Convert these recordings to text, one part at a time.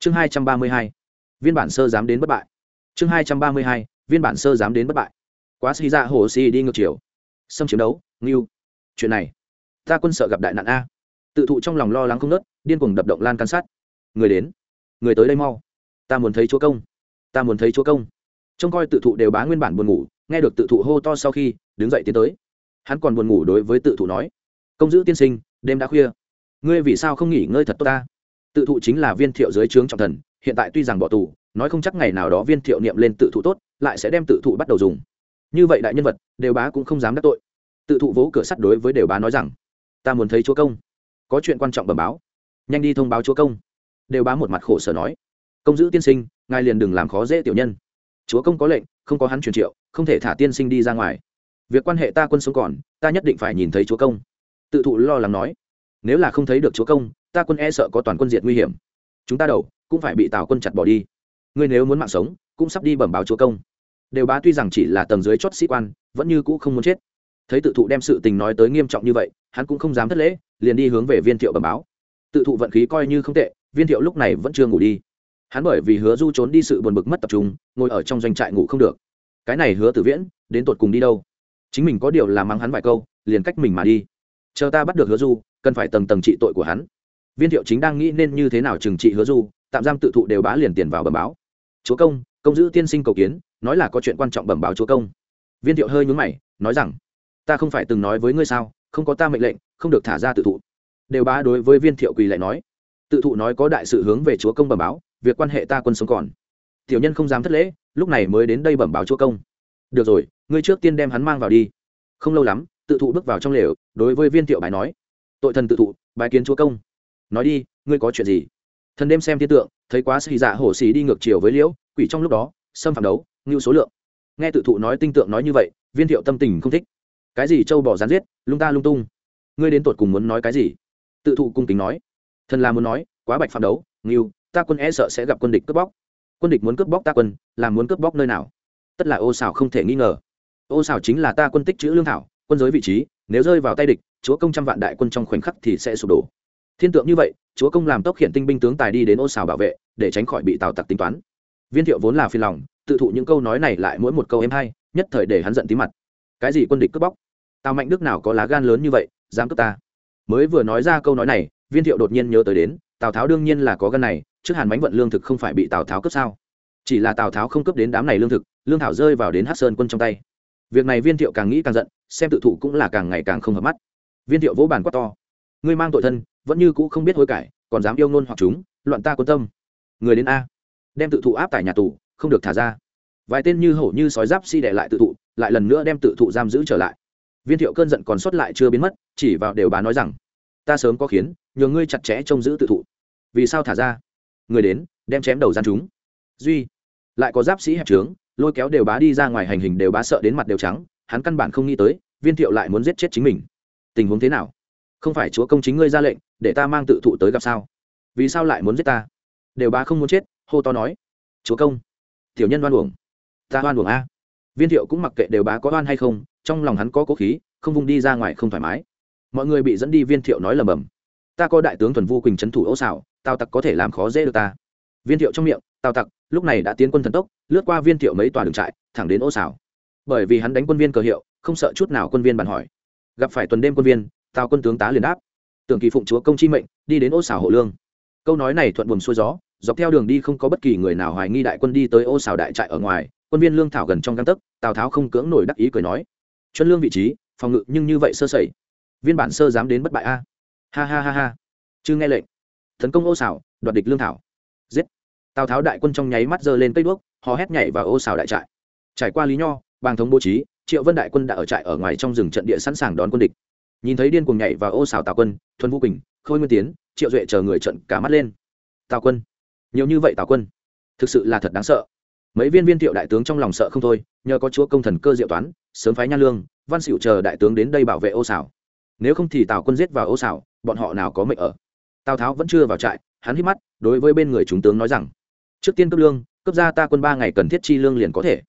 chương hai trăm ba mươi hai, viên bản sơ dám đến bất bại. Chương hai trăm ba mươi hai, viên bản sơ dám đến bất bại. Quá xì dạ ra hồ xì đi ngược chiều. Xâm chiếm đấu, ngưu. Chuyện này, ta quân sợ gặp đại nạn a. Tự thụ trong lòng lo lắng không nớt điên cuồng đập động lan can sát người đến, người tới đây mau. Ta muốn thấy chúa công. Ta muốn thấy chúa công. Trông coi tự thụ đều bá nguyên bản buồn ngủ, nghe được tự thụ hô to sau khi, đứng dậy tiến tới. Hắn còn buồn ngủ đối với tự thụ nói, công giữ tiên sinh, đêm đã khuya. Ngươi vì sao không nghỉ ngơi thật tốt ta? Tự thụ chính là viên thiệu dưới trướng trọng thần, hiện tại tuy rằng bỏ tù, nói không chắc ngày nào đó viên thiệu niệm lên tự thụ tốt, lại sẽ đem tự thụ bắt đầu dùng. Như vậy đại nhân vật, đều bá cũng không dám đắc tội. Tự thụ vỗ cửa sắt đối với đều bá nói rằng, ta muốn thấy chúa công. Có chuyện quan trọng bẩm báo. Nhanh đi thông báo chúa công. Đều bá một mặt khổ sở nói, công giữ tiên sinh, ngài liền đừng làm khó dễ tiểu nhân. Chúa công có lệnh, không có hắn truyền triệu, không thể thả tiên sinh đi ra ngoài. Việc quan hệ ta quân sống còn, ta nhất định phải nhìn thấy chúa công. Tự thụ lo lắng nói nếu là không thấy được chúa công, ta quân e sợ có toàn quân diệt nguy hiểm. Chúng ta đầu cũng phải bị tào quân chặt bỏ đi. Ngươi nếu muốn mạng sống, cũng sắp đi bẩm báo chúa công. Đều bá tuy rằng chỉ là tầng dưới chót sĩ quan, vẫn như cũ không muốn chết. Thấy tự thụ đem sự tình nói tới nghiêm trọng như vậy, hắn cũng không dám thất lễ, liền đi hướng về viên thiệu bẩm báo. Tự thụ vận khí coi như không tệ, viên thiệu lúc này vẫn chưa ngủ đi. Hắn bởi vì hứa du trốn đi sự buồn bực mất tập trung, ngồi ở trong doanh trại ngủ không được. Cái này hứa tử viễn, đến tột cùng đi đâu? Chính mình có điều làm mắng hắn vài câu, liền cách mình mà đi chờ ta bắt được hứa du, cần phải tầng tầng trị tội của hắn. Viên thiệu chính đang nghĩ nên như thế nào trừng trị hứa du, tạm giam tự thụ đều bá liền tiền vào bẩm báo. Chúa công công giữ tiên sinh cầu kiến, nói là có chuyện quan trọng bẩm báo chúa công. Viên thiệu hơi nhún mày, nói rằng, ta không phải từng nói với ngươi sao, không có ta mệnh lệnh, không được thả ra tự thụ. Đều bá đối với viên thiệu quỳ lại nói, tự thụ nói có đại sự hướng về chúa công bẩm báo, việc quan hệ ta quân sống còn. Tiểu nhân không dám thất lễ, lúc này mới đến đây bẩm báo chúa công. Được rồi, ngươi trước tiên đem hắn mang vào đi. Không lâu lắm, tự thụ bước vào trong lều đối với viên thiệu bái nói, tội thần tự thụ, bái kiến chúa công. Nói đi, ngươi có chuyện gì? Thần đêm xem thiên tượng, thấy quá xì dạ hổ xì đi ngược chiều với liễu, quỷ trong lúc đó, xâm phạm đấu, ngưu số lượng. Nghe tự thụ nói tinh tượng nói như vậy, viên thiệu tâm tình không thích. Cái gì châu bỏ rán giết, lung ta lung tung. Ngươi đến tột cùng muốn nói cái gì? Tự thụ cung kính nói. Thần là muốn nói, quá bạch phạm đấu, ngưu, ta quân e sợ sẽ gặp quân địch cướp bóc. Quân địch muốn cướp bóc ta quân là muốn cướp bóc nơi nào? Tất là ô xảo không thể nghi ngờ. Ô xảo chính là ta quân tích chữ lương thảo, quân giới vị trí nếu rơi vào tay địch, chúa công trăm vạn đại quân trong khoảnh khắc thì sẽ sụp đổ. Thiên tượng như vậy, chúa công làm tốc hiện tinh binh tướng tài đi đến ô xào bảo vệ, để tránh khỏi bị tào tặc tính toán. Viên thiệu vốn là phiền lòng, tự thụ những câu nói này lại mỗi một câu em hay, nhất thời để hắn giận tí mặt. Cái gì quân địch cướp bóc? Tào mạnh đức nào có lá gan lớn như vậy, dám cướp ta? Mới vừa nói ra câu nói này, viên thiệu đột nhiên nhớ tới đến, tào tháo đương nhiên là có gan này, trước hàn bánh vận lương thực không phải bị tào tháo cướp sao? Chỉ là tào tháo không cướp đến đám này lương thực, lương thảo rơi vào đến hát sơn quân trong tay việc này viên thiệu càng nghĩ càng giận, xem tự thụ cũng là càng ngày càng không hợp mắt. Viên thiệu vỗ bàn quát to, ngươi mang tội thân, vẫn như cũ không biết hối cải, còn dám yêu ngôn hoặc chúng, loạn ta quân tâm. Người đến a. Đem tự thụ áp tại nhà tù, không được thả ra. Vài tên như hổ như sói giáp si đệ lại tự thụ lại lần nữa đem tự thụ giam giữ trở lại. Viên thiệu cơn giận còn sót lại chưa biến mất, chỉ vào đều bá nói rằng, ta sớm có khiến nhờ ngươi chặt chẽ trông giữ tự thụ vì sao thả ra? Người đến, đem chém đầu gian chúng. Duy, lại có giáp sĩ hẹp trướng lôi kéo đều bá đi ra ngoài hành hình đều bá sợ đến mặt đều trắng, hắn căn bản không nghĩ tới, viên thiệu lại muốn giết chết chính mình. Tình huống thế nào? Không phải chúa công chính ngươi ra lệnh, để ta mang tự thụ tới gặp sao? Vì sao lại muốn giết ta? Đều bá không muốn chết, hô to nói. Chúa công, tiểu nhân đoan uổng. Ta đoan uổng a. Viên thiệu cũng mặc kệ đều bá có đoan hay không, trong lòng hắn có cố khí, không vùng đi ra ngoài không thoải mái. Mọi người bị dẫn đi viên thiệu nói lầm bầm. Ta có đại tướng thuần vu quỳnh trấn thủ ấu xảo, tào tặc có thể làm khó dễ được ta. Viên thiệu trong miệng, tào tặc lúc này đã tiến quân thần tốc, lướt qua viên thiệu mấy tòa đường trại, thẳng đến ô xảo. Bởi vì hắn đánh quân viên cờ hiệu, không sợ chút nào quân viên bàn hỏi. Gặp phải tuần đêm quân viên, tào quân tướng tá liền đáp. Tưởng kỳ phụng chúa công chi mệnh, đi đến ô xảo hộ lương. Câu nói này thuận buồm xuôi gió, dọc theo đường đi không có bất kỳ người nào hoài nghi đại quân đi tới ô xảo đại trại ở ngoài, quân viên lương thảo gần trong găng tấc, tào tháo không cưỡng nổi đắc ý cười nói. Chuân lương vị trí, phòng ngự nhưng như vậy sơ sẩy. Viên bản sơ dám đến bất bại a. Ha ha ha ha. Chứ nghe lệnh. Tấn công ô xảo, đoạt địch lương thảo. Giết tào tháo đại quân trong nháy mắt giơ lên cây đuốc hò hét nhảy và ô xào đại trại trải qua lý nho bàng thống bố trí triệu vân đại quân đã ở trại ở ngoài trong rừng trận địa sẵn sàng đón quân địch nhìn thấy điên cuồng nhảy và ô xào tào quân thuần vũ quỳnh khôi nguyên tiến triệu duệ chờ người trận cả mắt lên tào quân nhiều như vậy tào quân thực sự là thật đáng sợ mấy viên viên thiệu đại tướng trong lòng sợ không thôi nhờ có chúa công thần cơ diệu toán sớm phái nha lương văn xịu chờ đại tướng đến đây bảo vệ ô xảo nếu không thì tào quân giết vào ô xảo bọn họ nào có mệnh ở tào tháo vẫn chưa vào trại hắn hít mắt đối với bên người chúng tướng nói rằng trước tiên cấp lương, cấp ra ta quân ba ngày cần thiết chi lương liền có thể.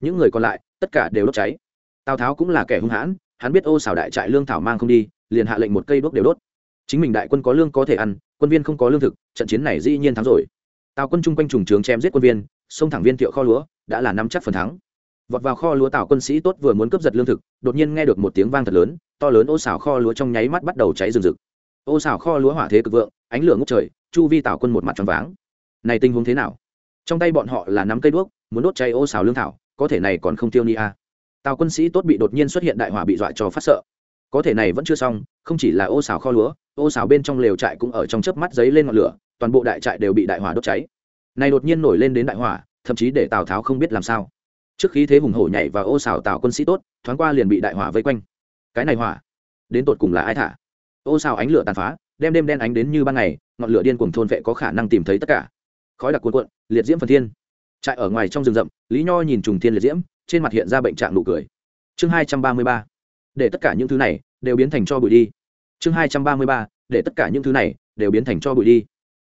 Những người còn lại, tất cả đều đốt cháy. Tào tháo cũng là kẻ hung hãn, hắn biết ô xảo đại trại lương thảo mang không đi, liền hạ lệnh một cây đốt đều đốt. Chính mình đại quân có lương có thể ăn, quân viên không có lương thực, trận chiến này dĩ nhiên thắng rồi. Tào quân chung quanh trùng trướng chém giết quân viên, xông thẳng viên thiệu kho lúa, đã là nắm chắc phần thắng. Vọt vào kho lúa tào quân sĩ tốt vừa muốn cướp giật lương thực, đột nhiên nghe được một tiếng vang thật lớn, to lớn ô xảo kho lúa trong nháy mắt bắt đầu cháy rừng rực. Ô xảo kho lúa hỏa thế cực vượng, ánh lửa ngốc trời, chu vi tào quân một mặt tròn váng này tình huống thế nào? Trong tay bọn họ là nắm cây đuốc, muốn đốt cháy ô xào lương thảo, có thể này còn không tiêu ni a. Tào quân sĩ tốt bị đột nhiên xuất hiện đại hỏa bị dọa cho phát sợ. Có thể này vẫn chưa xong, không chỉ là ô xào kho lúa, ô xào bên trong lều trại cũng ở trong chớp mắt giấy lên ngọn lửa, toàn bộ đại trại đều bị đại hỏa đốt cháy. Này đột nhiên nổi lên đến đại hỏa, thậm chí để tào tháo không biết làm sao. Trước khi thế hùng hổ nhảy vào ô xào tào quân sĩ tốt, thoáng qua liền bị đại hỏa vây quanh. Cái này hỏa, đến tột cùng là ai thả? Ô xào ánh lửa tàn phá, đem đêm đen ánh đến như ban ngày, ngọn lửa điên cuồng thôn vệ có khả năng tìm thấy tất cả khói đặc cuồn cuộn, liệt diễm phần thiên. Trại ở ngoài trong rừng rậm, lý nho nhìn trùng thiên liệt diễm, trên mặt hiện ra bệnh trạng nụ cười. Chương hai trăm ba mươi ba. Để tất cả những thứ này đều biến thành cho bụi đi. Chương hai trăm ba mươi ba. Để tất cả những thứ này đều biến thành cho bụi đi.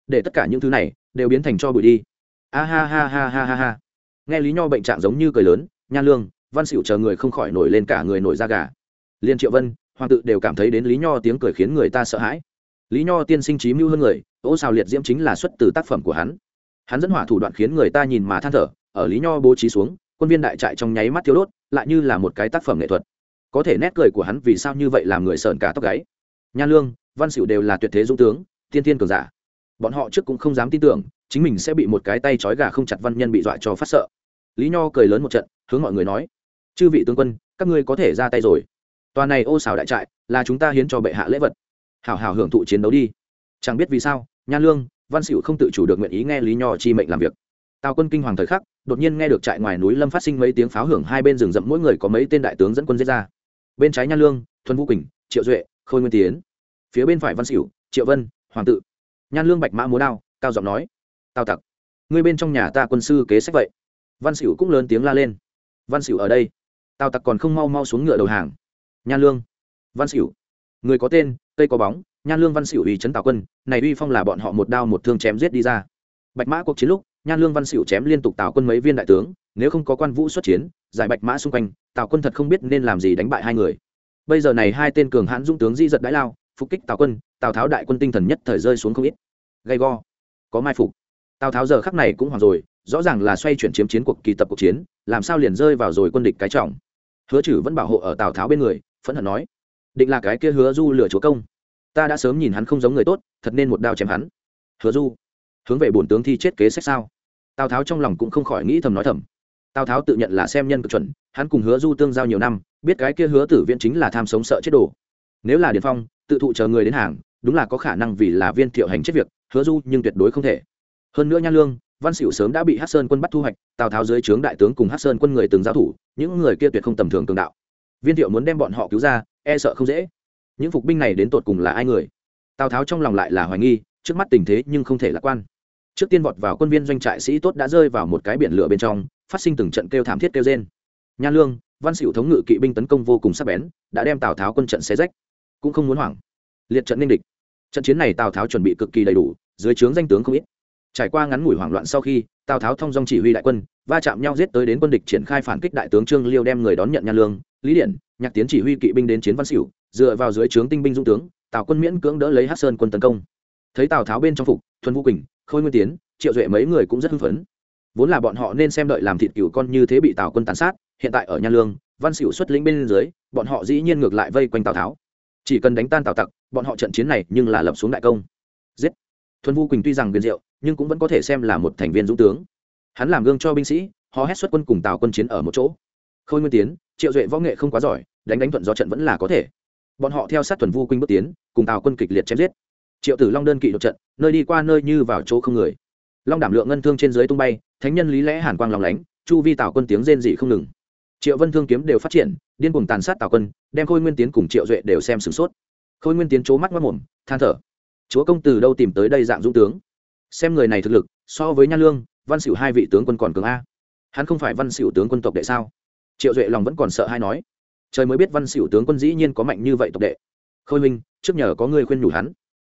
Để tất cả những thứ này đều biến thành cho bụi đi. A ha ha ha ha ha ha. Nghe lý nho bệnh trạng giống như cười lớn, nhan lương, văn xịu chờ người không khỏi nổi lên cả người nổi da gà. Liên triệu vân, hoàng tự đều cảm thấy đến lý nho tiếng cười khiến người ta sợ hãi. Lý nho tiên sinh trí mưu hơn người, ô xào liệt diễm chính là xuất từ tác phẩm của hắn hắn dẫn hỏa thủ đoạn khiến người ta nhìn mà than thở, ở lý nho bố trí xuống, quân viên đại trại trong nháy mắt thiếu đốt, lại như là một cái tác phẩm nghệ thuật. Có thể nét cười của hắn vì sao như vậy làm người sợn cả tóc gáy. Nha lương, văn xỉu đều là tuyệt thế dũng tướng, tiên tiên cường giả. Bọn họ trước cũng không dám tin tưởng, chính mình sẽ bị một cái tay trói gà không chặt văn nhân bị dọa cho phát sợ. Lý nho cười lớn một trận, hướng mọi người nói, chư vị tướng quân, các ngươi có thể ra tay rồi. Toàn này ô xào đại trại là chúng ta hiến cho bệ hạ lễ vật. Hảo hảo hưởng thụ chiến đấu đi. Chẳng biết vì sao, Nha lương văn xỉu không tự chủ được nguyện ý nghe lý nho chi mệnh làm việc. Tào quân kinh hoàng thời khắc, đột nhiên nghe được trại ngoài núi lâm phát sinh mấy tiếng pháo hưởng hai bên rừng rậm, mỗi người có mấy tên đại tướng dẫn quân giết ra. Bên trái Nha lương, thuần vũ quỳnh, triệu duệ, khôi nguyên tiến. Phía bên phải văn xỉu, triệu vân, hoàng tự. Nhan lương bạch mã múa đao, cao giọng nói, tào tặc, ngươi bên trong nhà ta quân sư kế sách vậy? Văn xỉu cũng lớn tiếng la lên, văn xỉu ở đây. Tào tặc còn không mau mau xuống ngựa đầu hàng. Nhan lương, văn xỉu, người có tên, cây có bóng nhan lương văn xỉu uy trấn tào quân, này uy phong là bọn họ một đao một thương chém giết đi ra. Bạch mã cuộc chiến lúc, nhan lương văn xỉu chém liên tục tào quân mấy viên đại tướng, nếu không có quan vũ xuất chiến, giải bạch mã xung quanh, tào quân thật không biết nên làm gì đánh bại hai người. Bây giờ này hai tên cường hãn dũng tướng di giật đãi lao, phục kích tào quân, tào tháo đại quân tinh thần nhất thời rơi xuống không ít. Gay go. Có mai phục. Tào tháo giờ khắc này cũng hoảng rồi, rõ ràng là xoay chuyển chiếm chiến cuộc kỳ tập cuộc chiến, làm sao liền rơi vào rồi quân địch cái trọng. Hứa chử vẫn bảo hộ ở tào tháo bên người, phẫn hận nói. Định là cái kia hứa du lừa chúa công ta đã sớm nhìn hắn không giống người tốt, thật nên một đao chém hắn. Hứa du, hướng về bổn tướng thi chết kế sách sao? Tào tháo trong lòng cũng không khỏi nghĩ thầm nói thầm. Tào tháo tự nhận là xem nhân cực chuẩn, hắn cùng hứa du tương giao nhiều năm, biết cái kia hứa tử viện chính là tham sống sợ chết đồ. Nếu là điền phong, tự thụ chờ người đến hàng, đúng là có khả năng vì là viên thiệu hành chết việc, hứa du nhưng tuyệt đối không thể. Hơn nữa nha lương, văn xỉu sớm đã bị hát sơn quân bắt thu hoạch, tào tháo dưới trướng đại tướng cùng hát sơn quân người từng giao thủ, những người kia tuyệt không tầm thường cường đạo. Viên thiệu muốn đem bọn họ cứu ra e sợ không dễ những phục binh này đến tột cùng là ai người? Tào tháo trong lòng lại là hoài nghi, trước mắt tình thế nhưng không thể lạc quan. Trước tiên vọt vào quân viên doanh trại sĩ tốt đã rơi vào một cái biển lửa bên trong, phát sinh từng trận kêu thảm thiết kêu trên nha lương, văn xỉu thống ngự kỵ binh tấn công vô cùng sắc bén, đã đem tào tháo quân trận xé rách. Cũng không muốn hoảng. Liệt trận ninh địch. Trận chiến này tào tháo chuẩn bị cực kỳ đầy đủ, dưới trướng danh tướng không ít. Trải qua ngắn ngủi hoảng loạn sau khi, tào tháo thông dong chỉ huy đại quân, va chạm nhau giết tới đến quân địch triển khai phản kích đại tướng trương liêu đem người đón nhận nha lương, lý điện nhạc tiến chỉ huy kỵ binh đến chiến văn xỉu dựa vào dưới trướng tinh binh dũng tướng, tào quân miễn cưỡng đỡ lấy hát sơn quân tấn công. Thấy tào tháo bên trong phục, thuần vũ quỳnh, khôi nguyên tiến, triệu duệ mấy người cũng rất hưng phấn. Vốn là bọn họ nên xem đợi làm thịt cừu con như thế bị tào quân tàn sát, hiện tại ở nha lương, văn xỉu xuất lĩnh bên dưới, bọn họ dĩ nhiên ngược lại vây quanh tào tháo. Chỉ cần đánh tan tào tặc, bọn họ trận chiến này nhưng là lập xuống đại công. Giết! Thuần vũ quỳnh tuy rằng viên diệu, nhưng cũng vẫn có thể xem là một thành viên dũng tướng. Hắn làm gương cho binh sĩ họ hét xuất quân cùng tào quân chiến ở một chỗ. Khôi nguyên tiến, triệu duệ võ nghệ không quá giỏi, đánh đánh thuận do trận vẫn là có thể bọn họ theo sát thuần vu quỳnh bước tiến, cùng tào quân kịch liệt chém giết. Triệu tử long đơn kỵ đột trận, nơi đi qua nơi như vào chỗ không người. Long đảm lượng ngân thương trên dưới tung bay, thánh nhân lý lẽ hàn quang lòng lánh, chu vi tào quân tiếng rên dị không ngừng. Triệu vân thương kiếm đều phát triển, điên cùng tàn sát tào quân, đem khôi nguyên tiến cùng triệu duệ đều xem sửng sốt. Khôi nguyên tiến c mắt mất mồm, than thở. Chúa công từ đâu tìm tới đây dạng dũng tướng? Xem người này thực lực, so với nha lương, văn xỉu hai vị tướng quân còn cường a. Hắn không phải văn xỉu tướng quân tộc đệ sao? Triệu duệ lòng vẫn còn sợ hay nói trời mới biết văn xỉu tướng quân dĩ nhiên có mạnh như vậy tộc đệ. Khôi minh trước nhờ có người khuyên nhủ hắn.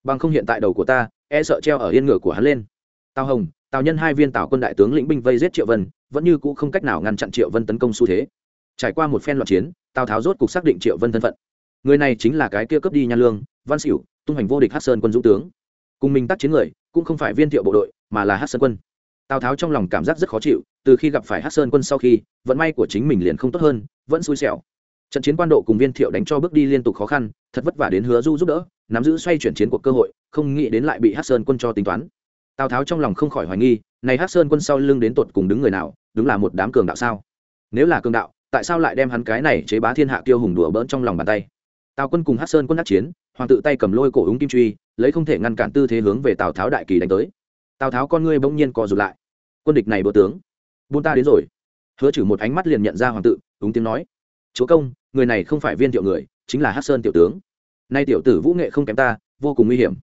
Bằng không hiện tại đầu của ta e sợ treo ở yên ngựa của hắn lên. Tào hồng, tào nhân hai viên tào quân đại tướng lĩnh binh vây giết triệu vân, vẫn như cũ không cách nào ngăn chặn triệu vân tấn công xu thế. Trải qua một phen loạn chiến, tào tháo rốt cục xác định triệu vân thân phận. Người này chính là cái kia cướp đi nhan lương, văn xỉu tung hành vô địch hát sơn quân dũng tướng. Cùng mình tác chiến người, cũng không phải viên thiệu bộ đội, mà là hát sơn quân. Tào tháo trong lòng cảm giác rất khó chịu, từ khi gặp phải hát sơn quân sau khi, vận may của chính mình liền không tốt hơn, vẫn xui xẻo trận chiến quan độ cùng viên thiệu đánh cho bước đi liên tục khó khăn, thật vất vả đến hứa du giúp đỡ, nắm giữ xoay chuyển chiến cuộc cơ hội, không nghĩ đến lại bị hát sơn quân cho tính toán. Tào tháo trong lòng không khỏi hoài nghi, này hát sơn quân sau lưng đến tột cùng đứng người nào, đúng là một đám cường đạo sao? Nếu là cường đạo, tại sao lại đem hắn cái này chế bá thiên hạ tiêu hùng đùa bỡn trong lòng bàn tay? Tào quân cùng hát sơn quân đắc chiến, hoàng tự tay cầm lôi cổ úng kim truy, lấy không thể ngăn cản tư thế hướng về tào tháo đại kỳ đánh tới. Tào tháo con ngươi bỗng nhiên co rụt lại. Quân địch này bữa tướng. Buôn ta đến rồi. Hứa trừ một ánh mắt liền nhận ra hoàng tự, úng tiếng nói. Chúa công người này không phải viên tiểu người, chính là hát sơn tiểu tướng. Nay tiểu tử vũ nghệ không kém ta, vô cùng nguy hiểm.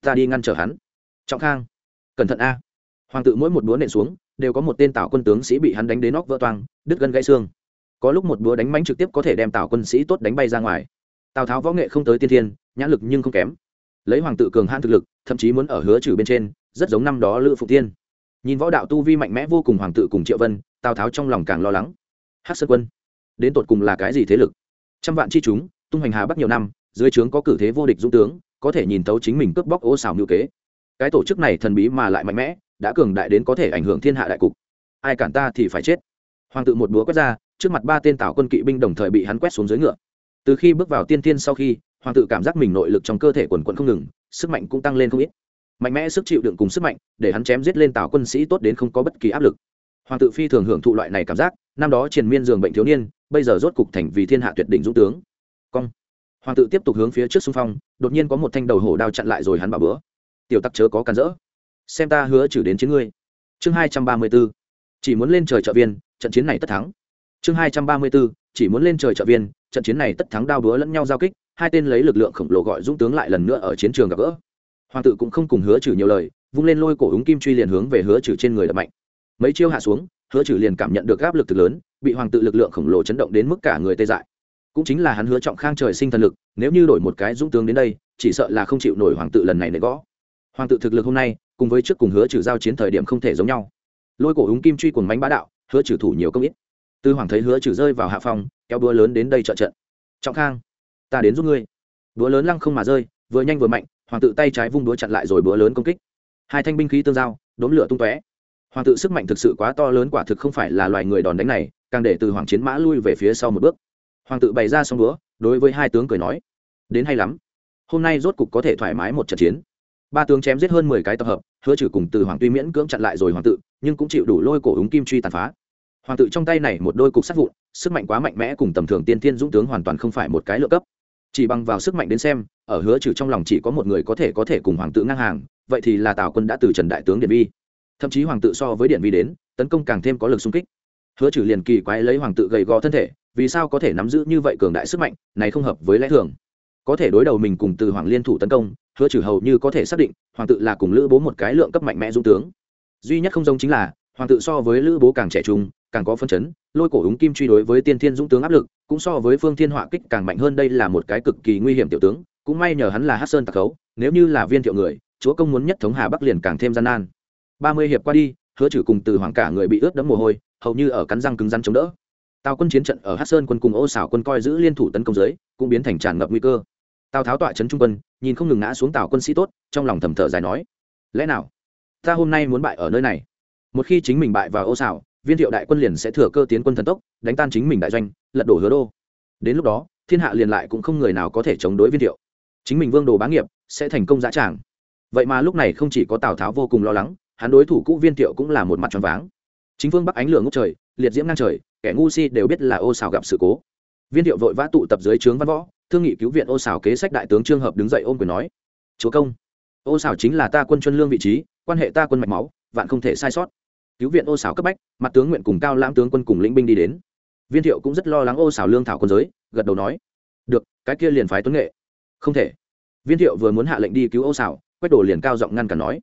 Ta đi ngăn trở hắn. Trọng khang, cẩn thận a. Hoàng tự mỗi một búa nện xuống, đều có một tên tào quân tướng sĩ bị hắn đánh đến nóc vỡ toang, đứt gân gãy xương. Có lúc một búa đánh mánh trực tiếp có thể đem tào quân sĩ tốt đánh bay ra ngoài. Tào tháo võ nghệ không tới tiên thiên, nhãn lực nhưng không kém. Lấy hoàng tự cường han thực lực, thậm chí muốn ở hứa trừ bên trên, rất giống năm đó lữ phụ tiên nhìn võ đạo tu vi mạnh mẽ vô cùng hoàng tự cùng triệu vân, tào tháo trong lòng càng lo lắng. Hát sơn quân đến tột cùng là cái gì thế lực? Trăm vạn chi chúng, tung hoành hà bắc nhiều năm, dưới trướng có cử thế vô địch dũng tướng, có thể nhìn tấu chính mình cướp bóc ô xào ngữ kế. Cái tổ chức này thần bí mà lại mạnh mẽ, đã cường đại đến có thể ảnh hưởng thiên hạ đại cục. Ai cản ta thì phải chết. Hoàng tự một búa quét ra, trước mặt ba tên tào quân kỵ binh đồng thời bị hắn quét xuống dưới ngựa. Từ khi bước vào tiên tiên sau khi, hoàng tự cảm giác mình nội lực trong cơ thể quần quận không ngừng, sức mạnh cũng tăng lên không ít. Mạnh mẽ sức chịu đựng cùng sức mạnh, để hắn chém giết lên tào quân sĩ tốt đến không có bất kỳ áp lực. Hoàng tự phi thường hưởng thụ loại này cảm giác năm đó triền miên giường bệnh thiếu niên, bây giờ rốt cục thành vì thiên hạ tuyệt đỉnh dũng tướng. Cong. Hoàng tự tiếp tục hướng phía trước xung phong, đột nhiên có một thanh đầu hổ đao chặn lại rồi hắn bảo bữa. Tiểu tắc chớ có cản rỡ. Xem ta hứa trừ đến chiến ngươi. Chương hai trăm ba mươi b ố chỉ muốn lên trời trợ viên, trận chiến này tất thắng. Chương hai trăm ba mươi b ố chỉ muốn lên trời trợ viên, trận chiến này tất thắng đao búa lẫn nhau giao kích, hai tên lấy lực lượng khổng lồ gọi dũng tướng lại lần nữa ở chiến trường gặp gỡ. Hoàng tự cũng không cùng hứa trừ nhiều lời, vung lên lôi cổ úng kim truy liền hướng về hứa trừ trên người đập mạnh. Mấy chiêu hạ xuống hứa trừ liền cảm nhận được áp lực thực lớn, bị hoàng tự lực lượng khổng lồ chấn động đến mức cả người tê dại. Cũng chính là hắn hứa trọng khang trời sinh thần lực, nếu như đổi một cái dũng tướng đến đây, chỉ sợ là không chịu nổi hoàng tự lần này nệ gõ. Hoàng tự thực lực hôm nay, cùng với trước cùng hứa trừ giao chiến thời điểm không thể giống nhau. Lôi cổ húng kim truy cùng bánh bá đạo, hứa trừ thủ nhiều công ít. Tư hoàng thấy hứa trừ rơi vào hạ phòng kéo búa lớn đến đây trợ trận. Trọng khang, ta đến giúp ngươi. Búa lớn lăng không mà rơi, vừa nhanh vừa mạnh, hoàng tự tay trái vung búa chặn lại rồi búa lớn công kích. Hai thanh binh khí tương giao đốn lửa tung tóe hoàng tự sức mạnh thực sự quá to lớn quả thực không phải là loài người đòn đánh này, càng để từ hoàng chiến mã lui về phía sau một bước. Hoàng tự bày ra xong búa đối với hai tướng cười nói, đến hay lắm. Hôm nay rốt cục có thể thoải mái một trận chiến. Ba tướng chém giết hơn mười cái tập hợp, hứa trừ cùng từ hoàng tuy miễn cưỡng chặn lại rồi hoàng tự nhưng cũng chịu đủ lôi cổ úng kim truy tàn phá. Hoàng tự trong tay này một đôi cục sắt vụn, sức mạnh quá mạnh mẽ cùng tầm thường tiên thiên dũng tướng hoàn toàn không phải một cái lựa cấp. Chỉ bằng vào sức mạnh đến xem, ở hứa trừ trong lòng chỉ có một người có thể có thể cùng hoàng tự ngang hàng, vậy thì là tào quân đã từ trần đại tướng điện vi thậm chí hoàng tự so với điện vi đến, tấn công càng thêm có lực xung kích. Hứa trừ liền kỳ quái lấy hoàng tự gầy gò thân thể, vì sao có thể nắm giữ như vậy cường đại sức mạnh, này không hợp với lẽ thường. Có thể đối đầu mình cùng từ hoàng liên thủ tấn công, hứa trừ hầu như có thể xác định, hoàng tự là cùng lữ bố một cái lượng cấp mạnh mẽ dũng tướng. Duy nhất không giống chính là, hoàng tự so với lữ bố càng trẻ trung, càng có phân chấn, lôi cổ úng kim truy đối với tiên thiên dũng tướng áp lực, cũng so với phương thiên họa kích càng mạnh hơn đây là một cái cực kỳ nguy hiểm tiểu tướng, cũng may nhờ hắn là hát sơn tạc khấu, nếu như là viên thiệu người, chúa công muốn nhất thống hà bắc liền càng thêm gian nan ba mươi hiệp qua đi, hứa trừ cùng từ hoàng cả người bị ướt đẫm mồ hôi, hầu như ở cắn răng cứng rắn chống đỡ. Tào quân chiến trận ở hát sơn quân cùng ô xảo quân coi giữ liên thủ tấn công giới cũng biến thành tràn ngập nguy cơ. Tào tháo tọa trấn trung quân, nhìn không ngừng ngã xuống tào quân sĩ tốt, trong lòng thầm thở dài nói, lẽ nào, ta hôm nay muốn bại ở nơi này? Một khi chính mình bại vào ô xảo viên thiệu đại quân liền sẽ thừa cơ tiến quân thần tốc, đánh tan chính mình đại doanh, lật đổ hứa đô. Đến lúc đó, thiên hạ liền lại cũng không người nào có thể chống đối viên thiệu. Chính mình vương đồ bá nghiệp, sẽ thành công dã tràng. Vậy mà lúc này không chỉ có tào tháo vô cùng lo lắng hắn đối thủ cũ viên thiệu cũng là một mặt tròn váng. Chính phương bắc ánh lửa ngốc trời, liệt diễm ngang trời, kẻ ngu si đều biết là ô xào gặp sự cố. Viên thiệu vội vã tụ tập dưới trướng văn võ, thương nghị cứu viện ô xào kế sách đại tướng trương hợp đứng dậy ôm quyền nói, chúa công, ô xào chính là ta quân chuân lương vị trí, quan hệ ta quân mạch máu, vạn không thể sai sót. Cứu viện ô xào cấp bách, mặt tướng nguyện cùng cao lãm tướng quân cùng lĩnh binh đi đến. Viên thiệu cũng rất lo lắng ô xào lương thảo quân giới, gật đầu nói, được, cái kia liền phái tuấn nghệ. Không thể. Viên thiệu vừa muốn hạ lệnh đi cứu ô xào, quách đồ liền cao giọng ngăn cản nói,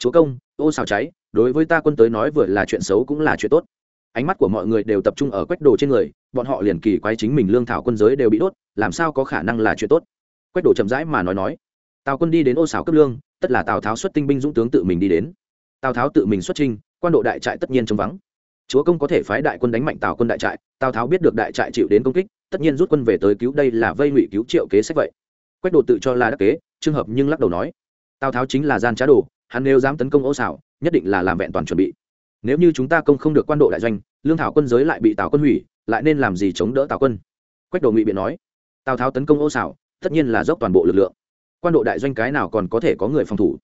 chúa công ô xào cháy, đối với ta quân tới nói vừa là chuyện xấu cũng là chuyện tốt. Ánh mắt của mọi người đều tập trung ở quách đồ trên người, bọn họ liền kỳ quái chính mình lương thảo quân giới đều bị đốt, làm sao có khả năng là chuyện tốt? Quách đồ chậm rãi mà nói nói, tào quân đi đến ô xào cấp lương, tất là tào tháo xuất tinh binh dũng tướng tự mình đi đến. Tào tháo tự mình xuất trinh quan độ đại trại tất nhiên chống vắng. Chúa công có thể phái đại quân đánh mạnh tào quân đại trại, tào tháo biết được đại trại chịu đến công kích, tất nhiên rút quân về tới cứu, đây là vây ngụy cứu triệu kế sách vậy. Quách đồ tự cho là đắc kế trường hợp nhưng lắc đầu nói, tào tháo chính là gian trá đồ hắn nếu dám tấn công ô xảo, nhất định là làm vẹn toàn chuẩn bị. Nếu như chúng ta công không được quan độ đại doanh, lương thảo quân giới lại bị tào quân hủy, lại nên làm gì chống đỡ tào quân? Quách đồ ngụy biện nói. Tào tháo tấn công ô xảo, tất nhiên là dốc toàn bộ lực lượng. Quan độ đại doanh cái nào còn có thể có người phòng thủ?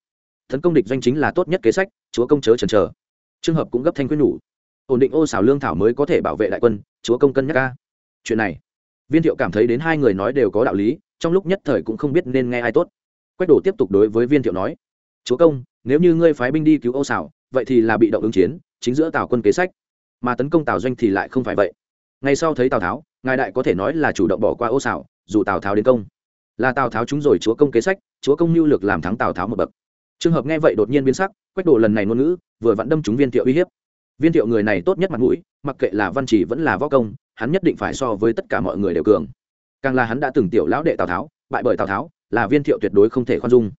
Tấn công địch doanh chính là tốt nhất kế sách, chúa công chớ chần chờ. Trường hợp cũng gấp thanh quyết nhủ. Ổn định ô xảo lương thảo mới có thể bảo vệ đại quân, chúa công cân nhắc ca chuyện này, viên thiệu cảm thấy đến hai người nói đều có đạo lý, trong lúc nhất thời cũng không biết nên nghe ai tốt. Quách Đồ tiếp tục đối với viên thiệu nói chúa công, nếu như ngươi phái binh đi cứu ô xảo vậy thì là bị động ứng chiến, chính giữa tào quân kế sách. Mà tấn công tào doanh thì lại không phải vậy. Ngay sau thấy tào tháo, ngài đại có thể nói là chủ động bỏ qua ô xảo dù tào tháo đến công. Là tào tháo chúng rồi chúa công kế sách, chúa công mưu lược làm thắng tào tháo một bậc. Trường hợp nghe vậy đột nhiên biến sắc, quách đồ lần này ngôn ngữ, vừa vặn đâm chúng viên thiệu uy hiếp. Viên thiệu người này tốt nhất mặt mũi, mặc kệ là văn chỉ vẫn là võ công, hắn nhất định phải so với tất cả mọi người đều cường. Càng là hắn đã từng tiểu lão đệ tào tháo, bại bởi tào tháo, là viên thiệu tuyệt đối không thể khoan dung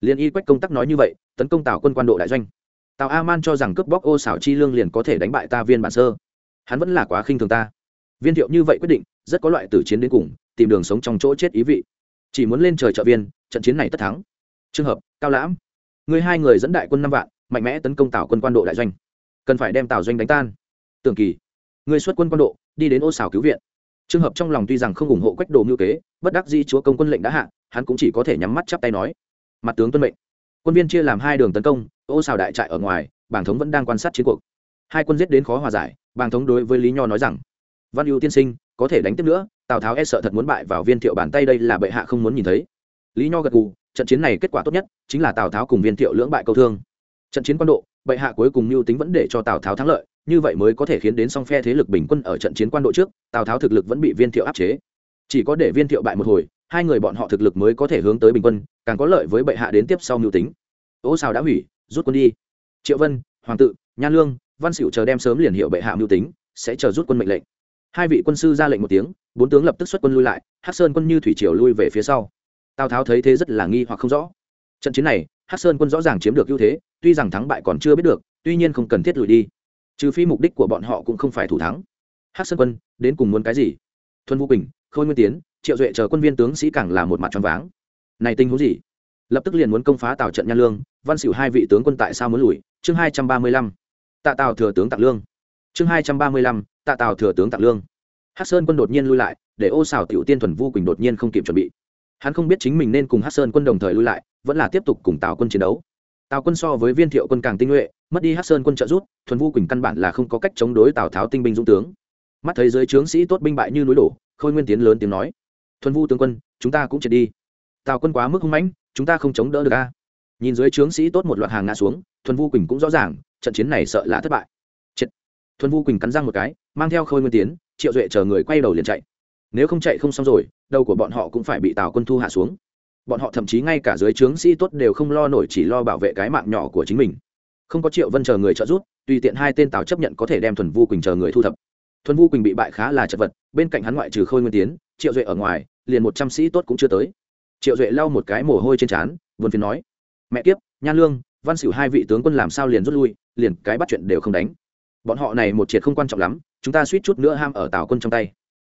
liền liên y quách công tác nói như vậy, tấn công tào quân quan độ đại doanh. Tào a man cho rằng cướp bóc ô xảo chi lương liền có thể đánh bại ta viên bản sơ. Hắn vẫn là quá khinh thường ta. Viên thiệu như vậy quyết định, rất có loại tử chiến đến cùng, tìm đường sống trong chỗ chết ý vị. Chỉ muốn lên trời trợ viên, trận chiến này tất thắng. Trường hợp, cao lãm. Người hai người dẫn đại quân năm vạn, mạnh mẽ tấn công tào quân quan độ đại doanh. Cần phải đem tào doanh đánh tan. Tưởng kỳ. Người xuất quân quan độ, đi đến ô xảo cứu viện. Trường hợp trong lòng tuy rằng không ủng hộ quách đồ ngưu kế, bất đắc di chúa công quân lệnh đã hạ, hắn cũng chỉ có thể nhắm mắt chắp tay nói mặt tướng tuân mệnh. Quân viên chia làm hai đường tấn công, ô xào đại trại ở ngoài bàng thống vẫn đang quan sát chiến cuộc. Hai quân giết đến khó hòa giải bàng thống đối với lý nho nói rằng, văn ưu tiên sinh, có thể đánh tiếp nữa, tào tháo e sợ thật muốn bại vào viên thiệu bàn tay đây là bệ hạ không muốn nhìn thấy. Lý nho gật gù, trận chiến này kết quả tốt nhất chính là tào tháo cùng viên thiệu lưỡng bại câu thương. Trận chiến quan độ, bệ hạ cuối cùng mưu tính vẫn để cho tào tháo thắng lợi, như vậy mới có thể khiến đến song phe thế lực bình quân ở trận chiến quan độ trước, tào tháo thực lực vẫn bị viên thiệu áp chế. Chỉ có để viên thiệu bại một hồi hai người bọn họ thực lực mới có thể hướng tới bình quân, càng có lợi với bệ hạ đến tiếp sau mưu tính. Ố xào đã hủy, rút quân đi. Triệu vân, hoàng tự, nhan lương, văn xỉu chờ đem sớm liền hiệu bệ hạ mưu tính, sẽ chờ rút quân mệnh lệnh. Hai vị quân sư ra lệnh một tiếng, bốn tướng lập tức xuất quân lui lại hát sơn quân như thủy triều lui về phía sau. Tào tháo thấy thế rất là nghi hoặc không rõ. Trận chiến này hát sơn quân rõ ràng chiếm được ưu thế, tuy rằng thắng bại còn chưa biết được, tuy nhiên không cần thiết lùi đi. Trừ phi mục đích của bọn họ cũng không phải thủ thắng. Hát sơn quân, đến cùng muốn cái gì? Thuần vũ bình khôi nguyên tiến triệu duệ chờ quân viên tướng sĩ càng là một mặt tròn váng. Này tình huống gì? Lập tức liền muốn công phá tào trận nha lương, văn xỉu hai vị tướng quân tại sao muốn lùi? Chương hai trăm ba mươi lăm. Tạ tào thừa tướng tặng lương. Chương hai trăm ba mươi lăm, tạ tào thừa tướng tặng lương. Hát sơn quân đột nhiên lui lại, để ô xào tiểu tiên thuần vu quỳnh đột nhiên không kịp chuẩn bị. Hắn không biết chính mình nên cùng hát sơn quân đồng thời lui lại, vẫn là tiếp tục cùng tào quân chiến đấu. Tào quân so với viên thiệu quân càng tinh nhuệ, mất đi hát sơn quân trợ rút thuần vu quỳnh căn bản là không có cách chống đối tào tháo tinh binh dũng tướng. Mắt thấy giới trướng sĩ tốt binh bại như núi đổ, khôi nguyên tiến lớn tiếng nói thuần vu tướng quân, chúng ta cũng triệt đi. Tào quân quá mức hung mãnh, chúng ta không chống đỡ được a. Nhìn dưới trướng sĩ tốt một loạt hàng ngã xuống, thuần vu quỳnh cũng rõ ràng, trận chiến này sợ là thất bại. Chết. thuần vu quỳnh cắn răng một cái, mang theo khôi nguyên tiến, triệu duệ chờ người quay đầu liền chạy. Nếu không chạy không xong rồi, đầu của bọn họ cũng phải bị tào quân thu hạ xuống. Bọn họ thậm chí ngay cả dưới trướng sĩ tốt đều không lo nổi chỉ lo bảo vệ cái mạng nhỏ của chính mình. Không có triệu vân chờ người trợ giúp, tùy tiện hai tên tào chấp nhận có thể đem thuần vu quỳnh chờ người thu thập. Thuần vu quỳnh bị bại khá là chật vật, bên cạnh hắn ngoại trừ khôi nguyên tiến triệu duệ ở ngoài, liền một trăm sĩ tốt cũng chưa tới. Triệu duệ lau một cái mồ hôi trên trán vườn phiền nói, mẹ kiếp, nhan lương, văn xỉu hai vị tướng quân làm sao liền rút lui, liền cái bắt chuyện đều không đánh. Bọn họ này một triệt không quan trọng lắm, chúng ta suýt chút nữa ham ở tào quân trong tay.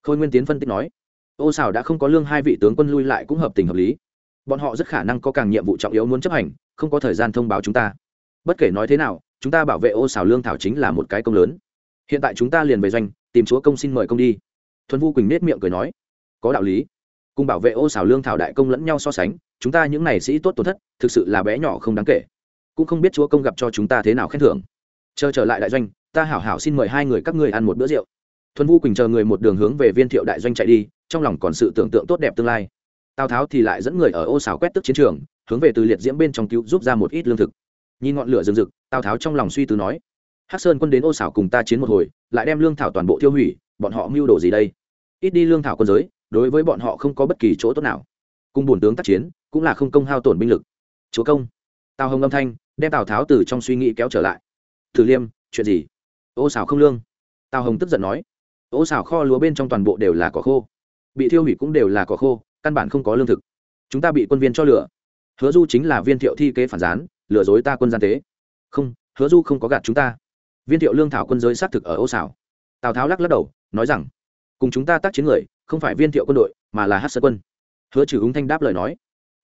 Khôi nguyên tiến phân tích nói, ô xào đã không có lương hai vị tướng quân lui lại cũng hợp tình hợp lý. Bọn họ rất khả năng có càng nhiệm vụ trọng yếu muốn chấp hành, không có thời gian thông báo chúng ta. Bất kể nói thế nào, chúng ta bảo vệ ô xào lương thảo chính là một cái công lớn. Hiện tại chúng ta liền về doanh, tìm chúa công xin mời công đi. Thuần vu quỳnh nết miệng cười nói có đạo lý. Cùng bảo vệ ô xảo lương thảo đại công lẫn nhau so sánh, chúng ta những n à y sĩ tốt tổn thất, thực sự là bé nhỏ không đáng kể. Cũng không biết chúa công gặp cho chúng ta thế nào khen thưởng. Chờ trở lại đại doanh, ta hảo hảo xin mời hai người các ngươi ăn một bữa rượu. Thuần vu quỳnh chờ người một đường hướng về viên thiệu đại doanh chạy đi, trong lòng còn sự tưởng tượng tốt đẹp tương lai. Tào tháo thì lại dẫn người ở ô xảo quét tức chiến trường, hướng về từ liệt diễm bên trong cứu giúp ra một ít lương thực. Nhìn ngọn lửa rừng rực, tào tháo trong lòng suy tư nói, hắc sơn quân đến ô xảo cùng ta chiến một hồi, lại đem lương thảo toàn bộ tiêu hủy, bọn họ mưu đồ gì đây? Ít đi lương thảo quân giới đối với bọn họ không có bất kỳ chỗ tốt nào. Cùng bổn tướng tác chiến, cũng là không công hao tổn binh lực. Chúa công. Tào hồng âm thanh, đem tào tháo từ trong suy nghĩ kéo trở lại. Thử liêm, chuyện gì? Ô xảo không lương. Tào hồng tức giận nói. Ô xảo kho lúa bên trong toàn bộ đều là cỏ khô. Bị thiêu hủy cũng đều là cỏ khô, căn bản không có lương thực. Chúng ta bị quân viên cho lửa. Hứa du chính là viên thiệu thi kế phản gián, lừa dối ta quân gian tế. Không, hứa du không có gạt chúng ta. Viên thiệu lương thảo quân giới xác thực ở ô xảo. Tào tháo lắc lắc đầu, nói rằng, cùng chúng ta tác chiến người không phải viên thiệu quân đội, mà là hát sơn quân. Hứa trừ ứng thanh đáp lời nói.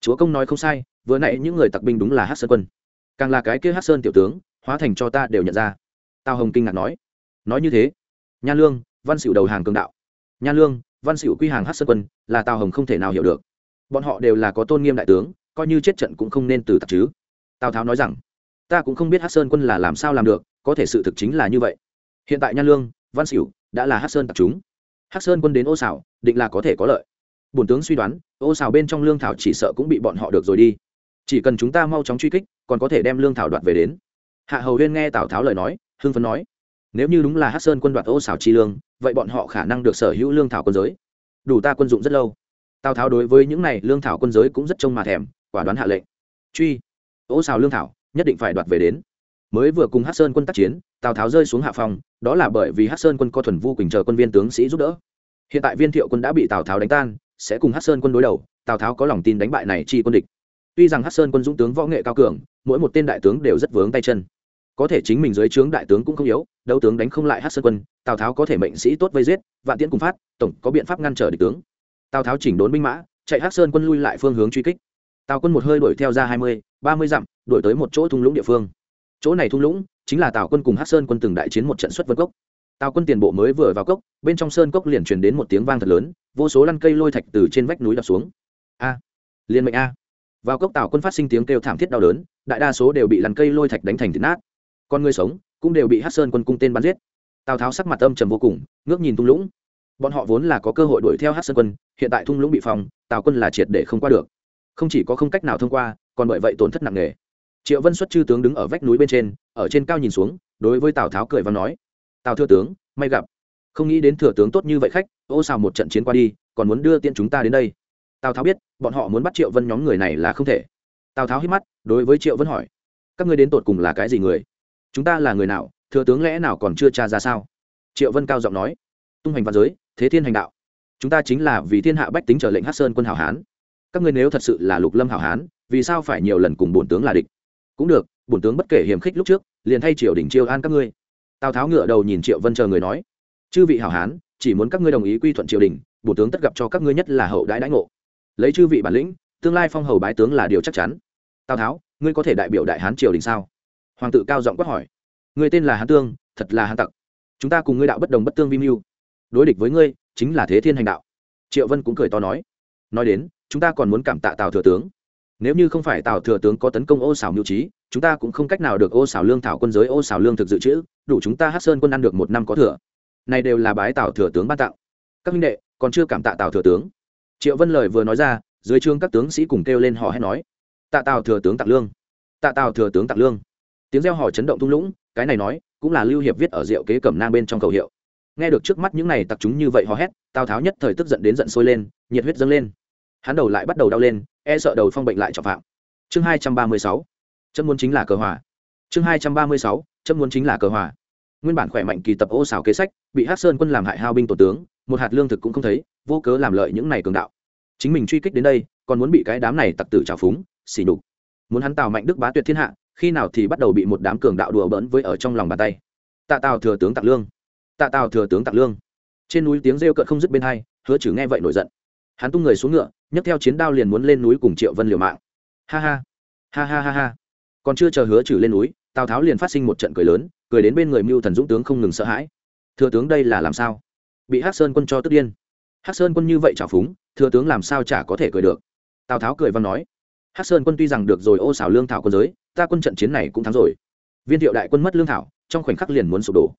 Chúa công nói không sai, vừa nãy những người tặc binh đúng là hát sơn quân. Càng là cái kia hát sơn tiểu tướng, hóa thành cho ta đều nhận ra. Tào hồng kinh ngạc nói. Nói như thế. Nha lương, văn xỉu đầu hàng cường đạo. Nha lương, văn xỉu quy hàng hát sơn quân, là tào hồng không thể nào hiểu được. Bọn họ đều là có tôn nghiêm đại tướng, coi như chết trận cũng không nên từ tặc chứ. Tào tháo nói rằng, ta cũng không biết hát sơn quân là làm sao làm được, có thể sự thực chính là như vậy. Hiện tại nha lương, văn xỉu đã là hát sơn tặc chúng. Hắc sơn quân đến ô xảo định là có thể có lợi. Bổn tướng suy đoán, ô xảo bên trong lương thảo chỉ sợ cũng bị bọn họ được rồi đi. Chỉ cần chúng ta mau chóng truy kích, còn có thể đem lương thảo đoạt về đến. Hạ hầu huyên nghe tào tháo lời nói, hưng phấn nói, nếu như đúng là Hắc sơn quân đoạt ô xảo chi lương, vậy bọn họ khả năng được sở hữu lương thảo quân giới. Đủ ta quân dụng rất lâu. Tào tháo đối với những này lương thảo quân giới cũng rất trông mà thèm, quả đoán hạ lệnh. Truy, ô xào lương thảo nhất định phải đoạt về đến. Mới vừa cùng hát sơn quân tác chiến tào tháo rơi xuống hạ phòng đó là bởi vì hát sơn quân có thuần vu quỳnh chờ quân viên tướng sĩ giúp đỡ. Hiện tại viên thiệu quân đã bị tào tháo đánh tan, sẽ cùng hát sơn quân đối đầu, tào tháo có lòng tin đánh bại này chi quân địch. Tuy rằng hát sơn quân dũng tướng võ nghệ cao cường, mỗi một tên đại tướng đều rất vướng tay chân. Có thể chính mình dưới trướng đại tướng cũng không yếu, đấu tướng đánh không lại hát sơn quân, tào tháo có thể mệnh sĩ tốt vây giết, vạn tiễn cùng phát, tổng có biện pháp ngăn trở địch tướng. Tào tháo chỉnh đốn binh mã, chạy hát sơn quân lui lại phương hướng truy kích. Tào quân một hơi đuổi theo ra hai mươi, ba mươi dặm, đuổi tới một chỗ thung lũng địa phương. Chỗ này thung lũng chính là tào quân cùng hát sơn quân từng đại chiến một trận xuất vân cốc tào quân tiền bộ mới vừa vào cốc bên trong sơn cốc liền truyền đến một tiếng vang thật lớn vô số lăn cây lôi thạch từ trên vách núi đập xuống a liên mệnh a vào cốc tào quân phát sinh tiếng kêu thảm thiết đau đớn đại đa số đều bị lăn cây lôi thạch đánh thành thịt nát con người sống cũng đều bị hát sơn quân cung tên bắn giết tào tháo sắc mặt âm trầm vô cùng ngước nhìn thung lũng bọn họ vốn là có cơ hội đuổi theo hát sơn quân hiện tại thung lũng bị phòng tào quân là triệt để không qua được không chỉ có không cách nào thông qua còn bởi vậy tổn thất nặng nề triệu vân xuất chư tướng đứng ở vách núi bên trên, ở trên cao nhìn xuống, đối với tào tháo cười và nói, tào thưa tướng, may gặp. Không nghĩ đến thừa tướng tốt như vậy khách, ô xào một trận chiến qua đi, còn muốn đưa tiện chúng ta đến đây. Tào tháo biết, bọn họ muốn bắt triệu vân nhóm người này là không thể. Tào tháo hít mắt, đối với triệu vân hỏi, các ngươi đến tột cùng là cái gì người? Chúng ta là người nào? Thừa tướng lẽ nào còn chưa tra ra sao? Triệu vân cao giọng nói, tung hành văn giới, thế thiên hành đạo. Chúng ta chính là vì thiên hạ bách tính trở lệnh hát sơn quân hảo hán. Các ngươi nếu thật sự là lục lâm hảo hán, vì sao phải nhiều lần cùng bổn tướng là địch? Cũng được, bổn tướng bất kể hiềm khích lúc trước, liền thay triều đình chiêu an các ngươi. Tào tháo ngựa đầu nhìn triệu vân chờ người nói, chư vị hảo hán, chỉ muốn các ngươi đồng ý quy thuận triều đình, bổn tướng tất gặp cho các ngươi nhất là hậu đãi đãi ngộ. Lấy chư vị bản lĩnh, tương lai phong hầu bái tướng là điều chắc chắn. Tào tháo, ngươi có thể đại biểu đại hán triều đình sao? Hoàng tự cao giọng quát hỏi, ngươi tên là hán tương, thật là hán tặc. Chúng ta cùng ngươi đạo bất đồng bất tương vi mưu. Đối địch với ngươi, chính là thế thiên hành đạo. Triệu vân cũng cười to nói nói đến, chúng ta còn muốn cảm tạ tào thừa tướng nếu như không phải tào thừa tướng có tấn công ô xảo mưu trí, chúng ta cũng không cách nào được ô xảo lương thảo quân giới, ô xảo lương thực dự trữ, đủ chúng ta hát sơn quân ăn được một năm có thừa. Này đều là bái tào thừa tướng ban tặng. Các minh đệ, còn chưa cảm tạ tào thừa tướng. Triệu vân lời vừa nói ra, dưới trương các tướng sĩ cùng kêu lên họ hay nói, tạ tào thừa tướng tặng lương. Tạ tào thừa tướng tặng lương. Tiếng reo hò chấn động thung lũng, cái này nói, cũng là lưu hiệp viết ở rượu kế cẩm nang bên trong cầu hiệu. Nghe được trước mắt những này tặc chúng như vậy hò hét, tào tháo nhất thời tức giận đến giận sôi lên, nhiệt huyết dâng lên hắn đầu lại bắt đầu đau lên e sợ đầu phong bệnh lại trọng phạm. Chương hai trăm ba mươi sáu, chấm muốn chính là cờ hòa. Chương hai trăm ba mươi sáu, chấm muốn chính là cờ hòa. Nguyên bản khỏe mạnh kỳ tập ô xảo kế sách, bị hát sơn quân làm hại hao binh tổ tướng, một hạt lương thực cũng không thấy, vô cớ làm lợi những này cường đạo. Chính mình truy kích đến đây, còn muốn bị cái đám này tặc tử trào phúng, xỉ nhục. Muốn hắn tào mạnh đức bá tuyệt thiên hạ, khi nào thì bắt đầu bị một đám cường đạo đùa bỡn với ở trong lòng bàn tay. Tạ tào thừa tướng tặng lương. Tạ tào thừa tướng tặng lương. Trên núi tiếng rêu cợt không dứt bên hai, hứa chử nghe vậy nổi giận hắn tung người xuống ngựa, nhấc theo chiến đao liền muốn lên núi cùng triệu vân liều mạng. Ha ha ha ha ha ha. Còn chưa chờ hứa trừ lên núi, tào tháo liền phát sinh một trận cười lớn, cười đến bên người mưu thần dũng tướng không ngừng sợ hãi. Thừa tướng đây là làm sao? Bị hát sơn quân cho tức điên. Hát sơn quân như vậy trả phúng, thừa tướng làm sao chả có thể cười được? Tào tháo cười văn nói hát sơn quân tuy rằng được rồi ô xảo lương thảo quân giới, ta quân trận chiến này cũng thắng rồi. Viên thiệu đại quân mất lương thảo, trong khoảnh khắc liền muốn sụp đổ.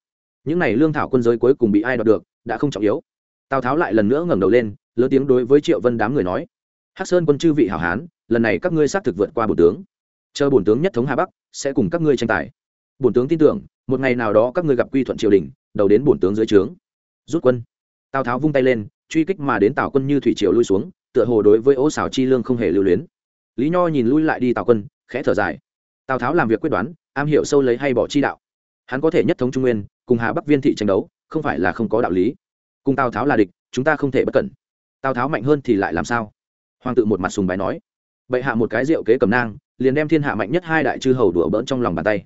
Những n à y lương thảo quân giới cuối cùng bị ai đoạt được, đã không trọng yếu tào tháo lại lần nữa ngẩng đầu lên lớn tiếng đối với triệu vân đám người nói Hắc sơn quân chư vị hảo hán lần này các ngươi xác thực vượt qua bổn tướng chờ bổn tướng nhất thống hà bắc sẽ cùng các ngươi tranh tài bổn tướng tin tưởng một ngày nào đó các ngươi gặp quy thuận triều đình đầu đến bổn tướng dưới trướng rút quân tào tháo vung tay lên truy kích mà đến tào quân như thủy triều lui xuống tựa hồ đối với ô xảo chi lương không hề lưu luyến lý nho nhìn lui lại đi tào quân khẽ thở dài tào tháo làm việc quyết đoán am hiểu sâu lấy hay bỏ chi đạo hắn có thể nhất thống trung nguyên cùng hà bắc viên thị tranh đấu không phải là không có đạo lý cùng tào tháo là địch, chúng ta không thể bất cẩn. Tào tháo mạnh hơn thì lại làm sao? Hoàng tự một mặt sùng bài nói. Bệ hạ một cái rượu kế cầm nang, liền đem thiên hạ mạnh nhất hai đại chư hầu đùa bỡn trong lòng bàn tay.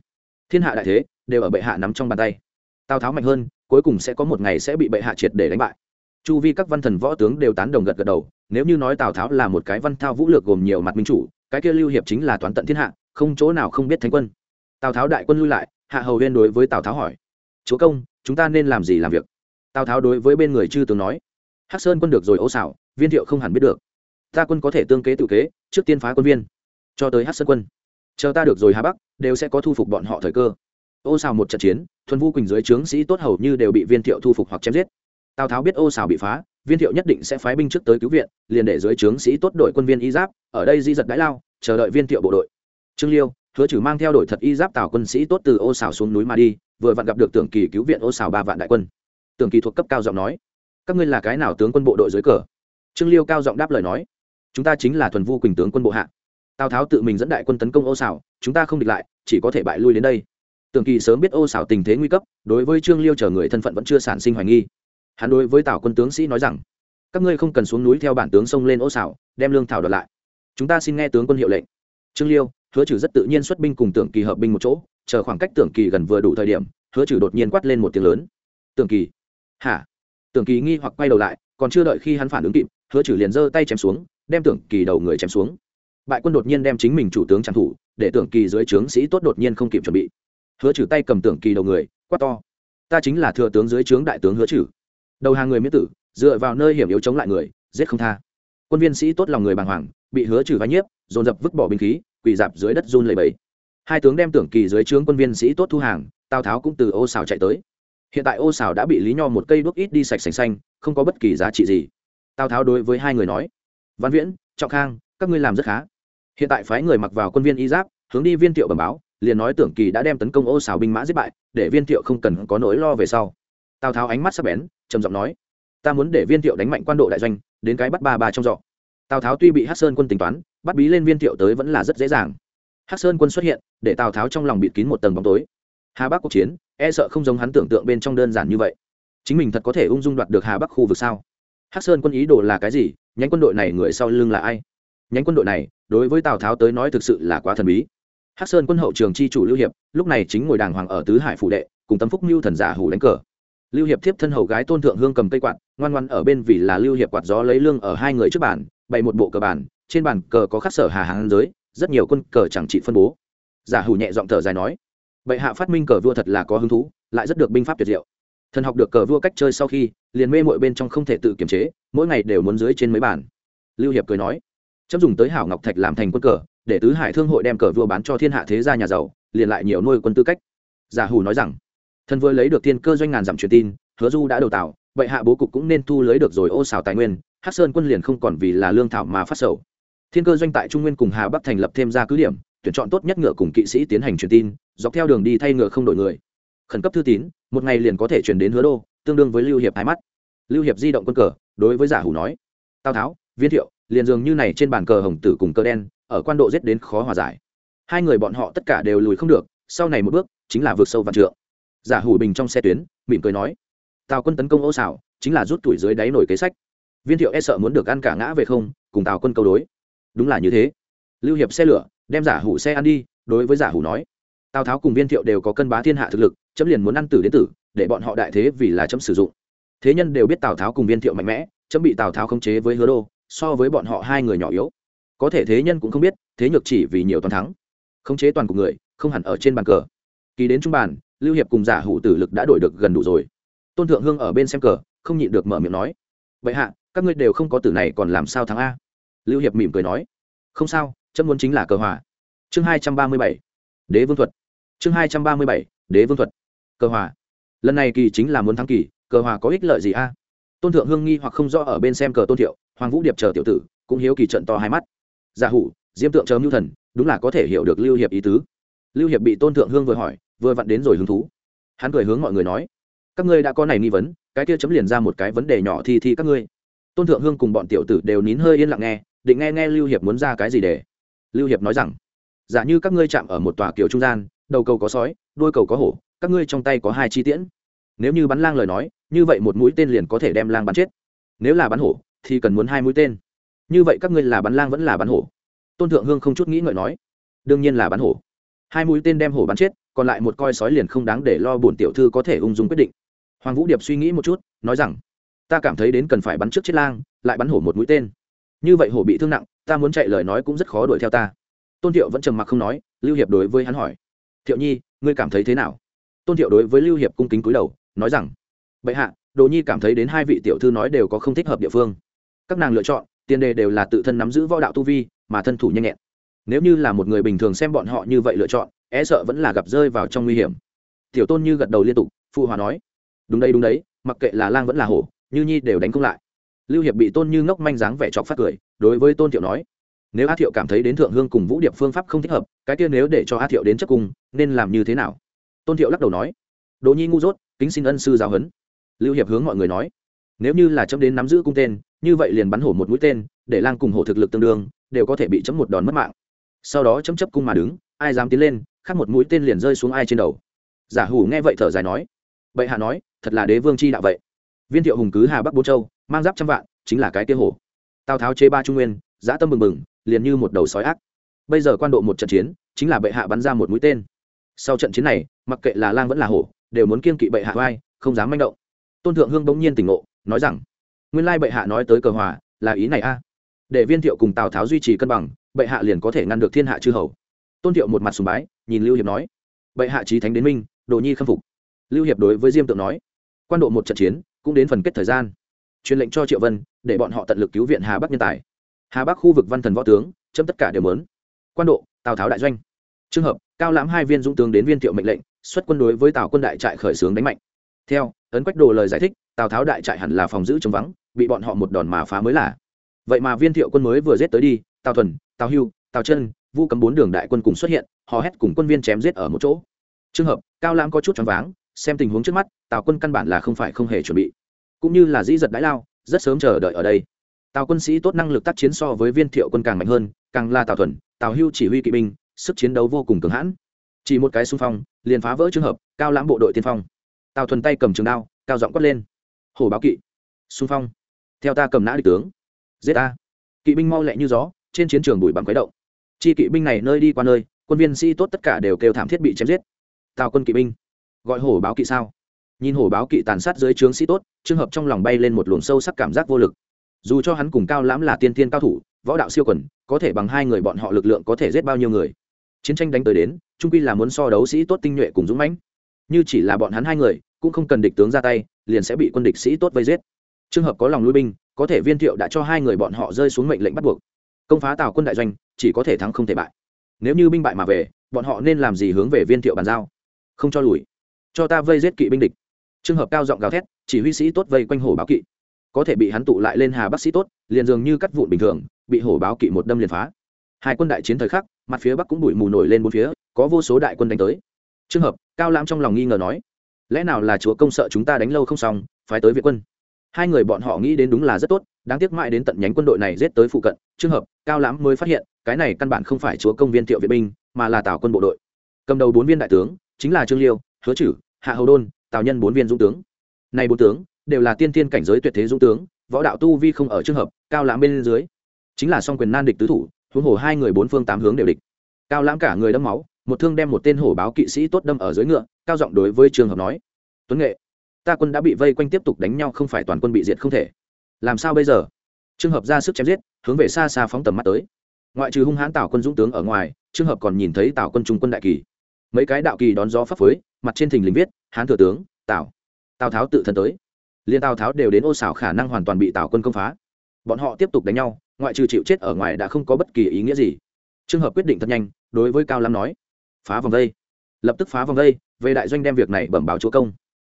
Thiên hạ đại thế, đều ở bệ hạ nắm trong bàn tay. Tào tháo mạnh hơn, cuối cùng sẽ có một ngày sẽ bị bệ hạ triệt để đánh bại. Chu vi các văn thần võ tướng đều tán đồng gật gật đầu, nếu như nói tào tháo là một cái văn thao vũ lược gồm nhiều mặt minh chủ, cái kia lưu hiệp chính là toán tận thiên hạ, không chỗ nào không biết thánh quân. Tào tháo đại quân lui lại, hạ hầu huyên đối với tào tháo hỏi, chúa công, chúng ta nên làm gì làm việc? Tào tháo đối với bên người chư tướng nói, hắc sơn quân được rồi, ô xảo, viên thiệu không hẳn biết được. Ta quân có thể tương kế tự kế, trước tiên phá quân viên, cho tới hắc sơn quân. Chờ ta được rồi hà bắc, đều sẽ có thu phục bọn họ thời cơ. Ô xào một trận chiến, thuần vu quỳnh dưới trướng sĩ tốt hầu như đều bị viên thiệu thu phục hoặc chém giết. Tào tháo biết ô xào bị phá, viên thiệu nhất định sẽ phái binh trước tới cứu viện, liền để dưới trướng sĩ tốt đội quân viên y giáp, ở đây di giật đái lao, chờ đợi viên thiệu bộ đội. Trương liêu, hứa trừ mang theo đội thật y giáp tào quân sĩ tốt từ ô xào xuống núi mà đi, vừa vặn gặp được tưởng kỳ cứu viện ô xào ba vạn đại quân tưởng kỳ thuộc cấp cao giọng nói. Các ngươi là cái nào tướng quân bộ đội dưới cờ? Trương liêu cao giọng đáp lời nói. Chúng ta chính là thuần vu quỳnh tướng quân bộ hạ. Tào tháo tự mình dẫn đại quân tấn công ô xảo chúng ta không địch lại, chỉ có thể bại lui đến đây. Tưởng kỳ sớm biết ô xảo tình thế nguy cấp, đối với trương liêu chờ người thân phận vẫn chưa sản sinh hoài nghi. Hắn đối với tào quân tướng sĩ nói rằng, các ngươi không cần xuống núi theo bản tướng xông lên ô xảo đem lương thảo đoạt lại. Chúng ta xin nghe tướng quân hiệu lệnh. Trương liêu, hứa trừ rất tự nhiên xuất binh cùng tưởng kỳ hợp binh một chỗ, chờ khoảng cách tưởng kỳ gần vừa đủ thời điểm, hứa trừ đột nhiên quát lên một tiếng lớn. Tưởng kỳ hả? Tưởng kỳ nghi hoặc quay đầu lại, còn chưa đợi khi hắn phản ứng kịp, hứa trừ liền giơ tay chém xuống, đem tưởng kỳ đầu người chém xuống. Bại quân đột nhiên đem chính mình chủ tướng trang thủ, để tưởng kỳ dưới trướng sĩ tốt đột nhiên không kịp chuẩn bị. Hứa trừ tay cầm tưởng kỳ đầu người, quát to. Ta chính là thừa tướng dưới trướng đại tướng hứa trừ đầu hàng người miễn tử, dựa vào nơi hiểm yếu chống lại người, giết không tha. Quân viên sĩ tốt lòng người bàng hoàng, bị hứa trừ vai nhiếp, dồn dập vứt bỏ binh khí, quỳ dạp dưới đất run lầy bẫy hai tướng đem tưởng kỳ dưới trướng quân viên sĩ tốt thu hàng, tào tháo cũng từ ô xào chạy tới hiện tại ô xào đã bị lý nho một cây đuốc ít đi sạch sành xanh, không có bất kỳ giá trị gì. Tào tháo đối với hai người nói, văn viễn, trọng khang, các ngươi làm rất khá. Hiện tại phái người mặc vào quân viên y giáp, hướng đi viên thiệu bẩm báo, liền nói tưởng kỳ đã đem tấn công ô xào binh mã giết bại, để viên thiệu không cần có nỗi lo về sau. Tào tháo ánh mắt sắp bén, trầm giọng nói, ta muốn để viên thiệu đánh mạnh quan độ đại doanh, đến cái bắt ba ba trong dọ tào tháo tuy bị hát sơn quân tính toán, bắt bí lên viên thiệu tới vẫn là rất dễ dàng. Hát sơn quân xuất hiện, để tào tháo trong lòng bịt kín một tầng bóng tối hà bắc cuộc chiến e sợ không giống hắn tưởng tượng bên trong đơn giản như vậy. Chính mình thật có thể ung dung đoạt được hà bắc khu vực sao? Hắc sơn quân ý đồ là cái gì? Nhánh quân đội này người sau lưng là ai? Nhánh quân đội này, đối với tào tháo tới nói thực sự là quá thần bí. Hắc sơn quân hậu trường chi chủ lưu hiệp, lúc này chính ngồi đàng hoàng ở tứ hải phủ đệ, cùng tâm phúc mưu thần giả hủ đánh cờ. Lưu hiệp tiếp thân hầu gái tôn thượng hương cầm cây quạt, ngoan ngoan ở bên vì là lưu hiệp quạt gió lấy lương ở hai người trước bàn, bày một bộ cờ bàn, trên bàn cờ có khắc sở hà hàng giới, rất nhiều quân cờ chẳng trị phân bố. Giả hủ nhẹ giọng thở dài nói bệ hạ phát minh cờ vua thật là có hứng thú, lại rất được binh pháp tuyệt diệu. Thần học được cờ vua cách chơi sau khi, liền mê mội bên trong không thể tự kiềm chế, mỗi ngày đều muốn dưới trên mấy bản. lưu hiệp cười nói chấp dùng tới hảo ngọc thạch làm thành quân cờ, để tứ hải thương hội đem cờ vua bán cho thiên hạ thế gia nhà giàu, liền lại nhiều nuôi quân tư cách. Giả hủ nói rằng, thần vừa lấy được thiên cơ doanh ngàn dặm truyền tin, hứa du đã đầu tạo vậy hạ bố cục cũng nên thu lấy được rồi ô xào tài nguyên, hắc sơn quân liền không còn vì là lương thảo mà phát sầu. Thiên cơ doanh tại trung nguyên cùng hà bắc thành lập thêm ra cứ điểm tuyển chọn tốt nhất ngựa cùng kỵ sĩ tiến hành truyền tin, dọc theo đường đi thay ngựa không đổi người. Khẩn cấp thư tín, một ngày liền có thể chuyển đến hứa đô, tương đương với lưu hiệp hai mắt. Lưu hiệp di động quân cờ, đối với giả hủ nói, tào tháo, viên thiệu, liền dường như này trên bàn cờ hồng tử cùng cờ đen, ở quan độ giết đến khó hòa giải. Hai người bọn họ tất cả đều lùi không được, sau này một bước, chính là vượt sâu văn trượng. Giả hủ bình trong xe tuyến, mỉm cười nói, tào quân tấn công ô xảo chính là rút tuổi dưới đáy nổi kế sách. Viên thiệu e sợ muốn được ăn cả ngã về không, cùng tào quân câu đối. Đúng là như thế. Lưu hiệp xe lửa đem giả hủ xe ăn đi, đối với giả hủ nói. Tào tháo cùng viên thiệu đều có cân bá thiên hạ thực lực, chấm liền muốn ăn tử đến tử, để bọn họ đại thế vì là chấm sử dụng. Thế nhân đều biết tào tháo cùng viên thiệu mạnh mẽ, chấm bị tào tháo khống chế với hứa đô, so với bọn họ hai người nhỏ yếu. Có thể thế nhân cũng không biết, thế nhược chỉ vì nhiều toàn thắng. Khống chế toàn của người, không hẳn ở trên bàn cờ. Kỳ đến trung bàn, lưu hiệp cùng giả hủ tử lực đã đổi được gần đủ rồi. Tôn thượng hương ở bên xem cờ, không nhịn được mở miệng nói. Vậy hạ, các ngươi đều không có tử này còn làm sao thắng a? Lưu hiệp mỉm cười nói. Không sao chấm muốn chính là cờ hòa. Chương hai trăm ba mươi bảy, đế vương thuật. Chương hai trăm ba mươi bảy, đế vương thuật. Cờ hòa. Lần này kỳ chính là muốn thắng kỳ, cờ hòa có ích lợi gì a? Tôn thượng hương nghi hoặc không rõ ở bên xem cờ tôn thiệu, hoàng vũ điệp chờ tiểu tử, cũng hiếu kỳ trận to hai mắt. Giả hủ, diêm tượng chờ mưu thần, đúng là có thể hiểu được lưu hiệp ý tứ. Lưu hiệp bị tôn thượng hương vừa hỏi, vừa vặn đến rồi hứng thú. Hắn cười hướng mọi người nói, các ngươi đã có này nghi vấn, cái kia chấm liền ra một cái vấn đề nhỏ thi thi các ngươi. Tôn thượng hương cùng bọn tiểu tử đều nín hơi yên lặng nghe, định nghe nghe lưu hiệp muốn ra cái gì để lưu hiệp nói rằng, giả như các ngươi chạm ở một tòa kiểu trung gian, đầu cầu có sói, đuôi cầu có hổ, các ngươi trong tay có hai chi tiễn. Nếu như bắn lang lời nói, như vậy một mũi tên liền có thể đem lang bắn chết. Nếu là bắn hổ, thì cần muốn hai mũi tên. Như vậy các ngươi là bắn lang vẫn là bắn hổ. Tôn thượng hương không chút nghĩ ngợi nói, đương nhiên là bắn hổ. Hai mũi tên đem hổ bắn chết, còn lại một coi sói liền không đáng để lo bổn tiểu thư có thể ung dung quyết định. Hoàng vũ điệp suy nghĩ một chút, nói rằng, ta cảm thấy đến cần phải bắn trước chết lang, lại bắn hổ một mũi tên. Như vậy hổ bị thương nặng ta muốn chạy lời nói cũng rất khó đuổi theo ta. Tôn thiệu vẫn trầm mặc không nói, lưu hiệp đối với hắn hỏi. Thiệu nhi, ngươi cảm thấy thế nào? Tôn thiệu đối với lưu hiệp cung kính cúi đầu, nói rằng, bệ hạ, đồ nhi cảm thấy đến hai vị tiểu thư nói đều có không thích hợp địa phương. Các nàng lựa chọn, tiền đề đều là tự thân nắm giữ võ đạo tu vi, mà thân thủ nhanh nhẹn. Nếu như là một người bình thường xem bọn họ như vậy lựa chọn e sợ vẫn là gặp rơi vào trong nguy hiểm. Tiểu tôn như gật đầu liên tục, phụ hòa nói, đúng đây đúng đấy, mặc kệ là lang vẫn là hổ, như nhi đều đánh công lại lưu hiệp bị tôn như ngốc manh dáng vẻ chọc phát cười, đối với tôn thiệu nói, nếu a thiệu cảm thấy đến thượng hương cùng vũ điệp phương pháp không thích hợp, cái kia nếu để cho a thiệu đến chấp cung nên làm như thế nào? Tôn thiệu lắc đầu nói, đỗ nhi ngu dốt, kính xin ân sư giáo huấn. Lưu hiệp hướng mọi người nói, nếu như là chấm đến nắm giữ cung tên, như vậy liền bắn hổ một mũi tên, để lang cùng hổ thực lực tương đương, đều có thể bị chấm một đòn mất mạng. Sau đó chấm chấp cung mà đứng, ai dám tiến lên khắc một mũi tên liền rơi xuống ai trên đầu. Giả hủ nghe vậy thở dài nói, bệ hạ nói, thật là đế vương chi đạo vậy. Viên thiệu hùng cứ hà bắc bố châu mang giáp trăm vạn, chính là cái kia hổ tào tháo chế ba trung nguyên, dã tâm bừng bừng, liền như một đầu sói ác. Bây giờ quan độ một trận chiến, chính là bệ hạ bắn ra một mũi tên. Sau trận chiến này, mặc kệ là lang vẫn là hổ, đều muốn kiên kỵ bệ hạ vai, không dám manh động. Tôn thượng hương bỗng nhiên tỉnh ngộ, nói rằng, nguyên lai bệ hạ nói tới cờ hòa, là ý này a. Để viên thiệu cùng tào tháo duy trì cân bằng, bệ hạ liền có thể ngăn được thiên hạ chư hầu. Tôn thiệu một mặt sùng bái, nhìn lưu hiệp nói, bệ hạ trí thánh đến minh, đồ nhi khâm phục. Lưu hiệp đối với diêm tượng nói, quan độ một trận chiến, cũng đến phần kết thời gian truyền lệnh cho triệu vân, để bọn họ tận lực cứu viện hà bắc nhân tài. Hà bắc khu vực văn thần võ tướng, chấm tất cả đều mớn quan độ, tào tháo đại doanh. Trường hợp, cao lãm hai viên dũng tướng đến viên thiệu mệnh lệnh, xuất quân đối với tào quân đại trại khởi xướng đánh mạnh. Theo, ấn quách đồ lời giải thích, tào tháo đại trại hẳn là phòng giữ chống vắng, bị bọn họ một đòn mà phá mới là. Vậy mà viên thiệu quân mới vừa giết tới đi, tào thuần, tào hưu, tào chân, vu cấm bốn đường đại quân cùng xuất hiện họ hét cùng quân viên chém giết ở một chỗ. Trường hợp, cao lãm có chút choáng váng, xem tình huống trước mắt, tào quân căn bản là không phải không hề chuẩn bị cũng như là dĩ giật đãi lao, rất sớm chờ đợi ở đây. Tào quân sĩ tốt năng lực tác chiến so với viên thiệu quân càng mạnh hơn, càng là tào thuần, tào hưu chỉ huy kỵ binh, sức chiến đấu vô cùng cường hãn. Chỉ một cái xung phong, liền phá vỡ trường hợp, cao lãm bộ đội tiên phong. Tào thuần tay cầm trường đao, cao giọng quất lên. Hổ báo kỵ. Xung phong. Theo ta cầm nã địch tướng. Giết ta. Kỵ binh mau lẹ như gió, trên chiến trường bụi bặm quấy động. Chi kỵ binh này nơi đi qua nơi, quân viên sĩ tốt tất cả đều kêu thảm thiết bị chém giết. Tào quân kỵ binh. Gọi hổ báo kỵ sao? Nhìn hổ báo kỵ tàn sát dưới trướng sĩ tốt trường hợp trong lòng bay lên một luồng sâu sắc cảm giác vô lực. Dù cho hắn cùng cao lãm là tiên tiên cao thủ, võ đạo siêu quần, có thể bằng hai người bọn họ lực lượng có thể giết bao nhiêu người. Chiến tranh đánh tới đến, trung quy là muốn so đấu sĩ tốt tinh nhuệ cùng dũng mãnh. Như chỉ là bọn hắn hai người, cũng không cần địch tướng ra tay, liền sẽ bị quân địch sĩ tốt vây giết. Trường hợp có lòng lui binh, có thể viên thiệu đã cho hai người bọn họ rơi xuống mệnh lệnh bắt buộc. Công phá tào quân đại doanh, chỉ có thể thắng không thể bại. Nếu như binh bại mà về, bọn họ nên làm gì hướng về viên thiệu bàn giao? Không cho lùi. Cho ta vây giết kỵ binh địch trường hợp cao giọng gào thét, chỉ huy sĩ tốt vây quanh hổ báo kỵ. Có thể bị hắn tụ lại lên hà bắc sĩ tốt, liền dường như cắt vụn bình thường, bị hổ báo kỵ một đâm liền phá. Hai quân đại chiến thời khắc, mặt phía bắc cũng bụi mù nổi lên bốn phía, có vô số đại quân đánh tới. Trường hợp, cao lãm trong lòng nghi ngờ nói, lẽ nào là chúa công sợ chúng ta đánh lâu không xong, phái tới việt quân? Hai người bọn họ nghĩ đến đúng là rất tốt, đáng tiếc mãi đến tận nhánh quân đội này giết tới phụ cận trường hợp, cao lãm mới phát hiện, cái này căn bản không phải chúa công viên thiệu việt binh, mà là tào quân bộ đội. Cầm đầu bốn viên đại tướng, chính là trương liêu, hứa chử, hạ hầu đôn tào nhân bốn viên dũng tướng. Này bốn tướng, đều là tiên tiên cảnh giới tuyệt thế dũng tướng, võ đạo tu vi không ở trường hợp, cao lãm bên dưới. Chính là song quyền nan địch tứ thủ, huống hồ hai người bốn phương tám hướng đều địch. Cao lãm cả người đâm máu, một thương đem một tên hổ báo kỵ sĩ tốt đâm ở dưới ngựa, cao giọng đối với trường hợp nói, tuấn nghệ, ta quân đã bị vây quanh tiếp tục đánh nhau không phải toàn quân bị diệt không thể. Làm sao bây giờ? Trường hợp ra sức chém giết, hướng về xa xa phóng tầm mắt tới. Ngoại trừ hung hãn tào quân dũng tướng ở ngoài, trường hợp còn nhìn thấy tào quân trung quân đại kỳ mấy cái đạo kỳ đón gió pháp phới, mặt trên thình lình viết, hán thừa tướng, tào. Tào tháo tự thân tới. Liên tào tháo đều đến ô xảo khả năng hoàn toàn bị tào quân công phá. Bọn họ tiếp tục đánh nhau, ngoại trừ chịu chết ở ngoài đã không có bất kỳ ý nghĩa gì. Trường hợp quyết định thật nhanh, đối với cao lam nói, phá vòng vây lập tức phá vòng vây về đại doanh đem việc này bẩm báo chúa công.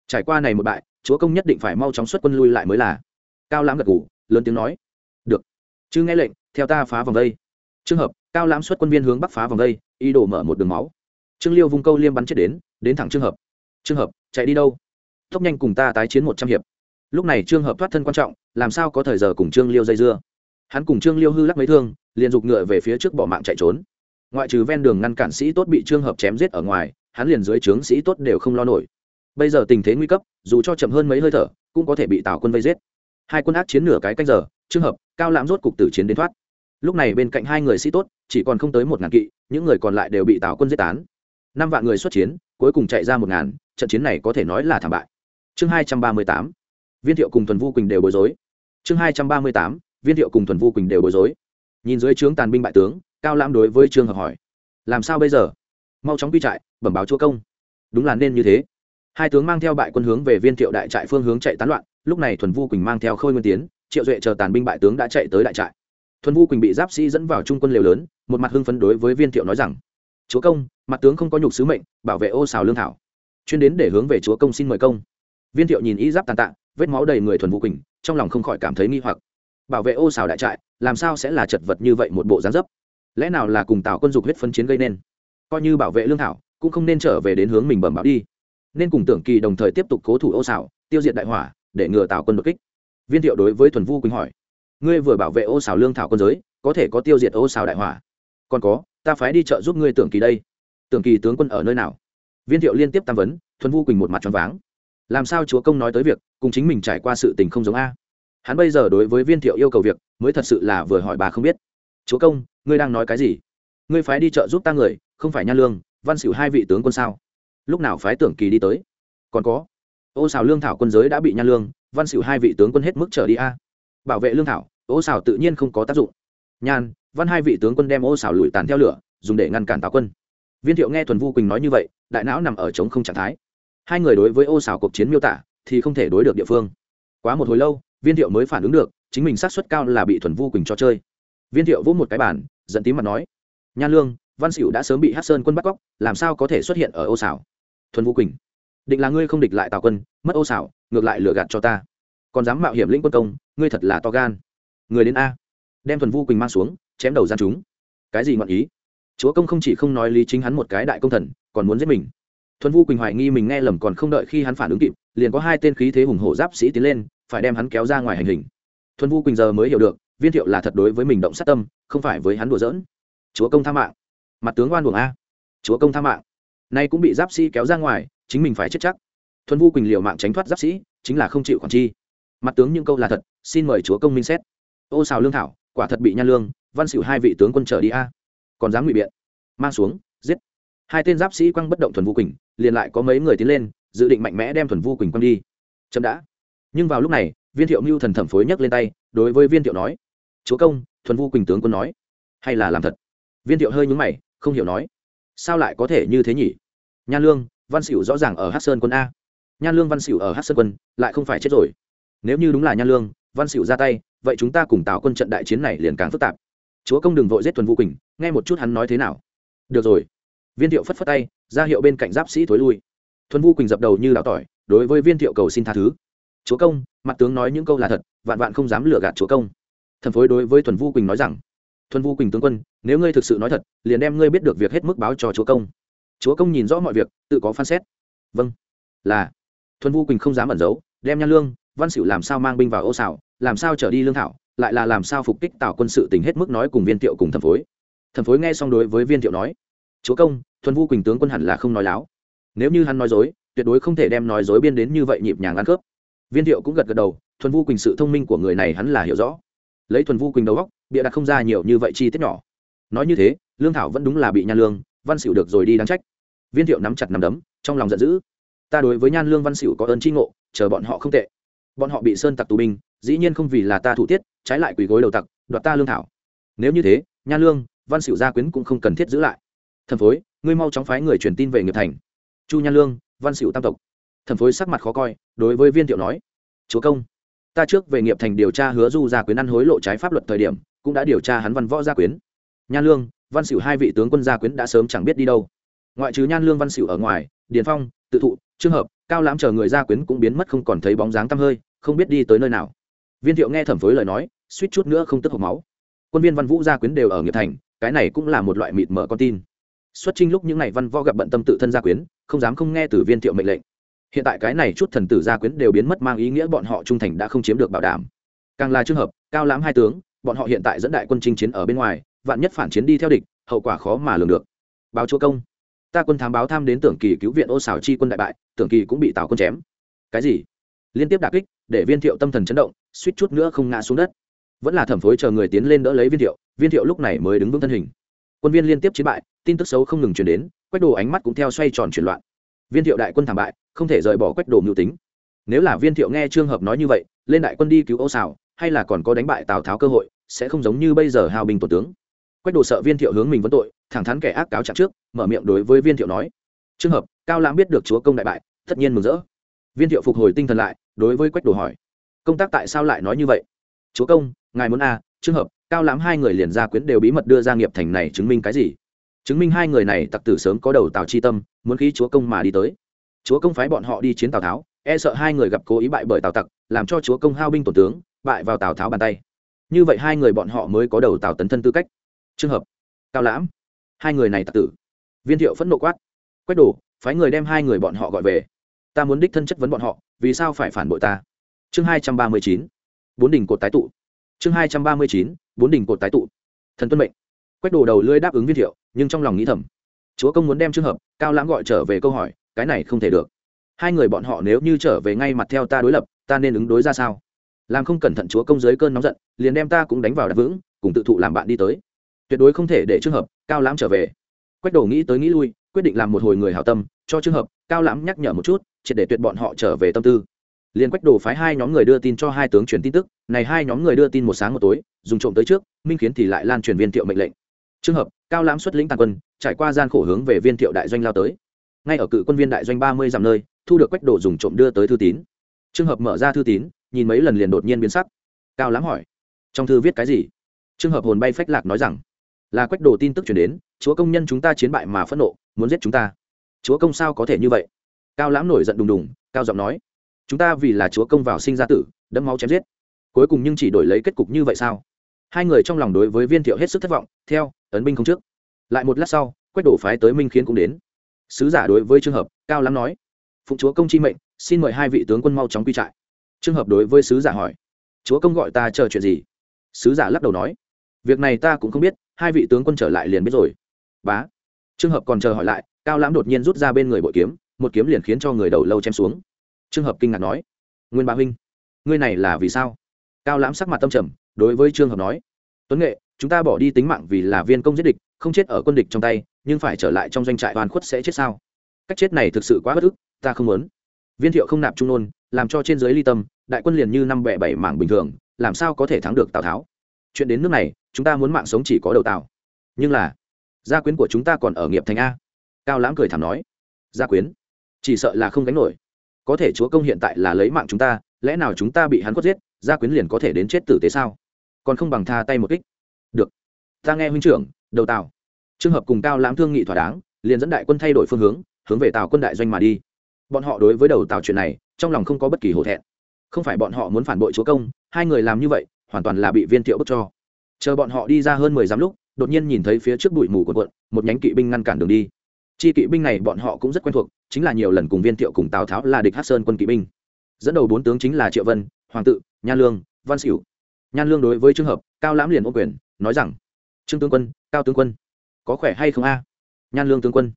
Trải qua này một bại, chúa công nhất định phải mau chóng xuất quân lui lại mới là. Cao lãm gật ngủ lớn tiếng nói, được, chứ nghe lệnh, theo ta phá vòng vây trường hợp, cao lãm xuất quân viên hướng bắc phá vòng vây ý đồ mở một đường máu trương liêu vung câu liêm bắn chết đến đến thẳng trường hợp. Trường hợp, chạy đi đâu? Tốc nhanh cùng ta tái chiến một trăm hiệp. Lúc này trương hợp thoát thân quan trọng, làm sao có thời giờ cùng trương liêu dây dưa? Hắn cùng trương liêu hư lắc mấy thương, liền giục ngựa về phía trước bỏ mạng chạy trốn. Ngoại trừ ven đường ngăn cản sĩ tốt bị trương hợp chém giết ở ngoài, hắn liền dưới trướng sĩ tốt đều không lo nổi. Bây giờ tình thế nguy cấp, dù cho chậm hơn mấy hơi thở, cũng có thể bị tào quân vây giết. Hai quân ác chiến nửa cái canh giờ trường hợp, cao lãm rốt cục tử chiến đến thoát. Lúc này bên cạnh hai người sĩ tốt, chỉ còn không tới một ngàn kỵ, những người còn lại đều bị tào quân giết tán năm vạn người xuất chiến, cuối cùng chạy ra một ngàn, trận chiến này có thể nói là thảm bại. Chương hai trăm ba mươi tám, viên thiệu cùng thuần vu quỳnh đều bối rối. Chương hai trăm ba mươi tám, viên thiệu cùng thuần vu quỳnh đều bối rối. Nhìn dưới trướng tàn binh bại tướng, cao lãm đối với trương hợp hỏi, làm sao bây giờ? Mau chóng quy trại, bẩm báo chúa công. Đúng là nên như thế. Hai tướng mang theo bại quân hướng về viên thiệu đại trại phương hướng chạy tán loạn, lúc này thuần vu quỳnh mang theo khôi nguyên tiến, triệu duệ chờ tàn binh bại tướng đã chạy tới đại trại. Thuần vu quỳnh bị giáp sĩ dẫn vào trung quân liều lớn, một mặt hưng phấn đối với viên thiệu nói rằng, chúa công mặt tướng không có nhục sứ mệnh, bảo vệ ô xào lương thảo. Chuyên đến để hướng về chúa công xin mời công. Viên thiệu nhìn y giáp tàn tạ, vết máu đầy người thuần vũ quỳnh, trong lòng không khỏi cảm thấy nghi hoặc. Bảo vệ ô xào đại trại, làm sao sẽ là chật vật như vậy một bộ gián dấp? Lẽ nào là cùng tào quân dục huyết phân chiến gây nên? Coi như bảo vệ lương thảo, cũng không nên trở về đến hướng mình bẩm báo đi. Nên cùng tưởng kỳ đồng thời tiếp tục cố thủ ô xảo tiêu diệt đại hỏa, để ngừa tào quân đột kích. Viên thiệu đối với thuần vu quỳnh hỏi, ngươi vừa bảo vệ ô xảo lương thảo quân giới, có thể có tiêu diệt ô xảo đại hỏa? Còn có, ta phái đi chợ giúp ngươi tưởng kỳ đây tưởng kỳ tướng quân ở nơi nào? Viên thiệu liên tiếp tam vấn, thuần vu quỳnh một mặt tròn váng. Làm sao chúa công nói tới việc, cùng chính mình trải qua sự tình không giống a? Hắn bây giờ đối với viên thiệu yêu cầu việc, mới thật sự là vừa hỏi bà không biết. Chúa công, ngươi đang nói cái gì? Ngươi phái đi chợ giúp ta người, không phải nha lương, văn xỉu hai vị tướng quân sao? Lúc nào phái tưởng kỳ đi tới? Còn có. Ô xào lương thảo quân giới đã bị nha lương, văn xỉu hai vị tướng quân hết mức trở đi a. Bảo vệ lương thảo, ô xào tự nhiên không có tác dụng. Nhan, văn hai vị tướng quân đem ô xào lùi tàn theo lửa, dùng để ngăn cản tào quân viên thiệu nghe thuần vu quỳnh nói như vậy, đại não nằm ở chống không trạng thái. Hai người đối với ô xào cuộc chiến miêu tả thì không thể đối được địa phương. Quá một hồi lâu, viên thiệu mới phản ứng được, chính mình sát suất cao là bị thuần vu quỳnh cho chơi. Viên thiệu vỗ một cái bản dẫn tím mặt nói nhan lương, văn xỉu đã sớm bị hát sơn quân bắt cóc, làm sao có thể xuất hiện ở ô xảo? Thuần vu quỳnh, định là ngươi không địch lại tào quân, mất ô xảo, ngược lại lừa gạt cho ta. Còn dám mạo hiểm lĩnh quân công, ngươi thật là to gan. Người đến a. Đem thuần vu quỳnh mang xuống, chém đầu gian chúng. Cái gì ngọn ý? Chúa công không chỉ không nói lý chính hắn một cái đại công thần, còn muốn giết mình. Thuần vu quỳnh hoài nghi mình nghe lầm còn không đợi khi hắn phản ứng kịp, liền có hai tên khí thế hùng hổ giáp sĩ tiến lên, phải đem hắn kéo ra ngoài hành hình. Thuần vu quỳnh giờ mới hiểu được, viên thiệu là thật đối với mình động sát tâm, không phải với hắn đùa giỡn. Chúa công tha mạng. Mặt tướng oan buồng a. Chúa công tha mạng. Nay cũng bị giáp sĩ kéo ra ngoài, chính mình phải chết chắc. Thuần vu quỳnh liều mạng tránh thoát giáp sĩ, chính là không chịu khoản chi. Mặt tướng những câu là thật, xin mời chúa công minh xét. Ô xào lương thảo, quả thật bị nhan lương, văn xịu hai vị tướng quân trở đi a còn dám ngụy biện. Mang xuống, giết. Hai tên giáp sĩ quăng bất động thuần vu quỳnh, liền lại có mấy người tiến lên, dự định mạnh mẽ đem thuần vu quỳnh quăng đi. Chậm đã. Nhưng vào lúc này, viên thiệu mưu thần thẩm phối nhấc lên tay, đối với viên thiệu nói, chúa công, thuần vu quỳnh tướng quân nói, hay là làm thật. Viên thiệu hơi nhúng mày, không hiểu nói, sao lại có thể như thế nhỉ? Nhan lương, văn xỉu rõ ràng ở hát sơn quân a. Nhan lương, văn xỉu ở hát sơn quân, lại không phải chết rồi. Nếu như đúng là nhan lương, văn xỉu ra tay, vậy chúng ta cùng tạo quân trận đại chiến này liền càng phức tạp chúa công đừng vội giết thuần vũ quỳnh, nghe một chút hắn nói thế nào. Được rồi. Viên thiệu phất phất tay, ra hiệu bên cạnh giáp sĩ thối lui. Thuần vũ quỳnh dập đầu như đào tỏi, đối với viên thiệu cầu xin tha thứ. Chúa công, mặt tướng nói những câu là thật, vạn vạn không dám lừa gạt chúa công. Thần phối đối với thuần vũ quỳnh nói rằng, thuần vũ quỳnh tướng quân, nếu ngươi thực sự nói thật, liền đem ngươi biết được việc hết mức báo cho chúa công. Chúa công nhìn rõ mọi việc, tự có phán xét. Vâng. Là. Thuần vũ quỳnh không dám ẩn giấu, đem nhan lương, văn xỉu làm sao mang binh vào ô xảo, làm sao trở đi lương thảo lại là làm sao phục kích tạo quân sự tình hết mức nói cùng viên thiệu cùng thần phối. Thần phối nghe xong đối với viên thiệu nói, chúa công, thuần vu quỳnh tướng quân hẳn là không nói láo. Nếu như hắn nói dối, tuyệt đối không thể đem nói dối biên đến như vậy nhịp nhàng ăn khớp. Viên thiệu cũng gật gật đầu, thuần vu quỳnh sự thông minh của người này hắn là hiểu rõ. Lấy thuần vu quỳnh đầu góc bịa đặt không ra nhiều như vậy chi tiết nhỏ. Nói như thế, lương thảo vẫn đúng là bị nhan lương, văn xỉu được rồi đi đáng trách. Viên thiệu nắm chặt nắm đấm, trong lòng giận dữ. Ta đối với nhan lương, văn xỉu có ơn tri ngộ, chờ bọn họ không tệ. Bọn họ bị sơn tặc tù binh dĩ nhiên không vì là ta thủ tiết, trái lại quỳ gối đầu tặc, đoạt ta lương thảo. Nếu như thế, nha lương, văn xỉu gia quyến cũng không cần thiết giữ lại. Thần phối, ngươi mau chóng phái người truyền tin về nghiệp thành. Chu nha lương, văn xỉu tam tộc. Thần phối sắc mặt khó coi, đối với viên thiệu nói, chúa công, ta trước về nghiệp thành điều tra hứa du gia quyến ăn hối lộ trái pháp luật thời điểm, cũng đã điều tra hắn văn võ gia quyến. Nhan lương, văn xỉu hai vị tướng quân gia quyến đã sớm chẳng biết đi đâu. Ngoại trừ nhan lương, văn xỉu ở ngoài, điền phong, tự thụ trường hợp, cao lãm chờ người gia quyến cũng biến mất không còn thấy bóng dáng tăm hơi, không biết đi tới nơi nào viên thiệu nghe thẩm phối lời nói, suýt chút nữa không tức hộp máu. Quân viên văn vũ gia quyến đều ở nghiệp thành, cái này cũng là một loại mịt mở con tin. Xuất trinh lúc những ngày văn võ gặp bận tâm tự thân gia quyến, không dám không nghe từ viên thiệu mệnh lệnh. Hiện tại cái này chút thần tử gia quyến đều biến mất mang ý nghĩa bọn họ trung thành đã không chiếm được bảo đảm. Càng là trường hợp, cao lãm hai tướng, bọn họ hiện tại dẫn đại quân chinh chiến ở bên ngoài, vạn nhất phản chiến đi theo địch, hậu quả khó mà lường được. Báo chúa công. Ta quân thám báo tham đến tưởng kỳ cứu viện ô xảo chi quân đại bại, tưởng kỳ cũng bị tào quân chém. Cái gì? Liên tiếp đà kích để viên thiệu tâm thần chấn động suýt chút nữa không ngã xuống đất. Vẫn là thẩm phối chờ người tiến lên đỡ lấy viên thiệu viên thiệu lúc này mới đứng vững thân hình. Quân viên liên tiếp chiến bại tin tức xấu không ngừng chuyển đến quách đồ ánh mắt cũng theo xoay tròn chuyển loạn. Viên thiệu đại quân thảm bại không thể rời bỏ quách đồ mưu tính. Nếu là viên thiệu nghe trường hợp nói như vậy lên đại quân đi cứu ô xào, hay là còn có đánh bại tào tháo cơ hội sẽ không giống như bây giờ hào bình tổ tướng. Quách đồ sợ viên thiệu hướng mình vấn tội thẳng thắn kẻ ác cáo trạng trước mở miệng đối với viên thiệu nói trường hợp cao lãm biết được chúa công đại bại tất nhiên mừng rỡ. Viên thiệu phục hồi tinh thần lại đối với quách đồ hỏi công tác tại sao lại nói như vậy chúa công ngài muốn a à, trường hợp cao lãm hai người liền gia quyến đều bí mật đưa ra nghiệp thành này chứng minh cái gì chứng minh hai người này tặc tử sớm có đầu tào chi tâm muốn khí chúa công mà đi tới chúa công phái bọn họ đi chiến tào tháo e sợ hai người gặp cố ý bại bởi tào tặc làm cho chúa công hao binh tổn tướng bại vào tào tháo bàn tay như vậy hai người bọn họ mới có đầu tào tấn thân tư cách trường hợp cao lãm hai người này tặc tử viên thiệu phẫn nộ quát quách đổ phái người đem hai người bọn họ gọi về ta muốn đích thân chất vấn bọn họ, vì sao phải phản bội ta? Chương hai trăm ba mươi chín, bốn đỉnh cột tái tụ. Chương hai trăm ba mươi chín, bốn đỉnh cột tái tụ. Thần tuân mệnh. Quách đồ đầu lưỡi đáp ứng viên thiệu, nhưng trong lòng nghĩ thầm, chúa công muốn đem trường hợp, cao lãm gọi trở về câu hỏi, cái này không thể được. Hai người bọn họ nếu như trở về ngay mặt theo ta đối lập, ta nên ứng đối ra sao? Làm không cẩn thận chúa công dưới cơn nóng giận, liền đem ta cũng đánh vào đặt vững, cùng tự thụ làm bạn đi tới. Tuyệt đối không thể để trường hợp, cao lãm trở về. Quách đồ nghĩ tới nghĩ lui, quyết định làm một hồi người hảo tâm, cho trường hợp, cao lãm nhắc nhở một chút triệt để tuyệt bọn họ trở về tâm tư. Liền quách đồ phái hai nhóm người đưa tin cho hai tướng truyền tin tức, này hai nhóm người đưa tin một sáng một tối, dùng trộm tới trước, minh khiến thì lại lan truyền viên thiệu mệnh lệnh. Trường hợp, cao lãm xuất lĩnh tàn quân, trải qua gian khổ hướng về viên thiệu đại doanh lao tới. Ngay ở cự quân viên đại doanh ba mươi dặm nơi, thu được quách đồ dùng trộm đưa tới thư tín. Trường hợp mở ra thư tín, nhìn mấy lần liền đột nhiên biến sắc. Cao lãm hỏi, trong thư viết cái gì? Trường hợp hồn bay phách lạc nói rằng, là quách đồ tin tức chuyển đến, chúa công nhân chúng ta chiến bại mà phẫn nộ, muốn giết chúng ta. Chúa công sao có thể như vậy? Cao lãm nổi giận đùng đùng, cao giọng nói, chúng ta vì là chúa công vào sinh ra tử, đẫm máu chém giết. Cuối cùng nhưng chỉ đổi lấy kết cục như vậy sao? Hai người trong lòng đối với viên thiệu hết sức thất vọng, theo, ấn binh không trước. Lại một lát sau, quách đổ phái tới minh khiến cũng đến. Sứ giả đối với trường hợp, cao lãm nói, phụng chúa công chi mệnh, xin mời hai vị tướng quân mau chóng quy trại. Trường hợp đối với sứ giả hỏi, chúa công gọi ta chờ chuyện gì? Sứ giả lắc đầu nói, việc này ta cũng không biết, hai vị tướng quân trở lại liền biết rồi. Bá. Trường hợp còn chờ hỏi lại, cao lãm đột nhiên rút ra bên người bội kiếm một kiếm liền khiến cho người đầu lâu chém xuống. Trường hợp kinh ngạc nói, nguyên bá huynh, ngươi này là vì sao? Cao lãm sắc mặt tâm trầm, đối với trương hợp nói, tuấn nghệ, chúng ta bỏ đi tính mạng vì là viên công giết địch, không chết ở quân địch trong tay, nhưng phải trở lại trong doanh trại toàn khuất sẽ chết sao? Cách chết này thực sự quá bất ức, ta không muốn. Viên thiệu không nạp trung nôn, làm cho trên dưới ly tâm, đại quân liền như năm bẻ bảy mảng bình thường, làm sao có thể thắng được tào tháo? Chuyện đến nước này, chúng ta muốn mạng sống chỉ có đầu tào. Nhưng là, gia quyến của chúng ta còn ở nghiệp thành a. Cao lãm cười thảm nói, gia quyến chỉ sợ là không gánh nổi. Có thể chúa công hiện tại là lấy mạng chúng ta, lẽ nào chúng ta bị hắn quất giết, gia quyến liền có thể đến chết tử tế sao? Còn không bằng tha tay một kích. Được. Ta nghe huynh trưởng, đầu tàu trường hợp cùng cao lãm thương nghị thỏa đáng, liền dẫn đại quân thay đổi phương hướng hướng về tàu quân đại doanh mà đi. Bọn họ đối với đầu tàu chuyện này, trong lòng không có bất kỳ hổ thẹn. Không phải bọn họ muốn phản bội chúa công, hai người làm như vậy, hoàn toàn là bị viên thiệu bức cho. Chờ bọn họ đi ra hơn mười dặm lúc, đột nhiên nhìn thấy phía trước bụi mù của quận một nhánh kỵ binh ngăn cản đường đi chi kỵ binh này bọn họ cũng rất quen thuộc, chính là nhiều lần cùng viên thiệu cùng tào tháo là địch hát sơn quân kỵ binh. Dẫn đầu bốn tướng chính là triệu vân, hoàng tự nhan lương, văn xỉu nhan lương đối với trường hợp, cao lãm liền ô quyền, nói rằng, trương tướng quân, cao tướng quân, có khỏe hay không a? Nhan lương tướng quân,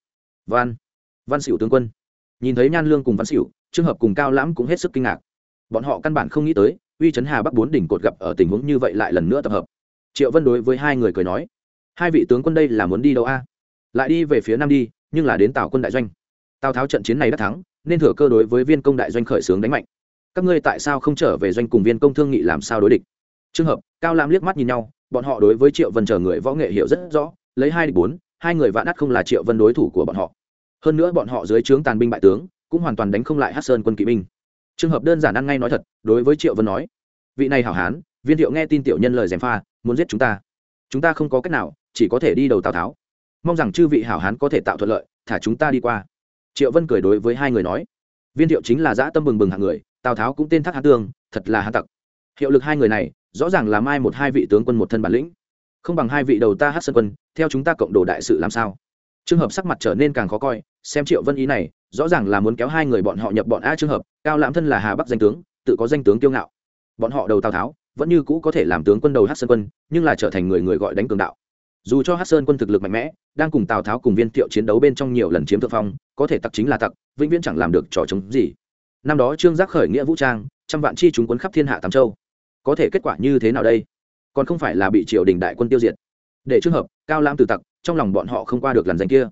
văn văn xỉu tướng quân. Nhìn thấy nhan lương cùng văn xỉu trường hợp cùng cao lãm cũng hết sức kinh ngạc. Bọn họ căn bản không nghĩ tới, uy trấn hà bắc bốn đỉnh cột gặp ở tình huống như vậy lại lần nữa tập hợp. Triệu vân đối với hai người cười nói, hai vị tướng quân đây là muốn đi đâu a? Lại đi về phía nam đi nhưng là đến tào quân đại doanh. Tào tháo trận chiến này đã thắng, nên thừa cơ đối với viên công đại doanh khởi xướng đánh mạnh. Các ngươi tại sao không trở về doanh cùng viên công thương nghị làm sao đối địch? Trường hợp, cao lam liếc mắt nhìn nhau, bọn họ đối với triệu vân chờ người võ nghệ hiểu rất rõ, lấy hai địch bốn, hai người vạn ắt không là triệu vân đối thủ của bọn họ. Hơn nữa bọn họ dưới trướng tàn binh bại tướng, cũng hoàn toàn đánh không lại hát sơn quân kỵ binh. Trường hợp đơn giản ăn ngay nói thật, đối với triệu vân nói, vị này hảo hán, viên thiệu nghe tin tiểu nhân lời gièm pha, muốn giết chúng ta. Chúng ta không có cách nào, chỉ có thể đi đầu tào tháo mong rằng chư vị hảo hán có thể tạo thuận lợi, thả chúng ta đi qua. Triệu vân cười đối với hai người nói. Viên thiệu chính là dã tâm bừng bừng hạng người, tào tháo cũng tên thác hán tương thật là hán tặc. Hiệu lực hai người này, rõ ràng là mai một hai vị tướng quân một thân bản lĩnh. Không bằng hai vị đầu ta hát sân quân, theo chúng ta cộng đồ đại sự làm sao? Trường hợp sắc mặt trở nên càng khó coi, xem triệu vân ý này, rõ ràng là muốn kéo hai người bọn họ nhập bọn a trường hợp, cao lãm thân là hà bắc danh tướng, tự có danh tướng kiêu ngạo. Bọn họ đầu tào tháo, vẫn như cũ có thể làm tướng quân đầu hát sơn quân, nhưng là trở thành người người gọi đánh cường đạo dù cho hát sơn quân thực lực mạnh mẽ, đang cùng tào tháo cùng viên thiệu chiến đấu bên trong nhiều lần chiếm thượng phong, có thể tặc chính là tặc, vĩnh viễn chẳng làm được trò chống gì. Năm đó trương giác khởi nghĩa vũ trang, trăm vạn chi chúng quấn khắp thiên hạ tam châu. Có thể kết quả như thế nào đây? Còn không phải là bị triều đình đại quân tiêu diệt. Để trường hợp, cao lam từ tặc, trong lòng bọn họ không qua được làn danh kia.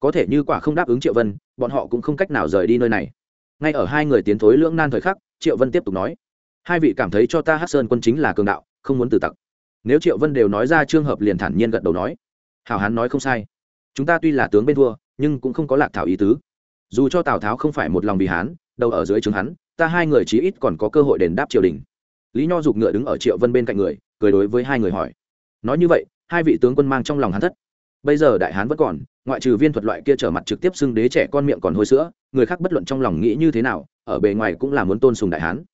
Có thể như quả không đáp ứng triệu vân, bọn họ cũng không cách nào rời đi nơi này. Ngay ở hai người tiến thối lưỡng nan thời khắc, triệu vân tiếp tục nói, hai vị cảm thấy cho ta hát sơn quân chính là cường đạo, không muốn từ tặc nếu triệu vân đều nói ra trường hợp liền thản nhiên gật đầu nói, hảo hán nói không sai. Chúng ta tuy là tướng bên thua, nhưng cũng không có lạc thảo ý tứ. Dù cho tào tháo không phải một lòng vì hán, đâu ở dưới trướng hắn, ta hai người chí ít còn có cơ hội đền đáp triều đình. Lý nho giục ngựa đứng ở triệu vân bên cạnh người, cười đối với hai người hỏi, nói như vậy, hai vị tướng quân mang trong lòng hắn thất. Bây giờ đại hán vẫn còn, ngoại trừ viên thuật loại kia trở mặt trực tiếp xưng đế trẻ con miệng còn hôi sữa, người khác bất luận trong lòng nghĩ như thế nào, ở bề ngoài cũng là muốn tôn sùng đại hán.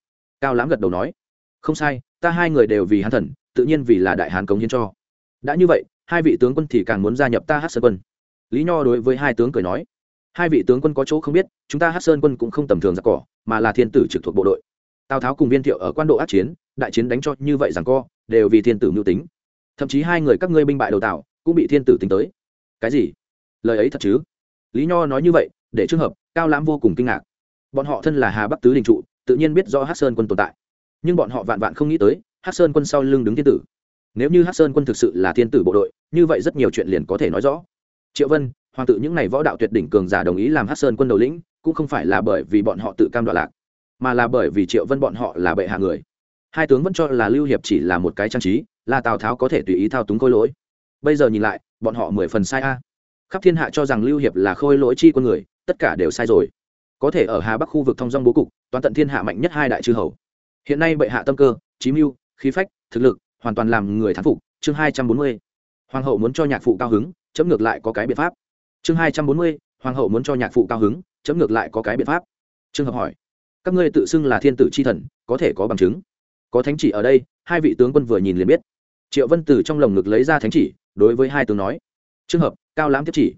Cao lãm gật đầu nói, không sai, ta hai người đều vì hán thần tự nhiên vì là đại hán cống hiến cho. Đã như vậy, hai vị tướng quân thì càng muốn gia nhập ta hát sơn quân. Lý nho đối với hai tướng cười nói. Hai vị tướng quân có chỗ không biết, chúng ta hát sơn quân cũng không tầm thường giặc cỏ, mà là thiên tử trực thuộc bộ đội. Tào tháo cùng viên thiệu ở quan độ át chiến, đại chiến đánh cho như vậy rằng co, đều vì thiên tử mưu tính. Thậm chí hai người các ngươi binh bại đầu tạo, cũng bị thiên tử tính tới. Cái gì? Lời ấy thật chứ? Lý nho nói như vậy, để trường hợp, cao lãm vô cùng kinh ngạc. Bọn họ thân là hà bắc tứ đình trụ, tự nhiên biết do hát sơn quân tồn tại. Nhưng bọn họ vạn vạn không nghĩ tới hát sơn quân sau lưng đứng thiên tử. Nếu như hát sơn quân thực sự là thiên tử bộ đội, như vậy rất nhiều chuyện liền có thể nói rõ. Triệu vân, hoàng tự những n à y võ đạo tuyệt đỉnh cường giả đồng ý làm hát sơn quân đầu lĩnh, cũng không phải là bởi vì bọn họ tự cam đoạn lạc, mà là bởi vì triệu vân bọn họ là bệ hạ người. Hai tướng vẫn cho là lưu hiệp chỉ là một cái trang trí, là tào tháo có thể tùy ý thao túng khôi lỗi. Bây giờ nhìn lại, bọn họ mười phần sai a. Khắp thiên hạ cho rằng lưu hiệp là khôi lỗi chi quân người, tất cả đều sai rồi. Có thể ở hà bắc khu vực thông dong bố cục toàn tận thiên hạ mạnh nhất hai đại chư hầu. Hiện nay bệ hạ tâm cơ, chí mưu khí phách, thực lực, hoàn toàn làm người thán phục, chương hai trăm bốn mươi. Hoàng hậu muốn cho nhạc phụ cao hứng, chấm ngược lại có cái biện pháp. Chương hai trăm bốn mươi, hoàng hậu muốn cho nhạc phụ cao hứng, chấm ngược lại có cái biện pháp. Trường hợp hỏi, các ngươi tự xưng là thiên tử c h i thần, có thể có bằng chứng. Có thánh chỉ ở đây, hai vị tướng quân vừa nhìn liền biết. Triệu vân từ trong lồng ngực lấy ra thánh chỉ, đối với hai tướng nói trường hợp, cao lãm tiếp chỉ.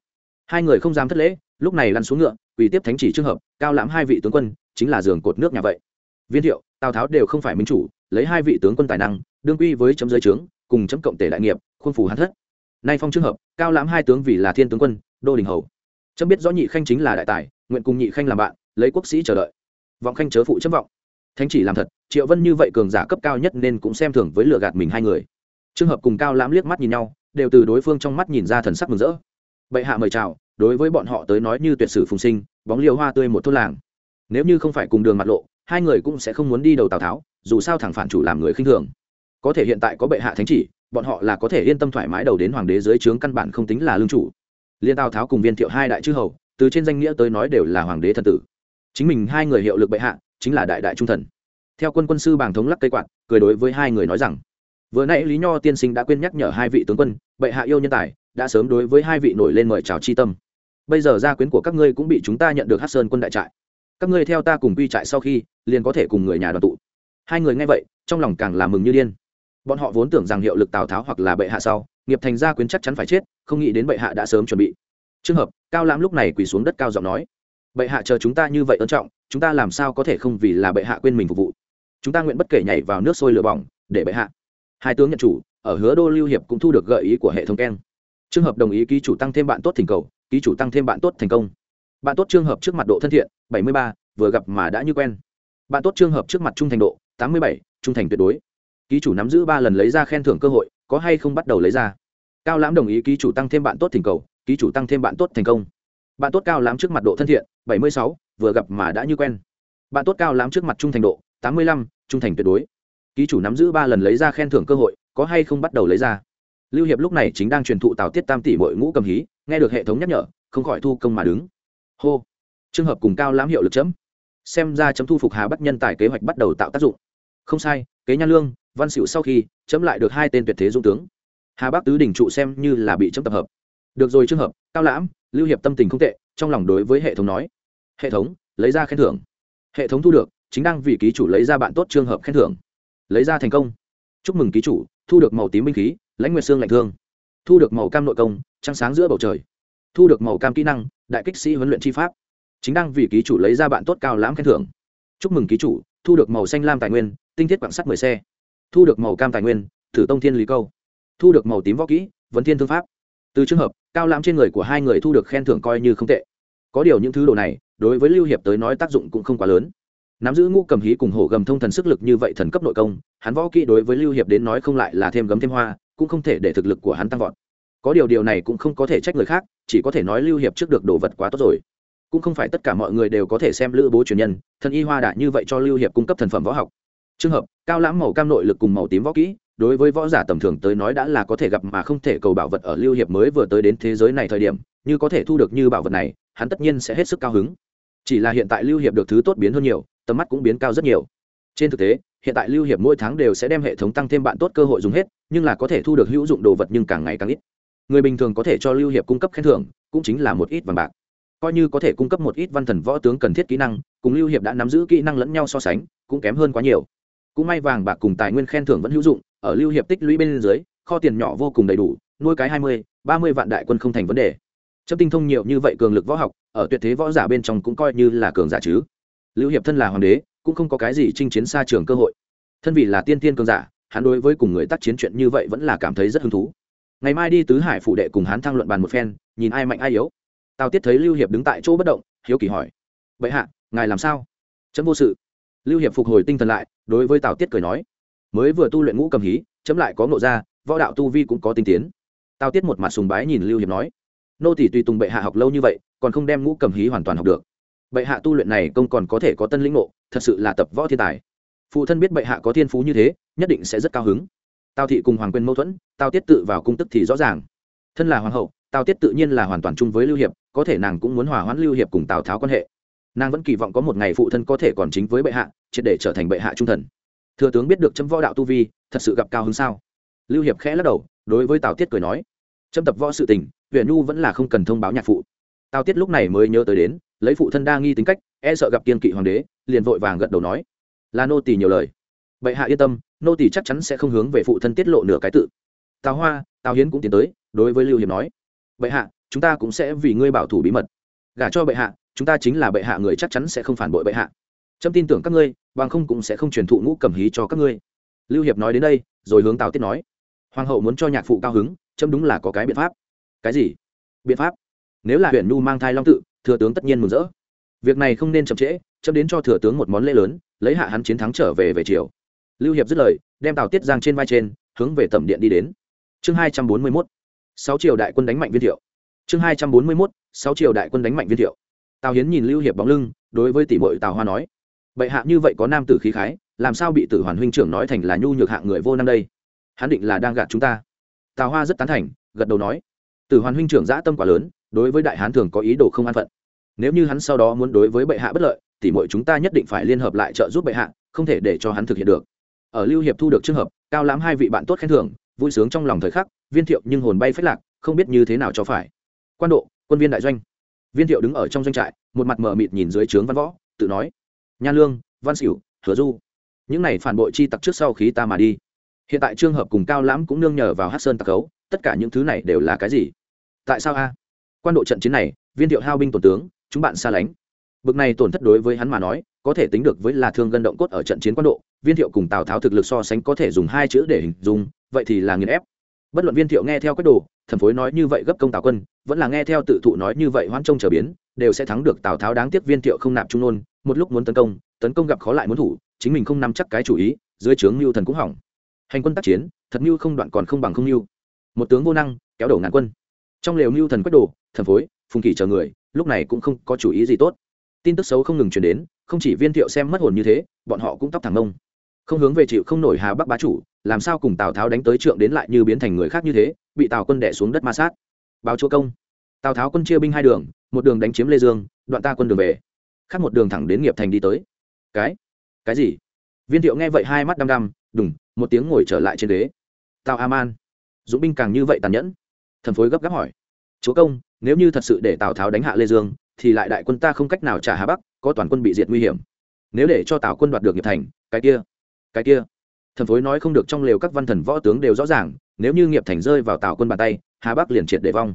Hai người không dám thất lễ, lúc này lăn xuống ngựa, quỳ tiếp thánh chỉ trường hợp, cao lãm hai vị tướng quân, chính là giường cột nước nhà vậy. Viên thiệu, tào tháo đều không phải minh chủ lấy hai vị tướng quân tài năng, đương quy với chấm giới trướng, cùng chấm cộng tể đại nghiệp, khuôn phù hắn thất. Nay phong trường hợp, cao lãm hai tướng vì là thiên tướng quân, đô đình hầu. Chấm biết rõ nhị khanh chính là đại tài, nguyện cùng nhị khanh làm bạn, lấy quốc sĩ chờ đợi. Vọng khanh chớ phụ chấm vọng. Thánh chỉ làm thật, triệu vân như vậy cường giả cấp cao nhất nên cũng xem thường với lựa gạt mình hai người. Trường hợp cùng cao lãm liếc mắt nhìn nhau, đều từ đối phương trong mắt nhìn ra thần sắc mừng rỡ. Bệ hạ mời chào, đối với bọn họ tới nói như tuyệt sử phùng sinh, bóng liều hoa tươi một thôn làng. Nếu như không phải cùng đường mặt lộ, hai người cũng sẽ không muốn đi đầu tào tháo dù sao thẳng phản chủ làm người khinh thường. Có thể hiện tại có bệ hạ thánh chỉ, bọn họ là có thể yên tâm thoải mái đầu đến hoàng đế dưới trướng căn bản không tính là lương chủ. Liên tào tháo cùng viên thiệu hai đại chư hầu, từ trên danh nghĩa tới nói đều là hoàng đế thần tử. Chính mình hai người hiệu lực bệ hạ, chính là đại đại trung thần. Theo quân quân sư bàng thống lắc cây quạt, cười đối với hai người nói rằng, vừa nãy lý nho tiên sinh đã quên nhắc nhở hai vị tướng quân, bệ hạ yêu nhân tài, đã sớm đối với hai vị nổi lên mời chào chi tâm. Bây giờ gia quyến của các ngươi cũng bị chúng ta nhận được hát sơn quân đại trại. Các ngươi theo ta cùng quy trại sau khi, liền có thể cùng người nhà đoàn tụ hai người nghe vậy, trong lòng càng là mừng như điên. Bọn họ vốn tưởng rằng hiệu lực tào tháo hoặc là bệ hạ sau, nghiệp thành gia quyến chắc chắn phải chết, không nghĩ đến bệ hạ đã sớm chuẩn bị. Trường hợp, cao lãm lúc này quỳ xuống đất cao giọng nói, bệ hạ chờ chúng ta như vậy ân trọng, chúng ta làm sao có thể không vì là bệ hạ quên mình phục vụ? Chúng ta nguyện bất kể nhảy vào nước sôi lửa bỏng, để bệ hạ. Hai tướng nhận chủ, ở hứa đô lưu hiệp cũng thu được gợi ý của hệ thống keng. Trường hợp đồng ý ký chủ tăng thêm bạn tốt thành cầu, ký chủ tăng thêm bạn tốt thành công. Bạn tốt trường hợp trước mặt độ thân thiện, bảy mươi ba, vừa gặp mà đã như quen. Bạn tốt trường hợp trước mặt trung thành độ tám mươi bảy, trung thành tuyệt đối. Ký chủ nắm giữ ba lần lấy ra khen thưởng cơ hội, có hay không bắt đầu lấy ra? Cao lãm đồng ý ký chủ tăng thêm bạn tốt thành cầu, ký chủ tăng thêm bạn tốt thành công. Bạn tốt cao lãm trước mặt độ thân thiện, bảy mươi sáu, vừa gặp mà đã như quen. Bạn tốt cao lãm trước mặt trung thành độ, tám mươi lăm, trung thành tuyệt đối. Ký chủ nắm giữ ba lần lấy ra khen thưởng cơ hội, có hay không bắt đầu lấy ra? Lưu hiệp lúc này chính đang truyền thụ tào tiết tam tỷ bội ngũ cầm hí, nghe được hệ thống nhắc nhở, không khỏi thu công mà đứng. Hô. Trường hợp cùng cao lãm hiệu lực chấm xem ra chấm thu phục hà bắc nhân tài kế hoạch bắt đầu tạo tác dụng. Không sai, kế nha lương, văn xịu sau khi, chấm lại được hai tên tuyệt thế dung tướng. Hà bắc tứ đỉnh trụ xem như là bị chấm tập hợp. Được rồi trường hợp, cao lãm, lưu hiệp tâm tình không tệ, trong lòng đối với hệ thống nói. Hệ thống, lấy ra khen thưởng. Hệ thống thu được, chính đang vì ký chủ lấy ra bạn tốt trường hợp khen thưởng. Lấy ra thành công. Chúc mừng ký chủ, thu được màu tím binh khí, lãnh nguyệt xương lạnh thương. Thu được màu cam nội công, trăng sáng giữa bầu trời. Thu được màu cam kỹ năng, đại kích sĩ huấn luyện chi pháp chính đang vì ký chủ lấy ra bạn tốt cao lãm khen thưởng. Chúc mừng ký chủ, thu được màu xanh lam tài nguyên, tinh thiết quảng sắt mười xe. Thu được màu cam tài nguyên, thử tông thiên lý câu. Thu được màu tím võ kỹ, vấn thiên thương pháp. Từ trường hợp, cao lãm trên người của hai người thu được khen thưởng coi như không tệ. Có điều những thứ đồ này, đối với lưu hiệp tới nói tác dụng cũng không quá lớn. Nắm giữ ngũ cầm hí cùng hổ gầm thông thần sức lực như vậy thần cấp nội công, hắn võ kỹ đối với lưu hiệp đến nói không lại là thêm gấm thêm hoa, cũng không thể để thực lực của hắn tăng vọt. Có điều điều này cũng không có thể trách người khác, chỉ có thể nói lưu hiệp trước được đồ vật quá tốt rồi cũng không phải tất cả mọi người đều có thể xem lữ bố truyền nhân, thần y hoa đã như vậy cho lưu hiệp cung cấp thần phẩm võ học. Trường hợp, cao lãm màu cam nội lực cùng màu tím võ kỹ, đối với võ giả tầm thường tới nói đã là có thể gặp mà không thể cầu bảo vật ở lưu hiệp mới vừa tới đến thế giới này thời điểm, như có thể thu được như bảo vật này, hắn tất nhiên sẽ hết sức cao hứng. Chỉ là hiện tại lưu hiệp được thứ tốt biến hơn nhiều, tầm mắt cũng biến cao rất nhiều. Trên thực tế, hiện tại lưu hiệp mỗi tháng đều sẽ đem hệ thống tăng thêm bạn tốt cơ hội dùng hết, nhưng là có thể thu được hữu dụng đồ vật nhưng càng ngày càng ít. Người bình thường có thể cho lưu hiệp cung cấp khen thưởng, cũng chính là một ít vàng bạc coi như có thể cung cấp một ít văn thần võ tướng cần thiết kỹ năng, cùng lưu hiệp đã nắm giữ kỹ năng lẫn nhau so sánh, cũng kém hơn quá nhiều. Cũng may vàng bạc cùng tài nguyên khen thưởng vẫn hữu dụng, ở lưu hiệp tích lũy bên dưới, kho tiền nhỏ vô cùng đầy đủ, nuôi cái hai mươi, ba mươi vạn đại quân không thành vấn đề. Chấp tinh thông nhiều như vậy cường lực võ học, ở tuyệt thế võ giả bên trong cũng coi như là cường giả chứ. Lưu hiệp thân là hoàng đế, cũng không có cái gì chinh chiến xa trường cơ hội. Thân vì là tiên tiên cường giả, hắn đối với cùng người tác chiến chuyện như vậy vẫn là cảm thấy rất hứng thú. Ngày mai đi tứ hải phụ đệ cùng hắn thăng luận bàn một phen, nhìn ai mạnh ai yếu tào tiết thấy lưu hiệp đứng tại chỗ bất động, hiếu kỳ hỏi vậy hạ, ngài làm sao? Chấm vô sự. Lưu hiệp phục hồi tinh thần lại, đối với tào tiết cười nói, mới vừa tu luyện ngũ cầm hí, chấm lại có ngộ ra, võ đạo tu vi cũng có tinh tiến. Tào tiết một mặt sùng bái nhìn lưu hiệp nói, nô tỷ tùy tùng bệ hạ học lâu như vậy, còn không đem ngũ cầm hí hoàn toàn học được. Bệ hạ tu luyện này công còn có thể có tân lĩnh ngộ, thật sự là tập võ thiên tài. Phụ thân biết bệ hạ có thiên phú như thế, nhất định sẽ rất cao hứng. Tào thị cùng hoàng quyền mâu thuẫn, tào tiết tự vào cung tức thì rõ ràng. Thân là hoàng hậu tào tiết tự nhiên là hoàn toàn chung với lưu hiệp, có thể nàng cũng muốn hòa hoãn lưu hiệp cùng tào tháo quan hệ. Nàng vẫn kỳ vọng có một ngày phụ thân có thể còn chính với bệ hạ, triệt để trở thành bệ hạ trung thần. Thừa tướng biết được chấm võ đạo tu vi, thật sự gặp cao hứng sao? Lưu hiệp khẽ lắc đầu, đối với tào tiết cười nói, chấm tập võ sự tình huyện nhu vẫn là không cần thông báo nhạc phụ. Tào tiết lúc này mới nhớ tới đến, lấy phụ thân đa nghi tính cách e sợ gặp kiên kỵ hoàng đế, liền vội vàng gật đầu nói, là nô tỳ nhiều lời. Bệ hạ yên tâm, nô tỳ chắc chắn sẽ không hướng về phụ thân tiết lộ nửa cái tự. Tào hoa, tào hiến cũng tiến tới, đối với lưu hiệp nói bệ hạ, chúng ta cũng sẽ vì ngươi bảo thủ bí mật. Gả cho bệ hạ, chúng ta chính là bệ hạ người chắc chắn sẽ không phản bội bệ hạ. Trâm tin tưởng các ngươi, bằng không cũng sẽ không truyền thụ ngũ cầm hí cho các ngươi. Lưu hiệp nói đến đây, rồi hướng tào tiết nói, hoàng hậu muốn cho nhạc phụ cao hứng trâm đúng là có cái biện pháp. Cái gì? Biện pháp? Nếu là huyện nhu mang thai long tự, thừa tướng tất nhiên mừng rỡ. Việc này không nên chậm trễ, chấm đến cho thừa tướng một món lễ lớn, lấy hạ hắn chiến thắng trở về về triều. lưu hiệp dứt lời, đem tào tiết giang trên vai trên, hướng về tẩm điện đi đến. Chương hai trăm bốn mươi mốt sáu triều đại quân đánh mạnh viên thiệu. Chương hai trăm bốn mươi mốt, sáu triều đại quân đánh mạnh viên thiệu. Tào hiến nhìn lưu hiệp bóng lưng, đối với tỷ bội tào hoa nói, bệ hạ như vậy có nam tử khí khái, làm sao bị tử hoàn huynh trưởng nói thành là nhu nhược hạng người vô năm đây? Hắn định là đang gạt chúng ta. Tào hoa rất tán thành, gật đầu nói, tử hoàn huynh trưởng dã tâm quá lớn, đối với đại hán thường có ý đồ không an phận. Nếu như hắn sau đó muốn đối với bệ hạ bất lợi thì mọi chúng ta nhất định phải liên hợp lại trợ giúp bệ hạ, không thể để cho hắn thực hiện được. Ở lưu hiệp thu được trường hợp, cao lãm hai vị bạn tốt khen thưởng vui sướng trong lòng thời khắc, viên thiệu nhưng hồn bay phết lạc, không biết như thế nào cho phải. Quan độ, quân viên đại doanh. Viên thiệu đứng ở trong doanh trại, một mặt mờ mịt nhìn dưới trướng văn võ, tự nói, nha lương, văn xỉu, hứa du. Những này phản bội chi tặc trước sau khí ta mà đi. Hiện tại trường hợp cùng cao lãm cũng nương nhờ vào hát sơn tặc khấu, tất cả những thứ này đều là cái gì? Tại sao a? Quan độ trận chiến này, viên thiệu hao binh tổn tướng, chúng bạn xa lánh bực này tổn thất đối với hắn mà nói, có thể tính được với là thương gân động cốt ở trận chiến quan độ, viên thiệu cùng tào tháo thực lực so sánh có thể dùng hai chữ để hình dung, vậy thì là nghiền ép. Bất luận viên thiệu nghe theo cách đồ thần phối nói như vậy gấp công tào quân, vẫn là nghe theo tự thụ nói như vậy hoan trông trở biến, đều sẽ thắng được tào tháo đáng tiếc viên thiệu không nạp trung nôn, một lúc muốn tấn công tấn công gặp khó lại muốn thủ, chính mình không nắm chắc cái chủ ý, dưới trướng Nưu thần cũng hỏng. Hành quân tác chiến, thật mưu không đoạn còn không bằng không Nưu. một tướng vô năng, kéo đổ ngàn quân. Trong lều Nưu thần quách đồ thần phối, phùng kỳ chờ người, lúc này cũng không có chủ ý gì tốt tin tức xấu không ngừng chuyển đến, không chỉ viên thiệu xem mất hồn như thế, bọn họ cũng tóc thẳng mông. Không hướng về chịu không nổi hà bắc bá chủ, làm sao cùng tào tháo đánh tới trượng đến lại như biến thành người khác như thế, bị tào quân đẻ xuống đất ma sát. Báo chúa công. Tào tháo quân chia binh hai đường, một đường đánh chiếm lê dương, đoạn ta quân đường về. Khác một đường thẳng đến nghiệp thành đi tới. Cái? Cái gì? Viên thiệu nghe vậy hai mắt đăm đăm, đùng, một tiếng ngồi trở lại trên ghế. Tào a man. Dũng binh càng như vậy tàn nhẫn. Thần phối gấp gáp hỏi. Chúa công, nếu như thật sự để tào tháo đánh hạ lê dương thì lại đại quân ta không cách nào trả hà bắc, có toàn quân bị diệt nguy hiểm. Nếu để cho tào quân đoạt được nghiệp thành, cái kia cái kia. Thần phối nói không được trong lều các văn thần võ tướng đều rõ ràng, nếu như nghiệp thành rơi vào tào quân bàn tay, hà bắc liền triệt để vong.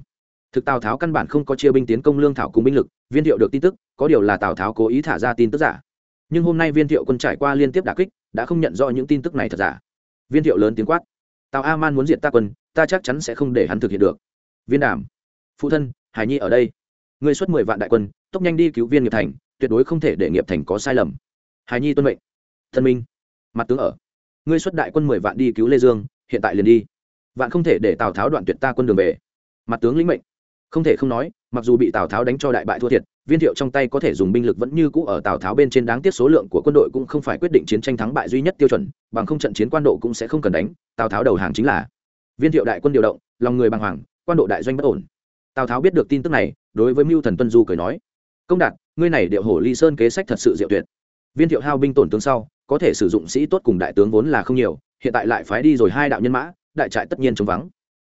Thực tào tháo căn bản không có chia binh tiến công lương thảo cùng binh lực, viên thiệu được tin tức, có điều là tào tháo cố ý thả ra tin tức giả. Nhưng hôm nay viên thiệu quân trải qua liên tiếp đà kích, đã không nhận rõ những tin tức này thật giả. Viên thiệu lớn tiếng quát, tào a man muốn diệt ta quân, ta chắc chắn sẽ không để hắn thực hiện được. Viên đàm, phụ thân, hải nhi ở đây ngươi xuất mười vạn đại quân, tốc nhanh đi cứu viên nghiệp thành, tuyệt đối không thể để nghiệp thành có sai lầm. Hải nhi tuân mệnh. Thân minh. Mặt tướng ở. Ngươi xuất đại quân mười vạn đi cứu lê dương, hiện tại liền đi. Vạn không thể để tào tháo đoạn tuyệt ta quân đường về. Mặt tướng lĩnh mệnh. Không thể không nói, mặc dù bị tào tháo đánh cho đại bại thua thiệt, viên thiệu trong tay có thể dùng binh lực vẫn như cũ ở tào tháo bên trên đáng tiếc số lượng của quân đội cũng không phải quyết định chiến tranh thắng bại duy nhất tiêu chuẩn, bằng không trận chiến quan độ cũng sẽ không cần đánh, tào tháo đầu hàng chính là. Viên thiệu đại quân điều động, lòng người bàng hoàng, quan độ đại doanh bất ổn tào tháo biết được tin tức này, đối với mưu thần tuân du cười nói, công đạt, ngươi này điệu hổ ly sơn kế sách thật sự diệu tuyệt. Viên thiệu hao binh tổn tướng sau, có thể sử dụng sĩ tốt cùng đại tướng vốn là không nhiều, hiện tại lại phái đi rồi hai đạo nhân mã, đại trại tất nhiên chống vắng.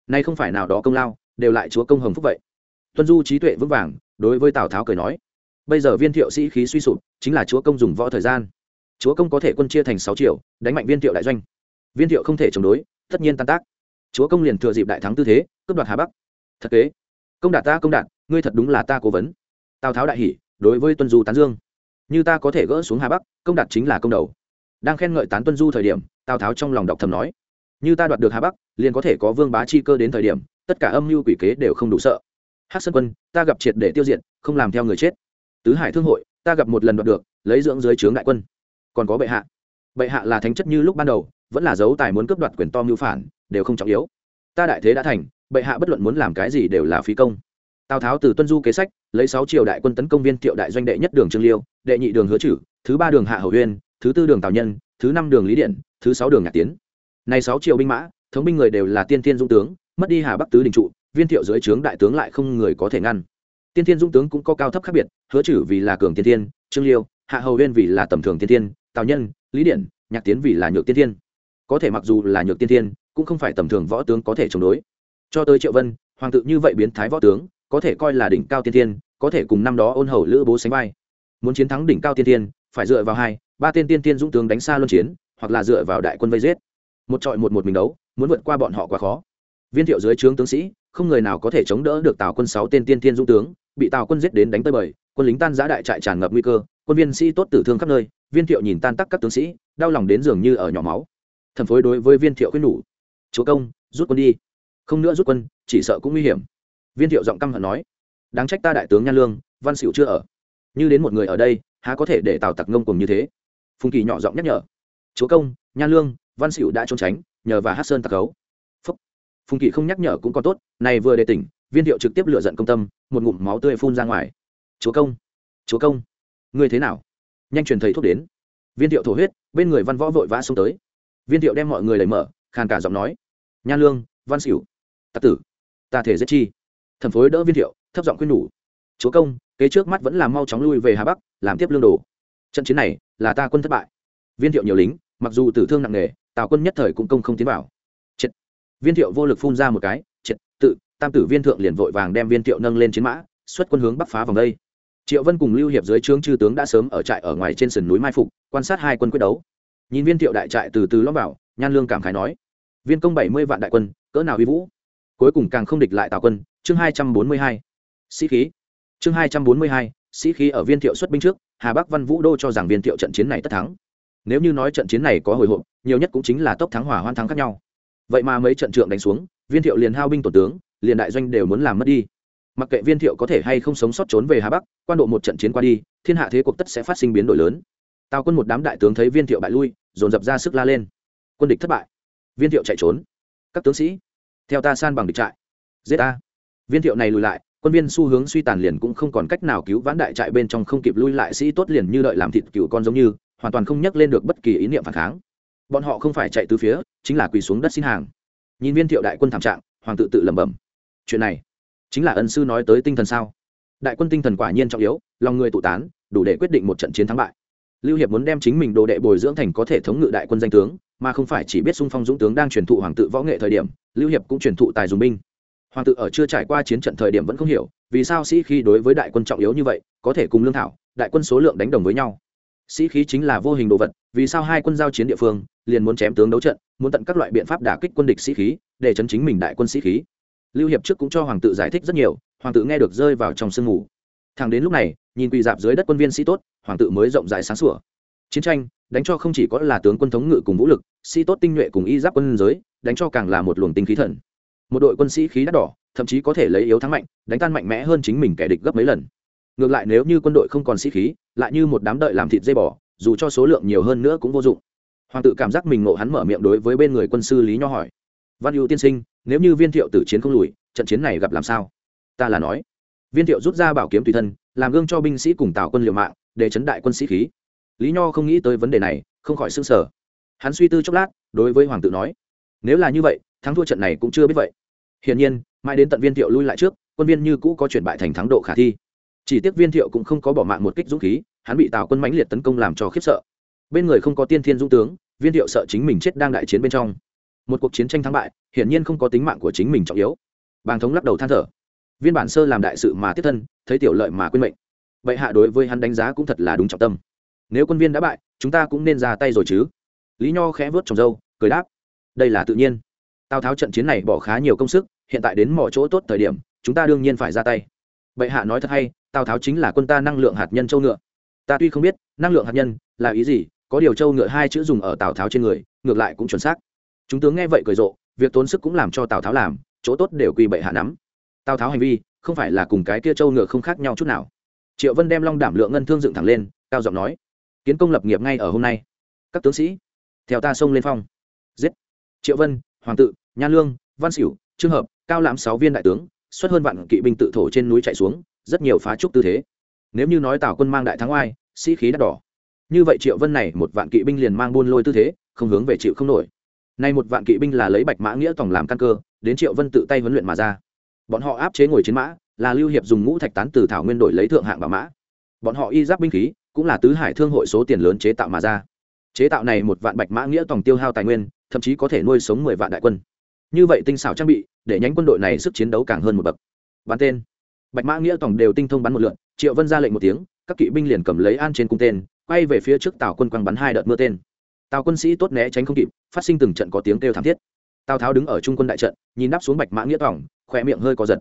Nay không phải nào đó công lao, đều lại chúa công hồng phúc vậy. Tuân du trí tuệ vững vàng, đối với tào tháo cười nói, bây giờ viên thiệu sĩ khí suy sụp, chính là chúa công dùng võ thời gian. Chúa công có thể quân chia thành sáu triệu đánh mạnh viên thiệu đại doanh. Viên thiệu không thể chống đối, tất nhiên tan tác. Chúa công liền thừa dịp đại thắng tư thế, cướp đoạt hà bắc. Thật kế công đạt ta, công đạt, ngươi thật đúng là ta cố vấn. Tào tháo đại hỷ đối với tuân du tán dương. Như ta có thể gỡ xuống hà bắc, công đạt chính là công đầu. Đang khen ngợi tán tuân du thời điểm, tào tháo trong lòng đọc thầm nói, như ta đoạt được hà bắc, liền có thể có vương bá chi cơ đến thời điểm, tất cả âm mưu quỷ kế đều không đủ sợ. Hát sơn quân, ta gặp triệt để tiêu diệt, không làm theo người chết. Tứ hải thương hội, ta gặp một lần đoạt được, lấy dưỡng dưới trướng đại quân. Còn có bệ hạ. Bệ hạ là thánh chất như lúc ban đầu, vẫn là dấu tài muốn cướp đoạt quyền to mưu phản, đều không trọng yếu. Ta đại thế đã thành bệ hạ bất luận muốn làm cái gì đều là phí công. Tào tháo từ tuân du kế sách, lấy sáu triều đại quân tấn công viên thiệu đại doanh đệ nhất đường trương liêu, đệ nhị đường hứa chử, thứ ba đường hạ hầu huyên thứ tư đường tào nhân, thứ năm đường lý điện, thứ sáu đường nhạc tiến. Này sáu triều binh mã, thống binh người đều là tiên tiên dung tướng, mất đi hà bắc tứ đình trụ, viên thiệu dưới trướng đại tướng lại không người có thể ngăn. Tiên tiên dung tướng cũng có cao thấp khác biệt, hứa chử vì là cường tiên tiên trương liêu, hạ hầu huyên vì là tầm thường tiên tiên tào nhân, lý điện, nhạc tiến vì là nhược tiên tiên có thể mặc dù là nhược tiên tiên cũng không phải tầm thường võ tướng có thể chống đối cho tới triệu vân, hoàng tự như vậy biến thái võ tướng, có thể coi là đỉnh cao tiên tiên có thể cùng năm đó ôn hầu lữ bố sánh vai. Muốn chiến thắng đỉnh cao tiên tiên phải dựa vào hai, ba tên tiên tiên dũng tướng đánh xa luân chiến, hoặc là dựa vào đại quân vây giết. Một trọi một một mình đấu, muốn vượt qua bọn họ quá khó. Viên thiệu dưới trướng tướng sĩ, không người nào có thể chống đỡ được tào quân sáu tên tiên tiên dũng tướng, bị tào quân giết đến đánh tới bời, quân lính tan giã đại trại tràn ngập nguy cơ, quân viên sĩ tốt tử thương khắp nơi, viên thiệu nhìn tan tắc các tướng sĩ, đau lòng đến dường như ở nhỏ máu. Thần phối đối với viên thiệu khuyên nhủ, chúa công, rút quân đi không nữa rút quân, chỉ sợ cũng nguy hiểm. Viên thiệu giọng căm hận nói. Đáng trách ta đại tướng nhan lương, văn xỉu chưa ở. Như đến một người ở đây, há có thể để tào tặc ngông cùng như thế? Phùng kỳ nhỏ giọng nhắc nhở. Chúa công, nhan lương, văn xỉu đã trốn tránh, nhờ và hát sơn tặc cấu Phúc. phùng kỳ không nhắc nhở cũng có tốt, này vừa đề tỉnh, viên thiệu trực tiếp lựa giận công tâm, một ngụm máu tươi phun ra ngoài. Chúa công chúa công, ngươi thế nào? Nhanh truyền thầy thuốc đến. Viên thiệu thổ huyết, bên người văn võ vội vã xông tới. Viên thiệu đem mọi người lấy mở, khàn cả giọng nói. Nhan lương, văn xỉu tặc tử, ta thể giết chi. Thần phối đỡ viên thiệu, thấp giọng khuyên nhủ. Chúa công, kế trước mắt vẫn là mau chóng lui về hà bắc, làm tiếp lương đồ. Trận chiến này là ta quân thất bại. Viên thiệu nhiều lính, mặc dù tử thương nặng nề, tào quân nhất thời cũng công không tiến vào. Triệt. Viên thiệu vô lực phun ra một cái, triệt, tự, tam tử viên thượng liền vội vàng đem viên thiệu nâng lên chiến mã, xuất quân hướng bắc phá vòng đây. Triệu vân cùng lưu hiệp dưới trướng chư tướng đã sớm ở trại ở ngoài trên sườn núi mai phục, quan sát hai quân quyết đấu. Nhìn viên thiệu đại trại từ từ lõm vào, nhan lương cảm khái nói, viên công bảy mươi vạn đại quân, cỡ nào uy vũ? Cuối cùng càng không địch lại tào quân, chương hai trăm bốn mươi hai, sĩ khí. Chương hai trăm bốn mươi hai, sĩ khí ở viên thiệu xuất binh trước, hà bắc văn vũ đô cho rằng viên thiệu trận chiến này tất thắng. Nếu như nói trận chiến này có hồi hộp, nhiều nhất cũng chính là tốc thắng hỏa hoan thắng khác nhau. Vậy mà mấy trận trượng đánh xuống, viên thiệu liền hao binh tổ tướng, liền đại doanh đều muốn làm mất đi. Mặc kệ viên thiệu có thể hay không sống sót trốn về hà bắc, quan độ một trận chiến qua đi, thiên hạ thế cuộc tất sẽ phát sinh biến đổi lớn. Tào quân một đám đại tướng thấy viên thiệu bại lui, dồn dập ra sức la lên. Quân địch thất bại, viên thiệu chạy trốn. Các tướng sĩ theo ta san bằng địch trại. Giết ta. Viên thiệu này lùi lại, quân viên xu hướng suy tàn liền cũng không còn cách nào cứu vãn đại trại bên trong không kịp lui lại sĩ tốt liền như đợi làm thịt cựu con giống như, hoàn toàn không nhắc lên được bất kỳ ý niệm phản kháng. Bọn họ không phải chạy từ phía, chính là quỳ xuống đất xin hàng. Nhìn viên thiệu đại quân thảm trạng, hoàng tự tự lẩm bẩm. Chuyện này, chính là ân sư nói tới tinh thần sao? Đại quân tinh thần quả nhiên trọng yếu, lòng người tụ tán, đủ để quyết định một trận chiến thắng bại. Lưu hiệp muốn đem chính mình đồ đệ bồi dưỡng thành có thể thống ngự đại quân danh tướng mà không phải chỉ biết xung phong dũng tướng đang truyền thụ hoàng tự võ nghệ thời điểm, lưu hiệp cũng truyền thụ tài dùng binh. Hoàng tự ở chưa trải qua chiến trận thời điểm vẫn không hiểu, vì sao sĩ khí đối với đại quân trọng yếu như vậy, có thể cùng lương thảo, đại quân số lượng đánh đồng với nhau. Sĩ khí chính là vô hình đồ vật, vì sao hai quân giao chiến địa phương, liền muốn chém tướng đấu trận, muốn tận các loại biện pháp đả kích quân địch sĩ khí, để chấn chính mình đại quân sĩ khí. Lưu hiệp trước cũng cho hoàng tự giải thích rất nhiều, hoàng tự nghe được rơi vào trong sương mù. Thằng đến lúc này, nhìn quỳ dạp dưới đất quân viên sĩ tốt, hoàng tự mới rộng rãi sáng sủa. Chiến tranh đánh cho không chỉ có là tướng quân thống ngự cùng vũ lực, sĩ tốt tinh nhuệ cùng y giáp quân giới, đánh cho càng là một luồng tinh khí thần. Một đội quân sĩ khí đắt đỏ, thậm chí có thể lấy yếu thắng mạnh, đánh tan mạnh mẽ hơn chính mình kẻ địch gấp mấy lần. Ngược lại nếu như quân đội không còn sĩ khí, lại như một đám đợi làm thịt dây bò, dù cho số lượng nhiều hơn nữa cũng vô dụng. Hoàng tự cảm giác mình ngộ hắn mở miệng đối với bên người quân sư lý nho hỏi. Văn hữu tiên sinh, nếu như viên thiệu tử chiến không lùi, trận chiến này gặp làm sao? Ta là nói. Viên thiệu rút ra bảo kiếm tùy thân, làm gương cho binh sĩ cùng tào quân liều mạng, để chấn đại quân sĩ khí lý nho không nghĩ tới vấn đề này, không khỏi s ư n g sở hắn suy tư chốc lát, đối với hoàng tự nói, nếu là như vậy, thắng thua trận này cũng chưa biết vậy. Hiển nhiên, mãi đến tận viên thiệu lui lại trước, quân viên như cũ có chuyển bại thành thắng độ khả thi. Chỉ tiếc viên thiệu cũng không có bỏ mạng một kích dũng khí, hắn bị tào quân mãnh liệt tấn công làm cho khiếp sợ. Bên người không có tiên thiên dũng tướng, viên thiệu sợ chính mình chết đang đại chiến bên trong. Một cuộc chiến tranh thắng bại, hiển nhiên không có tính mạng của chính mình trọng yếu. Bàng thống lắc đầu than thở. Viên bản sơ làm đại sự mà tiếp thân, thấy tiểu lợi mà quên mệnh. Vậy hạ đối với hắn đánh giá cũng thật là đúng trọng tâm nếu quân viên đã bại, chúng ta cũng nên ra tay rồi chứ. Lý nho khẽ vớt trồng dâu, cười đáp, đây là tự nhiên. Tào tháo trận chiến này bỏ khá nhiều công sức, hiện tại đến mọi chỗ tốt thời điểm, chúng ta đương nhiên phải ra tay. Bệ hạ nói thật hay, tào tháo chính là quân ta năng lượng hạt nhân châu ngựa. Ta tuy không biết, năng lượng hạt nhân là ý gì, có điều châu ngựa hai chữ dùng ở tào tháo trên người, ngược lại cũng chuẩn xác. Chúng tướng nghe vậy cười rộ, việc tốn sức cũng làm cho tào tháo làm, chỗ tốt đều quy bệ hạ nắm. Tào tháo hành vi, không phải là cùng cái kia châu ngựa không khác nhau chút nào. Triệu vân đem long đảm lượng ngân thương dựng thẳng lên, cao giọng nói kiến công lập nghiệp ngay ở hôm nay. Các tướng sĩ, theo ta xông lên phong. Giết. Triệu vân, hoàng tự, nha lương, văn xỉu trường hợp, cao lãm sáu viên đại tướng, xuất hơn vạn kỵ binh tự thổ trên núi chạy xuống, rất nhiều phá trúc tư thế. Nếu như nói tào quân mang đại thắng oai, sĩ khí đắt đỏ. Như vậy triệu vân này một vạn kỵ binh liền mang buôn lôi tư thế, không hướng về chịu không nổi. Nay một vạn kỵ binh là lấy bạch mã nghĩa tổng làm căn cơ, đến triệu vân tự tay huấn luyện mà ra. Bọn họ áp chế ngồi chiến mã, là lưu hiệp dùng ngũ thạch tán từ thảo nguyên đổi lấy thượng hạng bảo mã. Bọn họ y giáp binh khí cũng là tứ hải thương hội số tiền lớn chế tạo mà ra. Chế tạo này một vạn bạch mã nghĩa tổng tiêu hao tài nguyên, thậm chí có thể nuôi sống mười vạn đại quân. Như vậy tinh xảo trang bị, để nhánh quân đội này sức chiến đấu càng hơn một bậc. Bắn tên. Bạch mã nghĩa tổng đều tinh thông bắn một lượn, triệu vân ra lệnh một tiếng, các kỵ binh liền cầm lấy an trên cung tên, quay về phía trước tàu quân quăng bắn hai đợt mưa tên. Tàu quân sĩ tốt né tránh không kịp, phát sinh từng trận có tiếng kêu thảm thiết. Tào tháo đứng ở trung quân đại trận, nhìn đáp xuống bạch mã nghĩa tổng khỏe miệng hơi có giật.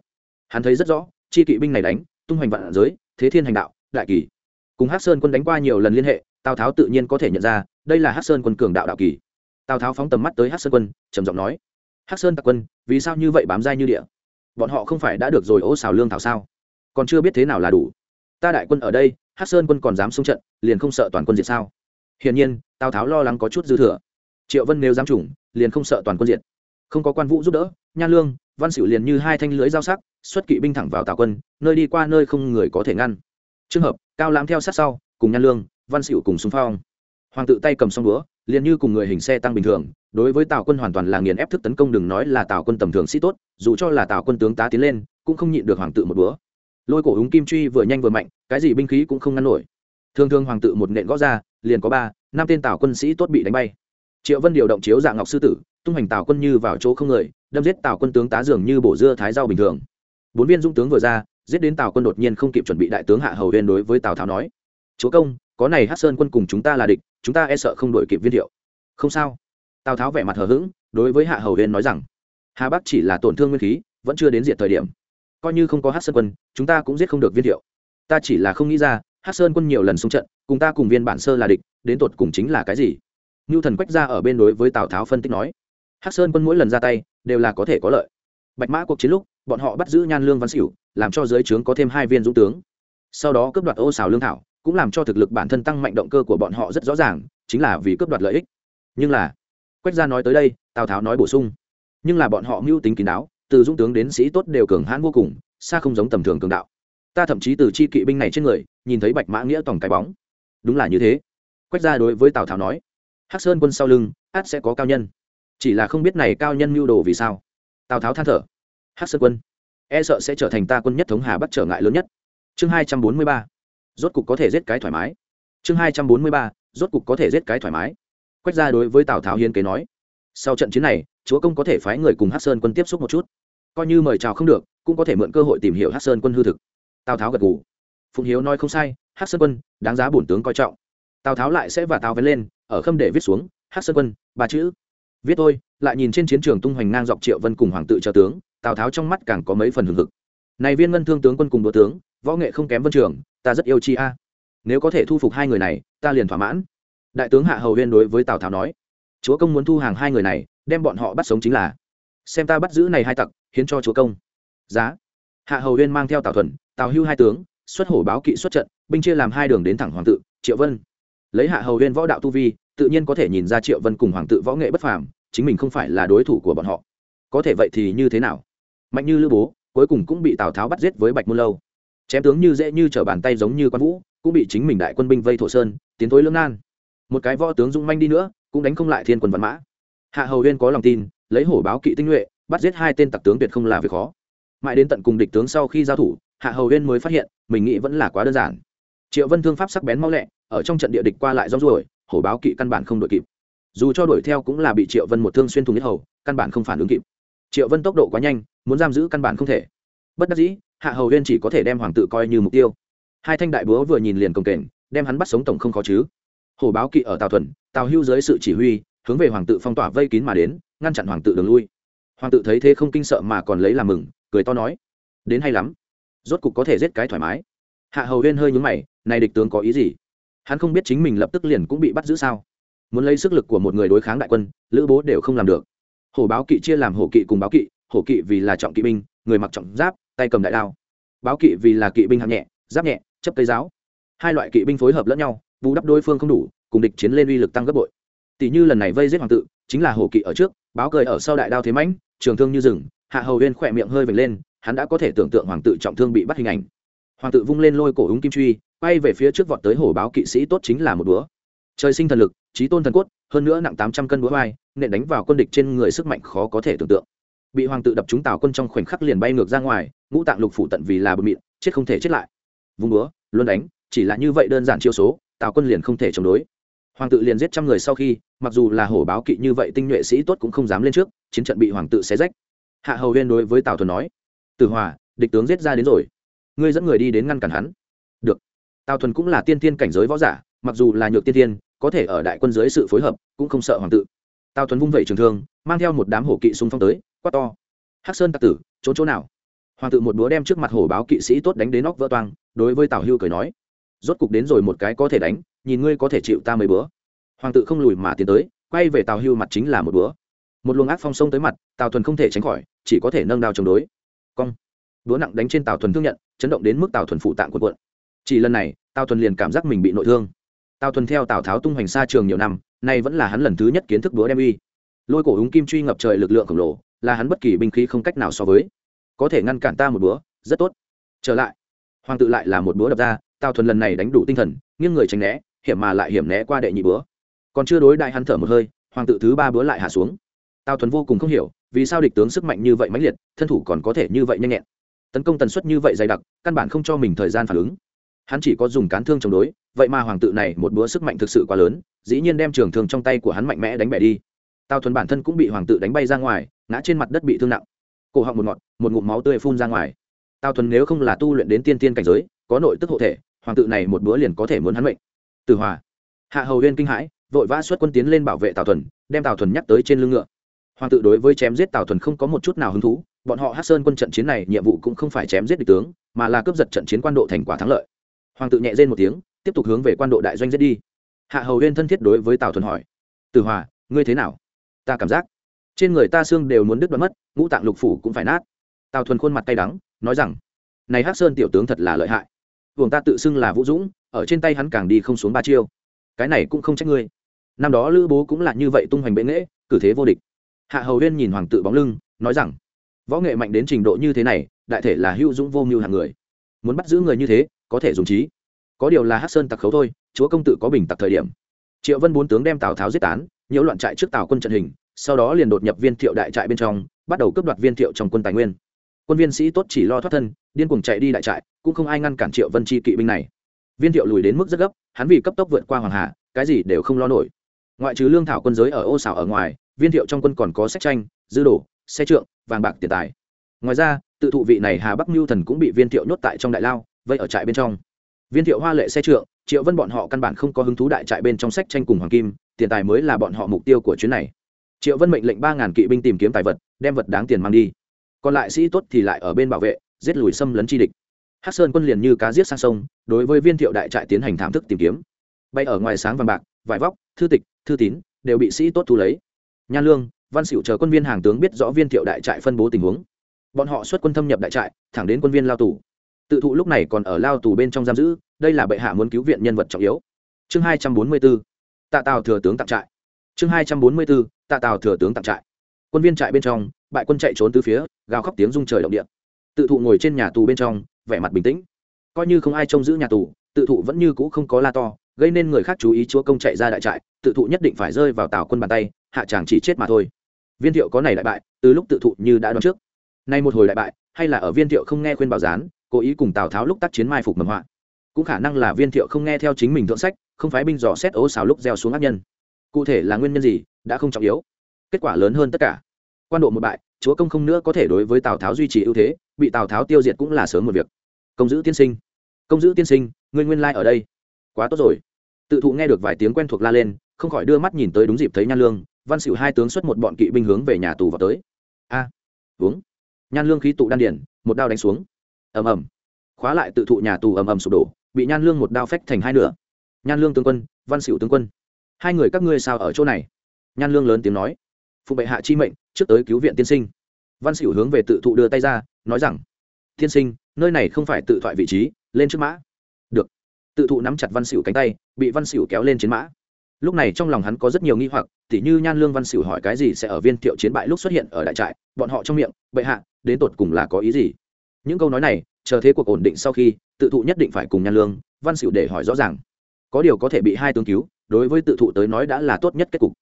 Hắn thấy rất rõ, chi kỵ binh này đánh, tung hoành vạn giới, thế thiên hành đạo, đại kỳ cùng hát sơn quân đánh qua nhiều lần liên hệ tào tháo tự nhiên có thể nhận ra đây là hát sơn quân cường đạo đạo kỳ tào tháo phóng tầm mắt tới hát sơn quân trầm giọng nói hát sơn tặc quân vì sao như vậy bám dai như địa bọn họ không phải đã được rồi ô xào lương thảo sao còn chưa biết thế nào là đủ ta đại quân ở đây hát sơn quân còn dám xung trận liền không sợ toàn quân diệt sao hiển nhiên tào tháo lo lắng có chút dư thừa triệu vân nếu dám chủng liền không sợ toàn quân diệt không có quan vũ giúp đỡ nha lương văn xỉu liền như hai thanh lưới giao sắc xuất kỵ binh thẳng vào tào quân nơi đi qua nơi không người có thể ngăn trường hợp, cao lãm theo sát sau, cùng nhan lương, văn xỉu cùng xung phong. Hoàng tự tay cầm xong đũa, liền như cùng người hình xe tăng bình thường, đối với tào quân hoàn toàn là nghiền ép thức tấn công đừng nói là tào quân tầm thường sĩ tốt, dù cho là tào quân tướng tá tiến lên, cũng không nhịn được hoàng tự một đũa. Lôi cổ húng kim truy vừa nhanh vừa mạnh, cái gì binh khí cũng không ngăn nổi. Thường thường hoàng tự một nện gõ ra, liền có ba, năm tên tào quân sĩ tốt bị đánh bay. Triệu vân điều động chiếu dạng ngọc sư tử, tung hành tào quân như vào chỗ không người, đâm giết tào quân tướng tá dường như bổ dưa thái rau bình thường. Bốn viên dũng tướng vừa ra giết đến tào quân đột nhiên không kịp chuẩn bị đại tướng hạ hầu huyên đối với tào tháo nói, chúa công, có này hát sơn quân cùng chúng ta là địch, chúng ta e sợ không đổi kịp viên thiệu. Không sao. Tào tháo vẻ mặt hờ hững, đối với hạ hầu huyên nói rằng, hà bắc chỉ là tổn thương nguyên khí, vẫn chưa đến diện thời điểm. Coi như không có hát sơn quân, chúng ta cũng giết không được viên thiệu. Ta chỉ là không nghĩ ra hát sơn quân nhiều lần xung trận, cùng ta cùng viên bản sơ là địch, đến tột cùng chính là cái gì? Ngưu thần quách ra ở bên đối với tào tháo phân tích nói hát sơn quân mỗi lần ra tay, đều là có thể có lợi. Bạch mã cuộc chiến lúc bọn họ bắt giữ nhan lương văn xỉu, làm cho giới trướng có thêm hai viên dũng tướng. Sau đó cướp đoạt ô xào lương thảo, cũng làm cho thực lực bản thân tăng mạnh động cơ của bọn họ rất rõ ràng, chính là vì cướp đoạt lợi ích. Nhưng là, quách gia nói tới đây, tào tháo nói bổ sung. Nhưng là bọn họ mưu tính kín đáo, từ dũng tướng đến sĩ tốt đều cường hãn vô cùng, xa không giống tầm thường cường đạo. Ta thậm chí từ chi kỵ binh này trên người, nhìn thấy bạch mã nghĩa tổng cái bóng. Đúng là như thế. Quách gia đối với tào tháo nói, hắc sơn quân sau lưng, át sẽ có cao nhân. Chỉ là không biết này cao nhân mưu đồ vì sao. Tào tháo than thở hắc sơn quân. E sợ sẽ trở thành ta quân nhất thống hà bắc trở ngại lớn nhất. Chương hai trăm bốn mươi ba. Rốt cục có thể giết cái thoải mái. Chương hai trăm bốn mươi ba. Rốt cục có thể giết cái thoải mái. Quách ra đối với tào tháo hiên kế nói, sau trận chiến này, chúa công có thể phái người cùng hát sơn quân tiếp xúc một chút. Coi như mời chào không được, cũng có thể mượn cơ hội tìm hiểu hát sơn quân hư thực. Tào tháo gật gù. Phụng hiếu nói không sai, hát sơn quân, đáng giá bổn tướng coi trọng. Tào tháo lại sẽ và tào vén lên, ở khâm để viết xuống, hát sơn quân, ba chữ. Viết thôi, lại nhìn trên chiến trường tung hoành ngang dọc triệu vân cùng hoàng tự cho tướng tào tháo trong mắt càng có mấy phần hừng hực. Này viên ngân thương tướng quân cùng đỗ tướng, võ nghệ không kém vân trường, ta rất yêu chi a. Nếu có thể thu phục hai người này, ta liền thỏa mãn. Đại tướng hạ hầu huyên đối với tào tháo nói, chúa công muốn thu hàng hai người này, đem bọn họ bắt sống chính là, xem ta bắt giữ này hai tặc, hiến cho chúa công. Giá. Hạ hầu huyên mang theo tào thuần, tào hưu hai tướng, xuất hổ báo kỵ xuất trận, binh chia làm hai đường đến thẳng hoàng tự, triệu vân. Lấy hạ hầu huyên võ đạo tu vi, tự nhiên có thể nhìn ra triệu vân cùng hoàng tự võ nghệ bất phàm, chính mình không phải là đối thủ của bọn họ. Có thể vậy thì như thế nào? Mạnh như lữ bố, cuối cùng cũng bị tào tháo bắt giết với bạch môn lâu. Chém tướng như dễ như t r ở bàn tay giống như quan vũ, cũng bị chính mình đại quân binh vây thổ sơn, tiến thối lưỡng nan. Một cái võ tướng dung manh đi nữa, cũng đánh không lại thiên quân văn mã. Hạ hầu huyên có lòng tin, lấy hổ báo kỵ tinh nhuệ, bắt giết hai tên tặc tướng tuyệt không là việc khó. Mãi đến tận cùng địch tướng sau khi giao thủ, hạ hầu huyên mới phát hiện, mình nghĩ vẫn là quá đơn giản. Triệu vân thương pháp sắc bén mau lẹ, ở trong trận địa địch qua lại rong ruổi, hổ báo kỵ căn bản không đội kịp. Dù cho đuổi theo cũng là bị triệu vân một thương xuyên thùng nhất hầu, căn bản không phản ứng kịp. Triệu vân tốc độ quá nhanh muốn giam giữ căn bản không thể. Bất đắc dĩ, hạ hầu huyên chỉ có thể đem hoàng tự coi như mục tiêu. Hai thanh đại búa vừa nhìn liền công kềnh, đem hắn bắt sống tổng không khó chứ. Hổ báo kỵ ở tào thuần, tào hưu dưới sự chỉ huy, hướng về hoàng tự phong tỏa vây kín mà đến, ngăn chặn hoàng tự đường lui. Hoàng tự thấy thế không kinh sợ mà còn lấy làm mừng, cười to nói, đến hay lắm. Rốt cục có thể giết cái thoải mái. Hạ hầu huyên hơi nhúng mày, này địch tướng có ý gì? Hắn không biết chính mình lập tức liền cũng bị bắt giữ sao? Muốn lấy sức lực của một người đối kháng đại quân, lữ bố đều không làm được. Hổ báo kỵ chia làm hổ kỵ cùng báo kỵ hổ kỵ vì là trọng kỵ binh, người mặc trọng giáp, tay cầm đại đao. Báo kỵ vì là kỵ binh hạng nhẹ, giáp nhẹ, chấp cây giáo. Hai loại kỵ binh phối hợp lẫn nhau, bù đắp đối phương không đủ, cùng địch chiến lên uy lực tăng gấp bội. Tỷ như lần này vây giết hoàng tự, chính là hổ kỵ ở trước, báo cười ở sau đại đao thế mãnh, trường thương như rừng, hạ hầu huyên khỏe miệng hơi vệt lên, hắn đã có thể tưởng tượng hoàng tự trọng thương bị bắt hình ảnh. Hoàng tự vung lên lôi cổ úng kim truy bay về phía trước vọt tới hổ báo kỵ sĩ tốt chính là một búa. Trời sinh thần lực trí tôn thần cốt, hơn nữa nặng tám trăm cân búa vai, nện đánh vào quân địch trên người sức mạnh khó có thể tưởng tượng bị hoàng tự đập trúng tào quân trong khoảnh khắc liền bay ngược ra ngoài, ngũ tạng lục phủ tận vì là bờ mịn, chết không thể chết lại. Vùng búa luôn đánh, chỉ là như vậy đơn giản chiêu số, tào quân liền không thể chống đối. Hoàng tự liền giết trăm người sau khi, mặc dù là hổ báo kỵ như vậy tinh nhuệ sĩ tốt cũng không dám lên trước, chiến trận bị hoàng tự xé rách. Hạ hầu huyên đối với tào thuần nói, từ hòa, địch tướng giết ra đến rồi. Ngươi dẫn người đi đến ngăn cản hắn. Được. Tào thuần cũng là tiên tiên cảnh giới võ giả, mặc dù là nhược tiên tiên có thể ở đại quân dưới sự phối hợp, cũng không sợ hoàng tự. Tào thuần vung vẩy trường thương, mang theo một đám hổ kỵ xung phong tới quát to. Hắc sơn tặc tử, trốn chỗ nào? Hoàng tự một búa đem trước mặt hổ báo kỵ sĩ tốt đánh đến nóc vỡ toang, đối với tào hưu cười nói, rốt cục đến rồi một cái có thể đánh, nhìn ngươi có thể chịu ta mấy bữa hoàng tự không lùi mà tiến tới, quay về tào hưu mặt chính là một bữa một luồng ác phong sông tới mặt, tào thuần không thể tránh khỏi, chỉ có thể nâng đao chống đối. Cong. Búa nặng đánh trên tào thuần thương nhận, chấn động đến mức tào thuần phụ tạng quần quận chỉ lần này, tào thuần liền cảm giác mình bị nội thương. Tào thuần theo tào tháo tung hoành xa trường nhiều năm, nay vẫn là hắn lần thứ nhất kiến thức búa đem uy lôi cổ húng kim truy ngập trời lực lượng khổng lồ, là hắn bất kỳ binh khí không cách nào so với. Có thể ngăn cản ta một búa rất tốt. Trở lại. Hoàng tự lại là một búa đập ra, tào thuần lần này đánh đủ tinh thần, nghiêng người tránh né, hiểm mà lại hiểm né qua đệ nhị búa còn chưa đối đại hắn thở một hơi, hoàng tự thứ ba búa lại hạ xuống. Tào thuần vô cùng không hiểu, vì sao địch tướng sức mạnh như vậy mãnh liệt, thân thủ còn có thể như vậy nhanh nhẹn. Tấn công tần suất như vậy dày đặc, căn bản không cho mình thời gian phản ứng. Hắn chỉ có dùng cán thương chống đối, vậy mà hoàng tự này một búa sức mạnh thực sự quá lớn, dĩ nhiên đem trường thương trong tay của hắn mạnh mẽ đánh bẻ đi tào thuần bản thân cũng bị hoàng tự đánh bay ra ngoài ngã trên mặt đất bị thương nặng cổ họng một ngọt một ngụm máu tươi phun ra ngoài tào thuần nếu không là tu luyện đến tiên tiên cảnh giới có nội tức hộ thể hoàng tự này một bữa liền có thể muốn hắn mệnh từ hòa hạ hầu huyên kinh hãi vội vã xuất quân tiến lên bảo vệ tào thuần đem tào thuần nhắc tới trên lưng ngựa hoàng tự đối với chém giết tào thuần không có một chút nào hứng thú bọn họ hát sơn quân trận chiến này nhiệm vụ cũng không phải chém giết địch tướng mà là cướp giật trận chiến quan độ thành quả thắng lợi hoàng tự nhẹ rên một tiếng tiếp tục hướng về quan độ đại doanh giết đi hạ hầu huyên thân thiết đối với tào thuần hỏi từ hòa ngươi thế nào ta cảm giác. Trên người ta xương đều muốn đứt đoạn mất, ngũ tạng lục phủ cũng phải nát. Tào thuần khuôn mặt cay đắng, nói rằng, này hắc sơn tiểu tướng thật là lợi hại. Vùng ta tự xưng là vũ dũng, ở trên tay hắn càng đi không xuống ba chiêu. Cái này cũng không trách ngươi. Năm đó lữ bố cũng là như vậy tung hoành bệ nghễ cử thế vô địch. Hạ hầu huyên nhìn hoàng tự bóng lưng, nói rằng, võ nghệ mạnh đến trình độ như thế này, đại thể là hữu dũng vô mưu hàng người. Muốn bắt giữ người như thế, có thể dùng trí. Có điều là hát sơn tặc khấu thôi, chúa công tự có bình tặc thời điểm. Triệu vân bốn tướng đem tào tháo giết tán, nhiễu loạn trại trước tào quân trận hình sau đó liền đột nhập viên thiệu đại trại bên trong, bắt đầu cướp đoạt viên thiệu trong quân tài nguyên. Quân viên sĩ tốt chỉ lo thoát thân, điên cuồng chạy đi đại trại, cũng không ai ngăn cản triệu vân chi kỵ binh này. Viên thiệu lùi đến mức rất gấp, hắn vì cấp tốc vượt qua hoàng hà, cái gì đều không lo nổi. Ngoại trừ lương thảo quân giới ở ô xảo ở ngoài, viên thiệu trong quân còn có sách tranh, dư đồ, xe trượng, vàng bạc tiền tài. Ngoài ra, tự thụ vị này hà bắc mưu thần cũng bị viên thiệu nhốt tại trong đại lao, vây ở trại bên trong. Viên thiệu hoa lệ xe trượng, triệu vân bọn họ căn bản không có hứng thú đại trại bên trong sách tranh cùng hoàng kim, tiền tài mới là bọn họ mục tiêu của chuyến này triệu vân mệnh lệnh ba ngàn kỵ binh tìm kiếm tài vật, đem vật đáng tiền mang đi. Còn lại sĩ tốt thì lại ở bên bảo vệ, giết lùi xâm lấn chi địch. Hắc sơn quân liền như cá giết sang sông, đối với viên thiệu đại trại tiến hành thảm thức tìm kiếm. Bay ở ngoài sáng vàng bạc, vải vóc, thư tịch, thư tín, đều bị sĩ tốt thu lấy. Nhan lương, văn xỉu chờ quân viên hàng tướng biết rõ viên thiệu đại trại phân bố tình huống. Bọn họ xuất quân thâm nhập đại trại, thẳng đến quân viên lao tù. Tự thụ lúc này còn ở lao tù bên trong giam giữ, đây là bệ hạ muốn cứu viện nhân vật trọng yếu. Chương hai trăm bốn mươi bốn. Tạ tào thừa tướng tặng trại chương hai trăm bốn mươi bốn, tạ tào thừa tướng tặng trại. Quân viên trại bên trong bại quân chạy trốn từ phía gào khóc tiếng rung trời động địa. Tự thụ ngồi trên nhà tù bên trong vẻ mặt bình tĩnh. Coi như không ai trông giữ nhà tù tự thụ vẫn như cũ không có la to gây nên người khác chú ý chúa công chạy ra đại trại tự thụ nhất định phải rơi vào tào quân bàn tay hạ chàng chỉ chết mà thôi. Viên thiệu có này đại bại từ lúc tự thụ như đã đoán trước. Nay một hồi đại bại hay là ở viên thiệu không nghe khuyên bảo gián cố ý cùng tào tháo lúc tác chiến mai phục mầm họa. Cũng khả năng là viên thiệu không nghe theo chính mình thượng sách không phái binh dò xét ố xào lúc gieo xuống ác nhân cụ thể là nguyên nhân gì đã không trọng yếu. Kết quả lớn hơn tất cả. Quan độ một bại chúa công không nữa có thể đối với tào tháo duy trì ưu thế bị tào tháo tiêu diệt cũng là sớm một việc. Công giữ tiên sinh. Công giữ tiên sinh ngươi nguyên lai、like、ở đây. Quá tốt rồi. Tự thụ nghe được vài tiếng quen thuộc la lên không khỏi đưa mắt nhìn tới đúng dịp thấy nhan lương văn sửu hai tướng xuất một bọn kỵ binh hướng về nhà tù vào tới. A à, uống. Nhan lương khí tụ đan điển một đao đánh xuống. Ầm ầm. Khóa lại tự thụ nhà tù ầm ầm sụp đổ bị nhan lương một đao phách thành hai nửa. Nhan lương tướng quân văn sửu tướng quân hai người các ngươi sao ở chỗ này? Nhan lương lớn tiếng nói. Phụ bệ hạ chi mệnh, trước tới cứu viện tiên sinh. Văn xỉu hướng về tự thụ đưa tay ra, nói rằng, tiên sinh, nơi này không phải tự thoại vị trí, lên trước mã. Được. Tự thụ nắm chặt văn xỉu cánh tay, bị văn xỉu kéo lên chiến mã. Lúc này trong lòng hắn có rất nhiều nghi hoặc, tỉ như nhan lương văn xỉu hỏi cái gì sẽ ở viên thiệu chiến bại lúc xuất hiện ở đại trại, bọn họ trong miệng, bệ hạ, đến tột cùng là có ý gì? Những câu nói này, chờ thế cuộc ổn định sau khi, tự thụ nhất định phải cùng nhan lương, văn xỉu để hỏi rõ ràng. Có điều có thể bị hai tướng cứu đối với tự thụ tới nói đã là tốt nhất kết cục.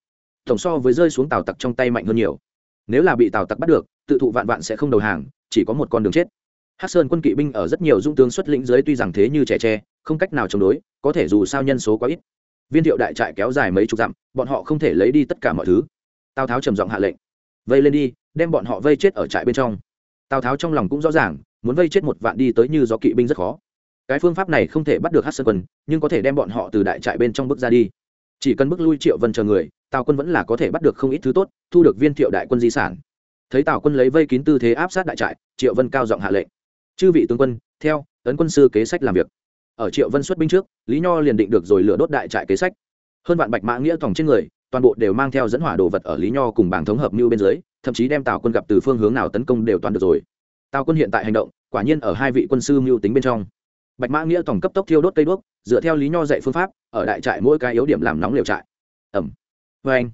Tổng so với rơi xuống tàu tặc trong tay mạnh hơn nhiều. Nếu là bị tàu tặc bắt được, tự thụ vạn vạn sẽ không đầu hàng, chỉ có một con đường chết. Hát sơn quân kỵ binh ở rất nhiều dung tướng xuất lĩnh dưới tuy rằng thế như trẻ tre, không cách nào chống đối, có thể dù sao nhân số quá ít. Viên thiệu đại trại kéo dài mấy chục dặm, bọn họ không thể lấy đi tất cả mọi thứ. Tào tháo trầm giọng hạ lệnh, vây lên đi, đem bọn họ vây chết ở trại bên trong. Tào tháo trong lòng cũng rõ ràng, muốn vây chết một vạn đi tới như do kỵ binh rất khó cái phương pháp này không thể bắt được hát sơn quân, nhưng có thể đem bọn họ từ đại trại bên trong bước ra đi. Chỉ cần bước lui triệu vân chờ người, tào quân vẫn là có thể bắt được không ít thứ tốt, thu được viên thiệu đại quân di sản. Thấy tào quân lấy vây kín tư thế áp sát đại trại, triệu vân cao giọng hạ lệnh. Chư vị tướng quân, theo Tấn quân sư kế sách làm việc. Ở triệu vân xuất binh trước, lý nho liền định được rồi lửa đốt đại trại kế sách. Hơn vạn bạch mã nghĩa tòng trên người, toàn bộ đều mang theo dẫn hỏa đồ vật ở lý nho cùng bảng thống hợp mưu bên dưới, thậm chí đem tào quân gặp từ phương hướng nào tấn công đều toàn được rồi. Tào quân hiện tại hành động, quả nhiên ở hai vị quân sư mưu tính bên trong bạch mã nghĩa tổng cấp tốc thiêu đốt cây đuốc, dựa theo lý nho dạy phương pháp, ở đại trại mỗi cái yếu điểm làm nóng liều trại. Ẩm. Vê anh.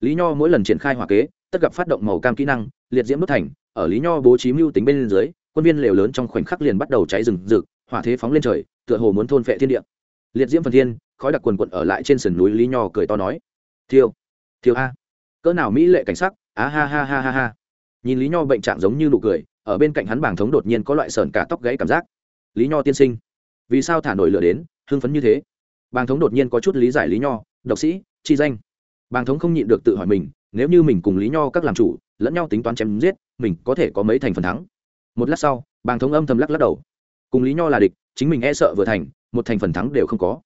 Lý nho mỗi lần triển khai hỏa kế, tất gặp phát động màu cam kỹ năng, liệt diễm đốt thành, ở lý nho bố trí mưu tính bên dưới, quân viên lều lớn trong khoảnh khắc liền bắt đầu cháy rừng rực, hỏa thế phóng lên trời, tựa hồ muốn thôn phệ thiên địa. Liệt diễm phần thiên, khói đặc quần quận ở lại trên sườn núi lý nho cười to nói. Thiêu. Thiêu a. Cỡ nào mỹ lệ cảnh sắc, á ha ha ha ha ha. Nhìn lý nho bệnh trạng giống như nụ cười, ở bên cạnh hắn bảng thống đột nhiên có loại sờn cả tóc gãy cảm giác lý nho tiên sinh. Vì sao thả nổi lửa đến, hưng phấn như thế? Bàng thống đột nhiên có chút lý giải lý nho, độc sĩ, chi danh. Bàng thống không nhịn được tự hỏi mình, nếu như mình cùng lý nho các làm chủ, lẫn nhau tính toán chém giết, mình có thể có mấy thành phần thắng? Một lát sau, bàng thống âm thầm lắc lắc đầu. Cùng lý nho là địch, chính mình e sợ vừa thành, một thành phần thắng đều không có.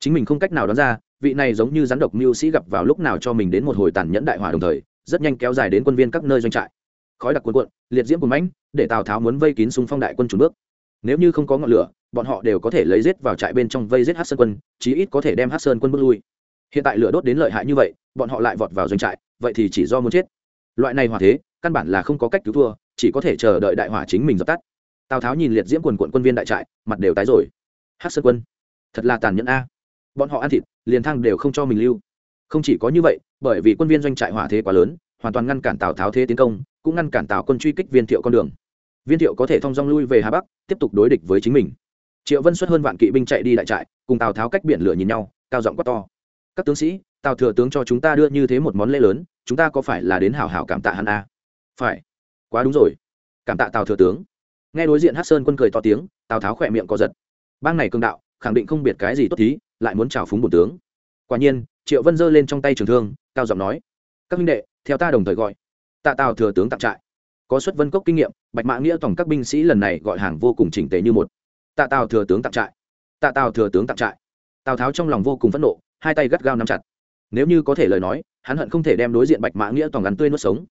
Chính mình không cách nào đoán ra, vị này giống như rắn độc mưu sĩ gặp vào lúc nào cho mình đến một hồi tàn nhẫn đại hỏa đồng thời, rất nhanh kéo dài đến quân viên các nơi doanh trại. Khói đặc quân quận liệt diễm của mãnh, để tào tháo muốn vây kín xung phong đại quân chủ bước nếu như không có ngọn lửa, bọn họ đều có thể lấy giết vào trại bên trong vây giết hát sơn quân, chí ít có thể đem hát sơn quân bước lui. Hiện tại lửa đốt đến lợi hại như vậy, bọn họ lại vọt vào doanh trại, vậy thì chỉ do muốn chết. Loại này hỏa thế, căn bản là không có cách cứu thua, chỉ có thể chờ đợi đại hỏa chính mình dập tắt. Tào tháo nhìn liệt diễm quần quận quân viên đại trại, mặt đều tái rồi. Hát sơn quân, thật là tàn nhẫn a. Bọn họ ăn thịt, liền thăng đều không cho mình lưu. Không chỉ có như vậy, bởi vì quân viên doanh trại hỏa thế quá lớn, hoàn toàn ngăn cản tào tháo thế tiến công, cũng ngăn cản tào quân truy kích viên thiệu con đường viên thiệu có thể thong dong lui về hà bắc, tiếp tục đối địch với chính mình. Triệu vân xuất hơn vạn kỵ binh chạy đi đại trại, cùng tào tháo cách biển lửa nhìn nhau, cao giọng quát to. Các tướng sĩ, tào thừa tướng cho chúng ta đưa như thế một món lễ lớn, chúng ta có phải là đến hảo hảo cảm tạ hắn a à? phải. Quá đúng rồi. Cảm tạ tào thừa tướng. Nghe đối diện hát sơn quân cười to tiếng, tào tháo khỏe miệng co giật. Bang này cương đạo, khẳng định không biệt cái gì tốt thí, lại muốn chào phúng bổn tướng. Quả nhiên, triệu vân giơ lên trong tay trường thương, cao giọng nói, các minh đệ, theo ta đồng thời gọi. Tạ tào thừa tướng tặng trại có xuất vân cốc kinh nghiệm, bạch mã nghĩa tổng các binh sĩ lần này gọi hàng vô cùng chỉnh tề như một. Tạ tào thừa tướng tặng trại. Tạ tào thừa tướng tặng trại. Tào tháo trong lòng vô cùng phẫn nộ, hai tay gắt gao nắm chặt. Nếu như có thể lời nói, hắn hận không thể đem đối diện bạch mã nghĩa toàn ngắn tươi nuốt sống.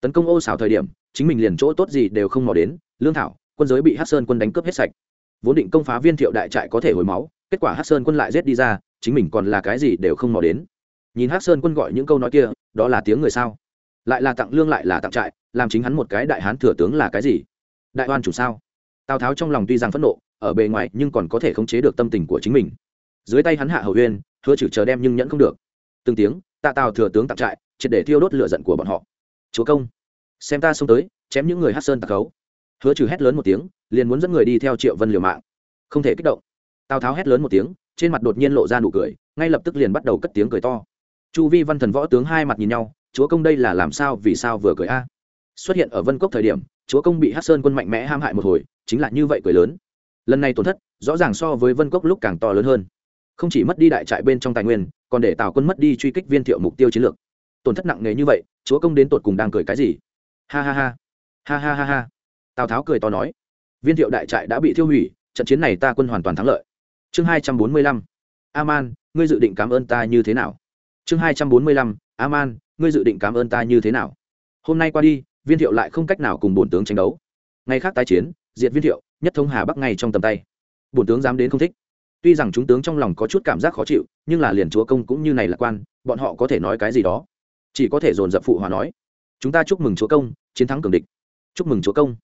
Tấn công ô xảo thời điểm, chính mình liền chỗ tốt gì đều không mò đến, lương thảo, quân giới bị hát sơn quân đánh cướp hết sạch. Vốn định công phá viên thiệu đại trại có thể hồi máu, kết quả hát sơn quân lại rết đi ra, chính mình còn là cái gì đều không mò đến. Nhìn hát sơn quân gọi những câu nói kia, đó là tiếng người sao? Lại là tặng lương lại là tặng trại, làm chính hắn một cái đại hán thừa tướng là cái gì? Đại oan chủ sao? Tào tháo trong lòng tuy rằng phẫn nộ, ở bề ngoài nhưng còn có thể khống chế được tâm tình của chính mình. Dưới tay hắn hạ hầu huyên hứa chử chờ đem nhưng nhẫn không được. Từng tiếng, tạ tào thừa tướng tặng trại, triệt để thiêu đốt lửa giận của bọn họ. Chúa công, xem ta xông tới, chém những người hát sơn tặc khấu. Hứa trừ hét lớn một tiếng, liền muốn dẫn người đi theo triệu vân liều mạng. Không thể kích động. Tào tháo hét lớn một tiếng, trên mặt đột nhiên lộ ra nụ cười, ngay lập tức liền bắt đầu cất tiếng cười to. Chu vi văn thần võ tướng hai mặt nhìn nhau chúa công đây là làm sao vì sao vừa cười a? Xuất hiện ở vân cốc thời điểm, chúa công bị hát sơn quân mạnh mẽ ham hại một hồi, chính là như vậy cười lớn. Lần này tổn thất, rõ ràng so với vân cốc lúc càng to lớn hơn. Không chỉ mất đi đại trại bên trong tài nguyên, còn để tào quân mất đi truy kích viên thiệu mục tiêu chiến lược. Tổn thất nặng nề như vậy, chúa công đến tột cùng đang cười cái gì? Ha ha ha. Ha ha ha ha. Tào tháo cười to nói. Viên thiệu đại trại đã bị thiêu hủy, trận chiến này ta quân hoàn toàn thắng lợi. Chương hai trăm bốn mươi lăm. Aman, ngươi dự định cảm ơn ta như thế nào? Chương hai trăm bốn mươi lăm aman, ngươi dự định cảm ơn ta như thế nào? Hôm nay qua đi, viên thiệu lại không cách nào cùng bổn tướng tranh đấu. Ngày khác tái chiến, diệt viên thiệu, nhất thông hà bắc ngay trong tầm tay. Bổn tướng dám đến không thích. Tuy rằng chúng tướng trong lòng có chút cảm giác khó chịu, nhưng là liền chúa công cũng như này lạc quan, bọn họ có thể nói cái gì đó? Chỉ có thể dồn dập phụ hòa nói. Chúng ta chúc mừng chúa công, chiến thắng cường địch. Chúc mừng chúa công.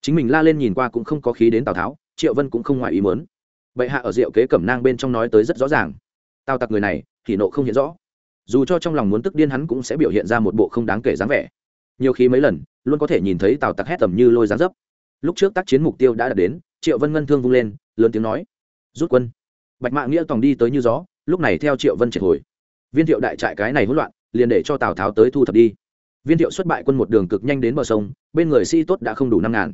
Chính mình la lên nhìn qua cũng không có khí đến tào tháo, triệu vân cũng không ngoài ý mớn bệ hạ ở rượu kế cẩm nang bên trong nói tới rất rõ ràng. Tào tặc người này thì nộ không hiện rõ dù cho trong lòng muốn tức điên hắn cũng sẽ biểu hiện ra một bộ không đáng kể dáng vẻ. Nhiều khi mấy lần, luôn có thể nhìn thấy tào tặc hét tầm như lôi dáng dấp. Lúc trước tác chiến mục tiêu đã đạt đến, triệu vân ngân thương vung lên, lớn tiếng nói, rút quân. Bạch mạ nghĩa tòng đi tới như gió, lúc này theo triệu vân triệt hồi. Viên thiệu đại trại cái này hỗn loạn, liền để cho tào tháo tới thu thập đi. Viên thiệu xuất bại quân một đường cực nhanh đến bờ sông, bên người sĩ tốt đã không đủ năm ngàn.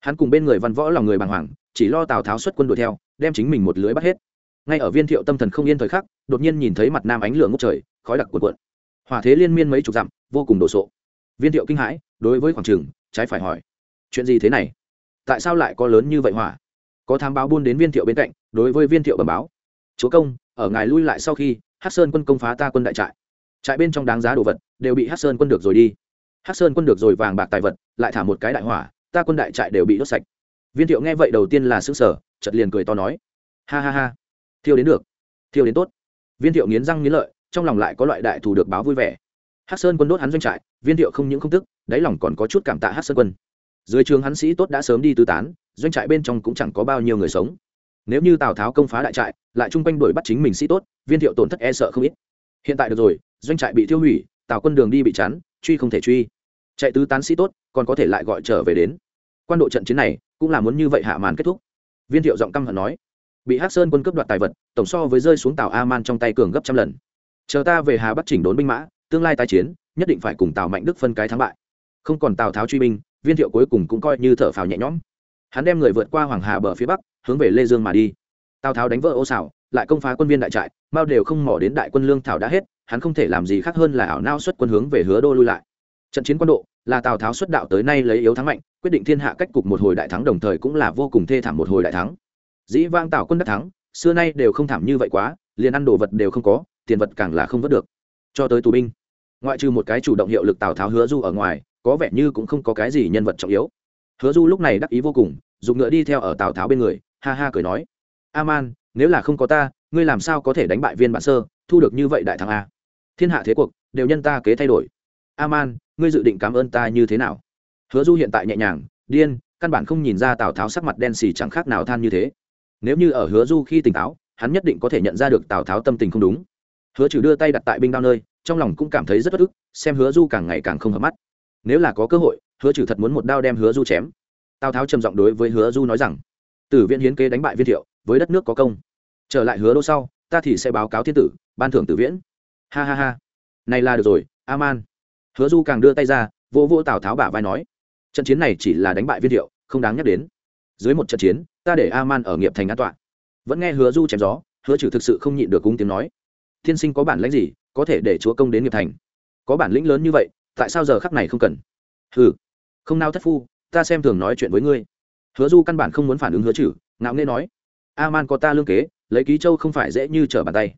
Hắn cùng bên người văn võ lòng người bàng hoàng, chỉ lo tào tháo xuất quân đuổi theo, đem chính mình một lưới bắt hết. Ngay ở viên thiệu tâm thần không yên thời khắc, đột nhiên nhìn thấy mặt nam ánh lửa ngốc trời khói đặc cuộn cuộn. Hỏa thế liên miên mấy chục dặm, vô cùng đồ sộ. Viên thiệu kinh hãi, đối với khoảng trường, trái phải hỏi, chuyện gì thế này? Tại sao lại có lớn như vậy hỏa? Có thám báo buôn đến viên thiệu bên cạnh, đối với viên thiệu bẩm báo, chúa công, ở ngài lui lại sau khi hát sơn quân công phá ta quân đại trại. Trại bên trong đáng giá đồ vật, đều bị hát sơn quân được rồi đi. Hát sơn quân được rồi vàng bạc tài vật, lại thả một cái đại hỏa, ta quân đại trại đều bị đốt sạch. Viên thiệu nghe vậy đầu tiên là xứ sở chật liền cười to nói, ha ha ha, thiêu đến được, thiêu đến tốt. Viên thiệu nghiến răng nghiến lợi trong lòng lại có loại đại thù được báo vui vẻ. Hát sơn quân đốt hắn doanh trại, viên thiệu không những không tức, đáy lòng còn có chút cảm tạ hát sơn quân. Dưới trường hắn sĩ tốt đã sớm đi tứ tán, doanh trại bên trong cũng chẳng có bao nhiêu người sống. Nếu như tào tháo công phá đại trại, lại chung quanh đuổi bắt chính mình sĩ tốt, viên thiệu tổn thất e sợ không ít. Hiện tại được rồi, doanh trại bị tiêu hủy, tào quân đường đi bị chắn, truy không thể truy. Chạy tứ tán sĩ tốt, còn có thể lại gọi trở về đến. Quan độ trận chiến này, cũng là muốn như vậy hạ màn kết thúc. Viên thiệu giọng căm hận nói, bị hắc sơn quân cướp đoạt tài vật, tổng so với rơi xuống tàu a man trong tay cường gấp trăm lần chờ ta về hà bắc chỉnh đốn binh mã, tương lai tái chiến, nhất định phải cùng tào mạnh đức phân cái thắng bại. Không còn tào tháo truy binh, viên thiệu cuối cùng cũng coi như thở phào nhẹ nhõm. Hắn đem người vượt qua hoàng hà bờ phía bắc, hướng về lê dương mà đi. Tào tháo đánh vỡ ô xảo, lại công phá quân viên đại trại, mao đều không mỏ đến đại quân lương thảo đã hết, hắn không thể làm gì khác hơn là ảo nao xuất quân hướng về hứa đô lui lại. Trận chiến quân độ, là tào tháo xuất đạo tới nay lấy yếu thắng mạnh, quyết định thiên hạ cách cục một hồi đại thắng đồng thời cũng là vô cùng thê thảm một hồi đại thắng. Dĩ vang tào quân đắc thắng, xưa nay đều không thảm như vậy quá, liền ăn đồ vật đều không có tiền vật càng là không vớt được. Cho tới tù binh, ngoại trừ một cái chủ động hiệu lực tào tháo hứa du ở ngoài, có vẻ như cũng không có cái gì nhân vật trọng yếu. Hứa du lúc này đắc ý vô cùng, dùng ngựa đi theo ở tào tháo bên người, ha ha cười nói, a man, nếu là không có ta, ngươi làm sao có thể đánh bại viên bản sơ, thu được như vậy đại thắng a? Thiên hạ thế cuộc, đều nhân ta kế thay đổi. A man, ngươi dự định cảm ơn ta như thế nào? Hứa du hiện tại nhẹ nhàng, điên, căn bản không nhìn ra tào tháo sắc mặt đen xì chẳng khác nào than như thế. Nếu như ở hứa du khi tỉnh táo, hắn nhất định có thể nhận ra được tào tháo tâm tình không đúng hứa trừ đưa tay đặt tại binh đao nơi, trong lòng cũng cảm thấy rất bất ức, xem hứa du càng ngày càng không hợp mắt. Nếu là có cơ hội, hứa trừ thật muốn một đao đem hứa du chém. Tào tháo trầm giọng đối với hứa du nói rằng tử viễn hiến kế đánh bại viên thiệu, với đất nước có công. Trở lại hứa đô sau, ta thì sẽ báo cáo thiên tử, ban thưởng tử viễn. Ha ha ha. Này là được rồi a man hứa du càng đưa tay ra vô vô tào tháo bả vai nói, trận chiến này chỉ là đánh bại viên thiệu, không đáng nhắc đến. Dưới một trận chiến, ta để a man ở nghiệp thành an toàn. Vẫn nghe hứa du chém gió, hứa trừ thực sự không nhịn được cung tiếng nói thiên sinh có bản lãnh gì, có thể để chúa công đến nghiệp thành? Có bản lĩnh lớn như vậy, tại sao giờ khắc này không cần? Ừ không nao thất phu, ta xem thường nói chuyện với ngươi. Hứa du căn bản không muốn phản ứng hứa trừ, ngạo nghê nói a man có ta lương kế, lấy ký châu không phải dễ như trở bàn tay.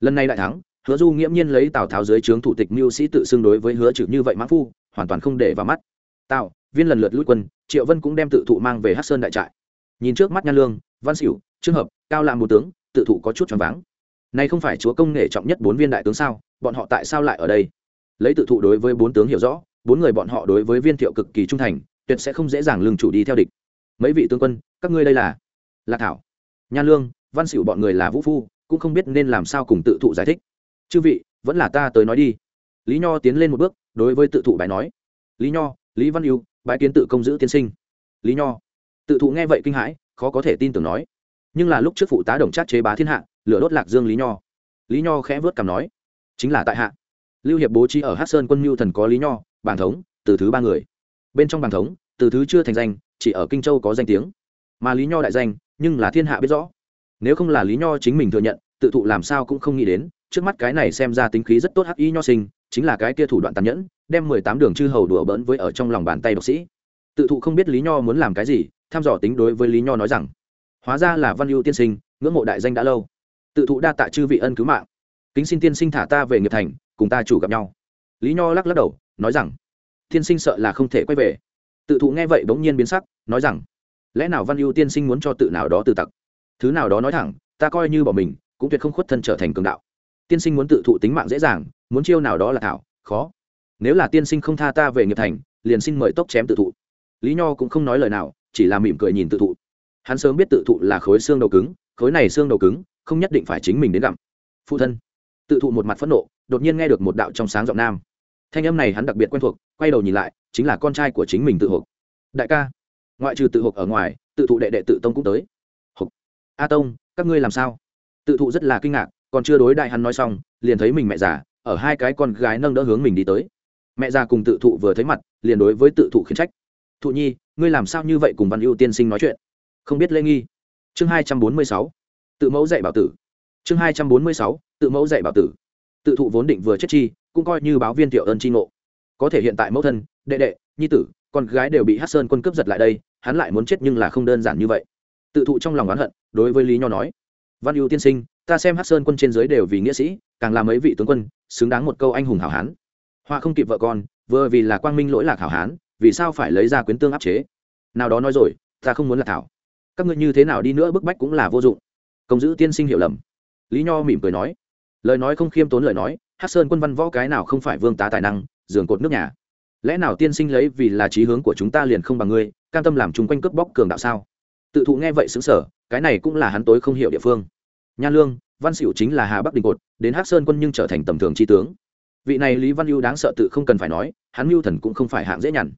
Lần này đại thắng, hứa du nghiễm nhiên lấy tào tháo dưới trướng thủ tịch mưu sĩ tự xưng đối với hứa trừ như vậy mã phu, hoàn toàn không để vào mắt. Tào, viên lần lượt lui quân, triệu vân cũng đem tự thụ mang về hát sơn đại trại. Nhìn trước mắt nhan lương, văn xỉu trường hợp, cao làm một tướng, tự thụ có chút choáng váng này không phải chúa công nghệ trọng nhất bốn viên đại tướng sao? Bọn họ tại sao lại ở đây? Lấy tự thụ đối với bốn tướng hiểu rõ, bốn người bọn họ đối với viên thiệu cực kỳ trung thành, tuyệt sẽ không dễ dàng lương chủ đi theo địch. Mấy vị tướng quân, các ngươi đây là? Lạc thảo, nhan lương, văn xỉu bọn người là vũ phu, cũng không biết nên làm sao cùng tự thụ giải thích. Chư vị, vẫn là ta tới nói đi. Lý nho tiến lên một bước, đối với tự thụ bài nói. Lý nho, lý văn yêu bãi kiến tự công giữ tiên sinh. Lý nho, tự thụ nghe vậy kinh hãi, khó có thể tin tưởng nói nhưng là lúc trước phụ tá đồng trác chế bá thiên hạ, lửa đốt lạc dương lý nho. Lý nho khẽ vớt cằm nói, chính là tại hạ. Lưu hiệp bố trí ở hát sơn quân mưu thần có lý nho bàn thống, từ thứ ba người. Bên trong bàn thống, từ thứ chưa thành danh, chỉ ở kinh châu có danh tiếng. Mà lý nho đại danh, nhưng là thiên hạ biết rõ. Nếu không là lý nho chính mình thừa nhận, tự thụ làm sao cũng không nghĩ đến, trước mắt cái này xem ra tính khí rất tốt hắc y nho sinh, chính là cái kia thủ đoạn tàn nhẫn, đem mười tám đường chư hầu đùa bỡn với ở trong lòng bàn tay độc sĩ. Tự thụ không biết lý nho muốn làm cái gì, thăm dò tính đối với lý nho nói rằng hóa ra là văn ưu tiên sinh, ngưỡng mộ đại danh đã lâu. Tự thụ đa tạ chư vị ân cứu mạng. Kính xin tiên sinh thả ta về nghiệp thành, cùng ta chủ gặp nhau. Lý nho lắc lắc đầu, nói rằng, tiên sinh sợ là không thể quay về. Tự thụ nghe vậy bỗng nhiên biến sắc, nói rằng, lẽ nào văn ưu tiên sinh muốn cho tự nào đó tự tặc? Thứ nào đó nói thẳng, ta coi như bỏ mình, cũng tuyệt không khuất thân trở thành cường đạo. Tiên sinh muốn tự thụ tính mạng dễ dàng, muốn chiêu nào đó là thảo, khó. Nếu là tiên sinh không tha ta về nghiệp thành, liền xin mời tốc chém tự thụ. Lý nho cũng không nói lời nào, chỉ là mỉm cười nhìn tự thụ hắn sớm biết tự thụ là khối xương đầu cứng, khối này xương đầu cứng, không nhất định phải chính mình đến gặm. Phụ thân. Tự thụ một mặt phẫn nộ, đột nhiên nghe được một đạo trong sáng giọng nam. Thanh âm này hắn đặc biệt quen thuộc, quay đầu nhìn lại, chính là con trai của chính mình tự hộp đại ca. Ngoại trừ tự hộp ở ngoài, tự thụ đệ đệ tự tông cũng tới. Hộp a tông, các ngươi làm sao? Tự thụ rất là kinh ngạc, còn chưa đối đại hắn nói xong, liền thấy mình mẹ già, ở hai cái con gái nâng đỡ hướng mình đi tới. Mẹ già cùng tự thụ vừa thấy mặt, liền đối với tự thụ khiển trách. Thụ nhi, ngươi làm sao như vậy cùng văn ưu tiên sinh nói chuyện? Không biết lễ nghi. Chương hai trăm bốn mươi sáu. Tự mẫu dạy bảo tử. Chương hai trăm bốn mươi sáu. Tự mẫu dạy bảo tử. Tự thụ vốn định vừa chết chi, cũng coi như báo viên tiểu ơn chi ngộ. Có thể hiện tại mẫu thân, đệ đệ, nhi tử, con gái đều bị hát sơn quân cướp giật lại đây, hắn lại muốn chết nhưng là không đơn giản như vậy. Tự thụ trong lòng oán hận, đối với lý nho nói, văn ưu tiên sinh, ta xem hát sơn quân trên dưới đều vì nghĩa sĩ, càng làm mấy vị tướng quân, xứng đáng một câu anh hùng hảo hán. Hoa không kịp vợ con, vừa vì là quang minh lỗi lạc hảo hán, vì sao phải lấy ra quyến tương áp chế? Nào đó nói rồi, ta không muốn là thảo các ngươi như thế nào đi nữa bức bách cũng là vô dụng. Công giữ tiên sinh hiểu lầm. Lý nho mỉm cười nói. Lời nói không khiêm tốn lời nói hát sơn quân văn võ cái nào không phải vương tá tài năng, giường cột nước nhà. Lẽ nào tiên sinh lấy vì là trí hướng của chúng ta liền không bằng ngươi, cam tâm làm chung quanh cướp bóc cường đạo sao? Tự thụ nghe vậy xứng sở cái này cũng là hắn tối không hiểu địa phương. Nha lương, văn xỉu chính là hà bắc đình cột, đến hắc sơn quân nhưng trở thành tầm thường tri tướng. Vị này lý văn ưu đáng sợ tự không cần phải nói, hắn mưu thần cũng không phải hạng dễ nhằn.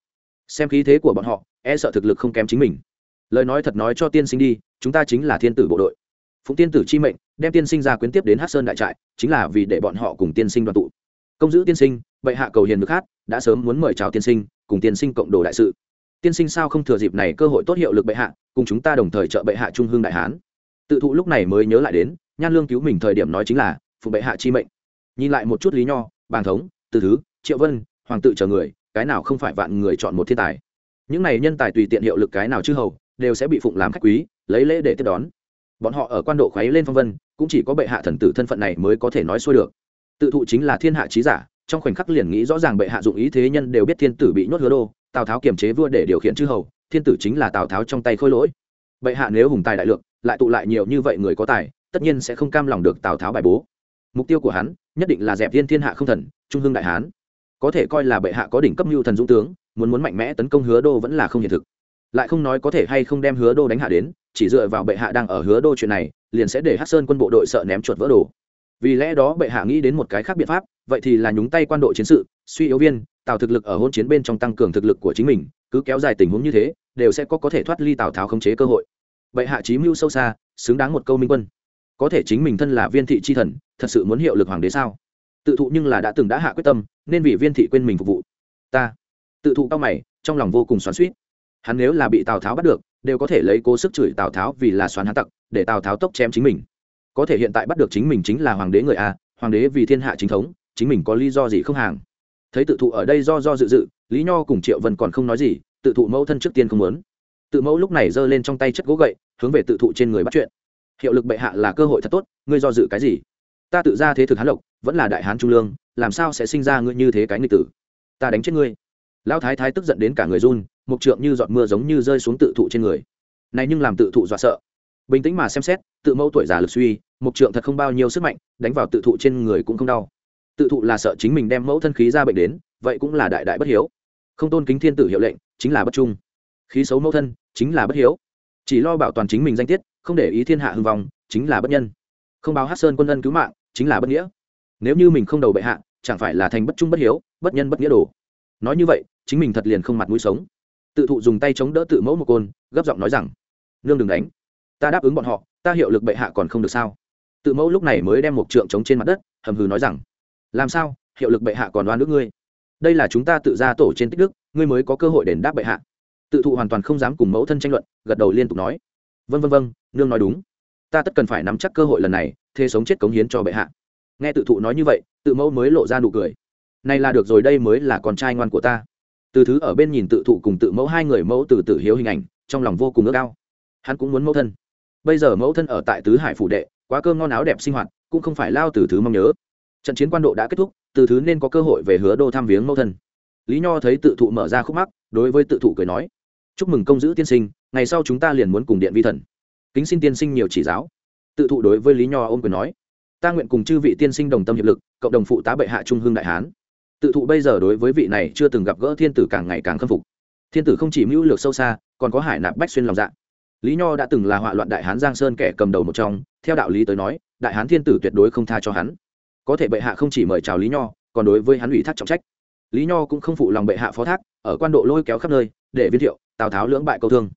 Xem khí thế của bọn họ e sợ thực lực không kém chính mình lời nói thật nói cho tiên sinh đi, chúng ta chính là thiên tử bộ đội. Phụng tiên tử chi mệnh, đem tiên sinh ra quyến tiếp đến hát sơn đại trại, chính là vì để bọn họ cùng tiên sinh đoàn tụ. Công giữ tiên sinh, bệ hạ cầu hiền nước hát, đã sớm muốn mời chào tiên sinh, cùng tiên sinh cộng đồ đại sự. Tiên sinh sao không thừa dịp này cơ hội tốt hiệu lực bệ hạ, cùng chúng ta đồng thời trợ bệ hạ trung hương đại hán. Tự thụ lúc này mới nhớ lại đến, nhan lương cứu mình thời điểm nói chính là phụ bệ hạ chi mệnh. Nhìn lại một chút lý nho bàn thống, từ thứ, triệu vân, hoàng tự chờ người, cái nào không phải vạn người chọn một thiên tài? Những này nhân tài tùy tiện hiệu lực cái nào chứ hầu đều sẽ bị phụng làm khách quý, lấy lễ để tiếp đón. Bọn họ ở quan độ khuấy lên phong vân, cũng chỉ có bệ hạ thần tử thân phận này mới có thể nói xuôi được. Tự thụ chính là thiên hạ trí giả, trong khoảnh khắc liền nghĩ rõ ràng bệ hạ dụng ý thế nhân đều biết thiên tử bị nhốt hứa đô, tào tháo kiềm chế vua để điều khiển chư hầu, thiên tử chính là tào tháo trong tay khôi lỗi. Bệ hạ nếu hùng tài đại lượng, lại tụ lại nhiều như vậy người có tài, tất nhiên sẽ không cam lòng được tào tháo bài bố. Mục tiêu của hắn, nhất định là dẹp viên thiên hạ không thần, trung hưng đại hán. Có thể coi là bệ hạ có đỉnh cấp mưu thần dũng tướng, muốn muốn mạnh mẽ tấn công hứa đô vẫn là không hiện thực lại không nói có thể hay không đem hứa đô đánh hạ đến, chỉ dựa vào bệ hạ đang ở hứa đô chuyện này, liền sẽ để hát sơn quân bộ đội sợ ném chuột vỡ đồ. Vì lẽ đó bệ hạ nghĩ đến một cái khác biện pháp, vậy thì là nhúng tay quan độ chiến sự, suy yếu viên, tạo thực lực ở hôn chiến bên trong tăng cường thực lực của chính mình, cứ kéo dài tình huống như thế, đều sẽ có có thể thoát ly tào tháo khống chế cơ hội. Bệ hạ chí mưu sâu xa, xứng đáng một câu minh quân. Có thể chính mình thân là viên thị chi thần, thật sự muốn hiệu lực hoàng đế sao? Tự thụ nhưng là đã từng đã hạ quyết tâm, nên vì viên thị quên mình phục vụ. Ta. Tự thụ cao mày, trong lòng vô cùng xoắn suýt hắn nếu là bị tào tháo bắt được, đều có thể lấy cố sức chửi tào tháo vì là xoắn hắn tặc, để tào tháo tốc chém chính mình. Có thể hiện tại bắt được chính mình chính là hoàng đế người a, hoàng đế vì thiên hạ chính thống, chính mình có lý do gì không hàng. Thấy tự thụ ở đây do do dự dự, lý nho cùng triệu vân còn không nói gì, tự thụ mẫu thân trước tiên không muốn. Tự mẫu lúc này giơ lên trong tay chất gỗ gậy, hướng về tự thụ trên người bắt chuyện. Hiệu lực bệ hạ là cơ hội thật tốt, ngươi do dự cái gì? Ta tự ra thế thực hán lộc, vẫn là đại hán trung lương, làm sao sẽ sinh ra ngươi như thế cái nghịch tử? Ta đánh chết ngươi lão thái thái tức giận đến cả người run, mục trượng như giọt mưa giống như rơi xuống tự thụ trên người. Này nhưng làm tự thụ dọa sợ. Bình tĩnh mà xem xét, tự mẫu tuổi già lực suy, mục trượng thật không bao nhiêu sức mạnh, đánh vào tự thụ trên người cũng không đau. Tự thụ là sợ chính mình đem mẫu thân khí ra bệnh đến, vậy cũng là đại đại bất hiếu. Không tôn kính thiên tử hiệu lệnh, chính là bất trung. Khí xấu mẫu thân, chính là bất hiếu. Chỉ lo bảo toàn chính mình danh tiết, không để ý thiên hạ hưng vong, chính là bất nhân. Không báo hát sơn quân ân cứu mạng, chính là bất nghĩa. Nếu như mình không đầu bệ hạ, chẳng phải là thành bất trung bất hiếu, bất nhân bất nghĩa đồ. Nói như vậy chính mình thật liền không mặt mũi sống. Tự thụ dùng tay chống đỡ tự mẫu một côn, gấp giọng nói rằng, nương đừng đánh. Ta đáp ứng bọn họ, ta hiệu lực bệ hạ còn không được sao? Tự mẫu lúc này mới đem một trượng trống trên mặt đất, hầm hừ nói rằng, làm sao? Hiệu lực bệ hạ còn đoan nước ngươi. Đây là chúng ta tự ra tổ trên tích đức, ngươi mới có cơ hội đền đáp bệ hạ. Tự thụ hoàn toàn không dám cùng mẫu thân tranh luận, gật đầu liên tục nói vân vân vân nương nói đúng. Ta tất cần phải nắm chắc cơ hội lần này, thế sống chết cống hiến cho bệ hạ. Nghe tự thụ nói như vậy, tự mẫu mới lộ ra nụ cười. Này là được rồi, đây mới là con trai ngoan của ta từ thứ ở bên nhìn tự thụ cùng tự mẫu, hai người mẫu từ tử hiếu hình ảnh, trong lòng vô cùng ước ao. Hắn cũng muốn mẫu thân. Bây giờ mẫu thân ở tại tứ hải phủ đệ, quá cơm ngon áo đẹp sinh hoạt, cũng không phải lao từ thứ mong nhớ. Trận chiến quan độ đã kết thúc, từ thứ nên có cơ hội về hứa đô thăm viếng mẫu thân. Lý nho thấy tự thụ mở ra khúc mắc, đối với tự thụ cười nói, chúc mừng công giữ tiên sinh, ngày sau chúng ta liền muốn cùng điện vi thần. Kính xin tiên sinh nhiều chỉ giáo. Tự thụ đối với lý nho ôm quyền nói, ta nguyện cùng chư vị tiên sinh đồng tâm hiệp lực, cộng đồng phụ tá bệ hạ trung hương đại hán tự thụ bây giờ đối với vị này chưa từng gặp gỡ thiên tử càng ngày càng khâm phục. Thiên tử không chỉ mưu lược sâu xa, còn có hải nạp bách xuyên lòng dạ. Lý nho đã từng là họa loạn đại hán giang sơn kẻ cầm đầu một trong, theo đạo lý tới nói, đại hán thiên tử tuyệt đối không tha cho hắn. Có thể bệ hạ không chỉ mời chào lý nho, còn đối với hắn ủy thác trọng trách. Lý nho cũng không phụ lòng bệ hạ phó thác, ở quan độ lôi kéo khắp nơi, để viên thiệu, tào tháo lưỡng bại câu thương.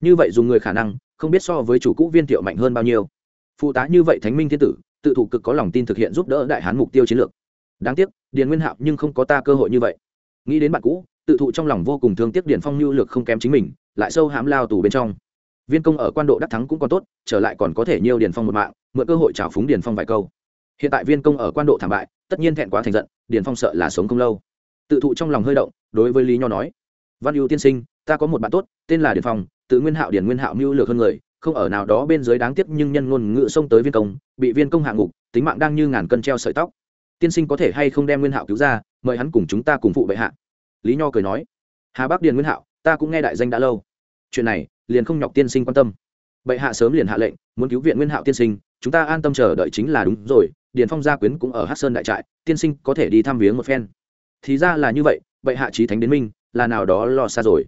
Như vậy dùng người khả năng, không biết so với chủ cũ viên thiệu mạnh hơn bao nhiêu. Phụ tá như vậy thánh minh thiên tử, tự thủ cực có lòng tin thực hiện giúp đỡ đại hán mục tiêu chiến lược đáng tiếc, điền nguyên hạo nhưng không có ta cơ hội như vậy. Nghĩ đến bạn cũ, tự thụ trong lòng vô cùng thương tiếc điền phong lưu lược không kém chính mình, lại sâu hãm lao tù bên trong. Viên công ở quan độ đắc thắng cũng còn tốt, trở lại còn có thể nhiều điền phong một mạng, mượn cơ hội trào phúng điền phong vài câu. Hiện tại viên công ở quan độ thảm bại, tất nhiên thẹn quá thành giận, điền phong sợ là sống không lâu. Tự thụ trong lòng hơi động, đối với lý nho nói, văn ưu tiên sinh, ta có một bạn tốt, tên là điền phong, tự nguyên hạo điền nguyên hạo mưu lược hơn người, không ở nào đó bên dưới đáng tiếc nhưng nhân ngôn ngữ xông tới viên công, bị viên công hạ ngục, tính mạng đang như ngàn cân treo sợi tóc tiên sinh có thể hay không đem nguyên hạo cứu ra, mời hắn cùng chúng ta cùng phụ bệ hạ. Lý nho cười nói. Hà bắc điền nguyên hạo, ta cũng nghe đại danh đã lâu. Chuyện này, liền không nhọc tiên sinh quan tâm. Bệ hạ sớm liền hạ lệnh, muốn cứu viện nguyên hạo tiên sinh, chúng ta an tâm chờ đợi chính là đúng rồi, điền phong gia quyến cũng ở hát sơn đại trại, tiên sinh có thể đi thăm viếng một phen. Thì ra là như vậy, bệ hạ trí thánh đến minh, là nào đó lo xa rồi.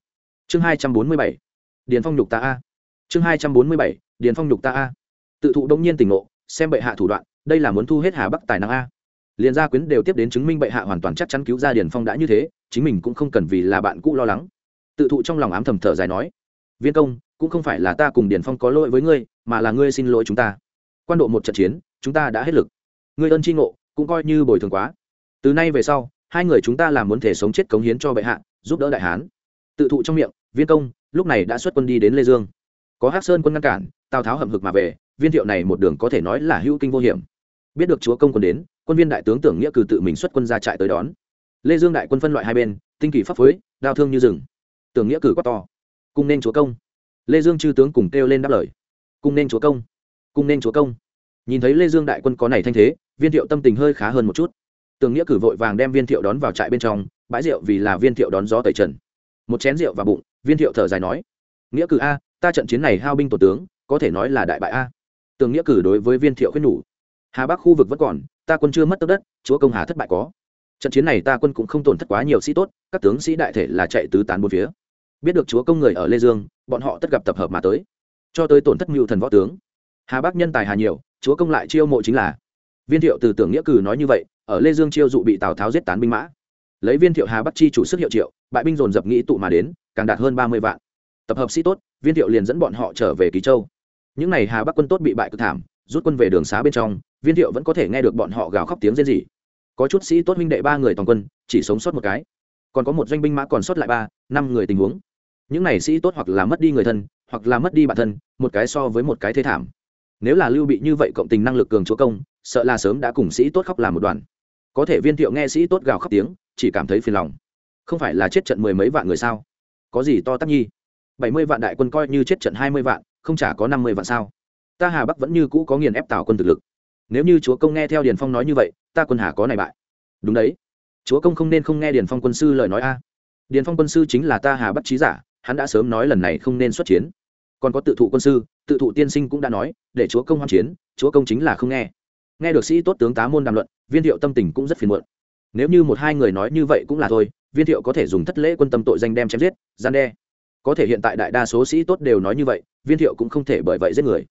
Chương hai trăm bốn mươi bảy. Điền phong nhục ta a. Chương hai trăm bốn mươi bảy. Điền phong nhục ta a. Tự thụ đông nhiên tỉnh ngộ, xem bệ hạ thủ đoạn, đây là muốn thu hết hà bắc tài năng a liền gia quyến đều tiếp đến chứng minh bệ hạ hoàn toàn chắc chắn cứu gia điền phong đã như thế, chính mình cũng không cần vì là bạn cũ lo lắng. Tự thụ trong lòng ám thầm thở dài nói, viên công, cũng không phải là ta cùng điền phong có lỗi với ngươi, mà là ngươi xin lỗi chúng ta. Quan độ một trận chiến, chúng ta đã hết lực. Ngươi ơn tri ngộ, cũng coi như bồi thường quá. Từ nay về sau, hai người chúng ta làm muốn thể sống chết cống hiến cho bệ hạ, giúp đỡ đại hán. Tự thụ trong miệng, viên công, lúc này đã xuất quân đi đến lê dương. Có hắc sơn quân ngăn cản, tào tháo hậm hực mà về, viên thiệu này một đường có thể nói là hữu kinh vô hiểm. Biết được chúa công quân đến quân viên đại tướng tưởng nghĩa cử tự mình xuất quân ra trại tới đón. Lê dương đại quân phân loại hai bên, tinh kỳ pháp phối, đao thương như rừng. Tưởng nghĩa cử quát to. Cung nên chúa công. Lê dương chư tướng cùng kêu lên đáp lời. Cung nên chúa công. Cung nên chúa công. Nhìn thấy lê dương đại quân có này thanh thế, viên thiệu tâm tình hơi khá hơn một chút. Tưởng nghĩa cử vội vàng đem viên thiệu đón vào trại bên trong, bãi rượu vì là viên thiệu đón gió tẩy trần. Một chén rượu vào bụng, viên thiệu thở dài nói, nghĩa cử a, ta trận chiến này hao binh tổ tướng, có thể nói là đại bại a. Tưởng nghĩa cử đối với viên thiệu khuyên nhủ, hà bắc khu vực vẫn còn ta quân chưa mất tốc đất, chúa công hà thất bại có. Trận chiến này ta quân cũng không tổn thất quá nhiều sĩ tốt, các tướng sĩ đại thể là chạy tứ tán bốn phía. Biết được chúa công người ở lê dương, bọn họ tất gặp tập hợp mà tới. Cho tới tổn thất mưu thần võ tướng. Hà bắc nhân tài hà nhiều, chúa công lại chiêu mộ chính là. Viên thiệu từ tưởng nghĩa cử nói như vậy, ở lê dương chiêu dụ bị tào tháo giết tán binh mã. Lấy viên thiệu hà bắc chi chủ sức hiệu triệu, bại binh dồn dập nghĩ tụ mà đến, càng đạt hơn ba mươi vạn. Tập hợp sĩ tốt, viên thiệu liền dẫn bọn họ trở về ký châu. Những n à y hà bắc quân tốt bị bại cực thảm, rút quân về đường xá bên trong viên thiệu vẫn có thể nghe được bọn họ gào khóc tiếng rên rỉ. Có chút sĩ tốt minh đệ ba người toàn quân, chỉ sống sót một cái. Còn có một doanh binh mã còn sót lại ba, năm người tình huống. Những n à y sĩ tốt hoặc là mất đi người thân, hoặc là mất đi bản thân, một cái so với một cái thế thảm. Nếu là lưu bị như vậy cộng tình năng lực cường chúa công, sợ là sớm đã cùng sĩ tốt khóc làm một đoàn. Có thể viên thiệu nghe sĩ tốt gào khóc tiếng, chỉ cảm thấy phiền lòng. Không phải là chết trận mười mấy vạn người sao? Có gì to tắc nhi? Bảy mươi vạn đại quân coi như chết trận hai mươi vạn, không chả có năm mươi vạn sao? Ta hà bắc vẫn như cũ có nghiền ép tào quân thực lực nếu như chúa công nghe theo điền phong nói như vậy, ta quân hà có này bại. Đúng đấy. Chúa công không nên không nghe điền phong quân sư lời nói a. Điền phong quân sư chính là ta hà bất trí giả, hắn đã sớm nói lần này không nên xuất chiến. Còn có tự thụ quân sư, tự thụ tiên sinh cũng đã nói, để chúa công hoan chiến, chúa công chính là không nghe. Nghe được sĩ tốt tướng tá môn đàm luận, viên thiệu tâm tình cũng rất phiền muộn. Nếu như một hai người nói như vậy cũng là thôi, viên thiệu có thể dùng thất lễ quân tâm tội danh đem chém giết, gian đe. Có thể hiện tại đại đa số sĩ tốt đều nói như vậy, viên thiệu cũng không thể bởi vậy giết người.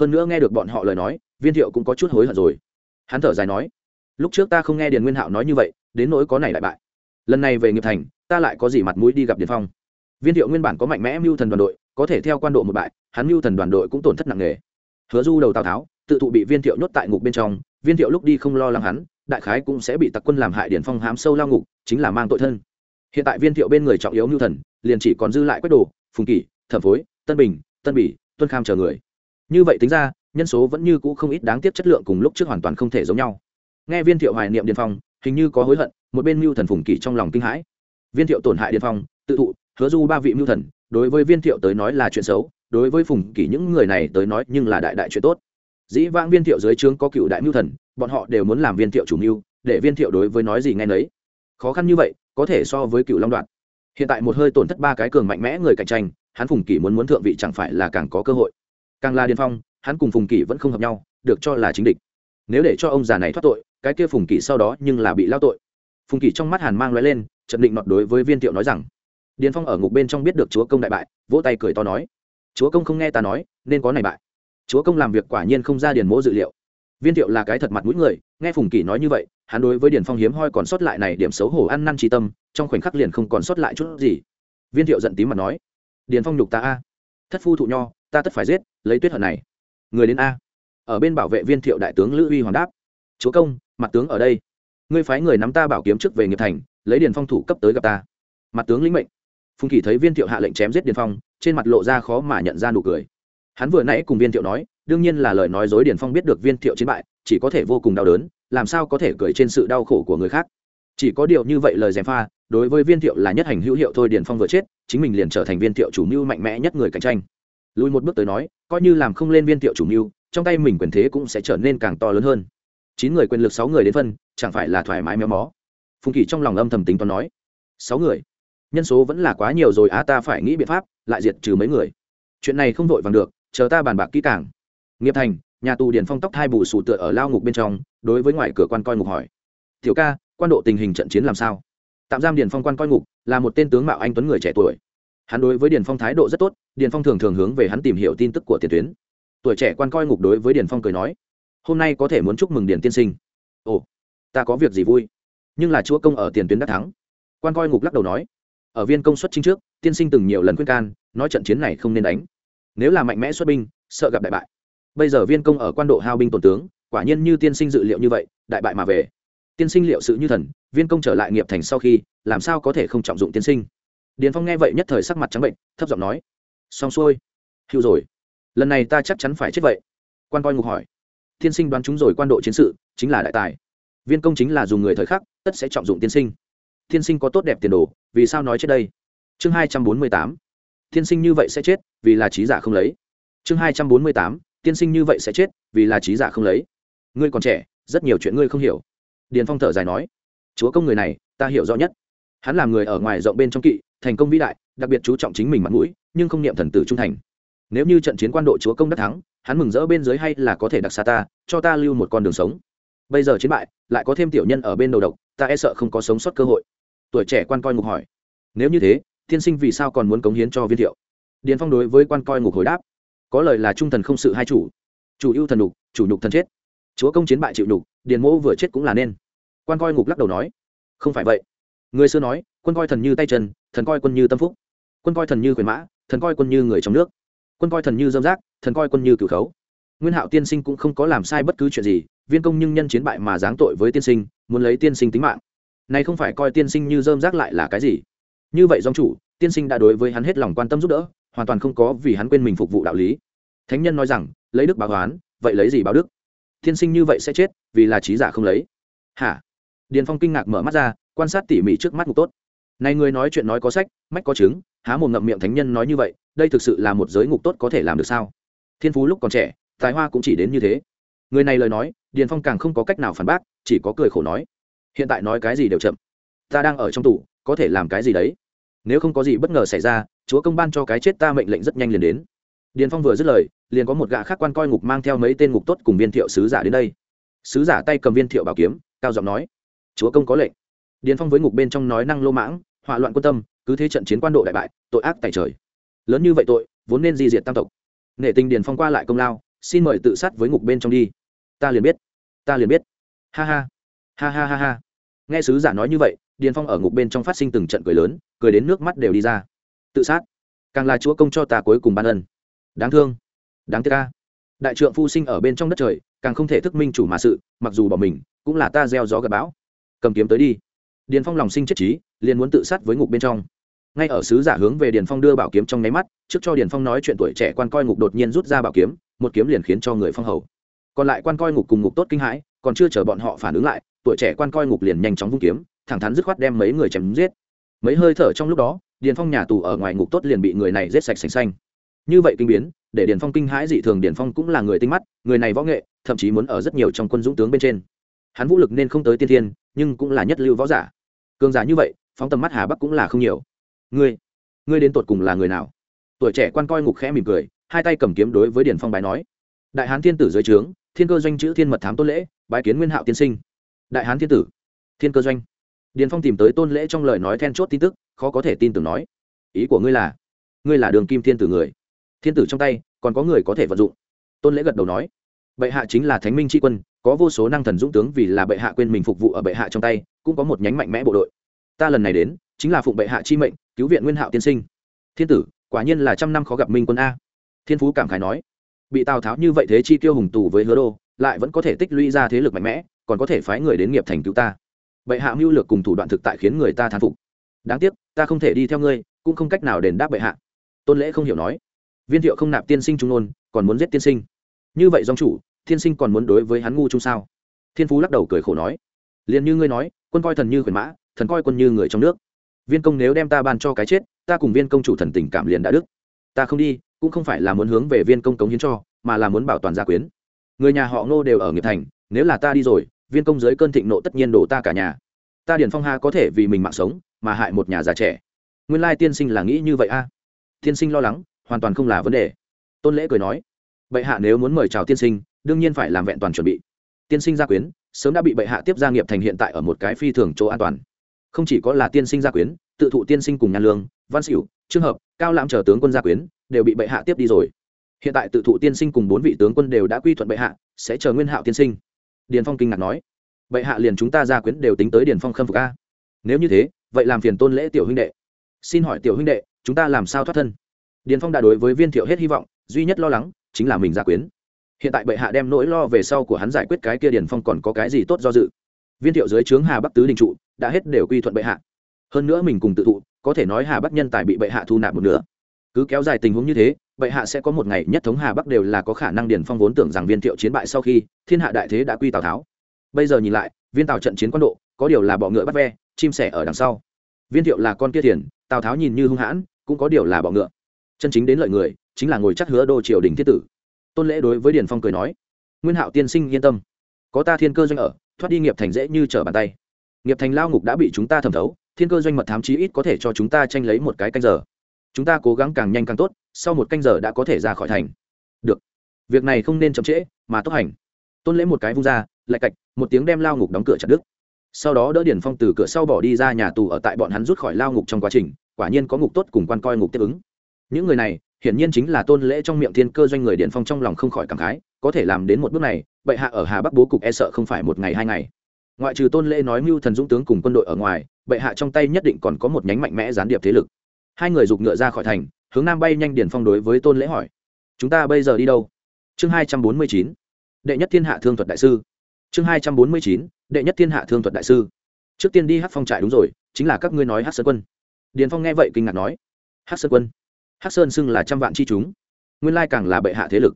Hơn nữa nghe được bọn họ lời nói viên thiệu cũng có chút hối hận rồi. Hắn thở dài nói, lúc trước ta không nghe điền nguyên hạo nói như vậy, đến nỗi có này đại bại. Lần này về nghiệp thành, ta lại có gì mặt mũi đi gặp điền phong. Viên thiệu nguyên bản có mạnh mẽ mưu thần đoàn đội, có thể theo quan độ một bại, hắn mưu thần đoàn đội cũng tổn thất nặng nề. Hứa du đầu tào tháo, tự thụ bị viên thiệu nhốt tại ngục bên trong, viên thiệu lúc đi không lo lắng hắn, đại khái cũng sẽ bị tặc quân làm hại Điền phong hám sâu lao ngục, chính là mang tội thân. Hiện tại viên thiệu bên người trọng yếu mưu thần, liền chỉ còn dư lại quách đồ, phùng kỷ, thẩm phối, tân bình, tân bỉ, tuân kham chờ người. Như vậy tính ra nhân số vẫn như cũ không ít đáng tiếc chất lượng cùng lúc trước hoàn toàn không thể giống nhau. Nghe viên thiệu hoài niệm điền phong, hình như có hối hận, một bên mưu thần phùng kỵ trong lòng kinh hãi. Viên thiệu tổn hại điền phong, tự thụ, hứa du ba vị mưu thần, đối với viên thiệu tới nói là chuyện xấu, đối với phùng kỵ những người này tới nói nhưng là đại đại chuyện tốt. Dĩ vãng viên thiệu dưới trướng có cựu đại mưu thần, bọn họ đều muốn làm viên thiệu chủ mưu, để viên thiệu đối với nói gì nghe nấy. Khó khăn như vậy, có thể so với cựu long đoạn. Hiện tại một hơi tổn thất ba cái cường mạnh mẽ người cạnh tranh, hắn phùng kỵ muốn muốn thượng vị chẳng phải là càng có cơ hội. Càng là điền phong hắn cùng phùng kỷ vẫn không hợp nhau, được cho là chính địch. Nếu để cho ông già này thoát tội, cái kia phùng kỷ sau đó nhưng là bị lao tội. Phùng kỷ trong mắt hàn mang l lên trận định nọt đối với viên thiệu nói rằng, điền phong ở ngục bên trong biết được chúa công đại bại, vỗ tay cười to nói, chúa công không nghe ta nói, nên có này bại. Chúa công làm việc quả nhiên không ra điền mỗ dự liệu. Viên thiệu là cái thật mặt mũi người, nghe phùng kỷ nói như vậy, hắn đối với điền phong hiếm hoi còn sót lại này điểm xấu hổ ăn năn trí tâm, trong khoảnh khắc liền không còn sót lại chút gì. Viên thiệu giận tím mặt nói, điền phong nhục ta a, thất phu thụ nho, ta tất phải giết, lấy tuyết hận này người đến a. Ở bên bảo vệ viên thiệu đại tướng lữ uy hoàng đáp, chúa công, mặt tướng ở đây. Ngươi phái người nắm ta bảo kiếm trước về nghiệp thành, lấy điền phong thủ cấp tới gặp ta. Mặt tướng lĩnh mệnh. Phùng kỳ thấy viên thiệu hạ lệnh chém giết điền phong, trên mặt lộ ra khó mà nhận ra nụ cười. Hắn vừa nãy cùng viên thiệu nói, đương nhiên là lời nói dối điền phong biết được viên thiệu chiến bại, chỉ có thể vô cùng đau đớn, làm sao có thể cười trên sự đau khổ của người khác. Chỉ có điều như vậy lời gièm pha, đối với viên thiệu là nhất hành hữu hiệu thôi điền phong vừa chết, chính mình liền trở thành viên thiệu chủ mưu mạnh mẽ nhất người cạnh tranh lùi một bước tới nói, coi như làm không lên viên thiệu chủ mưu, trong tay mình quyền thế cũng sẽ trở nên càng to lớn hơn. Chín người quyền lực sáu người đến phân, chẳng phải là thoải mái méo mó? Phùng kỳ trong lòng âm thầm tính toán nói. Sáu người? Nhân số vẫn là quá nhiều rồi á, ta phải nghĩ biện pháp, lại diệt trừ mấy người. Chuyện này không vội vàng được, chờ ta bàn bạc kỹ càng. Nghiệp thành, nhà tù điền phong tóc hai bù sù tựa ở lao ngục bên trong, đối với ngoài cửa quan coi ngục hỏi. Tiểu ca, quan độ tình hình trận chiến làm sao? Tạm giam điền phong quan coi ngục, là một tên tướng mạo anh tuấn người trẻ tuổi hắn đối với điền phong thái độ rất tốt, điền phong thường thường hướng về hắn tìm hiểu tin tức của tiền tuyến. Tuổi trẻ quan coi ngục đối với điền phong cười nói, hôm nay có thể muốn chúc mừng điền tiên sinh. Ồ, ta có việc gì vui? Nhưng là chúa công ở tiền tuyến đã thắng. Quan coi ngục lắc đầu nói, ở viên công xuất chính trước, tiên sinh từng nhiều lần khuyên can, nói trận chiến này không nên đánh. Nếu là mạnh mẽ xuất binh, sợ gặp đại bại. Bây giờ viên công ở quan độ hao binh tổn tướng, quả nhiên như tiên sinh dự liệu như vậy, đại bại mà về. Tiên sinh liệu sự như thần, viên công trở lại nghiệp thành sau khi, làm sao có thể không trọng dụng tiên sinh? Điền phong nghe vậy nhất thời sắc mặt trắng bệnh, thấp giọng nói, xong xuôi hữu rồi. Lần này ta chắc chắn phải chết vậy. Quan coi ngục hỏi, tiên sinh đoán chúng rồi quan độ chiến sự, chính là đại tài. Viên công chính là dùng người thời khắc, tất sẽ trọng dụng tiên sinh. Tiên sinh có tốt đẹp tiền đồ, vì sao nói chết đây? Chương hai trăm bốn mươi tám, tiên sinh như vậy sẽ chết, vì là trí giả không lấy. Chương hai trăm bốn mươi tám, tiên sinh như vậy sẽ chết, vì là trí giả không lấy. Ngươi còn trẻ, rất nhiều chuyện ngươi không hiểu. Điền phong thở dài nói, chúa công người này, ta hiểu rõ nhất. Hắn làm người ở ngoài rộng bên trong kỵ thành công vĩ đại, đặc biệt chú trọng chính mình mặt mũi, nhưng không niệm thần tử trung thành. Nếu như trận chiến quan độ chúa công đắc thắng, hắn mừng rỡ bên dưới hay là có thể đặc xa ta, cho ta lưu một con đường sống. Bây giờ chiến bại, lại có thêm tiểu nhân ở bên đầu độc, ta e sợ không có sống sót cơ hội. Tuổi trẻ quan coi ngục hỏi. Nếu như thế, tiên sinh vì sao còn muốn cống hiến cho viên thiệu? Điền phong đối với quan coi ngục hồi đáp. Có lời là trung thần không sự hai chủ. Chủ ưu thần đục, chủ nhục thần chết. Chúa công chiến bại chịu nhục, điền mỗ vừa chết cũng là nên. Quan coi ngục lắc đầu nói. Không phải vậy. Người xưa nói quân coi thần như tay chân, thần coi quân như tâm phúc. Quân coi thần như quyền mã, thần coi quân như người trong nước. Quân coi thần như dâm giác, thần coi quân như cửu khấu. Nguyên hạo tiên sinh cũng không có làm sai bất cứ chuyện gì, viên công nhưng nhân chiến bại mà giáng tội với tiên sinh, muốn lấy tiên sinh tính mạng. Này không phải coi tiên sinh như dơm rác lại là cái gì? Như vậy dòng chủ, tiên sinh đã đối với hắn hết lòng quan tâm giúp đỡ, hoàn toàn không có vì hắn quên mình phục vụ đạo lý. Thánh nhân nói rằng, lấy đức báo toán vậy lấy gì báo đức? Tiên sinh như vậy sẽ chết, vì là trí giả không lấy. Hả? Điền phong kinh ngạc mở mắt ra, quan sát tỉ mỉ trước mắt ngục tốt này người nói chuyện nói có sách, mách có chứng, há mồm ngậm miệng thánh nhân nói như vậy, đây thực sự là một giới ngục tốt có thể làm được sao? Thiên phú lúc còn trẻ, tài hoa cũng chỉ đến như thế. Người này lời nói, điền phong càng không có cách nào phản bác, chỉ có cười khổ nói. Hiện tại nói cái gì đều chậm. Ta đang ở trong tủ có thể làm cái gì đấy? Nếu không có gì bất ngờ xảy ra, chúa công ban cho cái chết ta mệnh lệnh rất nhanh liền đến. Điền phong vừa dứt lời, liền có một gã khác quan coi ngục mang theo mấy tên ngục tốt cùng viên thiệu sứ giả đến đây. Sứ giả tay cầm viên thiệu bảo kiếm, cao giọng nói, chúa công có lệnh điền phong với ngục bên trong nói năng lô mãng, hỏa loạn quân tâm, cứ thế trận chiến quan độ đại bại, tội ác tại trời. Lớn như vậy tội, vốn nên di diệt tam tộc. Nghệ tình điền phong qua lại công lao, xin mời tự sát với ngục bên trong đi. Ta liền biết, ta liền biết. Ha ha ha ha ha ha. Nghe sứ giả nói như vậy, điền phong ở ngục bên trong phát sinh từng trận cười lớn, cười đến nước mắt đều đi ra. Tự sát, càng là chúa công cho ta cuối cùng ban ân. Đáng thương, đáng tiếc ca đại trượng phu sinh ở bên trong đất trời, càng không thể thức minh chủ mà sự, mặc dù bỏ mình, cũng là ta gieo gió gặp bão. Cầm kiếm tới đi điền phong lòng sinh chết trí, liền muốn tự sát với ngục bên trong. Ngay ở sứ giả hướng về điền phong đưa bảo kiếm trong nháy mắt, trước cho điền phong nói chuyện tuổi trẻ quan coi ngục đột nhiên rút ra bảo kiếm, một kiếm liền khiến cho người phong hầu. Còn lại quan coi ngục cùng ngục tốt kinh hãi, còn chưa chờ bọn họ phản ứng lại, tuổi trẻ quan coi ngục liền nhanh chóng vung kiếm, thẳng thắn dứt khoát đem mấy người chém giết. Mấy hơi thở trong lúc đó, điền phong nhà tù ở ngoài ngục tốt liền bị người này giết sạch sành xanh. Như vậy kinh biến, để điền phong kinh hãi dị thường, điền phong cũng là người tinh mắt, người này võ nghệ, thậm chí muốn ở rất nhiều trong quân dũng tướng bên trên hắn vũ lực nên không tới tiên thiên, nhưng cũng là nhất lưu võ giả. Cường giả như vậy, phóng tầm mắt hà bắc cũng là không nhiều. Ngươi ngươi đến tột cùng là người nào? Tuổi trẻ quan coi ngục khẽ mỉm cười, hai tay cầm kiếm đối với điền phong bái nói. Đại hán thiên tử dưới trướng, thiên cơ doanh chữ thiên mật thám tôn lễ, bái kiến nguyên hạo tiên sinh. Đại hán thiên tử, thiên cơ doanh. Điền phong tìm tới tôn lễ trong lời nói then chốt tin tức, khó có thể tin tưởng nói. Ý của ngươi là ngươi là đường kim thiên tử người. Thiên tử trong tay, còn có người có thể vận dụng. Tôn lễ gật đầu nói. Bệ hạ chính là thánh minh tri quân có vô số năng thần dũng tướng vì là bệ hạ quên mình phục vụ ở bệ hạ trong tay, cũng có một nhánh mạnh mẽ bộ đội. Ta lần này đến, chính là phụng bệ hạ chi mệnh, cứu viện nguyên hạo tiên sinh. Thiên tử, quả nhiên là trăm năm khó gặp minh quân a. Thiên phú cảm khái nói. Bị tào tháo như vậy thế chi tiêu hùng tù với hứa đô, lại vẫn có thể tích lũy ra thế lực mạnh mẽ, còn có thể phái người đến nghiệp thành cứu ta. Bệ hạ mưu lược cùng thủ đoạn thực tại khiến người ta thán phục. Đáng tiếc, ta không thể đi theo ngươi, cũng không cách nào đền đáp bệ hạ. Tôn lễ không hiểu nói. Viên thiệu không nạp tiên sinh trung ôn, còn muốn giết tiên sinh. Như vậy dòng chủ Thiên sinh còn muốn đối với hắn ngu chung sao? Thiên phú lắc đầu cười khổ nói. Liền như ngươi nói, quân coi thần như khuyển mã, thần coi quân như người trong nước. Viên công nếu đem ta ban cho cái chết, ta cùng viên công chủ thần tình cảm liền đã đức ta không đi, cũng không phải là muốn hướng về viên công cống hiến cho, mà là muốn bảo toàn gia quyến. Người nhà họ ngô đều ở nghiệp thành, nếu là ta đi rồi, viên công dưới cơn thịnh nộ tất nhiên đổ ta cả nhà. Ta điển phong ha có thể vì mình mạng sống, mà hại một nhà già trẻ. Nguyên lai tiên sinh là nghĩ như vậy a. Tiên sinh lo lắng, hoàn toàn không là vấn đề. Tôn lễ cười nói. Bệ hạ nếu muốn mời chào tiên sinh đương nhiên phải làm vẹn toàn chuẩn bị. Tiên sinh gia quyến, sớm đã bị bệ hạ tiếp gia nghiệp thành hiện tại ở một cái phi thường chỗ an toàn. Không chỉ có là tiên sinh gia quyến, tự thụ tiên sinh cùng nhà lương, văn xỉu trường hợp, cao lãm chờ tướng quân gia quyến, đều bị bệ hạ tiếp đi rồi. Hiện tại tự thụ tiên sinh cùng bốn vị tướng quân đều đã quy thuận bệ hạ, sẽ chờ nguyên hạo tiên sinh. Điền phong kinh ngạc nói. Bệ hạ liền chúng ta gia quyến đều tính tới điền phong khâm phục a. Nếu như thế, vậy làm phiền tôn lễ tiểu huynh đệ. Xin hỏi tiểu huynh đệ, chúng ta làm sao thoát thân? Điền phong đã đối với viên thiệu hết hy vọng, duy nhất lo lắng chính là mình gia quyến hiện tại bệ hạ đem nỗi lo về sau của hắn giải quyết cái kia điền phong còn có cái gì tốt do dự. Viên thiệu dưới trướng hà bắc tứ đình trụ, đã hết đều quy thuận bệ hạ. Hơn nữa mình cùng tự thụ, có thể nói hà bắc nhân tài bị bệ hạ thu nạp một nửa. Cứ kéo dài tình huống như thế, bệ hạ sẽ có một ngày nhất thống hà bắc đều là có khả năng điền phong vốn tưởng rằng viên thiệu chiến bại sau khi, thiên hạ đại thế đã quy tào tháo. Bây giờ nhìn lại, viên tào trận chiến quan độ, có điều là bọ ngựa bắt ve, chim sẻ ở đằng sau. Viên thiệu là con kia tiền tào tháo nhìn như hung hãn, cũng có điều là bọ ngựa. Chân chính đến lợi người, chính là ngồi chắc hứa đô triều đình thiết tử tôn lễ đối với điền phong cười nói, nguyên hạo tiên sinh yên tâm, có ta thiên cơ doanh ở, thoát đi nghiệp thành dễ như trở bàn tay. nghiệp thành lao ngục đã bị chúng ta thẩm thấu, thiên cơ doanh mật thám chí ít có thể cho chúng ta tranh lấy một cái canh giờ. chúng ta cố gắng càng nhanh càng tốt, sau một canh giờ đã có thể ra khỏi thành. được, việc này không nên chậm trễ, mà tốc hành. tôn lễ một cái vung ra, lại cạch, một tiếng đem lao ngục đóng cửa chặt đứt. sau đó đỡ điển phong từ cửa sau bỏ đi ra nhà tù ở tại bọn hắn rút khỏi lao ngục trong quá trình, quả nhiên có ngục tốt cùng quan coi ngục tiếp ứng. những người này hiển nhiên chính là tôn lễ trong miệng thiên cơ doanh người điện phong trong lòng không khỏi cảm khái, có thể làm đến một bước này bệ hạ ở hà bắc bố cục e sợ không phải một ngày hai ngày. Ngoại trừ tôn lễ nói mưu thần dũng tướng cùng quân đội ở ngoài bệ hạ trong tay nhất định còn có một nhánh mạnh mẽ gián điệp thế lực. Hai người giục ngựa ra khỏi thành, hướng nam bay nhanh Điền phong đối với tôn lễ hỏi, chúng ta bây giờ đi đâu? Chương hai trăm bốn mươi chín, đệ nhất thiên hạ thương thuật đại sư. Chương hai trăm bốn mươi chín, đệ nhất thiên hạ thương thuật đại sư. Trước tiên đi hát phong trại đúng rồi, chính là các ngươi nói hát sơn quân. Điền phong nghe vậy kinh ngạc nói hát sơn quân? Hát sơn xưng là trăm vạn chi chúng. Nguyên lai càng là bệ hạ thế lực.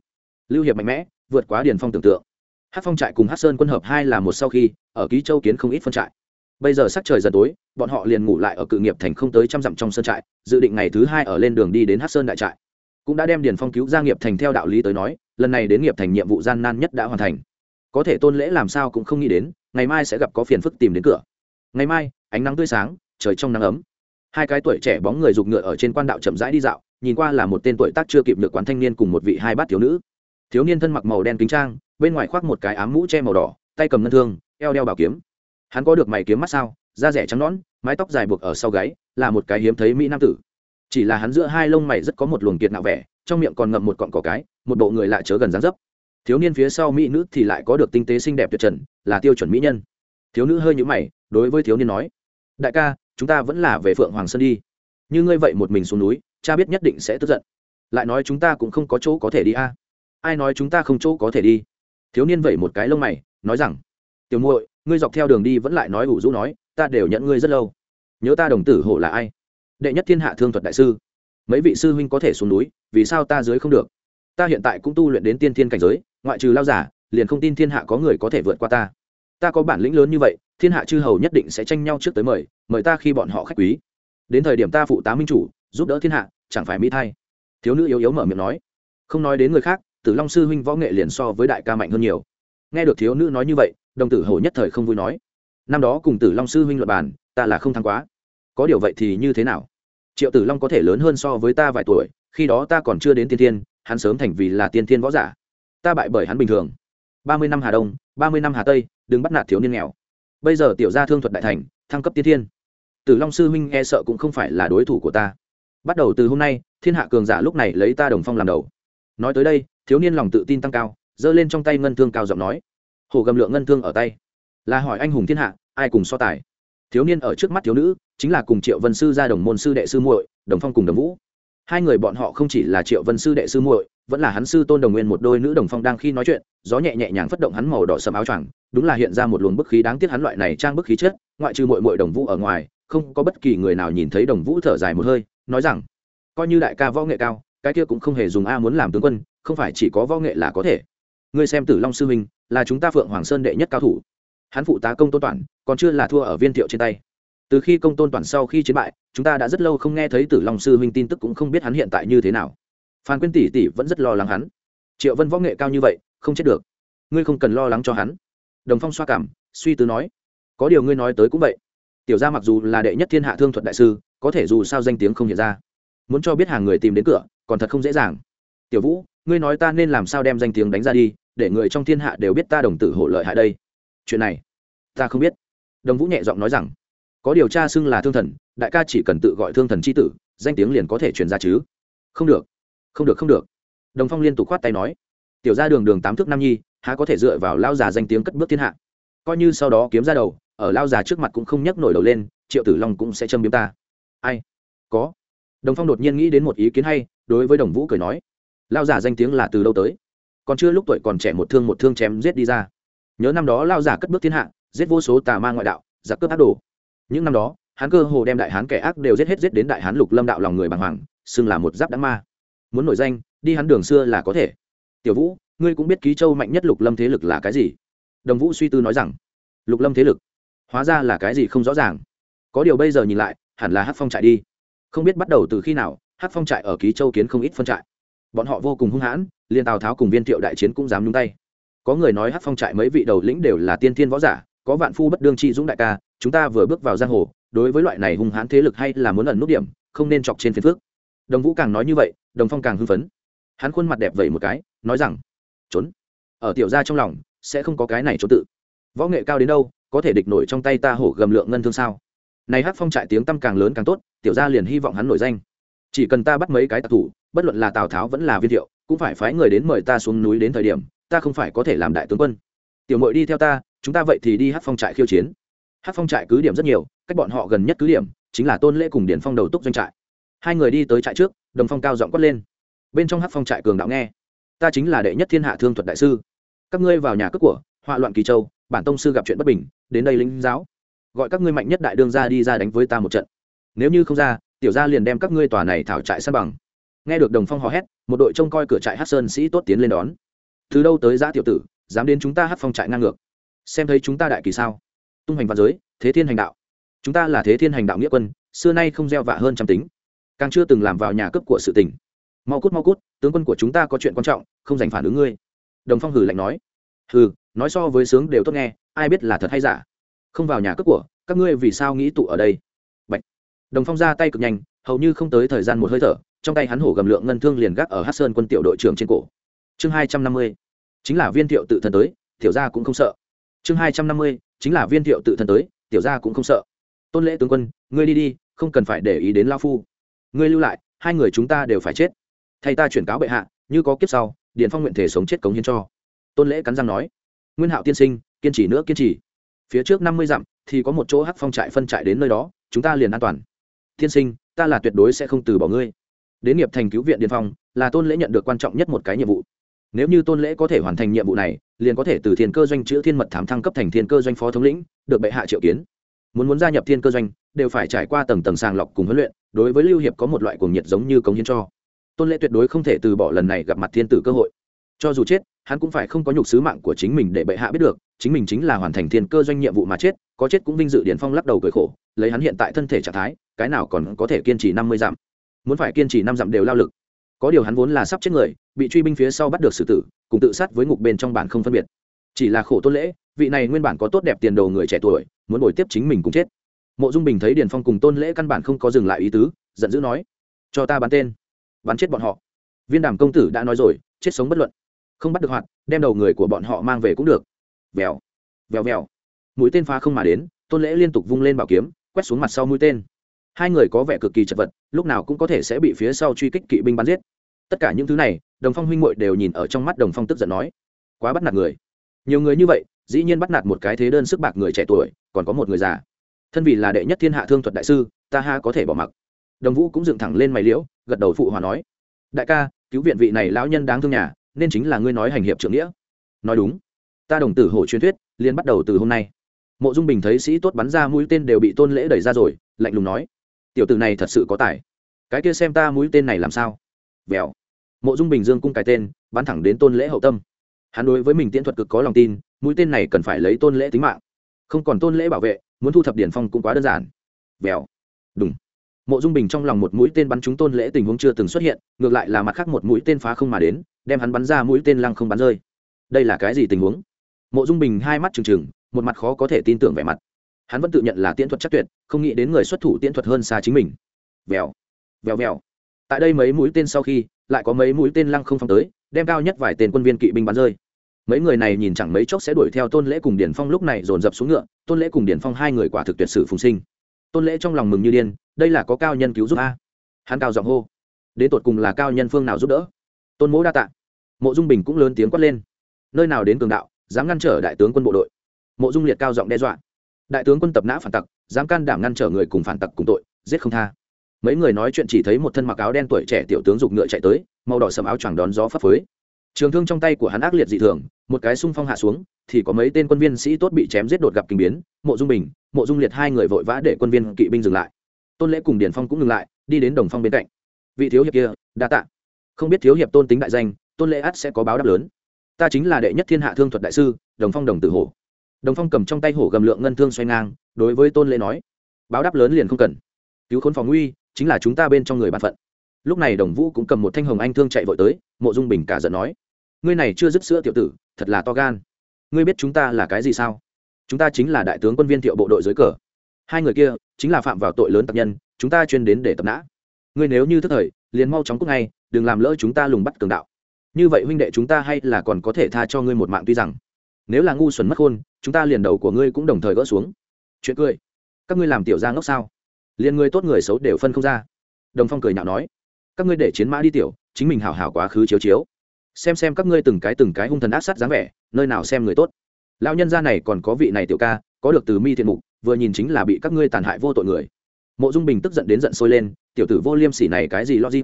Lưu hiệp mạnh mẽ, vượt quá điền phong tưởng tượng. Hát phong trại cùng hát sơn quân hợp hai là một sau khi, ở ký châu kiến không ít phân trại. Bây giờ sắc trời dần tối, bọn họ liền ngủ lại ở cự nghiệp thành không tới trăm dặm trong sơn trại, dự định ngày thứ hai ở lên đường đi đến hát sơn đại trại. Cũng đã đem điền phong cứu ra nghiệp thành theo đạo lý tới nói, lần này đến nghiệp thành nhiệm vụ gian nan nhất đã hoàn thành. Có thể tôn lễ làm sao cũng không nghĩ đến, ngày mai sẽ gặp có phiền phức tìm đến cửa. Ngày mai, ánh nắng tươi sáng, trời trong nắng ấm. Hai cái tuổi trẻ bóng người giục ngựa ở trên quan đạo chậm rãi đi dạo nhìn qua là một tên tuổi tác chưa kịp được quán thanh niên cùng một vị hai bát thiếu nữ. Thiếu niên thân mặc màu đen kính trang, bên ngoài khoác một cái ám mũ che màu đỏ, tay cầm ngân thương, eo đeo bảo kiếm. Hắn có được mày kiếm mắt sao, da rẻ trắng nõn, mái tóc dài buộc ở sau gáy, là một cái hiếm thấy mỹ nam tử. Chỉ là hắn giữa hai lông mày rất có một luồng kiệt nạo vẻ, trong miệng còn ngậm một cọn cỏ cái, một bộ người lại chớ gần dán dấp. Thiếu niên phía sau mỹ nữ thì lại có được tinh tế xinh đẹp tuyệt trần, là tiêu chuẩn mỹ nhân. Thiếu nữ hơi nhũ mày, đối với thiếu niên nói, đại ca, chúng ta vẫn là về phượng hoàng sơn đi. Như ngươi vậy một mình xuống núi cha biết nhất định sẽ tức giận. Lại nói chúng ta cũng không có chỗ có thể đi a. Ai nói chúng ta không chỗ có thể đi? Thiếu niên vẩy một cái lông mày, nói rằng, tiểu muội, ngươi dọc theo đường đi vẫn lại nói ủ rũ nói, ta đều nhận ngươi rất lâu. Nhớ ta đồng tử hổ là ai? Đệ nhất thiên hạ thương thuật đại sư. Mấy vị sư huynh có thể xuống núi, vì sao ta dưới không được? Ta hiện tại cũng tu luyện đến tiên thiên cảnh giới, ngoại trừ lao giả, liền không tin thiên hạ có người có thể vượt qua ta. Ta có bản lĩnh lớn như vậy, thiên hạ chư hầu nhất định sẽ tranh nhau trước tới mời mời ta khi bọn họ khách quý. Đến thời điểm ta phụ tá minh chủ giúp đỡ thiên hạ, chẳng phải mỹ thay thiếu nữ yếu yếu mở miệng nói. Không nói đến người khác, tử long sư huynh võ nghệ liền so với đại ca mạnh hơn nhiều. Nghe được thiếu nữ nói như vậy, đồng tử hổ nhất thời không vui nói. Năm đó cùng tử long sư huynh luật bàn, ta là không thắng quá. Có điều vậy thì như thế nào? Triệu tử long có thể lớn hơn so với ta vài tuổi, khi đó ta còn chưa đến tiên tiên hắn sớm thành vì là tiên tiên võ giả. Ta bại bởi hắn bình thường. Ba mươi năm hà đông, ba mươi năm hà tây, đừng bắt nạt thiếu niên nghèo. Bây giờ tiểu gia thương thuật đại thành, thăng cấp tiên thiên. Tử long sư huynh e sợ cũng không phải là đối thủ của ta bắt đầu từ hôm nay, thiên hạ cường giả lúc này lấy ta đồng phong làm đầu. Nói tới đây, thiếu niên lòng tự tin tăng cao, giơ lên trong tay ngân thương cao giọng nói. Hồ gầm lượng ngân thương ở tay. Là hỏi anh hùng thiên hạ, ai cùng so tài? Thiếu niên ở trước mắt thiếu nữ, chính là cùng triệu vân sư gia đồng môn sư đệ sư muội, đồng phong cùng đồng vũ. Hai người bọn họ không chỉ là triệu vân sư đệ sư muội, vẫn là hắn sư tôn đồng nguyên một đôi nữ đồng phong đang khi nói chuyện, gió nhẹ nhẹ nhàng phất động hắn màu đỏ sầm áo choàng, đúng là hiện ra một luồng bức khí đáng tiếc hắn loại này trang bức khí chết ngoại trừ muội muội đồng vũ ở ngoài, không có bất kỳ người nào nhìn thấy đồng vũ thở dài một hơi nói rằng, coi như đại ca võ nghệ cao, cái kia cũng không hề dùng a muốn làm tướng quân, không phải chỉ có võ nghệ là có thể. Ngươi xem tử long sư huynh, là chúng ta phượng hoàng sơn đệ nhất cao thủ. Hắn phụ tá công tôn toàn còn chưa là thua ở viên thiệu trên tay. Từ khi công tôn toàn sau khi chiến bại, chúng ta đã rất lâu không nghe thấy tử long sư huynh tin tức cũng không biết hắn hiện tại như thế nào. Phan quyên tỷ tỷ vẫn rất lo lắng hắn. Triệu vân võ nghệ cao như vậy, không chết được. Ngươi không cần lo lắng cho hắn. Đồng phong xoa cảm, suy tư nói, có điều ngươi nói tới cũng vậy. Tiểu gia mặc dù là đệ nhất thiên hạ thương thuật đại sư có thể dù sao danh tiếng không hiện ra. Muốn cho biết hàng người tìm đến cửa, còn thật không dễ dàng. Tiểu vũ, ngươi nói ta nên làm sao đem danh tiếng đánh ra đi, để người trong thiên hạ đều biết ta đồng tử hộ lợi hại đây. Chuyện này, ta không biết. Đồng vũ nhẹ giọng nói rằng, có điều tra xưng là thương thần, đại ca chỉ cần tự gọi thương thần c h i tử, danh tiếng liền có thể truyền ra chứ. Không được không được không được. Đồng phong liên tục khoát tay nói, tiểu ra đường đường tám thước nam nhi, há có thể dựa vào lao già danh tiếng cất bước thiên hạ? Coi như sau đó kiếm ra đầu, ở lao già trước mặt cũng không nhấc nổi đầu lên, triệu tử long cũng sẽ châm biếm ta ai? Có. Đồng phong đột nhiên nghĩ đến một ý kiến hay, đối với đồng vũ cười nói lao giả danh tiếng là từ đâu tới, còn chưa lúc tuổi còn trẻ một thương một thương chém giết đi ra. Nhớ năm đó lao giả cất bước thiên hạ, giết vô số tà ma ngoại đạo, giặc cướp ác đồ. Những năm đó, hắn cơ hồ đem đại hán kẻ ác đều giết hết giết đến đại hán lục lâm đạo lòng người bàng hoàng, xưng là một giáp đáng ma. Muốn nổi danh, đi hắn đường xưa là có thể. Tiểu vũ, ngươi cũng biết ký châu mạnh nhất lục lâm thế lực là cái gì? Đồng vũ suy tư nói rằng, lục lâm thế lực? Hóa ra là cái gì không rõ ràng. Có điều bây giờ nhìn lại hẳn là hát phong trại đi. Không biết bắt đầu từ khi nào hát phong trại ở ký châu kiến không ít phân trại. Bọn họ vô cùng hung hãn liên tào tháo cùng viên thiệu đại chiến cũng dám nhúng tay. Có người nói hát phong trại mấy vị đầu lĩnh đều là tiên thiên võ giả, có vạn phu bất đương chi dũng đại ca, chúng ta vừa bước vào giang hồ, đối với loại này hung hãn thế lực hay là muốn ẩn nút điểm, không nên chọc trên phiền phước đồng vũ càng nói như vậy, đồng phong càng hưng phấn. Hắn khuôn mặt đẹp vậy một cái, nói rằng, trốn. Ở tiểu gia trong lòng, sẽ không có cái này trốn tự. Võ nghệ cao đến đâu, có thể địch nổi trong tay ta hổ gầm lượng ngân thương sao? Này hát phong trại tiếng tăm càng lớn càng tốt, tiểu gia liền hy vọng hắn nổi danh. Chỉ cần ta bắt mấy cái tặc thủ, bất luận là tào tháo vẫn là viên thiệu, cũng phải phái người đến mời ta xuống núi đến thời điểm, ta không phải có thể làm đại tướng quân. Tiểu mội đi theo ta, chúng ta vậy thì đi hát phong trại khiêu chiến. Hát phong trại cứ điểm rất nhiều, cách bọn họ gần nhất cứ điểm, chính là tôn lễ cùng điển phong đầu túc doanh trại. Hai người đi tới trại trước, đồng phong cao giọng quất lên. Bên trong hát phong trại cường đạo nghe. Ta chính là đệ nhất thiên hạ thương thuật đại sư. Các ngươi vào nhà cướp của, họa loạn kỳ châu, bản tông sư gặp chuyện bất bình, đến đây lính giáo gọi các ngươi mạnh nhất đại đương ra đi ra đánh với ta một trận. Nếu như không ra, tiểu gia liền đem các ngươi tòa này thảo trại săn bằng. Nghe được đồng phong hò hét, một đội trông coi cửa trại hát sơn sĩ tốt tiến lên đón. Từ đâu tới giã tiểu tử, dám đến chúng ta hát phong trại ngang ngược? Xem thấy chúng ta đại kỳ sao? Tung hành văn giới, thế thiên hành đạo. Chúng ta là thế thiên hành đạo nghĩa quân, xưa nay không gieo vạ hơn trăm tính. Càng chưa từng làm vào nhà cấp của sự tình. Mau cút mau cút, tướng quân của chúng ta có chuyện quan trọng, không dành phản ứng ngươi. Đồng phong hử lạnh nói. Hừ, nói so với sướng đều tốt nghe, ai biết là thật hay giả? Không vào nhà cấp của, các ngươi vì sao nghĩ tụ ở đây? Bạch. đồng phong ra tay cực nhanh, hầu như không tới thời gian một hơi thở, trong tay hắn hổ gầm lượng ngân thương liền gác ở hát sơn quân tiểu đội trưởng trên cổ. Chương hai trăm năm mươi, chính là viên thiệu tự thân tới, tiểu gia cũng không sợ. Chương hai trăm năm mươi, chính là viên thiệu tự thân tới, tiểu gia cũng không sợ. Tôn lễ tướng quân, ngươi đi đi, không cần phải để ý đến lao phu. Ngươi lưu lại, hai người chúng ta đều phải chết. Thay ta chuyển cáo bệ hạ, như có kiếp sau, điền phong nguyện thể sống chết cống hiến cho. Tôn lễ cắn răng nói. Nguyên hạo tiên sinh, kiên trì nữa, kiên trì phía trước năm mươi dặm thì có một chỗ hắc phong trại phân trại đến nơi đó, chúng ta liền an toàn. Tiên sinh, ta là tuyệt đối sẽ không từ bỏ ngươi. Đến nghiệp thành cứu viện điền phong là tôn lễ nhận được quan trọng nhất một cái nhiệm vụ. Nếu như tôn lễ có thể hoàn thành nhiệm vụ này, liền có thể từ thiên cơ doanh chữ thiên mật thám thăng cấp thành thiên cơ doanh phó thống lĩnh, được bệ hạ triệu kiến. Muốn muốn gia nhập thiên cơ doanh, đều phải trải qua tầng tầng sàng lọc cùng huấn luyện, đối với lưu hiệp có một loại cuồng nhiệt giống như cống hiến cho. Tôn lễ tuyệt đối không thể từ bỏ lần này gặp mặt thiên tử cơ hội. Cho dù chết hắn cũng phải không có nhục sứ mạng của chính mình để bệ hạ biết được, chính mình chính là hoàn thành thiên cơ doanh nhiệm vụ mà chết, có chết cũng vinh dự Điền phong lắc đầu cười khổ, lấy hắn hiện tại thân thể trạng thái, cái nào còn có thể kiên trì năm mươi dặm. Muốn phải kiên trì năm dặm đều lao lực. Có điều hắn vốn là sắp chết người, bị truy binh phía sau bắt được xử tử, cùng tự sát với ngục bên trong bản không phân biệt. Chỉ là khổ tôn lễ, vị này nguyên bản có tốt đẹp tiền đồ người trẻ tuổi, muốn bồi tiếp chính mình cũng chết. Mộ dung bình thấy điền phong cùng tôn lễ căn bản không có dừng lại ý tứ, giận dữ nói, cho ta bắn tên. Bắn chết bọn họ. Viên đàm công tử đã nói rồi, chết sống bất luận không bắt được hoạt, đem đầu người của bọn họ mang về cũng được. Vèo vèo vèo. Mũi tên phá không mà đến, tôn lễ liên tục vung lên bảo kiếm, quét xuống mặt sau mũi tên. Hai người có vẻ cực kỳ chật vật, lúc nào cũng có thể sẽ bị phía sau truy kích kỵ binh bắn giết. Tất cả những thứ này, đồng phong huynh m đều nhìn ở trong mắt đồng phong tức giận nói. Quá bắt nạt người. Nhiều người như vậy, dĩ nhiên bắt nạt một cái thế đơn sức bạc người trẻ tuổi, còn có một người già. Thân vì là đệ nhất thiên hạ thương thuật đại sư, ta ha có thể bỏ mặc. Đồng vũ cũng dựng thẳng lên mày liễu, gật đầu phụ hòa nói. Đại ca, cứu viện vị này lão nhân đáng thương nhà nên chính là ngươi nói hành hiệp trưởng nghĩa. Nói đúng. Ta đồng tử hổ truyền thuyết liên bắt đầu từ hôm nay. Mộ dung bình thấy sĩ tốt bắn ra mũi tên đều bị tôn lễ đẩy ra rồi, lạnh lùng nói, tiểu tử này thật sự có tài. Cái kia xem ta mũi tên này làm sao? Vèo mộ dung bình dương cung cái tên, bắn thẳng đến tôn lễ hậu tâm. Hắn đối với mình tiễn thuật cực có lòng tin, mũi tên này cần phải lấy tôn lễ tính mạng. Không còn tôn lễ bảo vệ, muốn thu thập điển phong cũng quá đơn giản. Vèo đúng mộ dung bình trong lòng một mũi tên bắn trúng tôn lễ tình huống chưa từng xuất hiện, ngược lại là mặt khác một mũi tên phá không mà đến, đem hắn bắn ra mũi tên lăng không bắn rơi. Đây là cái gì tình huống? Mộ dung bình hai mắt trừng trừng, một mặt khó có thể tin tưởng vẻ mặt. Hắn vẫn tự nhận là tiễn thuật chắc tuyệt, không nghĩ đến người xuất thủ tiễn thuật hơn xa chính mình. Vèo vèo vèo. Tại đây mấy mũi tên sau khi, lại có mấy mũi tên lăng không phong tới, đem cao nhất vài tên quân viên kỵ binh bắn rơi. Mấy người này nhìn chẳng mấy chốc sẽ đuổi theo tôn lễ cùng điển phong lúc này dồn dập xuống ngựa, tôn lễ cùng điển phong hai người quả thực tuyệt sử phùng sinh tôn lễ trong lòng mừng như điên, đây là có cao nhân cứu giúp a. Hắn cao giọng hô. Đến tột cùng là cao nhân phương nào giúp đỡ? Tôn mỗ đa tạ. Mộ dung bình cũng lớn tiếng quát lên. Nơi nào đến cường đạo, dám ngăn trở đại tướng quân bộ đội? Mộ dung liệt cao giọng đe dọa. Đại tướng quân tập nã phản tặc, dám can đảm ngăn trở người cùng phản tặc cùng tội, giết không tha. Mấy người nói chuyện chỉ thấy một thân mặc áo đen tuổi trẻ tiểu tướng dục ngựa chạy tới, màu đỏ sầm áo choàng đón gió phấp phới trường thương trong tay của hắn ác liệt dị thường, một cái xung phong hạ xuống, thì có mấy tên quân viên sĩ tốt bị chém giết đột gặp kinh biến, mộ dung bình, mộ dung liệt hai người vội vã để quân viên kỵ binh dừng lại. Tôn lễ cùng điền phong cũng ngừng lại, đi đến đồng phong bên cạnh. Vị thiếu hiệp kia, đa tạ. Không biết thiếu hiệp tôn tính đại danh, tôn lễ ắt sẽ có báo đáp lớn. Ta chính là đệ nhất thiên hạ thương thuật đại sư, đồng phong đồng tử hổ. Đồng phong cầm trong tay hổ gầm lượng ngân thương xoay ngang, đối với tôn lễ nói, báo đáp lớn liền không cần. Cứu khốn phòng nguy, chính là chúng ta bên trong người bàn phận. Lúc này đồng vũ cũng cầm một thanh hồng anh thương chạy vội tới mộ dung bình cả giận nói, ngươi này chưa dứt sữa tiểu tử, thật là to gan. Ngươi biết chúng ta là cái gì sao? Chúng ta chính là đại tướng quân viên thiệu bộ đội dưới cờ. Hai người kia chính là phạm vào tội lớn tập nhân, chúng ta chuyên đến để tập nã. Ngươi nếu như thức thời, liền mau chóng cúc ngay, đừng làm lỡ chúng ta lùng bắt cường đạo. Như vậy huynh đệ chúng ta hay là còn có thể tha cho ngươi một mạng tuy rằng. Nếu là ngu xuẩn mất khôn, chúng ta liền đầu của ngươi cũng đồng thời gỡ xuống. Chuyện cười. Các ngươi làm tiểu ra ngốc sao? Liền người tốt người xấu đều phân không ra. Đồng phong cười nhạo nói. Các ngươi để chiến mã đi tiểu chính mình hảo hảo quá khứ chiếu chiếu. Xem xem các ngươi từng cái từng cái hung thần ác sát dáng vẻ, nơi nào xem người tốt. Lão nhân gia này còn có vị này tiểu ca, có được từ mi thiện mục, vừa nhìn chính là bị các ngươi tàn hại vô tội người. Mộ dung bình tức giận đến giận sôi lên, tiểu tử vô liêm sỉ này cái gì logic?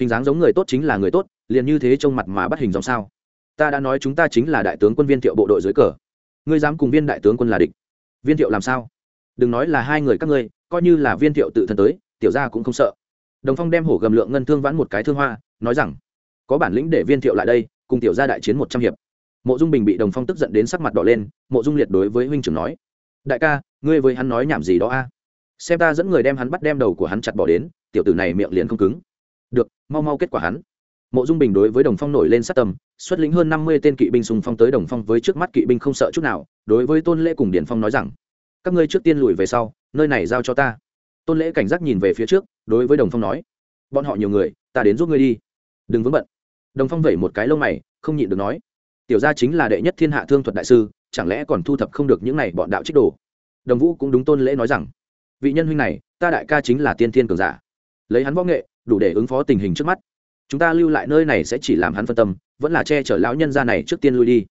Hình dáng giống người tốt chính là người tốt, liền như thế trông mặt mà bắt hình dòng sao? Ta đã nói chúng ta chính là đại tướng quân viên thiệu bộ đội dưới cờ. Ngươi dám cùng viên đại tướng quân là địch. Viên thiệu làm sao? Đừng nói là hai người các ngươi, coi như là viên thiệu tự thân tới, tiểu gia cũng không sợ. Đồng phong đem hổ gầm lượng ngân thương vãn một cái thương hoa nói rằng, có bản lĩnh để viên thiệu lại đây, cùng tiểu gia đại chiến một trăm hiệp. Mộ dung bình bị đồng phong tức giận đến sắc mặt đỏ lên, mộ dung liệt đối với huynh trưởng nói, đại ca, ngươi với hắn nói nhảm gì đó a? Xem ta dẫn người đem hắn bắt đem đầu của hắn chặt bỏ đến, tiểu tử này miệng liền không cứng. Được, mau mau kết quả hắn. Mộ dung bình đối với đồng phong nổi lên sát tâm, xuất lĩnh hơn năm mươi tên kỵ binh xung phong tới đồng phong với trước mắt kỵ binh không sợ chút nào, đối với tôn lễ cùng điển phong nói rằng, các ngươi trước tiên lùi về sau, nơi này giao cho ta. Tôn lễ cảnh giác nhìn về phía trước, đối với đồng phong nói, bọn họ nhiều người, ta đến giúp ngươi đi đừng vướng bận. Đồng phong vẩy một cái lông mày, không nhịn được nói, tiểu gia chính là đệ nhất thiên hạ thương thuật đại sư, chẳng lẽ còn thu thập không được những này bọn đạo trích đồ? Đồng vũ cũng đúng tôn lễ nói rằng, vị nhân huynh này, ta đại ca chính là tiên thiên cường giả. Lấy hắn võ nghệ, đủ để ứng phó tình hình trước mắt. Chúng ta lưu lại nơi này sẽ chỉ làm hắn phân tâm, vẫn là che chở lão nhân gia này trước tiên lui đi.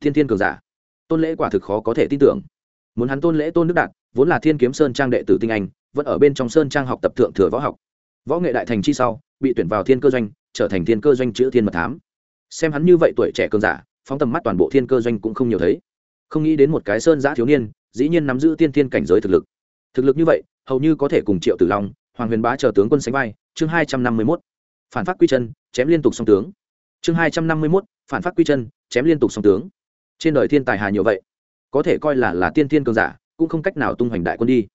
Thiên thiên cường giả. Tôn lễ quả thực khó có thể tin tưởng. Muốn hắn tôn lễ tôn đức đạt, vốn là thiên kiếm sơn trang đệ tử tinh anh, vẫn ở bên trong sơn trang học tập thượng thừa võ học. Võ nghệ đại thành chi sau, bị tuyển vào thiên cơ doanh trở thành thiên cơ doanh chữ thiên mật thám. Xem hắn như vậy tuổi trẻ cường giả, phóng tầm mắt toàn bộ thiên cơ doanh cũng không nhiều thấy. Không nghĩ đến một cái sơn giã thiếu niên, dĩ nhiên nắm giữ tiên thiên cảnh giới thực lực. Thực lực như vậy, hầu như có thể cùng triệu tử long, hoàng huyền bá chờ tướng quân sánh vai. Chương hai trăm năm mươi mốt, phản phát quy chân, chém liên tục song tướng. Chương hai trăm năm mươi mốt, phản phát quy chân, chém liên tục song tướng. Trên đời thiên tài hà nhiều vậy, có thể coi là là tiên thiên cường giả, cũng không cách nào tung hoành đại quân đi.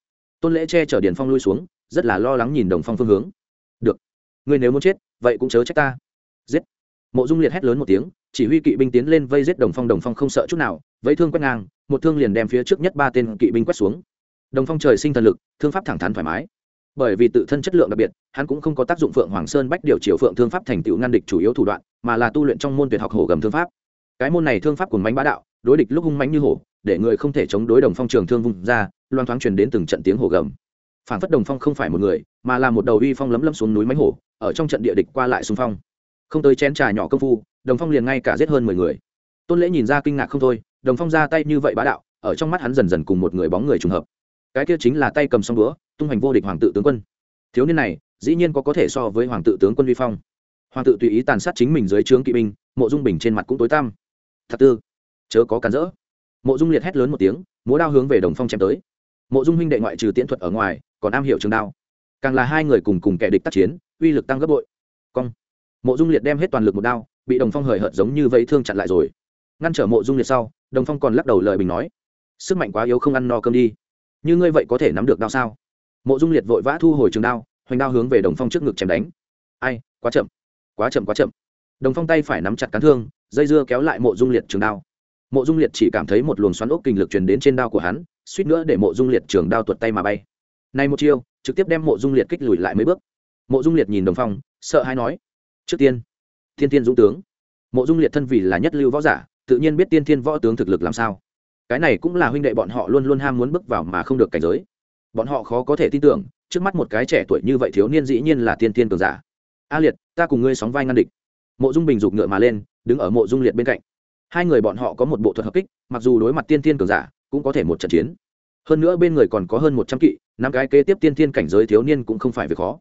Tôn lễ che chở điền phong lui xuống, rất là lo lắng nhìn đồng phong phương hướng. Ngươi nếu muốn chết, vậy cũng chớ trách ta. Giết. Mộ dung liệt hét lớn một tiếng, chỉ huy kỵ binh tiến lên vây giết đồng phong đồng phong không sợ chút nào, vẫy thương quét ngang, một thương liền đem phía trước nhất ba tên kỵ binh quét xuống. Đồng phong trời sinh thần lực, thương pháp thẳng thắn thoải mái. Bởi vì tự thân chất lượng đặc biệt, hắn cũng không có tác dụng phượng hoàng sơn bách điều chiều phượng thương pháp thành tựu ngăn địch chủ yếu thủ đoạn, mà là tu luyện trong môn tuyệt học hổ gầm thương pháp. Cái môn này thương pháp của mánh bá đạo, đối địch lúc hung mánh như hổ, để người không thể chống đối đồng phong trường thương vùng ra loan thoáng truyền đến từng trận tiếng hổ gầm. Phản phất đồng phong không phải một người, mà là một đầu uy phong lấm lấm xuống núi mánh hổ ở trong trận địa địch qua lại xung phong. Không tới chén trà nhỏ công phu, đồng phong liền ngay cả giết hơn mười người. Tôn lễ nhìn ra kinh ngạc không thôi, đồng phong ra tay như vậy bá đạo, ở trong mắt hắn dần dần cùng một người bóng người trùng hợp. Cái kia chính là tay cầm song đũa, tung hành vô địch hoàng tự tướng quân. Thiếu niên này, dĩ nhiên có có thể so với hoàng tự tướng quân vi phong. Hoàng tự tùy ý tàn sát chính mình dưới trướng kỵ binh, mộ dung bình trên mặt cũng tối tăm. Thật tư, chớ có cản rỡ. Mộ dung liệt hét lớn một tiếng, múa đao hướng về đồng phong chém tới. Mộ dung huynh đệ ngoại trừ tiễn thuật ở ngoài, còn am hiểu trường đao. Càng là hai người cùng cùng kẻ địch tác chiến uy lực tăng gấp bội. Cong. Mộ dung liệt đem hết toàn lực một đao, bị đồng phong hời hợt giống như vẫy thương chặn lại rồi. Ngăn trở mộ dung liệt sau, đồng phong còn lắc đầu lời bình nói, sức mạnh quá yếu không ăn no cơm đi. Như ngươi vậy có thể nắm được đao sao? Mộ dung liệt vội vã thu hồi trường đao, hoành đao hướng về đồng phong trước ngực chém đánh. Ai, quá chậm quá chậm quá chậm. Đồng phong tay phải nắm chặt cán thương, dây dưa kéo lại mộ dung liệt trường đao. Mộ dung liệt chỉ cảm thấy một luồng xoắn ốc kinh lực truyền đến trên đao của hắn, suýt nữa để mộ dung liệt trường đao tuột tay mà bay. Nay một chiêu, trực tiếp đem mộ dung liệt kích lùi lại mấy bước mộ dung liệt nhìn đồng phong, sợ hay nói, trước tiên, thiên tiên dũng tướng, mộ dung liệt thân vì là nhất lưu võ giả, tự nhiên biết tiên thiên võ tướng thực lực làm sao. Cái này cũng là huynh đệ bọn họ luôn luôn ham muốn bước vào mà không được cảnh giới. Bọn họ khó có thể tin tưởng, trước mắt một cái trẻ tuổi như vậy thiếu niên dĩ nhiên là tiên Thiên cường giả. A liệt, ta cùng ngươi sóng vai ngăn địch. Mộ dung bình giục ngựa mà lên, đứng ở mộ dung liệt bên cạnh. Hai người bọn họ có một bộ thuật hợp kích, mặc dù đối mặt tiên Thiên cường giả, cũng có thể một trận chiến. Hơn nữa bên người còn có hơn một trăm kỵ, năm cái kế tiếp tiên Thiên cảnh giới thiếu niên cũng không phải việc khó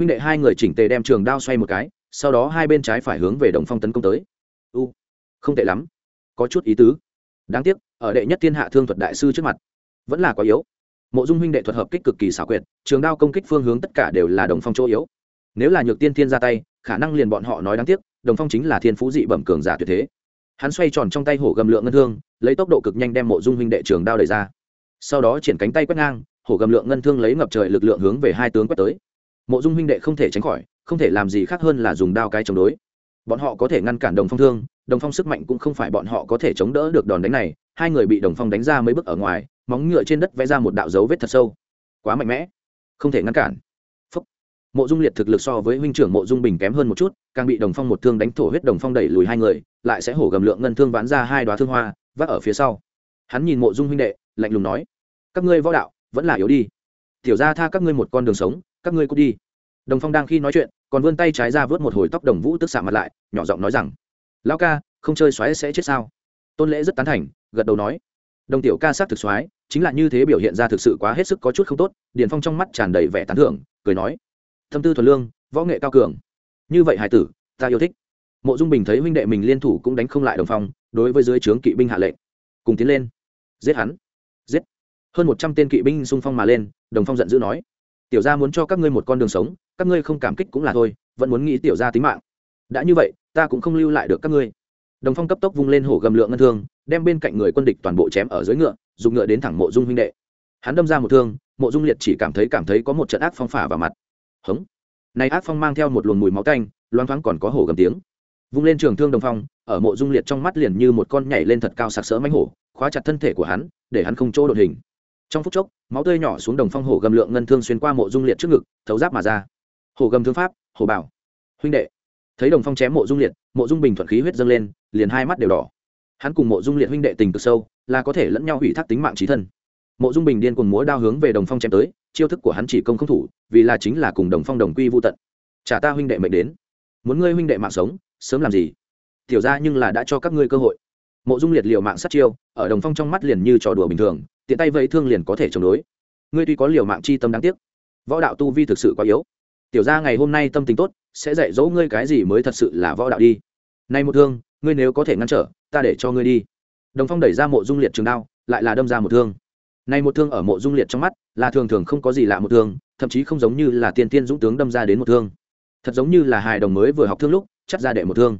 huynh đệ hai người chỉnh tề đem trường đao xoay một cái, sau đó hai bên trái phải hướng về đồng phong tấn công tới. U, không tệ lắm. Có chút ý tứ. Đáng tiếc, ở đệ nhất thiên hạ thương thuật đại sư trước mặt, vẫn là quá yếu. Mộ dung huynh đệ thuật hợp kích cực kỳ xảo quyệt, trường đao công kích phương hướng tất cả đều là đồng phong chỗ yếu. Nếu là nhược tiên thiên ra tay, khả năng liền bọn họ nói đáng tiếc, đồng phong chính là thiên phú dị bẩm cường giả tuyệt thế. Hắn xoay tròn trong tay hổ gầm lượng ngân thương, lấy tốc độ cực nhanh đem mộ dung huynh đệ trường đao đẩy ra. Sau đó triển cánh tay quét ngang, hổ gầm lượng ngân thương lấy ngập trời lực lượng hướng về hai tướng quét tới mộ dung huynh đệ không thể tránh khỏi, không thể làm gì khác hơn là dùng đao cái chống đối. Bọn họ có thể ngăn cản đồng phong thương, đồng phong sức mạnh cũng không phải bọn họ có thể chống đỡ được đòn đánh này, hai người bị đồng phong đánh ra mấy bước ở ngoài, móng ngựa trên đất vẽ ra một đạo dấu vết thật sâu. Quá mạnh mẽ. Không thể ngăn cản. Phúc. mộ dung liệt thực lực so với huynh trưởng mộ dung bình kém hơn một chút, càng bị đồng phong một thương đánh thổ huyết đồng phong đẩy lùi hai người, lại sẽ hổ gầm lượng ngân thương ván ra hai đoá thương hoa, vác ở phía sau. Hắn nhìn mộ dung huynh đệ, lạnh lùng nói, các ngươi võ đạo vẫn là yếu đi. Tiểu ra tha các ngươi một con đường sống các ngươi cút đi. Đồng phong đang khi nói chuyện, còn vươn tay trái ra vớt một hồi tóc đồng vũ tức xạ mặt lại, nhỏ giọng nói rằng, lão ca, không chơi xoáy sẽ chết sao? Tôn lễ rất tán thành, gật đầu nói, đồng tiểu ca s á c thực xoáy, chính là như thế biểu hiện ra thực sự quá hết sức có chút không tốt. Điền phong trong mắt tràn đầy vẻ tán thưởng, cười nói, thâm tư thuần lương, võ nghệ cao cường. Như vậy hải tử, ta yêu thích. Mộ dung bình thấy huynh đệ mình liên thủ cũng đánh không lại đồng phong, đối với dưới trướng kỵ binh hạ lệnh, cùng tiến lên. Giết hắn, giết. Hơn một trăm tên kỵ binh xung phong mà lên, đồng phong giận dữ nói tiểu gia muốn cho các ngươi một con đường sống, các ngươi không cảm kích cũng là thôi, vẫn muốn nghĩ tiểu gia tính mạng. Đã như vậy, ta cũng không lưu lại được các ngươi. Đồng phong cấp tốc vung lên hổ gầm lượng ngân thương, đem bên cạnh người quân địch toàn bộ chém ở dưới ngựa, dùng ngựa đến thẳng mộ dung huynh đệ. Hắn đâm ra một thương, mộ dung liệt chỉ cảm thấy cảm thấy có một trận ác phong phả vào mặt. Hống! Này ác phong mang theo một luồng mùi máu canh loang thoáng còn có hổ gầm tiếng. Vung lên trường thương đồng phong, ở mộ dung liệt trong mắt liền như một con nhảy lên thật cao sặc sỡ mánh hổ, khóa chặt thân thể của hắn, để hắn không chỗ đột hình trong phút chốc, máu tươi nhỏ xuống đồng phong hổ gầm lượng ngân thương xuyên qua mộ dung liệt trước ngực, thấu giáp mà ra. Hổ gầm thương pháp, hổ bảo. Huynh đệ. Thấy đồng phong chém mộ dung liệt, mộ dung bình thuận khí huyết dâng lên, liền hai mắt đều đỏ. Hắn cùng mộ dung liệt huynh đệ tình cực sâu, là có thể lẫn nhau hủy thác tính mạng trí thân. Mộ dung bình điên cùng múa đao hướng về đồng phong chém tới, chiêu thức của hắn chỉ công không thủ, vì là chính là cùng đồng phong đồng quy vô tận. Trả ta huynh đệ mệnh đến. Muốn ngươi huynh đệ mạng sống, sớm làm gì? Tiểu ra nhưng là đã cho các ngươi cơ hội mộ dung liệt liều mạng sát chiêu, ở đồng phong trong mắt liền như trò đùa bình thường, tiện tay vẫy thương liền có thể chống đối. Ngươi tuy có liều mạng chi tâm đáng tiếc, võ đạo tu vi thực sự quá yếu. Tiểu ra ngày hôm nay tâm tình tốt, sẽ dạy dỗ ngươi cái gì mới thật sự là võ đạo đi. Này một thương, ngươi nếu có thể ngăn trở, ta để cho ngươi đi. Đồng phong đẩy ra mộ dung liệt trường đao, lại là đâm ra một thương. Này một thương ở mộ dung liệt trong mắt, là thường thường không có gì lạ một thương, thậm chí không giống như là tiên tiên dũng tướng đâm ra đến một thương. Thật giống như là hài đồng mới vừa học thương lúc, chắc ra đệ một thương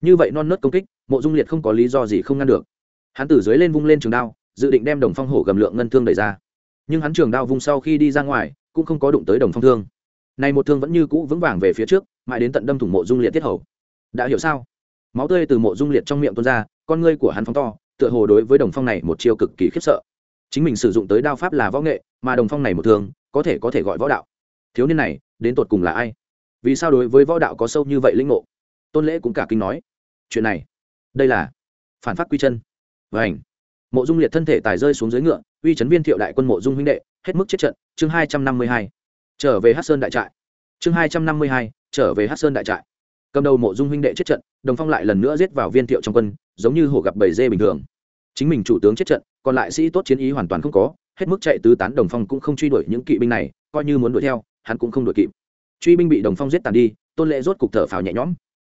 như vậy non nớt công kích, mộ dung liệt không có lý do gì không ngăn được. Hắn từ dưới lên vung lên trường đao, dự định đem đồng phong hổ gầm lượng ngân thương đẩy ra. Nhưng hắn trường đao vung sau khi đi ra ngoài, cũng không có đụng tới đồng phong thương. Này một thương vẫn như cũ vững vàng về phía trước, mãi đến tận đâm thủng mộ dung liệt tiết hầu. Đã hiểu sao? Máu tươi từ mộ dung liệt trong miệng tuôn ra, con ngươi của hắn phóng to, tựa hồ đối với đồng phong này một chiêu cực kỳ khiếp sợ. Chính mình sử dụng tới đao pháp là võ nghệ, mà đồng phong này một thương, có thể có thể gọi võ đạo. Thiếu niên này, đến tột cùng là ai? Vì sao đối với võ đạo có sâu như vậy linh ngộ? Tôn lễ cũng cả kinh nói chuyện này. Đây là phản phát quy chân. Vảnh mộ dung liệt thân thể tài rơi xuống dưới ngựa, uy chấn viên thiệu đại quân mộ dung huynh đệ, hết mức chết trận, chương hai trăm năm mươi hai. Trở về hát sơn đại trại. Chương hai trăm năm mươi hai, trở về hát sơn đại trại. Cầm đầu mộ dung huynh đệ chết trận, đồng phong lại lần nữa giết vào viên thiệu trong quân, giống như hổ gặp bầy dê bình thường. Chính mình chủ tướng chết trận, còn lại sĩ tốt chiến ý hoàn toàn không có, hết mức chạy tứ tán đồng phong cũng không truy đuổi những kỵ binh này, coi như muốn đuổi theo, hắn cũng không đuổi kịp. Truy binh bị đồng phong giết tàn đi, tôn lệ rốt cục thở phào nhẹ nhõm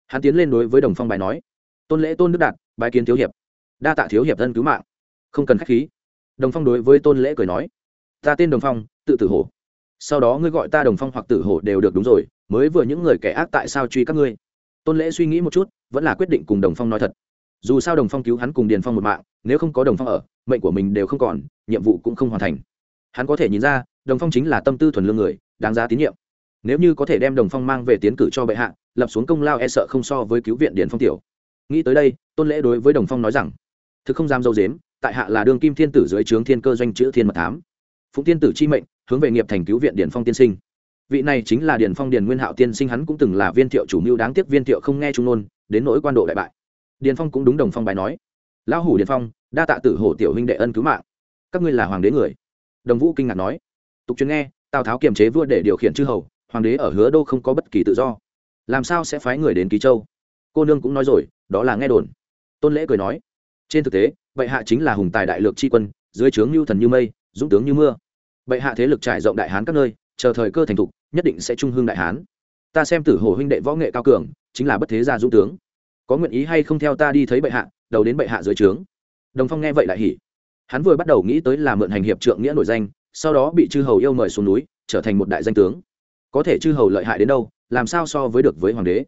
hắn tiến lên đối với đồng phong bài nói, tôn lễ tôn đức đạt bài kiến thiếu hiệp. Đa tạ thiếu hiệp thân cứu mạng. Không cần k h á c h khí. Đồng phong đối với tôn lễ cười nói, ta tên đồng phong, tự tử hổ. Sau đó ngươi gọi ta đồng phong hoặc tử hổ đều được đúng rồi, mới vừa những người kẻ ác tại sao truy các ngươi? Tôn lễ suy nghĩ một chút, vẫn là quyết định cùng đồng phong nói thật. Dù sao đồng phong cứu hắn cùng điền phong một mạng, nếu không có đồng phong ở, mệnh của mình đều không còn, nhiệm vụ cũng không hoàn thành. Hắn có thể nhìn ra, đồng phong chính là tâm tư thuần lương người, đáng giá tín nhiệm nếu như có thể đem đồng phong mang về tiến cử cho bệ hạ, lập xuống công lao e sợ không so với cứu viện điền phong tiểu. Nghĩ tới đây, tôn lễ đối với đồng phong nói rằng, thực không dám dâu dếm, tại hạ là đương kim thiên tử dưới trướng thiên cơ doanh chữ thiên mật thám. Phụng thiên tử chi mệnh, hướng về nghiệp thành cứu viện điền phong tiên sinh. Vị này chính là điền phong điền nguyên hạo tiên sinh, hắn cũng từng là viên thiệu chủ mưu đáng tiếc viên thiệu không nghe trung nôn, đến nỗi quan độ đại bại. Điền phong cũng đúng đồng phong bài nói. Lão hủ điền phong, đa tạ tử hổ tiểu huynh đệ ân cứu mạng. Các ngươi là hoàng đế người. Đồng vũ kinh ngạc nói. Tục truyền nghe, tào tháo kiềm chế vua để điều khiển chư hầu hoàng đế ở hứa đô không có bất kỳ tự do. Làm sao sẽ phái người đến ký châu? Cô nương cũng nói rồi, đó là nghe đồn. Tôn lễ cười nói, trên thực tế, bệ hạ chính là hùng tài đại lược tri quân, dưới trướng lưu thần như mây, dũng tướng như mưa. Bệ hạ thế lực trải rộng đại hán các nơi, chờ thời cơ thành thục, nhất định sẽ trung hương đại hán. Ta xem tử hồ huynh đệ võ nghệ cao cường, chính là bất thế gia dũng tướng. Có nguyện ý hay không theo ta đi thấy bệ hạ, đầu đến bệ hạ dưới trướng? Đồng phong nghe vậy lại hỉ. Hắn vừa bắt đầu nghĩ tới là mượn hành hiệp trượng nghĩa nổi danh, sau đó bị chư hầu yêu mời xuống núi, trở thành một đại danh tướng có thể chư hầu lợi hại đến đâu, làm sao so với được với hoàng đế?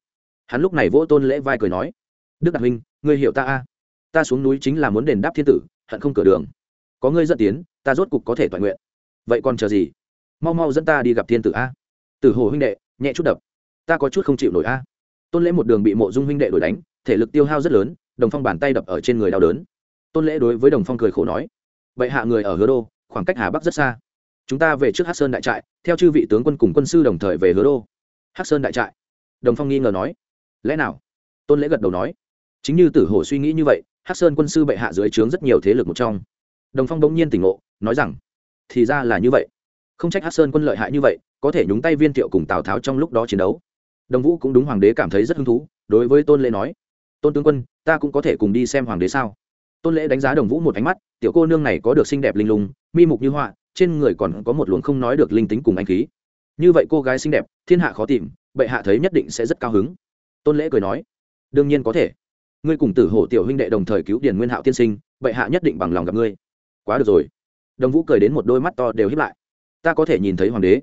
Hắn lúc này vỗ tôn lễ vai cười nói, đức đạt huynh, ngươi hiểu ta a? Ta xuống núi chính là muốn đền đáp thiên tử, hận không cửa đường. Có ngươi dẫn tiến, ta rốt cục có thể toàn nguyện. Vậy còn chờ gì? Mau mau dẫn ta đi gặp thiên tử a. Tử hồ huynh đệ, nhẹ chút đập. Ta có chút không chịu nổi a. Tôn lễ một đường bị mộ dung huynh đệ đổi đánh, thể lực tiêu hao rất lớn, đồng phong bàn tay đập ở trên người đau đớn. Tôn lễ đối với đồng phong cười khổ nói vậy hạ người ở hứa đô, khoảng cách hà bắc rất xa chúng ta về trước hát sơn đại trại, theo chư vị tướng quân cùng quân sư đồng thời về hứa đô. Hát sơn đại trại. Đồng phong nghi ngờ nói. Lẽ nào? Tôn lễ gật đầu nói. Chính như tử hồ suy nghĩ như vậy hát sơn quân sư bệ hạ dưới trướng rất nhiều thế lực một trong. Đồng phong bỗng nhiên tỉnh ngộ, nói rằng, thì ra là như vậy. Không trách hát sơn quân lợi hại như vậy, có thể nhúng tay viên thiệu cùng tào tháo trong lúc đó chiến đấu. Đồng vũ cũng đúng hoàng đế cảm thấy rất hứng thú, đối với tôn lễ nói, tôn tướng quân, ta cũng có thể cùng đi xem hoàng đế sao? Tôn lễ đánh giá đồng vũ một ánh mắt, tiểu cô nương này có được xinh đẹp linh lùng mi mục như họa trên người còn có một luồng không nói được linh tính cùng anh khí. Như vậy cô gái xinh đẹp, thiên hạ khó tìm, bệ hạ thấy nhất định sẽ rất cao hứng. Tôn lễ cười nói, đương nhiên có thể. Ngươi cùng tử hổ tiểu huynh đệ đồng thời cứu điền nguyên hạo tiên sinh, bệ hạ nhất định bằng lòng gặp ngươi. Quá được rồi. Đồng vũ cười đến một đôi mắt to đều hiếp lại. Ta có thể nhìn thấy hoàng đế.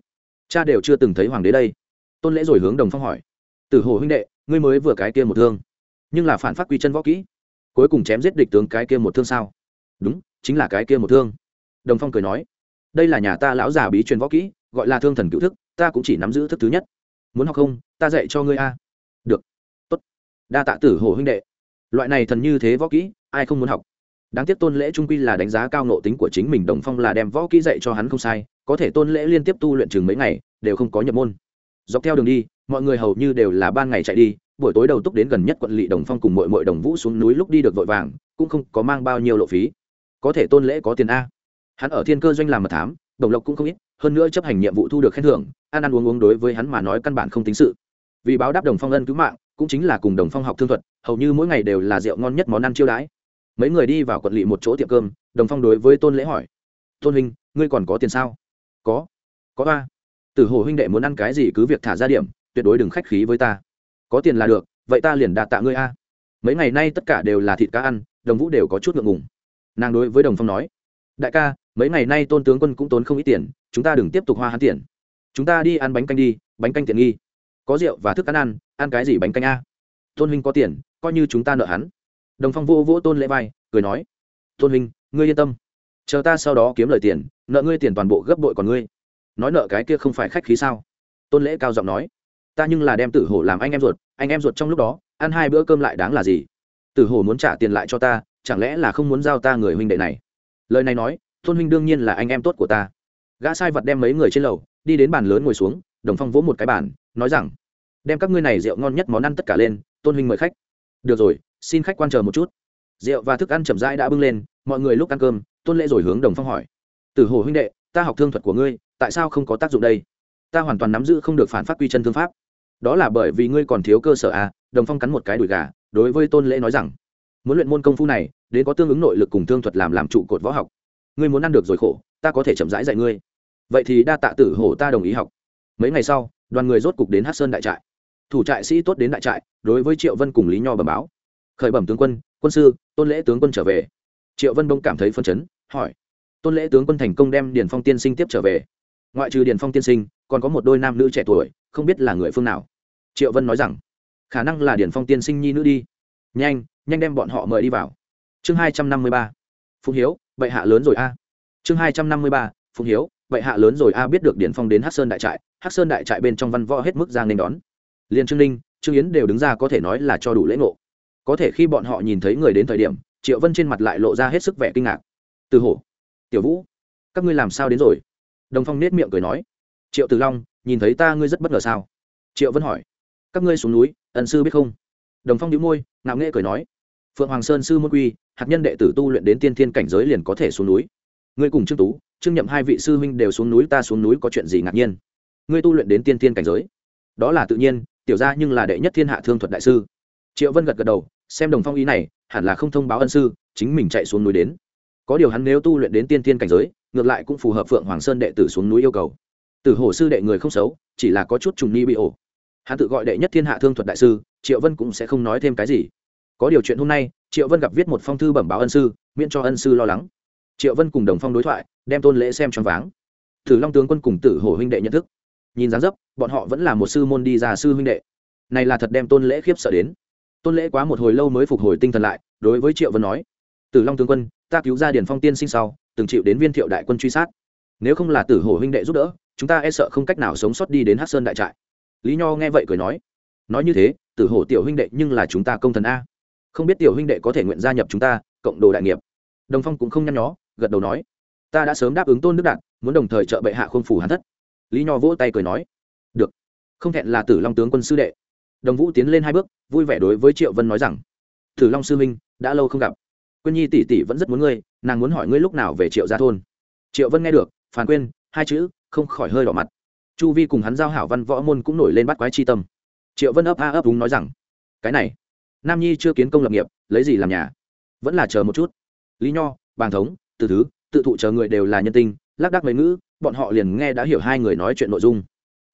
Cha đều chưa từng thấy hoàng đế đây. Tôn lễ rồi hướng đồng phong hỏi, tử hổ huynh đệ, ngươi mới vừa cái kia một thương, nhưng là phản phát quy chân võ kỹ, cuối cùng chém giết địch tướng cái kia một thương sao? Đúng, chính là cái kia một thương. Đồng phong cười nói đây là nhà ta lão già bí truyền võ kỹ, gọi là thương thần cựu thức, ta cũng chỉ nắm giữ thức thứ nhất. Muốn học không, ta dạy cho ngươi a. Được. Tốt. Đa tạ tử hồ huynh đệ. Loại này thần như thế võ kỹ, ai không muốn học? Đáng tiếc tôn lễ trung quy là đánh giá cao nộ tính của chính mình đồng phong là đem võ kỹ dạy cho hắn không sai, có thể tôn lễ liên tiếp tu luyện chừng mấy ngày, đều không có nhập môn. Dọc theo đường đi, mọi người hầu như đều là ban ngày chạy đi, buổi tối đầu túc đến gần nhất quận lỵ đồng phong cùng mội mội đồng vũ xuống núi lúc đi được vội vàng, cũng không có mang bao nhiêu lộ phí. Có thể tôn lễ có tiền a hắn ở thiên cơ doanh làm mật thám, đồng lộc cũng không ít, hơn nữa chấp hành nhiệm vụ thu được khen thưởng, ăn ăn uống uống đối với hắn mà nói căn bản không tính sự. Vì báo đáp đồng phong ân cứu mạng, cũng chính là cùng đồng phong học thương thuật, hầu như mỗi ngày đều là rượu ngon nhất món ăn chiêu đãi. Mấy người đi vào quận lỵ một chỗ tiệm cơm, đồng phong đối với tôn lễ hỏi, tôn huynh, ngươi còn có tiền sao? Có có ba. Tử hồ huynh đệ muốn ăn cái gì cứ việc thả ra điểm, tuyệt đối đừng khách khí với ta. Có tiền là được, vậy ta liền đạt tạ ngươi a. Mấy ngày nay tất cả đều là thịt cá ăn, đồng vũ đều có chút ngượng ngùng. Nàng đối với đồng phong nói, đại ca mấy ngày nay tôn tướng quân cũng tốn không ít tiền, chúng ta đừng tiếp tục hoa hắn tiền. Chúng ta đi ăn bánh canh đi, bánh canh tiện nghi. Có rượu và thức ăn ăn ăn cái gì bánh canh a? Tôn huynh có tiền, coi như chúng ta nợ hắn. Đồng phong vô vỗ tôn lễ vai, cười nói, tôn huynh, ngươi yên tâm. Chờ ta sau đó kiếm lời tiền, nợ ngươi tiền toàn bộ gấp bội còn ngươi. Nói nợ cái kia không phải khách khí sao? Tôn lễ cao giọng nói, ta nhưng là đem tử hổ làm anh em ruột, anh em ruột trong lúc đó, ăn hai bữa cơm lại đáng là gì? Tử hổ muốn trả tiền lại cho ta, chẳng lẽ là không muốn giao ta người huynh đệ này? Lời này nói tôn huynh đương nhiên là anh em tốt của ta. Gã sai vật đem mấy người trên lầu, đi đến bàn lớn ngồi xuống, đồng phong vỗ một cái bàn, nói rằng, đem các ngươi này rượu ngon nhất món ăn tất cả lên, tôn huynh mời khách. Được rồi, xin khách quan chờ một chút. Rượu và thức ăn chậm rãi đã bưng lên, mọi người lúc ăn cơm, tôn lễ rồi hướng đồng phong hỏi từ hồ huynh đệ, ta học thương thuật của ngươi, tại sao không có tác dụng đây? Ta hoàn toàn nắm giữ không được phản phát quy chân thương pháp. Đó là bởi vì ngươi còn thiếu cơ sở à? Đồng phong cắn một cái đùi gà, đối với tôn lễ nói rằng, muốn luyện môn công phu này, đến có tương ứng nội lực cùng thương thuật làm làm trụ cột võ học ngươi muốn ăn được rồi khổ, ta có thể chậm rãi dạy ngươi. Vậy thì đa tạ tử hổ ta đồng ý học. Mấy ngày sau, đoàn người rốt cục đến hát sơn đại trại. Thủ trại sĩ tốt đến đại trại, đối với triệu vân cùng lý nho bẩm báo. Khởi bẩm tướng quân quân sư, tôn lễ tướng quân trở về. Triệu vân bông cảm thấy phân chấn, hỏi, tôn lễ tướng quân thành công đem điền phong tiên sinh tiếp trở về. Ngoại trừ điền phong tiên sinh, còn có một đôi nam nữ trẻ tuổi, không biết là người phương nào. Triệu vân nói rằng, khả năng là điền phong tiên sinh nhi nữ đi. Nhanh nhanh đem bọn họ mời đi vào. Chương hai trăm năm mươi ba phụng hiếu, bệ hạ lớn rồi a. Chương hai trăm năm mươi ba, phụng hiếu, bệ hạ lớn rồi a biết được điền phong đến hát sơn đại trại hát sơn đại trại bên trong văn võ hết mức giang nên đón. Liền trương ninh, trương yến đều đứng ra có thể nói là cho đủ lễ ngộ. Có thể khi bọn họ nhìn thấy người đến thời điểm, triệu vân trên mặt lại lộ ra hết sức vẻ kinh ngạc. Từ hổ, tiểu vũ, các ngươi làm sao đến rồi? Đồng phong nết miệng cười nói. Triệu từ long, nhìn thấy ta ngươi rất bất ngờ sao? Triệu vân hỏi. Các ngươi xuống núi ẩn sư biết không? Đồng phong đĩu môi, ngạo nghễ cười nói phượng hoàng sơn sư môn quy, hạt nhân đệ tử tu luyện đến tiên thiên cảnh giới liền có thể xuống núi. Ngươi cùng trương tú, trương nhậm hai vị sư huynh đều xuống núi, ta xuống núi có chuyện gì ngạc nhiên? Ngươi tu luyện đến tiên thiên cảnh giới. Đó là tự nhiên, tiểu ra nhưng là đệ nhất thiên hạ thương thuật đại sư. Triệu vân gật gật đầu, xem đồng phong ý này, hẳn là không thông báo ân sư, chính mình chạy xuống núi đến. Có điều hắn nếu tu luyện đến tiên thiên cảnh giới, ngược lại cũng phù hợp phượng hoàng sơn đệ tử xuống núi yêu cầu. Từ hồ sư đệ người không xấu, chỉ là có chút trùng ni bị ổ. Hắn tự gọi đệ nhất thiên hạ thương thuật đại sư, triệu vân cũng sẽ không nói thêm cái gì có điều chuyện hôm nay, triệu vân gặp viết một phong thư bẩm báo ân sư, miễn cho ân sư lo lắng. Triệu vân cùng đồng phong đối thoại, đem tôn lễ xem choáng váng. Thử long tướng quân cùng tử hổ huynh đệ nhận thức. Nhìn dáng dấp, bọn họ vẫn là một sư môn đi ra sư huynh đệ. Này là thật đem tôn lễ khiếp sợ đến. Tôn lễ quá một hồi lâu mới phục hồi tinh thần lại, đối với triệu vân nói, tử long tướng quân, ta cứu ra điển phong tiên sinh sau, từng chịu đến viên thiệu đại quân truy sát. Nếu không là tử hổ huynh đệ giúp đỡ, chúng ta e sợ không cách nào sống sót đi đến hát sơn đại trại. Lý nho nghe vậy cười nói nói như thế, tử hổ tiểu huynh đệ nhưng là chúng ta công thần a không biết tiểu huynh đệ có thể nguyện gia nhập chúng ta, cộng đồ đại nghiệp. Đồng phong cũng không nhăn nhó, gật đầu nói. Ta đã sớm đáp ứng tôn đức đạt, muốn đồng thời trợ bệ hạ khôn phủ hàn thất. Lý nho vỗ tay cười nói. Được. Không thẹn là tử long tướng quân sư đệ. Đồng vũ tiến lên hai bước, vui vẻ đối với triệu vân nói rằng. Tử long sư minh đã lâu không gặp. Quyên nhi tỷ tỷ vẫn rất muốn ngươi, nàng muốn hỏi ngươi lúc nào về triệu gia thôn. Triệu vân nghe được phản quên, hai chữ, không khỏi hơi đỏ mặt. Chu vi cùng hắn giao hảo văn võ môn cũng nổi lên bắt quái chi tâm. Triệu vân ấp a ấp đúng nói rằng, cái này nam nhi chưa kiến công lập nghiệp, lấy gì làm nhà? Vẫn là chờ một chút. Lý nho, bàng thống, từ thứ, tự thụ chờ người đều là nhân tinh, lác đác mấy ngữ, bọn họ liền nghe đã hiểu hai người nói chuyện nội dung.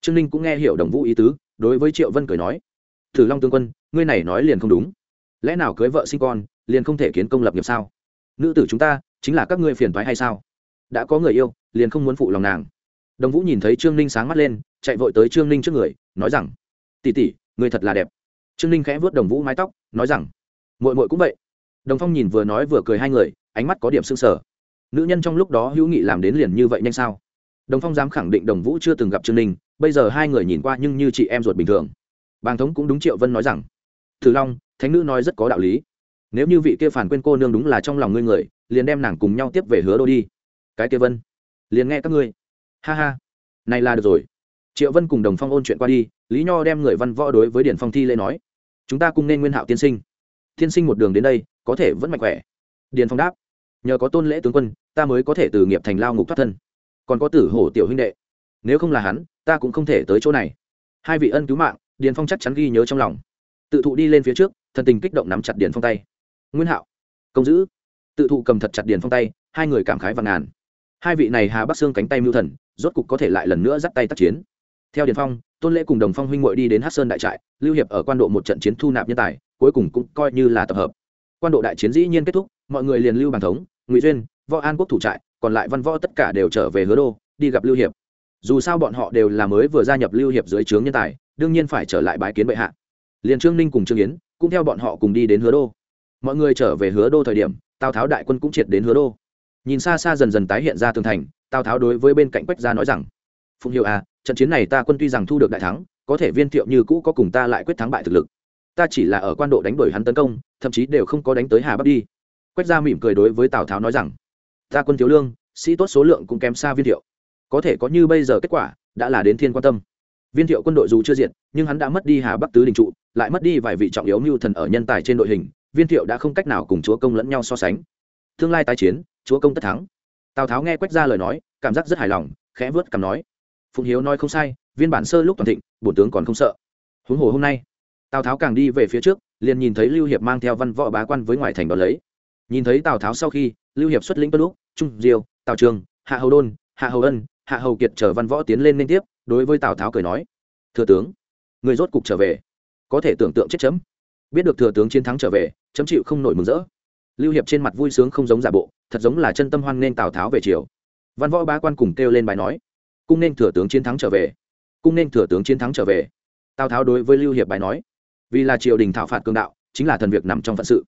Trương ninh cũng nghe hiểu đồng vũ ý tứ, đối với triệu vân cười nói, thử long tướng quân, ngươi này nói liền không đúng. Lẽ nào cưới vợ sinh con, liền không thể kiến công lập nghiệp sao? Nữ tử chúng ta, chính là các ngươi phiền thoái hay sao? Đã có người yêu, liền không muốn phụ lòng nàng. Đồng vũ nhìn thấy trương ninh sáng mắt lên, chạy vội tới trương ninh trước người, nói rằng tỉ tỉ người thật là đẹp trương ninh khẽ vớt đồng vũ mái tóc, nói rằng mội mội cũng vậy. Đồng phong nhìn vừa nói vừa cười hai người, ánh mắt có điểm s ư n g sở nữ nhân trong lúc đó hữu nghị làm đến liền như vậy nhanh sao? Đồng phong dám khẳng định đồng vũ chưa từng gặp trương ninh, bây giờ hai người nhìn qua nhưng như chị em ruột bình thường. Bàng thống cũng đúng triệu vân nói rằng, thử long, thánh nữ nói rất có đạo lý. Nếu như vị kia phản quên cô nương đúng là trong lòng ngươi người, liền đem nàng cùng nhau tiếp về hứa đô đi. Cái kia vân, liền nghe các ngươi. Ha ha, này là được rồi. Triệu vân cùng đồng phong ôn chuyện qua đi, lý nho đem người văn võ đối với điển phong thi lễ nói chúng ta cùng nên nguyên hạo tiên sinh. Tiên sinh một đường đến đây, có thể vẫn mạnh khỏe. Điền phong đáp, nhờ có tôn lễ tướng quân, ta mới có thể từ nghiệp thành lao ngục thoát thân. Còn có tử hổ tiểu huynh đệ, nếu không là hắn, ta cũng không thể tới chỗ này. Hai vị ân cứu mạng, điền phong chắc chắn ghi nhớ trong lòng. Tự thụ đi lên phía trước, thần tình kích động nắm chặt điền phong tay. Nguyên hạo, công giữ. Tự thụ cầm thật chặt điền phong tay, hai người cảm khái và ngàn. Hai vị này hà bắc xương cánh tay mưu thần, rốt cục có thể lại lần nữa dắt tay tác chiến. Theo điền phong tôn lễ cùng đồng phong huynh ngội đi đến hát sơn đại trại, lưu hiệp ở quan độ một trận chiến thu nạp nhân tài, cuối cùng cũng coi như là tập hợp. quan độ đại chiến dĩ nhiên kết thúc, mọi người liền lưu bàn thống, ngụy duyên, võ an quốc thủ trại, còn lại văn võ tất cả đều trở về hứa đô, đi gặp lưu hiệp. dù sao bọn họ đều là mới vừa gia nhập lưu hiệp dưới trướng nhân tài, đương nhiên phải trở lại bái kiến bệ hạ. liền trương ninh cùng trương yến, cũng theo bọn họ cùng đi đến hứa đô. mọi người trở về hứa đô thời điểm, tào tháo đại quân cũng triệt đến hứa đô. nhìn xa xa dần dần tái hiện ra tường thành, tào tháo đối với bên cạnh quách gia nói rằng, phụng hiệu à trận chiến này ta quân tuy rằng thu được đại thắng, có thể viên thiệu như cũ có cùng ta lại quyết thắng bại thực lực. Ta chỉ là ở quan độ đánh đuổi hắn tấn công, thậm chí đều không có đánh tới hà bắc đi. Quách gia mỉm cười đối với tào tháo nói rằng, ta quân thiếu lương, sĩ tốt số lượng cũng kém xa viên thiệu. Có thể có như bây giờ kết quả, đã là đến thiên quan tâm. Viên thiệu quân đội dù chưa diệt, nhưng hắn đã mất đi hà bắc tứ đình trụ, lại mất đi vài vị trọng yếu mưu thần ở nhân tài trên đội hình, viên thiệu đã không cách nào cùng chúa công lẫn nhau so sánh. Tương lai tái chiến, chúa công tất thắng. Tào tháo nghe quách ra lời nói, cảm giác rất hài lòng, khẽ vớt cằm nói phụng hiếu nói không sai, viên bản sơ lúc toàn thịnh, bổn tướng còn không sợ. Huống hồ hôm nay, tào tháo càng đi về phía trước, liền nhìn thấy lưu hiệp mang theo văn võ bá quan với ngoài thành đón lấy. Nhìn thấy tào tháo sau khi, lưu hiệp xuất lĩnh tuân lúc trung diêu, tào trường, hạ hầu đôn, hạ hầu ân, hạ hầu kiệt chở văn võ tiến lên liên tiếp, đối với tào tháo cười nói, thừa tướng, người rốt cục trở về, có thể tưởng tượng chết chấm. Biết được thừa tướng chiến thắng trở về, chấm chịu không nổi mừng rỡ. Lưu hiệp trên mặt vui sướng không giống giả bộ, thật giống là chân tâm hoan nên tào tháo về chiều văn võ bá quan cùng kêu lên bài nói cung nên thừa tướng chiến thắng trở về. Cung nên thừa tướng chiến thắng trở về. Tào tháo đối với lưu hiệp bài nói, vì là triều đình thảo phạt cường đạo, chính là thần việc nằm trong phận sự.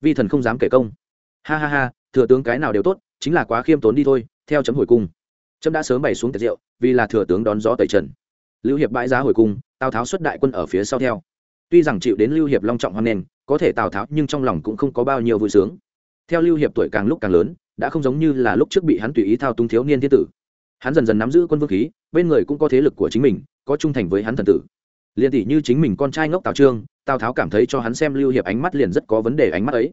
Vi thần không dám kể công. Ha ha ha, thừa tướng cái nào đều tốt, chính là quá khiêm tốn đi thôi, theo chấm hồi cung. Chấm đã sớm bày xuống tiệc rượu, vì là thừa tướng đón gió tẩy trần. Lưu hiệp bãi giá hồi cung, tào tháo xuất đại quân ở phía sau theo. Tuy rằng chịu đến lưu hiệp long trọng hoan nghênh, có thể tào tháo nhưng trong lòng cũng không có bao nhiêu vui sướng. Theo lưu hiệp tuổi càng lúc càng lớn, đã không giống như là lúc trước bị hắn tùy ý thao túng thiếu niên thiên tử hắn dần dần nắm giữ quân vương khí, bên người cũng có thế lực của chính mình, có trung thành với hắn thần tử. Liền tỷ như chính mình con trai ngốc tào trương, tào tháo cảm thấy cho hắn xem lưu hiệp ánh mắt liền rất có vấn đề ánh mắt ấy.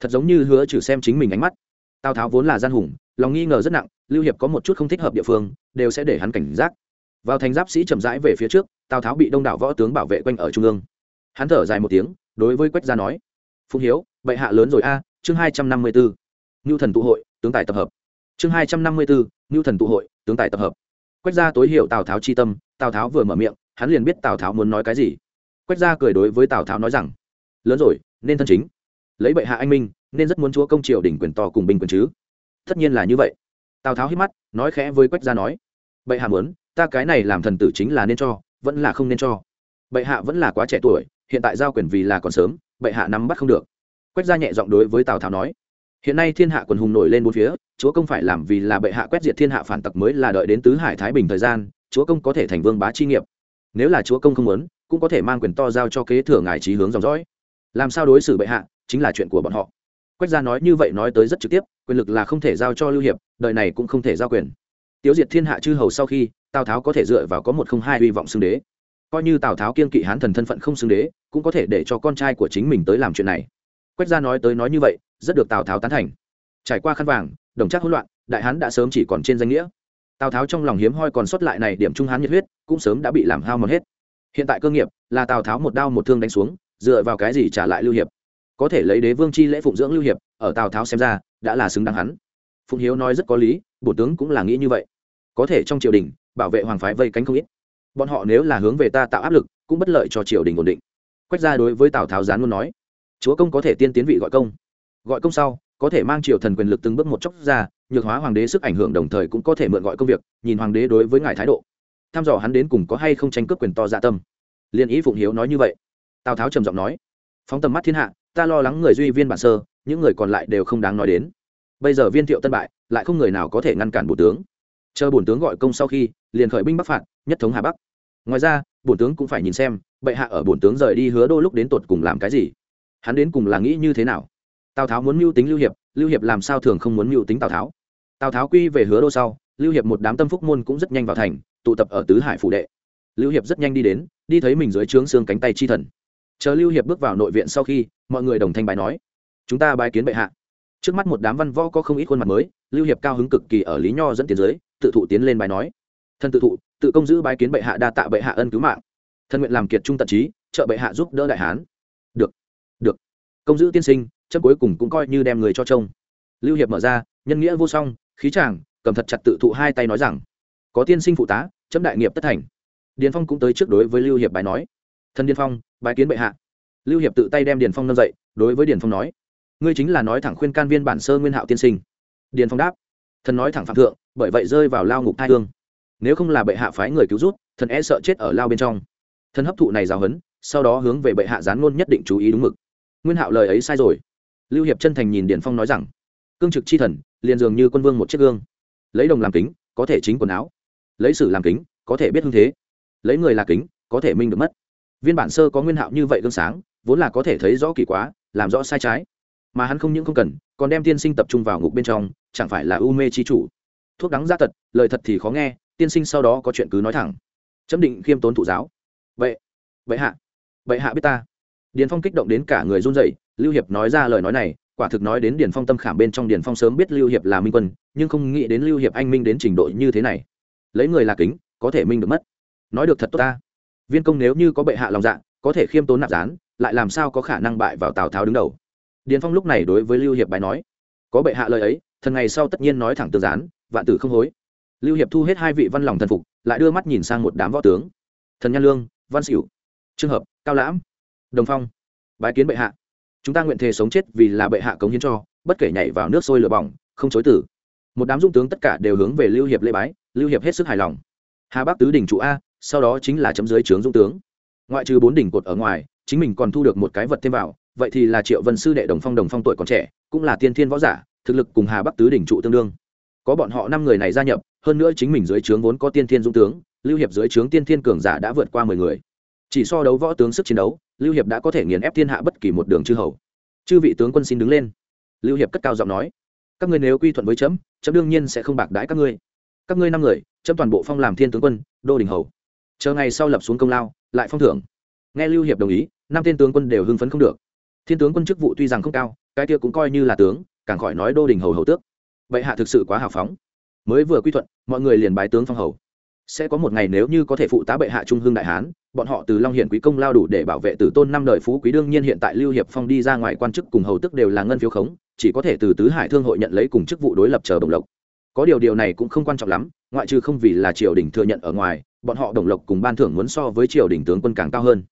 Thật giống như hứa trừ xem chính mình ánh mắt. Tào tháo vốn là gian hùng, lòng nghi ngờ rất nặng, lưu hiệp có một chút không thích hợp địa phương, đều sẽ để hắn cảnh giác. Vào thành giáp sĩ chậm rãi về phía trước, tào tháo bị đông đảo võ tướng bảo vệ quanh ở trung ương. Hắn thở dài một tiếng, đối với quách gia nói, phụng hiếu, bệ hạ lớn rồi a, chương hai trăm năm mươi bốn ngưu thần tụ hội, tướng tài tập hợp. Chương hai trăm năm mươi bốn ngưu thần tụ hội tướng tài tập hợp. Quách gia tối hiểu tào tháo chi tâm, tào tháo vừa mở miệng, hắn liền biết tào tháo muốn nói cái gì. Quách gia cười đối với tào tháo nói rằng, lớn rồi, nên thân chính. Lấy bệ hạ anh minh, nên rất muốn chúa công triều đỉnh quyền to cùng binh quyền chứ. Tất nhiên là như vậy. Tào tháo hít mắt, nói khẽ với quách gia nói, bệ hạ muốn, ta cái này làm thần tử chính là nên cho, vẫn là không nên cho. Bệ hạ vẫn là quá trẻ tuổi, hiện tại giao quyền vì là còn sớm, bệ hạ nắm bắt không được. Quách gia nhẹ giọng đối với tào tháo nói, hiện nay thiên hạ quần hùng nổi lên bốn phía chúa công phải làm vì là bệ hạ quét diệt thiên hạ phản tặc mới là đợi đến tứ hải thái bình thời gian, chúa công có thể thành vương bá chi nghiệp. Nếu là chúa công không muốn, cũng có thể mang quyền to giao cho kế thừa ngài trí hướng dòng dõi. Làm sao đối xử bệ hạ, chính là chuyện của bọn họ. Quách gia nói như vậy nói tới rất trực tiếp, quyền lực là không thể giao cho lưu hiệp, đời này cũng không thể giao quyền. Tiêu diệt thiên hạ chư hầu sau khi, tào tháo có thể dựa vào có một không hai hy vọng xưng đế. Coi như tào tháo kiên kỵ hán thần thân phận không xưng đế, cũng có thể để cho con trai của chính mình tới làm chuyện này. Quách gia nói tới nói như vậy, rất được tào tháo tán thành trải qua khăn vàng, đồng chắc hỗn loạn, đại hán đã sớm chỉ còn trên danh nghĩa. Tào tháo trong lòng hiếm hoi còn sót lại này điểm trung hán nhiệt huyết, cũng sớm đã bị làm hao mòn hết. Hiện tại cơ nghiệp là tào tháo một đao một thương đánh xuống, dựa vào cái gì trả lại lưu hiệp? Có thể lấy đế vương chi lễ phụng dưỡng lưu hiệp, ở tào tháo xem ra, đã là xứng đáng hắn. Phụng hiếu nói rất có lý, bổ tướng cũng là nghĩ như vậy. Có thể trong triều đình, bảo vệ hoàng phái vây cánh không ít. Bọn họ nếu là hướng về ta tạo áp lực, cũng bất lợi cho triều đình ổn định. Quách ra đối với tào tháo gián luôn nói, chúa công có thể tiên tiến vị gọi công. Gọi công sau có thể mang triều thần quyền lực từng bước một chốc ra, nhược hóa hoàng đế sức ảnh hưởng đồng thời cũng có thể mượn gọi công việc, nhìn hoàng đế đối với ngài thái độ. Tham dò hắn đến cùng có hay không tranh cướp quyền to dạ tâm. Liên ý phụng hiếu nói như vậy. Tào tháo trầm giọng nói, phóng tầm mắt thiên hạ, ta lo lắng người duy viên bản sơ, những người còn lại đều không đáng nói đến. Bây giờ viên thiệu tân bại, lại không người nào có thể ngăn cản bổ tướng. Chờ bổn tướng gọi công sau khi, liền khởi binh bắc phạt, nhất thống hà bắc. Ngoài ra, bổn tướng cũng phải nhìn xem, bệ hạ ở bổn tướng rời đi hứa đô lúc đến tột cùng làm cái gì. Hắn đến cùng là nghĩ như thế nào? Tào tháo muốn mưu tính lưu hiệp lưu hiệp làm sao thường không muốn mưu tính tào tháo? Tào tháo quy về hứa đô sau, lưu hiệp một đám tâm phúc môn cũng rất nhanh vào thành, tụ tập ở tứ hải phủ đệ. Lưu hiệp rất nhanh đi đến, đi thấy mình dưới trướng xương cánh tay chi thần. Chờ lưu hiệp bước vào nội viện sau khi, mọi người đồng thanh bài nói, chúng ta bài kiến bệ hạ. Trước mắt một đám văn võ có không ít khuôn mặt mới, lưu hiệp cao hứng cực kỳ ở lý nho dẫn tiến dưới, tự thụ tiến lên bài nói, thân tự thụ, tự công giữ bái kiến bệ hạ đa tạ bệ hạ ân cứu mạng. Thân nguyện làm kiệt trung tận trí, trợ bệ hạ giúp đỡ đại hán. Được được. Công giữ tiên sinh chấm cuối cùng cũng coi như đem người cho trông. Lưu hiệp mở ra, nhân nghĩa vô song, khí chàng, cầm thật chặt tự thụ hai tay nói rằng, có tiên sinh phụ tá, chấm đại nghiệp tất thành. Điền phong cũng tới trước đối với lưu hiệp bài nói, thân điền phong bài kiến bệ hạ. Lưu hiệp tự tay đem điền phong nâng dậy, đối với điền phong nói, ngươi chính là nói thẳng khuyên can viên bản sơ nguyên hạo tiên sinh. Điền phong đáp, thần nói thẳng phạm thượng, bởi vậy rơi vào lao ngục thai hương. Nếu không là bệ hạ phái người cứu rút, thần e sợ chết ở lao bên trong. Thần hấp thụ này giáo hấn sau đó hướng về bệ hạ gián ngôn nhất định chú ý đúng mực. Nguyên hạo lời ấy sai rồi lưu hiệp chân thành nhìn điền phong nói rằng, cương trực chi thần, liền dường như quân vương một chiếc gương. Lấy đồng làm kính, có thể chính quần áo. Lấy sử làm kính, có thể biết hưng thế. Lấy người là kính, có thể minh được mất. Viên bản sơ có nguyên hạo như vậy gương sáng, vốn là có thể thấy rõ kỳ quá, làm rõ sai trái. Mà hắn không những không cần, còn đem tiên sinh tập trung vào ngục bên trong, chẳng phải là u mê chi chủ. Thuốc đắng ra tật, lời thật thì khó nghe, tiên sinh sau đó có chuyện cứ nói thẳng. Chấm định khiêm tốn thụ giáo. Vậy vậy hạ vậy hạ biết ta. Điền phong kích động đến cả người run rẩy lưu hiệp nói ra lời nói này, quả thực nói đến điền phong tâm khảm bên trong điền phong sớm biết lưu hiệp là minh quân, nhưng không nghĩ đến lưu hiệp anh minh đến trình độ như thế này. Lấy người là kính, có thể minh được mất. Nói được thật tốt ta. Viên công nếu như có bệ hạ lòng dạ có thể khiêm tốn nạp gián, lại làm sao có khả năng bại vào tào tháo đứng đầu? Điền phong lúc này đối với lưu hiệp bài nói, có bệ hạ lời ấy, thần ngày sau tất nhiên nói thẳng tương gián, vạn tử không hối. Lưu hiệp thu hết hai vị văn lòng thần phục, lại đưa mắt nhìn sang một đám võ tướng. Thần nhan lương, văn xỉu trường hợp, cao lãm, đồng phong, bái kiến bệ hạ chúng ta nguyện thề sống chết vì là bệ hạ cống hiến cho, bất kể nhảy vào nước sôi lửa bỏng, không chối tử một đám dung tướng tất cả đều hướng về lưu hiệp lễ bái, lưu hiệp hết sức hài lòng. Hà bắc tứ đỉnh trụ a, sau đó chính là chấm dưới trướng dung tướng. Ngoại trừ bốn đỉnh cột ở ngoài, chính mình còn thu được một cái vật thêm vào, vậy thì là triệu vân sư đệ đồng phong đồng phong tuổi còn trẻ, cũng là tiên thiên võ giả, thực lực cùng hà bắc tứ đỉnh trụ tương đương. Có bọn họ năm người này gia nhập, hơn nữa chính mình dưới trướng vốn có tiên thiên dung tướng, lưu hiệp dưới trướng tiên thiên cường giả đã vượt qua mười người chỉ so đấu võ tướng sức chiến đấu, lưu hiệp đã có thể nghiền ép thiên hạ bất kỳ một đường chư hầu. Chư vị tướng quân xin đứng lên. Lưu hiệp cất cao giọng nói, các ngươi nếu quy thuận với chấm chấm đương nhiên sẽ không bạc đãi các ngươi. Các ngươi năm người, chấm toàn bộ phong làm thiên tướng quân, đô đình hầu. Chờ ngày sau lập xuống công lao, lại phong thưởng. Nghe lưu hiệp đồng ý, năm tên tướng quân đều hưng phấn không được. Thiên tướng quân chức vụ tuy rằng không cao, cái kia cũng coi như là tướng, càng khỏi nói đô đình hầu hầu tước. Vậy hạ thực sự quá hào phóng. Mới vừa quy thuận, mọi người liền bái tướng phong hầu sẽ có một ngày nếu như có thể phụ tá bệ hạ trung hương đại hán, bọn họ từ long hiển quý công lao đủ để bảo vệ tử tôn năm đời phú quý, đương nhiên hiện tại lưu hiệp phong đi ra ngoài quan chức cùng hầu tức đều là ngân phiếu khống, chỉ có thể từ tứ hải thương hội nhận lấy cùng chức vụ đối lập chờ đồng lộc. Có điều điều này cũng không quan trọng lắm, ngoại trừ không vì là triều đình thừa nhận ở ngoài, bọn họ đồng lộc cùng ban thưởng muốn so với triều đình tướng quân càng cao hơn.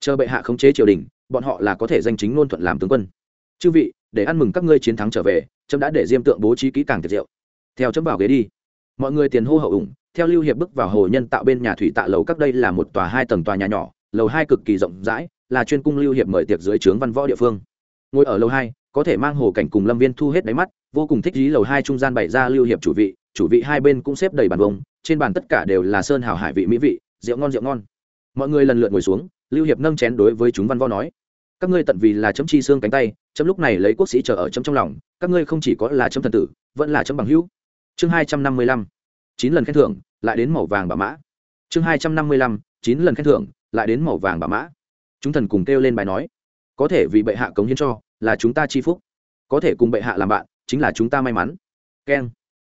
Chờ bệ hạ khống chế triều đình, bọn họ là có thể danh chính ngôn thuận làm tướng quân. Chư vị, để ăn mừng các ngươi chiến thắng trở về trâm đã để diêm tượng bố trí kỹ càng tiệt diệu. Theo chấm vào ghế đi. Mọi người tiền hô hậu ủng theo lưu hiệp bước vào hồ nhân tạo bên nhà thủy tạ lầu các đây là một tòa hai tầng tòa nhà nhỏ, lầu hai cực kỳ rộng rãi, là chuyên cung lưu hiệp mời tiệc dưới trướng văn võ địa phương. Ngồi ở lầu hai, có thể mang hồ cảnh cùng lâm viên thu hết đáy mắt, vô cùng thích ý lầu hai trung gian bày ra lưu hiệp chủ vị chủ vị hai bên cũng xếp đầy bàn bông trên bàn tất cả đều là sơn hào hải vị mỹ vị, rượu ngon rượu ngon. Mọi người lần lượt ngồi xuống, lưu hiệp nâng chén đối với chúng văn võ nói, các ngươi tận vì là chấm chi xương cánh tay, chấm lúc này lấy quốc sĩ chờ ở chấm trong lòng, các ngươi không chỉ có là chấm thần tử, vẫn là chấm bằng hữu. Chương hai trăm năm mươi lăm, chín lần khen thưởng lại đến màu vàng bà mã. Chương hai trăm năm mươi lăm, chín lần khen thưởng, lại đến màu vàng bà mã. Chúng thần cùng kêu lên bài nói, có thể vì bệ hạ cống hiến cho, là chúng ta chi phúc. Có thể cùng bệ hạ làm bạn, chính là chúng ta may mắn. Keng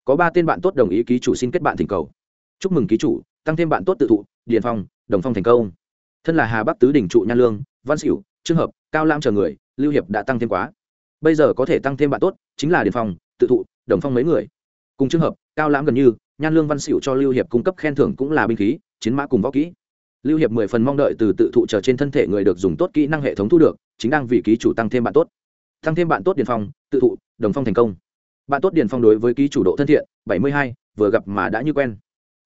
có ba tên bạn tốt đồng ý ký chủ xin kết bạn thỉnh cầu. Chúc mừng ký chủ, tăng thêm bạn tốt tự thụ, điền phong, đồng phong thành công. Thân là hà bắc tứ đỉnh trụ nha lương, văn xỉu trường hợp, cao lam chờ người, lưu hiệp đã tăng thêm quá. Bây giờ có thể tăng thêm bạn tốt, chính là điền phong, tự thụ, đồng phong mấy người. Cùng trường hợp, cao lãm gần như nhan lương văn xỉu cho lưu hiệp cung cấp khen thưởng cũng là binh khí, chiến mã cùng võ kỹ. Lưu hiệp mười phần mong đợi từ tự thụ chờ trên thân thể người được dùng tốt kỹ năng hệ thống thu được, chính đang vì ký chủ tăng thêm bạn tốt. Tăng thêm bạn tốt điền phong, tự thụ, đồng phong thành công. Bạn tốt điền phong đối với ký chủ độ thân thiện, bảy mươi hai, vừa gặp mà đã như quen.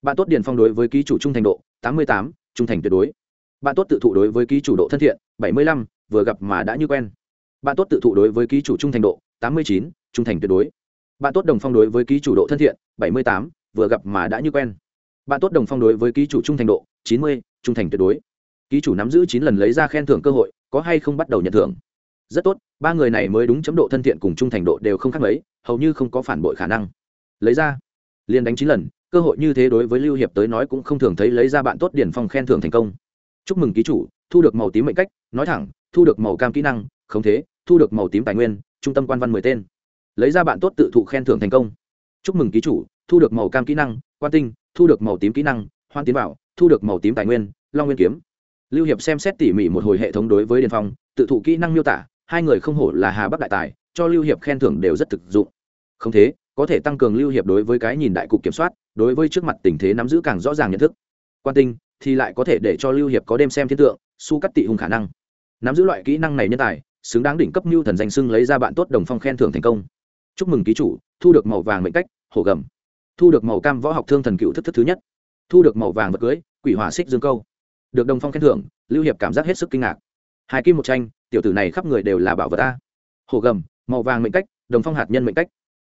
Bạn tốt điền phong đối với ký chủ trung thành độ, tám mươi tám, trung thành tuyệt đối. Bạn tốt tự thụ đối với ký chủ độ thân thiện, bảy mươi lăm, vừa gặp mà đã như quen. Bạn tốt tự thụ đối với ký chủ trung thành độ, tám mươi chín, trung thành tuyệt đối. Bạn tốt đồng phong đối với ký chủ độ thân thiện, bảy mươi tám vừa gặp mà đã như quen. Bạn tốt đồng phong đối với ký chủ trung thành độ, chín mươi, trung thành tuyệt đối. Ký chủ nắm giữ chín lần lấy ra khen thưởng cơ hội, có hay không bắt đầu nhận thưởng? Rất tốt, ba người này mới đúng chấm độ thân thiện cùng trung thành độ đều không khác mấy, hầu như không có phản bội khả năng. Lấy ra. Liền đánh chín lần, cơ hội như thế đối với lưu hiệp tới nói cũng không thường thấy lấy ra bạn tốt điển phong khen thưởng thành công. Chúc mừng ký chủ, thu được màu tím mệnh cách, nói thẳng, thu được màu cam kỹ năng, khống thế, thu được màu tím tài nguyên, trung tâm quan văn mười tên. Lấy ra bạn tốt tự thụ khen thưởng thành công. Chúc mừng ký chủ thu được màu cam kỹ năng, quan tinh, thu được màu tím kỹ năng, hoan tiến bảo, thu được màu tím tài nguyên, long nguyên kiếm. Lưu hiệp xem xét tỉ mỉ một hồi hệ thống đối với điền phong, tự thụ kỹ năng miêu tả, hai người không hổ là hà bắc đại tài, cho lưu hiệp khen thưởng đều rất thực dụng. Không thế, có thể tăng cường lưu hiệp đối với cái nhìn đại cục kiểm soát, đối với trước mặt tình thế nắm giữ càng rõ ràng nhận thức. Quan tinh thì lại có thể để cho lưu hiệp có đêm xem thiên tượng, su cắt tị hùng khả năng. Nắm giữ loại kỹ năng này nhân tài, xứng đáng đỉnh cấp mưu thần danh sưng lấy ra bạn tốt đồng phong khen thưởng thành công. Chúc mừng ký chủ, thu được màu vàng mệnh cách, hổ gầm thu được màu cam võ học thương thần cựu thức thức thứ nhất, thu được màu vàng vật cưới, quỷ hỏa xích dương câu. Được đồng phong khen thưởng, lưu hiệp cảm giác hết sức kinh ngạc. Hai kim một tranh, tiểu tử này khắp người đều là bảo vật ta. hổ gầm, màu vàng mệnh cách, đồng phong hạt nhân mệnh cách.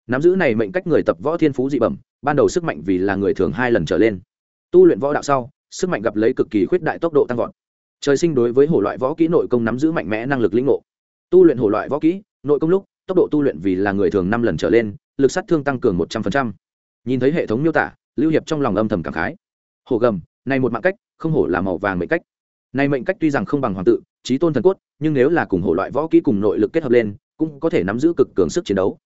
Nắm giữ này mệnh cách người tập võ thiên phú dị bẩm, ban đầu sức mạnh vì là người thường hai lần trở lên. Tu luyện võ đạo sau, sức mạnh gặp lấy cực kỳ khuyết đại tốc độ tăng vọt. Trời sinh đối với hổ loại võ kỹ nội công nắm giữ mạnh mẽ năng lực lĩnh ngộ. Tu luyện hổ loại võ kỹ, nội công lúc, tốc độ tu luyện vì là người thường năm lần trở lên, lực sát thương tăng cường một trăm linh nhìn thấy hệ thống miêu tả, lưu hiệp trong lòng âm thầm cảm khái. Hổ gầm, này một mạng cách, không hổ là màu vàng mệnh cách. Này mệnh cách tuy rằng không bằng hoàng tự trí tôn thần cốt, nhưng nếu là cùng hổ loại võ kỹ cùng nội lực kết hợp lên, cũng có thể nắm giữ cực cường sức chiến đấu.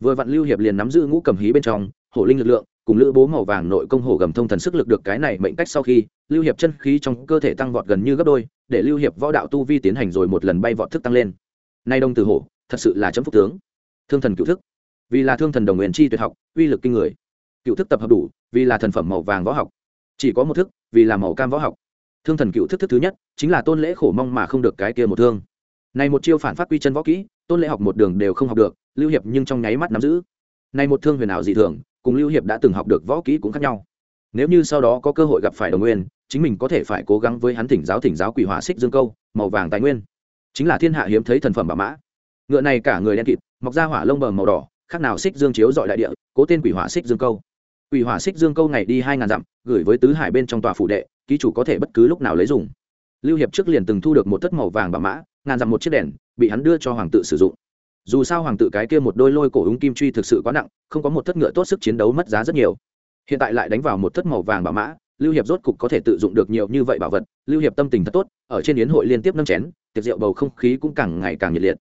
Vừa vặn lưu hiệp liền nắm giữ ngũ cầm hí bên trong, hổ linh lực lượng, cùng lữ bố màu vàng nội công hổ gầm thông thần sức lực được cái này mệnh cách sau khi, lưu hiệp chân khí trong cơ thể tăng vọt gần như gấp đôi, để lưu hiệp võ đạo tu vi tiến hành rồi một lần bay vọt thức tăng lên. Nay đông từ hổ, thật sự là chấm phúc tướng. Thương thần cựu thức. Vì là thương thần đồng nguyện chi tuyệt học, uy lực kinh người cựu thức tập hợp đủ, vì là thần phẩm màu vàng võ học. Chỉ có một thức, vì là màu cam võ học. Thương thần cựu thức thức thứ nhất, chính là tôn lễ khổ mong mà không được cái kia một thương. Này một chiêu phản phát quy chân võ kỹ, tôn lễ học một đường đều không học được, lưu hiệp nhưng trong nháy mắt nắm giữ. Này một thương huyền ảo dị thường, cùng lưu hiệp đã từng học được võ kỹ cũng khác nhau. Nếu như sau đó có cơ hội gặp phải đồng nguyên, chính mình có thể phải cố gắng với hắn thỉnh giáo thỉnh giáo quỷ hỏa xích dương câu, màu vàng tài nguyên. Chính là thiên hạ hiếm thấy thần phẩm bảo mã. Ngựa này cả người đen kịt, mọc ra hỏa lông bờ màu đỏ, khác nào xích dương chiếu dọi đại địa, cố tên quỷ hỏa xích dương câu quỷ hỏa xích dương câu ngày đi hai ngàn dặm, gửi với tứ hải bên trong tòa phủ đệ, ký chủ có thể bất cứ lúc nào lấy dùng. Lưu hiệp trước liền từng thu được một tất màu vàng bà mã, ngàn dặm một chiếc đèn, bị hắn đưa cho hoàng tự sử dụng. Dù sao hoàng tự cái kia một đôi lôi cổ úng kim truy thực sự quá nặng, không có một thất ngựa tốt sức chiến đấu mất giá rất nhiều. Hiện tại lại đánh vào một thất màu vàng bà mã, lưu hiệp rốt cục có thể tự dụng được nhiều như vậy bảo vật. Lưu hiệp tâm tình thật tốt, ở trên yến hội liên tiếp nâng chén, tiệc rượu bầu không khí cũng càng ngày càng nhiệt liệt.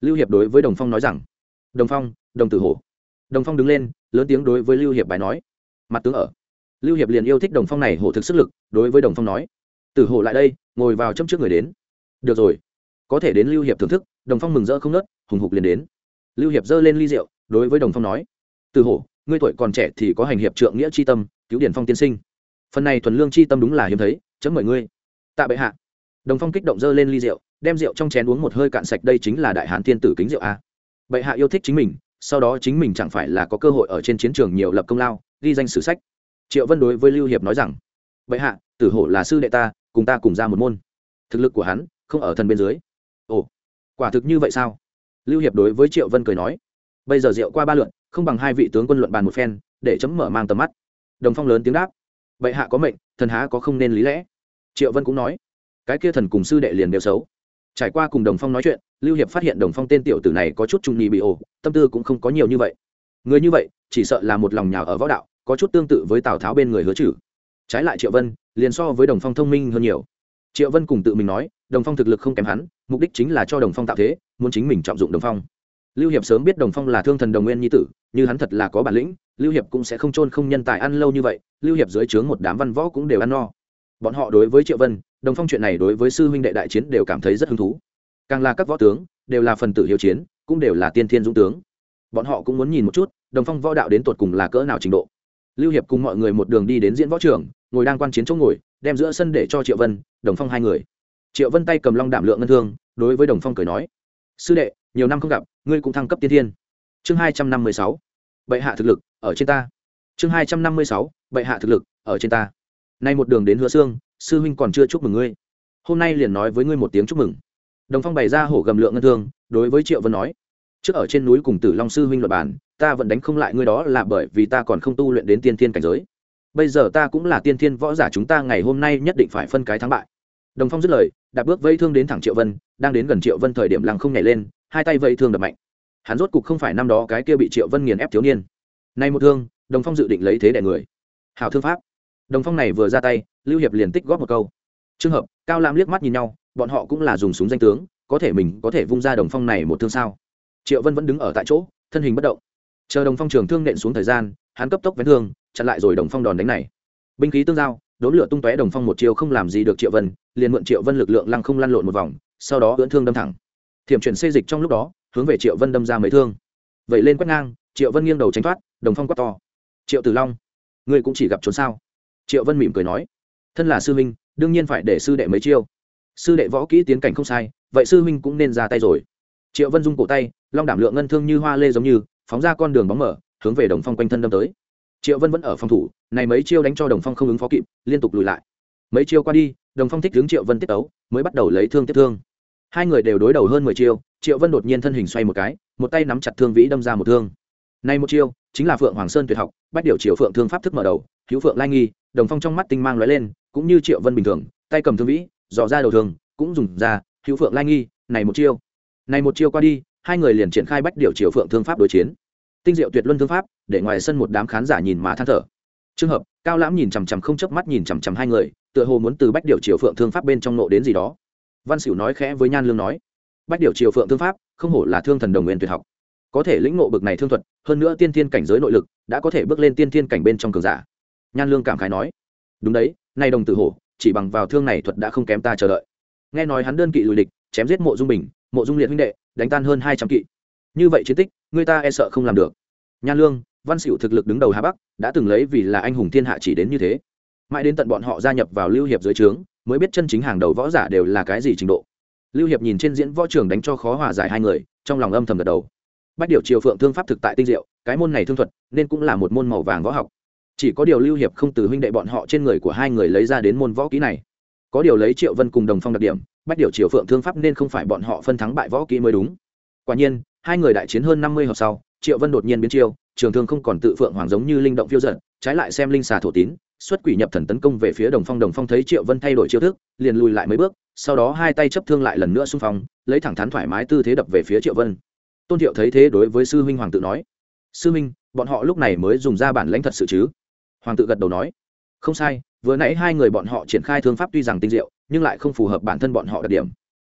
Lưu hiệp đối với đồng phong nói rằng, đồng phong, đồng tử hổ. Đồng phong đứng lên, lớn tiếng đối với lưu hiệp bài nói mặt tướng ở. Lưu hiệp liền yêu thích đồng phong này hổ thực sức lực, đối với đồng phong nói, tử hổ lại đây, ngồi vào châm trước người đến. Được rồi. Có thể đến lưu hiệp thưởng thức, đồng phong mừng rỡ không nớt, hùng hục liền đến. Lưu hiệp giơ lên ly rượu, đối với đồng phong nói, tử hổ, ngươi tuổi còn trẻ thì có hành hiệp trượng nghĩa c h i tâm, cứu điển phong tiên sinh. Phần này thuần lương c h i tâm đúng là hiếm thấy, chấm mời ngươi. Tạ bệ hạ. Đồng phong kích động dơ lên ly rượu, đem rượu trong chén uống một hơi cạn sạch, đây chính là đại hán thiên tử kính rượu a. Bệ hạ yêu thích chính mình, sau đó chính mình chẳng phải là có cơ hội ở trên chiến trường nhiều lập công lao ghi danh sử sách. Triệu vân đối với lưu hiệp nói rằng, bệ hạ, tử hổ là sư đệ ta, cùng ta cùng ra một môn. Thực lực của hắn không ở thần bên dưới. Ồ, quả thực như vậy sao? Lưu hiệp đối với triệu vân cười nói, bây giờ rượu qua ba lượn không bằng hai vị tướng quân luận bàn một phen, để chấm mở mang tầm mắt. Đồng phong lớn tiếng đáp, bệ hạ có mệnh, thần há có không nên lý lẽ? Triệu vân cũng nói, cái kia thần cùng sư đệ liền đều xấu. Trải qua cùng đồng phong nói chuyện, lưu hiệp phát hiện đồng phong tên tiểu tử này có chút trung nhị bị ổ, tâm tư cũng không có nhiều như vậy. Người như vậy chỉ sợ là một lòng nhào ở võ đạo, có chút tương tự với tào tháo bên người hứa chử trái lại triệu vân, liền so với đồng phong thông minh hơn nhiều. Triệu vân cùng tự mình nói, đồng phong thực lực không kém hắn, mục đích chính là cho đồng phong tạo thế, muốn chính mình trọng dụng đồng phong. Lưu hiệp sớm biết đồng phong là thương thần đồng nguyên nhi tử, như hắn thật là có bản lĩnh, lưu hiệp cũng sẽ không trôn không nhân tài ăn lâu như vậy, lưu hiệp dưới trướng một đám văn võ cũng đều ăn no. Bọn họ đối với triệu vân, đồng phong chuyện này đối với sư huynh đệ đại chiến đều cảm thấy rất hứng thú. Càng là các võ tướng, đều là phần tử hiếu chiến, cũng đều là tiên thiên dũng tướng bọn họ cũng muốn nhìn một chút, đồng phong võ đạo đến tột cùng là cỡ nào trình độ. Lưu hiệp cùng mọi người một đường đi đến diễn võ trường, ngồi đang quan chiến chỗ ngồi, đem giữa sân để cho triệu vân, đồng phong hai người. Triệu vân tay cầm long đảm lượng ngân thương, đối với đồng phong cười nói, sư đệ, nhiều năm không gặp, ngươi cũng thăng cấp tiên thiên. Chương hai trăm năm mươi sáu, bệ hạ thực lực ở trên ta. Chương hai trăm năm mươi sáu, bệ hạ thực lực ở trên ta. Nay một đường đến hứa xương sư huynh còn chưa chúc mừng ngươi. Hôm nay liền nói với ngươi một tiếng chúc mừng. Đồng phong bày ra hổ gầm lượng ngân thương, đối với triệu vân nói trước ở trên núi cùng tử long sư huynh luật bản ta vẫn đánh không lại ngươi đó là bởi vì ta còn không tu luyện đến tiên thiên cảnh giới. Bây giờ ta cũng là tiên thiên võ giả chúng ta ngày hôm nay nhất định phải phân cái thắng bại. Đồng phong dứt lời, đạp bước vây thương đến thẳng triệu vân, đang đến gần triệu vân thời điểm lăng không nhảy lên, hai tay vây thương đập mạnh. Hắn rốt cục không phải năm đó cái kia bị triệu vân nghiền ép thiếu niên. Nay một thương, đồng phong dự định lấy thế đẻ người. Hào thương pháp. Đồng phong này vừa ra tay, lưu hiệp liền tích góp một câu. Trường hợp, cao lam liếc mắt nhìn nhau, bọn họ cũng là dùng súng danh tướng, có thể mình có thể vung ra đồng phong này một thương sao? Triệu vân vẫn đứng ở tại chỗ, thân hình bất động. Chờ đồng phong trường thương nện xuống thời gian, hắn cấp tốc vén thương, chặn lại rồi đồng phong đòn đánh này. Binh khí tương giao, đốn lửa tung tóe đồng phong một chiều không làm gì được triệu vân, liền mượn triệu vân lực lượng lăng không lăn lộn một vòng, sau đó ưỡn thương đâm thẳng. Thiểm chuyển xê dịch trong lúc đó, hướng về triệu vân đâm ra mấy thương. Vậy lên quét ngang, triệu vân nghiêng đầu tránh thoát, đồng phong quát to. Triệu tử long, ngươi cũng chỉ gặp trốn sao? Triệu vân mỉm cười nói. Thân là sư minh đương nhiên phải để sư đệ mấy chiêu. Sư đệ võ kỹ tiến cảnh không sai, vậy sư huynh cũng nên ra tay rồi. Triệu vân dung cổ tay long đảm lượng ngân thương như hoa lê giống như, phóng ra con đường bóng mở, hướng về đồng phong quanh thân đâm tới. Triệu vân vẫn ở phòng thủ, này mấy chiêu đánh cho đồng phong không ứng phó kịp, liên tục lùi lại. Mấy chiêu qua đi, đồng phong thích hướng triệu vân tiết ấu mới bắt đầu lấy thương tiếp thương. Hai người đều đối đầu hơn mười chiêu, triệu vân đột nhiên thân hình xoay một cái, một tay nắm chặt thương vĩ đâm ra một thương. Nay một chiêu, chính là phượng hoàng sơn tuyệt học bắt điều triệu phượng thương pháp thức mở đầu, hữu phượng lai nghi, đồng phong trong mắt tinh mang lóe lên, cũng như triệu vân bình thường, tay cầm thương vĩ, dò ra đầu thương, cũng dùng ra, hữu phượng lai nghi, này một chiêu. Này một chiêu qua đi hai người liền triển khai bách điều triều phượng thương pháp đối chiến. Tinh diệu tuyệt luân thương pháp, để ngoài sân một đám khán giả nhìn mà than thở. Trường hợp, cao lãm nhìn chằm chằm không chớp mắt nhìn chằm chằm hai người, tựa hồ muốn từ bách điều triều phượng thương pháp bên trong nộ đến gì đó. Văn xỉu nói khẽ với nhan lương nói, bách điều triều phượng thương pháp, không hổ là thương thần đồng nguyên tuyệt học. Có thể lĩnh ngộ bực này thương thuật, hơn nữa tiên thiên cảnh giới nội lực, đã có thể bước lên tiên thiên cảnh bên trong cường giả. Nhan lương cảm khái nói, đúng đấy, nay đồng tử hổ, chỉ bằng vào thương này thuật đã không kém ta chờ đợi. Nghe nói hắn đơn kỵ lùi địch, chém giết mộ dung bình mộ dung liệt huynh đệ, đánh tan hơn hai trăm kỵ. Như vậy chiến tích, người ta e sợ không làm được. Nhan lương, văn xỉu thực lực đứng đầu hà bắc, đã từng lấy vì là anh hùng thiên hạ chỉ đến như thế. Mãi đến tận bọn họ gia nhập vào lưu hiệp dưới trướng, mới biết chân chính hàng đầu võ giả đều là cái gì trình độ. Lưu hiệp nhìn trên diễn võ trường đánh cho khó hòa giải hai người, trong lòng âm thầm gật đầu. Bách điều triều phượng thương pháp thực tại tinh diệu, cái môn này thương thuật, nên cũng là một môn màu vàng võ học. Chỉ có điều lưu hiệp không từ huynh đệ bọn họ trên người của hai người lấy ra đến môn võ kỹ này có điều lấy triệu vân cùng đồng phong đặc điểm, bách điều triều phượng thương pháp nên không phải bọn họ phân thắng bại võ kỹ mới đúng. Quả nhiên, hai người đại chiến hơn năm mươi hợp sau, triệu vân đột nhiên biến chiêu, trường thương không còn tự phượng hoàng giống như linh động phiêu giận trái lại xem linh xà thổ tín, xuất quỷ nhập thần tấn công về phía đồng phong đồng phong thấy triệu vân thay đổi chiêu thức, liền lùi lại mấy bước, sau đó hai tay chấp thương lại lần nữa xung phong, lấy thẳng thắn thoải mái tư thế đập về phía triệu vân. Tôn thiệu thấy thế đối với sư huynh hoàng tự nói, sư huynh, bọn họ lúc này mới dùng ra bản lãnh thật sự chứ? Hoàng tự gật đầu nói không sai, vừa nãy hai người bọn họ triển khai thương pháp tuy rằng tinh diệu, nhưng lại không phù hợp bản thân bọn họ đặc điểm.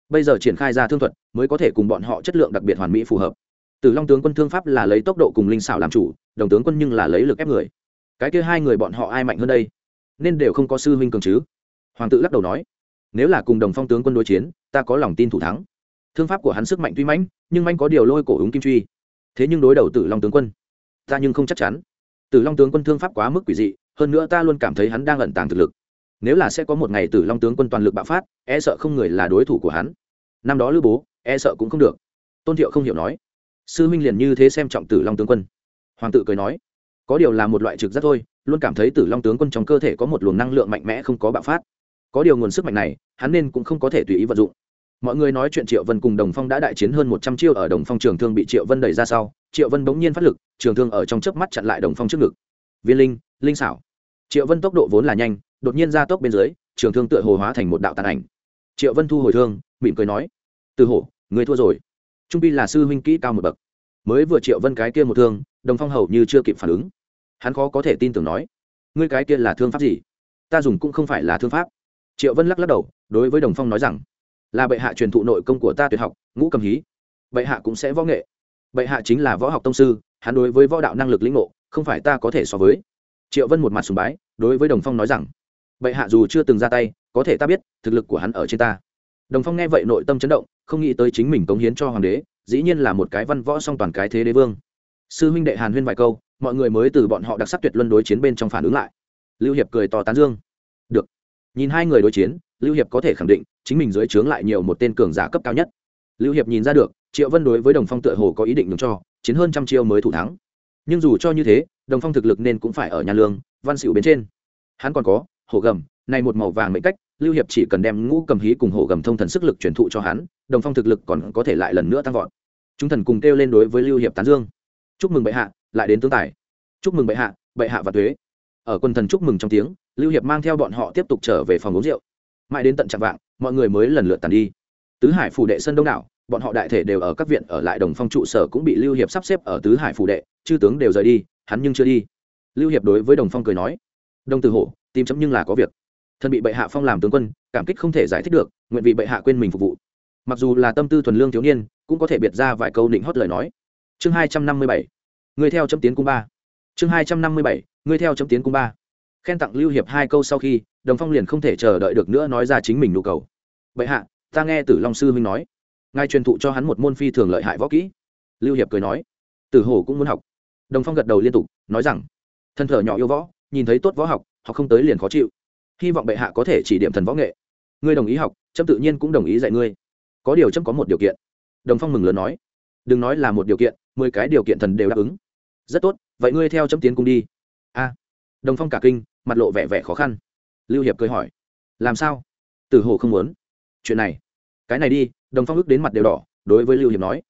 Bây giờ triển khai ra thương thuật, mới có thể cùng bọn họ chất lượng đặc biệt hoàn mỹ phù hợp. Từ long tướng quân thương pháp là lấy tốc độ cùng linh xảo làm chủ, đồng tướng quân nhưng là lấy lực ép người. Cái kia hai người bọn họ ai mạnh hơn đây? Nên đều không có sư huynh cường chứ? Hoàng tự lắc đầu nói, nếu là cùng đồng phong tướng quân đối chiến, ta có lòng tin thủ thắng. Thương pháp của hắn sức mạnh tuy mãnh, nhưng manh có điều lôi cổ ứng kim truy. Thế nhưng đối đầu tử long tướng quân, ta nhưng không chắc chắn. Tử long tướng quân thương pháp quá mức quỷ dị hơn nữa ta luôn cảm thấy hắn đang ẩn tàng thực lực. Nếu là sẽ có một ngày tử long tướng quân toàn lực bạo phát e sợ không người là đối thủ của hắn. Năm đó lữ bố e sợ cũng không được. Tôn thiệu không hiểu nói. Sư huynh liền như thế xem trọng tử long tướng quân. Hoàng tự cười nói. Có điều là một loại trực giác thôi, luôn cảm thấy tử long tướng quân trong cơ thể có một luồng năng lượng mạnh mẽ không có bạo phát. Có điều nguồn sức mạnh này, hắn nên cũng không có thể tùy ý vận dụng. Mọi người nói chuyện triệu vân cùng đồng phong đã đại chiến hơn một trăm chiêu ở đồng phong trường thương bị triệu vân đẩy ra sau, triệu vân bỗng nhiên phát lực, trường thương ở trong chớp mắt chặn lại đồng phong trước ngực. Viên linh linh xảo. Triệu vân tốc độ vốn là nhanh, đột nhiên ra tốc bên dưới, trường thương tựa hồ hóa thành một đạo tàn ảnh. Triệu vân thu hồi thương, mỉm cười nói, từ hổ, người thua rồi. Trung pi là sư huynh kỹ cao một bậc. Mới vừa triệu vân cái kia một thương, đồng phong hầu như chưa kịp phản ứng. Hắn khó có thể tin tưởng nói, ngươi cái kia là thương pháp gì? Ta dùng cũng không phải là thương pháp. Triệu vân lắc lắc đầu, đối với đồng phong nói rằng, là bệ hạ truyền thụ nội công của ta tuyệt học, ngũ cầm hí. Bệ hạ cũng sẽ võ nghệ. Bệ hạ chính là võ học tông sư, hắn đối với võ đạo năng lực lĩnh ngộ, không phải ta có thể so với triệu vân một mặt sùng bái, đối với đồng phong nói rằng, bệ hạ dù chưa từng ra tay, có thể ta biết, thực lực của hắn ở trên ta. Đồng phong nghe vậy nội tâm chấn động, không nghĩ tới chính mình cống hiến cho hoàng đế, dĩ nhiên là một cái văn võ song toàn cái thế đế vương. Sư huynh đệ hàn huyên vài câu, mọi người mới từ bọn họ đặc sắc tuyệt luân đối chiến bên trong phản ứng lại. Lưu hiệp cười to tán dương. Được. Nhìn hai người đối chiến, lưu hiệp có thể khẳng định, chính mình dưới trướng lại nhiều một tên cường giả cấp cao nhất. Lưu hiệp nhìn ra được, triệu vân đối với đồng phong tựa hồ có ý định đúng cho, chiến hơn trăm chiêu mới thủ thắng nhưng dù cho như thế, đồng phong thực lực nên cũng phải ở nhà lương, văn xỉu bên trên. Hắn còn có, hổ gầm, này một màu vàng mệnh cách, lưu hiệp chỉ cần đem ngũ cầm hí cùng hổ gầm thông thần sức lực truyền thụ cho hắn, đồng phong thực lực còn có thể lại lần nữa tăng vọt. Chúng thần cùng kêu lên đối với lưu hiệp tán dương. Chúc mừng bệ hạ, lại đến tướng tài. Chúc mừng bệ hạ bệ hạ và thuế ở quân thần chúc mừng trong tiếng, lưu hiệp mang theo bọn họ tiếp tục trở về phòng uống rượu. Mãi đến tận chạm vạng, mọi người mới lần lượt tàn đi. Tứ hải phủ đệ sân đông đảo bọn họ đại thể đều ở các viện ở lại đồng phong trụ sở cũng bị lưu hiệp sắp xếp ở tứ hải phủ đệ, chư tướng đều rời đi, hắn nhưng chưa đi. Lưu hiệp đối với đồng phong cười nói, đông từ hổ, tìm chấm nhưng là có việc. Thân bị bệ hạ phong làm tướng quân, cảm kích không thể giải thích được, nguyện vị bệ hạ quên mình phục vụ. Mặc dù là tâm tư thuần lương thiếu niên, cũng có thể biệt ra vài câu định hót lời nói. Chương hai trăm năm mươi bảy người theo chấm tiến cung ba. Chương hai trăm năm mươi bảy người theo chấm tiến cung ba. Khen tặng lưu hiệp hai câu sau khi, đồng phong liền không thể chờ đợi được nữa nói ra chính mình nhu cầu. Bệ hạ, ta nghe tử long sư huynh nói ngài truyền thụ cho hắn một môn phi thường lợi hại võ kỹ. Lưu hiệp cười nói, tử hổ cũng muốn học. Đồng phong gật đầu liên tục, nói rằng, thân thở nhỏ yêu võ, nhìn thấy tốt võ học, họ không tới liền khó chịu. Hy vọng bệ hạ có thể chỉ điểm thần võ nghệ. Ngươi đồng ý học trâm tự nhiên cũng đồng ý dạy ngươi. Có điều trâm có một điều kiện. Đồng phong mừng lớn nói, đừng nói là một điều kiện, mười cái điều kiện thần đều đáp ứng. Rất tốt, vậy ngươi theo chấm tiến cung đi. A. Đồng phong cả kinh, mặt lộ vẻ vẻ khó khăn. Lưu hiệp cười hỏi, làm sao? Tử hồ không muốn. Chuyện này, cái này đi đồng phong ức đến mặt đều đỏ, đối với lưu hiệp nói,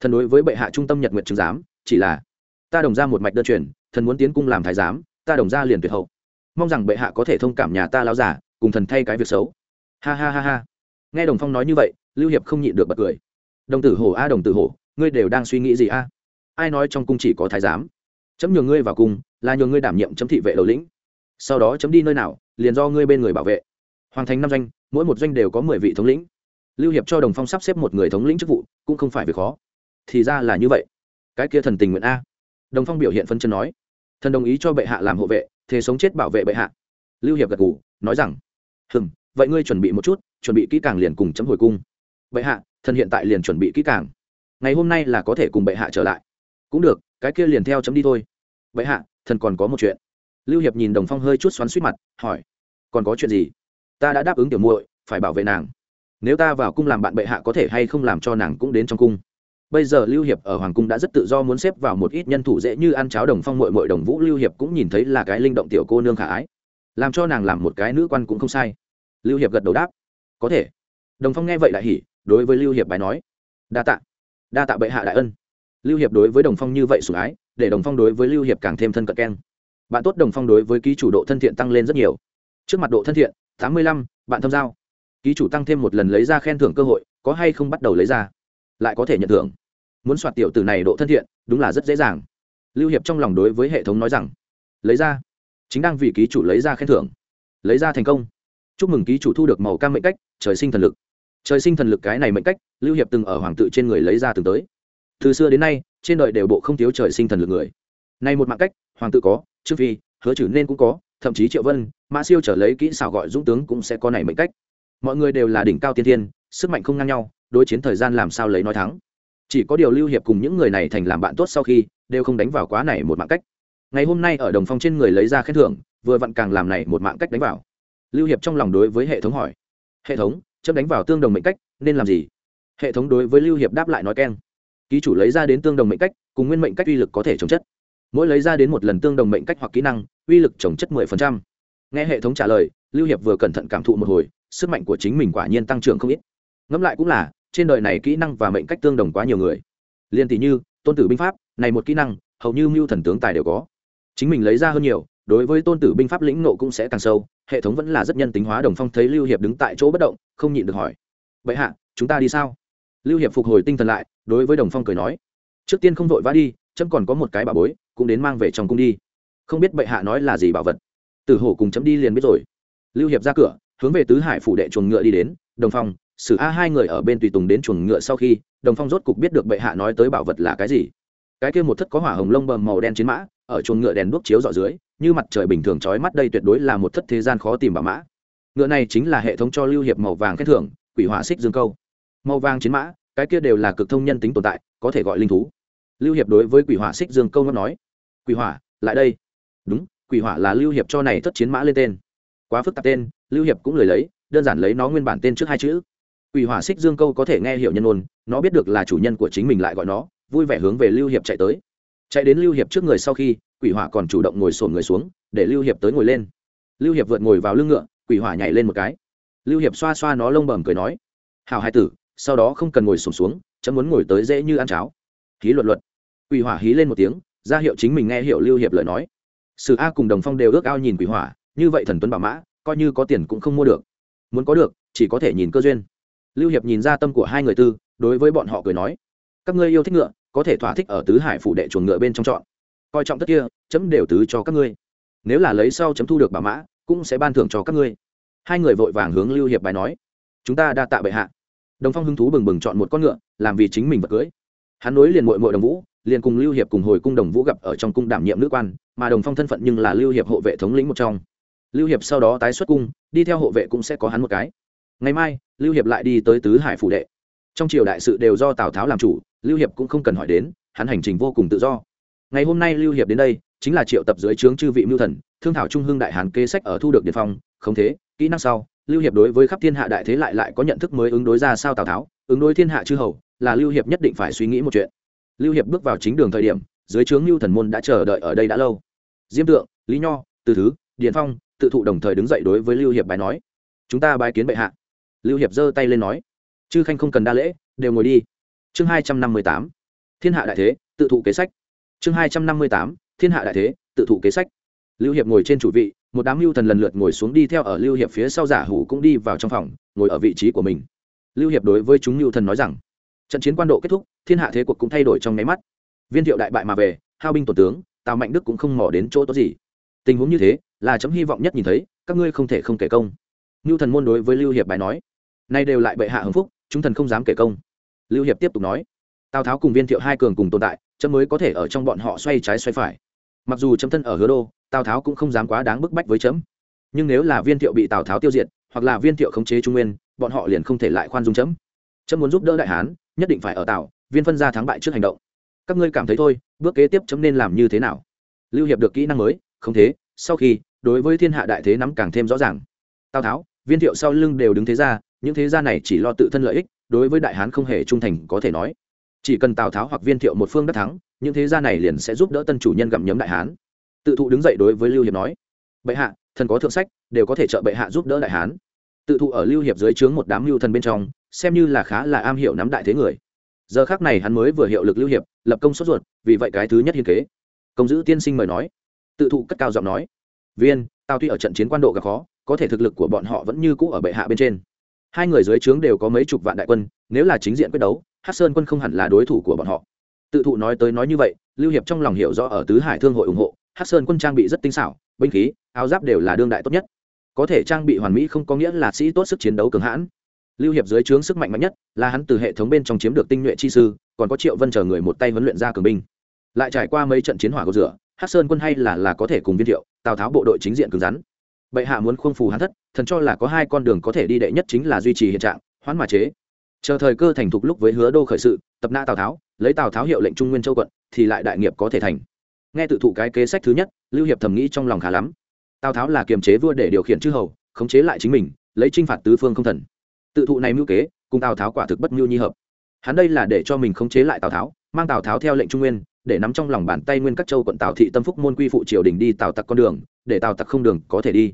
thần đối với bệ hạ trung tâm nhật nguyện chứng giám, chỉ là, ta đồng ra một mạch đơn truyền, thần muốn tiến cung làm thái giám, ta đồng ra liền tuyệt hậu. Mong rằng bệ hạ có thể thông cảm nhà ta láo giả cùng thần thay cái việc xấu. Ha ha ha ha. Nghe đồng phong nói như vậy, lưu hiệp không nhịn được bật cười. Đồng tử hổ a, đồng tử hổ, ngươi đều đang suy nghĩ gì a? Ai nói trong cung chỉ có thái giám? Chấm nhường ngươi vào cung, là nhường ngươi đảm nhiệm chấm thị vệ đầu lĩnh. Sau đó chấm đi nơi nào, liền do ngươi bên người bảo vệ. Hoàn thành năm doanh, mỗi một doanh đều có mười vị thống lĩnh lưu hiệp cho đồng phong sắp xếp một người thống lĩnh chức vụ cũng không phải việc khó. Thì ra là như vậy. Cái kia thần tình nguyện a. Đồng phong biểu hiện phân chân nói. Thần đồng ý cho bệ hạ làm hộ vệ thế sống chết bảo vệ bệ hạ. Lưu hiệp gật gù nói rằng hừm, vậy ngươi chuẩn bị một chút chuẩn bị kỹ càng liền cùng chấm hồi cung. Bệ hạ thần hiện tại liền chuẩn bị kỹ càng. Ngày hôm nay là có thể cùng bệ hạ trở lại. Cũng được cái kia liền theo chấm đi thôi. Bệ hạ thần còn có một chuyện. Lưu hiệp nhìn đồng phong hơi chút xoắn suýt mặt hỏi còn có chuyện gì? Ta đã đáp ứng tiểu muội phải bảo vệ nàng nếu ta vào cung làm bạn bệ hạ có thể hay không làm cho nàng cũng đến trong cung. Bây giờ lưu hiệp ở hoàng cung đã rất tự do muốn xếp vào một ít nhân thủ dễ như ăn cháo đồng phong mội mội đồng vũ. Lưu hiệp cũng nhìn thấy là cái linh động tiểu cô nương khả ái. Làm cho nàng làm một cái nữ quan cũng không sai. Lưu hiệp gật đầu đáp. Có thể. Đồng phong nghe vậy đại hỉ, đối với lưu hiệp bài nói. Đa tạ. Đa tạ bệ hạ đại ân. Lưu hiệp đối với đồng phong như vậy sủng ái, để đồng phong đối với lưu hiệp càng thêm thân cận keng. Bạn tốt đồng phong đối với ký chủ độ thân thiện tăng lên rất nhiều. Trước mặt độ thân thiện, tám mươi lăm, bạn thâm giao ký chủ tăng thêm một lần lấy ra khen thưởng cơ hội, có hay không bắt đầu lấy ra? Lại có thể nhận thưởng. Muốn soạt tiểu từ này độ thân thiện, đúng là rất dễ dàng. Lưu hiệp trong lòng đối với hệ thống nói rằng, lấy ra. Chính đang vì ký chủ lấy ra khen thưởng. Lấy ra thành công. Chúc mừng ký chủ thu được màu cam mệnh cách, trời sinh thần lực. Trời sinh thần lực cái này mệnh cách, lưu hiệp từng ở hoàng tự trên người lấy ra từng tới. Từ xưa đến nay, trên đời đều bộ không thiếu trời sinh thần lực người. Nay một mạng cách, hoàng tự có, trương phi, hứa chử nên cũng có, thậm chí triệu vân, mã siêu trở lấy kỹ xảo gọi dũng tướng cũng sẽ có này mệnh cách mọi người đều là đỉnh cao tiên thiên, sức mạnh không ngang nhau, đối chiến thời gian làm sao lấy nói thắng. Chỉ có điều lưu hiệp cùng những người này thành làm bạn tốt sau khi, đều không đánh vào quá này một mạng cách. Ngày hôm nay ở đồng phong trên người lấy ra khen thưởng, vừa vặn càng làm này một mạng cách đánh vào. Lưu hiệp trong lòng đối với hệ thống hỏi, hệ thống, chấm đánh vào tương đồng mệnh cách, nên làm gì? Hệ thống đối với lưu hiệp đáp lại nói keng, ký chủ lấy ra đến tương đồng mệnh cách, cùng nguyên mệnh cách uy lực có thể chống chất. Mỗi lấy ra đến một lần tương đồng mệnh cách hoặc kỹ năng, uy lực chống chất mười phần trăm. Nghe hệ thống trả lời lưu hiệp vừa cẩn thận cảm thụ một hồi, sức mạnh của chính mình quả nhiên tăng trưởng không ít. Ngẫm lại cũng là, trên đời này kỹ năng và mệnh cách tương đồng quá nhiều người. Liên tỷ như, tôn tử binh pháp, này một kỹ năng, hầu như mưu thần tướng tài đều có. Chính mình lấy ra hơn nhiều, đối với tôn tử binh pháp lĩnh nộ cũng sẽ càng sâu, hệ thống vẫn là rất nhân tính hóa đồng phong thấy lưu hiệp đứng tại chỗ bất động, không nhịn được hỏi. Vậy hạ, chúng ta đi sao? Lưu hiệp phục hồi tinh thần lại, đối với đồng phong cười nói. Trước tiên không vội vã đi, chấm còn có một cái bà bối, cũng đến mang về trong cung đi. Không biết bệ hạ nói là gì bảo vật? Tử hổ cùng chấm đi liền biết rồi lưu hiệp ra cửa, hướng về tứ hải phủ đệ chuồng ngựa đi đến. Đồng phong, sử a hai người ở bên tùy tùng đến chuồng ngựa sau khi, đồng phong rốt cục biết được bệ hạ nói tới bảo vật là cái gì. Cái kia một thất có hỏa hồng lông bầm màu đen chiến mã, ở chuồng ngựa đèn đuốc chiếu dọ dưới, như mặt trời bình thường trói mắt đây tuyệt đối là một thất thế gian khó tìm bảo mã. Ngựa này chính là hệ thống cho lưu hiệp màu vàng khen thưởng, quỷ hỏa xích dương câu. Màu vàng chiến mã, cái kia đều là cực thông nhân tính tồn tại, có thể gọi linh thú. Lưu hiệp đối với quỷ hỏa xích dương câu nói, quỷ hỏa, lại đây. Đúng, quỷ hỏa là lưu hiệp cho này thất chiến mã lên tên quá phức tạp tên, lưu hiệp cũng lời lấy, đơn giản lấy nó nguyên bản tên trước hai chữ. Quỷ hỏa xích dương câu có thể nghe hiểu nhân ôn, nó biết được là chủ nhân của chính mình lại gọi nó, vui vẻ hướng về lưu hiệp chạy tới. Chạy đến lưu hiệp trước người sau khi, quỷ hỏa còn chủ động ngồi sổn người xuống, để lưu hiệp tới ngồi lên. Lưu hiệp vượt ngồi vào lưng ngựa, quỷ hỏa nhảy lên một cái. Lưu hiệp xoa xoa nó lông bầm cười nói hào hai tử, sau đó không cần ngồi sổm xuống, chấm muốn ngồi tới dễ như ăn cháo. Hí luật luật quỷ hỏa hí lên một tiếng, ra hiệu chính mình nghe hiệu lưu hiệp lời nói. Sử a cùng đồng phong đều ước ao nhìn quỷ hỏa như vậy thần tuấn bảo mã, coi như có tiền cũng không mua được. Muốn có được, chỉ có thể nhìn cơ duyên. Lưu hiệp nhìn ra tâm của hai người tư, đối với bọn họ cười nói, các ngươi yêu thích ngựa, có thể thỏa thích ở tứ hải phủ đệ chuồng ngựa bên trong chọn. Coi trọng tất kia, chấm đều tứ cho các ngươi. Nếu là lấy sau chấm thu được bảo mã, cũng sẽ ban thưởng cho các ngươi. Hai người vội vàng hướng lưu hiệp bài nói, chúng ta đa tạ bệ hạ. Đồng phong hứng thú bừng bừng chọn một con ngựa, làm vì chính mình vật cưới. Hắn nối liền mội mội đồng vũ, liền cùng lưu hiệp cùng hồi cung đồng vũ gặp ở trong cung đảm nhiệm nữ quan, mà đồng phong thân phận nhưng là lưu hiệp hộ vệ thống lĩnh một trong lưu hiệp sau đó tái xuất cung, đi theo hộ vệ cũng sẽ có hắn một cái. Ngày mai, lưu hiệp lại đi tới tứ hải phủ đệ. Trong triều đại sự đều do tào tháo làm chủ, lưu hiệp cũng không cần hỏi đến, hắn hành trình vô cùng tự do. Ngày hôm nay lưu hiệp đến đây, chính là triệu tập dưới trướng chư vị mưu thần, thương thảo trung hương đại hàn kê sách ở thu được điện phong, không thế, kỹ năng sau, lưu hiệp đối với khắp thiên hạ đại thế lại lại có nhận thức mới ứng đối ra sao tào tháo, ứng đối thiên hạ chư hầu, là lưu hiệp nhất định phải suy nghĩ một chuyện. Lưu hiệp bước vào chính đường thời điểm, dưới trướng lưu thần môn đã chờ đợi ở đây đã lâu. Diêm tượng, lý nho, từ thứ, điền phong tự thụ đồng thời đứng dậy đối với lưu hiệp bài nói, chúng ta bài kiến bệ hạ. Lưu hiệp giơ tay lên nói, chư khanh không cần đa lễ, đều ngồi đi. Chương hai trăm năm mươi tám, thiên hạ đại thế, tự thụ kế sách. Chương hai trăm năm mươi tám, thiên hạ đại thế, tự thụ kế sách. Lưu hiệp ngồi trên chủ vị, một đám lưu thần lần lượt ngồi xuống đi theo ở lưu hiệp phía sau giả hủ cũng đi vào trong phòng, ngồi ở vị trí của mình. Lưu hiệp đối với chúng lưu thần nói rằng, trận chiến quan độ kết thúc, thiên hạ thế cuộc cũng thay đổi trong nháy mắt. Viên thiệu đại bại mà về, hao binh tổ tướng, tào mạnh đức cũng không mỏ đến chỗ tốt gì. Tình huống như thế là chấm hy vọng nhất nhìn thấy, các ngươi không thể không kể công. Lưu thần môn đối với lưu hiệp bài nói, nay đều lại bệ hạ hưng phúc, chúng thần không dám kể công. Lưu hiệp tiếp tục nói, tào tháo cùng viên thiệu hai cường cùng tồn tại, chấm mới có thể ở trong bọn họ xoay trái xoay phải. Mặc dù chấm thân ở hứa đô, tào tháo cũng không dám quá đáng bức bách với chấm. Nhưng nếu là viên thiệu bị tào tháo tiêu diệt, hoặc là viên thiệu khống chế trung nguyên, bọn họ liền không thể lại khoan dung chấm. Chấm muốn giúp đỡ đại hán, nhất định phải ở tào, viên phân ra thắng bại trước hành động. Các ngươi cảm thấy thôi, bước kế tiếp chấm nên làm như thế nào? Lưu hiệp được kỹ năng mới, không thế, sau khi đối với thiên hạ đại thế nắm càng thêm rõ ràng. Tào tháo, viên thiệu sau lưng đều đứng thế ra những thế gia này chỉ lo tự thân lợi ích, đối với đại hán không hề trung thành có thể nói. Chỉ cần tào tháo hoặc viên thiệu một phương đắc thắng, những thế gia này liền sẽ giúp đỡ tân chủ nhân gặm nhấm đại hán. Tự thụ đứng dậy đối với lưu hiệp nói, bệ hạ, thần có thượng sách, đều có thể trợ bệ hạ giúp đỡ đại hán. Tự thụ ở lưu hiệp dưới trướng một đám lưu thần bên trong, xem như là khá là am hiểu nắm đại thế người. Giờ khác này hắn mới vừa hiệu lực lưu hiệp, lập công sốt ruột, vì vậy cái thứ nhất hiên kế. Công giữ tiên sinh mời nói. Tự thụ cất cao giọng nói viên tao tuy ở trận chiến quan độ gặp khó, có thể thực lực của bọn họ vẫn như cũ ở bệ hạ bên trên. Hai người dưới trướng đều có mấy chục vạn đại quân, nếu là chính diện quyết đấu hát sơn quân không hẳn là đối thủ của bọn họ. Tự thụ nói tới nói như vậy, lưu hiệp trong lòng hiểu rõ ở tứ hải thương hội ủng hộ hát sơn quân trang bị rất tinh xảo, binh khí, áo giáp đều là đương đại tốt nhất. Có thể trang bị hoàn mỹ không có nghĩa là sĩ tốt sức chiến đấu cường hãn. Lưu hiệp dưới trướng sức mạnh mạnh nhất là hắn từ hệ thống bên trong chiếm được tinh nhuệ chi sư, còn có triệu vân chờ người một tay huấn luyện ra cường binh. Lại trải qua mấy trận chiến hỏa cầu rửa Hắc sơn quân hay là là có thể cùng viên thiệu, tào tháo bộ đội chính diện cứng rắn. Bệ hạ muốn khuôn phù hắn thất, thần cho là có hai con đường có thể đi đệ nhất chính là duy trì hiện trạng, hoãn mà chế. Chờ thời cơ thành thục lúc với hứa đô khởi sự, tập na tào tháo, lấy tào tháo hiệu lệnh trung nguyên châu quận, thì lại đại nghiệp có thể thành. Nghe tự thụ cái kế sách thứ nhất, lưu hiệp thầm nghĩ trong lòng khá lắm. Tào tháo là kiềm chế vua để điều khiển chư hầu, khống chế lại chính mình, lấy chinh phạt tứ phương không thần. Tự thụ này mưu kế, cùng tào tháo quả thực bất mưu nhi hợp. Hắn đây là để cho mình khống chế lại tào tháo, mang tào tháo theo lệnh trung nguyên để nắm trong lòng bàn tay nguyên các châu quận tào thị tâm phúc môn quy phụ triều đình đi tào tặc con đường, để tào tặc không đường có thể đi.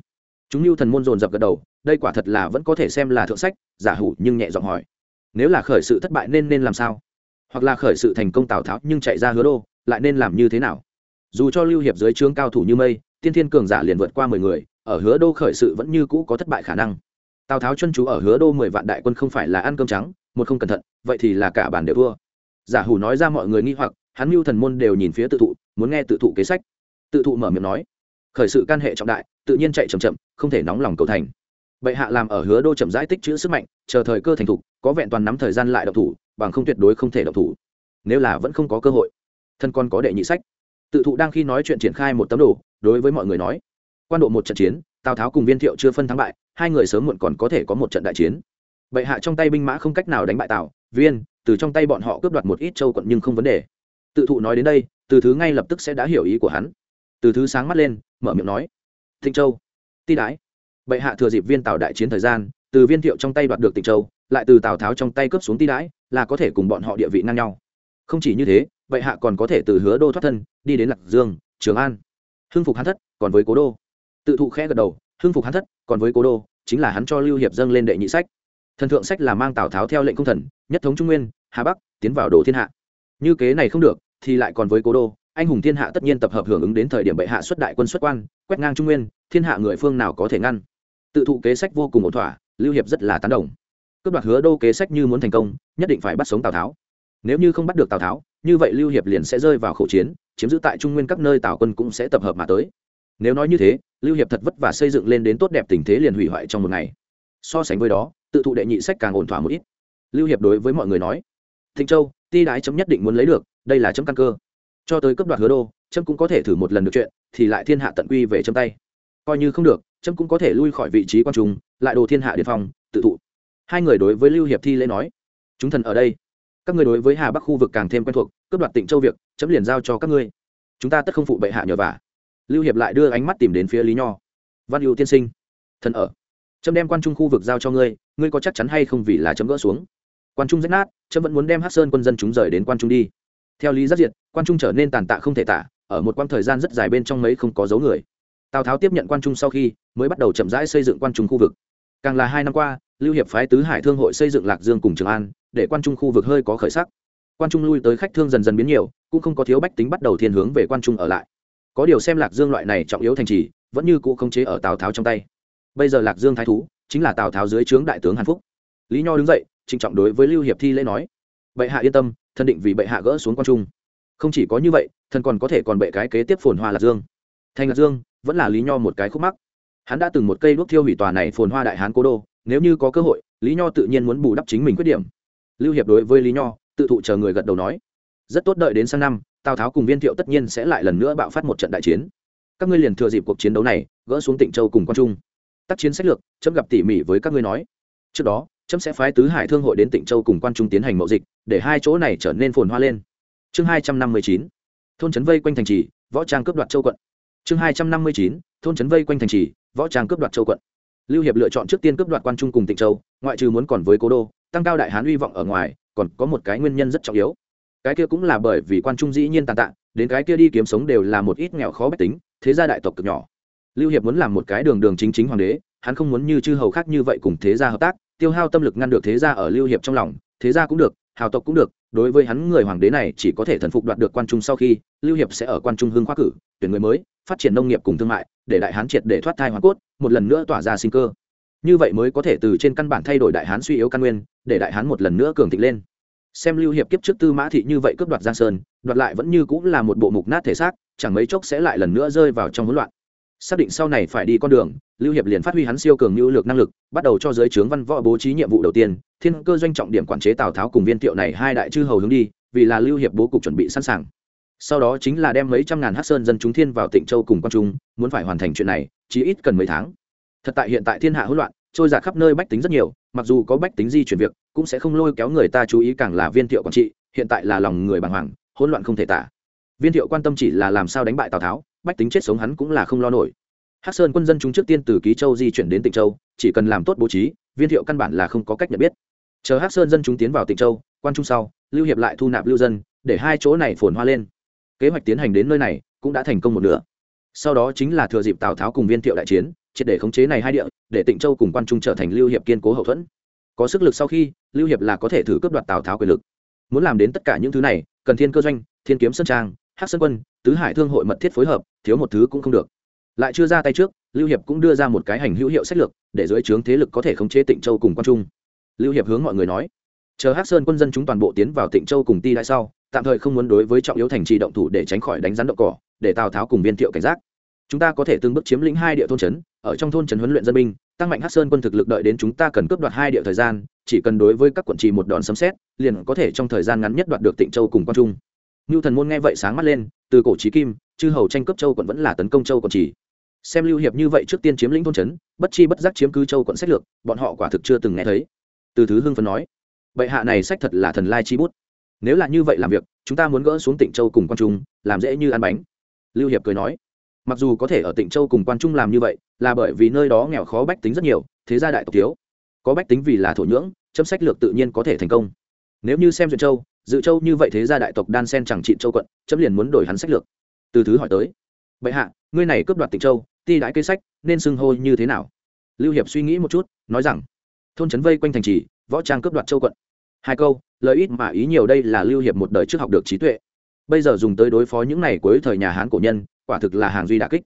Chúng lưu thần môn dồn dập gật đầu, đây quả thật là vẫn có thể xem là thượng sách, giả hủ nhưng nhẹ giọng hỏi. Nếu là khởi sự thất bại nên nên làm sao? Hoặc là khởi sự thành công tào tháo nhưng chạy ra hứa đô, lại nên làm như thế nào? Dù cho lưu hiệp dưới trướng cao thủ như mây, tiên thiên cường giả liền vượt qua mười người, ở hứa đô khởi sự vẫn như cũ có thất bại khả năng. Tào tháo chân chú ở hứa đô mười vạn đại quân không phải là ăn cơm trắng, một không cẩn thận, vậy thì là cả bản đều thua. Giả hủ nói ra mọi người nghi hoặc hắn mưu thần môn đều nhìn phía tự thụ, muốn nghe tự thụ kế sách. Tự thụ mở miệng nói, khởi sự can hệ trọng đại, tự nhiên chạy chậm chậm, không thể nóng lòng cầu thành. Bệ hạ làm ở hứa đô chậm rãi tích chữ sức mạnh, chờ thời cơ thành thục, có vẹn toàn nắm thời gian lại độc thủ, bằng không tuyệt đối không thể độc thủ. Nếu là vẫn không có cơ hội, thân con có đệ nhị sách. Tự thụ đang khi nói chuyện triển khai một tấm đồ, đối với mọi người nói, quan độ một trận chiến, tào tháo cùng viên thiệu chưa phân thắng bại, hai người sớm muộn còn có thể có một trận đại chiến. Bệ hạ trong tay binh mã không cách nào đánh bại tào, viên, từ trong tay bọn họ cướp đoạt một ít châu quận nhưng không vấn đề tự thụ nói đến đây, từ thứ ngay lập tức sẽ đã hiểu ý của hắn. Từ thứ sáng mắt lên, mở miệng nói, thịnh châu, ti đái. Bệ hạ thừa dịp viên tào đại chiến thời gian, từ viên thiệu trong tay đoạt được tịnh châu, lại từ tào tháo trong tay cướp xuống ti đái, là có thể cùng bọn họ địa vị ngang nhau. Không chỉ như thế, bệ hạ còn có thể từ hứa đô thoát thân, đi đến lạc dương, trường an. Hưng phục hắn thất, còn với cố đô. Tự thụ khẽ gật đầu, hưng phục hắn thất, còn với cố đô, chính là hắn cho lưu hiệp dâng lên đệ nhị sách. Thần thượng sách là mang tào tháo theo lệnh công thần, nhất thống trung nguyên, hà bắc, tiến vào đồ thiên hạ như kế này không được, thì lại còn với cố đô, anh hùng thiên hạ tất nhiên tập hợp hưởng ứng đến thời điểm bệ hạ xuất đại quân xuất quan, quét ngang trung nguyên, thiên hạ người phương nào có thể ngăn. Tự thụ kế sách vô cùng ổn thỏa, lưu hiệp rất là tán đồng. Cướp đoạt hứa đô kế sách như muốn thành công, nhất định phải bắt sống tào tháo. Nếu như không bắt được tào tháo, như vậy lưu hiệp liền sẽ rơi vào khẩu chiến, chiếm giữ tại trung nguyên các nơi tào quân cũng sẽ tập hợp mà tới. Nếu nói như thế, lưu hiệp thật vất vả xây dựng lên đến tốt đẹp tình thế liền hủy hoại trong một ngày. So sánh với đó, tự thụ đệ nhị sách càng ổn thỏa một ít. Lưu hiệp đối với mọi người nói, thịnh châu ti đái chấm nhất định muốn lấy được đây là chấm căn cơ. Cho tới cấp đoạt hứa đô chấm cũng có thể thử một lần được chuyện thì lại thiên hạ tận quy về chấm tay. Coi như không được chấm cũng có thể lui khỏi vị trí quan trung lại đồ thiên hạ điện phòng, tự thụ. Hai người đối với lưu hiệp thi lễ nói chúng thần ở đây. Các người đối với hà bắc khu vực càng thêm quen thuộc cướp đoạt tịnh châu việc chấm liền giao cho các ngươi. Chúng ta tất không phụ bệ hạ nhờ vả. Lưu hiệp lại đưa ánh mắt tìm đến phía lý nho. Văn hữu tiên sinh thần ở. Chấm đem quan trung khu vực giao cho ngươi ngươi có chắc chắn hay không vì là chấm gỡ xuống? Quan trung rách nát trâm vẫn muốn đem hát sơn quân dân chúng rời đến quan trung đi. Theo lý giác diệt, quan trung trở nên tàn tạ không thể tả, ở một quãng thời gian rất dài bên trong mấy không có dấu người. Tào tháo tiếp nhận quan trung sau khi, mới bắt đầu chậm rãi xây dựng quan trung khu vực. Càng là hai năm qua, lưu hiệp phái tứ hải thương hội xây dựng lạc dương cùng trường an, để quan trung khu vực hơi có khởi sắc. Quan trung lui tới khách thương dần dần biến nhiều, cũng không có thiếu bách tính bắt đầu thiên hướng về quan trung ở lại. Có điều xem lạc dương loại này trọng yếu thành trì, vẫn như cũ không chế ở tào tháo trong tay. Bây giờ lạc dương thái thú, chính là tào tháo dưới trướng đại tướng hàn phúc lý nho đứng dậy, trịnh trọng đối với lưu hiệp thi lễ nói, bệ hạ yên tâm thần định vì bệ hạ gỡ xuống quan trung. Không chỉ có như vậy thần còn có thể còn bệ cái kế tiếp phồn hoa lạc dương. Thành lạc dương vẫn là lý nho một cái khúc mắc. Hắn đã từng một cây đuốc thiêu hủy tòa này phồn hoa đại hán cố đô, nếu như có cơ hội, lý nho tự nhiên muốn bù đắp chính mình khuyết điểm. Lưu hiệp đối với lý nho, tự thụ chờ người gật đầu nói, rất tốt đợi đến sang năm, tào tháo cùng viên thiệu tất nhiên sẽ lại lần nữa bạo phát một trận đại chiến. Các ngươi liền thừa dịp cuộc chiến đấu này, gỡ xuống tịnh châu cùng quan trung. Tác chiến sách lược, chấm gặp tỉ mỉ với các ngươi nói. Trước đó chấm sẽ phái tứ hải thương hội đến tịnh châu cùng quan trung tiến hành mậu dịch, để hai chỗ này trở nên phồn hoa lên. Chương hai trăm năm mươi chín, thôn trấn vây quanh thành trì, võ trang cướp đoạt châu quận. Chương hai trăm năm mươi chín, thôn trấn vây quanh thành trì, võ trang cướp đoạt châu quận. Lưu hiệp lựa chọn trước tiên cướp đoạt quan trung cùng tịnh châu, ngoại trừ muốn còn với cố đô, tăng cao đại hán uy vọng ở ngoài, còn có một cái nguyên nhân rất trọng yếu. Cái kia cũng là bởi vì quan trung dĩ nhiên tàn tạ, đến cái kia đi kiếm sống đều là một ít nghèo khó bách tính, thế gia đại tộc cực nhỏ. Lưu hiệp muốn làm một cái đường đường chính chính hoàng đế, hắn không muốn như chư hầu khác như vậy cùng thế gia hợp tác tiêu hao tâm lực ngăn được thế gia ở lưu hiệp trong lòng, thế gia cũng được, hào tộc cũng được, đối với hắn người hoàng đế này chỉ có thể thần phục đoạt được quan trung sau khi, lưu hiệp sẽ ở quan trung hưng khoa cử, tuyển người mới, phát triển nông nghiệp cùng thương mại, để đại hán triệt để thoát thai hoàn cốt, một lần nữa tỏa ra sinh cơ. Như vậy mới có thể từ trên căn bản thay đổi đại hán suy yếu căn nguyên, để đại hán một lần nữa cường thịnh lên. Xem lưu hiệp kiếp trước tư mã thị như vậy cướp đoạt giang sơn, đoạt lại vẫn như cũng là một bộ mục nát thể xác, chẳng mấy chốc sẽ lại lần nữa rơi vào trong hỗn loạn xác định sau này phải đi con đường, lưu hiệp liền phát huy hắn siêu cường nhu lược năng lực, bắt đầu cho giới trướng văn võ bố trí nhiệm vụ đầu tiên, thiên cơ doanh trọng điểm quản chế tào tháo cùng viên thiệu này hai đại chư hầu hướng đi, vì là lưu hiệp bố cục chuẩn bị sẵn sàng. Sau đó chính là đem mấy trăm ngàn hát sơn dân chúng thiên vào tịnh châu cùng quan trung, muốn phải hoàn thành chuyện này, chỉ ít cần mấy tháng. Thật tại hiện tại thiên hạ hỗn loạn, trôi giạt khắp nơi bách tính rất nhiều, mặc dù có bách tính di chuyển việc, cũng sẽ không lôi kéo người ta chú ý càng là viên thiệu quản trị, hiện tại là lòng người bàng hoàng, hỗn loạn không thể tả. Viên thiệu quan tâm chỉ là làm sao đánh bại tào tháo bách tính chết sống hắn cũng là không lo nổi. Hắc sơn quân dân chúng trước tiên từ ký châu di chuyển đến tịnh châu, chỉ cần làm tốt bố trí, viên thiệu căn bản là không có cách nhận biết. Chờ hắc sơn dân chúng tiến vào tịnh châu, quan trung sau, lưu hiệp lại thu nạp lưu dân, để hai chỗ này phồn hoa lên. Kế hoạch tiến hành đến nơi này cũng đã thành công một nửa. Sau đó chính là thừa dịp tào tháo cùng viên thiệu đại chiến, triệt để khống chế này hai địa, để tịnh châu cùng quan trung trở thành lưu hiệp kiên cố hậu thuẫn. Có sức lực sau khi, lưu hiệp là có thể thử cướp đoạt tào tháo quyền lực. Muốn làm đến tất cả những thứ này, cần thiên cơ doanh, thiên kiếm sơn trang hắc sơn quân, tứ hải thương hội mật thiết phối hợp, thiếu một thứ cũng không được. Lại chưa ra tay trước, lưu hiệp cũng đưa ra một cái hành hữu hiệu sách lược, để dưới trướng thế lực có thể khống chế tịnh châu cùng quan trung. Lưu hiệp hướng mọi người nói, chờ hắc sơn quân dân chúng toàn bộ tiến vào tịnh châu cùng ti đại sau, tạm thời không muốn đối với trọng yếu thành trì động thủ để tránh khỏi đánh rắn động cỏ, để tào tháo cùng viên thiệu cảnh giác. Chúng ta có thể từng bước chiếm lĩnh hai địa thôn trấn, ở trong thôn trấn huấn luyện dân binh, tăng mạnh hắc sơn quân thực lực đợi đến chúng ta cần cướp đoạt hai địa thời gian, chỉ cần đối với các quận trì một đòn sấm xét liền có thể trong thời gian ngắn nhất đoạt được tịnh châu cùng quan trung. Nưu Thần môn nghe vậy sáng mắt lên, từ cổ chí kim, chư hầu tranh cướp châu quận vẫn là tấn công châu quận chỉ. Xem Lưu Hiệp như vậy trước tiên chiếm lĩnh thôn trấn, bất chi bất giác chiếm cứ châu quận sách lược, bọn họ quả thực chưa từng nghe thấy. Từ thứ hưng phấn nói, bệ hạ này sách thật là thần lai chi bút. Nếu là như vậy làm việc, chúng ta muốn gỡ xuống Tịnh Châu cùng Quan Trung, làm dễ như ăn bánh. Lưu Hiệp cười nói, mặc dù có thể ở Tịnh Châu cùng Quan Trung làm như vậy, là bởi vì nơi đó nghèo khó bách tính rất nhiều, thế gia đại tộc thiếu. Có bách tính vì là thổ nhưỡng, chấm sách lược tự nhiên có thể thành công. Nếu như xem duyệt châu, dự châu như vậy thế gia đại tộc đan sen chẳng trị châu quận, chấm liền muốn đổi hắn sách lược. Từ thứ hỏi tới, bệ hạ, ngươi này cướp đoạt tịnh châu, ti đãi cây sách, nên xưng hô như thế nào? Lưu hiệp suy nghĩ một chút, nói rằng, thôn trấn vây quanh thành trì, võ trang cướp đoạt châu quận. Hai câu lợi ít mà ý nhiều đây là lưu hiệp một đời trước học được trí tuệ. Bây giờ dùng tới đối phó những này cuối thời nhà hán cổ nhân, quả thực là hàng duy đà kích.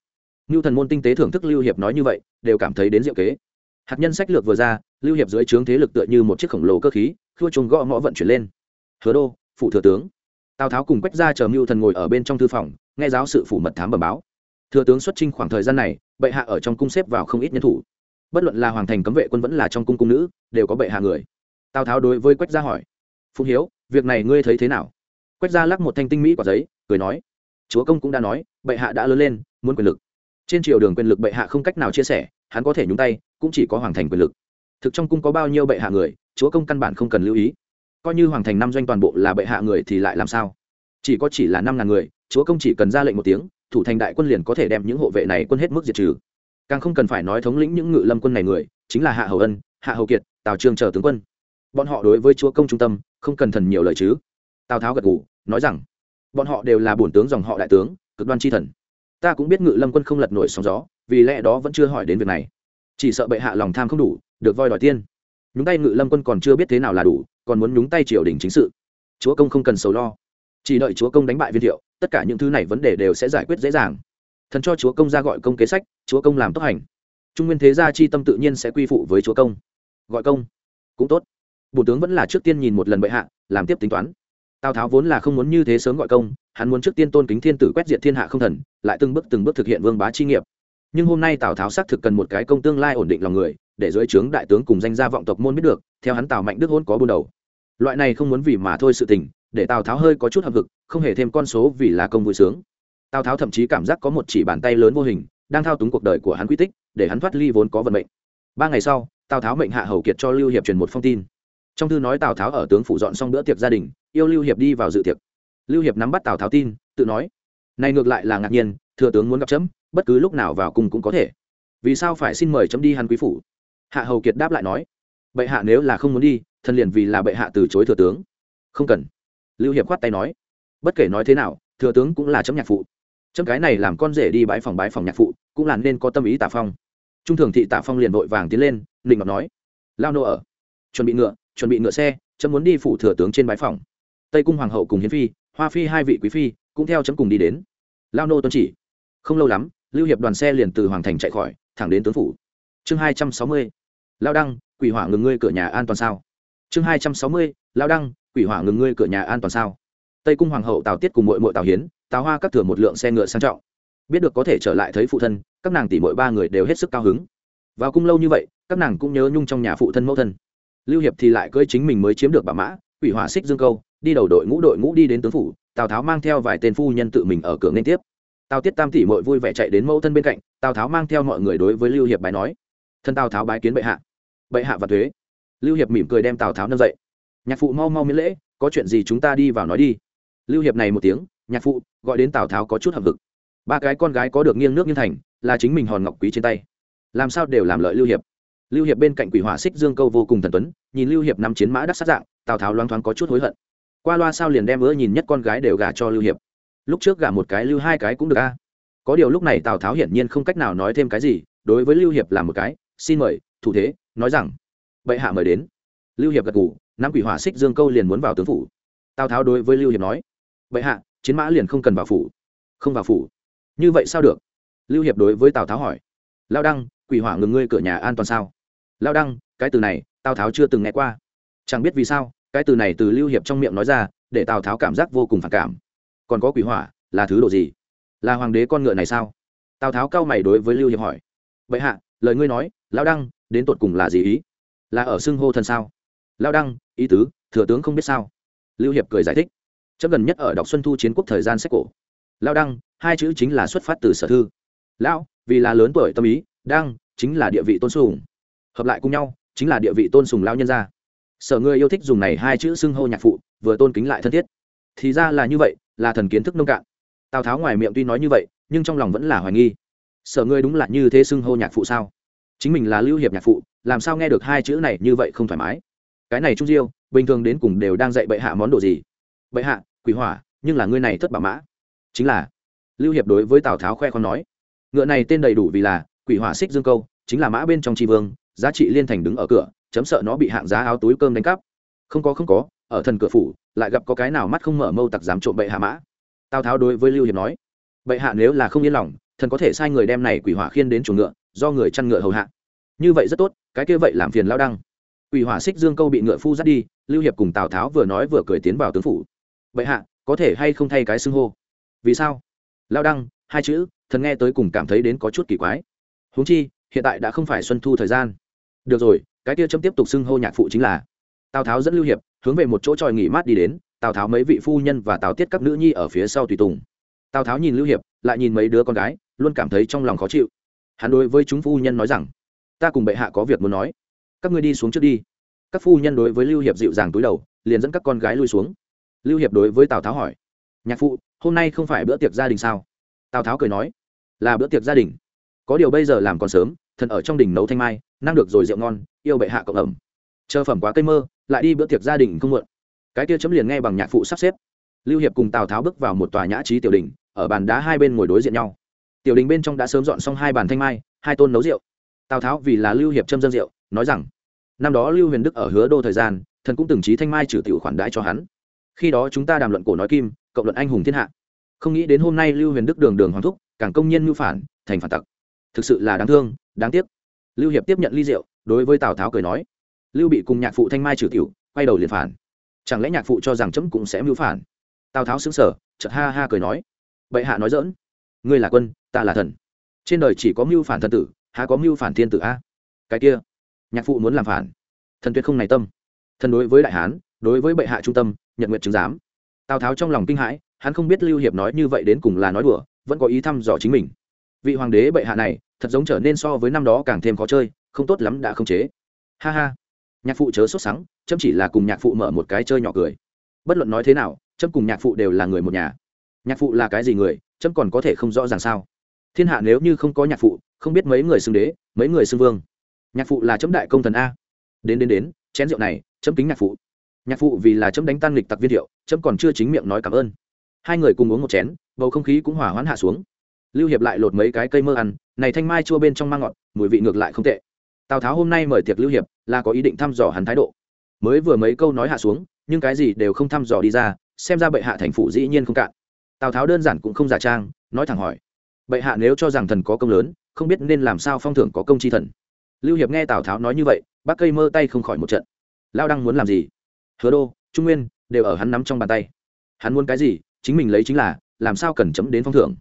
Như thần môn tinh tế thưởng thức lưu hiệp nói như vậy, đều cảm thấy đến diệu kế. Hạt nhân sách lược vừa ra, lưu hiệp dưới trướng thế lực tựa như một chiếc khổng lồ cơ khí, khua chúng gõ ngõ vận chuyển lên hứa đô phụ thừa tướng. Tào tháo cùng quách gia chờ mưu thần ngồi ở bên trong thư phòng, nghe giáo sự phủ mật thám bẩm báo. Thừa tướng xuất trinh khoảng thời gian này, bệ hạ ở trong cung xếp vào không ít nhân thủ. Bất luận là hoàng thành cấm vệ quân vẫn là trong cung cung nữ, đều có bệ hạ người. Tào tháo đối với quách gia hỏi, phụng hiếu, việc này ngươi thấy thế nào? Quách gia lắc một thanh tinh mỹ quả giấy, cười nói, chúa công cũng đã nói, bệ hạ đã lớn lên, muốn quyền lực. Trên triều đường quyền lực bệ hạ không cách nào chia sẻ, hắn có thể nhúng tay, cũng chỉ có hoàng thành quyền lực. Thực trong cung có bao nhiêu bệ hạ người, chúa công căn bản không cần lưu ý coi như hoàng thành năm doanh toàn bộ là bệ hạ người thì lại làm sao? Chỉ có chỉ là năm ngàn người, chúa công chỉ cần ra lệnh một tiếng, thủ thành đại quân liền có thể đem những hộ vệ này quân hết mức diệt trừ. Càng không cần phải nói thống lĩnh những ngự lâm quân này người, chính là hạ hầu ân, hạ hầu kiệt, tào trương chờ tướng quân. Bọn họ đối với chúa công trung tâm, không cần thần nhiều lời chứ. Tào tháo gật g ủ nói rằng, bọn họ đều là bổn tướng dòng họ đại tướng, cực đoan tri thần. Ta cũng biết ngự lâm quân không lật nổi sóng gió, vì lẽ đó vẫn chưa hỏi đến việc này. Chỉ sợ bệ hạ lòng tham không đủ, được voi đòi tiên. Nhúng tay ngự lâm quân còn chưa biết thế nào là đủ còn muốn nhúng tay triều đình chính sự. Chúa công không cần sầu lo. Chỉ đợi chúa công đánh bại viên thiệu, tất cả những thứ này vấn đề đều sẽ giải quyết dễ dàng. Thần cho chúa công ra gọi công kế sách, chúa công làm tốc hành. Trung nguyên thế gia chi tâm tự nhiên sẽ quy phụ với chúa công. Gọi công. Cũng tốt. Bộ tướng vẫn là trước tiên nhìn một lần bệ hạ, làm tiếp tính toán. Tào tháo vốn là không muốn như thế sớm gọi công, hắn muốn trước tiên tôn kính thiên tử quét diệt thiên hạ không thần, lại từng bước từng bước thực hiện vương bá chi nghiệp. Nhưng hôm nay tào tháo xác thực cần một cái công tương lai ổn định lòng người để dưới trướng đại tướng cùng danh gia vọng tộc môn biết được, theo hắn tào mạnh đức hôn có buôn đầu. Loại này không muốn vì mà thôi sự tình, để tào tháo hơi có chút hợp vực không hề thêm con số vì là công vui sướng. Tào tháo thậm chí cảm giác có một chỉ bàn tay lớn vô hình, đang thao túng cuộc đời của hắn quy tích, để hắn thoát ly vốn có vận mệnh. Ba ngày sau, tào tháo mệnh hạ hầu kiệt cho lưu hiệp truyền một phong tin. Trong thư nói tào tháo ở tướng phủ dọn xong bữa tiệc gia đình, yêu lưu hiệp đi vào dự tiệc. Lưu hiệp nắm bắt tào tháo tin, tự nói, này ngược lại là ngạc nhiên, thừa tướng muốn gặp chấm, bất cứ lúc nào vào cùng cũng có thể. Vì sao phải xin mời chấm đi hắn quý phủ? Hạ hầu kiệt đáp lại nói, bệ hạ nếu là không muốn đi, thần liền vì là bệ hạ từ chối thừa tướng. Không cần. Lưu hiệp khoát tay nói, bất kể nói thế nào, thừa tướng cũng là chấm nhạc phụ. Chấm cái này làm con rể đi bãi phòng bãi phòng nhạc phụ, cũng là nên có tâm ý tạ phong. Trung thường thị tạ phong liền vội vàng tiến lên định ngọc nói, lao nô ở, chuẩn bị ngựa, chuẩn bị ngựa xe, chấm muốn đi phủ thừa tướng trên bãi phòng. Tây cung hoàng hậu cùng hiến phi, hoa phi hai vị quý phi, cũng theo chấm cùng đi đến. Lao nô tuân chỉ. Không lâu lắm, lưu hiệp đoàn xe liền từ hoàng thành chạy khỏi, thẳng đến tướng phủ. Chương hai trăm sáu mươi lao đăng, quỷ hỏa ngừng ngươi cửa nhà an toàn sao? Chương hai trăm sáu mươi, lao đăng, quỷ hỏa ngừng ngươi cửa nhà an toàn sao? Tây cung hoàng hậu tào tiết cùng mội mội tào hiến, tào hoa các thừa một lượng xe ngựa sang trọng. Biết được có thể trở lại thấy phụ thân, các nàng tỷ mỗi ba người đều hết sức cao hứng. Vào cung lâu như vậy, các nàng cũng nhớ nhung trong nhà phụ thân mẫu thân. Lưu hiệp thì lại cưỡi chính mình mới chiếm được bà mã, quỷ hỏa xích dương câu, đi đầu đội ngũ đội ngũ đi đến tướng phủ, tào tháo mang theo vài tên phu nhân tự mình ở cửa nên tiếp. Tào tiết tam tỷ mội vui vẻ chạy đến mẫu thân bên cạnh, tào tháo mang theo mọi người đối với lưu hiệp bài nói thân tào tháo bái kiến bệ hạ. Bệ hạ và thuế. Lưu hiệp mỉm cười đem tào tháo nâng dậy. Nhạc phụ mau mau miễn lễ, có chuyện gì chúng ta đi vào nói đi. Lưu hiệp này một tiếng, nhạc phụ, gọi đến tào tháo có chút hợp vực ba cái con gái có được nghiêng nước nghiêng thành, là chính mình hòn ngọc quý trên tay. Làm sao đều làm lợi lưu hiệp. Lưu hiệp bên cạnh quỷ hỏa xích dương câu vô cùng thần tuấn, nhìn lưu hiệp năm chiến mã đắc sát dạng, tào tháo loáng thoáng có chút hối hận. Qua loa sao liền đem vỡ nhìn nhất con gái đều gả cho lưu hiệp. Lúc trước gả một cái lưu hai cái cũng được a. Có điều lúc này tào tháo hiển nhiên không cách nào nói thêm cái gì, đối với lưu hiệp là một cái xin mời, thủ thế, nói rằng. Bệ hạ mời đến. Lưu hiệp gật ngủ năm quỷ hỏa xích dương câu liền muốn vào tướng phủ. Tào tháo đối với lưu hiệp nói, bệ hạ, chiến mã liền không cần vào phủ. Không vào phủ. Như vậy sao được? Lưu hiệp đối với tào tháo hỏi. Lao đăng, quỷ hỏa ngừng ngươi cửa nhà an toàn sao? Lao đăng, cái từ này, tào tháo chưa từng nghe qua. Chẳng biết vì sao, cái từ này từ lưu hiệp trong miệng nói ra, để tào tháo cảm giác vô cùng phản cảm. Còn có quỷ hỏa, là thứ đồ gì? Là hoàng đế con ngựa này sao? Tào tháo cao mày đối với lưu hiệp hỏi. Vậy hạ lời ngươi nói lao đăng, đến tột cùng là gì ý? Là ở xưng hô thân sao? Lao đăng, ý tứ, thừa tướng không biết sao? Lưu hiệp cười giải thích. Chấp gần nhất ở đọc xuân thu chiến quốc thời gian sách cổ. Lao đăng, hai chữ chính là xuất phát từ sở thư. Lão, vì là lớn tuổi tâm ý, đăng, chính là địa vị tôn sùng. Hợp lại cùng nhau, chính là địa vị tôn sùng lao nhân gia. Sở ngươi yêu thích dùng này hai chữ xưng hô nhạc phụ, vừa tôn kính lại thân thiết. Thì ra là như vậy, là thần kiến thức nông cạn. Tào tháo ngoài miệng tuy nói như vậy, nhưng trong lòng vẫn là hoài nghi. Sở ngươi đúng là như thế xưng hô nhạc phụ sao? Chính mình là lưu hiệp nhạc phụ, làm sao nghe được hai chữ này như vậy không thoải mái? Cái này trung diêu, bình thường đến cùng đều đang dạy bệ hạ món đồ gì? Bệ hạ, quỷ hỏa, nhưng là ngươi này thất bảo mã. Chính là, lưu hiệp đối với tào tháo khoe con nói, ngựa này tên đầy đủ vì là, quỷ hỏa xích dương câu, chính là mã bên trong tri vương, giá trị liên thành đứng ở cửa, chấm sợ nó bị hạng giá áo túi cơm đánh cắp. Không có không có, ở thần cửa phủ, lại gặp có cái nào mắt không mở mâu tặc dám trộm bệ hạ mã. Tào tháo đối với lưu hiệp nói, bệ hạ nếu là không yên lòng, thần có thể sai người đem này quỷ hỏa khiên đến chuồng ngựa do người chăn ngựa hầu hạ. Như vậy rất tốt, cái kia vậy làm phiền lao đăng. Quỷ hỏa xích dương câu bị ngựa phu dắt đi, lưu hiệp cùng tào tháo vừa nói vừa cười tiến vào tướng phủ. Bệ hạ, có thể hay không thay cái xưng hô? Vì sao? Lao đăng, hai chữ, thần nghe tới cùng cảm thấy đến có chút kỳ quái. Huống chi, hiện tại đã không phải xuân thu thời gian. Được rồi, cái kia chấm tiếp tục xưng hô nhạc phụ chính là. Tào tháo dẫn lưu hiệp, hướng về một chỗ tròi nghỉ mát đi đến, tào tháo mấy vị phu nhân và tào tiết các nữ nhi ở phía sau tùy tùng. Tào tháo nhìn lưu hiệp, lại nhìn mấy đứa con gái, luôn cảm thấy trong lòng khó chịu hắn đối với chúng phu nhân nói rằng, ta cùng bệ hạ có việc muốn nói. Các ngươi đi xuống trước đi. Các phu nhân đối với lưu hiệp dịu dàng túi đầu, liền dẫn các con gái lui xuống. Lưu hiệp đối với tào tháo hỏi, nhạc phụ, hôm nay không phải bữa tiệc gia đình sao? Tào tháo cười nói, là bữa tiệc gia đình. Có điều bây giờ làm còn sớm thần ở trong đình nấu thanh mai, năng được rồi rượu ngon, yêu bệ hạ cộng ẩm. Chờ phẩm quá cây mơ, lại đi bữa tiệc gia đình không muộn. Cái kia chấm liền nghe bằng nhạc phụ sắp xếp. Lưu hiệp cùng tào tháo bước vào một tòa nhã trí tiểu đình, ở bàn đá hai bên ngồi đối diện nhau tiểu đình bên trong đã sớm dọn xong hai bàn thanh mai, hai tôn nấu rượu. Tào tháo vì là lưu hiệp trâm dân rượu, nói rằng, năm đó lưu huyền đức ở hứa đô thời gian, thần cũng từng trí thanh mai trừ tiểu khoản đãi cho hắn. Khi đó chúng ta đàm luận cổ nói kim, cộng luận anh hùng thiên hạ. Không nghĩ đến hôm nay lưu huyền đức đường đường hoàng thúc, càng công nhân mưu phản, thành phản tặc. Thực sự là đáng thương, đáng tiếc. Lưu hiệp tiếp nhận ly rượu, đối với tào tháo cười nói, lưu bị cùng nhạc phụ thanh mai trừ tiểu, quay đầu liền phản. Chẳng lẽ nhạc phụ cho rằng chấm cũng sẽ mưu phản? Tào tháo xứng sở chợt ha ha cười nói, bệ hạ nói dỡn ngươi là quân ta là thần. Trên đời chỉ có mưu phản thần tử, há có mưu phản thiên tử a? Cái kia, nhạc phụ muốn làm phản. Thần tuyệt không này tâm. Thần đối với đại hán, đối với bệ hạ trung tâm, nhận nguyện chứng giám. Tào tháo trong lòng kinh hãi, hắn không biết lưu hiệp nói như vậy đến cùng là nói đùa, vẫn có ý thăm dò chính mình. Vị hoàng đế bệ hạ này, thật giống trở nên so với năm đó càng thêm khó chơi, không tốt lắm đã không chế. Ha ha. Nhạc phụ chớ sốt sắng, chấm chỉ là cùng nhạc phụ mở một cái chơi nhỏ cười. Bất luận nói thế nào, chấm cùng nhạc phụ đều là người một nhà. Nhạc phụ là cái gì người, chấm còn có thể không rõ ràng sao? Thiên hạ nếu như không có nhạc phụ, không biết mấy người xưng đế, mấy người xưng vương. Nhạc phụ là chấm đại công thần a. Đến đến đến, chén rượu này, chấm kính nhạc phụ. Nhạc phụ vì là chấm đánh tan lịch tặc viên rượu chấm còn chưa chính miệng nói cảm ơn. Hai người cùng uống một chén, bầu không khí cũng hỏa hoãn hạ xuống. Lưu hiệp lại lột mấy cái cây mơ ăn, này thanh mai chua bên trong mang ngọt, mùi vị ngược lại không tệ. Tào tháo hôm nay mời tiệc lưu hiệp, là có ý định thăm dò hắn thái độ. Mới vừa mấy câu nói hạ xuống, nhưng cái gì đều không thăm dò đi ra, xem ra bệ hạ thành phủ dĩ nhiên không cạn. Tào tháo đơn giản cũng không giả trang, nói thẳng hỏi bệ hạ nếu cho rằng thần có công lớn, không biết nên làm sao phong thưởng có công chi thần. Lưu hiệp nghe tào tháo nói như vậy, bác cây mơ tay không khỏi một trận. Lao đăng muốn làm gì? Hứa đô, trung nguyên, đều ở hắn nắm trong bàn tay. Hắn muốn cái gì, chính mình lấy chính là, làm sao cần chấm đến phong thưởng?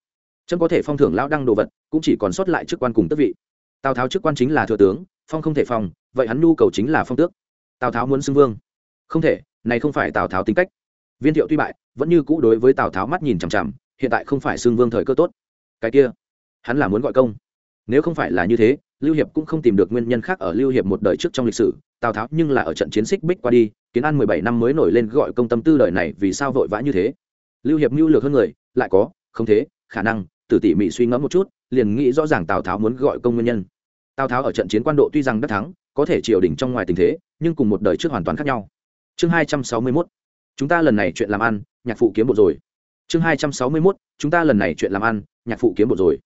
Chấm có thể phong thưởng lao đăng đồ vật, cũng chỉ còn sót lại chức quan cùng tước vị. Tào tháo chức quan chính là thừa tướng, phong không thể phong, vậy hắn nhu cầu chính là phong tước. Tào tháo muốn xưng vương. Không thể, này không phải tào tháo tính cách. Viên thiệu tuy bại, vẫn như cũ đối với tào tháo mắt nhìn chằm chằm, hiện tại không phải xưng vương thời cơ tốt cái kia, hắn là muốn gọi công. Nếu không phải là như thế, lưu hiệp cũng không tìm được nguyên nhân khác ở lưu hiệp một đời trước trong lịch sử. Tào tháo nhưng là ở trận chiến xích bích qua đi, kiến an mười bảy năm mới nổi lên gọi công tâm tư đời này vì sao vội vã như thế? Lưu hiệp mưu lược hơn người, lại có, không thế, khả năng, tử tỉ mỉ suy ngẫm một chút, liền nghĩ rõ ràng tào tháo muốn gọi công nguyên nhân. Tào tháo ở trận chiến quan độ tuy rằng đắc thắng, có thể triều đình trong ngoài tình thế, nhưng cùng một đời trước hoàn toàn khác nhau. Chương hai trăm sáu mươi mốt, chúng ta lần này chuyện làm ăn, nhạc phụ kiếm bộ rồi. Chương hai trăm sáu mươi mốt, chúng ta lần này chuyện làm ăn nhạc phụ kiếm một rồi.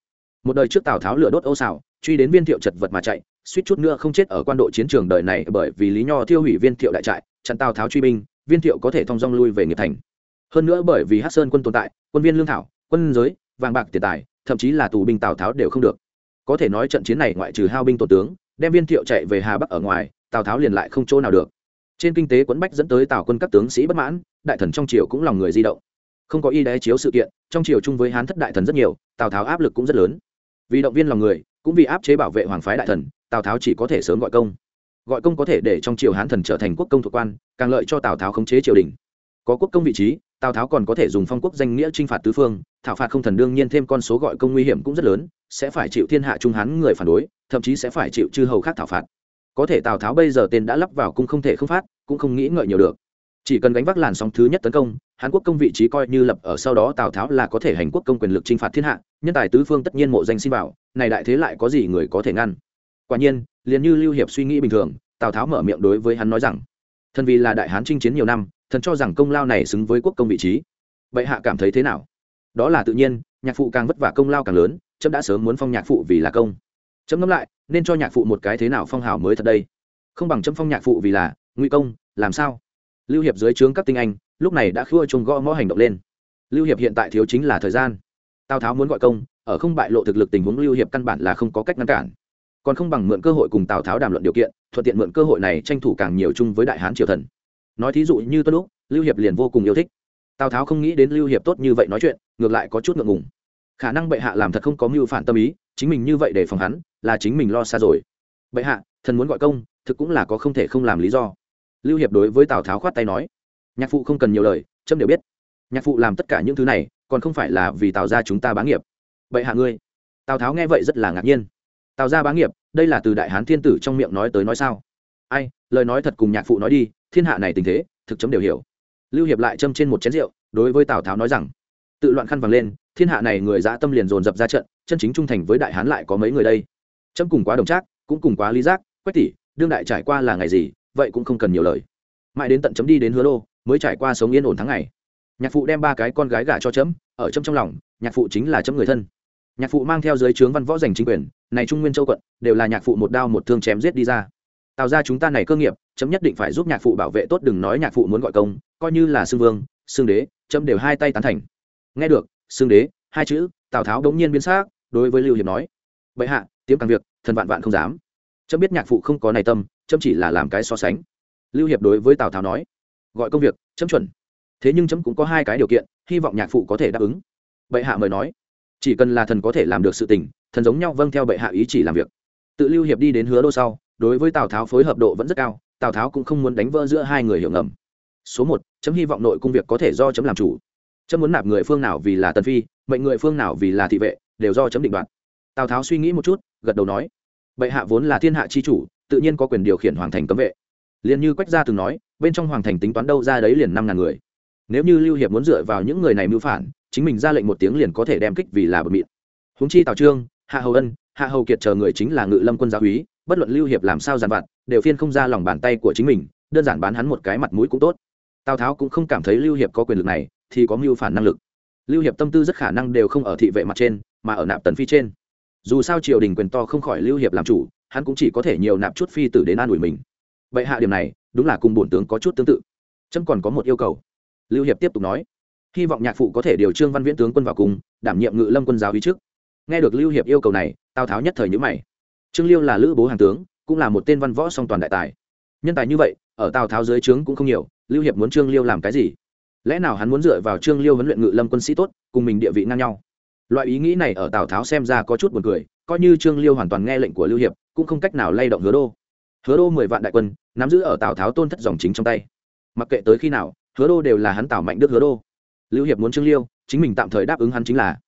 Một đời trước tào tháo lửa đốt ô xào, truy đến viên thiệu chật vật mà chạy, suýt chút nữa không chết ở quan độ chiến trường đời này bởi vì lý nho tiêu hủy viên thiệu đại trại, chặn tào tháo truy binh, viên thiệu có thể thong dong lui về nghiệp thành. Hơn nữa bởi vì hát sơn quân tồn tại, quân viên lương thảo, quân giới, vàng bạc tiền tài, thậm chí là tù binh tào tháo đều không được. Có thể nói trận chiến này ngoại trừ hao binh tổ tướng, đem viên thiệu chạy về hà bắc ở ngoài, tào tháo liền lại không chỗ nào được. Trên kinh tế quấn bách dẫn tới tào quân các tướng sĩ bất mãn, đại thần trong triều cũng lòng người di động không có y đế chiếu sự kiện, trong triều chung với hán thất đại thần rất nhiều, tào tháo áp lực cũng rất lớn. Vì động viên lòng người, cũng vì áp chế bảo vệ hoàng phái đại thần, tào tháo chỉ có thể sớm gọi công. Gọi công có thể để trong triều hán thần trở thành quốc công thuộc quan, càng lợi cho tào tháo khống chế triều đình. Có quốc công vị trí, tào tháo còn có thể dùng phong quốc danh nghĩa t r i n h phạt tứ phương, thảo phạt không thần đương nhiên thêm con số gọi công nguy hiểm cũng rất lớn, sẽ phải chịu thiên hạ trung hán người phản đối, thậm chí sẽ phải chịu chư hầu khác thảo phạt. Có thể tào tháo bây giờ tên đã lắp vào cung không thể không phát, cũng không nghĩ ngợi nhiều được chỉ cần gánh vác làn sóng thứ nhất tấn công hán quốc công vị trí coi như lập ở sau đó tào tháo là có thể hành quốc công quyền lực t r i n h phạt thiên hạ, nhân tài tứ phương tất nhiên mộ danh xin bảo, này đại thế lại có gì người có thể ngăn? Quả nhiên, liền như lưu hiệp suy nghĩ bình thường, tào tháo mở miệng đối với hắn nói rằng thân vì là đại hán chinh chiến nhiều năm, thần cho rằng công lao này xứng với quốc công vị trí. Vậy hạ cảm thấy thế nào? Đó là tự nhiên, nhạc phụ càng vất vả công lao càng lớn trẫm đã sớm muốn phong nhạc phụ vì là công. Trẫm ngẫm lại, nên cho nhạc phụ một cái thế nào phong hào mới thật đây? Không bằng trẫm phong nhạc phụ vì là nguy công, làm sao? Lưu hiệp dưới trướng các tinh anh, lúc này đã khua chung gõ mõ hành động lên. Lưu hiệp hiện tại thiếu chính là thời gian. Tào tháo muốn gọi công, ở không bại lộ thực lực tình huống lưu hiệp căn bản là không có cách ngăn cản. Còn không bằng mượn cơ hội cùng tào tháo đàm luận điều kiện, thuận tiện mượn cơ hội này tranh thủ càng nhiều chung với đại hán triều thần. Nói thí dụ như tuân lúc lưu hiệp liền vô cùng yêu thích. Tào tháo không nghĩ đến lưu hiệp tốt như vậy nói chuyện, ngược lại có chút ngượng ngùng. Khả năng bệ hạ làm thật không có mưu phản tâm ý, chính mình như vậy để phòng hắn, là chính mình lo xa rồi. Bệ hạ, thần muốn gọi công, thực cũng là có không thể không làm lý do lưu hiệp đối với tào tháo khoát tay nói, nhạc phụ không cần nhiều lời trâm đều biết. Nhạc phụ làm tất cả những thứ này, còn không phải là vì tào ra chúng ta bá nghiệp. Vậy hạ ngươi. Tào tháo nghe vậy rất là ngạc nhiên. Tào ra bá nghiệp, đây là từ đại hán thiên tử trong miệng nói tới nói sao? Ai, lời nói thật cùng nhạc phụ nói đi, thiên hạ này tình thế, thực chấm đều hiểu. Lưu hiệp lại châm trên một chén rượu, đối với tào tháo nói rằng, tự loạn khăn vàng lên, thiên hạ này người dã tâm liền dồn dập ra trận, chân chính trung thành với đại hán lại có mấy người đây? Chấm cùng quá đồng trác, cũng cùng quá lý giác, quách tỷ, đương đại trải qua là ngày gì vậy cũng không cần nhiều lời. Mãi đến tận chấm đi đến hứa đô mới trải qua sống yên ổn tháng ngày. Nhạc phụ đem ba cái con gái gả cho chấm, ở chấm trong lòng, nhạc phụ chính là chấm người thân. Nhạc phụ mang theo dưới trướng văn võ giành chính quyền, này trung nguyên châu quận, đều là nhạc phụ một đao một thương chém giết đi ra. Tạo ra chúng ta này cơ nghiệp, chấm nhất định phải giúp nhạc phụ bảo vệ tốt, đừng nói nhạc phụ muốn gọi công, coi như là xương vương xương đế, chấm đều hai tay tán thành. Nghe được xương đế, hai chữ, tào tháo đống nhiên biến xác đối với lưu hiệp nói, bệ hạ, tiếm càng việc, thần vạn vạn không dám. Chấm biết nhạc phụ không có này tâm chấm chỉ là làm cái so sánh. Lưu hiệp đối với tào tháo nói, gọi công việc, chấm chuẩn. Thế nhưng chấm cũng có hai cái điều kiện, hy vọng nhạc phụ có thể đáp ứng. Bệ hạ mời nói, chỉ cần là thần có thể làm được sự tình, thần giống nhau vâng theo bệ hạ ý chỉ làm việc. Tự lưu hiệp đi đến hứa đô sau, đối với tào tháo phối hợp độ vẫn rất cao, tào tháo cũng không muốn đánh vỡ giữa hai người hiểu ngầm. Số một, chấm hy vọng nội công việc có thể do chấm làm chủ. Chấm muốn nạp người phương nào vì là tần phi, mệnh người phương nào vì là thị vệ, đều do chấm định đoạt. Tào tháo suy nghĩ một chút, gật đầu nói, bệ hạ vốn là thiên hạ chi chủ tự nhiên có quyền điều khiển hoàng thành cấm vệ. Liền như quách gia từng nói, bên trong hoàng thành tính toán đâu ra đấy liền năm ngàn người. Nếu như lưu hiệp muốn dựa vào những người này mưu phản, chính mình ra lệnh một tiếng liền có thể đem kích vì là bờ miệng húng chi tào trương, hạ hầu ân, hạ hầu kiệt chờ người chính là ngự lâm quân gia úy, bất luận lưu hiệp làm sao giàn vặt, đều phiên không ra lòng bàn tay của chính mình, đơn giản bán hắn một cái mặt mũi cũng tốt. Tào tháo cũng không cảm thấy lưu hiệp có quyền lực này, thì có mưu phản năng lực. Lưu hiệp tâm tư rất khả năng đều không ở thị vệ mặt trên, mà ở nạp tần phi trên. Dù sao triều đình quyền to không khỏi lưu hiệp làm chủ hắn cũng chỉ có thể nhiều nạp chút phi tử đến an ủi mình. Vậy hạ điểm này, đúng là cùng bổn tướng có chút tương tự. Trâm còn có một yêu cầu. Lưu hiệp tiếp tục nói, hy vọng nhạc phụ có thể điều trương văn viễn tướng quân vào cùng, đảm nhiệm ngự lâm quân giáo ý trước. Nghe được lưu hiệp yêu cầu này, tào tháo nhất thời nhữ mày. Trương liêu là lữ bố hàng tướng, cũng là một tên văn võ song toàn đại tài. Nhân tài như vậy, ở tào tháo dưới trướng cũng không nhiều, lưu hiệp muốn trương liêu làm cái gì? Lẽ nào hắn muốn dựa vào trương liêu huấn luyện ngự lâm quân sĩ tốt, cùng mình địa vị ngang nhau? Loại ý nghĩ này ở tào tháo xem ra có chút buồn cười coi như trương liêu hoàn toàn nghe lệnh của lưu hiệp, cũng không cách nào lay động hứa đô. Hứa đô mười vạn đại quân, nắm giữ ở tào tháo tôn thất dòng chính trong tay. Mặc kệ tới khi nào, hứa đô đều là hắn tào mạnh đức hứa đô. Lưu hiệp muốn trương liêu, chính mình tạm thời đáp ứng hắn chính là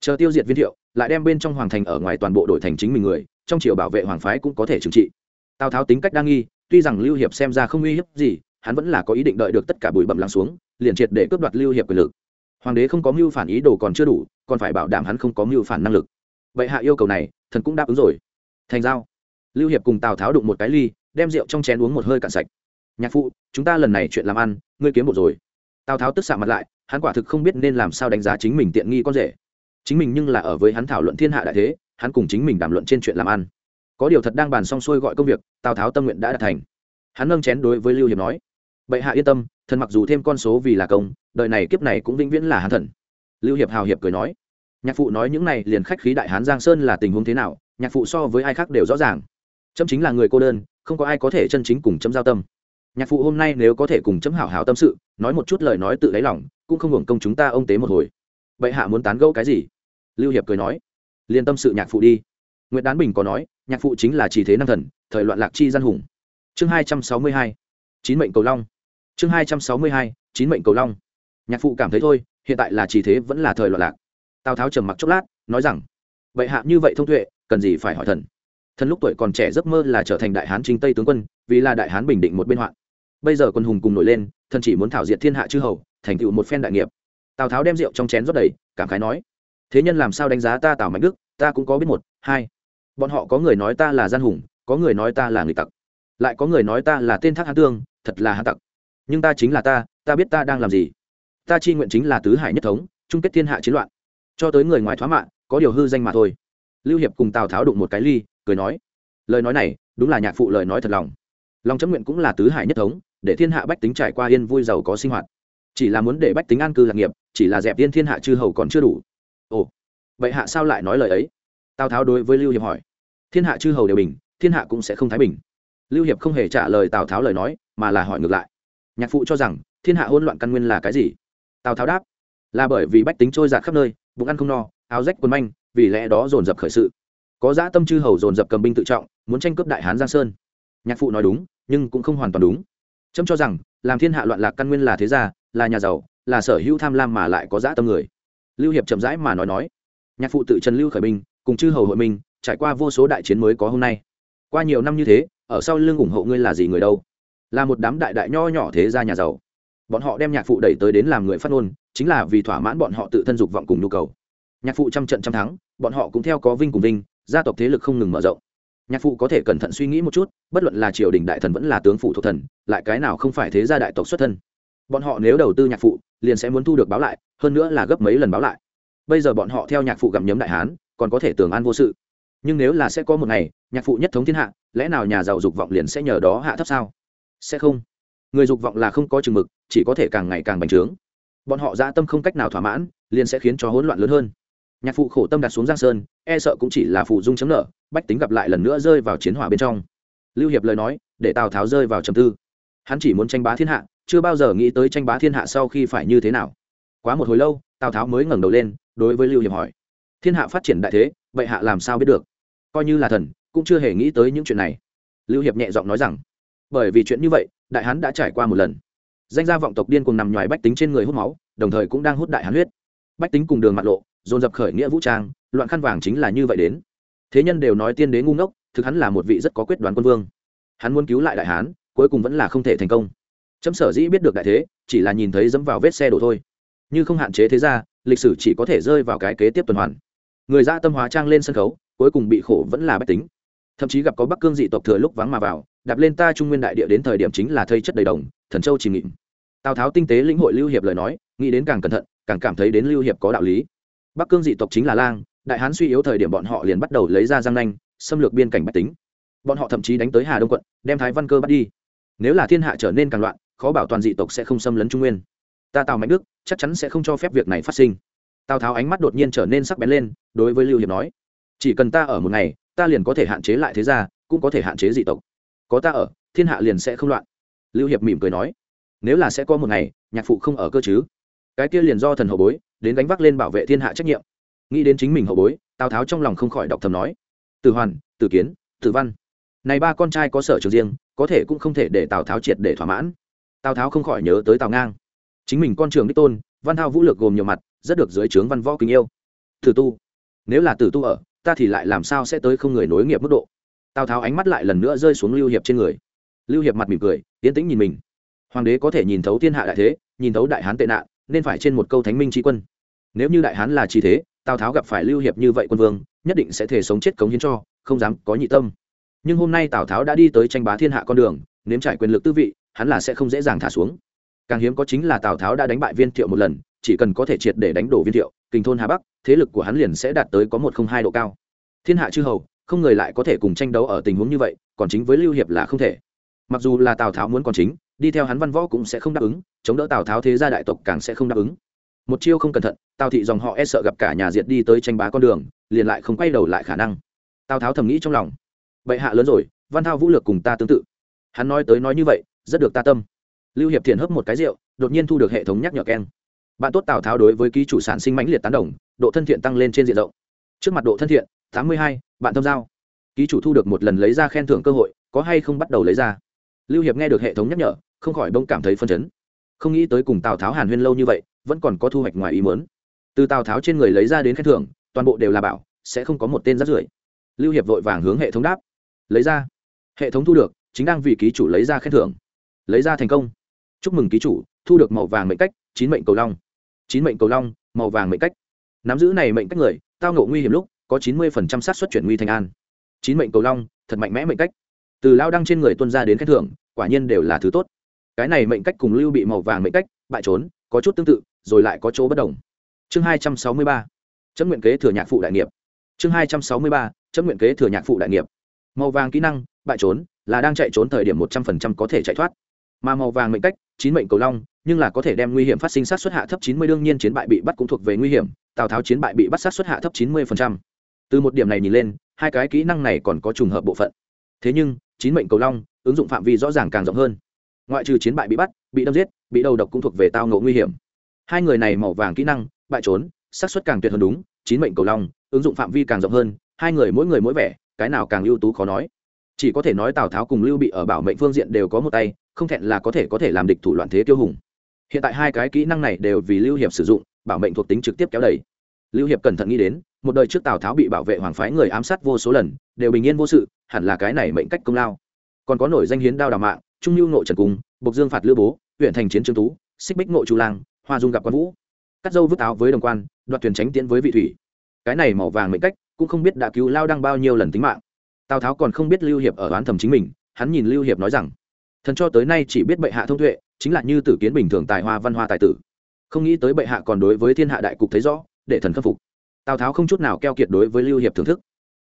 chờ tiêu diệt viên thiệu, lại đem bên trong hoàng thành ở ngoài toàn bộ đội thành chính mình người, trong triều bảo vệ hoàng phái cũng có thể trừng trị. Tào tháo tính cách đa nghi, tuy rằng lưu hiệp xem ra không uy hiếp gì, hắn vẫn là có ý định đợi được tất cả bụi bẩm lắng xuống, liền triệt để cướp đoạt lưu hiệp quyền lực. Hoàng đế không có mưu phản ý đồ còn chưa đủ, còn phải bảo đảm hắn không có mưu phản năng lực vậy hạ yêu cầu này, thần cũng đáp ứng rồi. Thành giao. Lưu hiệp cùng tào tháo đụng một cái ly, đem rượu trong chén uống một hơi cạn sạch. Nhạc phụ, chúng ta lần này chuyện làm ăn, ngươi kiếm một rồi. Tào tháo tức xạ mặt lại, hắn quả thực không biết nên làm sao đánh giá chính mình tiện nghi con rể. Chính mình nhưng là ở với hắn thảo luận thiên hạ đại thế, hắn cùng chính mình đàm luận trên chuyện làm ăn. Có điều thật đang bàn xong xuôi gọi công việc, tào tháo tâm nguyện đã đạt thành. Hắn nâng chén đối với lưu hiệp nói, bệ hạ yên tâm, thần mặc dù thêm con số vì là công, đời này kiếp này cũng vĩnh viễn là hắn thần. Lưu hiệp hào hiệp cười nói nhạc phụ nói những này liền khách khí đại hán giang sơn là tình huống thế nào, nhạc phụ so với ai khác đều rõ ràng. Trâm chính là người cô đơn, không có ai có thể chân chính cùng chấm giao tâm. Nhạc phụ hôm nay nếu có thể cùng chấm hảo hảo tâm sự, nói một chút lời nói tự đáy lòng, cũng không hưởng công chúng ta ông tế một hồi. Bệ hạ muốn tán gẫu cái gì? Lưu hiệp cười nói. Liền tâm sự nhạc phụ đi. Nguyễn đán bình có nói, nhạc phụ chính là chỉ thế năng thần, thời loạn lạc chi gian hùng. Chương hai trăm sáu mươi hai, chín mệnh cầu long. Chương hai trăm sáu mươi hai, chín mệnh cầu long. Nhạc phụ cảm thấy thôi, hiện tại là chỉ thế vẫn là thời loạn lạc tào tháo trầm mặc chốc lát, nói rằng vậy hạ như vậy thông tuệ, cần gì phải hỏi thần? Thần lúc tuổi còn trẻ giấc mơ là trở thành đại hán chính tây tướng quân, vì là đại hán bình định một bên hoạn. Bây giờ quân hùng cùng nổi lên, thần chỉ muốn thảo diệt thiên hạ chư hầu, thành tựu một phen đại nghiệp. Tào tháo đem rượu trong chén rót đầy, cảm khái nói, thế nhân làm sao đánh giá ta tào mạnh đức, ta cũng có biết một, hai. Bọn họ có người nói ta là gian hùng, có người nói ta là người tặc. Lại có người nói ta là tên thác hán tương, thật là hán tặc. Nhưng ta chính là ta ta biết ta đang làm gì. Ta chi nguyện chính là tứ hải nhất thống, chung kết thiên hạ chiến loạn cho tới người ngoài thoá mạng có điều hư danh mà thôi. Lưu hiệp cùng tào tháo đụng một cái ly, cười nói, lời nói này, đúng là nhạc phụ lời nói thật lòng. Lòng chấm nguyện cũng là tứ hải nhất thống, để thiên hạ bách tính trải qua yên vui giàu có sinh hoạt. Chỉ là muốn để bách tính an cư lạc nghiệp, chỉ là dẹp yên thiên hạ chư hầu còn chưa đủ. Ồ, vậy hạ sao lại nói lời ấy? Tào tháo đối với lưu hiệp hỏi. Thiên hạ chư hầu đều bình, thiên hạ cũng sẽ không thái bình. Lưu hiệp không hề trả lời tào tháo lời nói, mà là hỏi ngược lại. Nhạc phụ cho rằng, thiên hạ hỗn loạn căn nguyên là cái gì? Tào tháo đáp là bởi vì bách tính trôi giạt khắp nơi, bụng ăn không no, áo rách quần manh, vì lẽ đó dồn dập khởi sự. Có dã tâm chư hầu dồn dập cầm binh tự trọng, muốn tranh cướp đại hán giang sơn. Nhạc phụ nói đúng, nhưng cũng không hoàn toàn đúng. Trâm cho rằng, làm thiên hạ loạn lạc căn nguyên là thế gia, là nhà giàu, là sở hữu tham lam mà lại có dã tâm người. Lưu hiệp chậm rãi mà nói nói. Nhạc phụ tự trần lưu khởi binh, cùng chư hầu hội minh, trải qua vô số đại chiến mới có hôm nay. Qua nhiều năm như thế, ở sau lưng ủng hộ ngươi là gì người đâu? Là một đám đại đại nho nhỏ thế gia nhà giàu. Bọn họ đem nhạc phụ đẩy tới đến làm người phát ngôn chính là vì thỏa mãn bọn họ tự thân dục vọng cùng nhu cầu. Nhạc phụ trăm trận trăm thắng, bọn họ cũng theo có vinh cùng vinh, gia tộc thế lực không ngừng mở rộng. Nhạc phụ có thể cẩn thận suy nghĩ một chút, bất luận là triều đình đại thần vẫn là tướng phụ thuộc thần, lại cái nào không phải thế gia đại tộc xuất thân. Bọn họ nếu đầu tư nhạc phụ, liền sẽ muốn thu được báo lại, hơn nữa là gấp mấy lần báo lại. Bây giờ bọn họ theo nhạc phụ gặm nhấm đại hán, còn có thể tưởng an vô sự. Nhưng nếu là sẽ có một ngày, nhạc phụ nhất thống thiên hạ, lẽ nào nhà giàu dục vọng liền sẽ nhờ đó hạ thấp sao? Sẽ không. Người dục vọng là không có chừng mực, chỉ có thể càng ngày càng bành trướng bọn họ dã tâm không cách nào thỏa mãn, liền sẽ khiến cho hỗn loạn lớn hơn. Nhạc phụ khổ tâm đặt xuống giang sơn e sợ cũng chỉ là phụ dung chấm nợ, bách tính gặp lại lần nữa rơi vào chiến hỏa bên trong. Lưu hiệp lời nói, để tào tháo rơi vào trầm tư. Hắn chỉ muốn tranh bá thiên hạ, chưa bao giờ nghĩ tới tranh bá thiên hạ sau khi phải như thế nào. Quá một hồi lâu, tào tháo mới ngẩng đầu lên, đối với lưu hiệp hỏi. Thiên hạ phát triển đại thế, vậy hạ làm sao biết được? Coi như là thần, cũng chưa hề nghĩ tới những chuyện này. Lưu hiệp nhẹ giọng nói rằng, bởi vì chuyện như vậy, đại hán đã trải qua một lần danh gia vọng tộc điên cùng nằm ngoài bách tính trên người hút máu, đồng thời cũng đang hút đại hán huyết. Bách tính cùng đường mặt lộ, dồn dập khởi nghĩa vũ trang, loạn khăn vàng chính là như vậy đến. Thế nhân đều nói tiên đế ngu ngốc, thực hắn là một vị rất có quyết đoán quân vương. Hắn muốn cứu lại đại hán, cuối cùng vẫn là không thể thành công. Chấm sở dĩ biết được đại thế, chỉ là nhìn thấy dẫm vào vết xe đổ thôi. Như không hạn chế thế ra lịch sử chỉ có thể rơi vào cái kế tiếp tuần hoàn. Người ra tâm hóa trang lên sân khấu, cuối cùng bị khổ vẫn là bách tính. Thậm chí gặp có bắc cương dị tộc thừa lúc vắng mà vào đạp lên ta trung nguyên đại địa đến thời điểm chính là thây chất đầy đồng, thần châu chìm nghịm. Tào tháo tinh tế lĩnh hội lưu hiệp lời nói, nghĩ đến càng cẩn thận, càng cảm thấy đến lưu hiệp có đạo lý. Bắc cương dị tộc chính là lang, đại hán suy yếu thời điểm bọn họ liền bắt đầu lấy ra giang nanh, xâm lược biên cảnh bách tính. Bọn họ thậm chí đánh tới hà đông quận, đem thái văn cơ bắt đi. Nếu là thiên hạ trở nên càng loạn, khó bảo toàn dị tộc sẽ không xâm lấn trung nguyên. Ta tào mạnh đức, chắc chắn sẽ không cho phép việc này phát sinh. Tào tháo ánh mắt đột nhiên trở nên sắc bén lên, đối với lưu hiệp nói, chỉ cần ta ở một ngày, ta liền có thể hạn chế lại thế gia, cũng có thể hạn chế dị tộc có ta ở, thiên hạ liền sẽ không loạn. Lưu hiệp mỉm cười nói, nếu là sẽ có một ngày, nhạc phụ không ở cơ chứ? Cái kia liền do thần hậu bối, đến đánh vác lên bảo vệ thiên hạ trách nhiệm. Nghĩ đến chính mình hậu bối, tào tháo trong lòng không khỏi đọc thầm nói từ hoàn từ kiến, tử văn. Này ba con trai có sở trường riêng, có thể cũng không thể để tào tháo triệt để thỏa mãn. Tào tháo không khỏi nhớ tới tào ngang. Chính mình con trường đích tôn, văn thao vũ lược gồm nhiều mặt, rất được dưới trướng văn võ kính yêu. Tử tu, nếu là tử tu ở, ta thì lại làm sao sẽ tới không người nối nghiệp mức độ? Tào tháo ánh mắt lại lần nữa rơi xuống lưu hiệp trên người lưu hiệp mặt mỉm cười tiến tĩnh nhìn mình hoàng đế có thể nhìn thấu thiên hạ đại thế nhìn thấu đại hán tệ nạn nên phải trên một câu thánh minh tri quân nếu như đại hán là chi thế tào tháo gặp phải lưu hiệp như vậy quân vương nhất định sẽ thể sống chết cống hiến cho không dám có nhị tâm nhưng hôm nay tào tháo đã đi tới tranh bá thiên hạ con đường nếm trải quyền lực tư vị hắn là sẽ không dễ dàng thả xuống càng hiếm có chính là tào tháo đã đánh bại viên thiệu một lần chỉ cần có thể triệt để đánh đổ viên thiệu kinh thôn hà bắc thế lực của hắn liền sẽ đạt tới có một không hai độ cao thiên hạ chư hầu không người lại có thể cùng tranh đấu ở tình huống như vậy, còn chính với lưu hiệp là không thể. Mặc dù là tào tháo muốn còn chính, đi theo hắn văn võ cũng sẽ không đáp ứng, chống đỡ tào tháo thế gia đại tộc càng sẽ không đáp ứng. Một chiêu không cẩn thận, tào thị dòng họ e sợ gặp cả nhà diệt đi tới tranh bá con đường, liền lại không quay đầu lại khả năng. Tào tháo thầm nghĩ trong lòng. Bệ hạ lớn rồi, văn thao vũ lược cùng ta tương tự. Hắn nói tới nói như vậy, rất được ta tâm. Lưu hiệp thiền hấp một cái rượu, đột nhiên thu được hệ thống nhắc nhở keng. Bạn tốt tào tháo đối với ký chủ sản sinh mãnh liệt tán đồng, độ thân thiện tăng lên trên diện rộng. Trước mặt độ thân thiện tám mươi hai, bạn thông giao. Ký chủ thu được một lần lấy ra khen thưởng cơ hội, có hay không bắt đầu lấy ra? Lưu hiệp nghe được hệ thống nhắc nhở, không khỏi bông cảm thấy phân chấn. Không nghĩ tới cùng tào tháo hàn huyên lâu như vậy, vẫn còn có thu hoạch ngoài ý muốn. Từ tào tháo trên người lấy ra đến khen thưởng, toàn bộ đều là bảo, sẽ không có một tên rắt rưởi. Lưu hiệp vội vàng hướng hệ thống đáp. Lấy ra. Hệ thống thu được, chính đang vì ký chủ lấy ra khen thưởng. Lấy ra thành công. Chúc mừng ký chủ, thu được màu vàng mệnh cách, chín mệnh cầu long. Chín mệnh cầu long, màu vàng mệnh cách. Nắm giữ này mệnh cách người, tao ngộ nguy hiểm lúc có chín mươi phần trăm xác suất chuyển nguy thành an. Chín mệnh cầu long, thật mạnh mẽ mệnh cách. Từ lao đăng trên người tuân ra đến khen thưởng, quả nhiên đều là thứ tốt. Cái này mệnh cách cùng lưu bị màu vàng mệnh cách, bại trốn, có chút tương tự, rồi lại có chỗ bất đồng. Chương hai trăm sáu mươi ba, chấm nguyện kế thừa nhạc phụ đại nghiệp. Chương hai trăm sáu mươi ba, chấm nguyện kế thừa nhạc phụ đại nghiệp. Màu vàng kỹ năng, bại trốn, là đang chạy trốn thời điểm một trăm phần trăm có thể chạy thoát. Mà màu vàng mệnh cách, chín mệnh cầu long, nhưng là có thể đem nguy hiểm phát sinh sát xuất hạ thấp chín mươi, đương nhiên chiến bại bị bắt cũng thuộc về nguy hiểm, tào tháo chiến bại bị bắt sát xuất hạ thấp chín mươi từ một điểm này nhìn lên, hai cái kỹ năng này còn có trùng hợp bộ phận. Thế nhưng, chín mệnh cầu long, ứng dụng phạm vi rõ ràng càng rộng hơn. Ngoại trừ chiến bại bị bắt, bị đâm giết, bị đầu độc cũng thuộc về tao ngộ nguy hiểm. Hai người này màu vàng kỹ năng, bại trốn, xác suất càng tuyệt hơn đúng, chín mệnh cầu long, ứng dụng phạm vi càng rộng hơn, hai người mỗi người mỗi vẻ, cái nào càng ưu tú khó nói. Chỉ có thể nói tào tháo cùng lưu bị ở bảo mệnh phương diện đều có một tay, không thẹn là có thể có thể làm địch thủ loạn thế tiêu hùng. Hiện tại hai cái kỹ năng này đều vì lưu hiệp sử dụng, bảo mệnh thuộc tính trực tiếp kéo đẩy lưu hiệp cẩn thận nghĩ đến, một đời trước tào tháo bị bảo vệ hoàng phái người ám sát vô số lần, đều bình yên vô sự, hẳn là cái này mệnh cách công lao. Còn có nổi danh hiến đao đào mạng, trung lưu nội trần cung, bộc dương phạt lữ bố huyện thành chiến trương tú, xích bích nội chu lang, hoa dung gặp quan vũ. Cắt dâu vứt áo với đồng quan, đoạt thuyền tránh tiễn với vị thủy. Cái này màu vàng mệnh cách, cũng không biết đã cứu lao đăng bao nhiêu lần tính mạng. Tào tháo còn không biết lưu hiệp ở oán thầm chính mình, hắn nhìn lưu hiệp nói rằng, thần cho tới nay chỉ biết bệ hạ thông tuệ, chính là như tử kiến bình thường tài hoa văn hoa tài tử. Không nghĩ tới bệ hạ còn đối với thiên hạ đại cục thấy rõ để thần khâm phục. Tào tháo không chút nào keo kiệt đối với lưu hiệp thưởng thức.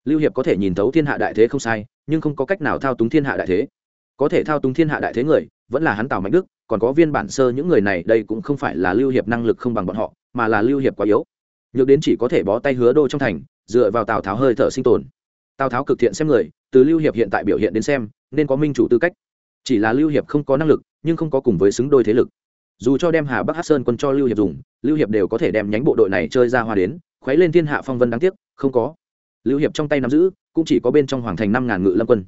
Lưu hiệp có thể nhìn thấu thiên hạ đại thế không sai, nhưng không có cách nào thao túng thiên hạ đại thế. Có thể thao túng thiên hạ đại thế người, vẫn là hắn tào mạnh đức, còn có viên bản sơ những người này, đây cũng không phải là lưu hiệp năng lực không bằng bọn họ, mà là lưu hiệp quá yếu. Nhược đến chỉ có thể bó tay hứa đô trong thành, dựa vào tào tháo hơi thở sinh tồn. Tào tháo cực thiện xem người, từ lưu hiệp hiện tại biểu hiện đến xem, nên có minh chủ tư cách. Chỉ là lưu hiệp không có năng lực, nhưng không có cùng với xứng đôi thế lực dù cho đem hà bắc hát sơn quân cho lưu hiệp dùng, lưu hiệp đều có thể đem nhánh bộ đội này chơi ra hoa đến, khuấy lên thiên hạ phong vân đáng tiếc, không có. Lưu hiệp trong tay nắm giữ, cũng chỉ có bên trong hoàng thành năm ngàn ngự lâm quân.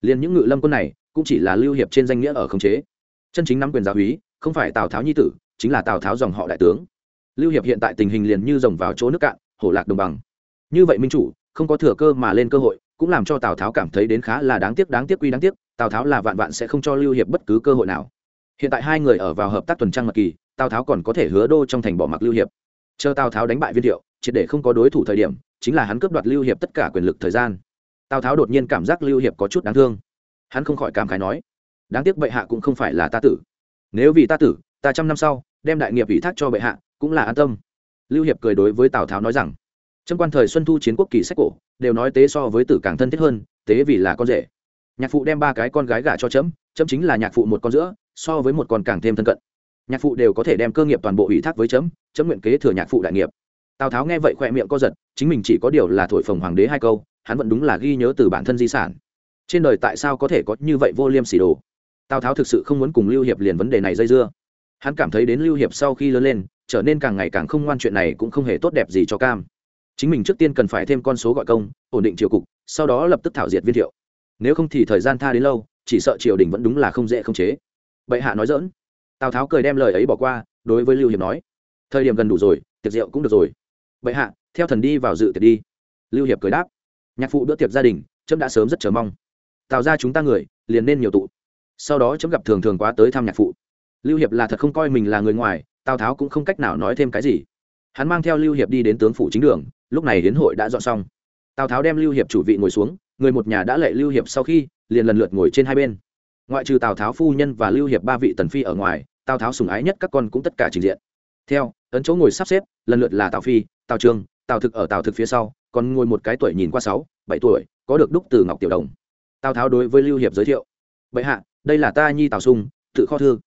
Liền những ngự lâm quân này, cũng chỉ là lưu hiệp trên danh nghĩa ở khống chế. Chân chính nắm quyền giáo húy không phải tào tháo nhi tử, chính là tào tháo dòng họ đại tướng. Lưu hiệp hiện tại tình hình liền như rồng vào chỗ nước cạn, hổ lạc đồng bằng. Như vậy minh chủ, không có thừa cơ mà lên cơ hội, cũng làm cho tào tháo cảm thấy đến khá là đáng tiếc đáng tiếc quy đáng tiếc, tào tháo là vạn vạn sẽ không cho lưu hiệp bất cứ cơ hội nào hiện tại hai người ở vào hợp tác tuần trăng mật kỳ, tào tháo còn có thể hứa đô trong thành bỏ mặc lưu hiệp. Chờ tào tháo đánh bại viên thiệu, triệt để không có đối thủ thời điểm, chính là hắn cướp đoạt lưu hiệp tất cả quyền lực thời gian. Tào tháo đột nhiên cảm giác lưu hiệp có chút đáng thương. Hắn không khỏi cảm khái nói, đáng tiếc bệ hạ cũng không phải là ta tử. Nếu vì ta tử, ta trăm năm sau, đem đại nghiệp ủy thác cho bệ hạ, cũng là an tâm. Lưu hiệp cười đối với tào tháo nói rằng trong quan thời xuân thu chiến quốc kỳ sách cổ, đều nói tế so với tử càng thân thiết hơn, tế vì là con rể. Nhạc phụ đem ba cái con gái gả cho chấm chấm chính là nhạc phụ một con giữa so với một con càng thêm thân cận. Nhạc phụ đều có thể đem cơ nghiệp toàn bộ ủy thác với chấm chấm nguyện kế thừa nhạc phụ đại nghiệp. Tào tháo nghe vậy khoe miệng co giật, chính mình chỉ có điều là thổi phồng hoàng đế hai câu, hắn vẫn đúng là ghi nhớ từ bản thân di sản. Trên đời tại sao có thể có như vậy vô liêm sỉ đồ? Tào tháo thực sự không muốn cùng lưu hiệp liền vấn đề này dây dưa. Hắn cảm thấy đến lưu hiệp sau khi lớn lên, trở nên càng ngày càng không ngoan chuyện này cũng không hề tốt đẹp gì cho cam. Chính mình trước tiên cần phải thêm con số gọi công, ổn định triều cục, sau đó lập tức thảo diệt viên thiệu. Nếu không thì thời gian tha đến lâu, chỉ sợ triều đình vẫn đúng là không dễ không chế bệ hạ nói dỡn. Tào tháo cười đem lời ấy bỏ qua, đối với lưu hiệp nói, thời điểm gần đủ rồi, tiệc rượu cũng được rồi. Bệ hạ, theo thần đi vào dự tiệc đi. Lưu hiệp cười đáp, nhạc phụ bữa tiệc gia đình trâm đã sớm rất chờ mong. Tạo ra chúng ta người, liền nên nhiều tụ. Sau đó chấm gặp thường thường quá tới thăm nhạc phụ. Lưu hiệp là thật không coi mình là người ngoài, tào tháo cũng không cách nào nói thêm cái gì. Hắn mang theo lưu hiệp đi đến tướng phủ chính đường, lúc này hiến hội đã dọn xong. Tào tháo đem lưu hiệp chủ vị ngồi xuống, người một nhà đã lệ lưu hiệp sau khi, liền lần lượt ngồi trên hai bên ngoại trừ tào tháo phu nhân và lưu hiệp ba vị tần phi ở ngoài, tào tháo sùng ái nhất các con cũng tất cả trình diện. Theo, ấn chỗ ngồi sắp xếp, lần lượt là tào phi, tào trương tào thực ở tào thực phía sau, còn ngồi một cái tuổi nhìn qua sáu, bảy tuổi, có được đúc từ ngọc tiểu đồng. Tào tháo đối với lưu hiệp giới thiệu, bệ hạ, đây là ta nhi tào sung tự kho thư.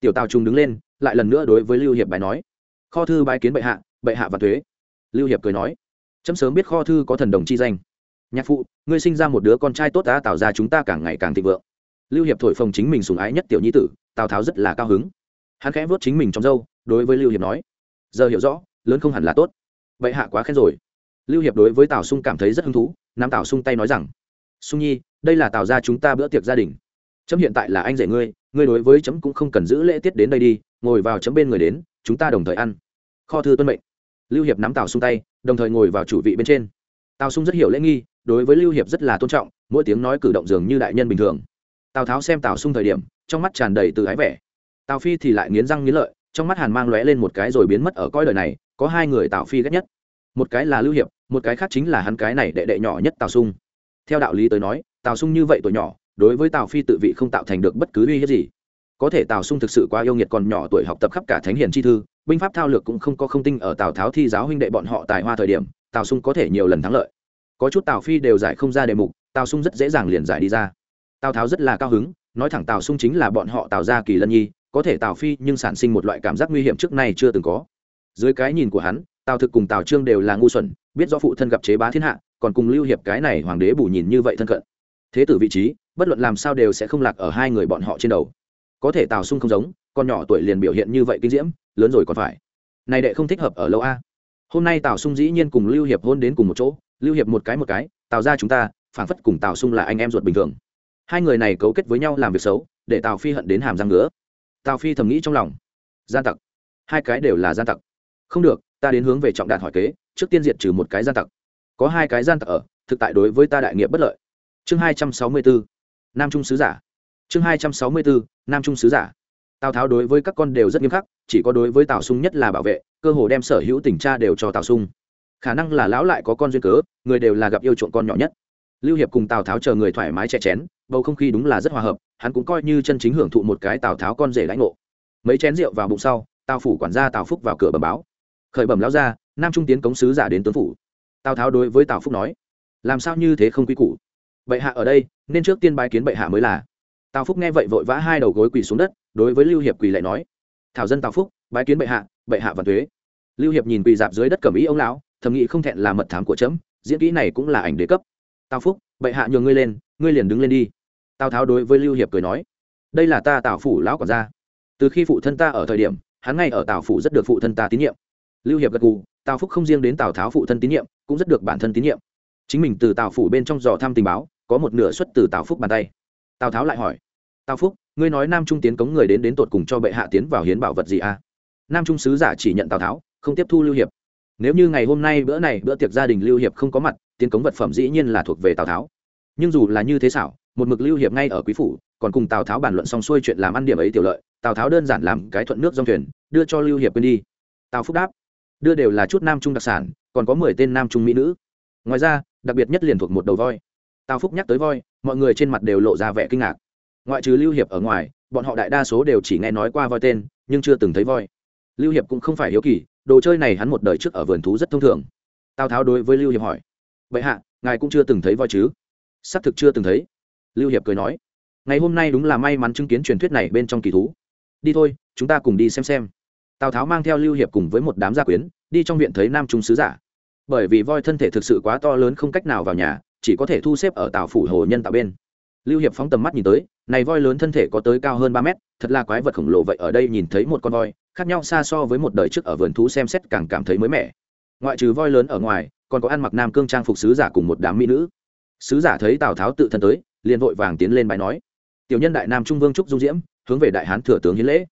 Tiểu tào trung đứng lên, lại lần nữa đối với lưu hiệp bài nói, kho thư bài kiến bệ hạ bệ hạ và thuế. Lưu hiệp cười nói, chấm sớm biết kho thư có thần đồng chi danh. Nhạc phụ, ngươi sinh ra một đứa con trai tốt ta tạo ra chúng ta càng ngày càng thịnh vượng lưu hiệp thổi phồng chính mình sùng ái nhất tiểu nhi tử, tào tháo rất là cao hứng. Hắn khẽ vớt chính mình trong dâu đối với lưu hiệp nói, giờ hiểu rõ, lớn không hẳn là tốt. Vậy hạ quá khen rồi. Lưu hiệp đối với tào sung cảm thấy rất hứng thú nam tào sung tay nói rằng, sung nhi, đây là tào ra chúng ta bữa tiệc gia đình. Chấm hiện tại là anh rể ngươi ngươi đối với chấm cũng không cần giữ lễ tiết đến đây đi, ngồi vào chấm bên người đến, chúng ta đồng thời ăn. Kho thư tuân mệnh. Lưu hiệp nắm tào sung tay, đồng thời ngồi vào chủ vị bên trên. Tào sung rất hiểu lễ nghi, đối với lưu hiệp rất là tôn trọng, mỗi tiếng nói cử động dường như đại nhân bình thường tào tháo xem tào sung thời điểm, trong mắt tràn đầy từ ái vẻ. Tào phi thì lại nghiến răng nghiến lợi, trong mắt hàn mang lóe lên một cái rồi biến mất ở coi đời này, có hai người tào phi ghét nhất. Một cái là lưu hiệp, một cái khác chính là hắn cái này đệ đệ nhỏ nhất tào sung. Theo đạo lý tới nói, tào sung như vậy tuổi nhỏ, đối với tào phi tự vị không tạo thành được bất cứ uy hiếp gì. Có thể tào sung thực sự quá yêu nghiệt còn nhỏ tuổi học tập khắp cả thánh hiền chi thư, binh pháp thao lược cũng không có không tinh ở tào tháo thi giáo huynh đệ bọn họ tài hoa thời điểm, tào sung có thể nhiều lần thắng lợi. Có chút tào phi đều giải không ra đề mục, tào sung rất dễ dàng liền giải đi ra tào tháo rất là cao hứng, nói thẳng tào sung chính là bọn họ tào ra kỳ lân nhi, có thể tào phi nhưng sản sinh một loại cảm giác nguy hiểm trước nay chưa từng có. Dưới cái nhìn của hắn, tào thực cùng tào trương đều là ngu xuẩn, biết do phụ thân gặp chế bá thiên hạ, còn cùng lưu hiệp cái này hoàng đế bù nhìn như vậy thân cận. Thế tử vị trí, bất luận làm sao đều sẽ không lạc ở hai người bọn họ trên đầu. Có thể tào sung không giống, con nhỏ tuổi liền biểu hiện như vậy kinh diễm, lớn rồi còn phải. Này đệ không thích hợp ở lâu a. Hôm nay tào sung dĩ nhiên cùng lưu hiệp hôn đến cùng một chỗ, lưu hiệp một cái một cái, tào ra chúng ta, phảng phất cùng tào sung là anh em ruột bình thường hai người này cấu kết với nhau làm việc xấu, để tào phi hận đến hàm răng nữa tào phi thầm nghĩ trong lòng. Gian tặc. Hai cái đều là gian tặc. Không được, ta đến hướng về trọng đạt hỏi kế, trước tiên diệt trừ một cái gian tặc. Có hai cái gian tặc ở, thực tại đối với ta đại nghiệp bất lợi. Chương hai trăm sáu mươi bốn nam trung sứ giả. Chương hai trăm sáu mươi bốn nam trung sứ giả. Tào tháo đối với các con đều rất nghiêm khắc, chỉ có đối với tào sung nhất là bảo vệ, cơ hồ đem sở hữu tình cha đều cho tào sung. Khả năng là lão lại có con duyên cớ, người đều là gặp yêu chuộng con nhỏ nhất. Lưu hiệp cùng tào tháo chờ người thoải mái chè chén bầu không khí đúng là rất hòa hợp, hắn cũng coi như chân chính hưởng thụ một cái tào tháo con rể lãnh ngộ. Mấy chén rượu vào bụng sau, tào phủ quản gia tào phúc vào cửa bẩm báo. Khởi bẩm lão ra nam trung tiến cống sứ giả đến tướng phủ. Tào tháo đối với tào phúc nói, làm sao như thế không quy củ? Bệ hạ ở đây, nên trước tiên bái kiến bệ hạ mới là. Tào phúc nghe vậy vội vã hai đầu gối quỳ xuống đất, đối với lưu hiệp quỳ lại nói, thảo dân tào phúc, bái kiến bệ hạ bệ hạ và thuế lưu hiệp nhìn quỳ dạp dưới đất cẩm ý ông lão, thầm nghĩ không thẹn là mật thám của trẫm diễn kỹ này cũng là ảnh đế cấp. Tào phúc, bệ hạ nhường ngươi lên, ngươi liền đứng lên đi tào tháo đối với lưu hiệp cười nói, đây là ta tào phủ lão quản gia. Từ khi phụ thân ta ở thời điểm, hắn ngay ở tào phủ rất được phụ thân ta tín nhiệm. Lưu hiệp gật gù, tào phúc không riêng đến tào tháo phụ thân tín nhiệm, cũng rất được bản thân tín nhiệm. Chính mình từ tào phủ bên trong dò thăm tình báo, có một nửa xuất từ tào phúc bàn tay. Tào tháo lại hỏi, tào phúc, ngươi nói nam trung tiến cống người đến đến tột cùng cho bệ hạ tiến vào hiến bảo vật gì à nam trung sứ giả chỉ nhận tào tháo, không tiếp thu lưu hiệp. Nếu như ngày hôm nay bữa này bữa tiệc gia đình lưu hiệp không có mặt, tiến cống vật phẩm dĩ nhiên là thuộc về tào tháo. Nhưng dù là như thế xảo một mực lưu hiệp ngay ở quý phủ, còn cùng tào tháo bàn luận xong xuôi chuyện làm ăn điểm ấy tiểu lợi, tào tháo đơn giản làm cái thuận nước dòng thuyền, đưa cho lưu hiệp quên đi. Tào phúc đáp, đưa đều là chút nam trung đặc sản, còn có mười tên nam trung mỹ nữ. Ngoài ra, đặc biệt nhất liền thuộc một đầu voi. Tào phúc nhắc tới voi, mọi người trên mặt đều lộ ra vẻ kinh ngạc. Ngoại trừ lưu hiệp ở ngoài, bọn họ đại đa số đều chỉ nghe nói qua voi tên, nhưng chưa từng thấy voi. Lưu hiệp cũng không phải hiếu kỳ, đồ chơi này hắn một đời trước ở vườn thú rất thông thường. Tào tháo đối với lưu hiệp hỏi vậy hạ, ngài cũng chưa từng thấy voi chứ? Xác thực chưa từng thấy lưu hiệp cười nói, ngày hôm nay đúng là may mắn chứng kiến truyền thuyết này bên trong kỳ thú. Đi thôi, chúng ta cùng đi xem xem. Tào tháo mang theo lưu hiệp cùng với một đám gia quyến, đi trong viện thấy nam trung sứ giả. Bởi vì voi thân thể thực sự quá to lớn không cách nào vào nhà, chỉ có thể thu xếp ở tàu phủ hồ nhân tạo bên. Lưu hiệp phóng tầm mắt nhìn tới, này voi lớn thân thể có tới cao hơn ba mét, thật là quái vật khổng lồ vậy ở đây nhìn thấy một con voi, khác nhau xa so với một đời trước ở vườn thú xem xét càng cảm thấy mới mẻ. Ngoại trừ voi lớn ở ngoài, còn có ăn mặc nam cương trang phục sứ giả cùng một đám mỹ nữ. Sứ giả thấy tào tháo tự thân tới liền vội vàng tiến lên bài nói. Tiểu nhân đại nam trung vương trúc dung diễm, hướng về đại hán thừa tướng hiến lễ.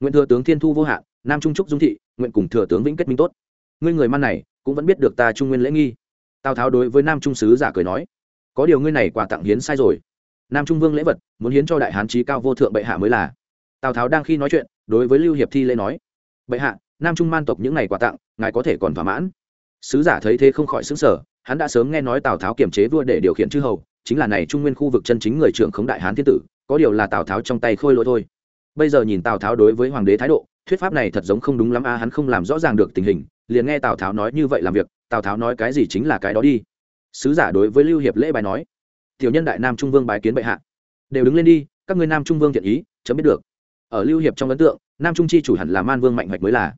Nguyện thừa tướng thiên thu vô hạn, nam trung trúc dung thị, nguyện cùng thừa tướng vĩnh kết minh tốt. Ngươi người man này, cũng vẫn biết được ta trung nguyên lễ nghi. Tào tháo đối với nam trung sứ giả cười nói, có điều ngươi này quà tặng hiến sai rồi. Nam trung vương lễ vật, muốn hiến cho đại hán trí cao vô thượng bệ hạ mới là. Tào tháo đang khi nói chuyện, đối với lưu hiệp thi lễ nói, bệ hạ, nam trung man tộc những ngày quà tặng, ngài có thể còn thỏa mãn sứ giả thấy thế không khỏi xứng sở hắn đã sớm nghe nói tào tháo kiềm chế vua để điều khiển chư hầu, chính là này trung nguyên khu vực chân chính người trưởng khống đại hán thiên tử, có điều là tào tháo trong tay khôi lỗi thôi. Bây giờ nhìn tào tháo đối với hoàng đế thái độ, thuyết pháp này thật giống không đúng lắm a, hắn không làm rõ ràng được tình hình, liền nghe tào tháo nói như vậy làm việc, tào tháo nói cái gì chính là cái đó đi. Sứ giả đối với lưu hiệp lễ bài nói, tiểu nhân đại nam trung vương bái kiến bệ hạ. Đều đứng lên đi, các ngươi nam trung vương thiện ý, chấm biết được. Ở lưu hiệp trong ấn tượng, nam trung chi chủ hẳn là man vương mạnh hoạch mới là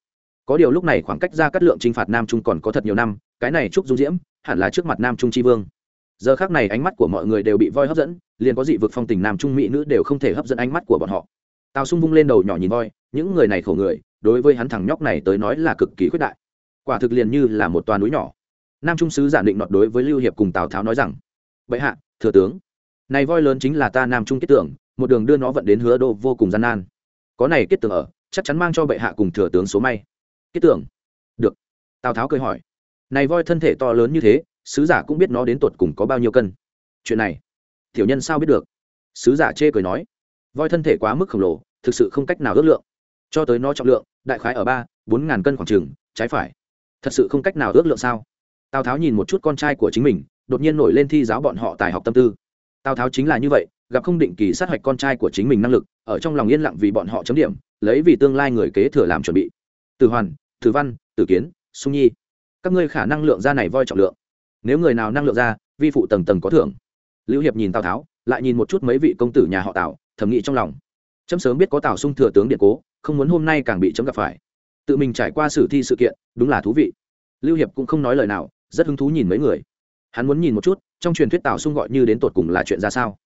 có điều lúc này khoảng cách ra cắt lượng t r i n h phạt nam trung còn có thật nhiều năm, cái này trúc dung diễm hẳn là trước mặt nam trung tri vương. Giờ khác này ánh mắt của mọi người đều bị voi hấp dẫn, liền có dị vực phong tình nam trung mỹ nữ đều không thể hấp dẫn ánh mắt của bọn họ. Tào sung vung lên đầu nhỏ nhìn voi, những người này khổ người, đối với hắn thằng nhóc này tới nói là cực kỳ khuyết đại. Quả thực liền như là một toà núi nhỏ. Nam trung sứ giả định nọt đối với lưu hiệp cùng tào tháo nói rằng, bệ hạ, thừa tướng, này voi lớn chính là ta nam trung kết tưởng, một đường đưa nó vận đến hứa đô vô cùng gian nan. Có này kết tưởng ở, chắc chắn mang cho bệ hạ cùng thừa tướng số may kết tưởng. Được. Tào tháo cười hỏi. Này voi thân thể to lớn như thế, sứ giả cũng biết nó đến tột cùng có bao nhiêu cân. Chuyện này, tiểu nhân sao biết được? Sứ giả chê cười nói. Voi thân thể quá mức khổng lồ, thực sự không cách nào ước lượng. Cho tới nó trọng lượng, đại khái ở ba, bốn ngàn cân khoảng trừng trái phải. Thật sự không cách nào ước lượng sao? Tào tháo nhìn một chút con trai của chính mình, đột nhiên nổi lên thi giáo bọn họ tài học tâm tư. Tào tháo chính là như vậy, gặp không định kỳ sát hạch con trai của chính mình năng lực, ở trong lòng yên lặng vì bọn họ chấm điểm, lấy vì tương lai người kế thừa làm chuẩn bị. Tử hoàn, tử văn, tử kiến, sung nhi. Các ngươi khả năng lượng ra này voi trọng lượng. Nếu người nào năng lượng ra, vi phụ tầng tầng có thưởng. Lưu hiệp nhìn tào tháo, lại nhìn một chút mấy vị công tử nhà họ tào, thầm nghĩ trong lòng. Chấm sớm biết có tào sung thừa tướng điện cố, không muốn hôm nay càng bị chấm gặp phải. Tự mình trải qua sử thi sự kiện, đúng là thú vị. Lưu hiệp cũng không nói lời nào, rất hứng thú nhìn mấy người. Hắn muốn nhìn một chút, trong truyền thuyết tào sung gọi như đến tột cùng là chuyện ra sao.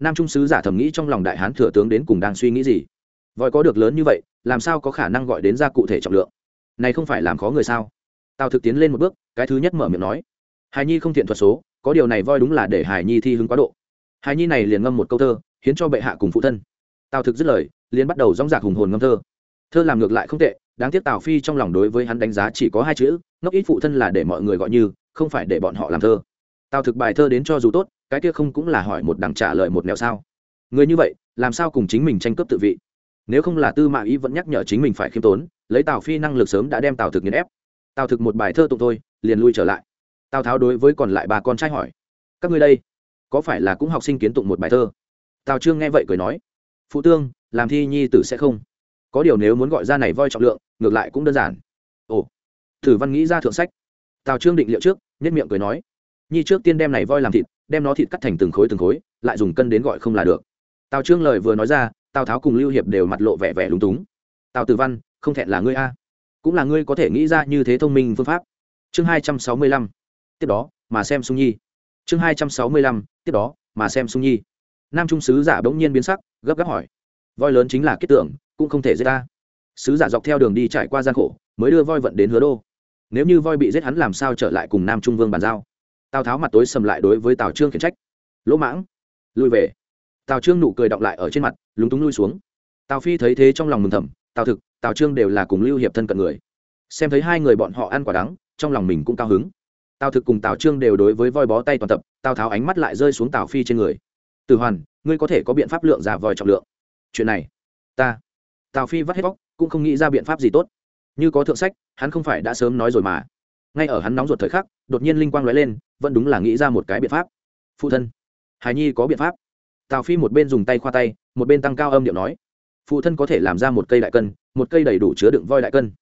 Nam trung sứ giả thầm nghĩ trong lòng đại hán thừa tướng đến cùng đang suy nghĩ gì voi có được lớn như vậy, làm sao có khả năng gọi đến ra cụ thể trọng lượng? Này không phải làm khó người sao? Tào thực tiến lên một bước, cái thứ nhất mở miệng nói. Hài nhi không thiện thuật số, có điều này voi đúng là để hài nhi thi hứng quá độ. Hài nhi này liền ngâm một câu thơ, hiến cho bệ hạ cùng phụ thân. Tào thực dứt lời, liền bắt đầu dóng dạc hùng hồn ngâm thơ. Thơ làm ngược lại không tệ, đáng tiếc tào phi trong lòng đối với hắn đánh giá chỉ có hai chữ, ngốc ít phụ thân là để mọi người gọi như, không phải để bọn họ làm thơ. Tào thực bài thơ đến cho dù tốt, cái kia không cũng là hỏi một đằng trả lời một nẻo sao. Người như vậy, làm sao cùng chính mình tranh cướp tự vị? Nếu không là tư mã ý vẫn nhắc nhở chính mình phải khiêm tốn, lấy tào phi năng lực sớm đã đem tào thực nghiền ép. Tào thực một bài thơ tụng thôi, liền lui trở lại. Tào tháo đối với còn lại bà con trai hỏi, các ngươi đây, có phải là cũng học sinh kiến tụng một bài thơ? Tào trương nghe vậy cười nói, phụ tương, làm thi nhi tử sẽ không. Có điều nếu muốn gọi ra này voi trọng lượng, ngược lại cũng đơn giản. Ồ, thử văn nghĩ ra thượng sách. Tào trương định liệu trước nhất miệng cười nói, nhi trước tiên đem này voi làm thịt, đem nó thịt cắt thành từng khối từng khối, lại dùng cân đến gọi không là được. Tào trương lời vừa nói ra tào tháo cùng lưu hiệp đều mặt lộ vẻ vẻ lúng túng. Tào tử văn, không thẹn là ngươi a. Cũng là ngươi có thể nghĩ ra như thế thông minh phương pháp. Chương hai trăm sáu mươi lăm. Tiếp đó, mà xem sung nhi. Chương hai trăm sáu mươi lăm, tiếp đó, mà xem sung nhi. Nam trung sứ giả bỗng nhiên biến sắc, gấp gáp hỏi. Voi lớn chính là kết tưởng cũng không thể giết ta. Sứ giả dọc theo đường đi trải qua gian khổ, mới đưa voi vận đến hứa đô. Nếu như voi bị giết hắn làm sao trở lại cùng nam trung vương bàn giao? Tào tháo mặt tối sầm lại đối với tào trương khiển trách. Lỗ mãng, lui về. Tào trương nụ cười động lại ở trên mặt lúng túng lui xuống. Tào phi thấy thế trong lòng mừng thầm, tào thực, tào trương đều là cùng lưu hiệp thân cận người. Xem thấy hai người bọn họ ăn quả đắng, trong lòng mình cũng cao hứng. Tào thực cùng tào trương đều đối với voi bó tay toàn tập, tào tháo ánh mắt lại rơi xuống tào phi trên người. Từ hoàn, ngươi có thể có biện pháp lượng giả voi trọng lượng. Chuyện này, ta. Tào phi vắt hết bóc cũng không nghĩ ra biện pháp gì tốt. Như có thượng sách, hắn không phải đã sớm nói rồi mà. Ngay ở hắn nóng ruột thời khắc, đột nhiên linh quang lóe lên, vẫn đúng là nghĩ ra một cái biện pháp. Phụ thân hài nhi có biện pháp tào phi một bên dùng tay khoa tay, một bên tăng cao âm điệu nói, phụ thân có thể làm ra một cây đại cân, một cây đầy đủ chứa đựng voi đại cân.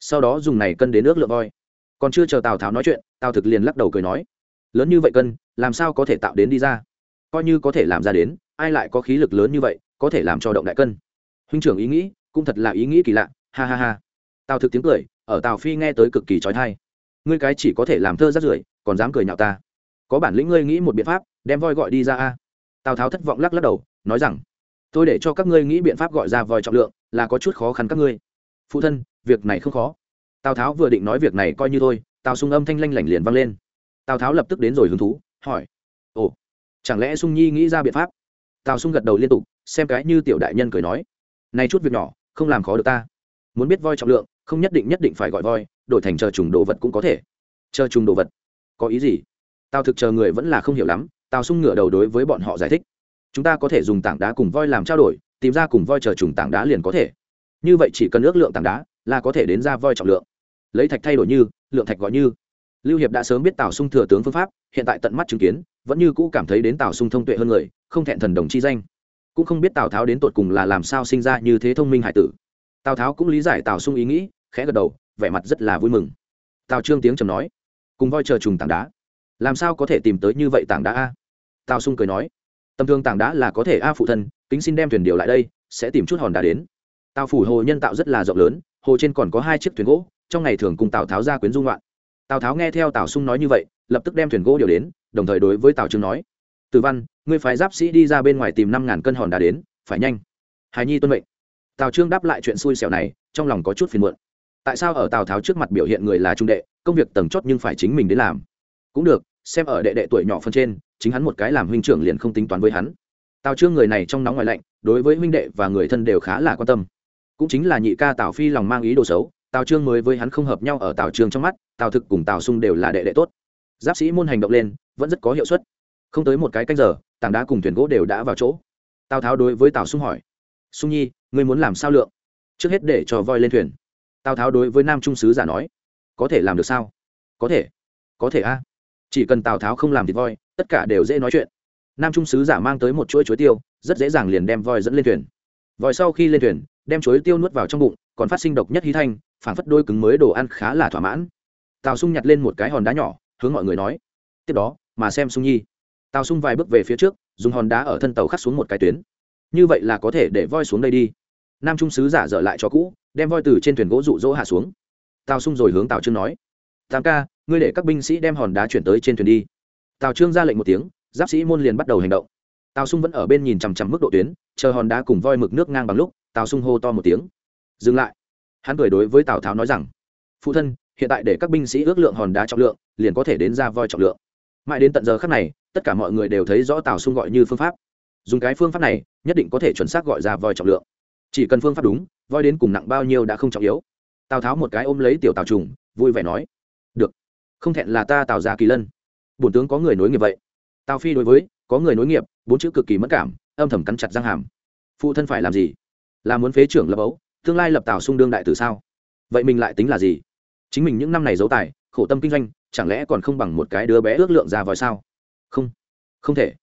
Sau đó dùng này cân đến nước lượng voi. Còn chưa chờ tào tháo nói chuyện, tào thực liền lắc đầu cười nói, lớn như vậy cân, làm sao có thể tạo đến đi ra? Coi như có thể làm ra đến, ai lại có khí lực lớn như vậy, có thể làm cho động đại cân? Huynh trưởng ý nghĩ, cũng thật là ý nghĩ kỳ lạ, ha ha ha. Tào thực tiếng cười, ở tào phi nghe tới cực kỳ trói thai ngươi cái chỉ có thể làm thơ rắt rưởi, còn dám cười nhạo ta? Có bản lĩnh ngươi nghĩ một biện pháp, đem voi gọi đi ra a tào tháo thất vọng lắc lắc đầu, nói rằng, tôi để cho các ngươi nghĩ biện pháp gọi ra voi trọng lượng, là có chút khó khăn các ngươi. Phụ thân, việc này không khó. Tào tháo vừa định nói việc này coi như thôi, tào sung âm thanh lanh lảnh liền vang lên. Tào tháo lập tức đến rồi hứng thú, hỏi, ồ, chẳng lẽ sung nhi nghĩ ra biện pháp? Tào sung gật đầu liên tục, xem cái như tiểu đại nhân cười nói, này chút việc nhỏ, không làm khó được ta. Muốn biết voi trọng lượng, không nhất định nhất định phải gọi voi, đổi thành chờ trùng đồ vật cũng có thể. Chờ trùng đồ vật? Có ý gì? Tào thực chờ người vẫn là không hiểu lắm tào sung ngựa đầu đối với bọn họ giải thích. Chúng ta có thể dùng tảng đá cùng voi làm trao đổi, tìm ra cùng voi chờ trùng tảng đá liền có thể. Như vậy chỉ cần ước lượng tảng đá là có thể đến ra voi trọng lượng. Lấy thạch thay đổi như, lượng thạch gọi như. Lưu hiệp đã sớm biết tào sung thừa tướng phương pháp, hiện tại tận mắt chứng kiến, vẫn như cũ cảm thấy đến tào sung thông tuệ hơn người, không thẹn thần đồng chi danh. Cũng không biết tào tháo đến tột cùng là làm sao sinh ra như thế thông minh hải tử. Tào tháo cũng lý giải tào sung ý nghĩ, khẽ gật đầu, vẻ mặt rất là vui mừng. Tào trương tiếng trầm nói, cùng voi chờ trùng tảng đá làm sao có thể tìm tới như vậy tảng đá a? Tào sung cười nói, tầm thường tảng đá là có thể a phụ thân, kính xin đem thuyền điều lại đây, sẽ tìm chút hòn đá đến. Tào phủ hồ nhân tạo rất là rộng lớn, hồ trên còn có hai chiếc thuyền gỗ, trong ngày thường cùng tào tháo ra quyến dung loạn tào tháo nghe theo tào sung nói như vậy, lập tức đem thuyền gỗ điều đến, đồng thời đối với tào trương nói từ văn, ngươi phải giáp sĩ đi ra bên ngoài tìm năm ngàn cân hòn đá đến, phải nhanh. Hài nhi tuân mệnh. Tào trương đáp lại chuyện xui xẻo này, trong lòng có chút phiền muộn. Tại sao ở tào tháo trước mặt biểu hiện người là trung đệ, công việc tầng chót nhưng phải chính mình đến làm? Cũng được, xem ở đệ đệ tuổi nhỏ phân trên, chính hắn một cái làm huynh trưởng liền không tính toán với hắn. Tào trương người này trong nóng ngoài lạnh, đối với huynh đệ và người thân đều khá là quan tâm. Cũng chính là nhị ca tào phi lòng mang ý đồ xấu, tào trương mới với hắn không hợp nhau ở tào trương trong mắt, tào thực cùng tào sung đều là đệ đệ tốt. Giáp sĩ môn hành động lên, vẫn rất có hiệu suất. Không tới một cái canh giờ, tảng đá cùng thuyền gỗ đều đã vào chỗ. Tào tháo đối với tào sung hỏi, sung nhi, ngươi muốn làm sao lượng? Trước hết để cho voi lên thuyền. Tào tháo đối với nam trung sứ giả nói, có thể làm được sao? Có thể có thể a chỉ cần tào tháo không làm thịt voi, tất cả đều dễ nói chuyện. Nam trung sứ giả mang tới một chuỗi chuối tiêu, rất dễ dàng liền đem voi dẫn lên thuyền. Voi sau khi lên thuyền, đem chuối tiêu nuốt vào trong bụng, còn phát sinh độc nhất hí thanh phản phất đôi cứng mới đồ ăn khá là thỏa mãn. Tào sung nhặt lên một cái hòn đá nhỏ, hướng mọi người nói, tiếp đó, mà xem sung nhi. Tào sung vài bước về phía trước, dùng hòn đá ở thân tàu khắc xuống một cái tuyến. Như vậy là có thể để voi xuống đây đi. Nam trung sứ giả dở lại cho cũ, đem voi từ trên thuyền gỗ rụ rỗ hạ xuống. Tào sung rồi hướng tào trương nói, tam ca ngươi để các binh sĩ đem hòn đá chuyển tới trên thuyền đi. Tào trương ra lệnh một tiếng, giáp sĩ môn liền bắt đầu hành động. Tào sung vẫn ở bên nhìn chằm chằm mức độ tuyến, chờ hòn đá cùng voi mực nước ngang bằng lúc, tào sung hô to một tiếng. Dừng lại. Hắn cười đối với tào tháo nói rằng, phụ thân, hiện tại để các binh sĩ ước lượng hòn đá trọng lượng, liền có thể đến ra voi trọng lượng. Mãi đến tận giờ khắc này, tất cả mọi người đều thấy rõ tào sung gọi như phương pháp. Dùng cái phương pháp này, nhất định có thể chuẩn xác gọi ra voi trọng lượng. Chỉ cần phương pháp đúng, voi đến cùng nặng bao nhiêu đã không trọng yếu. Tào tháo một cái ôm lấy tiểu tào trùng, vui vẻ nói, được không thẹn là ta tào già kỳ lân. Bổn tướng có người nối nghiệp vậy? Tào phi đối với, có người nối nghiệp, bốn chữ cực kỳ mất cảm, âm thầm cắn chặt răng hàm. Phụ thân phải làm gì? Là muốn phế trưởng lập ấu, tương lai lập tào sung đương đại tử sao? Vậy mình lại tính là gì? Chính mình những năm này giấu tài, khổ tâm kinh doanh, chẳng lẽ còn không bằng một cái đứa bé ước lượng ra vòi sao? Không. Không thể.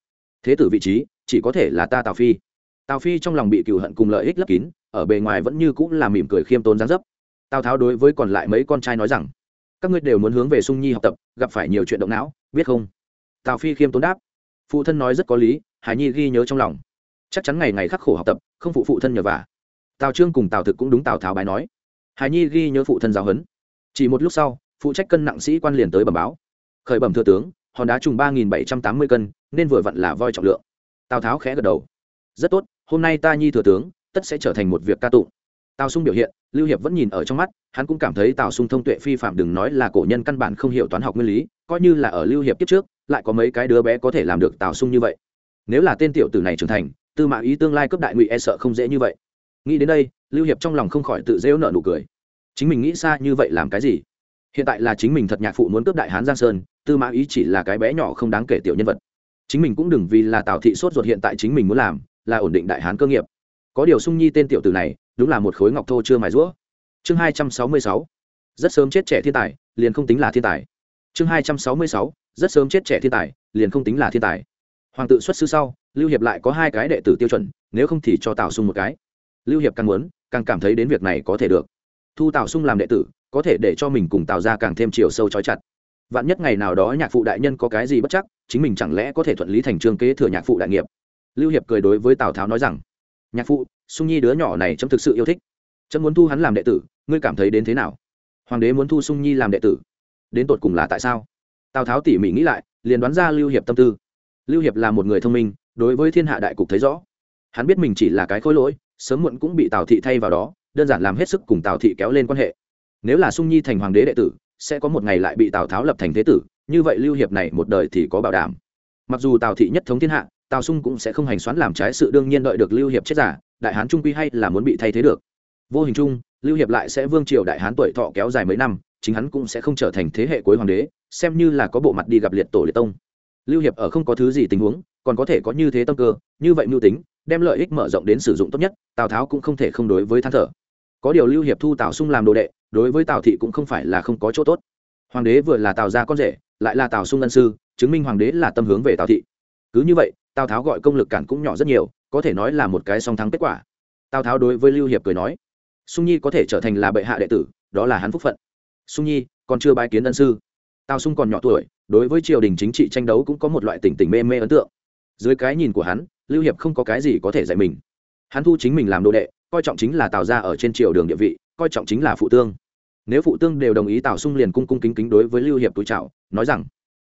Thế tử vị trí, chỉ có thể là ta tào phi. Tào phi trong lòng bị cựu hận cùng lợi ích lấp kín, ở bề ngoài vẫn như cũng là mỉm cười khiêm tốn gián dấp. Tào tháo đối với còn lại mấy con trai nói rằng các ngươi đều muốn hướng về sung nhi học tập, gặp phải nhiều chuyện động não, biết không? Tào phi khiêm tốn đáp. Phụ thân nói rất có lý, hải nhi ghi nhớ trong lòng. Chắc chắn ngày ngày khắc khổ học tập, không phụ phụ thân nhờ vả. Tào trương cùng tào thực cũng đúng tào tháo bài nói. Hải nhi ghi nhớ phụ thân giáo huấn. Chỉ một lúc sau, phụ trách cân nặng sĩ quan liền tới bẩm báo. Khởi bẩm thừa tướng, hòn đá trùng ba nghìn bảy trăm tám mươi cân, nên vừa vặn là voi trọng lượng. Tào tháo khẽ gật đầu. Rất tốt, hôm nay ta nhi thừa tướng, tất sẽ trở thành một việc ca tụng tào sung biểu hiện, lưu hiệp vẫn nhìn ở trong mắt, hắn cũng cảm thấy tào sung thông tuệ phi phạm đừng nói là cổ nhân căn bản không hiểu toán học nguyên lý, coi như là ở lưu hiệp kiếp trước, lại có mấy cái đứa bé có thể làm được tào sung như vậy. Nếu là tên tiểu tử này trưởng thành, tư mã ý tương lai cấp đại ngụy e sợ không dễ như vậy. Nghĩ đến đây, lưu hiệp trong lòng không khỏi tự rêu nợ nụ cười. Chính mình nghĩ xa như vậy làm cái gì? Hiện tại là chính mình thật nhạc phụ muốn cướp đại hán giang sơn, tư mã ý chỉ là cái bé nhỏ không đáng kể tiểu nhân vật. Chính mình cũng đừng vì là tào thị sốt ruột hiện tại chính mình muốn làm, là ổn định đại hán cơ nghiệp. Có điều sung nhi tên tiểu tử này đúng là một khối ngọc thô chưa mài rũa. Chương hai trăm sáu mươi sáu, rất sớm chết trẻ thiên tài, liền không tính là thiên tài. Chương hai trăm sáu mươi sáu, rất sớm chết trẻ thiên tài, liền không tính là thiên tài. Hoàng tự xuất sư sau, lưu hiệp lại có hai cái đệ tử tiêu chuẩn, nếu không thì cho tào sung một cái. Lưu hiệp càng muốn, càng cảm thấy đến việc này có thể được. Thu tào sung làm đệ tử, có thể để cho mình cùng tào ra càng thêm chiều sâu trói chặt. Vạn nhất ngày nào đó nhạc phụ đại nhân có cái gì bất chắc, chính mình chẳng lẽ có thể thuận lý thành trương kế thừa nhạc phụ đại nghiệp? Lưu hiệp cười đối với tào tháo nói rằng nhạc phụ, sung nhi đứa nhỏ này chấm thực sự yêu thích. Chấm muốn thu hắn làm đệ tử, ngươi cảm thấy đến thế nào? Hoàng đế muốn thu sung nhi làm đệ tử. Đến tột cùng là tại sao? Tào tháo tỉ mỉ nghĩ lại, liền đoán ra lưu hiệp tâm tư. Lưu hiệp là một người thông minh, đối với thiên hạ đại cục thấy rõ. Hắn biết mình chỉ là cái khối lỗi, sớm muộn cũng bị tào thị thay vào đó, đơn giản làm hết sức cùng tào thị kéo lên quan hệ. Nếu là sung nhi thành hoàng đế đệ tử, sẽ có một ngày lại bị tào tháo lập thành thế tử, như vậy lưu hiệp này một đời thì có bảo đảm. Mặc dù tào thị nhất thống thiên hạ tào sung cũng sẽ không hành xoán làm trái sự đương nhiên đợi được lưu hiệp chết giả, đại hán trung quy hay là muốn bị thay thế được. Vô hình chung, lưu hiệp lại sẽ vương triều đại hán tuổi thọ kéo dài mấy năm, chính hắn cũng sẽ không trở thành thế hệ cuối hoàng đế, xem như là có bộ mặt đi gặp liệt tổ liệt tông. Lưu hiệp ở không có thứ gì tình huống, còn có thể có như thế tâm cơ, như vậy mưu tính, đem lợi ích mở rộng đến sử dụng tốt nhất, tào tháo cũng không thể không đối với than thở. Có điều lưu hiệp thu tào sung làm đồ đệ, đối với tào thị cũng không phải là không có chỗ tốt. Hoàng đế vừa là tào gia con rể, lại là tào sung ân sư, chứng minh hoàng đế là tâm hướng về tào thị. Cứ như vậy tào tháo gọi công lực cản cũng nhỏ rất nhiều, có thể nói là một cái song thắng kết quả. Tào tháo đối với lưu hiệp cười nói, sung nhi có thể trở thành là bệ hạ đệ tử, đó là hắn phúc phận. Sung nhi, còn chưa bái kiến ân sư. Tào sung còn nhỏ tuổi, đối với triều đình chính trị tranh đấu cũng có một loại tỉnh tỉnh mê mê ấn tượng. Dưới cái nhìn của hắn, lưu hiệp không có cái gì có thể dạy mình. Hắn thu chính mình làm đồ đệ, coi trọng chính là tào ra ở trên triều đường địa vị, coi trọng chính là phụ tương. Nếu phụ tương đều đồng ý, tào sung liền cung cung kính kính đối với lưu hiệp túi trào nói rằng,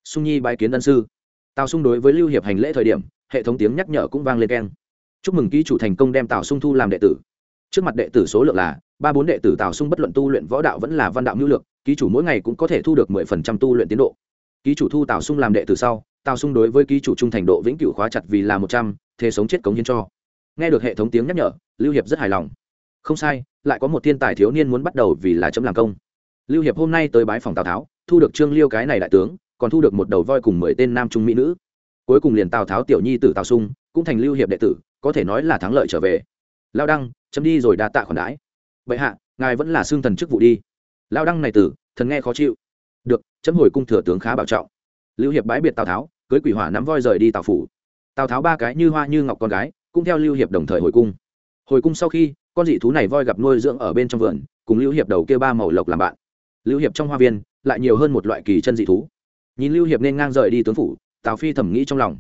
sung nhi bái kiến ân sư tào sung đối với lưu hiệp hành lễ thời điểm, hệ thống tiếng nhắc nhở cũng vang lên keng. Chúc mừng ký chủ thành công đem tào sung thu làm đệ tử. Trước mặt đệ tử số lượng là ba bốn đệ tử tào sung bất luận tu luyện võ đạo vẫn là văn đạo ngữ lược, ký chủ mỗi ngày cũng có thể thu được mười phần trăm tu luyện tiến độ. Ký chủ thu tào sung làm đệ tử sau, tào sung đối với ký chủ trung thành độ vĩnh cửu khóa chặt vì là một trăm, thế sống chết cống hiến cho. Nghe được hệ thống tiếng nhắc nhở, lưu hiệp rất hài lòng. Không sai, lại có một thiên tài thiếu niên muốn bắt đầu vì là chấm làm công. Lưu hiệp hôm nay tới bái phòng tào tháo, thu được trương liêu cái này đại tướng còn thu được một đầu voi cùng mười tên nam trung mỹ nữ. Cuối cùng liền tào tháo tiểu nhi tử tào sung, cũng thành lưu hiệp đệ tử, có thể nói là thắng lợi trở về. Lao đăng, chấm đi rồi đa tạ khoản đãi. Vậy hạ, ngài vẫn là xương thần chức vụ đi. Lao đăng này tử, thần nghe khó chịu. Được, chấm hồi cung thừa tướng khá bảo trọng. Lưu hiệp bãi biệt tào tháo, cưới quỷ hỏa nắm voi rời đi tào phủ. Tào tháo ba cái như hoa như ngọc con gái, cũng theo lưu hiệp đồng thời hồi cung. Hồi cung sau khi, con dị thú này voi gặp nuôi dưỡng ở bên trong vườn, cùng lưu hiệp đầu kêu ba màu lộc làm bạn. Lưu hiệp trong hoa viên, lại nhiều hơn một loại kỳ chân dị thú nhìn lưu hiệp nên ngang rời đi tướng phủ, tào phi thẩm nghĩ trong lòng.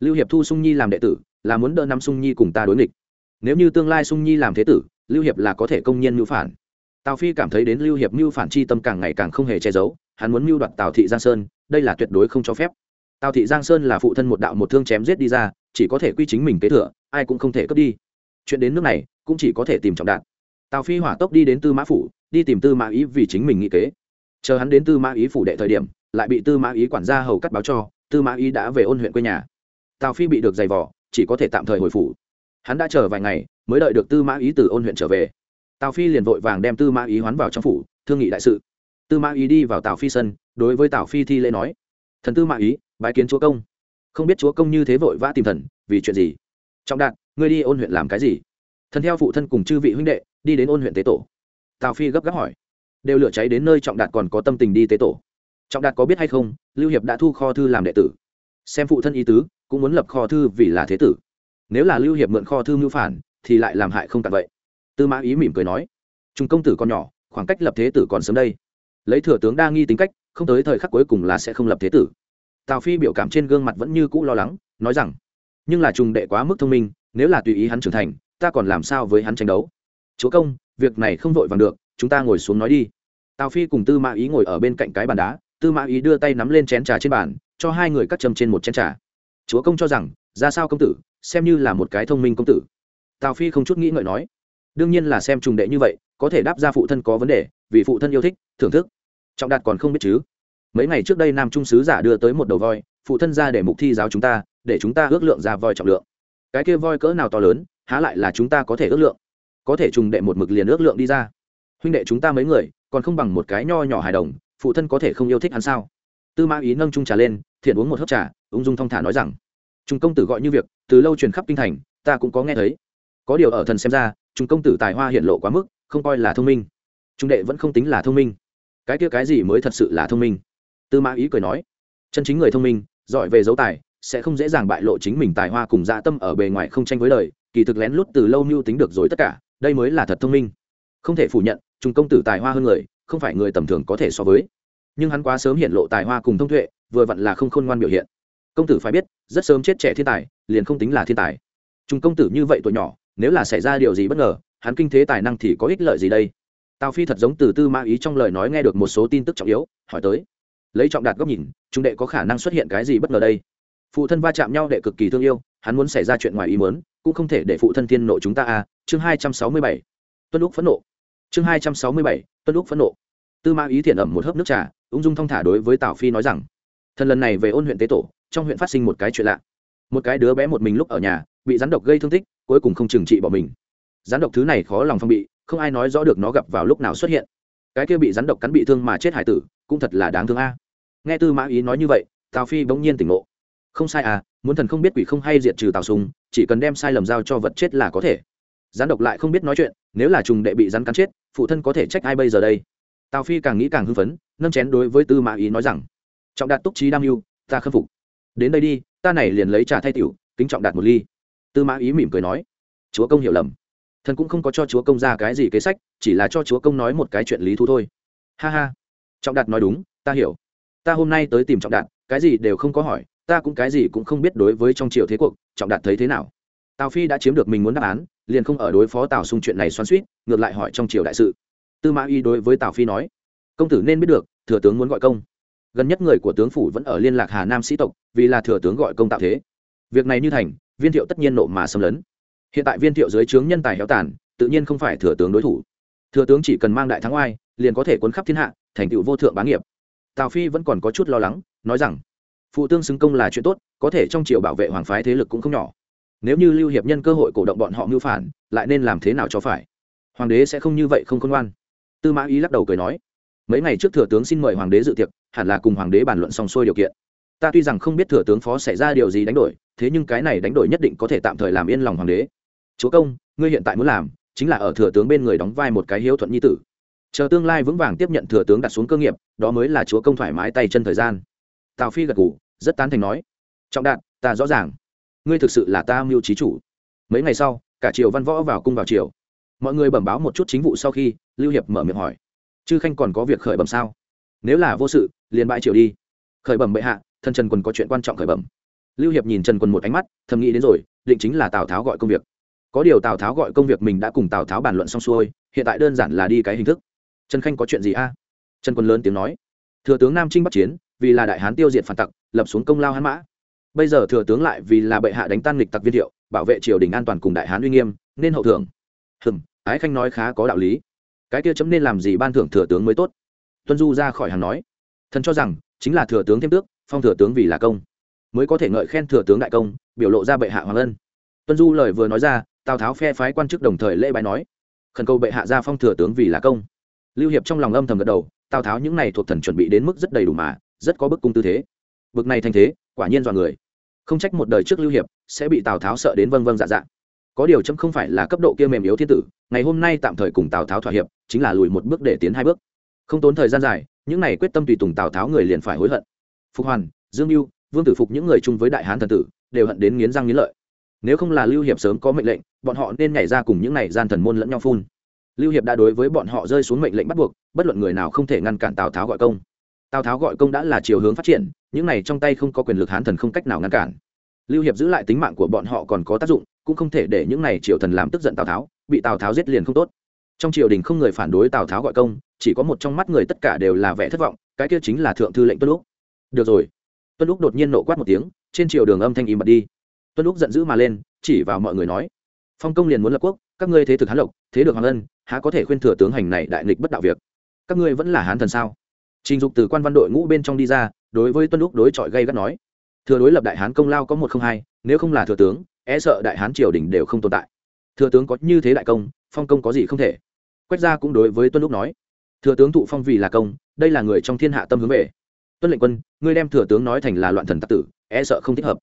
Lưu hiệp thu sung nhi làm đệ tử, là muốn đỡ năm sung nhi cùng ta đối nghịch. Nếu như tương lai sung nhi làm thế tử, lưu hiệp là có thể công nhiên mưu phản. Tào phi cảm thấy đến lưu hiệp mưu phản chi tâm càng ngày càng không hề che giấu, hắn muốn mưu đoạt tào thị giang sơn, đây là tuyệt đối không cho phép. Tào thị giang sơn là phụ thân một đạo một thương chém giết đi ra, chỉ có thể quy chính mình kế thừa, ai cũng không thể cướp đi. Chuyện đến nước này, cũng chỉ có thể tìm trọng đạn. Tào phi hỏa tốc đi đến tư mã phủ, đi tìm tư mã ý vì chính mình nghĩ kế. Chờ hắn đến tư mã ý phủ đệ thời điểm lại bị tư mã ý quản gia hầu cắt báo cho, tư mã ý đã về ôn huyện quê nhà. Tào phi bị được giày vỏ chỉ có thể tạm thời hồi phủ. Hắn đã chờ vài ngày, mới đợi được tư mã ý từ ôn huyện trở về. Tào phi liền vội vàng đem tư mã ý hoán vào trong phủ, thương nghị đại sự. Tư mã ý đi vào tào phi sân, đối với tào phi thi lễ nói, thần tư mã ý, bái kiến chúa công. Không biết chúa công như thế vội vã tìm thần, vì chuyện gì? Trọng đạn ngươi đi ôn huyện làm cái gì? Thần theo phụ thân cùng chư vị huynh đệ, đi đến ôn huyện tế tổ. Tào phi gấp gáp hỏi. Đều lửa cháy đến nơi trọng đạt còn có tâm tình đi tế tổ trọng đạt có biết hay không, lưu hiệp đã thu kho thư làm đệ tử. Xem phụ thân ý tứ, cũng muốn lập kho thư vì là thế tử. Nếu là lưu hiệp mượn kho thư mưu phản, thì lại làm hại không cạn vậy. Tư mã ý mỉm cười nói, trung công tử còn nhỏ, khoảng cách lập thế tử còn sớm đây. Lấy thừa tướng đa nghi tính cách, không tới thời khắc cuối cùng là sẽ không lập thế tử. Tào phi biểu cảm trên gương mặt vẫn như cũ lo lắng, nói rằng, nhưng là trùng đệ quá mức thông minh, nếu là tùy ý hắn trưởng thành, ta còn làm sao với hắn tranh đấu? Chúa công, việc này không vội vàng được, chúng ta ngồi xuống nói đi. Tào phi cùng tư mã ý ngồi ở bên cạnh cái bàn đá tư mã ý đưa tay nắm lên chén trà trên bàn, cho hai người cắt châm trên một chén trà. Chúa công cho rằng, ra sao công tử, xem như là một cái thông minh công tử. Tào phi không chút nghĩ ngợi nói, đương nhiên là xem trùng đệ như vậy, có thể đáp ra phụ thân có vấn đề, vì phụ thân yêu thích, thưởng thức. Trọng đạt còn không biết chứ. Mấy ngày trước đây nam trung sứ giả đưa tới một đầu voi, phụ thân ra để mục thi giáo chúng ta, để chúng ta ước lượng ra voi trọng lượng. Cái kia voi cỡ nào to lớn, há lại là chúng ta có thể ước lượng. Có thể trùng đệ một mực liền ước lượng đi ra. Huynh đệ chúng ta mấy người, còn không bằng một cái nho nhỏ hài đồng phụ thân có thể không yêu thích hắn sao? Tư mã ý nâng trung trà lên, thiện uống một hớp trà, ung dung thong thả nói rằng, trung công tử gọi như việc, từ lâu truyền khắp kinh thành, ta cũng có nghe thấy. Có điều ở thần xem ra, trung công tử tài hoa hiện lộ quá mức, không coi là thông minh. Trung đệ vẫn không tính là thông minh. Cái kia cái gì mới thật sự là thông minh? Tư mã ý cười nói, chân chính người thông minh, giỏi về dấu tài, sẽ không dễ dàng bại lộ chính mình tài hoa cùng dạ tâm ở bề ngoài không tranh với lời kỳ thực lén lút từ lâu mưu tính được rồi tất cả, đây mới là thật thông minh. Không thể phủ nhận, trung công tử tài hoa hơn người không phải người tầm thường có thể so với. Nhưng hắn quá sớm hiện lộ tài hoa cùng thông tuệ, vừa vặn là không khôn ngoan biểu hiện. Công tử phải biết, rất sớm chết trẻ thiên tài, liền không tính là thiên tài. Trung công tử như vậy tuổi nhỏ, nếu là xảy ra điều gì bất ngờ, hắn kinh thế tài năng thì có ích lợi gì đây? Tào phi thật giống từ tư mã ý trong lời nói nghe được một số tin tức trọng yếu, hỏi tới. Lấy trọng đạt góc nhìn, chúng đệ có khả năng xuất hiện cái gì bất ngờ đây? Phụ thân va chạm nhau đệ cực kỳ thương yêu, hắn muốn xảy ra chuyện ngoài ý mớn cũng không thể để phụ thân thiên nộ chúng ta à? Chương hai trăm sáu mươi bảy. Tuân lúc phẫn nộ. Chương hai trăm sáu mươi bảy. Tuân lúc phẫn nộ tư mã ý thiện ẩm một hớp nước trà, ung dung thong thả đối với tào phi nói rằng, thần lần này về ôn huyện tế tổ, trong huyện phát sinh một cái chuyện lạ. Một cái đứa bé một mình lúc ở nhà, bị rắn độc gây thương tích, cuối cùng không trừng trị bỏ mình. Rắn độc thứ này khó lòng phong bị, không ai nói rõ được nó gặp vào lúc nào xuất hiện. Cái kia bị rắn độc cắn bị thương mà chết hải tử, cũng thật là đáng thương a. Nghe tư mã ý nói như vậy, tào phi bỗng nhiên tỉnh ngộ. Không sai à muốn thần không biết quỷ không hay diệt trừ tào sùng, chỉ cần đem sai lầm giao cho vật chết là có thể. Rắn độc lại không biết nói chuyện, nếu là trùng đệ bị rắn cắn chết, phụ thân có thể trách ai bây giờ đây? Tào phi càng nghĩ càng hưng phấn, nâng chén đối với tư mã ý nói rằng, trọng đạt túc trí đam mưu, ta khâm phục. Đến đây đi, ta này liền lấy trà thay tiểu, kính trọng đạt một ly. Tư mã ý mỉm cười nói, chúa công hiểu lầm. Thần cũng không có cho chúa công ra cái gì kế sách, chỉ là cho chúa công nói một cái chuyện lý thú thôi. Ha ha. Trọng đạt nói đúng, ta hiểu. Ta hôm nay tới tìm trọng đạt, cái gì đều không có hỏi, ta cũng cái gì cũng không biết đối với trong triều thế cuộc, trọng đạt thấy thế nào? Tào phi đã chiếm được mình muốn đáp án, liền không ở đối phó tào xung chuyện này xoắn suýt ngược lại hỏi trong triều đại sự tư mã y đối với tào phi nói, công tử nên biết được, thừa tướng muốn gọi công. Gần nhất người của tướng phủ vẫn ở liên lạc hà nam sĩ tộc, vì là thừa tướng gọi công tạo thế. Việc này như thành, viên thiệu tất nhiên nộ mà xâm lấn. Hiện tại viên thiệu dưới trướng nhân tài héo tàn, tự nhiên không phải thừa tướng đối thủ. Thừa tướng chỉ cần mang đại thắng oai, liền có thể cuốn khắp thiên hạ, thành tựu vô thượng bá nghiệp. Tào phi vẫn còn có chút lo lắng, nói rằng, phụ tương xứng công là chuyện tốt, có thể trong triều bảo vệ hoàng phái thế lực cũng không nhỏ. Nếu như lưu hiệp nhân cơ hội cổ động bọn họ mưu phản, lại nên làm thế nào cho phải? Hoàng đế sẽ không như vậy không khôn ngoan tư mã ý lắc đầu cười nói, mấy ngày trước thừa tướng xin mời hoàng đế dự tiệc, hẳn là cùng hoàng đế bàn luận xong xuôi điều kiện. Ta tuy rằng không biết thừa tướng phó xảy ra điều gì đánh đổi, thế nhưng cái này đánh đổi nhất định có thể tạm thời làm yên lòng hoàng đế. Chúa công, ngươi hiện tại muốn làm chính là ở thừa tướng bên người đóng vai một cái hiếu thuận nhi tử. Chờ tương lai vững vàng tiếp nhận thừa tướng đặt xuống cơ nghiệp, đó mới là chúa công thoải mái tay chân thời gian. Tào phi gật ngủ rất tán thành nói, trọng đạn ta rõ ràng. Ngươi thực sự là ta mưu trí chủ. Mấy ngày sau, cả triều văn võ vào cung vào triều. Mọi người bẩm báo một chút chính vụ sau khi lưu hiệp mở miệng hỏi. Chư khanh còn có việc khởi bẩm sao? Nếu là vô sự, liền bãi triều đi. Khởi bẩm bệ hạ, thân trần quân có chuyện quan trọng khởi bẩm. Lưu hiệp nhìn trần quân một ánh mắt, thầm nghĩ đến rồi, định chính là tào tháo gọi công việc. Có điều tào tháo gọi công việc mình đã cùng tào tháo bàn luận xong xuôi, hiện tại đơn giản là đi cái hình thức. Trần khanh có chuyện gì a? Trần quân lớn tiếng nói. Thừa tướng nam trinh bắc chiến, vì là đại hán tiêu diệt phản tặc, lập xuống công lao hán mã. Bây giờ thừa tướng lại vì là bệ hạ đánh tan lịch tặc viên thiệu, bảo vệ triều đình an toàn cùng đại hán uy nghiêm, nên hậu thưởng hừm, ái khanh nói khá có đạo lý cái kia chấm nên làm gì ban thưởng thừa tướng mới tốt? Tuân du ra khỏi hàng nói. Thần cho rằng, chính là thừa tướng thêm tước, phong thừa tướng vì là công. Mới có thể ngợi khen thừa tướng đại công, biểu lộ ra bệ hạ hoàng ân. Tuân du lời vừa nói ra, tào tháo phe phái quan chức đồng thời lễ bài nói. Khẩn cầu bệ hạ ra phong thừa tướng vì là công. Lưu hiệp trong lòng âm thầm gật đầu, tào tháo những này thuộc thần chuẩn bị đến mức rất đầy đủ mà, rất có bức cung tư thế. Bực này thành thế, quả nhiên dọn người. Không trách một đời trước lưu hiệp, sẽ bị tào tháo sợ đến vâng vâng dạ dạ có điều chấm không phải là cấp độ kia mềm yếu thiên tử, ngày hôm nay tạm thời cùng tào tháo thỏa hiệp, chính là lùi một bước để tiến hai bước. Không tốn thời gian dài, những này quyết tâm tùy tùng tào tháo người liền phải hối hận. Phục hoàn, dương mưu vương tử phục những người chung với đại hán thần tử, đều hận đến nghiến răng nghiến lợi. Nếu không là lưu hiệp sớm có mệnh lệnh, bọn họ nên nhảy ra cùng những này gian thần môn lẫn nhau phun. Lưu hiệp đã đối với bọn họ rơi xuống mệnh lệnh bắt buộc, bất luận người nào không thể ngăn cản tào tháo gọi công. Tào tháo gọi công đã là chiều hướng phát triển, những này trong tay không có quyền lực hán thần không cách nào ngăn cản. Lưu hiệp giữ lại tính mạng của bọn họ còn có tác dụng cũng không thể để những này triều thần làm tức giận tào tháo, bị tào tháo giết liền không tốt. Trong triều đình không người phản đối tào tháo gọi công, chỉ có một trong mắt người tất cả đều là vẻ thất vọng, cái kia chính là thượng thư lệnh tuân lúc được rồi. Tuân lúc đột nhiên nộ quát một tiếng, trên triều đường âm thanh im bật đi. Tuân lúc giận dữ mà lên, chỉ vào mọi người nói, phong công liền muốn lập quốc, các ngươi thế thực hán lộc, thế được hoàng ân, há có thể khuyên thừa tướng hành này đại nghịch bất đạo việc? Các ngươi vẫn là hán thần sao? Trình dục từ quan văn đội ngũ bên trong đi ra, đối với tuân lúc đối chọi gây gắt nói, thừa đối lập đại hán công lao có một không hai, nếu không là thừa tướng e sợ đại hán triều đình đều không tồn tại. Thừa tướng có như thế đại công, phong công có gì không thể? Quách gia cũng đối với tuân lúc nói. Thừa tướng thụ phong vì là công, đây là người trong thiên hạ tâm hướng về. Tuân lệnh quân, ngươi đem thừa tướng nói thành là loạn thần tặc tử e sợ không thích hợp.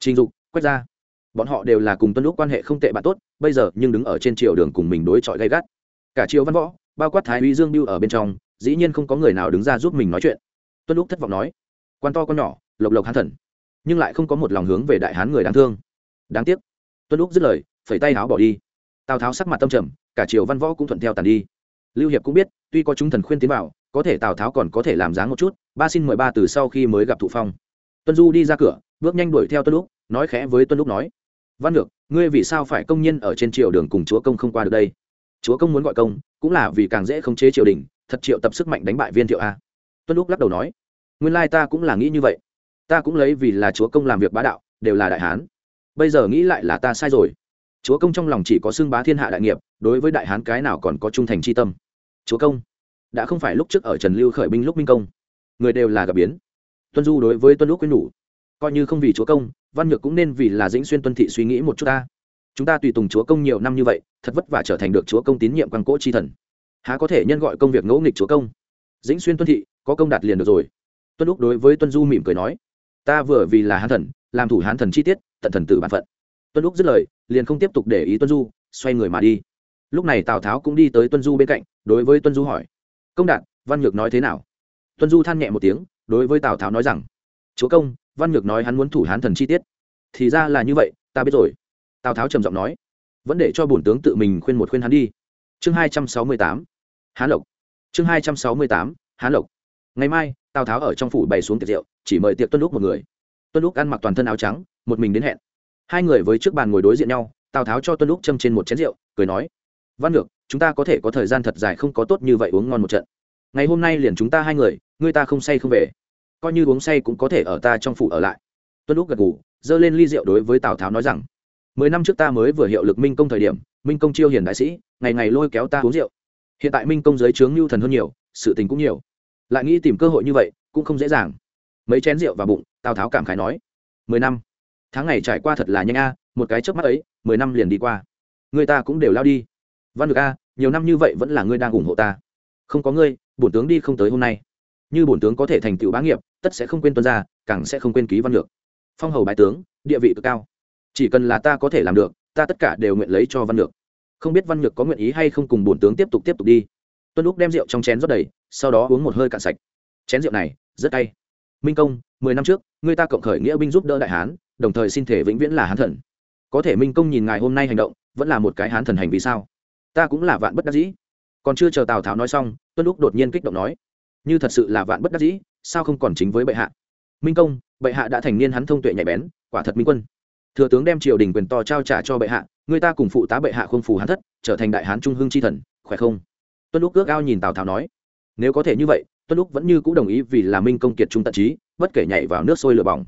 Trình dục, quách gia. Bọn họ đều là cùng tuân lúc quan hệ không tệ bạn tốt, bây giờ nhưng đứng ở trên triều đường cùng mình đối chọi gay gắt. Cả triều văn võ, bao quát thái uy dương biêu ở bên trong, dĩ nhiên không có người nào đứng ra giúp mình nói chuyện. Tuân lúc thất vọng nói. Quan to con nhỏ, lộc lộc hán thần. Nhưng lại không có một lòng hướng về đại hán người đáng thương đáng tiếc. Tuân lúc dứt lời phẩy tay áo bỏ đi. Tào tháo sắc mặt tâm trầm cả triều văn võ cũng thuận theo tàn đi. Lưu hiệp cũng biết tuy có chúng thần khuyên tiến vào có thể tào tháo còn có thể làm dáng một chút ba xin mười ba từ sau khi mới gặp thụ phong. Tuân du đi ra cửa bước nhanh đuổi theo tuân lúc nói khẽ với tuân lúc nói văn lược, ngươi vì sao phải công nhân ở trên triều đường cùng chúa công không qua được đây? Chúa công muốn gọi công cũng là vì càng dễ khống chế triều đình thật triệu tập sức mạnh đánh bại viên thiệu a. Tuân lúc lắc đầu nói nguyên lai ta cũng là nghĩ như vậy. Ta cũng lấy vì là chúa công làm việc bá đạo đều là đại hán bây giờ nghĩ lại là ta sai rồi. Chúa công trong lòng chỉ có xưng bá thiên hạ đại nghiệp, đối với đại hán cái nào còn có trung thành c h i tâm. Chúa công, đã không phải lúc trước ở trần lưu khởi binh lúc minh công. Người đều là gặp biến. Tuân du đối với tuân lúc quyên nhủ, coi như không vì chúa công, văn nhược cũng nên vì là dĩnh xuyên tuân thị suy nghĩ một chút ta. Chúng ta tùy tùng chúa công nhiều năm như vậy, thật vất vả trở thành được chúa công tín nhiệm quan cỗ chi thần. Há có thể nhân gọi công việc ngẫu nghịch chúa công? Dĩnh xuyên tuân thị, có công đạt liền được rồi. Tuân lúc đối với tuân du mỉm cười nói, ta vừa vì là hán thần làm thủ hán thần chi tiết, tận thần tử bản phận. Tuân lúc dứt lời, liền không tiếp tục để ý tuân du, xoay người mà đi. Lúc này tào tháo cũng đi tới tuân du bên cạnh, đối với tuân du hỏi, công đạt, văn nhược nói thế nào? Tuân du than nhẹ một tiếng, đối với tào tháo nói rằng, chúa công, văn nhược nói hắn muốn thủ hán thần chi tiết. Thì ra là như vậy, ta biết rồi. Tào tháo trầm giọng nói, vẫn để cho bổn tướng tự mình khuyên một khuyên hắn đi. Chương hai trăm sáu mươi tám, hán lộc. Chương hai trăm sáu mươi tám, hán lộc. Ngày mai, tào tháo ở trong phủ bày xuống tiệc rượu, chỉ mời tiệc tuân lúc một người tuân lúc ăn mặc toàn thân áo trắng, một mình đến hẹn. Hai người với trước bàn ngồi đối diện nhau, tào tháo cho tuân lúc châm trên một chén rượu, cười nói, văn ngược, chúng ta có thể có thời gian thật dài không có tốt như vậy uống ngon một trận. Ngày hôm nay liền chúng ta hai người người ta không say không về. Coi như uống say cũng có thể ở ta trong phủ ở lại. Tuân lúc gật ngủ giơ lên ly rượu đối với tào tháo nói rằng, mười năm trước ta mới vừa hiệu lực minh công thời điểm, minh công chiêu hiền đại sĩ, ngày ngày lôi kéo ta uống rượu. Hiện tại minh công giới trướng lưu thần hơn nhiều, sự tình cũng nhiều. Lại nghĩ tìm cơ hội như vậy, cũng không dễ dàng mấy chén rượu vào bụng, tào tháo cảm khái nói, mười năm, tháng ngày trải qua thật là nhanh a, một cái trước mắt ấy, mười năm liền đi qua. Người ta cũng đều lao đi. Văn được a, nhiều năm như vậy vẫn là ngươi đang ủng hộ ta. Không có ngươi, bổn tướng đi không tới hôm nay. Như bổn tướng có thể thành tựu bá nghiệp, tất sẽ không quên tuân gia, càng sẽ không quên ký văn lược phong hầu bái tướng, địa vị cực cao. Chỉ cần là ta có thể làm được, ta tất cả đều nguyện lấy cho văn lược không biết văn nhược có nguyện ý hay không cùng bổn tướng tiếp tục tiếp tục đi. Tuân lúc đem rượu trong chén rót đầy, sau đó uống một hơi cạn sạch. Chén rượu này, rất cay minh công, mười năm trước, người ta cộng khởi nghĩa binh giúp đỡ đại hán, đồng thời xin thể vĩnh viễn là hán thần. Có thể minh công nhìn ngài hôm nay hành động, vẫn là một cái hán thần hành vì sao? Ta cũng là vạn bất đắc dĩ. Còn chưa chờ tào tháo nói xong, tuân lúc đột nhiên kích động nói, như thật sự là vạn bất đắc dĩ, sao không còn chính với bệ hạ? Minh công, bệ hạ đã thành niên hắn thông tuệ nhạy bén, quả thật minh quân. Thừa tướng đem triều đình quyền to trao trả cho bệ hạ, người ta cùng phụ tá bệ hạ không phù hán thất, trở thành đại hán trung hưng c h i thần, khỏe không? Tuân lúc ước ao nhìn tào tháo nói, nếu có thể như vậy tuân lúc vẫn như c ũ đồng ý vì là minh công kiệt trung tận trí, bất kể nhảy vào nước sôi lửa bỏng.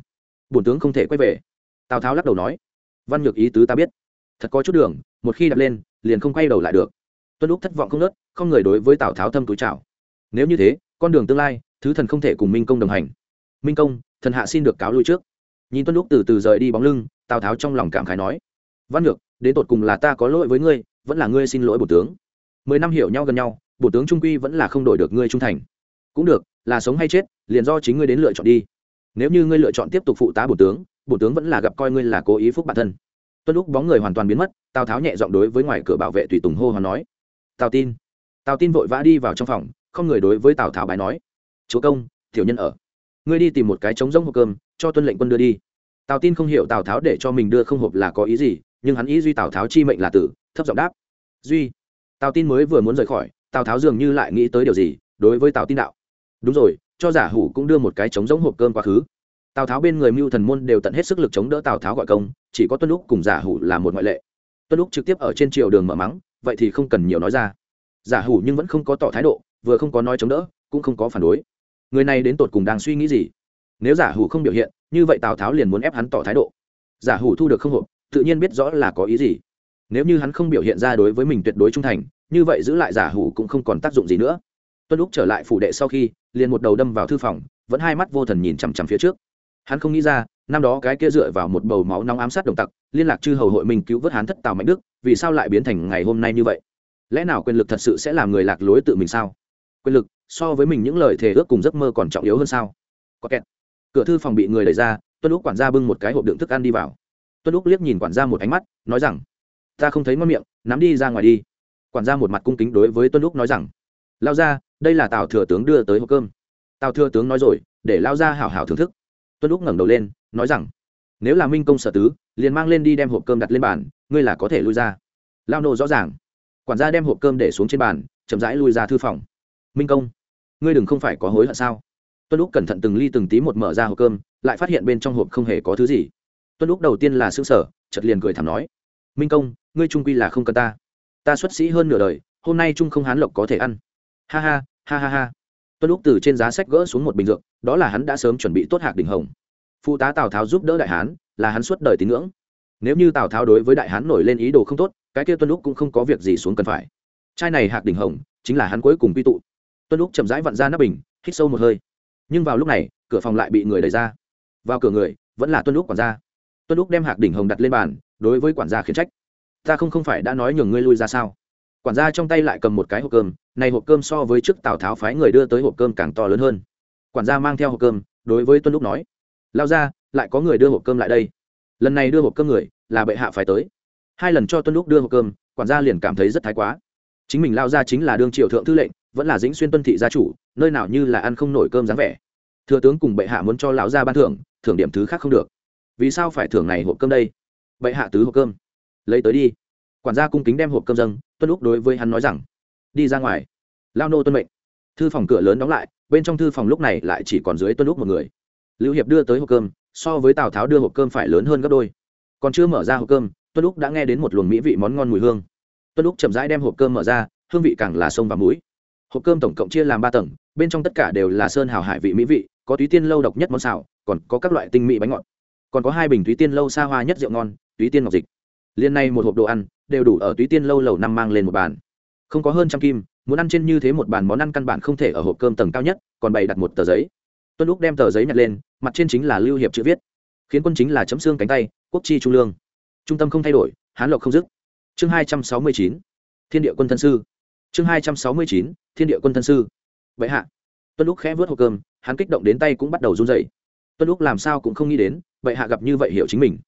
Bổn tướng không thể quay về. Tào tháo lắc đầu nói. Văn nhược ý tứ ta biết. Thật có chút đường, một khi đặt lên, liền không quay đầu lại được. Tuân lúc thất vọng không nớt, không người đối với tào tháo thâm túi chào. Nếu như thế, con đường tương lai, thứ thần không thể cùng minh công đồng hành. Minh công, thần hạ xin được cáo lui trước. Nhìn tuân lúc từ từ rời đi bóng lưng, tào tháo trong lòng cảm khái nói. Văn nhược, đến tột cùng là ta có lỗi với ngươi, vẫn là ngươi xin lỗi bổ tướng. Mười năm hiểu nhau gần nhau bổ tướng trung quy vẫn là không đổi được ngươi trung thành cũng được, là sống hay chết, liền do chính ngươi đến lựa chọn đi. Nếu như ngươi lựa chọn tiếp tục phụ tá bổ tướng bổ tướng vẫn là gặp coi ngươi là cố ý phúc bản thân. Tuân lúc bóng người hoàn toàn biến mất, tào tháo nhẹ giọng đối với ngoài cửa bảo vệ tùy tùng hô hoán nói. Tào tin. Tào tin vội vã đi vào trong phòng, không người đối với tào tháo bài nói. Chúa công, tiểu nhân ở. Ngươi đi tìm một cái trống rỗng hộp cơm, cho tuân lệnh quân đưa đi. Tào tin không hiểu tào tháo để cho mình đưa không hộp là có ý gì, nhưng hắn ý duy tào tháo chi mệnh là tử, thấp giọng đáp. Duy. Tào tin mới vừa muốn rời khỏi, tào tháo dường như lại nghĩ tới điều gì, đối với tào tin đạo đúng rồi, cho giả hủ cũng đưa một cái trống rỗng hộp cơm quá khứ. Tào tháo bên người mưu thần môn đều tận hết sức lực chống đỡ tào tháo gọi công, chỉ có tuân lúc cùng giả hủ là một ngoại lệ. Tuân lúc trực tiếp ở trên triều đường mở mắng, vậy thì không cần nhiều nói ra. Giả hủ nhưng vẫn không có tỏ thái độ, vừa không có nói chống đỡ, cũng không có phản đối. Người này đến tột cùng đang suy nghĩ gì? Nếu giả hủ không biểu hiện, như vậy tào tháo liền muốn ép hắn tỏ thái độ. Giả hủ thu được không hộp, tự nhiên biết rõ là có ý gì. Nếu như hắn không biểu hiện ra đối với mình tuyệt đối trung thành, như vậy giữ lại giả hủ cũng không còn tác dụng gì nữa tuân lúc trở lại phủ đệ sau khi, liền một đầu đâm vào thư phòng, vẫn hai mắt vô thần nhìn chằm chằm phía trước. Hắn không nghĩ ra, năm đó cái kia dựa vào một bầu máu nóng ám sát đồng tặc, liên lạc chư hầu hội mình cứu vớt hắn thất tào mạnh đức, vì sao lại biến thành ngày hôm nay như vậy? Lẽ nào quyền lực thật sự sẽ làm người lạc lối tự mình sao? Quyền lực, so với mình những lời thề ước cùng giấc mơ còn trọng yếu hơn sao? Có kẹt. Cửa thư phòng bị người đẩy ra, tuân lúc quản gia bưng một cái hộp đựng thức ăn đi vào. Tuân lúc liếc nhìn quản gia một ánh mắt, nói rằng, ta không thấy ngon miệng, nắm đi ra ngoài đi. Quản gia một mặt cung kính đối với tuân lúc nói rằng lao ra, đây là tào thừa tướng đưa tới hộp cơm. Tào thừa tướng nói rồi, để lao ra hảo hảo thưởng thức. Tuân lúc ngẩng đầu lên, nói rằng, nếu là minh công sở tứ, liền mang lên đi đem hộp cơm đặt lên bàn, ngươi là có thể lui ra. Lao nô rõ ràng. Quản gia đem hộp cơm để xuống trên bàn, chậm rãi lui ra thư phòng. Minh công, ngươi đừng không phải có hối hận sao? Tuân lúc cẩn thận từng ly từng tí một mở ra hộp cơm, lại phát hiện bên trong hộp không hề có thứ gì. Tuân lúc đầu tiên là xương sở chật liền cười thảm nói, minh công, ngươi trung quy là không cần ta. Ta xuất sĩ hơn nửa đời, hôm nay trung không hán lộc có thể ăn ha ha ha ha ha. Tuân lúc từ trên giá sách gỡ xuống một bình dược, đó là hắn đã sớm chuẩn bị tốt hạc đỉnh hồng. Phụ tá tào tháo giúp đỡ đại hán, là hắn suốt đời tín ngưỡng. Nếu như tào tháo đối với đại hán nổi lên ý đồ không tốt, cái kia tuân lúc cũng không có việc gì xuống cần phải. Trai này hạc đỉnh hồng, chính là hắn cuối cùng quy tụ. Tuân lúc chậm rãi vặn ra nắp bình, hít sâu một hơi. Nhưng vào lúc này, cửa phòng lại bị người đẩy ra. Vào cửa người, vẫn là tuân lúc quản gia. Tuân lúc đem hạc đỉnh hồng đặt lên bàn, đối với quản gia khiển trách. Ta không không phải đã nói nhường ngươi lui ra sao? Quản gia trong tay lại cầm một cái hộp cơm, này hộp cơm so với trước tào tháo phái người đưa tới hộp cơm càng to lớn hơn. Quản gia mang theo hộp cơm, đối với tuân lúc nói lao ra lại có người đưa hộp cơm lại đây. Lần này đưa hộp cơm người là bệ hạ phải tới. Hai lần cho tuân lúc đưa hộp cơm, quản gia liền cảm thấy rất thái quá. Chính mình lao ra chính là đương triều thượng thư lệnh, vẫn là dĩnh xuyên tuân thị gia chủ, nơi nào như là ăn không nổi cơm dáng vẻ. Thừa tướng cùng bệ hạ muốn cho lão gia ban thưởng thưởng điểm thứ khác không được. Vì sao phải thưởng này hộp cơm đây? Bệ hạ tứ hộp cơm. Lấy tới đi quản gia cung kính đem hộp cơm dâng, tuân lúc đối với hắn nói rằng, đi ra ngoài. Lao nô tuân mệnh. Thư phòng cửa lớn đóng lại, bên trong thư phòng lúc này lại chỉ còn dưới tuân lúc một người. Lưu hiệp đưa tới hộp cơm, so với tào tháo đưa hộp cơm phải lớn hơn gấp đôi. Còn chưa mở ra hộp cơm, tuân lúc đã nghe đến một luồng mỹ vị món ngon mùi hương. Tuân lúc chậm rãi đem hộp cơm mở ra, hương vị càng là sông và mũi. Hộp cơm tổng cộng chia làm ba tầng, bên trong tất cả đều là sơn hào hải vị mỹ vị, có túy tiên lâu độc nhất món xào, còn có các loại tinh mỹ bánh ngọt. Còn có hai bình túy tiên lâu xa hoa nhất rượu ngon, túy tiên ngọc dịch. Liên nay một hộp đồ ăn đều đủ ở túy tiên lâu lầu năm mang lên một bàn. Không có hơn trăm kim, muốn ăn trên như thế một bàn món ăn căn bản không thể ở hộp cơm tầng cao nhất, còn bày đặt một tờ giấy. Tuân lúc đem tờ giấy nhặt lên, mặt trên chính là lưu hiệp chữ viết. Khiến quân chính là chấm xương cánh tay, quốc chi trung lương. Trung tâm không thay đổi, hán lộc không dứt. Chương hai trăm sáu mươi chín, thiên địa quân thân sư. Chương hai trăm sáu mươi chín, thiên địa quân thân sư. Vậy hạ. Tuân lúc khẽ vớt hộp cơm, hắn kích động đến tay cũng bắt đầu run dậy tuân lúc làm sao cũng không nghĩ đến, vậy hạ gặp như vậy hiểu chính mình.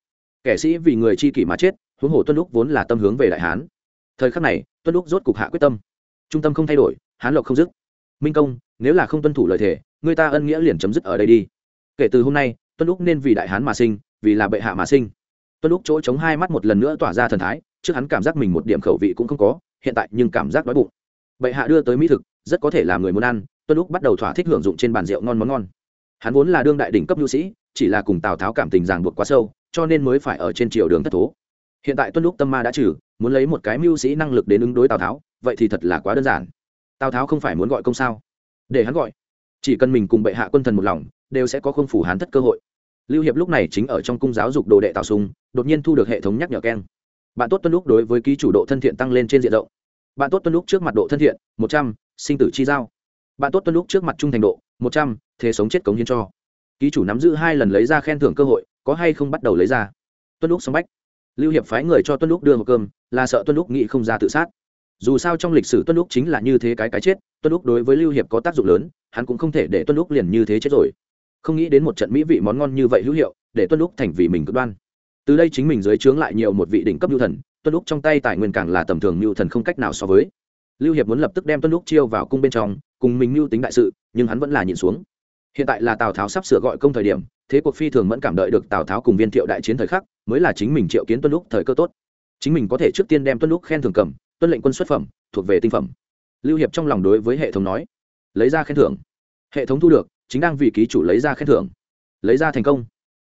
Kẻ sĩ vì người chi kỷ mà chết huống hồ tuân lúc vốn là tâm hướng về đại hán. Thời khắc này, tuân lúc rốt cục hạ quyết tâm. Trung tâm không thay đổi, hán lộc không dứt. Minh công, nếu là không tuân thủ lời thề, người ta ân nghĩa liền chấm dứt ở đây đi. Kể từ hôm nay, tuân lúc nên vì đại hán mà sinh, vì là bệ hạ mà sinh. Tuân lúc chỗ chống hai mắt một lần nữa tỏa ra thần thái, trước hắn cảm giác mình một điểm khẩu vị cũng không có, hiện tại nhưng cảm giác đói bụng. Bệ hạ đưa tới mỹ thực, rất có thể làm người muốn ăn, tuân lúc bắt đầu thỏa thích hưởng dụng trên bàn rượu ngon món ngon. Hắn vốn là đương đại đỉnh cấp nhu sĩ, chỉ là cùng tào tháo cảm tình ràng buộc quá sâu, cho nên mới phải ở trên triều đường thất thố hiện tại tuân lúc tâm ma đã trừ, muốn lấy một cái mưu sĩ năng lực đến ứng đối tào tháo, vậy thì thật là quá đơn giản. Tào tháo không phải muốn gọi công sao? Để hắn gọi. Chỉ cần mình cùng bệ hạ quân thần một lòng, đều sẽ có không phủ hán thất cơ hội. Lưu hiệp lúc này chính ở trong cung giáo dục đồ đệ tào sùng, đột nhiên thu được hệ thống nhắc nhở keng. Bạn tốt tuân lúc đối với ký chủ độ thân thiện tăng lên trên diện rộng. Bạn tốt tuân lúc trước mặt độ thân thiện, một trăm, sinh tử chi giao. Bạn tốt tuân lúc trước mặt trung thành độ, một trăm, thế sống chết cống hiến cho. Ký chủ nắm giữ hai lần lấy ra khen thưởng cơ hội, có hay không bắt đầu lấy ra? Tuân lúc song bách lưu hiệp phái người cho tuân lúc đưa một cơm, là sợ tuân lúc nghĩ không ra tự sát. Dù sao trong lịch sử tuân lúc chính là như thế cái cái chết, tuân lúc đối với lưu hiệp có tác dụng lớn, hắn cũng không thể để tuân lúc liền như thế chết rồi. Không nghĩ đến một trận mỹ vị món ngon như vậy hữu hiệu, để tuân lúc thành vì mình cực đoan. Từ đây chính mình dưới trướng lại nhiều một vị đỉnh cấp lưu thần, tuân lúc trong tay tài nguyên càng là tầm thường lưu thần không cách nào so với. Lưu hiệp muốn lập tức đem tuân lúc chiêu vào cung bên trong, cùng mình Lưu tính đại sự, nhưng hắn vẫn là nhìn xuống. Hiện tại là tào tháo sắp sửa gọi công thời điểm, thế cuộc phi thường vẫn cảm đợi được tào tháo cùng viên thiệu đại chiến thời khắc mới là chính mình triệu kiến tuân lúc thời cơ tốt. Chính mình có thể trước tiên đem tuân lúc khen thưởng cầm, tuân lệnh quân xuất phẩm, thuộc về tinh phẩm. Lưu hiệp trong lòng đối với hệ thống nói, lấy ra khen thưởng. Hệ thống thu được, chính đang vì ký chủ lấy ra khen thưởng. Lấy ra thành công.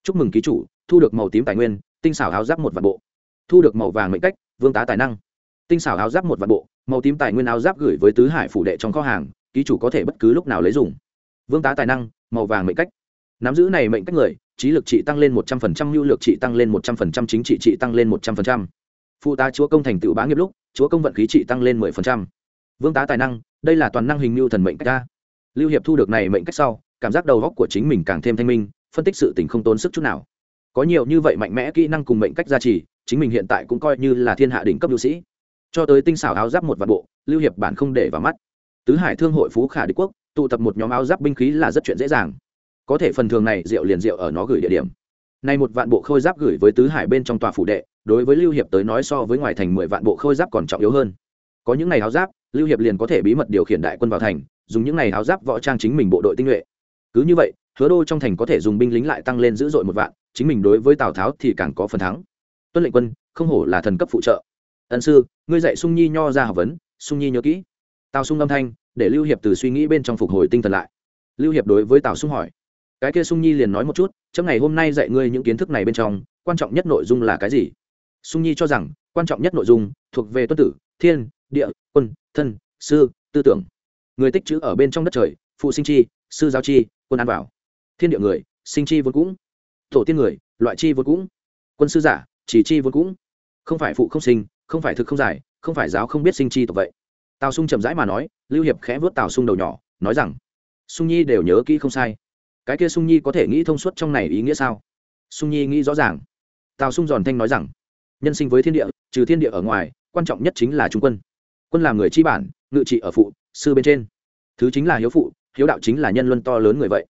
Chúc mừng ký chủ, thu được màu tím tài nguyên, tinh xảo áo giáp một vạn bộ. Thu được màu vàng mệnh cách, vương tá tài năng. Tinh xảo áo giáp một vạn bộ, màu tím tài nguyên áo giáp gửi với tứ hải phủ đệ trong kho hàng, ký chủ có thể bất cứ lúc nào lấy dùng. Vương tá tài năng, màu vàng mệnh cách. Nắm giữ này mệnh cách người trí lực trị tăng lên một trăm phần trăm lưu lực trị tăng lên một trăm phần trăm, chính trị trị tăng lên một trăm phần trăm. Phụ tá chúa công thành tựu bá nghiệp lúc, chúa công vận khí trị tăng lên mười phần trăm. Vương tá tài năng, đây là toàn năng hình lưu thần mệnh cách ta lưu hiệp thu được này mệnh cách sau, cảm giác đầu góc của chính mình càng thêm thanh minh, phân tích sự tình không tốn sức chút nào. Có nhiều như vậy mạnh mẽ kỹ năng cùng mệnh cách gia trì, chính mình hiện tại cũng coi như là thiên hạ đỉnh cấp lưu sĩ. Cho tới tinh xảo áo giáp một vạn bộ, lưu hiệp bản không để vào mắt. Tứ hải thương hội phú khả đế quốc, tụ tập một nhóm áo giáp binh khí là rất chuyện dễ dàng có thể phần thường này rượu liền rượu ở nó gửi địa điểm. Nay một vạn bộ khôi giáp gửi với tứ hải bên trong tòa phủ đệ, đối với lưu hiệp tới nói so với ngoài thành mười vạn bộ khôi giáp còn trọng yếu hơn. Có những ngày áo giáp, lưu hiệp liền có thể bí mật điều khiển đại quân vào thành, dùng những ngày áo giáp võ trang chính mình bộ đội tinh nhuệ. Cứ như vậy, hứa đô trong thành có thể dùng binh lính lại tăng lên dữ dội một vạn, chính mình đối với tào tháo thì càng có phần thắng. Tuân lệnh quân, không hổ là thần cấp phụ trợ. Ân sư, ngươi dạy sung nhi nho ra học vấn, sung nhi nhớ kỹ. Tào sung âm thanh, để lưu hiệp từ suy nghĩ bên trong phục hồi tinh thần lại. Lưu hiệp đối với tào sung hỏi cái kia sung nhi liền nói một chút trong ngày hôm nay dạy ngươi những kiến thức này bên trong, quan trọng nhất nội dung là cái gì? Sung nhi cho rằng, quan trọng nhất nội dung thuộc về tuân tử, thiên, địa, quân, thân, sư, tư tưởng. Người tích chữ ở bên trong đất trời, phụ sinh chi, sư giáo chi, quân an bảo. Thiên địa người, sinh chi vốn cũng. Tổ tiên người, loại chi vốn cũng. Quân sư giả, chỉ chi vốn cũng. Không phải phụ không sinh, không phải thực không giải, không phải giáo không biết sinh chi tộc vậy. Tào sung chậm rãi mà nói, lưu hiệp khẽ vớt tào sung đầu nhỏ, nói rằng, sung nhi đều nhớ kỹ không sai cái kia sung nhi có thể nghĩ thông suốt trong này ý nghĩa sao? Sung nhi nghĩ rõ ràng. Tào sung giòn thanh nói rằng, nhân sinh với thiên địa, trừ thiên địa ở ngoài, quan trọng nhất chính là trung quân. Quân làm người chi bản, ngự trị ở phụ, sư bên trên. Thứ chính là hiếu phụ, hiếu đạo chính là nhân luân to lớn người vậy.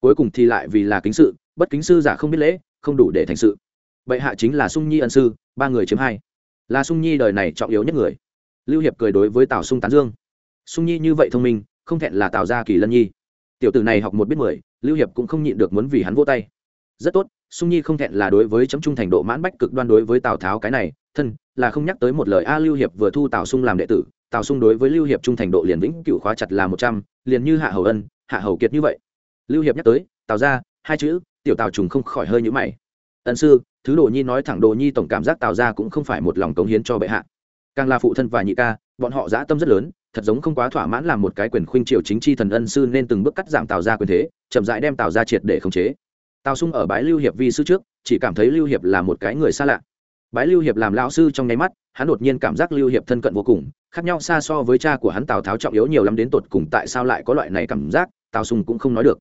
Cuối cùng thì lại vì là kính sự, bất kính sư giả không biết lễ, không đủ để thành sự. Bệ hạ chính là sung nhi ân sư, ba người chiếm hai. Là sung nhi đời này trọng yếu nhất người. Lưu hiệp cười đối với tào sung tán dương. Sung nhi như vậy thông minh, không thẹn là tào gia kỳ lân nhi. Tiểu tử này học một biết mười lưu hiệp cũng không nhịn được muốn vì hắn vô tay. Rất tốt, sung nhi không thẹn là đối với chấm trung thành độ mãn bách cực đoan đối với tào tháo cái này, thân là không nhắc tới một lời a lưu hiệp vừa thu tào sung làm đệ tử, tào sung đối với lưu hiệp trung thành độ liền vĩnh cựu khóa chặt là một trăm, liền như hạ hầu ân, hạ hầu kiệt như vậy. Lưu hiệp nhắc tới, tào ra hai chữ, tiểu tào trùng không khỏi hơi nhữ mày. Ân sư, thứ đồ nhi nói thẳng đồ nhi tổng cảm giác tào ra cũng không phải một lòng cống hiến cho bệ hạ. Càng là phụ thân và nhị ca, bọn họ dã tâm rất lớn thật giống không quá thỏa mãn làm một cái quyền khuynh triều chính chi thần ân sư nên từng bước cắt giảm tào ra quyền thế, chậm rãi đem tào ra triệt để khống chế. Tào sung ở bái lưu hiệp vi sư trước, chỉ cảm thấy lưu hiệp là một cái người xa lạ. Bái lưu hiệp làm lão sư trong nháy mắt, hắn đột nhiên cảm giác lưu hiệp thân cận vô cùng, khác nhau xa so với cha của hắn tào tháo trọng yếu nhiều lắm đến tột cùng tại sao lại có loại này cảm giác, tào sung cũng không nói được.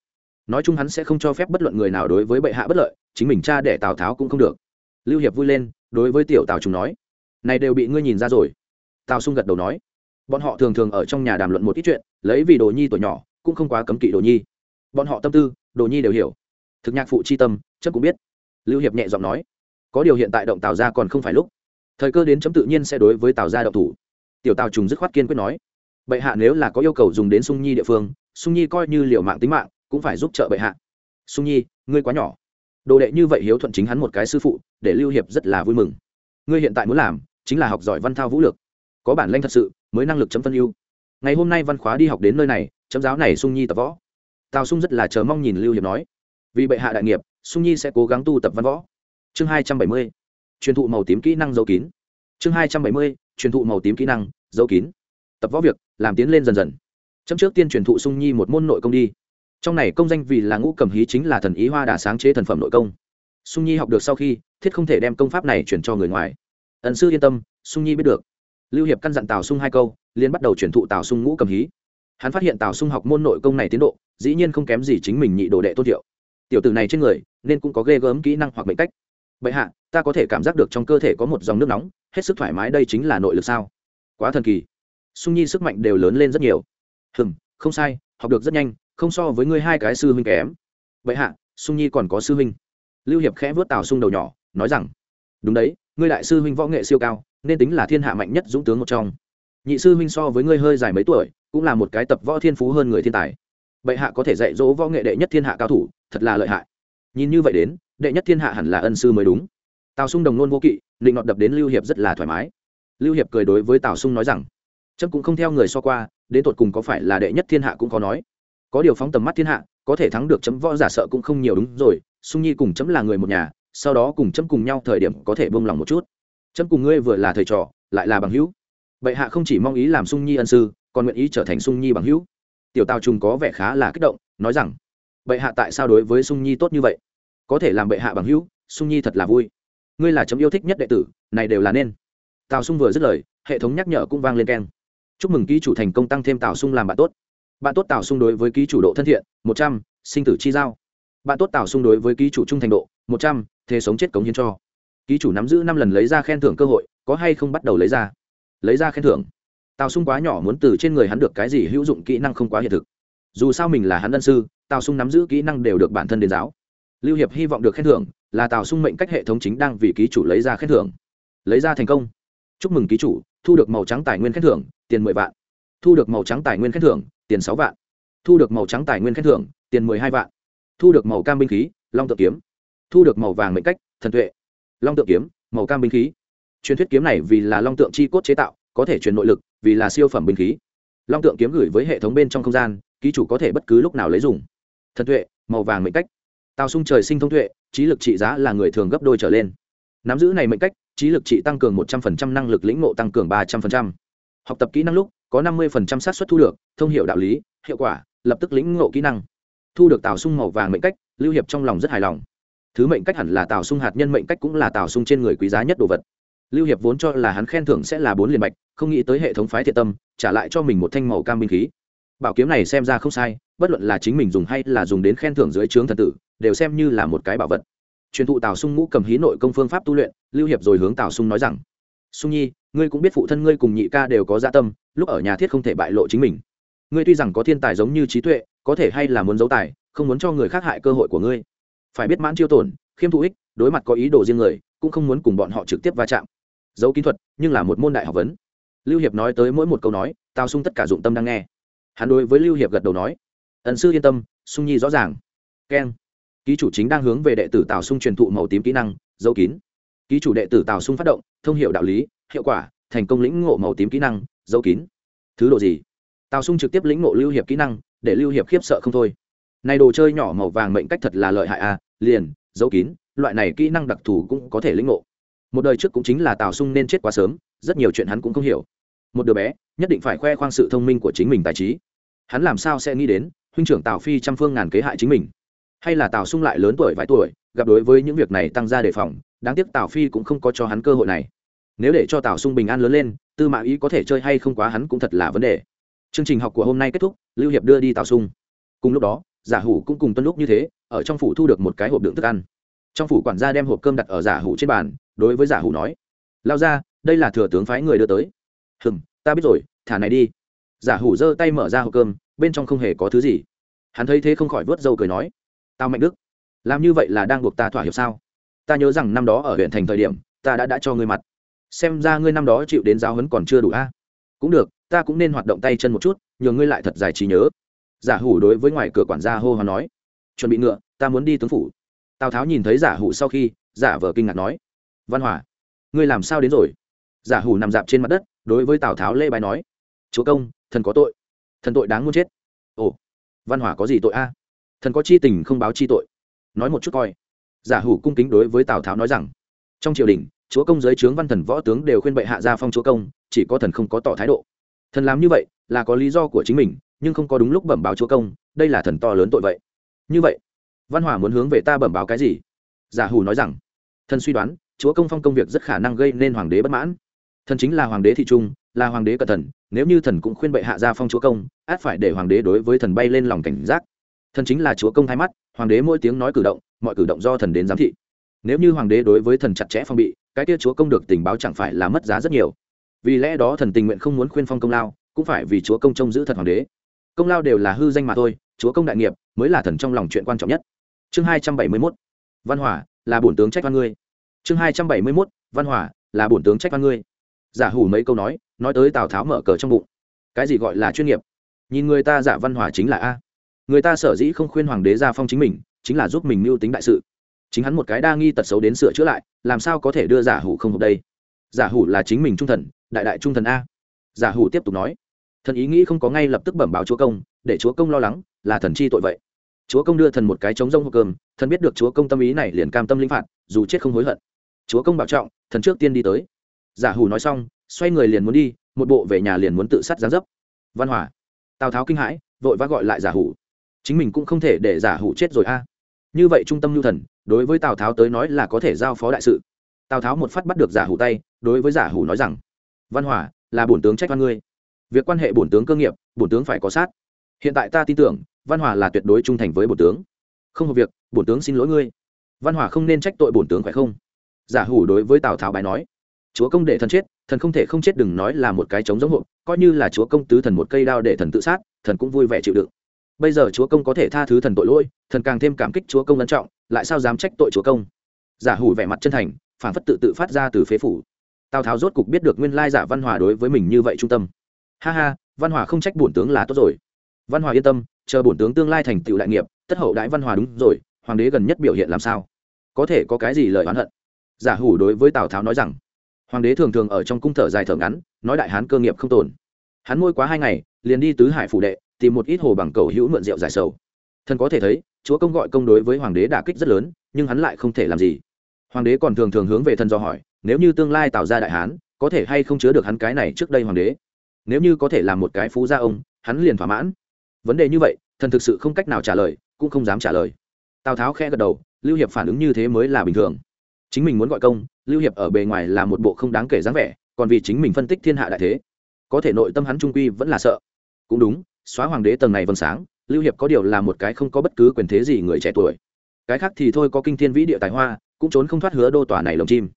Nói chung hắn sẽ không cho phép bất luận người nào đối với bệ hạ bất lợi, chính mình cha để tào tháo cũng không được. Lưu hiệp vui lên, đối với tiểu tào trùng nói, này đều bị ngươi nhìn ra rồi. Tào sung gật đầu nói bọn họ thường thường ở trong nhà đàm luận một ít chuyện, lấy vì đồ nhi tuổi nhỏ, cũng không quá cấm kỵ đồ nhi. Bọn họ tâm tư, đồ nhi đều hiểu. Thực nhạc phụ chi tâm chấp cũng biết. Lưu hiệp nhẹ giọng nói, có điều hiện tại động tào ra còn không phải lúc. Thời cơ đến chấm tự nhiên sẽ đối với tào gia động thủ. Tiểu tào trùng dứt khoát kiên quyết nói, bệ hạ nếu là có yêu cầu dùng đến sung nhi địa phương, sung nhi coi như liệu mạng tính mạng, cũng phải giúp trợ bệ hạ. Sung nhi, ngươi quá nhỏ. Đồ đệ như vậy hiếu thuận chính hắn một cái sư phụ, để lưu hiệp rất là vui mừng. Ngươi hiện tại muốn làm, chính là học giỏi văn thao vũ lược có bản lanh thật sự, mới năng lực chấm phân ưu. Ngày hôm nay văn khóa đi học đến nơi này, chấm giáo này sung nhi tập võ. Tào sung rất là chờ mong nhìn lưu hiệp nói. Vì bệ hạ đại nghiệp, sung nhi sẽ cố gắng tu tập văn võ. Chương hai trăm bảy mươi, truyền thụ màu tím kỹ năng dấu kín. Chương hai trăm bảy mươi, truyền thụ màu tím kỹ năng dấu kín. Tập võ việc, làm tiến lên dần dần. Chấm trước tiên truyền thụ sung nhi một môn nội công đi. Trong này công danh vì là ngũ cầm hí chính là thần ý hoa đà sáng chế thần phẩm nội công. Sung nhi học được sau khi, thiết không thể đem công pháp này chuyển cho người ngoài. Ẩn sư yên tâm, sung nhi biết được lưu hiệp căn dặn tào sung hai câu liên bắt đầu truyền thụ tào sung ngũ cầm hí. Hắn phát hiện tào sung học môn nội công này tiến độ, dĩ nhiên không kém gì chính mình nhị đồ đệ tôn thiệu. Tiểu tử này trên người, nên cũng có ghê gớm kỹ năng hoặc mệnh cách. Bệ hạ, ta có thể cảm giác được trong cơ thể có một dòng nước nóng, hết sức thoải mái đây chính là nội lực sao? Quá thần kỳ. Sung nhi sức mạnh đều lớn lên rất nhiều. Hừm, không sai, học được rất nhanh, không so với ngươi hai cái sư huynh kém. Bệ hạ, sung nhi còn có sư huynh. Lưu hiệp khẽ vớt tào sung đầu nhỏ, nói rằng, đúng đấy, ngươi đại sư huynh võ nghệ siêu cao nên tính là thiên hạ mạnh nhất dũng tướng một trong. Nhị sư huynh so với ngươi hơi dài mấy tuổi, cũng là một cái tập võ thiên phú hơn người thiên tài. Bệ hạ có thể dạy dỗ võ nghệ đệ nhất thiên hạ cao thủ, thật là lợi hại. Nhìn như vậy đến, đệ nhất thiên hạ hẳn là ân sư mới đúng. Tào sung đồng nôn vô kỵ định nọt đập đến lưu hiệp rất là thoải mái. Lưu hiệp cười đối với tào sung nói rằng trâm cũng không theo người so qua, đến tột cùng có phải là đệ nhất thiên hạ cũng có nói. Có điều phóng tầm mắt thiên hạ, có thể thắng được chấm võ giả sợ cũng không nhiều đúng rồi, sung nhi cùng chấm là người một nhà, sau đó cùng chấm cùng nhau thời điểm có thể buông lòng một chút chấm cùng ngươi vừa là thầy trò, lại là bằng hữu. Bệ hạ không chỉ mong ý làm sung nhi ân sư, còn nguyện ý trở thành sung nhi bằng hữu. Tiểu tào trung có vẻ khá là kích động, nói rằng, bệ hạ tại sao đối với sung nhi tốt như vậy? Có thể làm bệ hạ bằng hữu, sung nhi thật là vui. Ngươi là chấm yêu thích nhất đệ tử, này đều là nên. Tào sung vừa dứt lời, hệ thống nhắc nhở cũng vang lên keng. Chúc mừng ký chủ thành công tăng thêm tào sung làm bạn tốt. Bạn tốt tào sung đối với ký chủ độ thân thiện, một trăm, sinh tử chi giao. Bạn tốt tào sung đối với ký chủ trung thành độ, một trăm, thế sống chết cống hiến cho ký chủ nắm giữ năm lần lấy ra khen thưởng cơ hội, có hay không bắt đầu lấy ra? Lấy ra khen thưởng? Tào sung quá nhỏ muốn từ trên người hắn được cái gì hữu dụng kỹ năng không quá hiện thực. Dù sao mình là hắn ân sư, tào sung nắm giữ kỹ năng đều được bản thân đến giáo. Lưu hiệp hy vọng được khen thưởng, là tào sung mệnh cách hệ thống chính đang vì ký chủ lấy ra khen thưởng. Lấy ra thành công. Chúc mừng ký chủ, thu được màu trắng tài nguyên khen thưởng, tiền mười vạn. Thu được màu trắng tài nguyên khen thưởng, tiền sáu vạn. Thu được màu trắng tài nguyên khen thưởng, tiền mười hai vạn. Thu được màu cam binh khí, long tự kiếm. Thu được màu vàng mệnh cách, thần tuệ long tượng kiếm, màu cam binh khí. Truyền thuyết kiếm này vì là long tượng chi cốt chế tạo, có thể truyền nội lực, vì là siêu phẩm binh khí. Long tượng kiếm gửi với hệ thống bên trong không gian, ký chủ có thể bất cứ lúc nào lấy dùng. Thần tuệ, màu vàng mệnh cách. Tào sung trời sinh thông tuệ, trí lực trị giá là người thường gấp đôi trở lên. Nắm giữ này mệnh cách, trí lực trị tăng cường một trăm linh năng lực lĩnh ngộ tăng cường ba trăm linh học tập kỹ năng lúc, có năm mươi xác suất thu được, thông hiệu đạo lý, hiệu quả, lập tức lĩnh ngộ kỹ năng. Thu được tào sung màu vàng mệnh cách, lưu hiệp trong lòng rất hài lòng thứ mệnh cách hẳn là tào sung, hạt nhân mệnh cách cũng là tào sung trên người quý giá nhất đồ vật. Lưu hiệp vốn cho là hắn khen thưởng sẽ là bốn liền bạch không nghĩ tới hệ thống phái thiện tâm, trả lại cho mình một thanh màu cam binh khí. Bảo kiếm này xem ra không sai, bất luận là chính mình dùng hay là dùng đến khen thưởng dưới trướng thần tử, đều xem như là một cái bảo vật. Truyền thụ tào sung ngũ cầm hí nội công phương pháp tu luyện, lưu hiệp rồi hướng tào sung nói rằng, sung nhi, ngươi cũng biết phụ thân ngươi cùng nhị ca đều có gia dạ tâm, lúc ở nhà thiết không thể bại lộ chính mình. Ngươi tuy rằng có thiên tài giống như trí tuệ, có thể hay là muốn giấu tài, không muốn cho người khác hại cơ hội của ngươi phải biết mãn chiêu tổn, khiêm thụ ích, đối mặt có ý đồ riêng người, cũng không muốn cùng bọn họ trực tiếp va chạm. Dấu kỹ thuật, nhưng là một môn đại học vấn. Lưu hiệp nói tới mỗi một câu nói, tào sung tất cả dụng tâm đang nghe. Hắn đối với lưu hiệp gật đầu nói, ẩn sư yên tâm, sung nhi rõ ràng. Keng. Ký chủ chính đang hướng về đệ tử tào sung truyền thụ màu tím kỹ năng dấu kín. Ký chủ đệ tử tào sung phát động, thông hiệu đạo lý, hiệu quả, thành công lĩnh ngộ màu tím kỹ năng dấu kín. Thứ độ gì? Tào sung trực tiếp lĩnh ngộ lưu hiệp kỹ năng, để lưu hiệp khiếp sợ không thôi. Này đồ chơi nhỏ màu vàng mệnh cách thật là lợi hại à liền, dấu kín, loại này kỹ năng đặc thù cũng có thể lĩnh ngộ. Một đời trước cũng chính là tào sung nên chết quá sớm, rất nhiều chuyện hắn cũng không hiểu. Một đứa bé, nhất định phải khoe khoang sự thông minh của chính mình tài trí. Hắn làm sao sẽ nghĩ đến, huynh trưởng tào phi trăm phương ngàn kế hại chính mình? Hay là tào sung lại lớn tuổi vài tuổi, gặp đối với những việc này tăng ra đề phòng, đáng tiếc tào phi cũng không có cho hắn cơ hội này. Nếu để cho tào sung bình an lớn lên, tư mã ý có thể chơi hay không quá hắn cũng thật là vấn đề. Chương trình học của hôm nay kết thúc, lưu hiệp đưa đi tào sung. Cùng lúc đó, giả hủ cũng cùng tuân lúc như thế ở trong phủ thu được một cái hộp đựng thức ăn. Trong phủ quản gia đem hộp cơm đặt ở giả hủ trên bàn, đối với giả hủ nói, lao ra, đây là thừa tướng phái người đưa tới. Hừm, ta biết rồi, thả này đi. Giả hủ giơ tay mở ra hộp cơm, bên trong không hề có thứ gì. Hắn thấy thế không khỏi vớt dâu cười nói, tao mạnh đức, làm như vậy là đang buộc ta thỏa hiệp sao? Ta nhớ rằng năm đó ở huyện thành thời điểm, ta đã đã cho ngươi mặt. Xem ra ngươi năm đó chịu đến giáo huấn còn chưa đủ a. Cũng được, ta cũng nên hoạt động tay chân một chút, nhờ ngươi lại thật dài trí nhớ. Giả hủ đối với ngoài cửa quản gia hô hoán nói chuẩn bị ngựa, ta muốn đi tướng phủ. Tào tháo nhìn thấy giả hủ sau khi, giả vờ kinh ngạc nói, văn hỏa ngươi làm sao đến rồi? Giả hủ nằm dạp trên mặt đất, đối với tào tháo lê bài nói, chúa công, thần có tội, thần tội đáng muốn chết. Ồ, văn hỏa có gì tội a? Thần có chi tình không báo chi tội. Nói một chút coi. Giả hủ cung kính đối với tào tháo nói rằng, trong triều đình, chúa công giới trướng văn thần võ tướng đều khuyên bệ hạ gia phong chúa công, chỉ có thần không có tỏ thái độ. Thần làm như vậy là có lý do của chính mình, nhưng không có đúng lúc bẩm báo chúa công, đây là thần to lớn tội vậy như vậy, văn hòa muốn hướng về ta bẩm báo cái gì? Giả hủ nói rằng, thần suy đoán, chúa công phong công việc rất khả năng gây nên hoàng đế bất mãn. Thần chính là hoàng đế thị trung, là hoàng đế cẩn thần nếu như thần cũng khuyên bệ hạ ra phong chúa công, át phải để hoàng đế đối với thần bay lên lòng cảnh giác. Thần chính là chúa công hai mắt, hoàng đế mỗi tiếng nói cử động, mọi cử động do thần đến giám thị. Nếu như hoàng đế đối với thần chặt chẽ phong bị, cái kia chúa công được tình báo chẳng phải là mất giá rất nhiều. Vì lẽ đó thần tình nguyện không muốn khuyên phong công lao, cũng phải vì chúa công trông giữ thật hoàng đế. Công lao đều là hư danh mà thôi chúa công đại nghiệp mới là thần trong lòng chuyện quan trọng nhất. Chương hai trăm bảy mươi mốt, văn hỏa, là bổn tướng trách văn ngươi. Chương hai trăm bảy mươi mốt, văn hỏa, là bổn tướng trách văn ngươi. Giả hủ mấy câu nói nói tới tào tháo mở cờ trong bụng. Cái gì gọi là chuyên nghiệp? Nhìn người ta giả văn hỏa chính là a. Người ta sở dĩ không khuyên hoàng đế ra phong chính mình, chính là giúp mình mưu tính đại sự. Chính hắn một cái đa nghi tật xấu đến sửa chữa lại, làm sao có thể đưa giả hủ không hợp đây? Giả hủ là chính mình trung thần, đại đại trung thần a. Giả hủ tiếp tục nói, thần ý nghĩ không có ngay lập tức bẩm báo chúa công, để chúa công lo lắng là thần chi tội vậy. Chúa công đưa thần một cái trống rông hộp cơm, thần biết được chúa công tâm ý này liền cam tâm linh phạt, dù chết không hối hận. Chúa công bảo trọng, thần trước tiên đi tới. Giả hủ nói xong, xoay người liền muốn đi, một bộ về nhà liền muốn tự sát gián dấp. Văn hỏa tào tháo kinh hãi, vội vã gọi lại giả hủ. Chính mình cũng không thể để giả hủ chết rồi a. Như vậy trung tâm lưu thần, đối với tào tháo tới nói là có thể giao phó đại sự. Tào tháo một phát bắt được giả hủ tay, đối với giả hủ nói rằng, văn hỏa là bổn tướng trách văn ngươi. Việc quan hệ bổn tướng cơ nghiệp, bổn tướng phải có sát hiện tại ta tin tưởng, văn hòa là tuyệt đối trung thành với bổn tướng. Không hợp việc, bổn tướng xin lỗi ngươi. Văn hòa không nên trách tội bổn tướng phải không? Giả hủ đối với tào tháo bài nói, chúa công để thần chết, thần không thể không chết đừng nói là một cái trống giống hộ coi như là chúa công tứ thần một cây đao để thần tự sát, thần cũng vui vẻ chịu đựng. Bây giờ chúa công có thể tha thứ thần tội lỗi, thần càng thêm cảm kích chúa công ân trọng, lại sao dám trách tội chúa công? Giả hủ vẻ mặt chân thành phản phất tự tự phát ra từ phế phủ. Tào tháo rốt cục biết được nguyên lai giả văn hòa đối với mình như vậy trung tâm. Ha ha, văn hòa không trách bổn tướng là tốt rồi văn hòa yên tâm, chờ bổn tướng tương lai thành tựu đại nghiệp, tất hậu đãi văn hòa đúng rồi, hoàng đế gần nhất biểu hiện làm sao? Có thể có cái gì lời oán hận? Giả hủ đối với tào tháo nói rằng, hoàng đế thường thường ở trong cung thở dài thở ngắn, nói đại hán cơ nghiệp không tồn. Hắn môi quá hai ngày, liền đi tứ hải phủ đệ, tìm một ít hồ bằng cầu hữu mượn rượu giải sầu. Thần có thể thấy, chúa công gọi công đối với hoàng đế đả kích rất lớn, nhưng hắn lại không thể làm gì. Hoàng đế còn thường thường hướng về thần do hỏi, nếu như tương lai tạo ra đại hán, có thể hay không chứa được hắn cái này trước đây hoàng đế? Nếu như có thể làm một cái phú gia ông, hắn liền thỏa mãn vấn đề như vậy, thần thực sự không cách nào trả lời, cũng không dám trả lời. Tào tháo khẽ gật đầu, lưu hiệp phản ứng như thế mới là bình thường. Chính mình muốn gọi công, lưu hiệp ở bề ngoài là một bộ không đáng kể dáng vẻ, còn vì chính mình phân tích thiên hạ đại thế, có thể nội tâm hắn trung quy vẫn là sợ. Cũng đúng, xóa hoàng đế tầng này vầng sáng, lưu hiệp có điều là một cái không có bất cứ quyền thế gì người trẻ tuổi. Cái khác thì thôi có kinh thiên vĩ địa tài hoa, cũng trốn không thoát hứa đô tòa này lồng chim.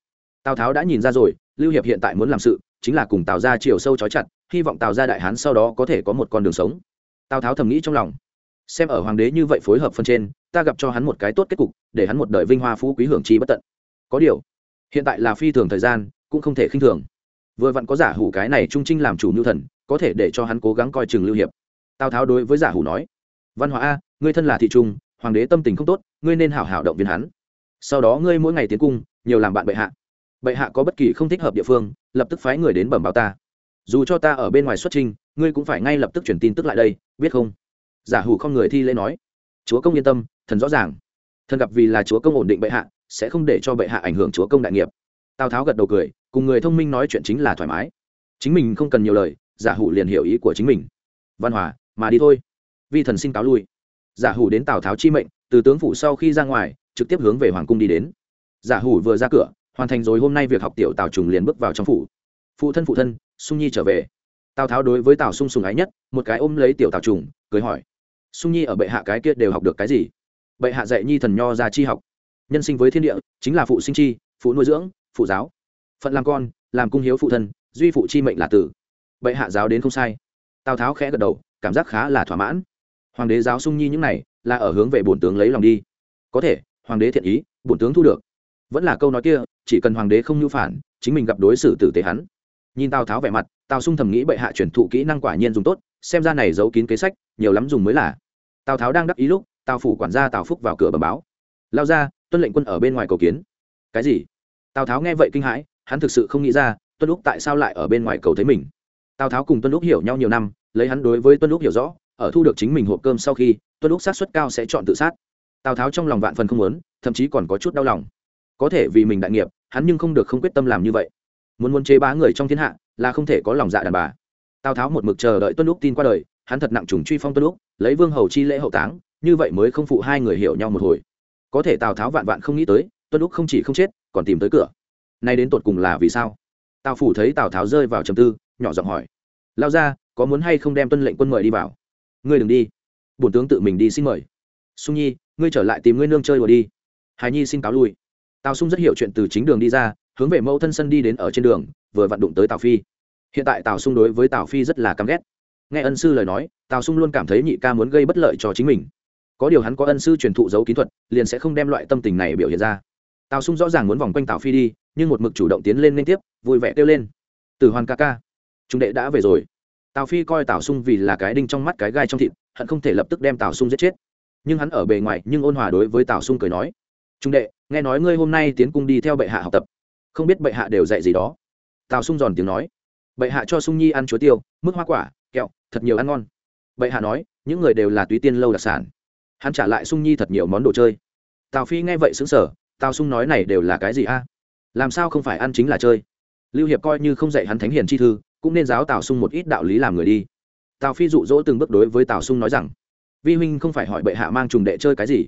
Tào tháo đã nhìn ra rồi, lưu hiệp hiện tại muốn làm sự, chính là cùng tào ra chiều sâu chói chặt, hy vọng tào ra đại hán sau đó có thể có một con đường sống tào tháo thầm nghĩ trong lòng. Xem ở hoàng đế như vậy phối hợp phân trên, ta gặp cho hắn một cái tốt kết cục, để hắn một đời vinh hoa phú quý hưởng chi bất tận. Có điều, hiện tại là phi thường thời gian, cũng không thể khinh thường. Vừa vặn có giả hủ cái này trung trinh làm chủ nhu thần, có thể để cho hắn cố gắng coi chừng lưu hiệp. Tào tháo đối với giả hủ nói, văn hóa a, ngươi thân là thị trung, hoàng đế tâm tình không tốt, ngươi nên hảo hảo động viên hắn. Sau đó ngươi mỗi ngày tiến cung, nhiều làm bạn bệ hạ. Bệ hạ có bất kỳ không thích hợp địa phương, lập tức phái người đến bẩm báo ta dù cho ta ở bên ngoài xuất trình, ngươi cũng phải ngay lập tức chuyển tin tức lại đây, biết không? Giả hủ không người thi lễ nói. Chúa công yên tâm, thần rõ ràng. Thần gặp vì là chúa công ổn định bệ hạ, sẽ không để cho bệ hạ ảnh hưởng chúa công đại nghiệp. Tào tháo gật đầu cười, cùng người thông minh nói chuyện chính là thoải mái. Chính mình không cần nhiều lời, giả hủ liền hiểu ý của chính mình. Văn hòa, mà đi thôi. Vi thần xin cáo lui. Giả hủ đến tào tháo chi mệnh, từ tướng phủ sau khi ra ngoài, trực tiếp hướng về hoàng cung đi đến. Giả hủ vừa ra cửa, hoàn thành rồi hôm nay việc học tiểu tào trùng liền bước vào trong phủ. Phụ thân phụ thân sung nhi trở về. Tào tháo đối với tào sung sùng ái nhất, một cái ôm lấy tiểu tào trùng, cười hỏi, sung nhi ở bệ hạ cái kia đều học được cái gì? Bệ hạ dạy nhi thần nho ra chi học. Nhân sinh với thiên địa, chính là phụ sinh chi, phụ nuôi dưỡng, phụ giáo. Phận làm con, làm cung hiếu phụ thân, duy phụ chi mệnh là tử. Bệ hạ giáo đến không sai. Tào tháo khẽ gật đầu, cảm giác khá là thỏa mãn. Hoàng đế giáo sung nhi những này, là ở hướng về bổn tướng lấy lòng đi. Có thể, hoàng đế thiện ý, bổn tướng thu được. Vẫn là câu nói kia, chỉ cần hoàng đế không nhu phản, chính mình gặp đối xử tử tế hắn nhìn tào tháo vẻ mặt, tào sung thầm nghĩ bệ hạ chuyển thụ kỹ năng quả nhiên dùng tốt, xem ra này giấu kín kế sách, nhiều lắm dùng mới là. Tào tháo đang đắc ý lúc, tào phủ quản gia tào phúc vào cửa bầm báo. Lao ra tuân lệnh quân ở bên ngoài cầu kiến. Cái gì? Tào tháo nghe vậy kinh hãi, hắn thực sự không nghĩ ra, tuân lúc tại sao lại ở bên ngoài cầu thấy mình. Tào tháo cùng tuân lúc hiểu nhau nhiều năm, lấy hắn đối với tuân lúc hiểu rõ, ở thu được chính mình hộp cơm sau khi, tuân lúc sát xuất cao sẽ chọn tự sát. Tào tháo trong lòng vạn phần không lớn thậm chí còn có chút đau lòng. Có thể vì mình đại nghiệp, hắn nhưng không được không quyết tâm làm như vậy muốn muốn chế bá người trong thiên hạ, là không thể có lòng dạ đàn bà. Tào tháo một mực chờ đợi tuân lúc tin qua đời, hắn thật nặng trùng truy phong tuân lúc lấy vương hầu chi lễ hậu táng, như vậy mới không phụ hai người hiểu nhau một hồi. Có thể tào tháo vạn vạn không nghĩ tới, tuân lúc không chỉ không chết, còn tìm tới cửa. Nay đến tột cùng là vì sao? Tào phủ thấy tào tháo rơi vào trầm tư, nhỏ giọng hỏi. Lao ra có muốn hay không đem tuân lệnh quân mời đi vào? Ngươi đừng đi. Bổn tướng tự mình đi xin mời. Sung nhi, ngươi trở lại tìm ngươi nương chơi đùa đi. Hài nhi xin cáo lui. Tào sung rất hiểu chuyện từ chính đường đi ra hướng về mẫu thân sân đi đến ở trên đường, vừa vặn đụng tới tào phi. Hiện tại tào sung đối với tào phi rất là căm ghét. Nghe ân sư lời nói, tào sung luôn cảm thấy nhị ca muốn gây bất lợi cho chính mình. Có điều hắn có ân sư truyền thụ dấu kỹ thuật, liền sẽ không đem loại tâm tình này biểu hiện ra. Tào sung rõ ràng muốn vòng quanh tào phi đi, nhưng một mực chủ động tiến lên liên tiếp, vui vẻ kêu lên. Từ hoàn ca ca trung đệ đã về rồi. Tào phi coi tào sung vì là cái đinh trong mắt cái gai trong thịt, hận không thể lập tức đem tào sung giết chết. Nhưng hắn ở bề ngoài nhưng ôn hòa đối với tào sung cười nói trung đệ, nghe nói ngươi hôm nay tiến cung đi theo bệ hạ học tập không biết bệ hạ đều dạy gì đó. Tào sung giòn tiếng nói, bệ hạ cho sung nhi ăn chuối tiêu, mức hoa quả, kẹo, thật nhiều ăn ngon. Bệ hạ nói, những người đều là túy tiên lâu đặc sản. Hắn trả lại sung nhi thật nhiều món đồ chơi. Tào phi nghe vậy xứng sở tào sung nói này đều là cái gì a? Làm sao không phải ăn chính là chơi? Lưu hiệp coi như không dạy hắn thánh hiền chi thư, cũng nên giáo tào sung một ít đạo lý làm người đi. Tào phi dụ dỗ từng bước đối với tào sung nói rằng, vi huynh không phải hỏi bệ hạ mang trùng đệ chơi cái gì.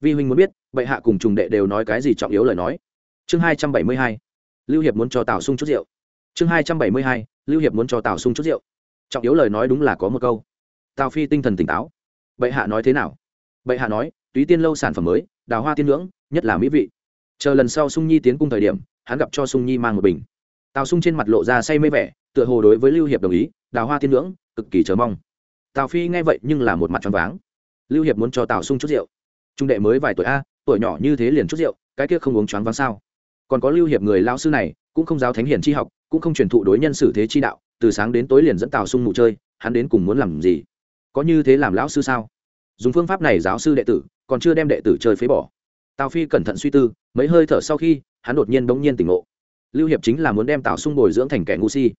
Vi huynh muốn biết, bệ hạ cùng trùng đệ đều nói cái gì trọng yếu lời nói chương hai trăm bảy mươi hai, lưu hiệp muốn cho tào sung chút rượu. Chương hai trăm bảy mươi hai, lưu hiệp muốn cho tào sung chút rượu. Trọng yếu lời nói đúng là có một câu. Tào phi tinh thần tỉnh táo. Bệ hạ nói thế nào? Bệ hạ nói, túy tiên lâu sản phẩm mới, đào hoa tiên ngưỡng, nhất là mỹ vị. Chờ lần sau sung nhi tiến cung thời điểm, hắn gặp cho sung nhi mang một bình. Tào sung trên mặt lộ ra say mê vẻ, tựa hồ đối với lưu hiệp đồng ý, đào hoa tiên ngưỡng, cực kỳ chờ mong. Tào phi nghe vậy nhưng là một mặt tròn váng. Lưu hiệp muốn cho tào sung chút rượu. Trung đệ mới vài tuổi a, tuổi nhỏ như thế liền chút rượu, cái kia không uống choáng váng sao? Còn có lưu hiệp người lao sư này, cũng không giáo thánh hiển tri học, cũng không truyền thụ đối nhân xử thế chi đạo, từ sáng đến tối liền dẫn tào sung mù chơi, hắn đến cùng muốn làm gì? Có như thế làm lão sư sao? Dùng phương pháp này giáo sư đệ tử, còn chưa đem đệ tử chơi phế bỏ. Tào phi cẩn thận suy tư, mấy hơi thở sau khi, hắn đột nhiên bỗng nhiên tỉnh ngộ. Lưu hiệp chính là muốn đem tào sung bồi dưỡng thành kẻ ngu si.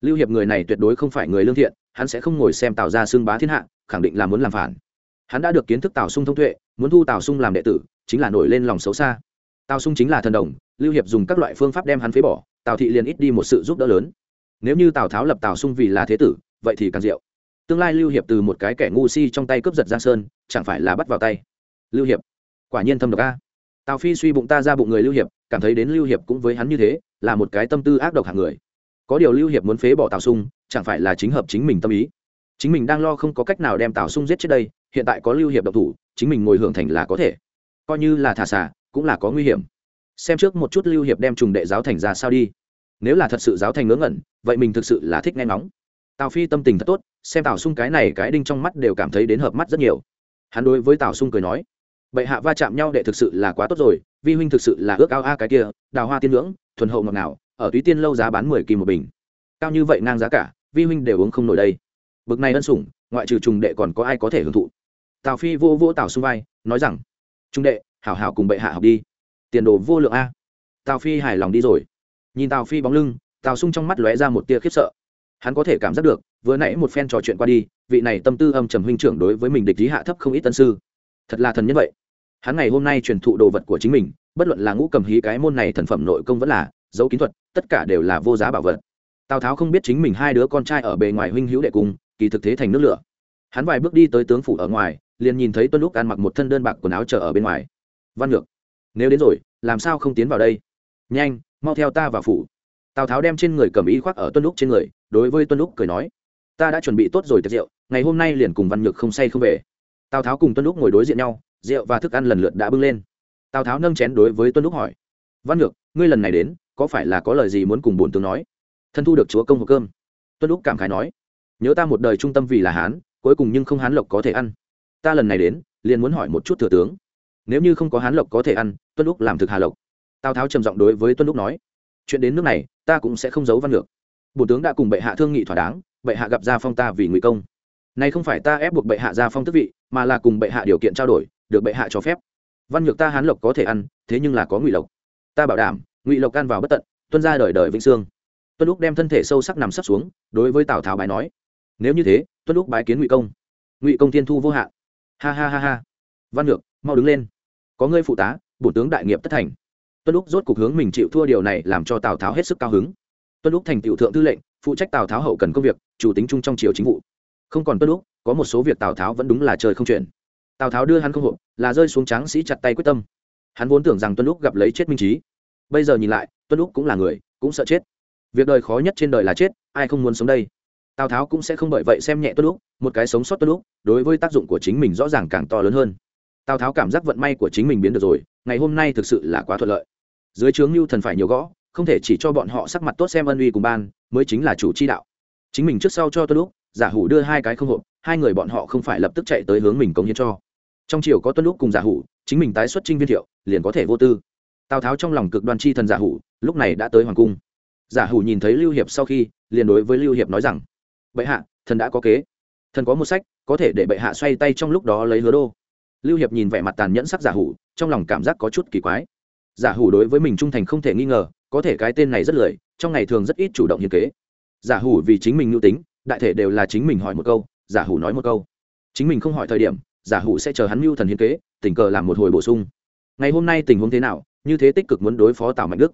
Lưu hiệp người này tuyệt đối không phải người lương thiện, hắn sẽ không ngồi xem tào ra xưng bá thiên hạ, khẳng định là muốn làm phản. Hắn đã được kiến thức tào sung thông tuệ, muốn thu tào sung làm đệ tử, chính là nổi lên lòng xấu xa. Tào sung chính là thần đồng lưu hiệp dùng các loại phương pháp đem hắn phế bỏ, tào thị liền ít đi một sự giúp đỡ lớn. Nếu như tào tháo lập tào sung vì là thế tử, vậy thì càng diệu. Tương lai lưu hiệp từ một cái kẻ ngu si trong tay cướp giật giang sơn, chẳng phải là bắt vào tay. Lưu hiệp, quả nhiên thâm độc a. Tào phi suy bụng ta ra bụng người lưu hiệp, cảm thấy đến lưu hiệp cũng với hắn như thế, là một cái tâm tư ác độc hạng người. Có điều lưu hiệp muốn phế bỏ tào sung, chẳng phải là chính hợp chính mình tâm ý. Chính mình đang lo không có cách nào đem tào sung giết trước đây, hiện tại có lưu hiệp độc thủ, chính mình ngồi hưởng thành là có thể. Coi như là thả xả, cũng là có nguy hiểm xem trước một chút lưu hiệp đem trùng đệ giáo thành ra sao đi. Nếu là thật sự giáo thành ngớ ngẩn, vậy mình thực sự là thích nghe ngóng. Tào phi tâm tình thật tốt, xem tào sung cái này cái đinh trong mắt đều cảm thấy đến hợp mắt rất nhiều. Hắn đối với tào sung cười nói, bệ hạ va chạm nhau đệ thực sự là quá tốt rồi, vi huynh thực sự là ước ao a cái kia, đào hoa tiên ngưỡng, thuần hậu ngọt ngào, ở túy tiên lâu giá bán mười kỳ một bình. Cao như vậy ngang giá cả, vi huynh đều uống không nổi đây. Bực này ân sủng, ngoại trừ trùng đệ còn có ai có thể hưởng thụ? Tào phi vô vô tào xung vai, nói rằng trung đệ, hảo hảo cùng bệ hạ học đi tiền đồ vô lượng a. Tào phi hài lòng đi rồi. Nhìn tào phi bóng lưng, tào sung trong mắt lóe ra một tia khiếp sợ. Hắn có thể cảm giác được, vừa nãy một phen trò chuyện qua đi, vị này tâm tư âm trầm huynh trưởng đối với mình địch lý hạ thấp không ít tân sư. Thật là thần như vậy. Hắn ngày hôm nay truyền thụ đồ vật của chính mình, bất luận là ngũ cầm hí cái môn này thần phẩm nội công vẫn là dấu kín thuật, tất cả đều là vô giá bảo vật. Tào tháo không biết chính mình hai đứa con trai ở bề ngoài huynh hữu đệ cùng, kỳ thực thế thành nước lửa. Hắn vài bước đi tới tướng phủ ở ngoài, liền nhìn thấy tuân lúc ăn mặc một thân đơn bạc quần áo chờ ở bên ngoài. Văn ngược nếu đến rồi, làm sao không tiến vào đây? Nhanh, mau theo ta vào phủ. Tào tháo đem trên người cầm y khoác ở tuân lúc trên người, đối với tuân lúc cười nói, ta đã chuẩn bị tốt rồi tiệc rượu, ngày hôm nay liền cùng văn nhược không say không về. Tào tháo cùng tuân lúc ngồi đối diện nhau, rượu và thức ăn lần lượt đã bưng lên. Tào tháo nâng chén đối với tuân lúc hỏi, văn nhược, ngươi lần này đến, có phải là có lời gì muốn cùng bổn tướng nói? Thân thu được chúa công hộp cơm. Tuân lúc cảm khái nói, nhớ ta một đời trung tâm vì là hán, cuối cùng nhưng không hán lộc có thể ăn. Ta lần này đến, liền muốn hỏi một chút thừa tướng nếu như không có hán lộc có thể ăn, tuân lúc làm thực hà lộc. Tào tháo trầm giọng đối với tuân lúc nói, chuyện đến nước này, ta cũng sẽ không giấu văn lược bổ tướng đã cùng bệ hạ thương nghị thỏa đáng, bệ hạ gặp gia phong ta vì ngụy công. Nay không phải ta ép buộc bệ hạ gia phong tức vị, mà là cùng bệ hạ điều kiện trao đổi, được bệ hạ cho phép. Văn nhược ta hán lộc có thể ăn, thế nhưng là có ngụy lộc. Ta bảo đảm, ngụy lộc ăn vào bất tận, tuân ra đời đời vĩnh sương tuân lúc đem thân thể sâu sắc nằm sấp xuống, đối với tào tháo bài nói, nếu như thế, tuân lúc bái kiến ngụy công. Ngụy công tiên thu vô hạn. Ha ha ha ha. Văn nhược mau đứng lên. Có ngươi phụ tá, bổ tướng đại nghiệp tất thành. Tuân lúc rốt cuộc hướng mình chịu thua điều này làm cho tào tháo hết sức cao hứng. Tuân lúc thành tiểu thượng tư lệnh, phụ trách tào tháo hậu cần công việc, chủ tính chung trong triều chính vụ. Không còn tuân lúc có một số việc tào tháo vẫn đúng là trời không chuyển. Tào tháo đưa hắn không hộ là rơi xuống tráng sĩ chặt tay quyết tâm. Hắn vốn tưởng rằng tuân lúc gặp lấy chết minh trí. Bây giờ nhìn lại, tuân lúc cũng là người, cũng sợ chết. Việc đời khó nhất trên đời là chết, ai không muốn sống đây? Tào tháo cũng sẽ không bởi vậy xem nhẹ tuân lúc một cái sống sót tuân lúc đối với tác dụng của chính mình rõ ràng càng to lớn hơn tào tháo cảm giác vận may của chính mình biến được rồi, ngày hôm nay thực sự là quá thuận lợi. Dưới trướng lưu thần phải nhiều gõ, không thể chỉ cho bọn họ sắc mặt tốt xem ân uy cùng ban, mới chính là chủ chi đạo. Chính mình trước sau cho tuân lúc giả hủ đưa hai cái không hộp, hai người bọn họ không phải lập tức chạy tới hướng mình cống hiến cho. Trong chiều có tuân lúc cùng giả hủ, chính mình tái xuất trinh viên thiệu, liền có thể vô tư. Tào tháo trong lòng cực đoan chi thần giả hủ, lúc này đã tới hoàng cung. Giả hủ nhìn thấy lưu hiệp sau khi, liền đối với lưu hiệp nói rằng, bệ hạ, thần đã có kế. Thần có một sách, có thể để bệ hạ xoay tay trong lúc đó lấy hứa đô lưu hiệp nhìn vẻ mặt tàn nhẫn sắc giả hủ, trong lòng cảm giác có chút kỳ quái. Giả hủ đối với mình trung thành không thể nghi ngờ, có thể cái tên này rất lười, trong ngày thường rất ít chủ động hiến kế. Giả hủ vì chính mình nhu tính, đại thể đều là chính mình hỏi một câu, giả hủ nói một câu. Chính mình không hỏi thời điểm, giả hủ sẽ chờ hắn mưu thần hiến kế, tình cờ làm một hồi bổ sung. Ngày hôm nay tình huống thế nào, như thế tích cực muốn đối phó tào mạnh đức.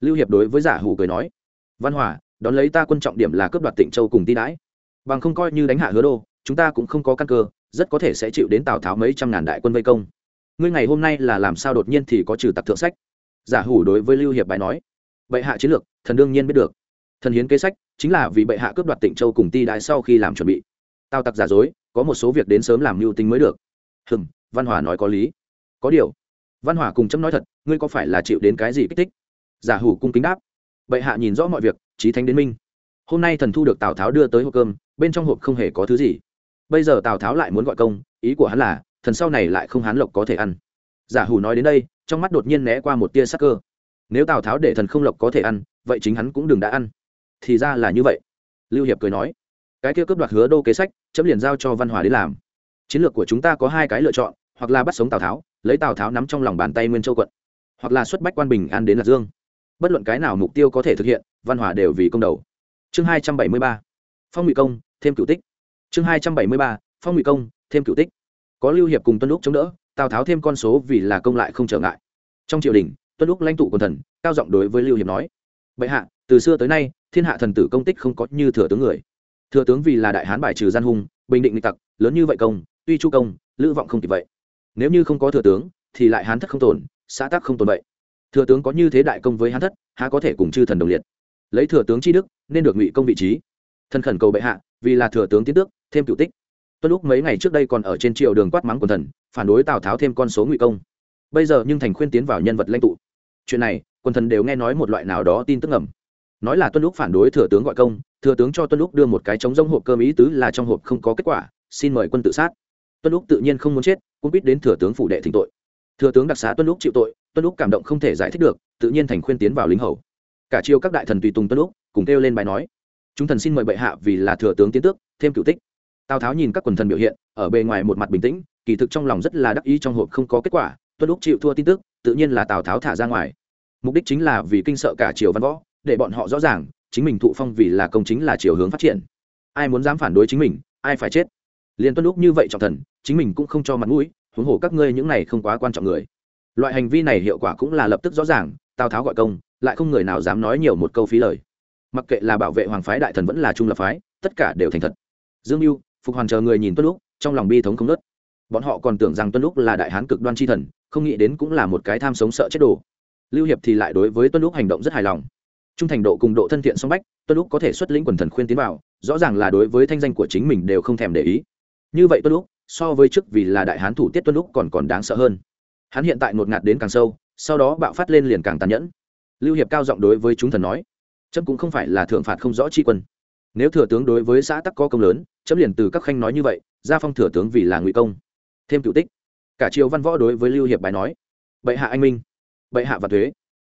Lưu hiệp đối với giả hủ cười nói, văn hòa, đón lấy ta quân trọng điểm là cướp đoạt tịnh châu cùng ti đãi. Bằng không coi như đánh hạ hứa đô, chúng ta cũng không có căn cơ rất có thể sẽ chịu đến tào tháo mấy trăm ngàn đại quân vây công. Ngươi ngày hôm nay là làm sao đột nhiên thì có trừ tặc thượng sách? Giả hủ đối với lưu hiệp bài nói, bệ hạ chiến lược, thần đương nhiên biết được. Thần hiến kế sách chính là vì bệ hạ cướp đoạt tịnh châu cùng ti đại sau khi làm chuẩn bị. Tào tặc giả dối, có một số việc đến sớm làm mưu tính mới được. Hừm, văn hòa nói có lý. Có điều, văn hòa cùng chấm nói thật, ngươi có phải là chịu đến cái gì kích thích? Giả hủ cung kính đáp, bệ hạ nhìn rõ mọi việc trí thánh đến minh. Hôm nay thần thu được tào tháo đưa tới hộp cơm, bên trong hộp không hề có thứ gì bây giờ tào tháo lại muốn gọi công ý của hắn là thần sau này lại không hán lộc có thể ăn giả hủ nói đến đây trong mắt đột nhiên né qua một tia sắc cơ nếu tào tháo để thần không lộc có thể ăn vậy chính hắn cũng đừng đã ăn thì ra là như vậy lưu hiệp cười nói cái kia cướp đoạt hứa đô kế sách chấm liền giao cho văn hòa đến làm chiến lược của chúng ta có hai cái lựa chọn hoặc là bắt sống tào tháo lấy tào tháo nắm trong lòng bàn tay nguyên châu quận hoặc là xuất bách quan bình an đến lạc dương bất luận cái nào mục tiêu có thể thực hiện văn hòa đều vì công đầu chương hai trăm bảy mươi ba phong ngụy công thêm cựu tích chương hai trăm bảy mươi ba, phong ngụy công, thêm cựu tích. Có lưu hiệp cùng tuân lúc chống đỡ, tào tháo thêm con số vì là công lại không trở ngại. Trong triều đình, tuân lúc lãnh tụ quần thần, cao giọng đối với lưu hiệp nói, bệ hạ, từ xưa tới nay, thiên hạ thần tử công tích không có như thừa tướng người. Thừa tướng vì là đại hán bài trừ gian hung, bình định nghịch tặc, lớn như vậy công, tuy chu công, lữ vọng không kịp vậy. Nếu như không có thừa tướng, thì lại hán thất không tồn, xã tắc không tồn vậy. Thừa tướng có như thế đại công với hán thất, há có thể cùng chư thần đồng liệt? Lấy thừa tướng tri đức, nên được ngụy công vị trí. Thần khẩn cầu bệ hạ, vì là thừa tướng tiến tước thêm cựu tích. Tuân lúc mấy ngày trước đây còn ở trên triều đường quát mắng quần thần, phản đối tào tháo thêm con số ngụy công. Bây giờ nhưng thành khuyên tiến vào nhân vật lãnh tụ. Chuyện này, quần thần đều nghe nói một loại nào đó tin tức ngầm. Nói là tuân lúc phản đối thừa tướng gọi công, thừa tướng cho tuân lúc đưa một cái trống rông hộp cơm ý tứ là trong hộp không có kết quả, xin mời quân tự sát. Tuân lúc tự nhiên không muốn chết, cũng biết đến thừa tướng phủ đệ thỉnh tội. Thừa tướng đặc xá tuân lúc chịu tội, tuân lúc cảm động không thể giải thích được, tự nhiên thành khuyên tiến vào lính hầu. Cả triều các đại thần tùy tùng tuân lúc cùng kêu lên bài nói. Chúng thần xin mời bệ hạ vì là thừa tướng tiến tước, thêm cựu tích tào tháo nhìn các quần thần biểu hiện, ở bề ngoài một mặt bình tĩnh, kỳ thực trong lòng rất là đắc ý trong hộp không có kết quả, tuân lúc chịu thua tin tức, tự nhiên là tào tháo thả ra ngoài. Mục đích chính là vì kinh sợ cả triều văn võ, để bọn họ rõ ràng, chính mình thụ phong vì là công chính là chiều hướng phát triển. Ai muốn dám phản đối chính mình, ai phải chết. Liền tuân lúc như vậy trọng thần, chính mình cũng không cho mặt mũi, huống hồ các ngươi những này không quá quan trọng người. Loại hành vi này hiệu quả cũng là lập tức rõ ràng, tào tháo gọi công, lại không người nào dám nói nhiều một câu phí lời. Mặc kệ là bảo vệ hoàng phái đại thần vẫn là trung lập phái, tất cả đều thành thật. Dương mưu phục hoàn chờ người nhìn tuân lúc trong lòng bi thống không nớt bọn họ còn tưởng rằng tuân lúc là đại hán cực đoan c h i thần, không nghĩ đến cũng là một cái tham sống sợ chết đồ. Lưu hiệp thì lại đối với tuân lúc hành động rất hài lòng. Trung thành độ cùng độ thân thiện song bách, tuân lúc có thể xuất lĩnh quần thần khuyên tiến vào, rõ ràng là đối với thanh danh của chính mình đều không thèm để ý. Như vậy tuân lúc so với trước vì là đại hán thủ tiết tuân lúc còn còn đáng sợ hơn. Hắn hiện tại ngột ngạt đến càng sâu, sau đó bạo phát lên liền càng tàn nhẫn. Lưu hiệp cao giọng đối với chúng thần nói, chấm cũng không phải là thượng phạt không rõ tri quân. Nếu thừa tướng đối với xã tắc có công lớn chấm liền từ các khanh nói như vậy ra phong thừa tướng vì là ngụy công, thêm cựu tích. Cả triều văn võ đối với lưu hiệp bài nói, bệ hạ anh minh, bệ hạ và thuế.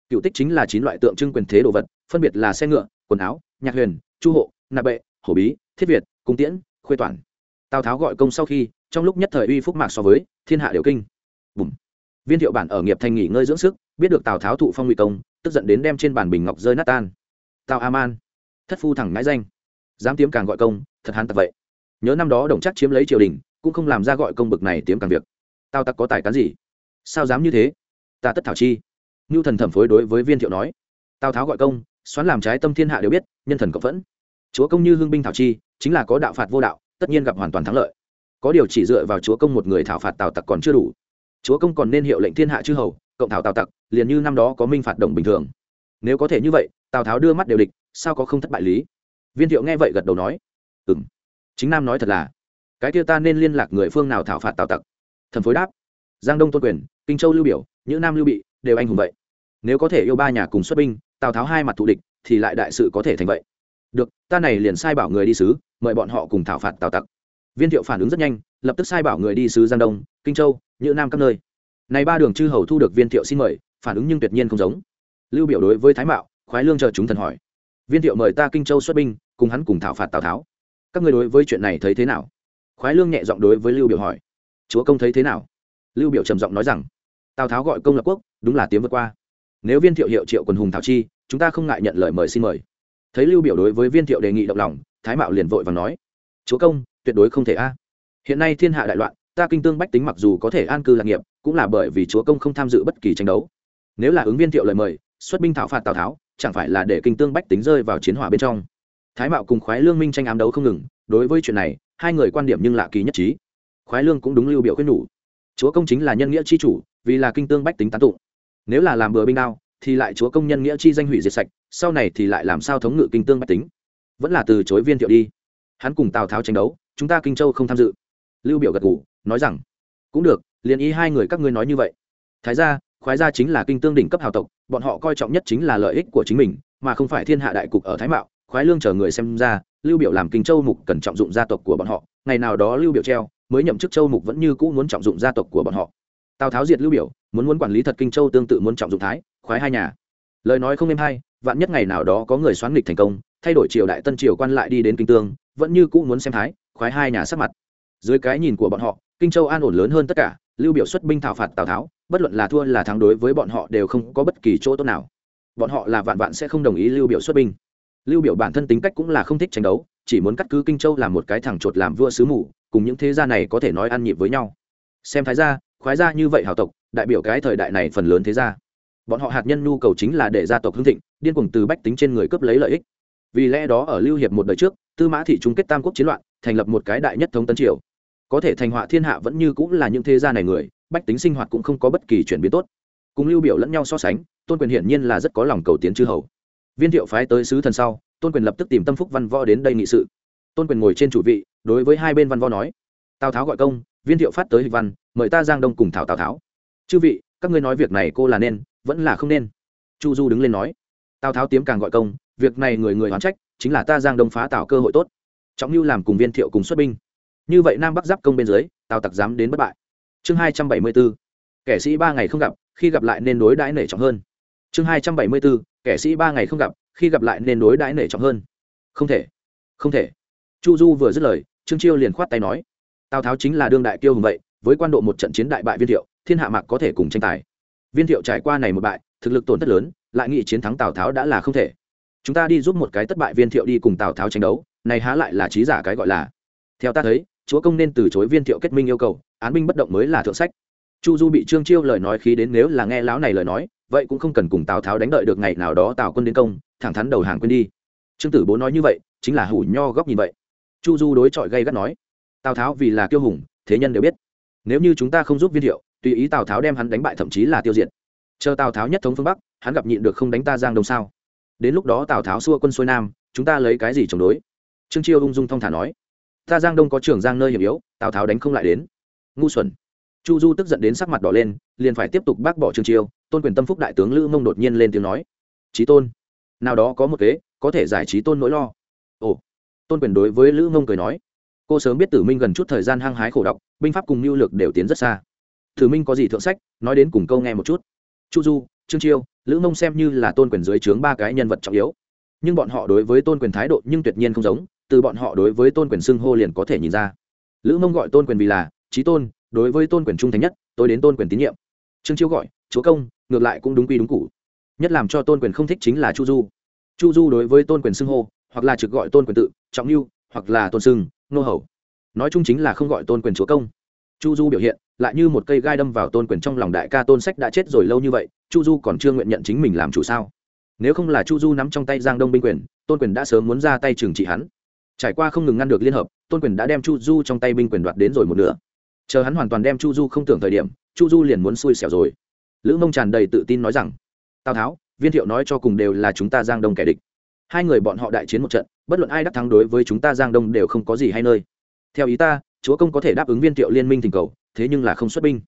Cựu tích chính là chín loại tượng trưng quyền thế đồ vật, phân biệt là xe ngựa, quần áo, nhạc huyền, chu hộ, nạp bệ, hổ bí, thiết việt, cung tiễn, khuê toàn. Tào tháo gọi công sau khi, trong lúc nhất thời uy phúc mạc so với thiên hạ đều kinh. Bùm. viên thiệu bản ở nghiệp thành nghỉ ngơi dưỡng sức, biết được tào tháo thụ phong ngụy công, tức giận đến đem trên bàn bình ngọc rơi nát tan. Tào a man, thất phu thẳng ngãi danh. Dám tiếm càng gọi công, thật hắn tặc vậy nhớ năm đó đồng chắc chiếm lấy triều đình, cũng không làm ra gọi công bực này tiếm càng việc. Tào tặc có tài cán gì? Sao dám như thế? Ta tất thảo chi. Ngưu thần thẩm phối đối với viên thiệu nói. Tào tháo gọi công, xoắn làm trái tâm thiên hạ đều biết, nhân thần cộng phẫn. Chúa công như hương binh thảo chi, chính là có đạo phạt vô đạo, tất nhiên gặp hoàn toàn thắng lợi. Có điều chỉ dựa vào chúa công một người thảo phạt tào tặc còn chưa đủ. Chúa công còn nên hiệu lệnh thiên hạ chư hầu, cộng thảo tào tặc, liền như năm đó có minh phạt đồng bình thường. Nếu có thể như vậy, tào tháo đưa mắt đều địch, sao có không thất bại lý? Viên thiệu nghe vậy gật đầu nói. Ừ chính nam nói thật là, cái kia ta nên liên lạc người phương nào thảo phạt tào tặc? Thần phối đáp, giang đông tôn quyền, kinh châu lưu biểu những nam lưu bị, đều anh hùng vậy. Nếu có thể yêu ba nhà cùng xuất binh, tào tháo hai mặt thù địch, thì lại đại sự có thể thành vậy. Được, ta này liền sai bảo người đi sứ, mời bọn họ cùng thảo phạt tào tặc. Viên thiệu phản ứng rất nhanh, lập tức sai bảo người đi sứ giang đông, kinh châu như nam các nơi. Này ba đường chư hầu thu được viên thiệu xin mời, phản ứng nhưng tuyệt nhiên không giống. Lưu biểu đối với thái mạo, khoái lương chờ chúng thần hỏi. Viên thiệu mời ta kinh châu xuất binh, cùng hắn cùng thảo phạt tào tháo các ngươi đối với chuyện này thấy thế nào? Khoái lương nhẹ giọng đối với lưu biểu hỏi. Chúa công thấy thế nào? Lưu biểu trầm giọng nói rằng, tào tháo gọi công lập quốc, đúng là tiếng vượt qua. Nếu viên thiệu hiệu triệu quần hùng thảo chi, chúng ta không ngại nhận lời mời xin mời. Thấy lưu biểu đối với viên thiệu đề nghị động lòng, thái mạo liền vội và nói, chúa công, tuyệt đối không thể a. Hiện nay thiên hạ đại loạn, ta kinh tương bách tính mặc dù có thể an cư lạc nghiệp, cũng là bởi vì chúa công không tham dự bất kỳ tranh đấu. Nếu là ứng viên thiệu lời mời, xuất binh thảo phạt tào tháo, chẳng phải là để kinh tương bách tính rơi vào chiến hỏa bên trong? Thái mạo cùng khoái lương minh tranh ám đấu không ngừng, đối với chuyện này, hai người quan điểm nhưng lạ kỳ nhất trí. Khoái lương cũng đúng lưu biểu khuyên nhủ. Chúa công chính là nhân nghĩa chi chủ, vì là kinh tương bách tính tán tụng. Nếu là làm bừa binh đao, thì lại chúa công nhân nghĩa chi danh hủy diệt sạch, sau này thì lại làm sao thống ngự kinh tương bách tính? Vẫn là từ chối viên thiệu đi. Hắn cùng tào tháo tranh đấu, chúng ta kinh châu không tham dự. Lưu biểu gật gù, nói rằng, cũng được, liền ý hai người các ngươi nói như vậy. Thái gia, khoái gia chính là kinh tương đỉnh cấp hào tộc, bọn họ coi trọng nhất chính là lợi ích của chính mình, mà không phải thiên hạ đại cục ở thái mạo khoái lương chờ người xem ra, lưu biểu làm kinh châu mục cần trọng dụng gia tộc của bọn họ, ngày nào đó lưu biểu treo, mới nhậm chức châu mục vẫn như cũ muốn trọng dụng gia tộc của bọn họ. Tào tháo diệt lưu biểu, muốn muốn quản lý thật kinh châu tương tự muốn trọng dụng thái, khoái hai nhà. Lời nói không êm hay, vạn nhất ngày nào đó có người xoán nghịch thành công, thay đổi triều đại tân triều quan lại đi đến kinh tương, vẫn như cũ muốn xem thái, khoái hai nhà sắc mặt. Dưới cái nhìn của bọn họ, kinh châu an ổn lớn hơn tất cả, lưu biểu xuất binh thảo phạt tào tháo, bất luận là thua là thắng đối với bọn họ đều không có bất kỳ chỗ tốt nào. Bọn họ là vạn vạn sẽ không đồng ý lưu biểu xuất binh lưu biểu bản thân tính cách cũng là không thích tranh đấu, chỉ muốn cắt cứ kinh châu làm một cái thằng chột làm vua sứ mù, cùng những thế gia này có thể nói ăn nhịp với nhau. Xem thái gia, khoái gia như vậy hào tộc, đại biểu cái thời đại này phần lớn thế gia. Bọn họ hạt nhân nhu cầu chính là để gia tộc hưng thịnh, điên cuồng từ bách tính trên người cướp lấy lợi ích. Vì lẽ đó ở lưu hiệp một đời trước, tư mã thị chung kết tam quốc chiến loạn, thành lập một cái đại nhất thống tấn triều. Có thể thành họa thiên hạ vẫn như cũng là những thế gia này người, bách tính sinh hoạt cũng không có bất kỳ chuyển biến tốt. Cùng lưu biểu lẫn nhau so sánh, tôn quyền hiển nhiên là rất có lòng cầu tiến chư hầu viên thiệu phái tới sứ thần sau, tôn quyền lập tức tìm tâm phúc văn võ đến đây nghị sự. Tôn quyền ngồi trên chủ vị, đối với hai bên văn võ nói, tào tháo gọi công, viên thiệu phát tới hịch văn, mời ta giang đông cùng thảo tào tháo. Chư vị, các ngươi nói việc này cô là nên, vẫn là không nên. Chu du đứng lên nói, tào tháo tiếm càng gọi công, việc này người người hoán trách, chính là ta giang đông phá tạo cơ hội tốt. Trọng lưu làm cùng viên thiệu cùng xuất binh. Như vậy nam bắc giáp công bên dưới, tào tặc dám đến bất bại. Chương hai trăm bảy mươi b ố kẻ sĩ ba ngày không gặp, khi gặp lại nên đối đãi nể trọng hơn. Chương hai trăm bảy mươi b ố kẻ sĩ ba ngày không gặp, khi gặp lại nên đối đãi nể trọng hơn. Không thể không thể. Chu du vừa dứt lời, trương chiêu liền khoát tay nói, tào tháo chính là đương đại kiêu hùng vậy, với quan độ một trận chiến đại bại viên thiệu, thiên hạ mạc có thể cùng tranh tài. Viên thiệu trải qua này một bại, thực lực tổn thất lớn, lại nghĩ chiến thắng tào tháo đã là không thể. Chúng ta đi giúp một cái thất bại viên thiệu đi cùng tào tháo tranh đấu, này há lại là trí giả cái gọi là. Theo ta thấy, chúa công nên từ chối viên thiệu kết minh yêu cầu, án binh bất động mới là thượng sách. Chu du bị trương chiêu lời nói khí đến nếu là nghe lão này lời nói vậy cũng không cần cùng tào tháo đánh đợi được ngày nào đó tào quân đến công, thẳng thắn đầu hàng quên đi. Trương tử bố nói như vậy, chính là hủ nho góc nhìn vậy. Chu du đối chọi gây gắt nói, tào tháo vì là kiêu hùng, thế nhân đều biết. Nếu như chúng ta không giúp viên thiệu, tùy ý tào tháo đem hắn đánh bại thậm chí là tiêu diệt. Chờ tào tháo nhất thống phương bắc, hắn gặp nhịn được không đánh ta giang đông sao? Đến lúc đó tào tháo xua quân xuôi nam, chúng ta lấy cái gì chống đối? Trương chiêu ung dung thong thả nói, ta giang đông có trường giang nơi hiểm yếu, tào tháo đánh không lại đến. Ngu xuẩn chu du tức giận đến sắc mặt đỏ lên, liền phải tiếp tục bác bỏ trương chiêu, tôn quyền tâm phúc đại tướng lữ mông đột nhiên lên tiếng nói trí tôn, nào đó có một kế, có thể giải trí tôn nỗi lo. Ồ, tôn quyền đối với lữ mông cười nói, cô sớm biết tử minh gần chút thời gian hăng hái khổ đọc binh pháp cùng mưu lược đều tiến rất xa. Tử minh có gì thượng sách, nói đến cùng câu nghe một chút. Chu du, trương chiêu, lữ mông xem như là tôn quyền dưới trướng ba cái nhân vật trọng yếu. Nhưng bọn họ đối với tôn quyền thái độ nhưng tuyệt nhiên không giống, từ bọn họ đối với tôn quyền xưng hô liền có thể nhìn ra. Lữ mông gọi tôn quyền vì là trí tôn đối với tôn quyền trung thành nhất, tôi đến tôn quyền tín nhiệm. Trương chiêu gọi, chúa công, ngược lại cũng đúng quy đúng cụ nhất làm cho tôn quyền không thích chính là chu du. Chu du đối với tôn quyền xưng hô, hoặc là trực gọi tôn quyền tự, trọng lưu, hoặc là tôn xưng, nô hầu. Nói chung chính là không gọi tôn quyền chúa công. Chu du biểu hiện, lại như một cây gai đâm vào tôn quyền trong lòng đại ca tôn sách đã chết rồi lâu như vậy, chu du còn chưa nguyện nhận chính mình làm chủ sao? Nếu không là chu du nắm trong tay giang đông binh quyền, tôn quyền đã sớm muốn ra tay trừng trị hắn. Trải qua không ngừng ngăn được liên hợp, tôn quyền đã đem chu du trong tay binh quyền đoạt đến rồi một nửa chờ hắn hoàn toàn đem chu du không tưởng thời điểm, chu du liền muốn xui xẻo rồi. Lữ mông tràn đầy tự tin nói rằng, tào tháo, viên thiệu nói cho cùng đều là chúng ta giang đông kẻ địch. Hai người bọn họ đại chiến một trận, bất luận ai đắc thắng đối với chúng ta giang đông đều không có gì hay nơi. Theo ý ta, chúa công có thể đáp ứng viên thiệu liên minh tình cầu, thế nhưng là không xuất binh.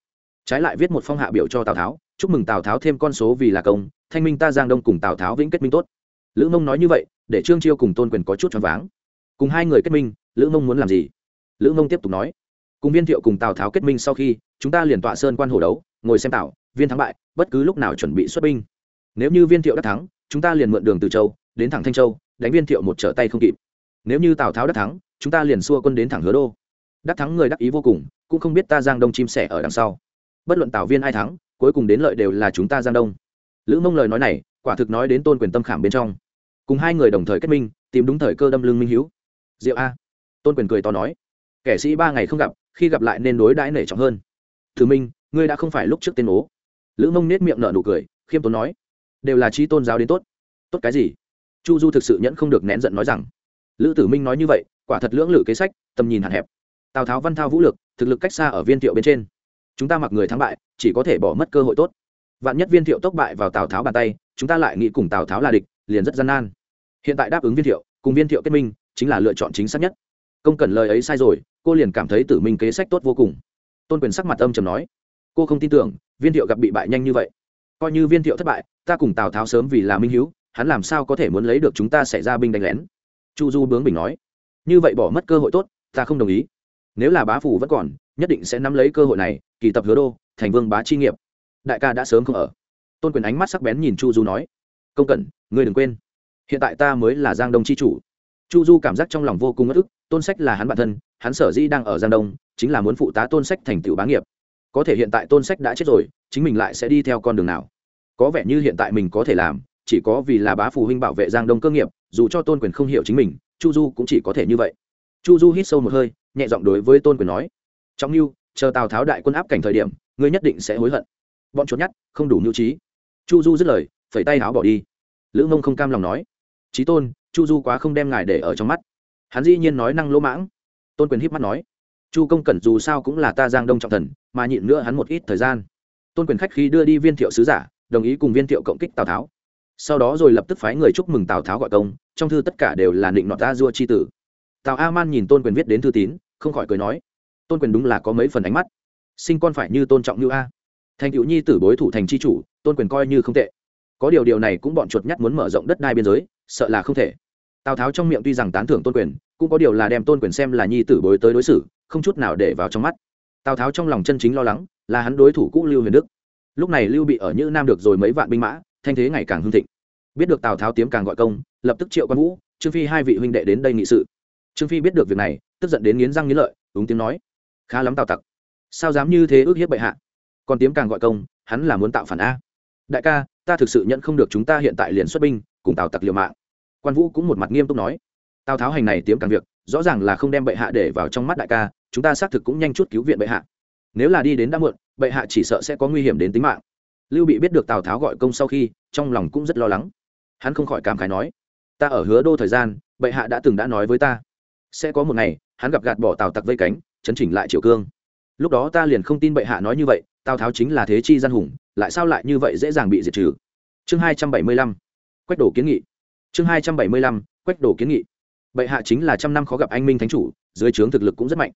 Trái lại viết một phong hạ biểu cho tào tháo, chúc mừng tào tháo thêm con số vì là công, thanh minh ta giang đông cùng tào tháo vĩnh kết minh tốt. Lữ mông nói như vậy, để trương chiêu cùng tôn quyền có chút choáng váng. Cùng hai người kết minh, lữ mông muốn làm gì? Lữ mông tiếp tục nói cùng viên thiệu cùng tào tháo kết minh sau khi, chúng ta liền tọa sơn quan hồ đấu, ngồi xem tào viên thắng bại, bất cứ lúc nào chuẩn bị xuất binh. Nếu như viên thiệu đắc thắng, chúng ta liền mượn đường từ châu, đến thẳng thanh châu, đánh viên thiệu một trở tay không kịp. Nếu như tào tháo đắc thắng, chúng ta liền xua quân đến thẳng hứa đô. Đắc thắng người đắc ý vô cùng, cũng không biết ta giang đông chim sẻ ở đằng sau. Bất luận tào viên ai thắng, cuối cùng đến lợi đều là chúng ta giang đông. Lữ mông lời nói này, quả thực nói đến tôn quyền tâm khảm bên trong. Cùng hai người đồng thời kết minh, tìm đúng thời cơ đâm lương minh Hiếu. diệu a. Tôn quyền cười to nói, kẻ sĩ ba ngày không gặp khi gặp lại nên đối đãi nể trọng hơn. Thứ minh, ngươi đã không phải lúc trước tên ố. Lữ mông nết miệng nở nụ cười, khiêm tốn nói, đều là trí tôn giáo đến tốt. Tốt cái gì? Chu du thực sự nhẫn không được nén giận nói rằng. Lữ tử minh nói như vậy, quả thật lưỡng lự kế sách, tầm nhìn hạn hẹp. Tào tháo văn thao vũ lực, thực lực cách xa ở viên thiệu bên trên. Chúng ta mặc người thắng bại, chỉ có thể bỏ mất cơ hội tốt. Vạn nhất viên thiệu tốc bại vào tào tháo bàn tay, chúng ta lại nghĩ cùng tào tháo là địch, liền rất gian nan. Hiện tại đáp ứng viên thiệu, cùng viên thiệu kết minh, chính là lựa chọn chính xác nhất. Công cần lời ấy sai rồi cô liền cảm thấy tử minh kế sách tốt vô cùng. Tôn quyền sắc mặt âm trầm nói, cô không tin tưởng, viên thiệu gặp bị bại nhanh như vậy. Coi như viên thiệu thất bại, ta cùng tào tháo sớm vì là minh hữu hắn làm sao có thể muốn lấy được chúng ta xảy ra binh đánh lén? Chu du bướng bình nói, như vậy bỏ mất cơ hội tốt, ta không đồng ý. Nếu là bá phủ vẫn còn, nhất định sẽ nắm lấy cơ hội này, kỳ tập hứa đô, thành vương bá chi nghiệp. Đại ca đã sớm không ở. Tôn quyền ánh mắt sắc bén nhìn chu du nói, công cẩn, ngươi đừng quên. Hiện tại ta mới là giang đông c h i chủ chu du cảm giác trong lòng vô cùng ngất ức, tôn sách là hắn bản thân, hắn sở dĩ đang ở giang đông, chính là muốn phụ tá tôn sách thành tựu bá nghiệp. Có thể hiện tại tôn sách đã chết rồi, chính mình lại sẽ đi theo con đường nào? Có vẻ như hiện tại mình có thể làm, chỉ có vì là bá phụ huynh bảo vệ giang đông cơ nghiệp, dù cho tôn quyền không hiểu chính mình, chu du cũng chỉ có thể như vậy. Chu du hít sâu một hơi, nhẹ giọng đối với tôn quyền nói trong mưu chờ tào tháo đại quân áp cảnh thời điểm, ngươi nhất định sẽ hối hận. Bọn trốn nhát, không đủ mưu trí. Chu du dứt lời, phẩy tay áo bỏ đi. Lữ mông không cam lòng nói trí tôn chu du quá không đem ngài để ở trong mắt. Hắn dĩ nhiên nói năng lỗ mãng. Tôn quyền híp mắt nói, chu công cẩn dù sao cũng là ta giang đông trọng thần, mà nhịn nữa hắn một ít thời gian. Tôn quyền khách khi đưa đi viên thiệu sứ giả, đồng ý cùng viên thiệu cộng kích tào tháo. Sau đó rồi lập tức phái người chúc mừng tào tháo gọi công, trong thư tất cả đều là định nọt ta dua c h i tử. Tào a man nhìn tôn quyền viết đến thư tín, không khỏi cười nói, tôn quyền đúng là có mấy phần ánh mắt. Sinh con phải như tôn trọng như a. Thành cựu nhi tử bối thủ thành c h i chủ, tôn quyền coi như không tệ. Có điều điều này cũng bọn chuột nhắt muốn mở rộng đất đai biên giới, sợ là không thể tào tháo trong miệng tuy rằng tán thưởng tôn quyền, cũng có điều là đem tôn quyền xem là nhi tử bối tới đối xử, không chút nào để vào trong mắt. Tào tháo trong lòng chân chính lo lắng, là hắn đối thủ cũ lưu huyền đức. Lúc này lưu bị ở như nam được rồi mấy vạn binh mã, thanh thế ngày càng hưng thịnh. Biết được tào tháo tiếm càng gọi công, lập tức triệu quan vũ, trương phi hai vị huynh đệ đến đây nghị sự. Trương phi biết được việc này, tức giận đến nghiến răng nghiến lợi đúng tiếng nói, khá lắm tào tặc, sao dám như thế ước hiếp bệ hạ? Còn tiếm càng gọi công, hắn là muốn tạo phản a. Đại ca, ta thực sự nhận không được chúng ta hiện tại liền xuất binh, cùng tào tặc liều mạng quan vũ cũng một mặt nghiêm túc nói, tào tháo hành này tiếm càng việc, rõ ràng là không đem bệ hạ để vào trong mắt đại ca, chúng ta xác thực cũng nhanh chút cứu viện bệ hạ. Nếu là đi đến đã muộn, bệ hạ chỉ sợ sẽ có nguy hiểm đến tính mạng. Lưu bị biết được tào tháo gọi công sau khi, trong lòng cũng rất lo lắng. Hắn không khỏi cảm khái nói, ta ở hứa đô thời gian, bệ hạ đã từng đã nói với ta, sẽ có một ngày, hắn gặp gạt bỏ tào tặc vây cánh, chấn chỉnh lại triều cương. Lúc đó ta liền không tin bệ hạ nói như vậy, tào tháo chính là thế chi gian hùng, lại sao lại như vậy dễ dàng bị diệt trừ. Chương hai trăm bảy mươi lăm, quách đổ kiến nghị chương hai trăm bảy mươi lăm, quách đổ kiến nghị. Bệ hạ chính là trăm năm khó gặp anh minh thánh chủ, dưới trướng thực lực cũng rất mạnh.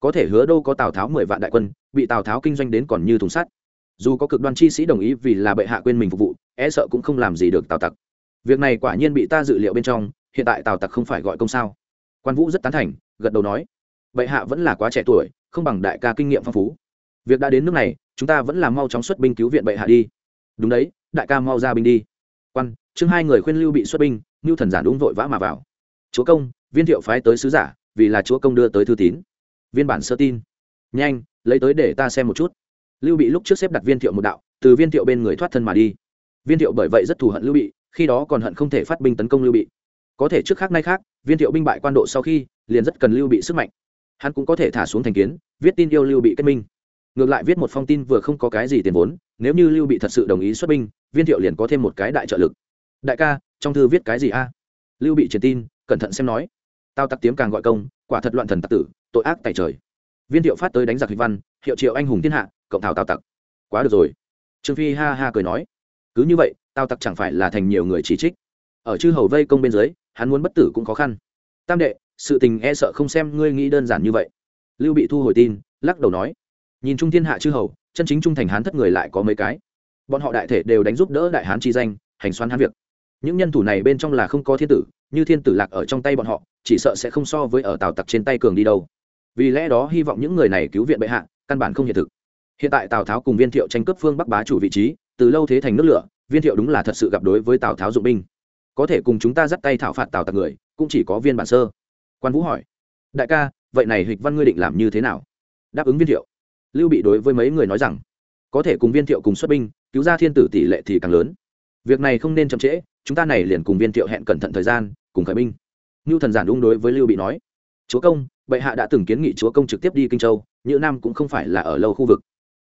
Có thể hứa đô có tào tháo mười vạn đại quân, bị tào tháo kinh doanh đến còn như thùng sắt. Dù có cực đoan chi sĩ đồng ý vì là bệ hạ quên mình phục vụ e sợ cũng không làm gì được tào tặc. Việc này quả nhiên bị ta dự liệu bên trong, hiện tại tào tặc không phải gọi công sao. Quan vũ rất tán thành, gật đầu nói, bệ hạ vẫn là quá trẻ tuổi, không bằng đại ca kinh nghiệm phong phú. Việc đã đến nước này, chúng ta vẫn là mau chóng xuất binh cứu viện bệ hạ đi. Đúng đấy, đại ca mau ra binh đi. Quan chương hai người khuyên lưu bị xuất binh ngưu thần giản đúng vội vã mà vào. Chúa công, viên thiệu phái tới sứ giả, vì là chúa công đưa tới thư tín. Viên bản sơ tin. Nhanh, lấy tới để ta xem một chút. Lưu bị lúc trước xếp đặt viên thiệu một đạo, từ viên thiệu bên người thoát thân mà đi. Viên thiệu bởi vậy rất thù hận lưu bị, khi đó còn hận không thể phát binh tấn công lưu bị. Có thể trước khác nay khác, viên thiệu binh bại quan độ sau khi, liền rất cần lưu bị sức mạnh. Hắn cũng có thể thả xuống thành kiến, viết tin yêu lưu bị kết minh. Ngược lại viết một phong tin vừa không có cái gì tiền vốn, nếu như lưu bị thật sự đồng ý xuất binh, viên thiệu liền có thêm một cái đại trợ lực đại ca, trong thư viết cái gì a? Lưu bị truyền tin, cẩn thận xem nói. Tao tặc tiếm càng gọi công, quả thật loạn thần tặc tử, tội ác tại trời. Viên thiệu phát tới đánh giặc hịch văn, hiệu triệu anh hùng thiên hạ, cộng thảo tào tặc. Quá được rồi. Trương phi ha ha cười nói. Cứ như vậy tào tặc chẳng phải là thành nhiều người chỉ trích. Ở chư hầu vây công bên dưới, hắn muốn bất tử cũng khó khăn. Tam đệ, sự tình e sợ không xem ngươi nghĩ đơn giản như vậy. Lưu bị thu hồi tin, lắc đầu nói. Nhìn trung thiên hạ chư hầu, chân chính trung thành hán thất người lại có mấy cái. Bọn họ đại thể đều đánh giúp đỡ đại hán chi danh, hành xoan hán việc những nhân thủ này bên trong là không có thiên tử, như thiên tử lạc ở trong tay bọn họ, chỉ sợ sẽ không so với ở tào tặc trên tay cường đi đâu. Vì lẽ đó hy vọng những người này cứu viện bệ hạ, căn bản không hiện thực. Hiện tại tào tháo cùng viên thiệu tranh cướp phương bắc bá chủ vị trí, từ lâu thế thành nước lửa, viên thiệu đúng là thật sự gặp đối với tào tháo dụng binh. Có thể cùng chúng ta dắt tay thảo phạt tào tặc người, cũng chỉ có viên bản sơ. Quan vũ hỏi, đại ca, vậy này hịch văn ngươi định làm như thế nào? Đáp ứng viên thiệu. Lưu bị đối với mấy người nói rằng, có thể cùng viên thiệu cùng xuất binh, cứu ra thiên tử tỷ lệ thì càng lớn việc này không nên chậm trễ, chúng ta này liền cùng viên thiệu hẹn cẩn thận thời gian, cùng khởi binh. Ngưu thần giản ung đối với lưu bị nói. Chúa công, bệ hạ đã từng kiến nghị chúa công trực tiếp đi kinh châu, Nhữ nam cũng không phải là ở lâu khu vực.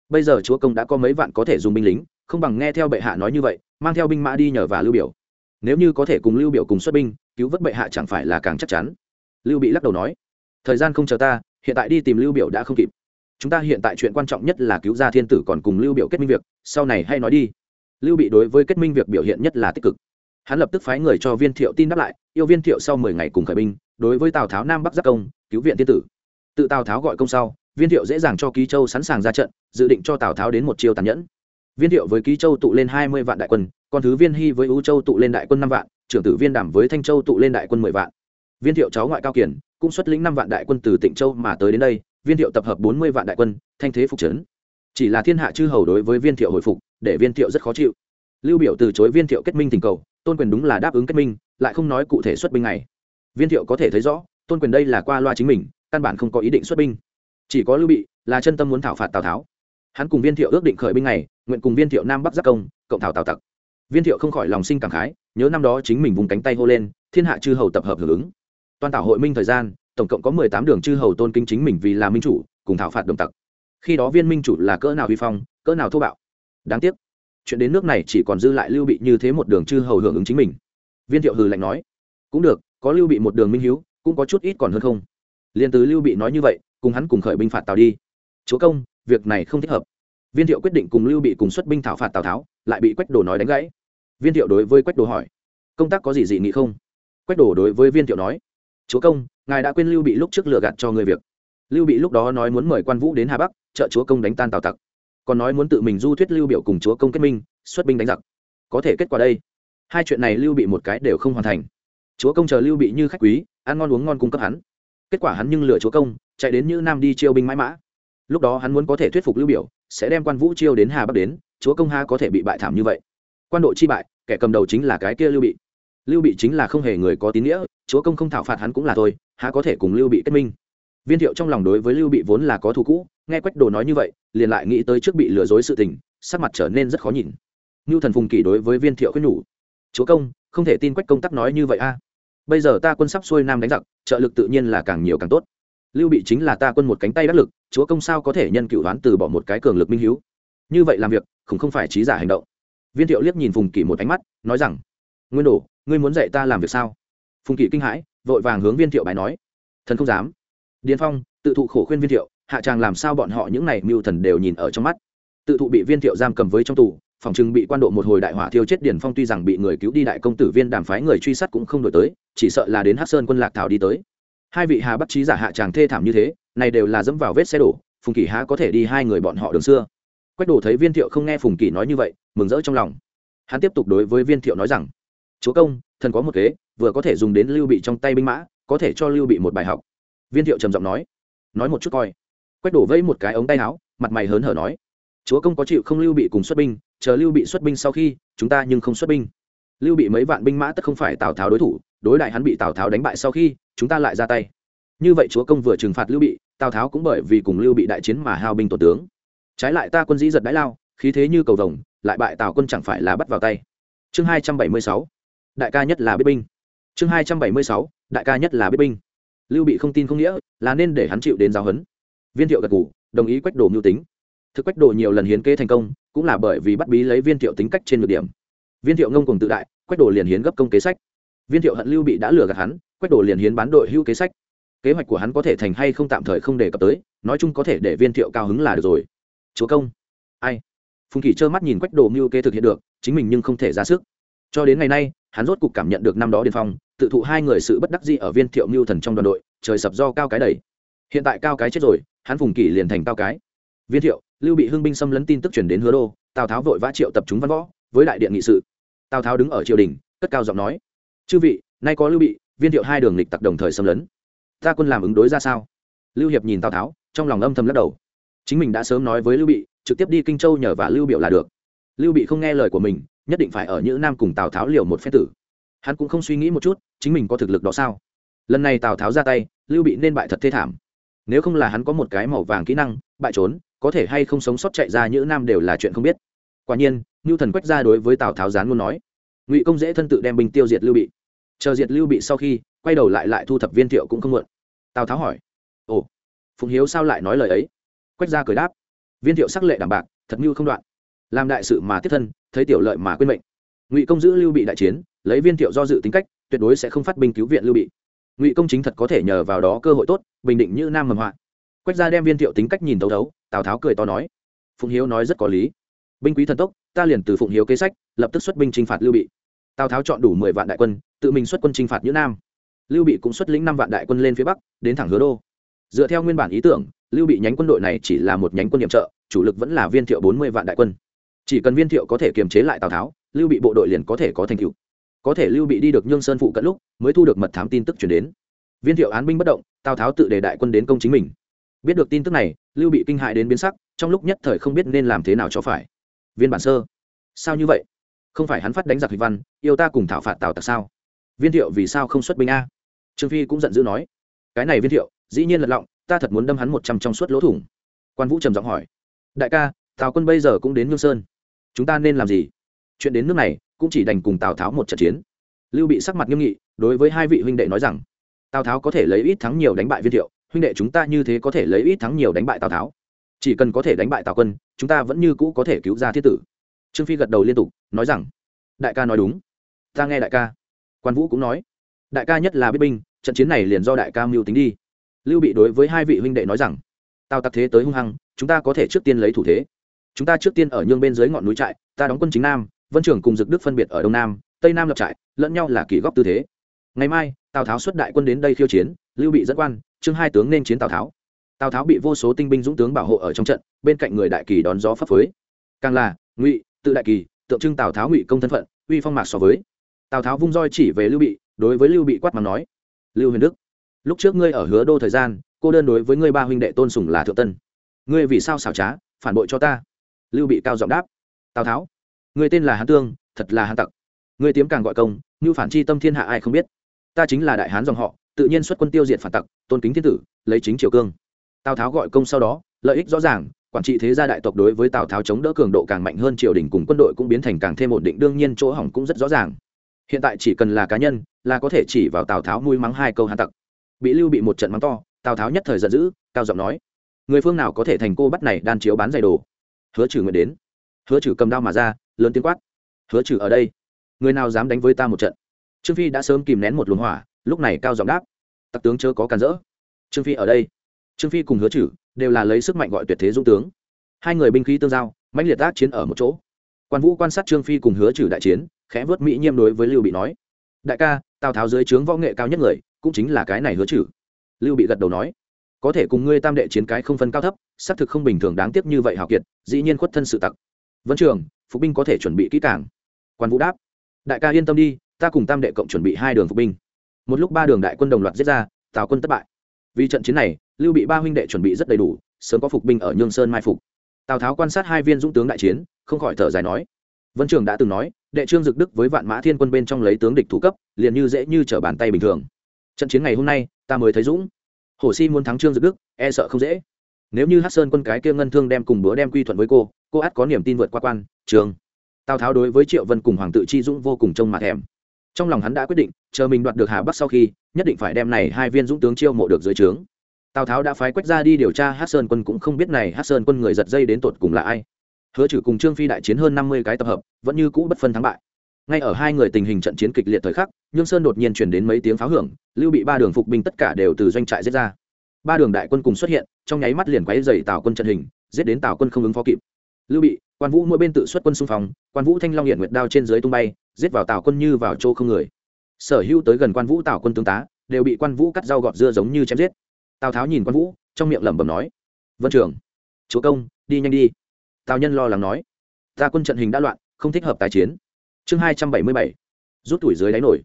Bây giờ chúa công đã có mấy vạn có thể dùng binh lính, không bằng nghe theo bệ hạ nói như vậy, mang theo binh mã đi nhờ và lưu biểu. Nếu như có thể cùng lưu biểu cùng xuất binh, cứu vớt bệ hạ chẳng phải là càng chắc chắn? Lưu bị lắc đầu nói. Thời gian không chờ ta, hiện tại đi tìm lưu biểu đã không kịp. Chúng ta hiện tại chuyện quan trọng nhất là cứu ra thiên tử còn cùng lưu biểu kết minh việc, sau này hay nói đi lưu bị đối với kết minh việc biểu hiện nhất là tích cực. Hắn lập tức phái người cho viên thiệu tin đáp lại, yêu viên thiệu sau mười ngày cùng khởi binh, đối với tào tháo nam bắc giác công, cứu viện thiên tử. Tự tào tháo gọi công sau, viên thiệu dễ dàng cho ký châu sẵn sàng ra trận, dự định cho tào tháo đến một chiêu tàn nhẫn. Viên thiệu với ký châu tụ lên hai mươi vạn đại quân còn thứ viên hy với ưu châu tụ lên đại quân năm vạn, trưởng tử viên đảm với thanh châu tụ lên đại quân mười vạn. Viên thiệu cháu ngoại cao kiển, cũng xuất lĩnh năm vạn đại quân từ tịnh châu mà tới đến đây, viên thiệu tập hợp bốn mươi vạn đại quân, thanh thế phục trấn chỉ là thiên hạ chư hầu đối với viên thiệu hồi phục, để viên thiệu rất khó chịu. Lưu biểu từ chối viên thiệu kết minh tình cầu, tôn quyền đúng là đáp ứng kết minh, lại không nói cụ thể xuất binh này viên thiệu có thể thấy rõ, tôn quyền đây là qua loa chính mình, căn bản không có ý định xuất binh. Chỉ có lưu bị là chân tâm muốn thảo phạt tào tháo. Hắn cùng viên thiệu ước định khởi binh này nguyện cùng viên thiệu nam bắc giác công, cộng thảo tào tặc. Viên thiệu không khỏi lòng sinh cảm khái, nhớ năm đó chính mình vùng cánh tay hô lên, thiên hạ chư hầu tập hợp hưởng ứng. Toàn tảo hội minh thời gian, tổng cộng có mười tám đường chư hầu tôn kính chính mình vì là minh chủ, cùng thảo phạt đồng tặc khi đó viên minh chủ là cỡ nào vi phong, cỡ nào thô bạo. Đáng tiếc, chuyện đến nước này chỉ còn dư lại lưu bị như thế một đường chư hầu hưởng ứng chính mình. Viên thiệu hừ lạnh nói, cũng được, có lưu bị một đường minh hiếu, cũng có chút ít còn hơn không. Liền từ lưu bị nói như vậy, cùng hắn cùng khởi binh phạt tào đi. Chúa công, việc này không thích hợp. Viên thiệu quyết định cùng lưu bị cùng xuất binh thảo phạt tào tháo, lại bị quách đồ nói đánh gãy. Viên thiệu đối với quách đồ hỏi, công tác có gì dị nghị không? Quách đồ đối với viên thiệu nói, chúa công, ngài đã quên lưu bị lúc trước lừa gạt cho người việc lưu bị lúc đó nói muốn mời quan vũ đến hà bắc, trợ chúa công đánh tan tào tặc. Còn nói muốn tự mình du thuyết lưu biểu cùng chúa công kết minh, xuất binh đánh giặc. Có thể kết quả đây. Hai chuyện này lưu bị một cái đều không hoàn thành. Chúa công chờ lưu bị như khách quý, ăn ngon uống ngon cung cấp hắn. Kết quả hắn nhưng lừa chúa công, chạy đến như nam đi chiêu binh mãi mã. Lúc đó hắn muốn có thể thuyết phục lưu biểu, sẽ đem quan vũ chiêu đến hà bắc đến, chúa công ha có thể bị bại thảm như vậy. Quan độ chi bại, kẻ cầm đầu chính là cái kia lưu bị. Lưu bị chính là không hề người có tín nghĩa, chúa công không thảo phạt hắn cũng là thôi, há có thể cùng lưu bị kết minh viên thiệu trong lòng đối với lưu bị vốn là có thù cũ, nghe quách đồ nói như vậy, liền lại nghĩ tới trước bị lừa dối sự tình, sắc mặt trở nên rất khó nhìn. Ngưu thần phùng kỳ đối với viên thiệu khuyên nhủ, chúa công, không thể tin quách công tắc nói như vậy a. Bây giờ ta quân sắp xuôi nam đánh giặc, trợ lực tự nhiên là càng nhiều càng tốt. Lưu bị chính là ta quân một cánh tay đắc lực, chúa công sao có thể nhân cựu đoán từ bỏ một cái cường lực minh hiếu? Như vậy làm việc không không phải trí giả hành động. Viên thiệu liếc nhìn phùng kỳ một ánh mắt, nói rằng, nguyên đồ, ngươi muốn dạy ta làm việc sao? Phùng kỳ kinh hãi, vội vàng hướng viên thiệu bài nói, thần không dám điền phong, tự thụ khổ khuyên viên thiệu, hạ tràng làm sao bọn họ những này mưu thần đều nhìn ở trong mắt. Tự thụ bị viên thiệu giam cầm với trong tù, phòng chừng bị quan độ một hồi đại hỏa thiêu chết điền phong tuy rằng bị người cứu đi đại công tử viên đàm phái người truy sát cũng không đổi tới, chỉ sợ là đến hát sơn quân lạc thảo đi tới. Hai vị hà bắt trí giả hạ tràng thê thảm như thế, này đều là dẫm vào vết xe đổ, phùng kỷ há có thể đi hai người bọn họ đường xưa. Quách đổ thấy viên thiệu không nghe phùng kỷ nói như vậy, mừng rỡ trong lòng. Hắn tiếp tục đối với viên thiệu nói rằng, chúa công, thần có một kế, vừa có thể dùng đến lưu bị trong tay binh mã, có thể cho lưu bị một bài học viên thiệu trầm giọng nói nói một chút coi. Quách đổ vẫy một cái ống tay áo, mặt mày hớn hở nói, chúa công có chịu không lưu bị cùng xuất binh, chờ lưu bị xuất binh sau khi, chúng ta nhưng không xuất binh. Lưu bị mấy vạn binh mã tất không phải tào tháo đối thủ, đối đại hắn bị tào tháo đánh bại sau khi, chúng ta lại ra tay. Như vậy chúa công vừa trừng phạt lưu bị, tào tháo cũng bởi vì cùng lưu bị đại chiến mà hao binh tổ tướng. Trái lại ta quân dĩ giật đái lao, khí thế như cầu vồng, lại bại tào quân chẳng phải là bắt vào tay. Chương hai trăm bảy mươi sáu, đại ca nhất là biết binh. Chương hai trăm bảy mươi sáu, đại ca nhất là biết binh lưu bị không tin không nghĩa là nên để hắn chịu đến giáo huấn. Viên thiệu gật cù, đồng ý quách đồ mưu tính. Thực quách đồ nhiều lần hiến kế thành công cũng là bởi vì bắt bí lấy viên thiệu tính cách trên ngược điểm. Viên thiệu ngông cùng tự đại quách đồ liền hiến gấp công kế sách. Viên thiệu hận lưu bị đã lừa gạt hắn quách đồ liền hiến bán đội hưu kế sách. Kế hoạch của hắn có thể thành hay không tạm thời không đề cập tới nói chung có thể để viên thiệu cao hứng là được rồi. Chúa công. Ai? Phùng kỳ trơ mắt nhìn quách đồ mưu kế thực hiện được chính mình nhưng không thể ra sức. Cho đến ngày nay hắn rốt cục cảm nhận được năm đó điên phong, tự thụ hai người sự bất đắc dĩ ở viên thiệu mưu thần trong đoàn đội, trời sập do cao cái đầy. Hiện tại cao cái chết rồi, hắn vùng kỷ liền thành cao cái. Viên thiệu, lưu bị hưng binh xâm lấn tin tức chuyển đến hứa đô, tào tháo vội vã triệu tập chúng văn võ, với đại điện nghị sự. Tào tháo đứng ở triều đình, cất cao giọng nói, chư vị, nay có lưu bị, viên thiệu hai đường lịch tặc đồng thời xâm lấn. Ta quân làm ứng đối ra sao? Lưu hiệp nhìn tào tháo, trong lòng âm thầm lắc đầu. Chính mình đã sớm nói với lưu bị, trực tiếp đi kinh châu nhờ và lưu biểu là được. Lưu bị không nghe lời của mình nhất định phải ở nhữ nam cùng tào tháo liều một phép tử. Hắn cũng không suy nghĩ một chút, chính mình có thực lực đó sao? Lần này tào tháo ra tay, lưu bị nên bại thật thê thảm. Nếu không là hắn có một cái màu vàng kỹ năng, bại trốn, có thể hay không sống sót chạy ra Nhữ nam đều là chuyện không biết. Quả nhiên ngưu thần quách ra đối với tào tháo gián muốn nói, ngụy công dễ thân tự đem binh tiêu diệt lưu bị. Chờ diệt lưu bị sau khi, quay đầu lại lại thu thập viên thiệu cũng không muộn. Tào tháo hỏi, ồ, phụng hiếu sao lại nói lời ấy? Quách ra cười đáp, viên thiệu sắc lệ đảm bạc, thật như không đoạn làm đại sự mà tiếp thân, thấy tiểu lợi mà quên mệnh. Ngụy công giữ lưu bị đại chiến, lấy viên thiệu do dự tính cách, tuyệt đối sẽ không phát binh cứu viện lưu bị. Ngụy công chính thật có thể nhờ vào đó cơ hội tốt, bình định như nam mầm họa. Quách ra đem viên thiệu tính cách nhìn thấu thấu, tào tháo cười to nói, phụng hiếu nói rất có lý. Binh quý thần tốc, ta liền từ phụng hiếu kế sách, lập tức xuất binh t r i n h phạt lưu bị. Tào tháo chọn đủ mười vạn đại quân, tự mình xuất quân t r i n h phạt như nam. Lưu bị cũng xuất lĩnh năm vạn đại quân lên phía bắc, đến thẳng hứa đô. Dựa theo nguyên bản ý tưởng, lưu bị nhánh quân đội này chỉ là một nhánh quân điểm trợ, chủ lực vẫn là viên thiệu bốn mươi vạn đại quân chỉ cần viên thiệu có thể kiềm chế lại tào tháo, lưu bị bộ đội liền có thể có thành tựu. Có thể lưu bị đi được nhương sơn phụ cận lúc, mới thu được mật thám tin tức chuyển đến. Viên thiệu án binh bất động, tào tháo tự đề đại quân đến công chính mình. Biết được tin tức này, lưu bị kinh hại đến biến sắc, trong lúc nhất thời không biết nên làm thế nào cho phải. Viên bản sơ. Sao như vậy? Không phải hắn phát đánh giặc hịch văn, yêu ta cùng thảo phạt tào tặc sao? Viên thiệu vì sao không xuất binh a? Trương phi cũng giận dữ nói. Cái này viên thiệu, dĩ nhiên lật lọng, ta thật muốn đâm hắn một trăm trong suốt lỗ thủng. Quan vũ trầm giọng hỏi. Đại ca, tào quân bây giờ cũng đến nhương sơn chúng ta nên làm gì? Chuyện đến nước này cũng chỉ đành cùng tào tháo một trận chiến. Lưu bị sắc mặt nghiêm nghị, đối với hai vị huynh đệ nói rằng, tào tháo có thể lấy ít thắng nhiều đánh bại viên thiệu, huynh đệ chúng ta như thế có thể lấy ít thắng nhiều đánh bại tào tháo. Chỉ cần có thể đánh bại tào quân, chúng ta vẫn như cũ có thể cứu ra thiết tử. Trương phi gật đầu liên tục, nói rằng, đại ca nói đúng. Ta nghe đại ca. Quan vũ cũng nói, đại ca nhất là biết binh, trận chiến này liền do đại ca mưu tính đi. Lưu bị đối với hai vị huynh đệ nói rằng, tào tặc thế tới hung hăng, chúng ta có thể trước tiên lấy thủ thế chúng ta trước tiên ở nhương bên dưới ngọn núi trại, ta đóng quân chính nam, vân trưởng cùng dực đức phân biệt ở đông nam, tây nam lập trại, lẫn nhau là kỳ góc tư thế. Ngày mai, tào tháo xuất đại quân đến đây khiêu chiến, lưu bị dẫn quan trương hai tướng nên chiến tào tháo. Tào tháo bị vô số tinh binh dũng tướng bảo hộ ở trong trận, bên cạnh người đại kỳ đón gió phấp phới. Càng là, ngụy, tự đại kỳ, tượng trưng tào tháo ngụy công thân phận, uy phong mạc so với. Tào tháo vung roi chỉ về lưu bị, đối với lưu bị quát mắng nói, lưu huyền đức, lúc trước ngươi ở hứa đô thời gian, cô đơn đối với ngươi ba huynh đệ tôn sùng là thượng tân. Ngươi vì sao xảo trá, phản bội cho ta? Lưu bị cao giọng đáp. Tào tháo, người tên là hán tương, thật là hán tặc. Người tiếm càng gọi công, như phản chi tâm thiên hạ ai không biết. Ta chính là đại hán dòng họ, tự nhiên xuất quân tiêu diệt phản tặc, tôn kính thiên tử, lấy chính triều cương. Tào tháo gọi công sau đó, lợi ích rõ ràng, quản trị thế gia đại tộc đối với tào tháo chống đỡ cường độ càng mạnh hơn triều đình cùng quân đội cũng biến thành càng thêm ổn định, đương nhiên chỗ hỏng cũng rất rõ ràng. Hiện tại chỉ cần là cá nhân, là có thể chỉ vào tào tháo nuôi mắng hai câu hán tặc. Bị lưu bị một trận mắng to, tào tháo nhất thời giận dữ, cao giọng nói, người phương nào có thể thành cô bắt này đan chiếu bán giày đồ? Hứa trừ nguyện đến. Hứa trừ cầm đao mà ra, lớn tiếng quát. Hứa trừ ở đây. Người nào dám đánh với ta một trận? Trương phi đã sớm kìm nén một luồng hỏa, lúc này cao giọng đáp. Tặc tướng chớ có cản rỡ. Trương phi ở đây. Trương phi cùng hứa trừ đều là lấy sức mạnh gọi tuyệt thế dũng tướng. Hai người binh khí tương giao, mãnh liệt tác chiến ở một chỗ. Quan vũ quan sát trương phi cùng hứa trừ đại chiến, khẽ vớt mỹ nhiêm đối với lưu bị nói. Đại ca, tào tháo dưới trướng võ nghệ cao nhất người, cũng chính là cái này hứa trừ. Lưu bị gật đầu nói có thể cùng ngươi tam đệ chiến cái không phân cao thấp, xác thực không bình thường đáng tiếc như vậy hào kiệt, dĩ nhiên khuất thân sự tặc. Vân trường, phục binh có thể chuẩn bị kỹ càng. Quan vũ đáp, đại ca yên tâm đi, ta cùng tam đệ cộng chuẩn bị hai đường phục binh. Một lúc ba đường đại quân đồng loạt giết ra, tào quân thất bại. Vì trận chiến này, lưu bị ba huynh đệ chuẩn bị rất đầy đủ, sớm có phục binh ở nhương sơn mai phục. Tào tháo quan sát hai viên dũng tướng đại chiến, không khỏi thở dài nói. Vân trường đã từng nói, đệ trương dực đức với vạn mã thiên quân bên trong lấy tướng địch thủ cấp, liền như dễ như trở bàn tay bình thường. Trận chiến ngày hôm nay, ta mới thấy dũng hồ si muốn thắng trương dực đức e sợ không dễ. Nếu như hát sơn quân cái kia ngân thương đem cùng bữa đem quy thuận với cô cô át có niềm tin vượt qua quan, trường. Tào tháo đối với triệu vân cùng hoàng tự chi dũng vô cùng trông mặt thèm. Trong lòng hắn đã quyết định, chờ mình đoạt được hà bắc sau khi, nhất định phải đem này hai viên dũng tướng chiêu mộ được dưới trướng. Tào tháo đã phái quách ra đi điều tra hát sơn quân cũng không biết này hát sơn quân người giật dây đến tột cùng là ai. Hứa trừ cùng trương phi đại chiến hơn năm mươi cái tập hợp, vẫn như cũ bất phân thắng bại ngay ở hai người tình hình trận chiến kịch liệt thời khắc nhương sơn đột nhiên chuyển đến mấy tiếng pháo hưởng, lưu bị ba đường phục binh tất cả đều từ doanh trại giết ra. Ba đường đại quân cùng xuất hiện, trong nháy mắt liền quáy dày tào quân trận hình, giết đến tào quân không ứng phó kịp. Lưu bị, quan vũ mỗi bên tự xuất quân xung phong, quan vũ thanh long hiện nguyệt đao trên dưới tung bay, giết vào tào quân như vào chỗ không người. Sở hữu tới gần quan vũ tào quân tướng tá, đều bị quan vũ cắt rau gọt dưa giống như chém giết. Tào tháo nhìn quan vũ, trong miệng lẩm bẩm nói, vân trưởng, chúa công, đi nhanh đi. Tào nhân lo lắng nói, ta quân trận hình đã loạn, không thích hợp tái chiến chương hai trăm bảy mươi bảy, rút tuổi dưới đáy nổi.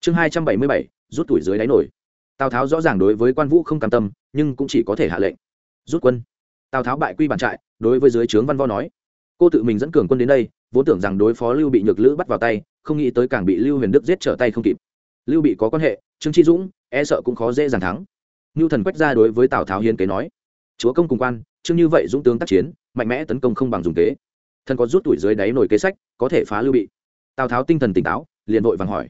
Chương hai trăm bảy mươi bảy, rút tuổi dưới đáy nổi. Tào tháo rõ ràng đối với quan vũ không cam tâm, nhưng cũng chỉ có thể hạ lệnh. Rút quân. Tào tháo bại quy bản trại, đối với dưới trướng văn võ nói. Cô tự mình dẫn cường quân đến đây, vốn tưởng rằng đối phó lưu bị nhược lữ bắt vào tay, không nghĩ tới càng bị lưu huyền đức giết trở tay không kịp. Lưu bị có quan hệ, trương chi dũng e sợ cũng khó dễ dàng thắng. Ngưu thần quách ra đối với tào tháo hiến kế nói. Chúa công cùng quan chương như vậy dũng tướng tác chiến, mạnh mẽ tấn công không bằng dùng kế. Thần có rút tuổi dưới đáy nổi kế sách, có thể phá lưu bị tào tháo tinh thần tỉnh táo liền vội vàng hỏi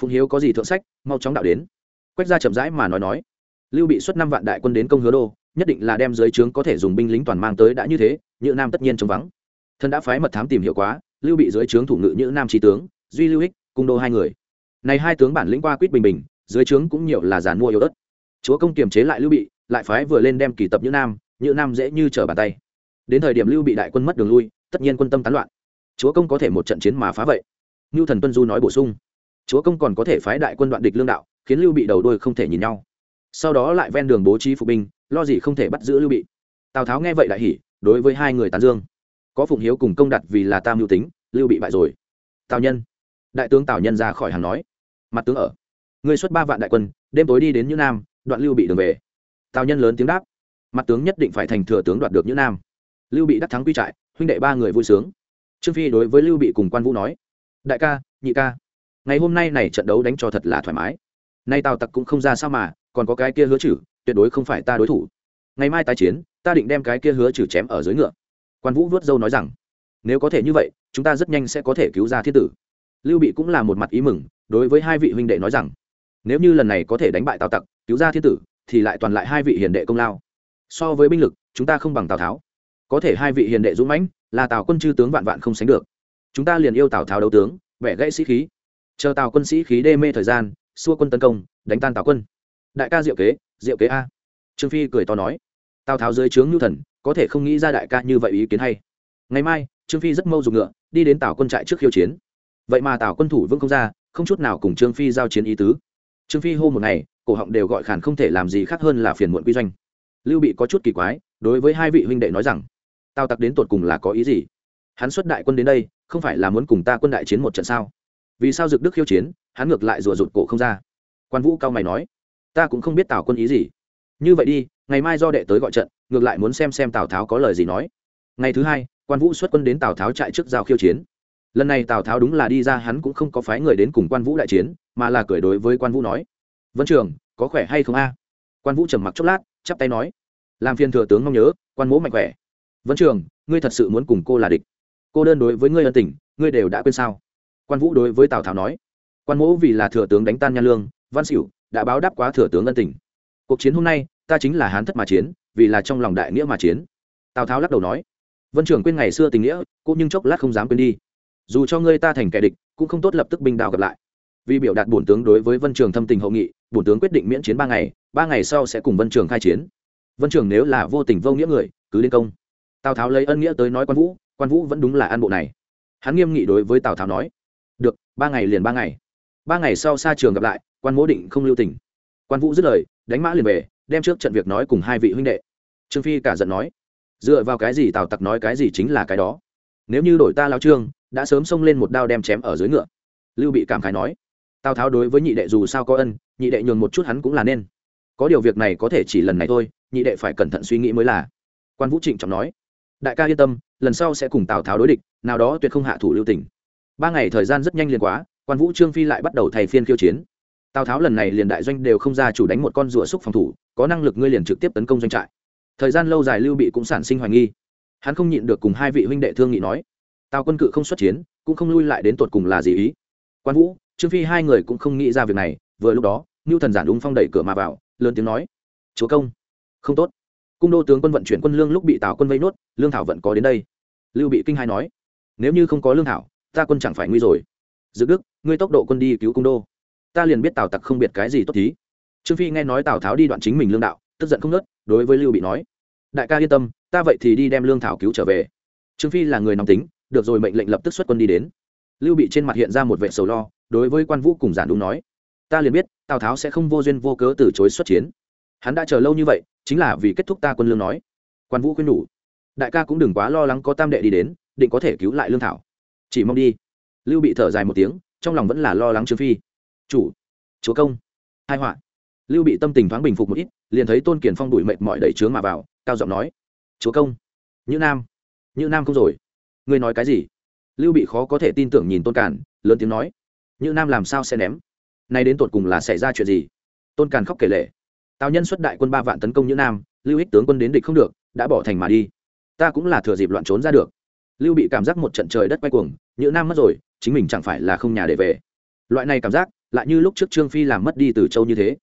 phụng hiếu có gì thượng sách mau chóng đạo đến quách ra chậm rãi mà nói nói lưu bị xuất năm vạn đại quân đến công hứa đô nhất định là đem dưới trướng có thể dùng binh lính toàn mang tới đã như thế như nam tất nhiên chống vắng thân đã phái mật thám tìm hiểu quá lưu bị dưới trướng thủ ngự như nam trí tướng duy lưu ích cung đô hai người này hai tướng bản lĩnh qua quýt bình bình dưới trướng cũng nhiều là giàn mua yếu ớt chúa công kiềm chế lại lưu bị lại phái vừa lên đem kỳ tập như nam như nam dễ như trở bàn tay đến thời điểm lưu bị đại quân mất đường lui tất nhiên quân tâm tán loạn chúa công có thể một trận chiến mà phá vậy ngưu thần tuân du nói bổ sung. Chúa công còn có thể phái đại quân đoạn địch lương đạo, khiến lưu bị đầu đôi không thể nhìn nhau. Sau đó lại ven đường bố trí phục binh, lo gì không thể bắt giữ lưu bị. Tào tháo nghe vậy đại hỉ, đối với hai người tán dương. Có phụng hiếu cùng công đặt vì là tam mưu tính, lưu bị bại rồi. Tào nhân. Đại tướng tào nhân ra khỏi hàng nói. Mặt tướng ở. Người xuất ba vạn đại quân, đêm tối đi đến như nam, đoạn lưu bị đường về. Tào nhân lớn tiếng đáp. Mặt tướng nhất định phải thành thừa tướng đoạt được như nam. Lưu bị đắc thắng quy trại, huynh đệ ba người vui sướng. Trương phi đối với lưu bị cùng quan vũ nói đại ca, nhị ca. Ngày hôm nay này trận đấu đánh cho thật là thoải mái. Nay tào tặc cũng không ra sao mà, còn có cái kia hứa chử, tuyệt đối không phải ta đối thủ. Ngày mai tái chiến, ta định đem cái kia hứa chử chém ở dưới ngựa. Quan vũ vớt dâu nói rằng, nếu có thể như vậy, chúng ta rất nhanh sẽ có thể cứu ra thiên tử. Lưu bị cũng là một mặt ý mừng, đối với hai vị huynh đệ nói rằng, nếu như lần này có thể đánh bại tào tặc, cứu ra thiên tử, thì lại toàn lại hai vị hiền đệ công lao. So với binh lực, chúng ta không bằng tào tháo. Có thể hai vị hiền đệ dũng mãnh, là tào quân chư tướng vạn vạn không sánh được chúng ta liền yêu tào tháo đấu tướng vẻ gãy sĩ khí. Chờ tào quân sĩ khí đê mê thời gian, xua quân tấn công, đánh tan tào quân. Đại ca diệu kế diệu kế a. Trương phi cười to nói. Tào tháo dưới trướng nhu thần, có thể không nghĩ ra đại ca như vậy ý kiến hay. Ngày mai, trương phi rất mâu dùng ngựa, đi đến tào quân trại trước khiêu chiến. Vậy mà tào quân thủ vương không ra, không chút nào cùng trương phi giao chiến ý tứ. Trương phi hô một ngày, cổ họng đều gọi khản không thể làm gì khác hơn là phiền muộn quy doanh. Lưu bị có chút kỳ quái, đối với hai vị huynh đệ nói rằng, tào tặc đến tột cùng là có ý gì? Hắn xuất đại quân đến đây, không phải là muốn cùng ta quân đại chiến một trận sao? Vì sao dực đức khiêu chiến, hắn ngược lại rùa rụt cổ không ra? Quan vũ cao mày nói, ta cũng không biết tào quân ý gì. Như vậy đi, ngày mai do đệ tới gọi trận, ngược lại muốn xem xem tào tháo có lời gì nói. Ngày thứ hai, quan vũ xuất quân đến tào tháo trại trước giao khiêu chiến. Lần này tào tháo đúng là đi ra, hắn cũng không có phái người đến cùng quan vũ đại chiến, mà là cười đối với quan vũ nói, vân trường, có khỏe hay không a? Quan vũ trầm mặc chốc lát, chắp tay nói, làm phiền thừa tướng mong nhớ, quan mỗ mạnh khỏe. Vân trường, ngươi thật sự muốn cùng cô là địch? Cô đơn đối với ngươi ân tình, ngươi đều đã quên sao? Quan vũ đối với tào tháo nói, quan mỗ vì là thừa tướng đánh tan nha lương, văn xỉu đã báo đáp quá thừa tướng ân tình. Cuộc chiến hôm nay, ta chính là hán thất mà chiến, vì là trong lòng đại nghĩa mà chiến. Tào tháo lắc đầu nói, vân trưởng quên ngày xưa tình nghĩa cũng nhưng chốc lát không dám quên đi. Dù cho ngươi ta thành kẻ địch, cũng không tốt lập tức binh đào gặp lại. Vì biểu đạt bổn tướng đối với vân trường thâm tình hậu nghị, bổn tướng quyết định miễn chiến ba ngày ba ngày sau sẽ cùng vân trường khai chiến. Vân trường nếu là vô tình vô nghĩa người, cứ liên công. Tào tháo lấy ân nghĩa tới nói quan vũ quan vũ vẫn đúng là an bộ này. Hắn nghiêm nghị đối với tào tháo nói, được, ba ngày liền ba ngày. Ba ngày sau xa trường gặp lại, quan mỗ định không lưu tình. Quan vũ dứt lời, đánh mã liền về, đem trước trận việc nói cùng hai vị huynh đệ. Trương phi cả giận nói, dựa vào cái gì tào tặc nói cái gì chính là cái đó? Nếu như đổi ta lao trương, đã sớm xông lên một đao đem chém ở dưới ngựa. Lưu bị cảm khái nói, tào tháo đối với nhị đệ dù sao có ân, nhị đệ nhường một chút hắn cũng là nên. Có điều việc này có thể chỉ lần này thôi, nhị đệ phải cẩn thận suy nghĩ mới là. Quan vũ trịnh trọng nói đại ca yên tâm, lần sau sẽ cùng tào tháo đối địch, nào đó tuyệt không hạ thủ lưu tình. Ba ngày thời gian rất nhanh liền quá, quan vũ trương phi lại bắt đầu thay phiên khiêu chiến. Tào tháo lần này liền đại doanh đều không ra chủ đánh một con rùa xúc phòng thủ, có năng lực ngươi liền trực tiếp tấn công doanh trại. Thời gian lâu dài lưu bị cũng sản sinh hoài nghi. Hắn không nhịn được cùng hai vị huynh đệ thương nghị nói, tào quân cự không xuất chiến, cũng không lui lại đến tột cùng là gì ý. Quan vũ, trương phi hai người cũng không nghĩ ra việc này, vừa lúc đó ngưu thần giản đúng phong đẩy cửa mà vào, lớn tiếng nói, chúa công, không tốt cung đô tướng quân vận chuyển quân lương lúc bị tào quân vây nốt, lương thảo vẫn có đến đây. Lưu bị kinh hai nói, nếu như không có lương thảo, ta quân chẳng phải nguy rồi. Dự đức, ngươi tốc độ quân đi cứu cung đô. Ta liền biết tào tặc không biệt cái gì tốt thí. Trương phi nghe nói tào tháo đi đoạn chính mình lương đạo, tức giận không nớt, đối với lưu bị nói, đại ca yên tâm, ta vậy thì đi đem lương thảo cứu trở về. Trương phi là người nóng tính, được rồi mệnh lệnh lập tức xuất quân đi đến. Lưu bị trên mặt hiện ra một vệ sầu lo, đối với quan vũ cùng giản đúng nói, ta liền biết, tào tháo sẽ không vô duyên vô cớ từ chối xuất chiến. Hắn đã chờ lâu như vậy chính là vì kết thúc ta quân lương nói. Quan vũ khuyên nhủ. Đại ca cũng đừng quá lo lắng có tam đệ đi đến, định có thể cứu lại lương thảo. Chỉ mong đi. Lưu bị thở dài một tiếng, trong lòng vẫn là lo lắng trương phi. Chủ, chúa công. Hai họa. Lưu bị tâm tình thoáng bình phục một ít, liền thấy tôn kiền phong đuổi mệt mỏi đẩy trướng mà vào, cao giọng nói. Chúa công. Như nam. Như nam không rồi. Ngươi nói cái gì? Lưu bị khó có thể tin tưởng nhìn tôn cản lớn tiếng nói. Như nam làm sao sẽ ném? Nay đến tột cùng là xảy ra chuyện gì? Tôn càn khóc kể lệ tào nhân xuất đại quân ba vạn tấn công như nam, lưu ích tướng quân đến địch không được, đã bỏ thành mà đi. Ta cũng là thừa dịp loạn trốn ra được. Lưu bị cảm giác một trận trời đất quay cuồng như nam mất rồi, chính mình chẳng phải là không nhà để về. Loại này cảm giác, lại như lúc trước trương phi làm mất đi từ châu như thế.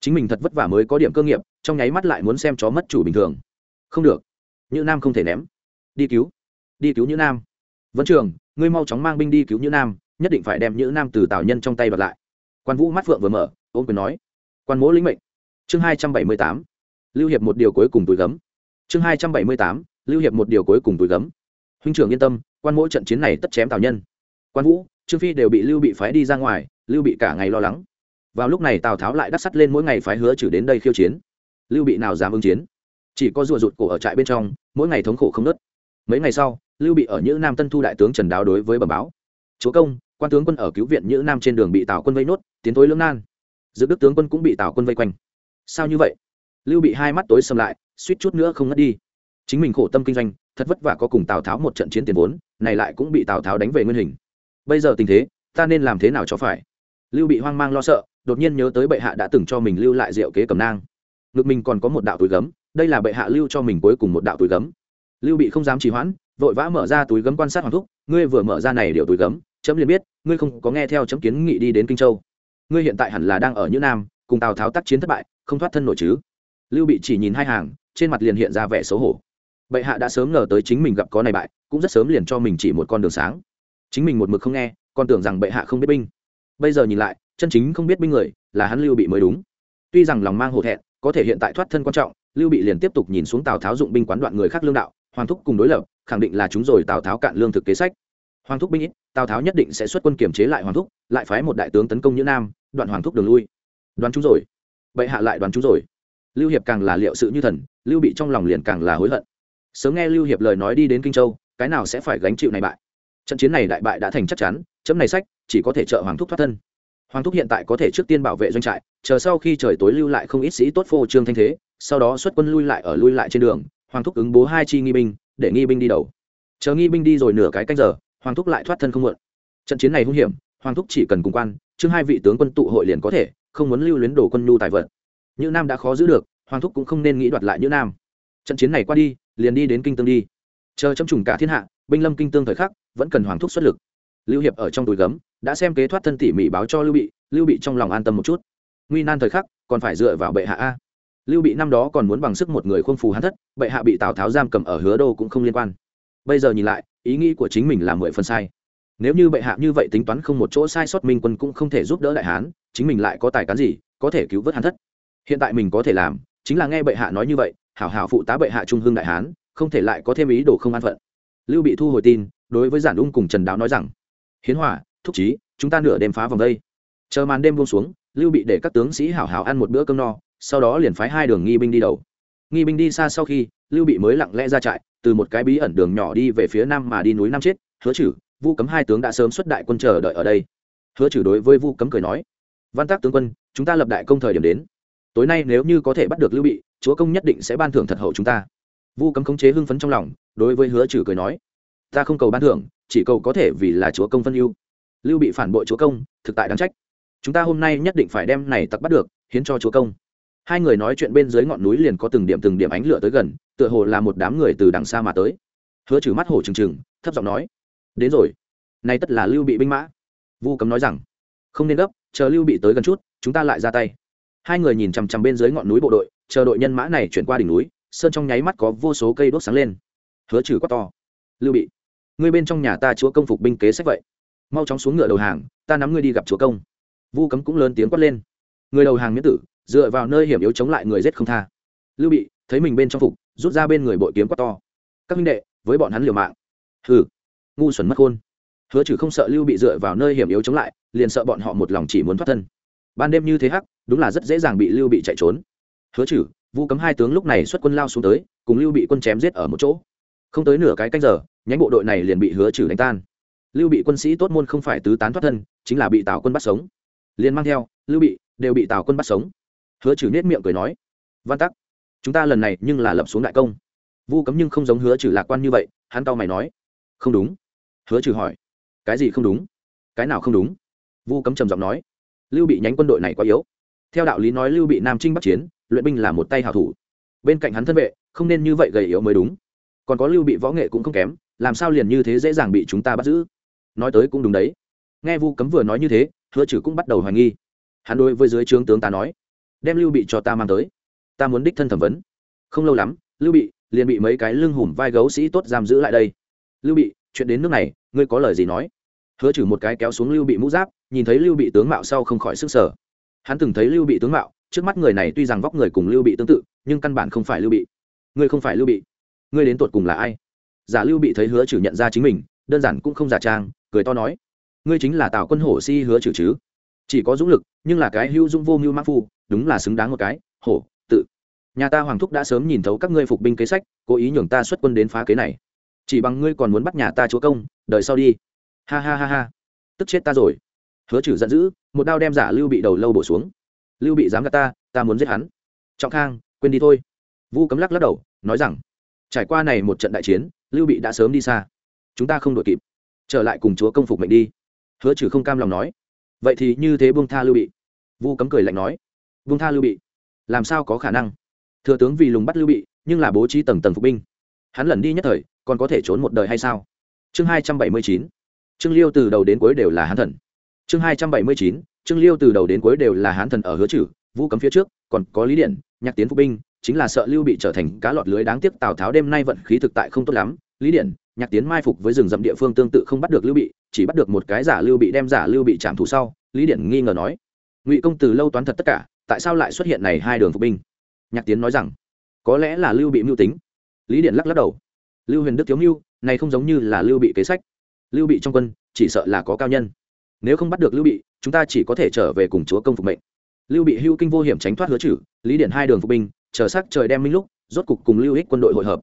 Chính mình thật vất vả mới có điểm cơ nghiệp, trong nháy mắt lại muốn xem chó mất chủ bình thường. Không được. Như nam không thể ném. Đi cứu. Đi cứu như nam. Vẫn trường, ngươi mau chóng mang binh đi cứu như nam, nhất định phải đem như nam từ tào nhân trong tay bật lại. Quan vũ mắt phượng vừa mở ôm quyền nói. Quan mỗ lĩnh mệnh chương hai trăm bảy mươi tám, lưu hiệp một điều cuối cùng túi gấm. Chương hai trăm bảy mươi tám, lưu hiệp một điều cuối cùng túi gấm. Huynh trưởng yên tâm, quan mỗi trận chiến này tất chém tào nhân. Quan vũ, trương phi đều bị lưu bị phái đi ra ngoài, lưu bị cả ngày lo lắng. Vào lúc này tào tháo lại đắc sắt lên mỗi ngày phái hứa trừ đến đây khiêu chiến. Lưu bị nào dám ứng chiến? Chỉ có rùa rụt cổ ở trại bên trong, mỗi ngày thống khổ không nớt. Mấy ngày sau, lưu bị ở nhữ nam tân thu đại tướng trần đáo đối với bẩm báo. Chúa công, quan tướng quân ở cứu viện nhữ nam trên đường bị tào quân vây nốt, tiến tối lưỡng nan. Dự đức tướng quân cũng bị tào quân vây quanh sao như vậy? Lưu bị hai mắt tối xâm lại, suýt chút nữa không ngất đi. Chính mình khổ tâm kinh doanh, thật vất vả có cùng tào tháo một trận chiến tiền vốn, này lại cũng bị tào tháo đánh về nguyên hình. Bây giờ tình thế, ta nên làm thế nào cho phải? Lưu bị hoang mang lo sợ, đột nhiên nhớ tới bệ hạ đã từng cho mình lưu lại rượu kế cầm nang. Ngực mình còn có một đạo túi gấm, đây là bệ hạ lưu cho mình cuối cùng một đạo túi gấm. Lưu bị không dám trì hoãn, vội vã mở ra túi gấm quan sát hoàng thúc, ngươi vừa mở ra này điều túi gấm, chấm liền biết, ngươi không có nghe theo chấm kiến nghị đi đến kinh châu. Ngươi hiện tại hẳn là đang ở như nam, cùng tào tháo tác chiến thất bại không thoát thân nổi chứ? Lưu bị chỉ nhìn hai hàng, trên mặt liền hiện ra vẻ xấu hổ. Bệ hạ đã sớm ngờ tới chính mình gặp có này bại, cũng rất sớm liền cho mình chỉ một con đường sáng. Chính mình một mực không nghe, còn tưởng rằng bệ hạ không biết binh. Bây giờ nhìn lại, chân chính không biết binh người, là hắn lưu bị mới đúng. Tuy rằng lòng mang hổ thẹn, có thể hiện tại thoát thân quan trọng, lưu bị liền tiếp tục nhìn xuống tào tháo dụng binh quán đoạn người khác lương đạo, hoàng thúc cùng đối lập, khẳng định là chúng rồi tào tháo cạn lương thực kế sách. Hoàng thúc binh ít, tào tháo nhất định sẽ xuất quân kiểm chế lại hoàng thúc, lại phái một đại tướng tấn công như nam, đoạn hoàng thúc đường lui. Đoán chúng rồi bệ hạ lại đoán chúng rồi. Lưu hiệp càng là liệu sự như thần, lưu bị trong lòng liền càng là hối hận. Sớm nghe lưu hiệp lời nói đi đến kinh châu, cái nào sẽ phải gánh chịu này bại? Trận chiến này đại bại đã thành chắc chắn, chấm này sách, chỉ có thể trợ hoàng thúc thoát thân. Hoàng thúc hiện tại có thể trước tiên bảo vệ doanh trại, chờ sau khi trời tối lưu lại không ít sĩ tốt phô trương thanh thế, sau đó xuất quân lui lại ở lui lại trên đường, hoàng thúc ứng bố hai chi nghi binh, để nghi binh đi đầu. Chờ nghi binh đi rồi nửa cái canh giờ, hoàng thúc lại thoát thân không muộn. Trận chiến này hung hiểm, hoàng thúc chỉ cần cùng quan, chương hai vị tướng quân tụ hội liền có thể không muốn lưu luyến đổ quân nhu tài vật. Như nam đã khó giữ được, hoàng thúc cũng không nên nghĩ đoạt lại như nam. Trận chiến này qua đi, liền đi đến kinh tương đi. Chờ chấm trùng cả thiên hạ, binh lâm kinh tương thời khắc, vẫn cần hoàng thúc xuất lực. Lưu hiệp ở trong túi gấm, đã xem kế thoát thân tỉ mỉ báo cho lưu bị lưu bị trong lòng an tâm một chút. Nguy nan thời khắc, còn phải dựa vào bệ hạ a. Lưu bị năm đó còn muốn bằng sức một người khuôn phù hắn thất, bệ hạ bị tào tháo giam cầm ở hứa đô cũng không liên quan. Bây giờ nhìn lại, ý nghĩ của chính mình là mười phần sai. Nếu như bệ hạ như vậy tính toán không một chỗ sai sót minh quân cũng không thể giúp đỡ đại hán chính mình lại có tài cán gì, có thể cứu vớt hắn thất. Hiện tại mình có thể làm, chính là nghe bệ hạ nói như vậy, hảo hảo phụ tá bệ hạ trung hương đại hán, không thể lại có thêm ý đồ không an phận. Lưu bị thu hồi tin, đối với giản ung cùng trần đáo nói rằng, hiến hòa, thúc trí chúng ta nửa đêm phá vòng đây. Chờ màn đêm buông xuống, lưu bị để các tướng sĩ hảo hảo ăn một bữa cơm no, sau đó liền phái hai đường nghi binh đi đầu. Nghi binh đi xa sau khi, lưu bị mới lặng lẽ ra trại, từ một cái bí ẩn đường nhỏ đi về phía nam mà đi núi nam chết, hứa chử, vu cấm hai tướng đã sớm xuất đại quân chờ đợi ở đây. Hứa chử đối với vu cấm cười nói văn tác tướng quân, chúng ta lập đại công thời điểm đến. Tối nay nếu như có thể bắt được lưu bị, chúa công nhất định sẽ ban thưởng thật hậu chúng ta. Vu cấm khống chế hưng phấn trong lòng, đối với hứa trừ cười nói, ta không cầu ban thưởng, chỉ cầu có thể vì là chúa công phân ưu. Lưu bị phản bội chúa công, thực tại đáng trách. Chúng ta hôm nay nhất định phải đem này tặc bắt được, hiến cho chúa công. Hai người nói chuyện bên dưới ngọn núi liền có từng điểm từng điểm ánh lửa tới gần, tựa hồ là một đám người từ đằng xa mà tới. Hứa trừ mắt hổ trừng trừng, thấp giọng nói, đến rồi. Nay tất là lưu bị binh mã. Vu cấm nói rằng, không nên gấp chờ lưu bị tới gần chút, chúng ta lại ra tay. Hai người nhìn chằm chằm bên dưới ngọn núi bộ đội, chờ đội nhân mã này chuyển qua đỉnh núi, sơn trong nháy mắt có vô số cây đốt sáng lên. Hứa trừ quát to, lưu bị, ngươi bên trong nhà ta chúa công phục binh kế sách vậy. Mau chóng xuống ngựa đầu hàng, ta nắm ngươi đi gặp chúa công. Vu cấm cũng lớn tiếng quát lên. Người đầu hàng miễn tử, dựa vào nơi hiểm yếu chống lại người giết không tha. Lưu bị, thấy mình bên trong phục, rút ra bên người bội kiếm quát to. Các minh đệ, với bọn hắn liều mạng. Hừ. Ngu xuẩn mất khôn. Hứa trừ không sợ lưu bị dựa vào nơi hiểm yếu chống lại liền sợ bọn họ một lòng chỉ muốn thoát thân. Ban đêm như thế hắc, đúng là rất dễ dàng bị lưu bị chạy trốn. Hứa trừ vu cấm hai tướng lúc này xuất quân lao xuống tới, cùng lưu bị quân chém giết ở một chỗ. Không tới nửa cái canh giờ, nhánh bộ đội này liền bị hứa trừ đánh tan. Lưu bị quân sĩ tốt môn không phải tứ tán thoát thân, chính là bị tào quân bắt sống. Liền mang theo, lưu bị, đều bị tào quân bắt sống. Hứa trừ nết miệng cười nói, văn tắc, chúng ta lần này nhưng là lập xuống đại công. Vu cấm nhưng không giống hứa trừ lạc quan như vậy, hắn tao mày nói, không đúng. Hứa trừ hỏi, cái gì không đúng? Cái nào không đúng? Vu cấm trầm giọng nói, lưu bị nhánh quân đội này quá yếu. Theo đạo lý nói lưu bị nam trinh bắc chiến, luyện binh là một tay hảo thủ. Bên cạnh hắn thân vệ, không nên như vậy gầy yếu mới đúng. Còn có lưu bị võ nghệ cũng không kém, làm sao liền như thế dễ dàng bị chúng ta bắt giữ? Nói tới cũng đúng đấy. Nghe vu cấm vừa nói như thế, hứa trừ cũng bắt đầu hoài nghi. Hắn đối với dưới trướng tướng ta nói, đem lưu bị cho ta mang tới. Ta muốn đích thân thẩm vấn. Không lâu lắm, lưu bị liền bị mấy cái lưng hùm vai gấu sĩ tốt giam giữ lại đây. Lưu bị, chuyện đến nước này, ngươi có lời gì nói? Hứa trừ một cái kéo xuống lưu bị mũ giáp nhìn thấy lưu bị tướng mạo sau không khỏi sức sở hắn từng thấy lưu bị tướng mạo, trước mắt người này tuy rằng vóc người cùng lưu bị tương tự, nhưng căn bản không phải lưu bị. Ngươi không phải lưu bị. Ngươi đến tột cùng là ai? Giả lưu bị thấy hứa trừ nhận ra chính mình, đơn giản cũng không giả trang, cười to nói, ngươi chính là tào quân hổ si hứa trừ chứ? Chỉ có dũng lực, nhưng là cái hữu dũng vô mưu mã phu, đúng là xứng đáng một cái, hổ, tự. Nhà ta hoàng thúc đã sớm nhìn thấu các ngươi phục binh kế sách, cố ý nhường ta xuất quân đến phá kế này. Chỉ bằng ngươi còn muốn bắt nhà ta chúa công, đợi sau đi. Ha ha ha ha. Tức chết ta rồi hứa trừ giận dữ, một đao đem giả lưu bị đầu lâu bổ xuống. Lưu bị dám gạt ta ta muốn giết hắn. Trọng khang, quên đi thôi. Vu cấm lắc lắc đầu, nói rằng, trải qua này một trận đại chiến, lưu bị đã sớm đi xa. Chúng ta không đội kịp. Trở lại cùng chúa công phục mệnh đi. Hứa trừ không cam lòng nói. Vậy thì như thế buông tha lưu bị. Vu cấm cười lạnh nói. Buông tha lưu bị. Làm sao có khả năng? Thừa tướng vì lùng bắt lưu bị, nhưng là bố trí tầng tầng phục binh. Hắn lần đi nhất thời, còn có thể trốn một đời hay sao? Chương hai trăm bảy mươi chín. Trương liêu từ đầu đến cuối đều là hán thần chương hai trăm bảy mươi chín, trương liêu từ đầu đến cuối đều là hán thần ở hứa trừ, vũ cấm phía trước, còn có lý điện nhạc tiến phục binh, chính là sợ lưu bị trở thành cá lọt lưới đáng tiếc tào tháo đêm nay vận khí thực tại không tốt lắm. Lý điện nhạc tiến mai phục với rừng rậm địa phương tương tự không bắt được lưu bị, chỉ bắt được một cái giả lưu bị đem giả lưu bị chạm thủ sau, lý điện nghi ngờ nói, ngụy công từ lâu toán thật tất cả, tại sao lại xuất hiện này hai đường phục binh? Nhạc tiến nói rằng, có lẽ là lưu bị mưu tính. Lý điện lắc lắc đầu, lưu huyền đức thiếu mưu, này không giống như là lưu bị kế sách. Lưu bị trong quân, chỉ sợ là có cao nhân nếu không bắt được lưu bị, chúng ta chỉ có thể trở về cùng chúa công phục mệnh. Lưu bị hưu kinh vô hiểm tránh thoát hứa chử lý điện hai đường phục binh, chờ sắc trời đem minh lúc, rốt cục cùng lưu ích quân đội hội hợp.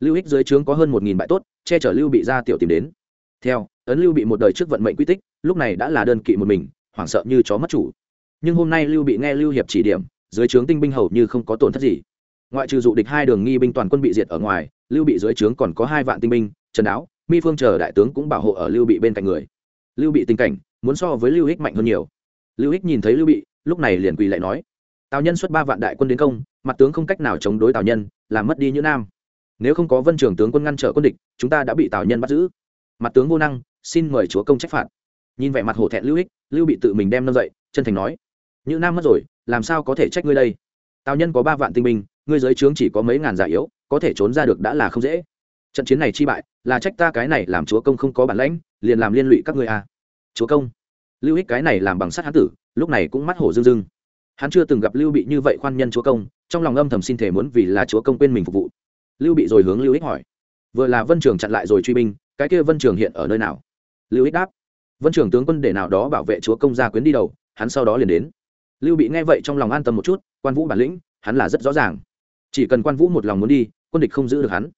Lưu ích dưới trướng có hơn một nghìn bại tốt, che chở lưu bị ra tiểu tìm đến. Theo, ấn lưu bị một đời trước vận mệnh quy tích, lúc này đã là đơn kỵ một mình, hoảng sợ như chó mất chủ. Nhưng hôm nay lưu bị nghe lưu hiệp chỉ điểm, dưới trướng tinh binh hầu như không có tổn thất gì. Ngoại trừ dụ địch hai đường nghi binh toàn quân bị diệt ở ngoài, lưu bị dưới trướng còn có hai vạn tinh binh, trần áo, mi phương chờ đại tướng cũng bảo hộ ở lưu bị bên cạnh người. Lưu bị tình cảnh muốn so với lưu Hích mạnh hơn nhiều. Lưu Hích nhìn thấy lưu bị lúc này liền quỳ lại nói tào nhân xuất ba vạn đại quân đến công mặt tướng không cách nào chống đối tào nhân làm mất đi như nam. Nếu không có vân trưởng tướng quân ngăn trở quân địch chúng ta đã bị tào nhân bắt giữ. Mặt tướng vô năng xin mời chúa công trách phạt. Nhìn vẻ mặt hổ thẹn lưu Hích, lưu bị tự mình đem nâng dậy chân thành nói như nam mất rồi làm sao có thể trách ngươi đây? Tào nhân có ba vạn tinh binh ngươi giới trướng chỉ có mấy ngàn giả yếu có thể trốn ra được đã là không dễ. Trận chiến này chi bại là trách ta cái này làm chúa công không có bản lãnh liền làm liên lụy các ngươi à. chúa công lưu ích cái này làm bằng sắt hán tử, lúc này cũng mắt hổ dưng dưng hắn chưa từng gặp lưu bị như vậy khoan nhân chúa công, trong lòng âm thầm xin thể muốn vì là chúa công quên mình phục vụ. Lưu bị rồi hướng lưu ích hỏi, vừa là vân trường chặn lại rồi truy binh, cái kia vân trường hiện ở nơi nào? Lưu ích đáp, vân trường tướng quân để nào đó bảo vệ chúa công gia quyến đi đầu, hắn sau đó liền đến. Lưu bị nghe vậy trong lòng an tâm một chút, quan vũ bản lĩnh, hắn là rất rõ ràng. Chỉ cần quan vũ một lòng muốn đi, quân địch không giữ được hắn.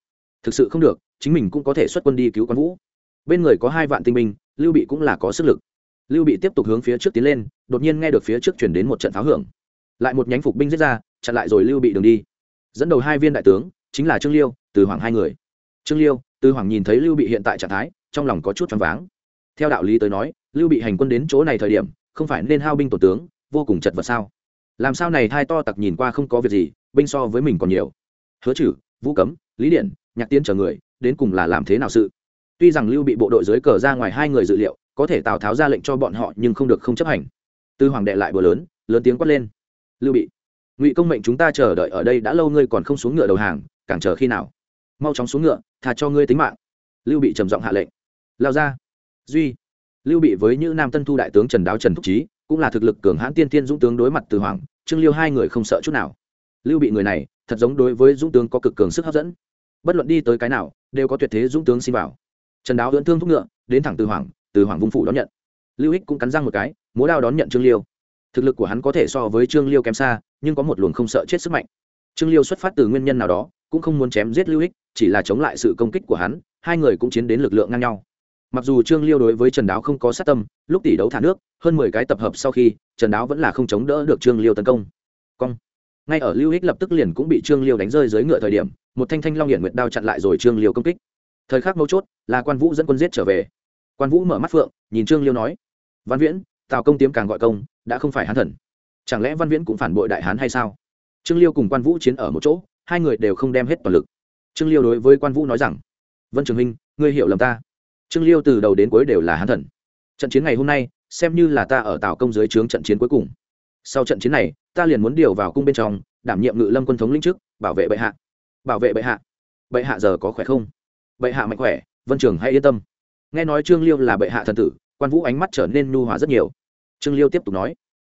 Thực sự không được, chính mình cũng có thể xuất quân đi cứu quan vũ. Bên người có hai vạn tinh binh, lưu bị cũng là có sức lực lưu bị tiếp tục hướng phía trước tiến lên đột nhiên nghe được phía trước chuyển đến một trận pháo hưởng. Lại một nhánh phục binh giết ra chặn lại rồi lưu bị đường đi. Dẫn đầu hai viên đại tướng chính là trương liêu từ hoàng hai người. Trương liêu từ hoàng nhìn thấy lưu bị hiện tại trạng thái trong lòng có chút choáng váng. Theo đạo lý tới nói lưu bị hành quân đến chỗ này thời điểm không phải nên hao binh tổ tướng vô cùng chật vật sao? Làm sao này hai to tặc nhìn qua không có việc gì binh so với mình còn nhiều. Hứa Chử, vũ cấm lý điện nhạc tiến chờ người đến cùng là làm thế nào sự? Tuy rằng lưu bị bộ đội dưới cờ ra ngoài hai người dự liệu có thể tào tháo ra lệnh cho bọn họ nhưng không được không chấp hành. Tư hoàng đệ lại bừa lớn lớn tiếng quát lên. Lưu bị, ngụy công mệnh chúng ta chờ đợi ở đây đã lâu ngươi còn không xuống ngựa đầu hàng, càng chờ khi nào? Mau chóng xuống ngựa thà cho ngươi tính mạng. Lưu bị trầm giọng hạ lệnh. Lao ra. Duy. Lưu bị với những nam tân thu đại tướng trần đáo trần thúc trí cũng là thực lực cường hãn tiên tiên dũng tướng đối mặt từ hoàng, trương liêu hai người không sợ chút nào. Lưu bị người này, thật giống đối với dũng tướng có cực cường sức hấp dẫn. Bất luận đi tới cái nào, đều có tuyệt thế dũng tướng xin vào. Trần đáo dẫn thương thúc ngựa, đến thẳng từ hoàng từ hoàng vung phủ đón nhận. Lưu ích cũng cắn răng một cái, múa đao đón nhận trương liêu. Thực lực của hắn có thể so với trương liêu kém xa, nhưng có một luồng không sợ chết sức mạnh. Trương liêu xuất phát từ nguyên nhân nào đó, cũng không muốn chém giết lưu ích chỉ là chống lại sự công kích của hắn, hai người cũng chiến đến lực lượng ngang nhau. Mặc dù trương liêu đối với trần đáo không có sát tâm, lúc tỷ đấu thả nước, hơn mười cái tập hợp sau khi, trần đáo vẫn là không chống đỡ được trương liêu tấn công. Cong. Ngay ở lưu ích lập tức liền cũng bị trương liêu đánh rơi dưới ngựa thời điểm, một thanh thanh long hiển nguyệt đao chặn lại rồi trương liêu công kích. Thời khắc mấu chốt là quan vũ dẫn quân giết trở về quan vũ mở mắt phượng, nhìn trương liêu nói, văn viễn, tào công tiếm càng gọi công, đã không phải hán thần. Chẳng lẽ văn viễn cũng phản bội đại hán hay sao? Trương liêu cùng quan vũ chiến ở một chỗ, hai người đều không đem hết toàn lực. Trương liêu đối với quan vũ nói rằng, vân trường huynh ngươi hiểu lầm ta. Trương liêu từ đầu đến cuối đều là hán thần. Trận chiến ngày hôm nay, xem như là ta ở tào công dưới trướng trận chiến cuối cùng. Sau trận chiến này, ta liền muốn điều vào cung bên trong, đảm nhiệm ngự lâm quân thống lĩnh trước, bảo vệ bệ hạ. Bảo vệ bệ hạ? Bệ hạ giờ có khỏe không? Bệ hạ mạnh khỏe, vân trường hãy yên tâm nghe nói trương liêu là bệ hạ thần tử, quan vũ ánh mắt trở nên nhu hòa rất nhiều. Trương liêu tiếp tục nói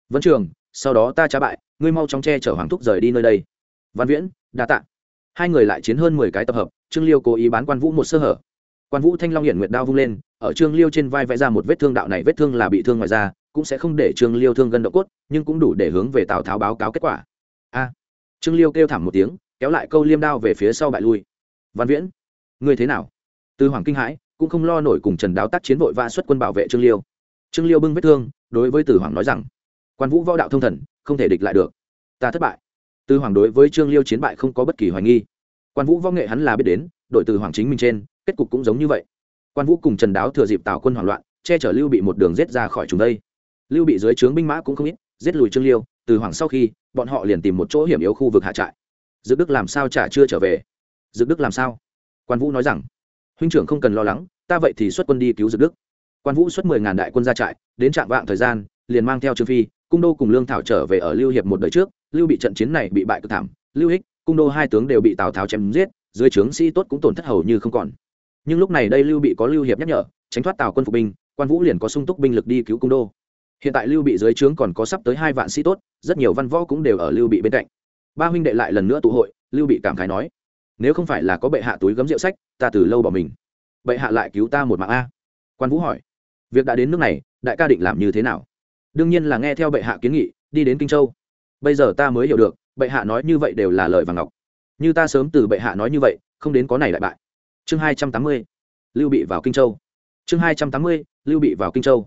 vấn trường, sau đó ta trả bại, ngươi mau chóng che chở hoàng thúc rời đi nơi đây. Văn viễn, đa tạ. Hai người lại chiến hơn mười cái tập hợp, trương liêu cố ý bán quan vũ một sơ hở. Quan vũ thanh long hiển nguyệt đao vung lên, ở trương liêu trên vai vẽ ra một vết thương đạo này vết thương là bị thương ngoài da, cũng sẽ không để trương liêu thương gân độ cốt, nhưng cũng đủ để hướng về tào tháo báo cáo kết quả. A. Trương liêu kêu thảm một tiếng, kéo lại câu liêm đao về phía sau bại lui. Văn viễn, ngươi thế nào? Tư hoàng kinh hãi cũng không lo nổi cùng trần đáo tác chiến vội vã xuất quân bảo vệ trương liêu. Trương liêu bưng vết thương, đối với tử hoàng nói rằng, quan vũ võ đạo thông thần, không thể địch lại được. Ta thất bại. Từ hoàng đối với trương liêu chiến bại không có bất kỳ hoài nghi. Quan vũ võ nghệ hắn là biết đến, đội từ hoàng chính mình trên, kết cục cũng giống như vậy. Quan vũ cùng trần đáo thừa dịp tạo quân hoảng loạn, che chở lưu bị một đường rết ra khỏi chúng đây. Lưu bị dưới trướng binh mã cũng không ít, giết lùi trương liêu, từ hoàng sau khi, bọn họ liền tìm một chỗ hiểm yếu khu vực hạ trại. Dự đức làm sao trả chưa trở về? Dự đức làm sao? Quan vũ nói rằng, huynh trưởng không cần lo lắng ta vậy thì xuất quân đi cứu dược đức. Quan vũ xuất mười ngàn đại quân ra trại, đến trạm vạng thời gian, liền mang theo trương phi, cung đô cùng lương thảo trở về ở lưu hiệp một đời trước. Lưu bị trận chiến này bị bại cực thảm, lưu hích, cung đô hai tướng đều bị tào tháo chém giết, dưới trướng sĩ tốt cũng tổn thất hầu như không còn. Nhưng lúc này đây lưu bị có lưu hiệp nhắc nhở, tránh thoát tào quân phục binh, quan vũ liền có sung túc binh lực đi cứu cung đô. Hiện tại lưu bị dưới trướng còn có sắp tới hai vạn sĩ tốt, rất nhiều văn võ cũng đều ở lưu bị bên cạnh. Ba huynh đệ lại lần nữa tụ hội, lưu bị cảm khái nói, nếu không phải là có bệ hạ túi gấm rượu sách, ta từ lâu bỏ mình bệ hạ lại cứu ta một mạng a. Quan vũ hỏi. Việc đã đến nước này, đại ca định làm như thế nào? Đương nhiên là nghe theo bệ hạ kiến nghị, đi đến kinh châu. Bây giờ ta mới hiểu được, bệ hạ nói như vậy đều là lời vàng ngọc. Như ta sớm từ bệ hạ nói như vậy, không đến có này đại bại. Chương hai trăm tám mươi, lưu bị vào kinh châu. Chương hai trăm tám mươi, lưu bị vào kinh châu.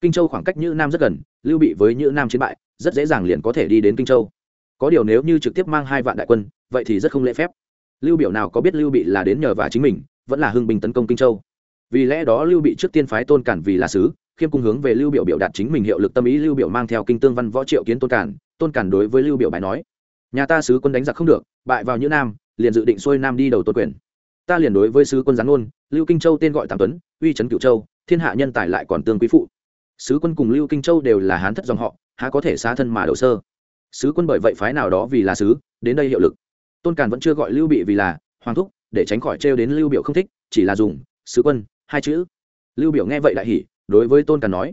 Kinh châu khoảng cách nhữ nam rất gần, lưu bị với nhữ nam chiến bại, rất dễ dàng liền có thể đi đến kinh châu. Có điều nếu như trực tiếp mang hai vạn đại quân, vậy thì rất không lễ phép. Lưu biểu nào có biết lưu bị là đến nhờ và chính mình vẫn là hưng binh tấn công kinh châu. Vì lẽ đó lưu bị trước tiên phái tôn cản vì là sứ, khiêm cung hướng về lưu biểu biểu đạt chính mình hiệu lực tâm ý. Lưu biểu mang theo kinh tương văn võ triệu kiến tôn cản tôn cản đối với lưu biểu bài nói, nhà ta sứ quân đánh giặc không được, bại vào như nam, liền dự định xuôi nam đi đầu tôn quyền. Ta liền đối với sứ quân gián ngôn, lưu kinh châu tên gọi tam tuấn, uy trấn cửu châu, thiên hạ nhân tài lại còn tương quý phụ. Sứ quân cùng lưu kinh châu đều là hán thất dòng họ, há có thể xa thân mà đầu sơ? Sứ quân bởi vậy phái nào đó vì là sứ, đến đây hiệu lực. Tôn càn vẫn chưa gọi lưu bị vì là hoàng thúc để tránh khỏi trêu đến lưu biểu không thích, chỉ là dùng, sứ quân, hai chữ. Lưu biểu nghe vậy đại hỉ, đối với tôn càn nói,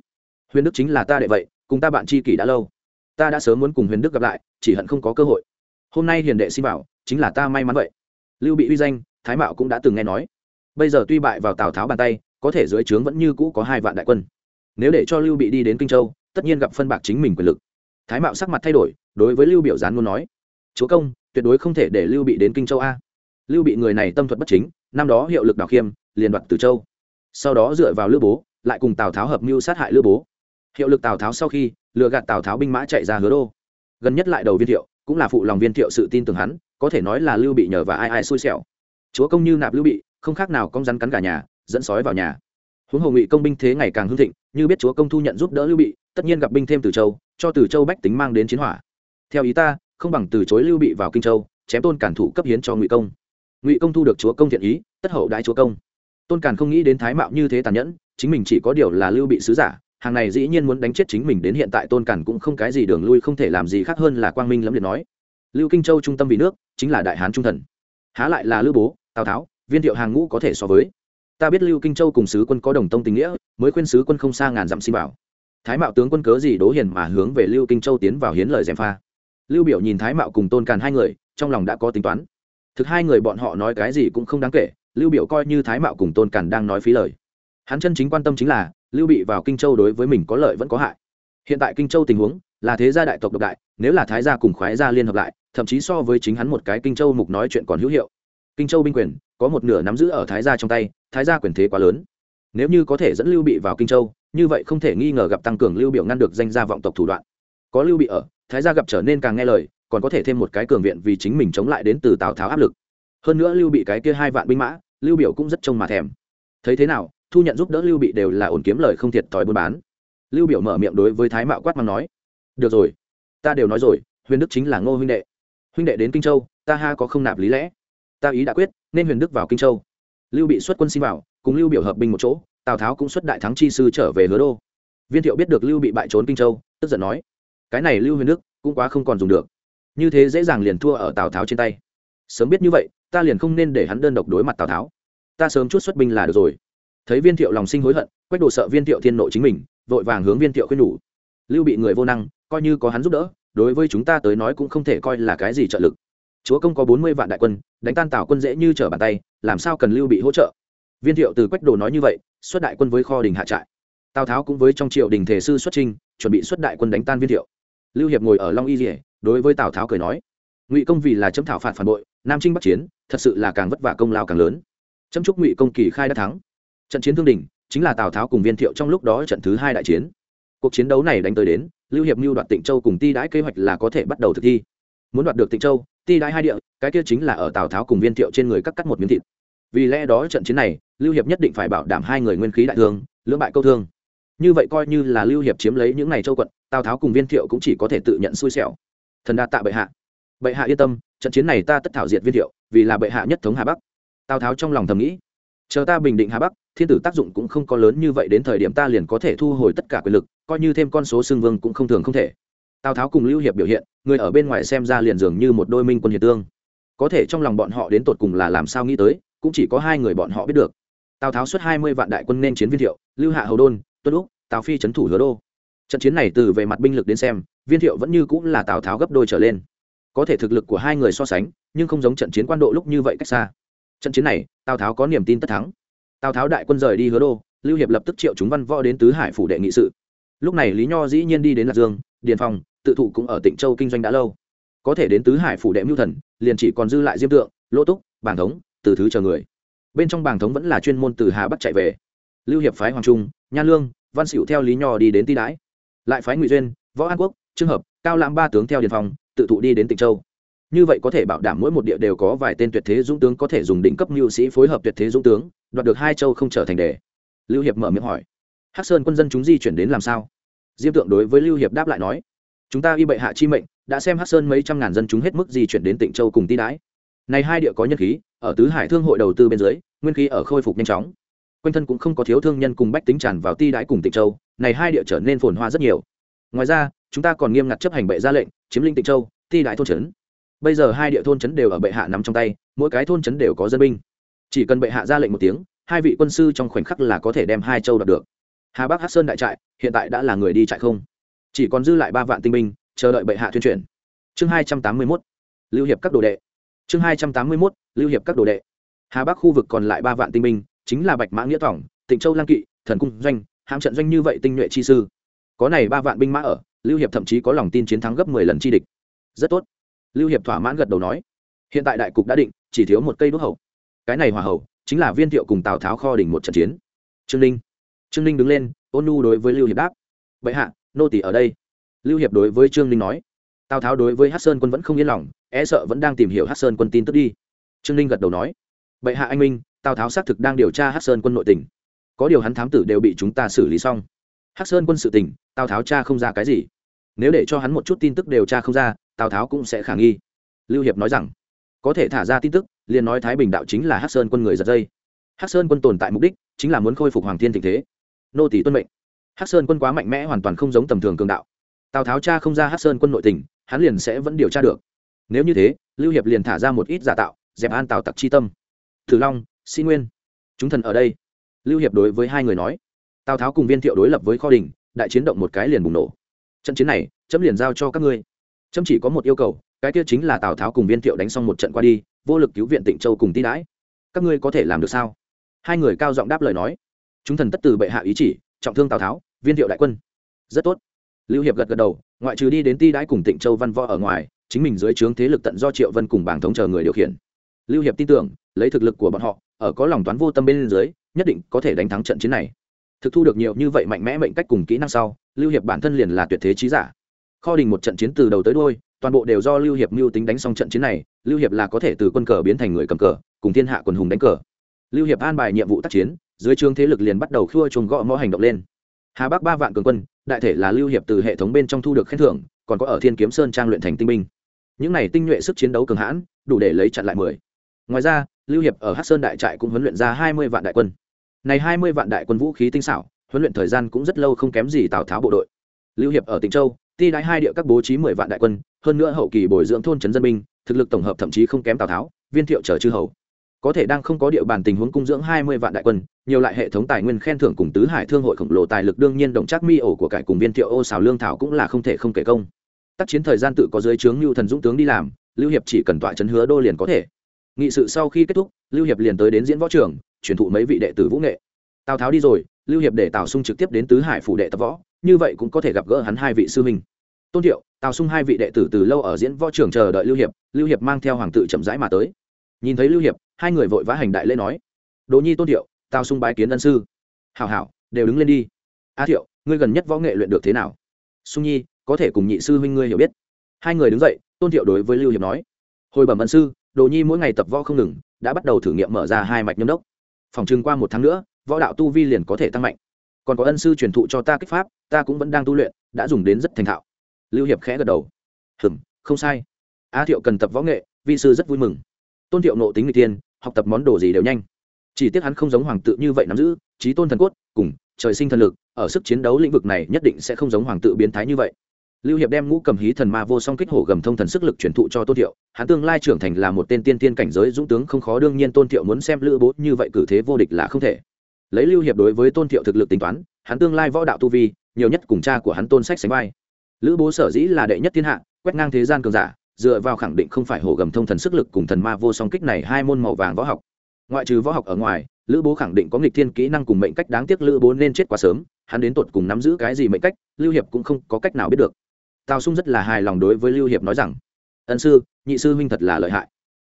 huyền đức chính là ta đệ vậy, cùng ta bạn tri kỷ đã lâu. Ta đã sớm muốn cùng huyền đức gặp lại, chỉ hận không có cơ hội. Hôm nay hiền đệ xin bảo, chính là ta may mắn vậy. Lưu bị uy danh, thái mạo cũng đã từng nghe nói. Bây giờ tuy bại vào tào tháo bàn tay, có thể dưới trướng vẫn như cũ có hai vạn đại quân. Nếu để cho lưu bị đi đến kinh châu, tất nhiên gặp phân bạc chính mình quyền lực. Thái mạo sắc mặt thay đổi, đối với lưu biểu gián muốn nói, chúa công, tuyệt đối không thể để lưu bị đến kinh châu a lưu bị người này tâm thuật bất chính, năm đó hiệu lực đào khiêm, liền đoạt từ châu. Sau đó dựa vào lữ bố, lại cùng tào tháo hợp mưu sát hại lữ bố. Hiệu lực tào tháo sau khi, lừa gạt tào tháo binh mã chạy ra hứa đô. Gần nhất lại đầu viên thiệu, cũng là phụ lòng viên thiệu sự tin tưởng hắn, có thể nói là lưu bị nhờ và ai ai xui xẻo. Chúa công như nạp lưu bị, không khác nào con rắn cắn cả nhà, dẫn sói vào nhà. Huống hồ ngụy công binh thế ngày càng hưng thịnh, như biết chúa công thu nhận giúp đỡ lưu bị, tất nhiên gặp binh thêm từ châu, cho từ châu bách tính mang đến chiến hỏa. Theo ý ta, không bằng từ chối lưu bị vào kinh châu, chém tôn cản thủ cấp hiến cho ngụy công ngụy công thu được chúa công thiện ý, tất hậu đại chúa công. Tôn Càn không nghĩ đến thái mạo như thế tàn nhẫn, chính mình chỉ có điều là lưu bị sứ giả, hàng này dĩ nhiên muốn đánh chết chính mình đến hiện tại tôn Càn cũng không cái gì đường lui không thể làm gì khác hơn là quang minh lẫm liệt nói. Lưu kinh châu trung tâm vì nước, chính là đại hán trung thần. Há lại là lưu bố, tào tháo, viên thiệu hàng ngũ có thể so với. Ta biết lưu kinh châu cùng sứ quân có đồng tông tình nghĩa, mới khuyên sứ quân không xa ngàn dặm xin bảo thái mạo tướng quân cớ gì đố hiền mà hướng về lưu kinh châu tiến vào hiến lời gièm pha. Lưu biểu nhìn thái mạo cùng tôn càn hai người, trong lòng đã có tính toán thực hai người bọn họ nói cái gì cũng không đáng kể, lưu biểu coi như thái mạo cùng tôn càn đang nói phí lời. Hắn chân chính quan tâm chính là, lưu bị vào kinh châu đối với mình có lợi vẫn có hại. Hiện tại kinh châu tình huống, là thế gia đại tộc độc đại, nếu là thái gia cùng khoái gia liên hợp lại, thậm chí so với chính hắn một cái kinh châu mục nói chuyện còn hữu hiệu. Kinh châu binh quyền, có một nửa nắm giữ ở thái gia trong tay, thái gia quyền thế quá lớn. Nếu như có thể dẫn lưu bị vào kinh châu, như vậy không thể nghi ngờ gặp tăng cường lưu biểu ngăn được danh gia vọng tộc thủ đoạn. Có lưu bị ở, thái gia gặp trở nên càng nghe lời còn có thể thêm một cái cường viện vì chính mình chống lại đến từ tào tháo áp lực. Hơn nữa lưu bị cái kia hai vạn binh mã, lưu biểu cũng rất trông mà thèm. Thấy thế nào, thu nhận giúp đỡ lưu bị đều là ổn kiếm lời không thiệt thòi buôn bán. Lưu biểu mở miệng đối với thái mạo quát mang nói, được rồi, ta đều nói rồi, huyền đức chính là ngô huynh đệ. Huynh đệ đến kinh châu, ta ha có không nạp lý lẽ. Ta ý đã quyết, nên huyền đức vào kinh châu. Lưu bị xuất quân xin vào, cùng lưu biểu hợp binh một chỗ, tào tháo cũng xuất đại thắng chi sư trở về hứa đô. Viên thiệu biết được lưu bị bại trốn kinh châu, tức giận nói, cái này lưu huyền đức cũng quá không còn dùng được như thế dễ dàng liền thua ở tào tháo trên tay sớm biết như vậy ta liền không nên để hắn đơn độc đối mặt tào tháo ta sớm chút xuất binh là được rồi thấy viên thiệu lòng sinh hối hận quách đồ sợ viên thiệu thiên nội chính mình vội vàng hướng viên thiệu khuyên nhủ lưu bị người vô năng coi như có hắn giúp đỡ đối với chúng ta tới nói cũng không thể coi là cái gì trợ lực chúa công có bốn mươi vạn đại quân đánh tan tào quân dễ như trở bàn tay làm sao cần lưu bị hỗ trợ viên thiệu từ quách đồ nói như vậy xuất đại quân với kho đình hạ trại tào tháo cũng với trong triệu đình thể sư xuất trinh chuẩn bị xuất đại quân đánh tan viên thiệu lưu hiệp ngồi ở long y dỉa đối với tào tháo cười nói ngụy công vì là chấm thảo phạt phản bội nam trinh bắc chiến thật sự là càng vất vả công lao càng lớn chấm chúc ngụy công kỳ khai đã thắng trận chiến thương đình chính là tào tháo cùng viên thiệu trong lúc đó trận thứ hai đại chiến cuộc chiến đấu này đánh tới đến lưu hiệp mưu đoạt tịnh châu cùng ti đãi kế hoạch là có thể bắt đầu thực thi muốn đoạt được tịnh châu ti đãi hai địa cái kia chính là ở tào tháo cùng viên thiệu trên người cắt cắt một miếng thịt vì lẽ đó trận chiến này lưu hiệp nhất định phải bảo đảm hai người nguyên khí đại thương lưỡng bại câu thương như vậy coi như là lưu hiệp chiếm lấy những ngày châu quận tào tháo cùng viên thiệu cũng chỉ có thể tự nhận xui xẻo thần đa tạ bệ hạ. Bệ hạ yên tâm, trận chiến này ta tất thảo diệt viên thiệu, vì là bệ hạ nhất thống hà bắc. Tào tháo trong lòng thầm nghĩ, chờ ta bình định hà bắc, thiên tử tác dụng cũng không có lớn như vậy đến thời điểm ta liền có thể thu hồi tất cả quyền lực, coi như thêm con số xương vương cũng không thường không thể. Tào tháo cùng lưu hiệp biểu hiện, người ở bên ngoài xem ra liền dường như một đôi minh quân hiệp tương. Có thể trong lòng bọn họ đến tột cùng là làm sao nghĩ tới, cũng chỉ có hai người bọn họ biết được. Tào tháo xuất hai mươi vạn đại quân nên chiến viên thiệu, lưu hạ hầu đôn, tuân úc, tào phi trấn thủ hứa đô trận chiến này từ về mặt binh lực đến xem, viên thiệu vẫn như cũng là tào tháo gấp đôi trở lên. Có thể thực lực của hai người so sánh, nhưng không giống trận chiến quan độ lúc như vậy cách xa. Trận chiến này, tào tháo có niềm tin tất thắng. Tào tháo đại quân rời đi hứa đô, lưu hiệp lập tức triệu chúng văn võ đến tứ hải phủ đệ nghị sự. Lúc này lý nho dĩ nhiên đi đến lạc dương, điền phong, tự thụ cũng ở tịnh châu kinh doanh đã lâu. Có thể đến tứ hải phủ đệ mưu thần, liền chỉ còn dư lại diêm tượng, lỗ túc bảng thống, từ thứ chờ người. Bên trong bảng thống vẫn là chuyên môn từ hà bắc chạy về. Lưu hiệp phái hoàng trung, nha lương, văn xỉu theo lý nho đi đến ti Đãi lại phái ngụy duyên, võ an quốc trường hợp, cao lãm ba tướng theo điền phong tự thụ đi đến tịnh châu. Như vậy có thể bảo đảm mỗi một địa đều có vài tên tuyệt thế dũng tướng có thể dùng đỉnh cấp mưu sĩ phối hợp tuyệt thế dũng tướng, đoạt được hai châu không trở thành đề. Lưu hiệp mở miệng hỏi. Hắc sơn quân dân chúng di chuyển đến làm sao? Diêm tượng đối với lưu hiệp đáp lại nói. Chúng ta y bệ hạ chi mệnh, đã xem hắc sơn mấy trăm ngàn dân chúng hết mức di chuyển đến tịnh châu cùng ti đái. Này hai địa có nhân khí, ở tứ hải thương hội đầu tư bên dưới, nguyên khí ở khôi phục nhanh chóng. Quanh thân cũng không có thiếu thương nhân cùng bách tính tràn vào ti đái cùng tịnh châu này hai địa trở nên phồn hoa rất nhiều. Ngoài ra, chúng ta còn nghiêm ngặt chấp hành bệ ra lệnh, chiếm linh tịnh châu Thi Đại thôn trấn. Bây giờ hai địa thôn trấn đều ở bệ hạ nằm trong tay, mỗi cái thôn trấn đều có dân binh. Chỉ cần bệ hạ ra lệnh một tiếng, hai vị quân sư trong khoảnh khắc là có thể đem hai châu đạt được. Hà bắc hát sơn đại trại, hiện tại đã là người đi trại không? Chỉ còn dư lại ba vạn tinh binh, chờ đợi bệ hạ tuyên truyền. Chương hai trăm tám mươi mốt, lưu hiệp các đồ đệ. Chương hai trăm tám mươi mốt, lưu hiệp các đồ đệ. Hà bắc khu vực còn lại ba vạn tinh binh, chính là bạch mã nghĩa thỏng tịnh châu lang kỵ, thần cung doanh hãm trận doanh như vậy tinh nhuệ chi sư. Có này ba vạn binh mã ở, lưu hiệp thậm chí có lòng tin chiến thắng gấp mười lần chi địch. Rất tốt. Lưu hiệp thỏa mãn gật đầu nói. Hiện tại đại cục đã định, chỉ thiếu một cây đốt hậu. Cái này hòa hậu, chính là viên thiệu cùng tào tháo kho đỉnh một trận chiến. Trương ninh. Trương ninh đứng lên, ôn nu đối với lưu hiệp đáp. Bệ hạ, nô tỷ ở đây. Lưu hiệp đối với trương ninh nói. Tào tháo đối với hát sơn quân vẫn không yên lòng e sợ vẫn đang tìm hiểu hát sơn quân tin tức đi. Trương ninh gật đầu nói. Bệ hạ anh minh, tào tháo xác thực đang điều tra hát sơn quân nội tỉnh có điều hắn thám tử đều bị chúng ta xử lý xong. Hắc sơn quân sự tỉnh tào tháo cha không ra cái gì. Nếu để cho hắn một chút tin tức điều tra không ra, tào tháo cũng sẽ khả nghi. Lưu hiệp nói rằng, có thể thả ra tin tức, liền nói thái bình đạo chính là hắc sơn quân người giật dây. Hắc sơn quân tồn tại mục đích chính là muốn khôi phục hoàng thiên tình thế. Nô tỷ tuân mệnh. Hắc sơn quân quá mạnh mẽ hoàn toàn không giống tầm thường cường đạo. Tào tháo cha không ra hắc sơn quân nội tình, hắn liền sẽ vẫn điều tra được. Nếu như thế, lưu hiệp liền thả ra một ít giả tạo, dẹp an tào tặc chi tâm. Thử long xin nguyên. Chúng thần ở đây lưu hiệp đối với hai người nói, tào tháo cùng viên thiệu đối lập với kho đình, đại chiến động một cái liền bùng nổ. Trận chiến này, chấm liền giao cho các ngươi. Chấm chỉ có một yêu cầu, cái kia chính là tào tháo cùng viên thiệu đánh xong một trận qua đi, vô lực cứu viện tịnh châu cùng ti đãi. Các ngươi có thể làm được sao? Hai người cao giọng đáp lời nói. Chúng thần tất từ bệ hạ ý chỉ, trọng thương tào tháo, viên thiệu đại quân. Rất tốt. Lưu hiệp gật gật đầu, ngoại trừ đi đến ti đãi cùng tịnh châu văn võ ở ngoài, chính mình dưới trướng thế lực tận do triệu vân cùng bảng thống chờ người điều khiển. Lưu hiệp tin tưởng, lấy thực lực của bọn họ, ở có lòng toán vô tâm bên dưới nhất định có thể đánh thắng trận chiến này. Thực thu được nhiều như vậy mạnh mẽ mệnh cách cùng kỹ năng sau, lưu hiệp bản thân liền là tuyệt thế trí giả. Kho đình một trận chiến từ đầu tới đôi toàn bộ đều do lưu hiệp mưu tính đánh xong trận chiến này, lưu hiệp là có thể từ quân cờ biến thành người cầm cờ, cùng thiên hạ quần hùng đánh cờ. Lưu hiệp an bài nhiệm vụ tác chiến, dưới trường thế lực liền bắt đầu khua chuồng gõ mõ hành động lên. Hà bắc ba vạn cường quân, đại thể là lưu hiệp từ hệ thống bên trong thu được khen thưởng, còn có ở thiên kiếm sơn trang luyện thành tinh binh. Những này tinh nhuệ sức chiến đấu cường hãn, đủ để lấy chặn lại mười. Ngoài ra, lưu hiệp ở hắc sơn đại trại cũng huấn luyện ra hai mươi vạn đại quân này hai mươi vạn đại quân vũ khí tinh xảo, huấn luyện thời gian cũng rất lâu không kém gì tào tháo bộ đội. Lưu hiệp ở tịnh châu, ti đái hai địa các bố trí mười vạn đại quân, hơn nữa hậu kỳ bồi dưỡng thôn trấn dân binh, thực lực tổng hợp thậm chí không kém tào tháo, viên thiệu trở chư hầu. Có thể đang không có địa bàn tình huống cung dưỡng hai mươi vạn đại quân, nhiều lại hệ thống tài nguyên khen thưởng cùng tứ hải thương hội khổng lồ tài lực đương nhiên đồng chắc mi ổ của cải cùng viên thiệu ô xào lương thảo cũng là không thể không kể công. Tác chiến thời gian tự có dưới trướng lưu thần dũng tướng đi làm, lưu hiệp chỉ cần tọa chấn hứa đô liền có thể. Nghị sự sau khi kết thúc, lưu hiệp liền tới đến diễn võ trường truyền thụ mấy vị đệ tử vũ nghệ. Tào tháo đi rồi, lưu hiệp để tào sung trực tiếp đến tứ hải phủ đệ tập võ, như vậy cũng có thể gặp gỡ hắn hai vị sư huynh. Tôn thiệu, tào sung hai vị đệ tử từ lâu ở diễn võ trường chờ đợi lưu hiệp lưu hiệp mang theo hoàng tự chậm rãi mà tới. Nhìn thấy lưu hiệp, hai người vội vã hành đại lễ nói đỗ nhi tôn thiệu, tào sung bái kiến ân sư. Hảo hảo, đều đứng lên đi. A thiệu, ngươi gần nhất võ nghệ luyện được thế nào? Sung nhi, có thể cùng nhị sư huynh ngươi hiểu biết. Hai người đứng dậy, tôn thiệu đối với lưu hiệp nói, hồi bẩm ân sư, đồ nhi mỗi ngày tập võ không ngừng, đã bắt đầu thử nghiệm mở ra hai mạch nhâm đốc phòng trừng qua một tháng nữa, võ đạo tu vi liền có thể tăng mạnh. Còn có ân sư truyền thụ cho ta kích pháp, ta cũng vẫn đang tu luyện, đã dùng đến rất thành thạo. Lưu hiệp khẽ gật đầu. Hừm, không sai. A thiệu cần tập võ nghệ, vi sư rất vui mừng. Tôn thiệu nộ tính người tiên học tập món đồ gì đều nhanh. Chỉ tiếc hắn không giống hoàng tự như vậy nắm giữ, trí tôn thần cốt, cùng trời sinh thần lực, ở sức chiến đấu lĩnh vực này nhất định sẽ không giống hoàng tự biến thái như vậy lưu hiệp đem ngũ cầm hí thần ma vô song kích hổ gầm thông thần sức lực truyền thụ cho tôn thiệu, hắn tương lai trưởng thành là một tên tiên tiên cảnh giới dũng tướng không khó, đương nhiên tôn thiệu muốn xem lữ bố như vậy cử thế vô địch là không thể. Lấy lưu hiệp đối với tôn thiệu thực lực tính toán, hắn tương lai võ đạo tu vi, nhiều nhất cùng cha của hắn tôn sách sánh vai. Lữ bố sở dĩ là đệ nhất thiên hạ, quét ngang thế gian cường giả, dựa vào khẳng định không phải hổ gầm thông thần sức lực cùng thần ma vô song kích này hai môn màu vàng võ học. Ngoại trừ võ học ở ngoài, lữ bố khẳng định có nghịch thiên kỹ năng cùng mệnh cách đáng tiếc lữ bố nên chết quá sớm, hắn đến tột cùng nắm giữ cái gì mệnh cách, lưu hiệp cũng không có cách nào biết được tào sung rất là hài lòng đối với lưu hiệp nói rằng, ân sư, nhị sư huynh thật là lợi hại.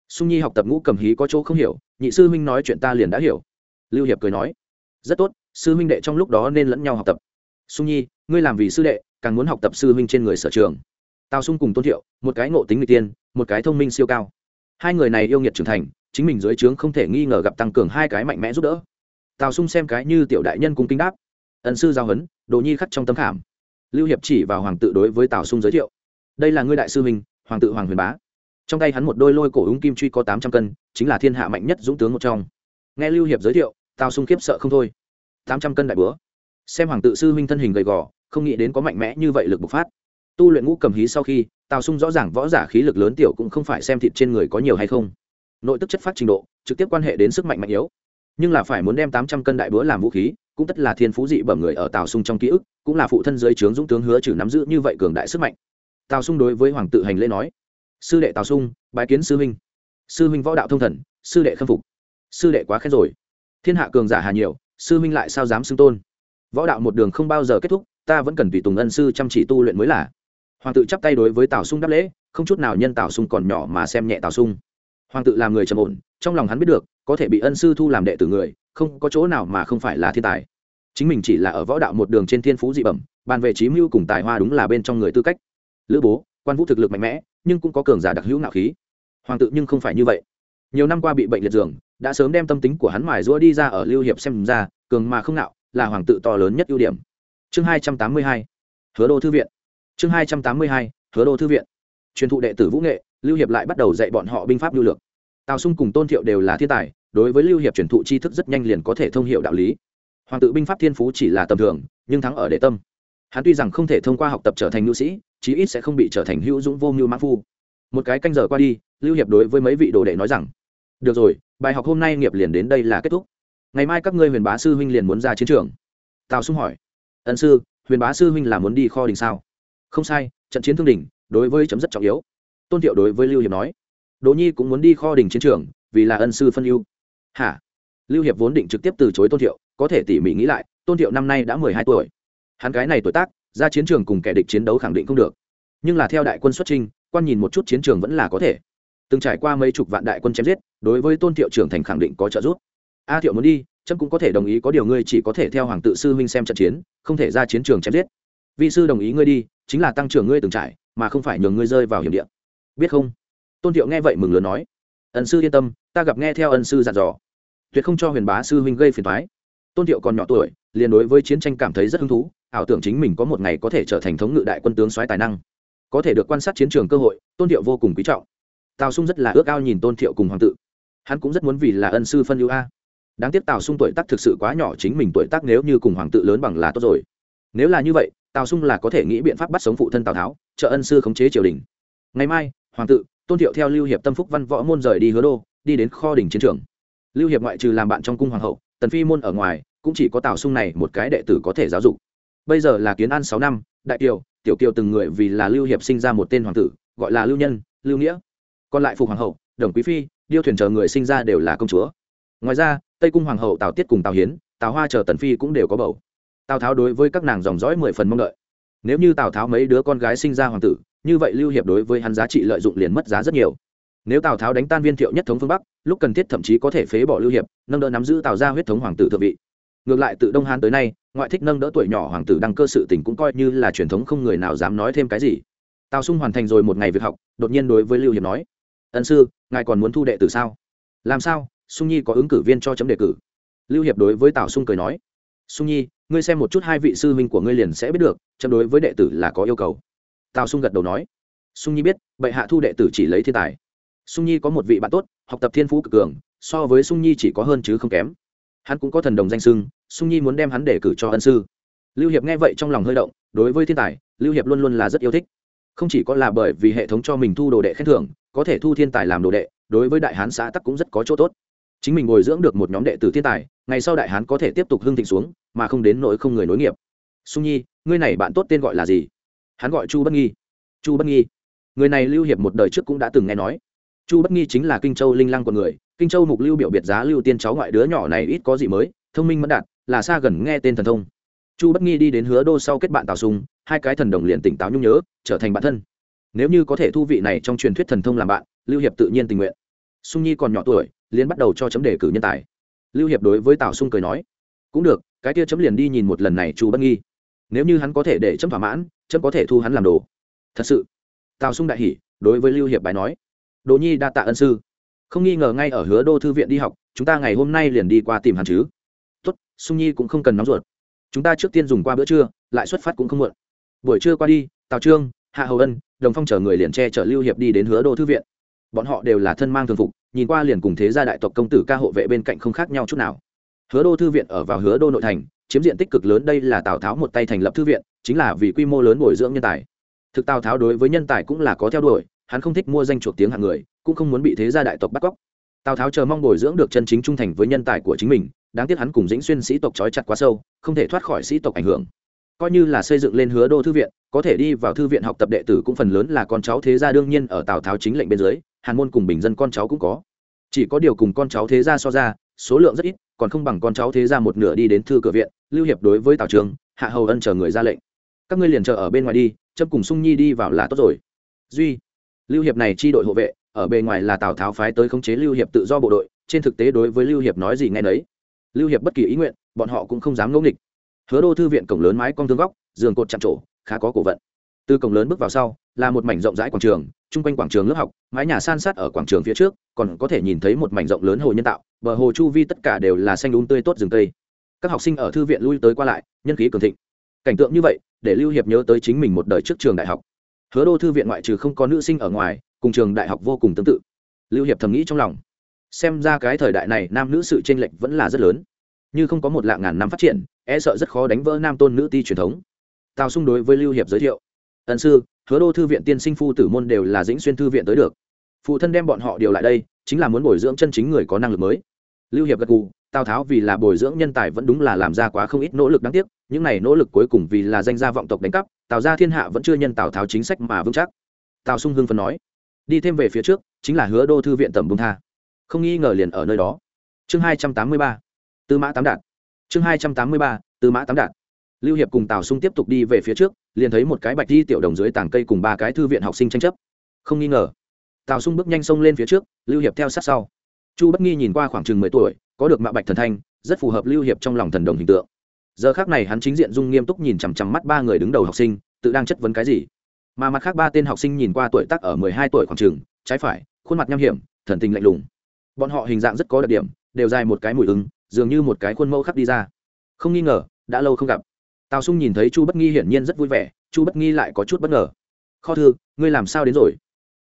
Sung nhi học tập ngũ cầm hí có chỗ không hiểu, nhị sư huynh nói chuyện ta liền đã hiểu. Lưu hiệp cười nói, rất tốt, sư huynh đệ trong lúc đó nên lẫn nhau học tập. Sung nhi, ngươi làm vì sư đệ, càng muốn học tập sư huynh trên người sở trường. Tào sung cùng tôn thiệu, một cái ngộ tính người tiên, một cái thông minh siêu cao. Hai người này yêu nghiệt trưởng thành, chính mình dưới trướng không thể nghi ngờ gặp tăng cường hai cái mạnh mẽ giúp đỡ. Tào sung xem cái như tiểu đại nhân cung kính đáp ẩn sư giao huấn đồ nhi khắc trong tấm khảm lưu hiệp chỉ vào hoàng tự đối với tào sung giới thiệu. Đây là ngươi đại sư minh hoàng tự hoàng huyền bá. Trong tay hắn một đôi lôi cổ úng kim truy có tám trăm cân, chính là thiên hạ mạnh nhất dũng tướng một trong. Nghe lưu hiệp giới thiệu, tào sung khiếp sợ không thôi. Tám trăm cân đại búa. Xem hoàng tự sư huynh thân hình gầy gò, không nghĩ đến có mạnh mẽ như vậy lực bộc phát. Tu luyện ngũ cầm hí sau khi, tào sung rõ ràng võ giả khí lực lớn tiểu cũng không phải xem thịt trên người có nhiều hay không. Nội tức chất phát trình độ, trực tiếp quan hệ đến sức mạnh mạnh yếu. Nhưng là phải muốn đem tám trăm cân đại búa làm vũ khí cũng tất là thiên phú dị bẩm người ở tào sung trong ký ức, cũng là phụ thân dưới trướng dũng tướng hứa trừ nắm giữ như vậy cường đại sức mạnh. Tào sung đối với hoàng tự hành lễ nói, sư đệ tào sung, bái kiến sư huynh. Sư huynh võ đạo thông thần, sư đệ khâm phục. Sư đệ quá khen rồi. Thiên hạ cường giả hà nhiều, sư huynh lại sao dám xưng tôn? Võ đạo một đường không bao giờ kết thúc, ta vẫn cần tùy tùng ân sư chăm chỉ tu luyện mới là. Hoàng tự chắp tay đối với tào sung đáp lễ, không chút nào nhân tào sung còn nhỏ mà xem nhẹ tào sung hoàng tự làm người trầm ổn, trong lòng hắn biết được, có thể bị ân sư thu làm đệ tử người, không có chỗ nào mà không phải là thiên tài. Chính mình chỉ là ở võ đạo một đường trên thiên phú dị bẩm, bàn về trí mưu cùng tài hoa đúng là bên trong người tư cách. Lữ bố, quan vũ thực lực mạnh mẽ, nhưng cũng có cường giả đặc hữu nạo khí. Hoàng tự nhưng không phải như vậy. Nhiều năm qua bị bệnh liệt giường, đã sớm đem tâm tính của hắn mài rũa đi ra ở lưu hiệp xem ra, cường mà không nạo là hoàng tự to lớn nhất ưu điểm. Chương hai trăm tám mươi hai, hứa đô thư viện. Chương hai trăm tám mươi hai, hứa đô thư viện. Truyền thụ đệ tử vũ nghệ lưu hiệp lại bắt đầu dạy bọn họ binh pháp lưu lược. Tào sung cùng tôn thiệu đều là thiên tài, đối với lưu hiệp truyền thụ tri thức rất nhanh liền có thể thông hiệu đạo lý. Hoàng tự binh pháp thiên phú chỉ là tầm thường, nhưng thắng ở đệ tâm. Hắn tuy rằng không thể thông qua học tập trở thành nhu sĩ, chí ít sẽ không bị trở thành hữu dũng vô mưu mã phu. Một cái canh giờ qua đi, lưu hiệp đối với mấy vị đồ đệ nói rằng, được rồi, bài học hôm nay nghiệp liền đến đây là kết thúc. Ngày mai các ngươi huyền bá sư huynh liền muốn ra chiến trường. Tào sung hỏi, ân sư, huyền bá sư huynh là muốn đi kho đình sao? Không sai, trận chiến thương đình đối với chấm rất trọng yếu tôn thiệu đối với lưu hiệp nói, đỗ nhi cũng muốn đi kho đình chiến trường, vì là ân sư phân ưu. Hả? Lưu hiệp vốn định trực tiếp từ chối tôn thiệu, có thể tỉ mỉ nghĩ lại, tôn thiệu năm nay đã mười hai tuổi. Hắn cái này tuổi tác, ra chiến trường cùng kẻ địch chiến đấu khẳng định không được. Nhưng là theo đại quân xuất trinh quan nhìn một chút chiến trường vẫn là có thể. Từng trải qua mấy chục vạn đại quân chém giết, đối với tôn thiệu trưởng thành khẳng định có trợ giúp. A thiệu muốn đi trâm cũng có thể đồng ý, có điều ngươi chỉ có thể theo hoàng tự sư huynh xem trận chiến, không thể ra chiến trường chém giết. Vị sư đồng ý ngươi đi, chính là tăng trưởng ngươi từng trải, mà không phải nhường ngươi rơi vào hiểm địa biết không? Tôn thiệu nghe vậy mừng lớn nói, ân sư yên tâm, ta gặp nghe theo ân sư dặn dò. Tuyệt không cho huyền bá sư huynh gây phiền thoái tôn thiệu còn nhỏ tuổi, liền đối với chiến tranh cảm thấy rất hứng thú, ảo tưởng chính mình có một ngày có thể trở thành thống ngự đại quân tướng soái tài năng. Có thể được quan sát chiến trường cơ hội, tôn thiệu vô cùng quý trọng. Tào sung rất là ước ao nhìn tôn thiệu cùng hoàng tự hắn cũng rất muốn vì là ân sư phân ưu a. Đáng tiếc tào sung tuổi tác thực sự quá nhỏ, chính mình tuổi tác nếu như cùng hoàng tự lớn bằng là tốt rồi. Nếu là như vậy, tào sung là có thể nghĩ biện pháp bắt sống phụ thân tào tháo, trợ ân sư khống chế triều đình. Ngày mai hoàng tự, tôn thiệu theo lưu hiệp tâm phúc văn võ môn rời đi hứa đô, đi đến kho đỉnh chiến trường. Lưu hiệp ngoại trừ làm bạn trong cung hoàng hậu, tần phi môn ở ngoài, cũng chỉ có tào sung này một cái đệ tử có thể giáo dục. Bây giờ là kiến an sáu năm, đại kiều, tiểu kiều từng người vì là lưu hiệp sinh ra một tên hoàng tử, gọi là lưu nhân, lưu nghĩa. Còn lại phục hoàng hậu, đồng quý phi, điêu thuyền chờ người sinh ra đều là công chúa. Ngoài ra, tây cung hoàng hậu tào tiết cùng tào hiến, tào hoa chờ tần phi cũng đều có bầu. Tào tháo đối với các nàng dòng dõi mười phần mong đợi. Nếu như tào tháo mấy đứa con gái sinh ra hoàng tử như vậy lưu hiệp đối với hắn giá trị lợi dụng liền mất giá rất nhiều. Nếu tào tháo đánh tan viên thiệu nhất thống phương bắc, lúc cần thiết thậm chí có thể phế bỏ lưu hiệp, nâng đỡ nắm giữ tào ra huyết thống hoàng tử thượng vị. Ngược lại từ đông hán tới nay, ngoại thích nâng đỡ tuổi nhỏ hoàng tử đăng cơ sự tình cũng coi như là truyền thống không người nào dám nói thêm cái gì. Tào sung hoàn thành rồi một ngày việc học, đột nhiên đối với lưu hiệp nói, ân sư, ngài còn muốn thu đệ tử sao? Làm sao? Sung nhi có ứng cử viên cho chấm đề cử. Lưu hiệp đối với tào sung cười nói sung nhi, ngươi xem một chút hai vị sư huynh của ngươi liền sẽ biết được, chấm đối với đệ tử là có yêu cầu tào sung gật đầu nói, sung nhi biết, bệ hạ thu đệ tử chỉ lấy thiên tài. Sung nhi có một vị bạn tốt, học tập thiên phú cực cường, so với sung nhi chỉ có hơn chứ không kém. Hắn cũng có thần đồng danh sưng sung nhi muốn đem hắn để cử cho ân sư. Lưu hiệp nghe vậy trong lòng hơi động, đối với thiên tài, lưu hiệp luôn luôn là rất yêu thích. Không chỉ có là bởi vì hệ thống cho mình thu đồ đệ khen thưởng, có thể thu thiên tài làm đồ đệ, đối với đại hán xã tắc cũng rất có chỗ tốt. Chính mình bồi dưỡng được một nhóm đệ tử thiên tài, ngày sau đại hán có thể tiếp tục hưng thịnh xuống, mà không đến nỗi không người nối nghiệp. Sung nhi, ngươi này bạn tốt tên gọi là gì? Hắn gọi chu bất nghi. Chu bất nghi. Người này lưu hiệp một đời trước cũng đã từng nghe nói. Chu bất nghi chính là kinh châu linh lăng của người. Kinh châu mục lưu biểu biệt giá lưu tiên cháu ngoại đứa nhỏ này ít có gì mới, thông minh mẫn đạt, là xa gần nghe tên thần thông. Chu bất nghi đi đến hứa đô sau kết bạn tào sùng, hai cái thần đồng liền tỉnh táo nhung nhớ, trở thành bạn thân. Nếu như có thể thu vị này trong truyền thuyết thần thông làm bạn, lưu hiệp tự nhiên tình nguyện. Sung nhi còn nhỏ tuổi, liền bắt đầu cho chấm đề cử nhân tài. Lưu hiệp đối với tào sung cười nói, cũng được, cái kia chấm liền đi nhìn một lần này chu bất nghi nếu như hắn có thể để chấm thỏa mãn, chấm có thể thu hắn làm đồ. Thật sự. Tào sung đại hỉ, đối với lưu hiệp bài nói. Đồ nhi đa tạ ân sư. Không nghi ngờ ngay ở hứa đô thư viện đi học, chúng ta ngày hôm nay liền đi qua tìm hắn chứ. Tốt, sung nhi cũng không cần nóng ruột. Chúng ta trước tiên dùng qua bữa trưa, lại xuất phát cũng không muộn. Buổi trưa qua đi, tào trương, hạ hầu ân, đồng phong chở người liền che chở lưu hiệp đi đến hứa đô thư viện. Bọn họ đều là thân mang thường phục, nhìn qua liền cùng thế gia đại tộc công tử ca hộ vệ bên cạnh không khác nhau chút nào. Hứa đô thư viện ở vào hứa đô nội thành chiếm diện tích cực lớn đây là tào tháo một tay thành lập thư viện, chính là vì quy mô lớn bồi dưỡng nhân tài. Thực tào tháo đối với nhân tài cũng là có theo đuổi, hắn không thích mua danh chuộc tiếng hạng người, cũng không muốn bị thế gia đại tộc bắt cóc. Tào tháo chờ mong bồi dưỡng được chân chính trung thành với nhân tài của chính mình, đáng tiếc hắn cùng dĩnh xuyên sĩ tộc trói chặt quá sâu, không thể thoát khỏi sĩ tộc ảnh hưởng. Coi như là xây dựng lên hứa đô thư viện, có thể đi vào thư viện học tập đệ tử cũng phần lớn là con cháu thế gia đương nhiên ở tào tháo chính lệnh bên dưới, hàn môn cùng bình dân con cháu cũng có. Chỉ có điều cùng con cháu thế gia so ra, số lượng rất ít, còn không bằng con cháu thế gia một nửa đi đến thư cửa viện lưu hiệp đối với tào trường, hạ hầu ân chờ người ra lệnh. Các ngươi liền chờ ở bên ngoài đi châm cùng sung nhi đi vào là tốt rồi. Duy, lưu hiệp này chi đội hộ vệ, ở bề ngoài là tào tháo phái tới khống chế lưu hiệp tự do bộ đội, trên thực tế đối với lưu hiệp nói gì nghe nấy. Lưu hiệp bất kỳ ý nguyện, bọn họ cũng không dám ngẫu nghịch. Hứa đô thư viện cổng lớn mái cong thương góc, giường cột chạm trổ, khá có cổ vận. Từ cổng lớn bước vào sau, là một mảnh rộng rãi quảng trường, chung quanh quảng trường lớp học, mái nhà san sát ở quảng trường phía trước, còn có thể nhìn thấy một mảnh rộng lớn hồ nhân tạo, bờ hồ chu vi tất cả đều là xanh đúng tươi tốt rừng tây các học sinh ở thư viện lui tới qua lại, nhân khí cường thịnh. Cảnh tượng như vậy, để lưu hiệp nhớ tới chính mình một đời trước trường đại học. Hứa đô thư viện ngoại trừ không có nữ sinh ở ngoài, cùng trường đại học vô cùng tương tự. Lưu hiệp thầm nghĩ trong lòng. Xem ra cái thời đại này nam nữ sự tranh lệch vẫn là rất lớn. Như không có một lạng ngàn năm phát triển e sợ rất khó đánh vỡ nam tôn nữ ti truyền thống. Tào xung đối với lưu hiệp giới thiệu. Ẩn sư, hứa đô thư viện tiên sinh phu tử môn đều là dĩnh xuyên thư viện tới được. Phụ thân đem bọn họ điều lại đây, chính là muốn bồi dưỡng chân chính người có năng lực mới lưu hiệp gật gù, tào tháo vì là bồi dưỡng nhân tài vẫn đúng là làm ra quá không ít nỗ lực đáng tiếc, những này nỗ lực cuối cùng vì là danh gia vọng tộc đánh cắp, tào ra thiên hạ vẫn chưa nhân tào tháo chính sách mà vững chắc. Tào sung hưng phân nói, đi thêm về phía trước, chính là hứa đô thư viện tầm bung tha. Không nghi ngờ liền ở nơi đó. Chương hai trăm tám mươi ba, tư mã tám đạt. Chương hai trăm tám mươi ba, tư mã tám đạt. Lưu hiệp cùng tào sung tiếp tục đi về phía trước, liền thấy một cái bạch di tiểu đồng dưới tảng cây cùng ba cái thư viện học sinh tranh chấp. Không nghi ngờ, tào sung bước nhanh xông lên phía trước, lưu hiệp theo sát sau chu bất nghi nhìn qua khoảng chừng mười tuổi, có được mạ bạch thần thanh, rất phù hợp lưu hiệp trong lòng thần đồng hình tượng. Giờ khác này hắn chính diện dung nghiêm túc nhìn chằm chằm mắt ba người đứng đầu học sinh, tự đang chất vấn cái gì. Mà mặt khác ba tên học sinh nhìn qua tuổi tác ở mười hai tuổi khoảng chừng, trái phải, khuôn mặt nham hiểm, thần tình lạnh lùng. Bọn họ hình dạng rất có đặc điểm, đều dài một cái mùi ứng, dường như một cái khuôn mẫu khắc đi ra. Không nghi ngờ, đã lâu không gặp. Tào sung nhìn thấy chu bất nghi hiển nhiên rất vui vẻ, chu bất nghi lại có chút bất ngờ. Kho thư, ngươi làm sao đến rồi?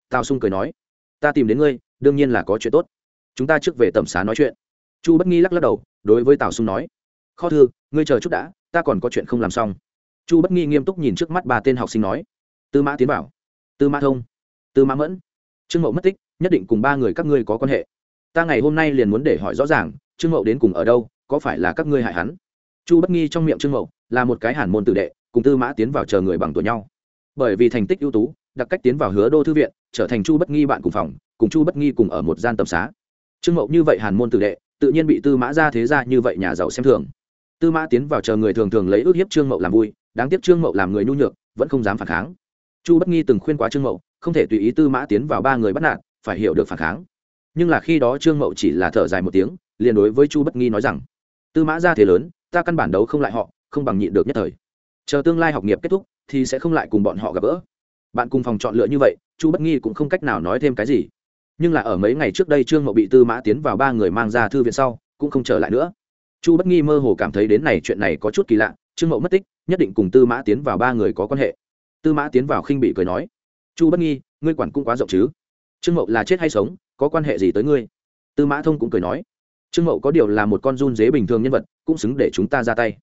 Tào sung cười nói. Ta tìm đến ngươi, đương nhiên là có chuyện tốt chúng ta trước về tẩm xá nói chuyện. Chu bất nghi lắc lắc đầu, đối với tào sung nói, kho thư, ngươi chờ chút đã, ta còn có chuyện không làm xong. Chu bất nghi nghiêm túc nhìn trước mắt ba tên học sinh nói, tư mã tiến bảo tư mã thông, tư mã mẫn, trương mậu mất tích, nhất định cùng ba người các ngươi có quan hệ. Ta ngày hôm nay liền muốn để hỏi rõ ràng, trương mậu đến cùng ở đâu, có phải là các ngươi hại hắn? Chu bất nghi trong miệng trương mậu là một cái hàn môn tự đệ, cùng tư mã tiến vào chờ người bằng tuổi nhau. Bởi vì thành tích ưu tú, đặc cách tiến vào hứa đô thư viện, trở thành chu bất nghi bạn cùng phòng, cùng chu bất nghi cùng ở một gian tầm xá trương mậu như vậy hàn môn tử đệ, tự nhiên bị tư mã ra thế ra như vậy nhà giàu xem thường. Tư mã tiến vào chờ người thường thường lấy ước hiếp trương mậu làm vui, đáng tiếc trương mậu làm người nhu nhược, vẫn không dám phản kháng. Chu bất nghi từng khuyên quá trương mậu, không thể tùy ý tư mã tiến vào ba người bắt nạt, phải hiểu được phản kháng. Nhưng là khi đó trương mậu chỉ là thở dài một tiếng, liền đối với chu bất nghi nói rằng, tư mã ra thế lớn, ta căn bản đấu không lại họ, không bằng nhịn được nhất thời. Chờ tương lai học nghiệp kết thúc, thì sẽ không lại cùng bọn họ gặp gỡ. Bạn cùng phòng chọn lựa như vậy, chu bất nghi cũng không cách nào nói thêm cái gì nhưng là ở mấy ngày trước đây trương mậu bị tư mã tiến vào ba người mang ra thư viện sau, cũng không trở lại nữa. Chu bất nghi mơ hồ cảm thấy đến này chuyện này có chút kỳ lạ, trương mậu mất tích, nhất định cùng tư mã tiến vào ba người có quan hệ. Tư mã tiến vào khinh bị cười nói, chu bất nghi, ngươi quản cũng quá rộng chứ? Trương mậu là chết hay sống, có quan hệ gì tới ngươi? Tư mã thông cũng cười nói, trương mậu có điều là một con run dế bình thường nhân vật, cũng xứng để chúng ta ra tay.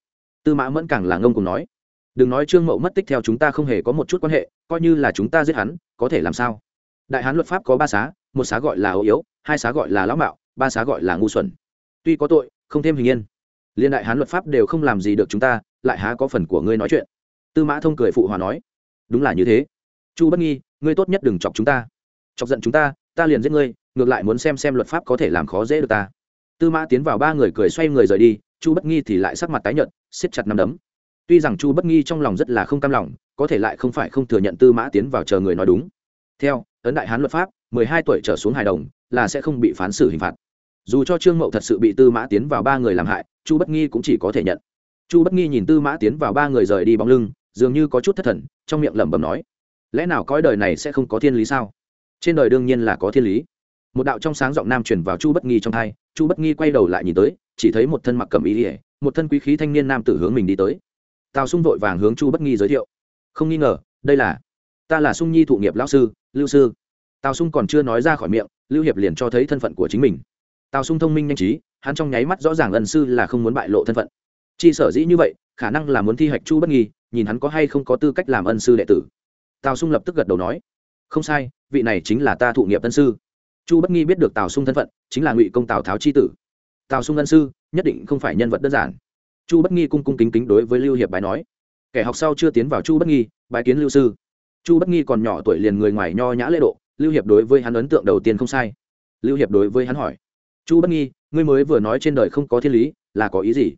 Tư mã mẫn càng là ngông cùng nói, đừng nói trương mậu mất tích theo chúng ta không hề có một chút quan hệ, coi như là chúng ta giết hắn, có thể làm sao? Đại hán luật pháp có ba xá một xá gọi là ấu yếu, hai xá gọi là lão mạo, ba xá gọi là ngu xuẩn. Tuy có tội, không thêm hình yên. Liên đại hán luật pháp đều không làm gì được chúng ta, lại há có phần của ngươi nói chuyện. Tư mã thông cười phụ hòa nói, đúng là như thế. Chu bất nghi, ngươi tốt nhất đừng chọc chúng ta. Chọc giận chúng ta ta liền giết ngươi, ngược lại muốn xem xem luật pháp có thể làm khó dễ được ta. Tư mã tiến vào ba người cười xoay người rời đi, chu bất nghi thì lại sắc mặt tái nhợt, siết chặt nằm đấm. Tuy rằng chu bất nghi trong lòng rất là không cam lòng, có thể lại không phải không thừa nhận tư mã tiến vào chờ người nói đúng. Theo, ấn đại hán luật pháp hai tuổi trở xuống hài đồng, là sẽ không bị phán xử hình phạt. Dù cho trương mậu thật sự bị tư mã tiến vào ba người làm hại, chu bất nghi cũng chỉ có thể nhận. Chu bất nghi nhìn tư mã tiến vào ba người rời đi bóng lưng, dường như có chút thất thần, trong miệng lẩm bẩm nói, lẽ nào cõi đời này sẽ không có thiên lý sao? Trên đời đương nhiên là có thiên lý. Một đạo trong sáng giọng nam truyền vào chu bất nghi trong hai chu bất nghi quay đầu lại nhìn tới, chỉ thấy một thân mặc cầm ý ỉa một thân quý khí thanh niên nam tử hướng mình đi tới. Tào sung vội vàng hướng chu bất nghi giới thiệu, không nghi ngờ, đây là, ta là sung nhi thụ nghiệp lão sư, lưu sư tào sung còn chưa nói ra khỏi miệng, lưu hiệp liền cho thấy thân phận của chính mình. Tào sung thông minh nhanh trí, hắn trong nháy mắt rõ ràng ân sư là không muốn bại lộ thân phận. Chi sở dĩ như vậy, khả năng là muốn thi hạch chu bất nghi, nhìn hắn có hay không có tư cách làm ân sư đệ tử. Tào sung lập tức gật đầu nói, không sai, vị này chính là ta thụ nghiệp ân sư. Chu bất nghi biết được tào sung thân phận, chính là ngụy công tào tháo c h i tử. Tào sung ân sư, nhất định không phải nhân vật đơn giản. Chu bất nghi cung cung kính kính đối với lưu hiệp bài nói, kẻ học sau chưa tiến vào chu bất nghi bài kiến lưu sư. Chu bất nghi còn nhỏ tuổi liền người ngoài nho nhã lễ độ lưu hiệp đối với hắn ấn tượng đầu tiên không sai. Lưu hiệp đối với hắn hỏi, chu bất nghi, ngươi mới vừa nói trên đời không có thiên lý, là có ý gì?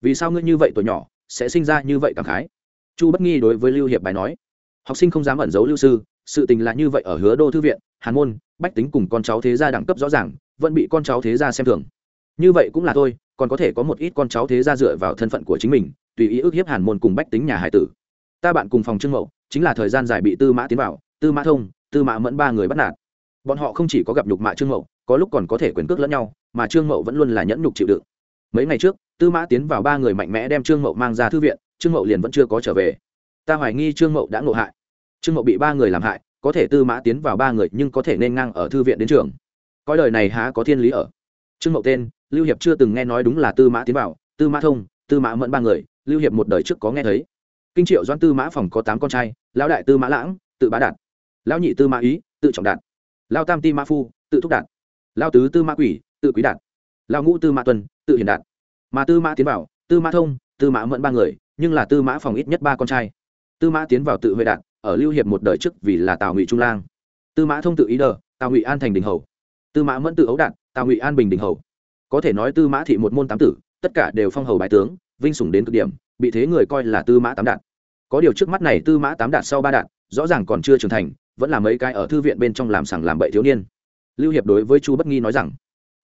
Vì sao ngươi như vậy tuổi nhỏ, sẽ sinh ra như vậy cảm khái? Chu bất nghi đối với lưu hiệp bài nói, học sinh không dám ẩn giấu lưu sư, sự tình là như vậy ở hứa đô thư viện, hàn môn, bách tính cùng con cháu thế gia đẳng cấp rõ ràng, vẫn bị con cháu thế gia xem thường. Như vậy cũng là thôi, còn có thể có một ít con cháu thế gia dựa vào thân phận của chính mình, tùy ý ức hiếp hàn môn cùng bách tính nhà hải tử. Ta bạn cùng phòng trương mậu, chính là thời gian dài bị tư mã tiến vào, tư mã thông tư mã mẫn ba người bắt nạt. Bọn họ không chỉ có gặp nhục mạ trương mậu, có lúc còn có thể quyền cước lẫn nhau, mà trương mậu vẫn luôn là nhẫn nhục chịu đựng. Mấy ngày trước, tư mã tiến vào ba người mạnh mẽ đem trương mậu mang ra thư viện, trương mậu liền vẫn chưa có trở về. Ta hoài nghi trương mậu đã ngộ hại. Trương mậu bị ba người làm hại, có thể tư mã tiến vào ba người nhưng có thể nên ngang ở thư viện đến trường. Coi đời này há có thiên lý ở? Trương mậu tên, lưu hiệp chưa từng nghe nói đúng là tư mã tiến vào, tư mã thông, tư mã mẫn ba người, lưu hiệp một đời trước có nghe thấy. Kinh triệu doãn tư mã phòng có tám con trai, lão đại tư mã lãng, tự bá đạt lão nhị tư mã ý tự trọng đạt lao tam ti mã phu tự thúc đạt lao tứ tư mã quỷ tự quý đạt lao ngũ tư mã tuân tự hiền đạt mà tư mã tiến vào tư mã thông tư mã mẫn ba người nhưng là tư mã phòng ít nhất ba con trai tư mã tiến vào tự huệ đạt ở lưu hiệp một đời trước vì là tào ngụy trung lang tư mã thông tự ý đờ tào ngụy an thành đình hầu tư mã mẫn tự ấu đạt tào ngụy an bình đình hầu có thể nói tư mã thị một môn tám tử tất cả đều phong hầu bài tướng vinh sủng đến cực điểm bị thế người coi là tư mã tám đạt có điều trước mắt này tư mã tám đạt sau ba đạt rõ ràng còn chưa trưởng thành vẫn là mấy cái ở thư viện bên trong làm sằng làm bậy thiếu niên. Lưu hiệp đối với chu bất nghi nói rằng,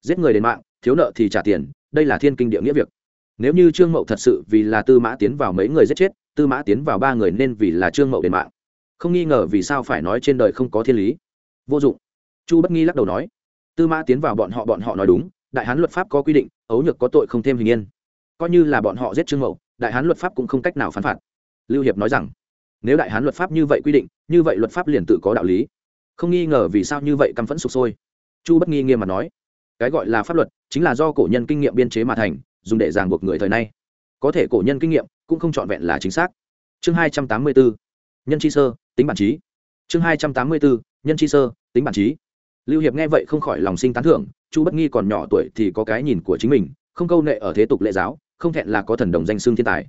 giết người đến mạng, thiếu nợ thì trả tiền, đây là thiên kinh địa nghĩa việc. Nếu như trương mậu thật sự vì là tư mã tiến vào mấy người giết chết, tư mã tiến vào ba người nên vì là trương mậu đền mạng. Không nghi ngờ vì sao phải nói trên đời không có thiên lý. Vô dụng. Chu bất nghi lắc đầu nói, tư mã tiến vào bọn họ bọn họ nói đúng, đại hán luật pháp có quy định, ấu nhược có tội không thêm hình yên. Coi như là bọn họ giết trương mậu, đại hán luật pháp cũng không cách nào phán phạt. Lưu hiệp nói rằng nếu đại hán luật pháp như vậy quy định, như vậy luật pháp liền tự có đạo lý. Không nghi ngờ vì sao như vậy căm phẫn sụp sôi. Chu bất nghi nghiêm mặt nói, cái gọi là pháp luật chính là do cổ nhân kinh nghiệm biên chế mà thành, dùng để ràng buộc người thời nay. Có thể cổ nhân kinh nghiệm cũng không trọn vẹn là chính xác. Chương hai trăm tám mươi bốn nhân chi sơ, tính bản trí. Chương hai trăm tám mươi bốn nhân chi sơ, tính bản trí. Lưu hiệp nghe vậy không khỏi lòng sinh tán thưởng, chu bất nghi còn nhỏ tuổi thì có cái nhìn của chính mình, không câu nệ ở thế tục lệ giáo, không thẹn là có thần đồng danh xương thiên tài.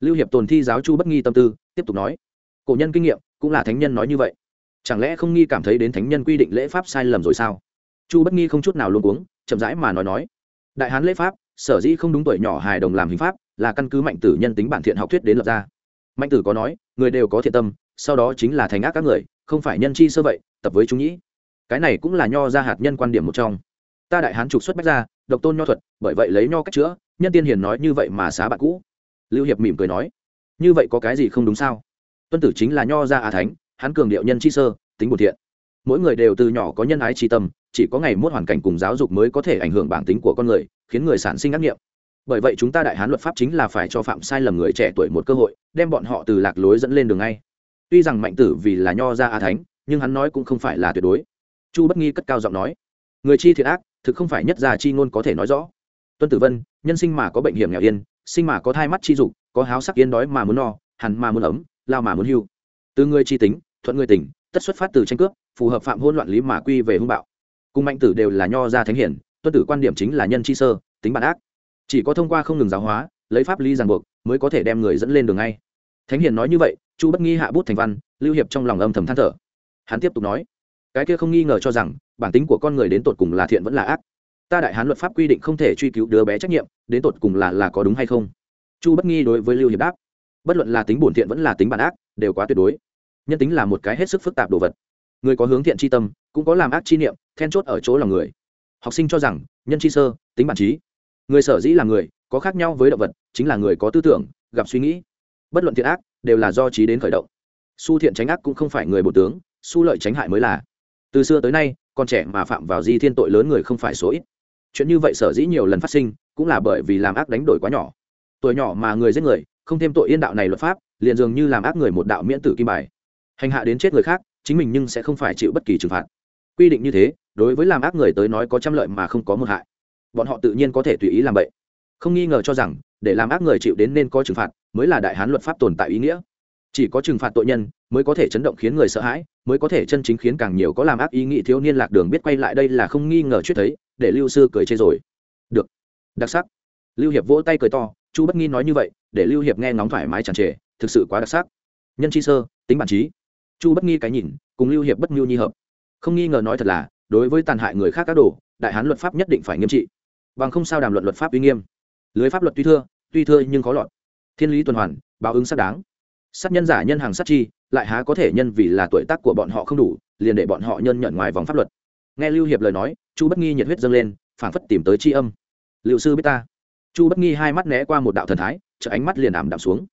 Lưu hiệp tồn thi giáo chu bất nghi tâm tư, tiếp tục nói cổ nhân kinh nghiệm cũng là thánh nhân nói như vậy. Chẳng lẽ không nghi cảm thấy đến thánh nhân quy định lễ pháp sai lầm rồi sao? Chu bất nghi không chút nào luôn cuống, chậm rãi mà nói nói, đại hán lễ pháp, sở dĩ không đúng tuổi nhỏ hài đồng làm hình pháp, là căn cứ mạnh tử nhân tính bản thiện học thuyết đến lập ra. Mạnh tử có nói, người đều có thiện tâm, sau đó chính là thành ác các người, không phải nhân chi sơ vậy, tập với chúng nhĩ. Cái này cũng là nho ra hạt nhân quan điểm một trong. Ta đại hán trục xuất bách ra độc tôn nho thuật, bởi vậy lấy nho cách chữa, nhân tiên hiền nói như vậy mà xá bạn cũ. Lưu hiệp mỉm cười nói, như vậy có cái gì không đúng sao? Tuân tử chính là nho gia a thánh, hắn cường điệu nhân chi sơ, tính bột thiện. Mỗi người đều từ nhỏ có nhân ái tri tâm, chỉ có ngày mốt hoàn cảnh cùng giáo dục mới có thể ảnh hưởng bản tính của con người, khiến người sản sinh ác nghiệm. Bởi vậy chúng ta đại hán luật pháp chính là phải cho phạm sai lầm người trẻ tuổi một cơ hội, đem bọn họ từ lạc lối dẫn lên đường ngay. Tuy rằng mạnh tử vì là nho gia a thánh, nhưng hắn nói cũng không phải là tuyệt đối. Chu bất nghi cất cao giọng nói, người chi thiệt ác, thực không phải nhất gia chi ngôn có thể nói rõ. Tuân tử vân, nhân sinh mà có bệnh hiểm nghèo yên, sinh mà có thai mắt chi dục, có háo sắc yên đói mà muốn no hẳn mà muốn ấm lao mà muốn hưu. Từ người chi tính, thuận người tình, tất xuất phát từ tranh cướp, phù hợp phạm hôn loạn lý mà quy về hung bạo. Cùng mạnh tử đều là nho gia thánh hiển, tuân tử quan điểm chính là nhân chi sơ, tính bản ác. Chỉ có thông qua không ngừng giáo hóa, lấy pháp lý ràng buộc, mới có thể đem người dẫn lên đường ngay. Thánh hiền nói như vậy, chu bất nghi hạ bút thành văn, lưu hiệp trong lòng âm thầm than thở. Hắn tiếp tục nói, cái kia không nghi ngờ cho rằng, bản tính của con người đến tột cùng là thiện vẫn là ác. Ta đại hán luật pháp quy định không thể truy cứu đứa bé trách nhiệm, đến tột cùng là là có đúng hay không? Chu bất nghi đối với lưu hiệp đáp bất luận là tính bổn thiện vẫn là tính bản ác, đều quá tuyệt đối. Nhân tính là một cái hết sức phức tạp đồ vật. Người có hướng thiện chi tâm, cũng có làm ác chi niệm, then chốt ở chỗ lòng người. Học sinh cho rằng, nhân chi sơ, tính bản trí. Người sở dĩ là người, có khác nhau với động vật, chính là người có tư tưởng, gặp suy nghĩ. Bất luận thiện ác, đều là do trí đến khởi động. Su thiện tránh ác cũng không phải người bổ tướng, su lợi tránh hại mới là. Từ xưa tới nay, con trẻ mà phạm vào di thiên tội lớn người không phải số ít. Chuyện như vậy sở dĩ nhiều lần phát sinh, cũng là bởi vì làm ác đánh đổi quá nhỏ. Tuổi nhỏ mà người giết người không thêm tội yên đạo này luật pháp, liền dường như làm ác người một đạo miễn tử kim bài. Hành hạ đến chết người khác, chính mình nhưng sẽ không phải chịu bất kỳ trừng phạt. Quy định như thế, đối với làm ác người tới nói có trăm lợi mà không có một hại. Bọn họ tự nhiên có thể tùy ý làm vậy không nghi ngờ cho rằng, để làm ác người chịu đến nên có trừng phạt, mới là đại hán luật pháp tồn tại ý nghĩa. Chỉ có trừng phạt tội nhân, mới có thể chấn động khiến người sợ hãi, mới có thể chân chính khiến càng nhiều có làm ác ý nghĩ thiếu niên lạc đường biết quay lại đây là không nghi ngờ chuyện thấy, để lưu sư cười chê rồi. Được. Đặc sắc. Lưu hiệp vỗ tay cười to chu bất nghi nói như vậy, để lưu hiệp nghe ngóng thoải mái tràn trề, thực sự quá đặc sắc. Nhân chi sơ, tính bản trí chu bất nghi cái nhìn, cùng lưu hiệp bất nhu nhi hợp. Không nghi ngờ nói thật là, đối với tàn hại người khác các đồ, đại hán luật pháp nhất định phải nghiêm trị. Bằng không sao đàm luận luật pháp uy nghiêm. Lưới pháp luật tuy thưa tuy thưa nhưng khó lọt. Thiên lý tuần hoàn, báo ứng xác đáng. Sát nhân giả nhân hàng sát chi, lại há có thể nhân vì là tuổi tác của bọn họ không đủ, liền để bọn họ nhân nhận ngoài vòng pháp luật. Nghe lưu hiệp lời nói, chu bất nghi nhiệt huyết dâng lên, phảng phất tìm tới tri âm. Liệu sư biết ta? Chu bất nghi hai mắt né qua một đạo thần thái chợ ánh mắt liền ảm đạm xuống.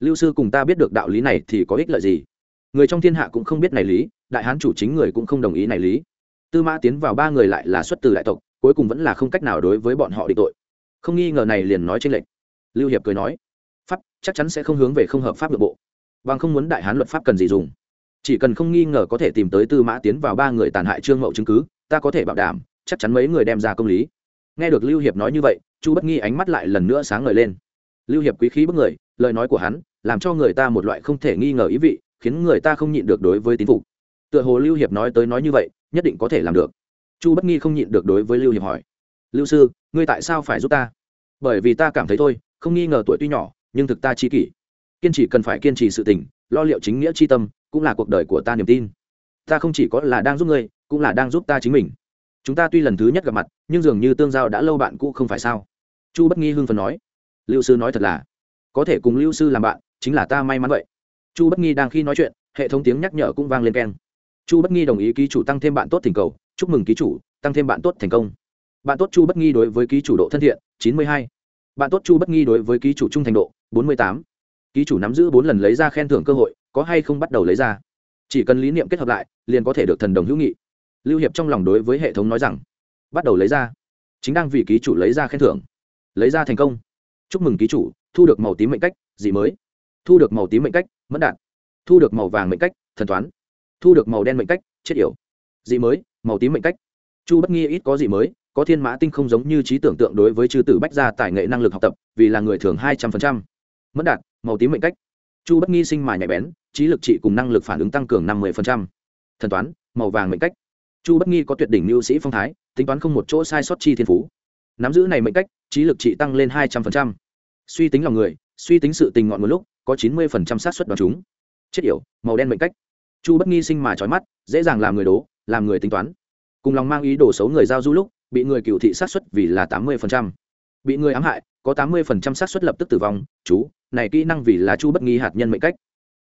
Lưu sư cùng ta biết được đạo lý này thì có ích lợi gì? Người trong thiên hạ cũng không biết này lý, đại hán chủ chính người cũng không đồng ý này lý. Tư mã tiến vào ba người lại là xuất từ đại tộc, cuối cùng vẫn là không cách nào đối với bọn họ định tội. Không nghi ngờ này liền nói tranh lệch. Lưu hiệp cười nói, pháp, chắc chắn sẽ không hướng về không hợp pháp nội bộ. Bằng không muốn đại hán luật pháp cần gì dùng? Chỉ cần không nghi ngờ có thể tìm tới tư mã tiến vào ba người tàn hại trương mậu chứng cứ, ta có thể bảo đảm, chắc chắn mấy người đem ra công lý nghe được lưu hiệp nói như vậy, chu bất nghi ánh mắt lại lần nữa sáng ngời lên. Lưu hiệp quý khí bức người, lời nói của hắn làm cho người ta một loại không thể nghi ngờ ý vị, khiến người ta không nhịn được đối với tín phục. Tựa hồ lưu hiệp nói tới nói như vậy, nhất định có thể làm được. Chu bất nghi không nhịn được đối với lưu hiệp hỏi. Lưu sư, ngươi tại sao phải giúp ta? Bởi vì ta cảm thấy thôi, không nghi ngờ tuổi tuy nhỏ, nhưng thực ta chi kỷ. Kiên trì cần phải kiên trì sự tình, lo liệu chính nghĩa chi tâm, cũng là cuộc đời của ta niềm tin. Ta không chỉ có là đang giúp ngươi, cũng là đang giúp ta chính mình chúng ta tuy lần thứ nhất gặp mặt, nhưng dường như tương giao đã lâu bạn cũ không phải sao? Chu bất nghi hưng phần nói. Lưu sư nói thật là, có thể cùng lưu sư làm bạn, chính là ta may mắn vậy. Chu bất nghi đang khi nói chuyện, hệ thống tiếng nhắc nhở cũng vang lên keng. Chu bất nghi đồng ý ký chủ tăng thêm bạn tốt thỉnh cầu, chúc mừng ký chủ, tăng thêm bạn tốt thành công. Bạn tốt chu bất nghi đối với ký chủ độ thân thiện, chín mươi hai. Bạn tốt chu bất nghi đối với ký chủ trung thành độ, bốn mươi tám. Ký chủ nắm giữ bốn lần lấy ra khen thưởng cơ hội, có hay không bắt đầu lấy ra? Chỉ cần lý niệm kết hợp lại, liền có thể được thần đồng hữu nghị lưu hiệp trong lòng đối với hệ thống nói rằng, bắt đầu lấy ra. Chính đang vì ký chủ lấy ra khen thưởng. Lấy ra thành công. Chúc mừng ký chủ, thu được màu tím mệnh cách, dị mới. Thu được màu tím mệnh cách mất đạn. Thu được màu vàng mệnh cách, thần toán. Thu được màu đen mệnh cách, chết yểu. Dị mới, màu tím mệnh cách. Chu bất nghi ít có gì mới, có thiên mã tinh không giống như trí tưởng tượng đối với chư tử bách gia tài nghệ năng lực học tập, vì là người thường hai trăm phần trăm. mất đạt màu tím mệnh cách. Chu bất nghi sinh mà nhạy bén, trí lực trị cùng năng lực phản ứng tăng cường năm mươi thần toán, màu vàng mệnh cách chu bất nghi có tuyệt đỉnh mưu sĩ phong thái, tính toán không một chỗ sai sót chi thiên phú. Nắm giữ này mệnh cách, trí lực trị tăng lên hai trăm phần trăm. suy tính lòng người, suy tính sự tình ngọn một lúc, có chín mươi phần trăm xác suất đoán chúng. Chết yểu, màu đen mệnh cách. Chu bất nghi sinh mà trói mắt, dễ dàng làm người đố, làm người tính toán. Cùng lòng mang ý đồ xấu người giao du lúc, bị người cựu thị sát xuất vì là tám mươi phần trăm. bị người ám hại, có tám mươi phần trăm sát suất lập tức tử vong, chú, này kỹ năng vì là chu bất nghi hạt nhân mệnh cách.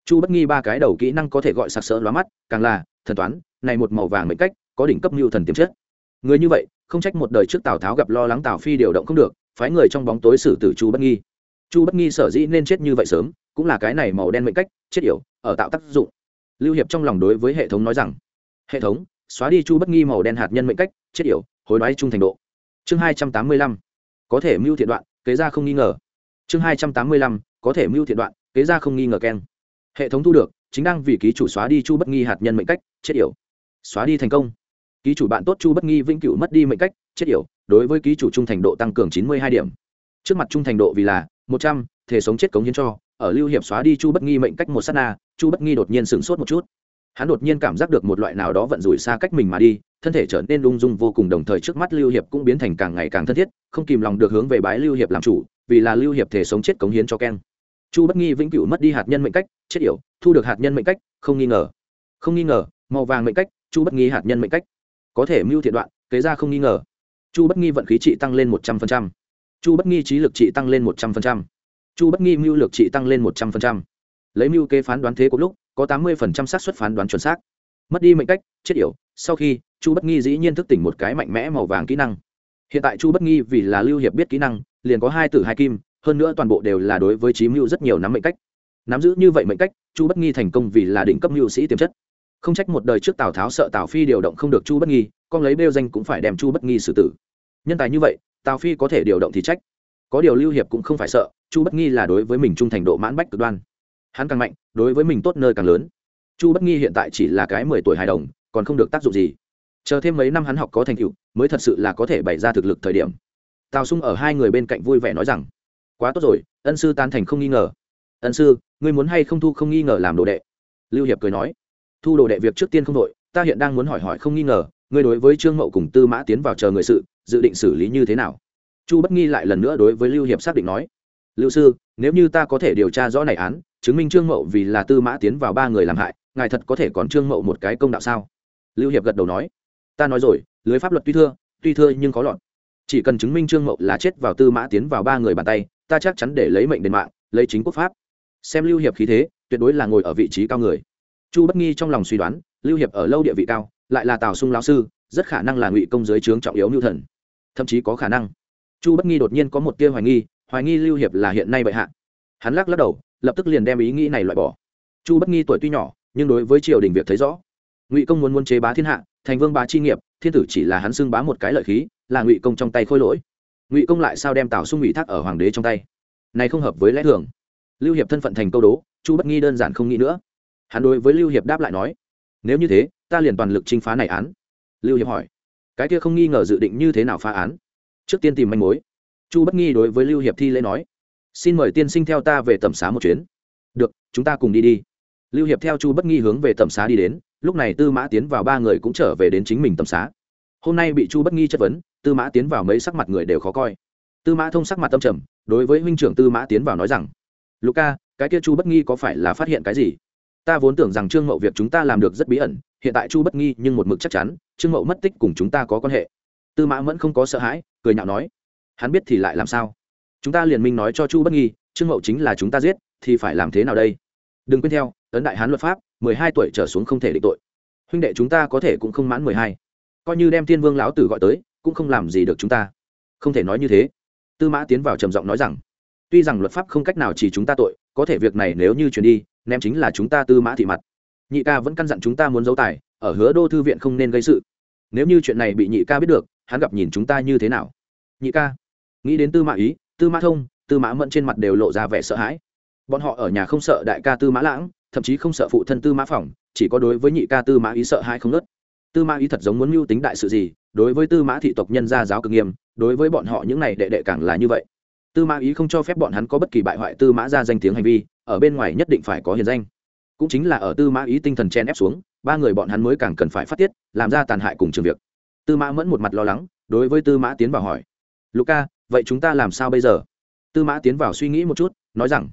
Chu bất nghi ba cái đầu kỹ năng có thể gọi sặc sỡ lóa mắt, càng là, thần toán, này một màu vàng mệnh cách có đỉnh cấp mưu thần tiềm chất. Người như vậy, không trách một đời trước tào tháo gặp lo lắng tào phi điều động không được, phái người trong bóng tối xử tử chu bất nghi. Chu bất nghi sở dĩ nên chết như vậy sớm, cũng là cái này màu đen mệnh cách, chết yểu, ở tạo tác dụng. Lưu hiệp trong lòng đối với hệ thống nói rằng, hệ thống, xóa đi chu bất nghi màu đen hạt nhân mệnh cách, chết yểu, hối đoái trung thành độ. Chương hai trăm tám mươi lăm, có thể mưu thiện đoạn, kế ra không nghi ngờ. Chương hai trăm tám mươi lăm, có thể mưu thiện đoạn, kế ra không nghi ngờ keng. Hệ thống thu được, chính đang vì ký chủ xóa đi chu bất nghi hạt nhân mệnh cách, chết yểu. Xóa đi thành công ký chủ bạn tốt chu bất nghi vĩnh cửu mất đi mệnh cách, chết yểu, đối với ký chủ trung thành độ tăng cường chín mươi hai điểm. Trước mặt trung thành độ vì là một trăm, thể sống chết cống hiến cho, ở lưu hiệp xóa đi chu bất nghi mệnh cách một s á t na, chu bất nghi đột nhiên sửng sốt một chút. Hắn đột nhiên cảm giác được một loại nào đó vận rủi xa cách mình mà đi, thân thể trở nên lung dung vô cùng, đồng thời trước mắt lưu hiệp cũng biến thành càng ngày càng thân thiết, không kìm lòng được hướng về bái lưu hiệp làm chủ, vì là lưu hiệp thể sống chết cống hiến cho keng. Chu bất nghi vĩnh cửu mất đi hạt nhân mệnh cách, chết yểu, thu được hạt nhân mệnh cách, không nghi ngờ. Không nghi ngờ, màu vàng mệnh cách, chu bất nghi hạt nhân mệnh cách có thể mưu thiện đoạn, kế ra không nghi ngờ. Chu bất nghi vận khí trị tăng lên một trăm linh chu bất nghi trí lực trị tăng lên một trăm linh chu bất nghi mưu lược trị tăng lên một trăm linh lấy mưu kế phán đoán thế của lúc, có tám mươi xác suất phán đoán chuẩn xác. Mất đi mệnh cách, chết yểu, sau khi, chu bất nghi dĩ nhiên thức tỉnh một cái mạnh mẽ màu vàng kỹ năng. Hiện tại chu bất nghi vì là lưu hiệp biết kỹ năng, liền có hai tử hai kim, hơn nữa toàn bộ đều là đối với trí mưu rất nhiều nắm mệnh cách. Nắm giữ như vậy mệnh cách, chu bất nghi thành công vì là đỉnh cấp mưu sĩ tiềm chất không trách một đời trước tào tháo sợ tào phi điều động không được chu bất nghi, con lấy bêu danh cũng phải đem chu bất nghi xử tử. Nhân tài như vậy, tào phi có thể điều động thì trách. Có điều lưu hiệp cũng không phải sợ, chu bất nghi là đối với mình trung thành độ mãn bách cực đoan. Hắn càng mạnh, đối với mình tốt nơi càng lớn. Chu bất nghi hiện tại chỉ là cái mười tuổi hài đồng, còn không được tác dụng gì. Chờ thêm mấy năm hắn học có thành tựu, mới thật sự là có thể bày ra thực lực thời điểm. Tào sung ở hai người bên cạnh vui vẻ nói rằng, quá tốt rồi, ân sư tan thành không nghi ngờ. Ân sư, ngươi muốn hay không thu không nghi ngờ làm đồ đệ? Lưu hiệp cười nói thu đồ đệ việc trước tiên không đội, ta hiện đang muốn hỏi hỏi không nghi ngờ, ngươi đối với trương mậu cùng tư mã tiến vào chờ người sự, dự định xử lý như thế nào? Chu bất nghi lại lần nữa đối với lưu hiệp xác định nói, lưu sư, nếu như ta có thể điều tra rõ này án, chứng minh trương mậu vì là tư mã tiến vào ba người làm hại, ngài thật có thể còn trương mậu một cái công đạo sao? Lưu hiệp gật đầu nói, ta nói rồi, lưới pháp luật tuy thưa tuy thưa nhưng có lọt. Chỉ cần chứng minh trương mậu là chết vào tư mã tiến vào ba người bàn tay, ta chắc chắn để lấy mệnh đền mạng, lấy chính quốc pháp. Xem lưu hiệp khí thế, tuyệt đối là ngồi ở vị trí cao người chu bất nghi trong lòng suy đoán, lưu hiệp ở lâu địa vị cao, lại là tào sung lão sư, rất khả năng là ngụy công giới trướng trọng yếu mưu thần. Thậm chí có khả năng. Chu bất nghi đột nhiên có một tia hoài nghi hoài nghi lưu hiệp là hiện nay bệ hạ. Hắn lắc lắc đầu, lập tức liền đem ý nghĩ này loại bỏ. Chu bất nghi tuổi tuy nhỏ, nhưng đối với triều đình việc thấy rõ. Ngụy công muốn muốn chế bá thiên hạ, thành vương bá chi nghiệp, thiên tử chỉ là hắn xưng bá một cái lợi khí, là ngụy công trong tay khôi lỗi. Ngụy công lại sao đem tào sung ngụy thác ở hoàng đế trong tay? Này không hợp với lẽ thường. Lưu hiệp thân phận thành câu đố, chu bất nghi đơn giản không nghĩ nữa hắn đối với lưu hiệp đáp lại nói, nếu như thế, ta liền toàn lực chinh phá này án. Lưu hiệp hỏi, cái kia không nghi ngờ dự định như thế nào phá án? Trước tiên tìm manh mối. Chu bất nghi đối với lưu hiệp thi lễ nói, xin mời tiên sinh theo ta về tầm xá một chuyến. Được, chúng ta cùng đi đi. Lưu hiệp theo chu bất nghi hướng về tầm xá đi đến, lúc này tư mã tiến vào ba người cũng trở về đến chính mình tầm xá. Hôm nay bị chu bất nghi chất vấn, tư mã tiến vào mấy sắc mặt người đều khó coi. Tư mã thông sắc mặt tâm trầm, đối với huynh trưởng tư mã tiến vào nói rằng luca cái kia chu bất nghi có phải là phát hiện cái gì? Ta vốn tưởng rằng trương mậu việc chúng ta làm được rất bí ẩn, hiện tại chu bất nghi nhưng một mực chắc chắn, trương mậu mất tích cùng chúng ta có quan hệ. Tư mã vẫn không có sợ hãi, cười nhạo nói, hắn biết thì lại làm sao? Chúng ta liền minh nói cho chu bất nghi, trương mậu chính là chúng ta giết, thì phải làm thế nào đây? Đừng quên theo ấn đại hán luật pháp, mười hai tuổi trở xuống không thể định tội. Huynh đệ chúng ta có thể cũng không mãn mười hai. Coi như đem thiên vương lão tử gọi tới, cũng không làm gì được chúng ta. Không thể nói như thế. Tư mã tiến vào trầm giọng nói rằng, tuy rằng luật pháp không cách nào chỉ chúng ta tội, có thể việc này nếu như truyền đi ném chính là chúng ta tư mã thị mặt. Nhị ca vẫn căn dặn chúng ta muốn giấu tài, ở hứa đô thư viện không nên gây sự. Nếu như chuyện này bị nhị ca biết được, hắn gặp nhìn chúng ta như thế nào? Nhị ca, nghĩ đến tư mã ý, tư mã thông, tư mã mẫn trên mặt đều lộ ra vẻ sợ hãi. Bọn họ ở nhà không sợ đại ca tư mã lãng, thậm chí không sợ phụ thân tư mã phỏng, chỉ có đối với nhị ca tư mã ý sợ hãi không nớt tư mã ý thật giống muốn mưu tính đại sự gì, đối với tư mã thị tộc nhân gia giáo cực nghiêm, đối với bọn họ những này đệ đệ càng là như vậy. Tư mã ý không cho phép bọn hắn có bất kỳ bại hoại tư mã ra danh tiếng hành vi ở bên ngoài nhất định phải có hiền danh. Cũng chính là ở tư mã ý tinh thần chen ép xuống, ba người bọn hắn mới càng cần phải phát tiết, làm ra tàn hại cùng trường việc. Tư mã mẫn một mặt lo lắng, đối với tư mã tiến vào hỏi luca vậy chúng ta làm sao bây giờ? Tư mã tiến vào suy nghĩ một chút, nói rằng,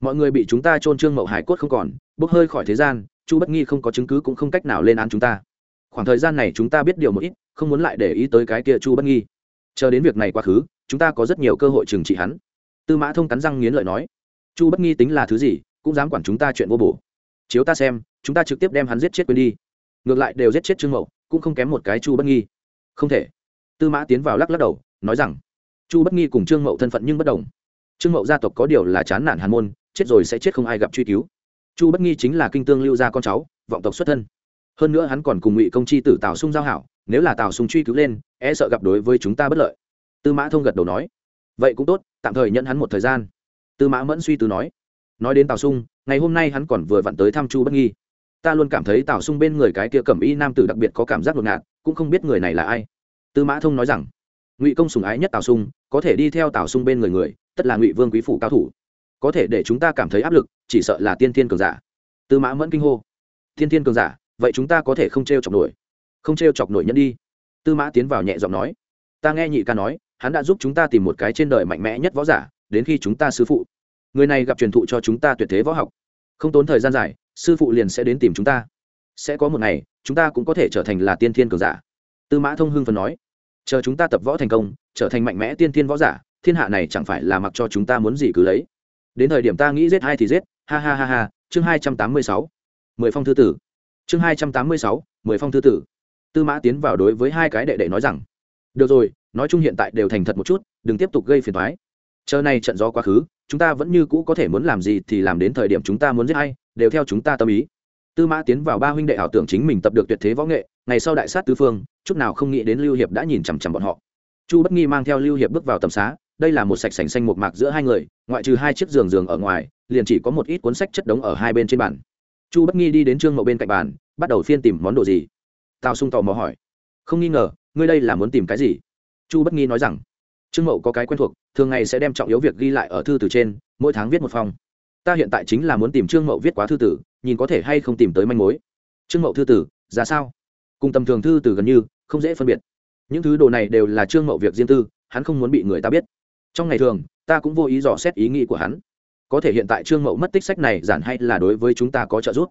mọi người bị chúng ta trôn trương mậu hải cốt không còn, bốc hơi khỏi thế gian, chu bất nghi không có chứng cứ cũng không cách nào lên án chúng ta. Khoảng thời gian này chúng ta biết điều một ít, không muốn lại để ý tới cái kia chu bất nghi. Chờ đến việc này quá khứ, chúng ta có rất nhiều cơ hội trừng trị hắn. Tư mã thông cắn răng nghiến lợi nói chu bất nghi tính là thứ gì, cũng dám quản chúng ta chuyện vô bổ. Chiếu ta xem, chúng ta trực tiếp đem hắn giết chết quên đi. Ngược lại đều giết chết trương mậu, cũng không kém một cái chu bất nghi. Không thể. Tư mã tiến vào lắc lắc đầu, nói rằng, chu bất nghi cùng trương mậu thân phận nhưng bất đồng. Trương mậu gia tộc có điều là chán nản hàn môn, chết rồi sẽ chết không ai gặp truy cứu. Chu bất nghi chính là kinh tương lưu gia con cháu, vọng tộc xuất thân. Hơn nữa hắn còn cùng ngụy công chi tử tào sung giao hảo, nếu là tào sung truy cứu lên e sợ gặp đối với chúng ta bất lợi. Tư mã thông gật đầu nói, vậy cũng tốt, tạm thời nhận hắn một thời gian tư mã mẫn suy tư nói nói đến tào sung, ngày hôm nay hắn còn vừa vặn tới thăm chu bất nghi. Ta luôn cảm thấy tào sung bên người cái kia cẩm y nam tử đặc biệt có cảm giác ngột ngạt, cũng không biết người này là ai. Tư mã thông nói rằng, ngụy công sùng ái nhất tào sung, có thể đi theo tào sung bên người người, tất là ngụy vương quý phủ cao thủ. Có thể để chúng ta cảm thấy áp lực, chỉ sợ là tiên thiên cường giả. Tư mã mẫn kinh hô, tiên thiên cường giả, vậy chúng ta có thể không t r e o chọc nổi, không t r e o chọc nổi nhân đi. Tư mã tiến vào nhẹ giọng nói, ta nghe nhị ca nói, hắn đã giúp chúng ta tìm một cái trên đời mạnh mẽ nhất võ giả đến khi chúng ta sư phụ. Người này gặp truyền thụ cho chúng ta tuyệt thế võ học. Không tốn thời gian dài, sư phụ liền sẽ đến tìm chúng ta. Sẽ có một ngày, chúng ta cũng có thể trở thành là tiên thiên cường giả. Tư mã thông hưng phần nói. Chờ chúng ta tập võ thành công, trở thành mạnh mẽ tiên thiên võ giả, thiên hạ này chẳng phải là mặc cho chúng ta muốn gì cứ lấy. Đến thời điểm ta nghĩ giết ai thì giết. Ha ha ha ha, chương hai trăm tám mươi sáu. Mười phong thư tử. Chương hai trăm tám mươi sáu, mười phong thư tử. Tư mã tiến vào đối với hai cái đệ đệ nói rằng, được rồi, nói chung hiện tại đều thành thật một chút, đừng tiếp tục gây phiền thoái chờ này trận gió quá khứ, chúng ta vẫn như cũ có thể muốn làm gì thì làm đến thời điểm chúng ta muốn giết hay, đều theo chúng ta tâm ý. Tư mã tiến vào ba huynh đệ ảo tưởng chính mình tập được tuyệt thế võ nghệ, ngày sau đại sát tứ phương, chút nào không nghĩ đến lưu hiệp đã nhìn chằm chằm bọn họ. Chu bất nghi mang theo lưu hiệp bước vào tầm xá, đây là một sạch sành xanh một mạc giữa hai người, ngoại trừ hai chiếc giường giường ở ngoài, liền chỉ có một ít cuốn sách chất đống ở hai bên trên bàn. Chu bất nghi đi đến trương mậu bên cạnh bàn, bắt đầu phiên tìm món đồ gì? Tào sung tò mò hỏi. Không nghi ngờ, ngươi đây là muốn tìm cái gì? Chu bất nghi nói rằng trương mậu có cái quen thuộc, thường ngày sẽ đem trọng yếu việc ghi lại ở thư từ trên, mỗi tháng viết một phong. Ta hiện tại chính là muốn tìm trương mậu viết quá thư tử nhìn có thể hay không tìm tới manh mối. Trương mậu thư tử ra sao? Cùng tầm thường thư tử gần như, không dễ phân biệt. Những thứ đồ này đều là trương mậu việc riêng tư, hắn không muốn bị người ta biết. Trong ngày thường, ta cũng vô ý dò xét ý nghĩ của hắn. Có thể hiện tại trương mậu mất tích sách này giản hay là đối với chúng ta có trợ giúp?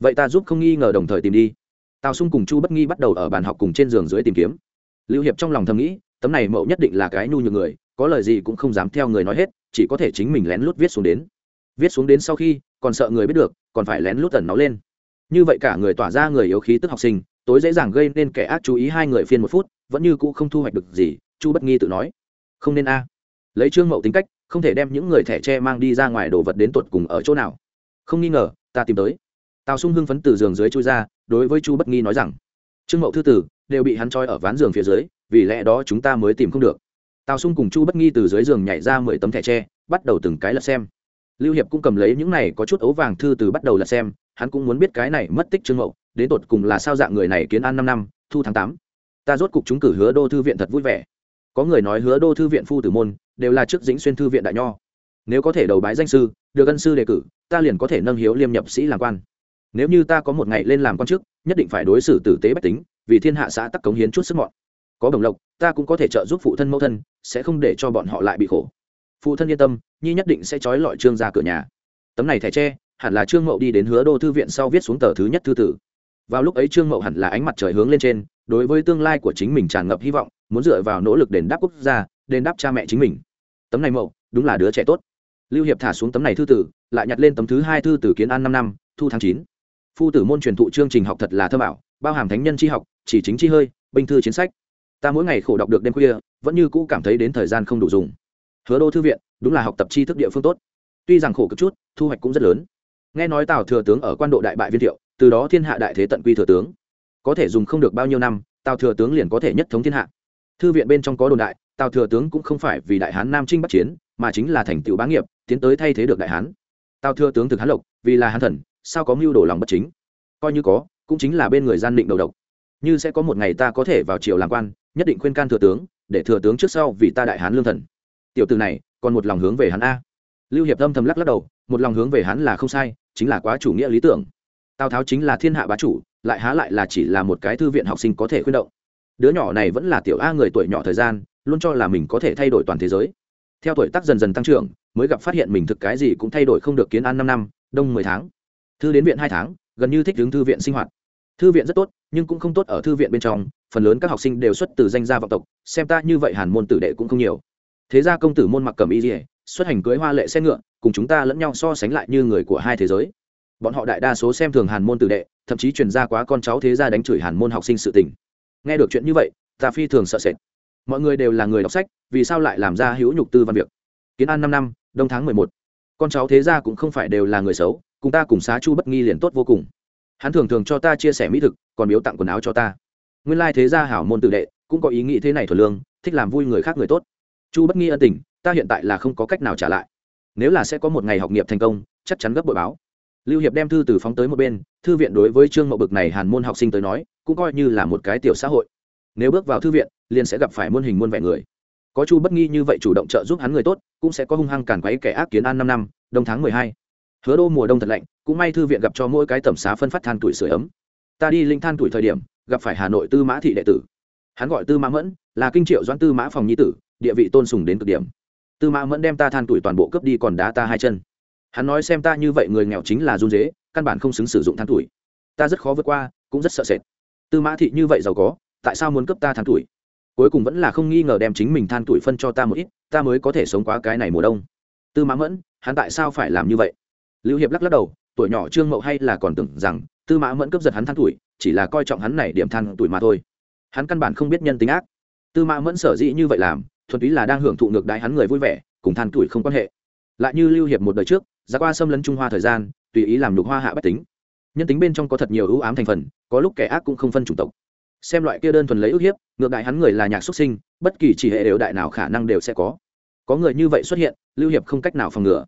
Vậy ta giúp không nghi ngờ đồng thời tìm đi. Tào sung cùng chu bất nghi bắt đầu ở bàn học cùng trên giường dưới tìm kiếm. Lưu hiệp trong lòng thầm nghĩ tấm này mậu nhất định là cái nhu nhược người, có lời gì cũng không dám theo người nói hết, chỉ có thể chính mình lén lút viết xuống đến. Viết xuống đến sau khi, còn sợ người biết được, còn phải lén lút tẩn nó lên. Như vậy cả người tỏa ra người yếu khí tức học sinh, tối dễ dàng gây nên kẻ ác chú ý hai người phiên một phút, vẫn như cũ không thu hoạch được gì, chu bất nghi tự nói. Không nên a. Lấy trương mậu tính cách, không thể đem những người thẻ tre mang đi ra ngoài đồ vật đến tột cùng ở chỗ nào. Không nghi ngờ, ta tìm tới. Tào sung hưng phấn từ giường dưới chui ra, đối với chu bất nghi nói rằng, trương mậu thư tử đều bị hắn trói ở ván giường phía dưới, vì lẽ đó chúng ta mới tìm không được. Tào sung cùng chu bất nghi từ dưới giường nhảy ra mười tấm thẻ tre, bắt đầu từng cái lật xem. Lưu hiệp cũng cầm lấy những này có chút ấu vàng thư từ bắt đầu lật xem, hắn cũng muốn biết cái này mất tích trương mậu đến tột cùng là sao dạng người này kiến an năm năm, thu tháng tám. Ta rốt cục chúng cử hứa đô thư viện thật vui vẻ. Có người nói hứa đô thư viện phu tử môn, đều là trước dĩnh xuyên thư viện đại nho. Nếu có thể đầu bái danh sư, được ân sư đề cử, ta liền có thể nâng hiếu liêm nhập sĩ làm quan. Nếu như ta có một ngày lên làm quan chức, nhất định phải đối xử tử tế bách tính vì thiên hạ xã tắc cống hiến chút sức mọn. Có đồng lộc, ta cũng có thể trợ giúp phụ thân mẫu thân, sẽ không để cho bọn họ lại bị khổ. Phụ thân yên tâm, nhi nhất định sẽ trói lọi trương ra cửa nhà. Tấm này thẻ tre, hẳn là trương mậu đi đến hứa đô thư viện sau viết xuống tờ thứ nhất thư tử. Vào lúc ấy trương mậu hẳn là ánh mặt trời hướng lên trên, đối với tương lai của chính mình tràn ngập hy vọng, muốn dựa vào nỗ lực đền đáp quốc gia, đền đáp cha mẹ chính mình. Tấm này mậu, đúng là đứa trẻ tốt. Lưu hiệp thả xuống tấm này thư tử, lại nhặt lên tấm thứ hai thư tử kiến an năm năm, thu tháng chín phu tử môn truyền thụ chương trình học thật là thơ bảo bao hàm thánh nhân tri học, chỉ chính chi hơi, binh thư chiến sách. Ta mỗi ngày khổ đọc được đêm khuya, vẫn như cũ cảm thấy đến thời gian không đủ dùng. Hứa đô thư viện, đúng là học tập tri thức địa phương tốt. Tuy rằng khổ cực chút, thu hoạch cũng rất lớn. Nghe nói tào thừa tướng ở quan độ đại bại viên thiệu, từ đó thiên hạ đại thế tận quy thừa tướng. Có thể dùng không được bao nhiêu năm, tào thừa tướng liền có thể nhất thống thiên hạ. Thư viện bên trong có đồn đại, tào thừa tướng cũng không phải vì đại hán nam trinh bắc chiến, mà chính là thành tựu bá nghiệp, tiến tới thay thế được đại hán. Tào thừa tướng thực hán lộc, vì là hán thần sao có mưu đồ lòng bất chính? Coi như có, cũng chính là bên người gian định đầu độc. Như sẽ có một ngày ta có thể vào triều làm quan, nhất định khuyên can thừa tướng, để thừa tướng trước sau vì ta đại hán lương thần. Tiểu từ này, còn một lòng hướng về hắn a. Lưu hiệp âm thầm lắc lắc đầu, một lòng hướng về hắn là không sai, chính là quá chủ nghĩa lý tưởng. Tào tháo chính là thiên hạ bá chủ, lại há lại là chỉ là một cái thư viện học sinh có thể khuyên động. Đứa nhỏ này vẫn là tiểu a người tuổi nhỏ thời gian, luôn cho là mình có thể thay đổi toàn thế giới. Theo tuổi tác dần dần tăng trưởng, mới gặp phát hiện mình thực cái gì cũng thay đổi không được kiến an năm năm, đông mười tháng thư đến viện hai tháng, gần như thích hướng thư viện sinh hoạt. Thư viện rất tốt, nhưng cũng không tốt ở thư viện bên trong, phần lớn các học sinh đều xuất từ danh gia vọng tộc, xem ta như vậy hàn môn tử đệ cũng không nhiều. Thế ra công tử môn mặc cầm y dỉa xuất hành cưới hoa lệ xe ngựa, cùng chúng ta lẫn nhau so sánh lại như người của hai thế giới. Bọn họ đại đa số xem thường hàn môn tử đệ, thậm chí truyền ra quá con cháu thế ra đánh chửi hàn môn học sinh sự tình. Nghe được chuyện như vậy, ta phi thường sợ sệt. Mọi người đều là người đọc sách, vì sao lại làm ra hữu nhục tư văn việc? Kiến an năm năm, đông tháng mười một. Con cháu thế ra cũng không phải đều là người xấu cùng ta cùng xá chu bất nghi liền tốt vô cùng. Hắn thường thường cho ta chia sẻ mỹ thực, còn biếu tặng quần áo cho ta. Nguyên lai thế gia hảo môn tự đệ, cũng có ý nghĩ thế này thuần lương, thích làm vui người khác người tốt. Chu bất nghi ân tình, ta hiện tại là không có cách nào trả lại. Nếu là sẽ có một ngày học nghiệp thành công, chắc chắn gấp bội báo. Lưu hiệp đem thư từ phóng tới một bên, thư viện đối với trương mậu bực này hàn môn học sinh tới nói, cũng coi như là một cái tiểu xã hội. Nếu bước vào thư viện, liền sẽ gặp phải muôn hình muôn vẻ người. Có chu bất nghi như vậy chủ động trợ giúp hắn người tốt, cũng sẽ có hung hăng cản quấy kẻ ác kiến an năm năm, đông tháng mười hai hứa đô mùa đông thật lạnh, cũng may thư viện gặp cho mỗi cái tẩm xá phân phát than tuổi sửa ấm. Ta đi linh than tuổi thời điểm, gặp phải hà nội tư mã thị đệ tử. Hắn gọi tư mã mẫn, là kinh triệu doãn tư mã phòng nhi tử, địa vị tôn sùng đến cực điểm. Tư mã mẫn đem ta than tuổi toàn bộ cướp đi còn đá ta hai chân. Hắn nói xem ta như vậy người nghèo chính là run dế căn bản không xứng sử dụng than tuổi. Ta rất khó vượt qua, cũng rất sợ sệt. Tư mã thị như vậy giàu có, tại sao muốn cướp ta than tuổi? Cuối cùng vẫn là không nghi ngờ đem chính mình than tuổi phân cho ta một ít, ta mới có thể sống qua cái này mùa đông. Tư mã mẫn, hắn tại sao phải làm như vậy? Lưu hiệp lắc lắc đầu, tuổi nhỏ trương mậu hay là còn tưởng rằng tư mã mẫn cướp giật hắn than tuổi, chỉ là coi trọng hắn này điểm than tuổi mà thôi. Hắn căn bản không biết nhân tính ác. Tư mã mẫn sở dĩ như vậy làm, thuần túy là đang hưởng thụ ngược đái hắn người vui vẻ, cùng than tuổi không quan hệ. Lại như lưu hiệp một đời trước, ra qua xâm lấn trung hoa thời gian, tùy ý làm nhục hoa hạ bách tính. Nhân tính bên trong có thật nhiều ưu ám thành phần, có lúc kẻ ác cũng không phân chủng tộc. Xem loại kia đơn thuần lấy ức hiếp, ngược đại hắn người là nhạc xuất sinh, bất kỳ chỉ hệ đều đại nào khả năng đều sẽ có. Có người như vậy xuất hiện, lưu hiệp không cách nào phòng ngừa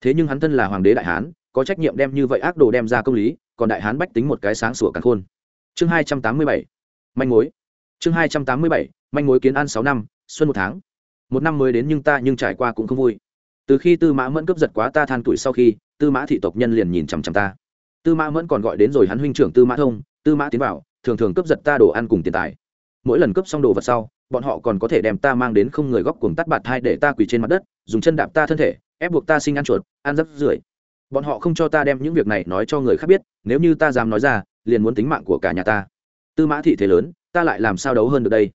thế nhưng hắn thân là hoàng đế đại hán, có trách nhiệm đem như vậy ác đồ đem ra công lý, còn đại hán bách tính một cái sáng sủa càng khôn. Chương hai trăm tám mươi bảy, manh mối. Chương hai trăm tám mươi bảy, manh mối kiến an sáu năm, xuân một tháng. Một năm mới đến nhưng ta nhưng trải qua cũng không vui. Từ khi tư mã mẫn cướp giật quá ta than tuổi sau khi, tư mã thị tộc nhân liền nhìn chằm chằm ta. Tư mã mẫn còn gọi đến rồi hắn huynh trưởng tư mã thông, tư mã tiến bảo thường thường cướp giật ta đồ ăn cùng tiền tài. Mỗi lần cướp xong đồ vật sau, bọn họ còn có thể đem ta mang đến không người góc cuồng tắt bạt thai để ta quỳ trên mặt đất, dùng chân đạp ta thân thể ép buộc ta sinh ăn chuột, ăn rắp rưởi. Bọn họ không cho ta đem những việc này nói cho người khác biết, nếu như ta dám nói ra, liền muốn tính mạng của cả nhà ta. Tư mã thị thế lớn, ta lại làm sao đấu hơn được đây?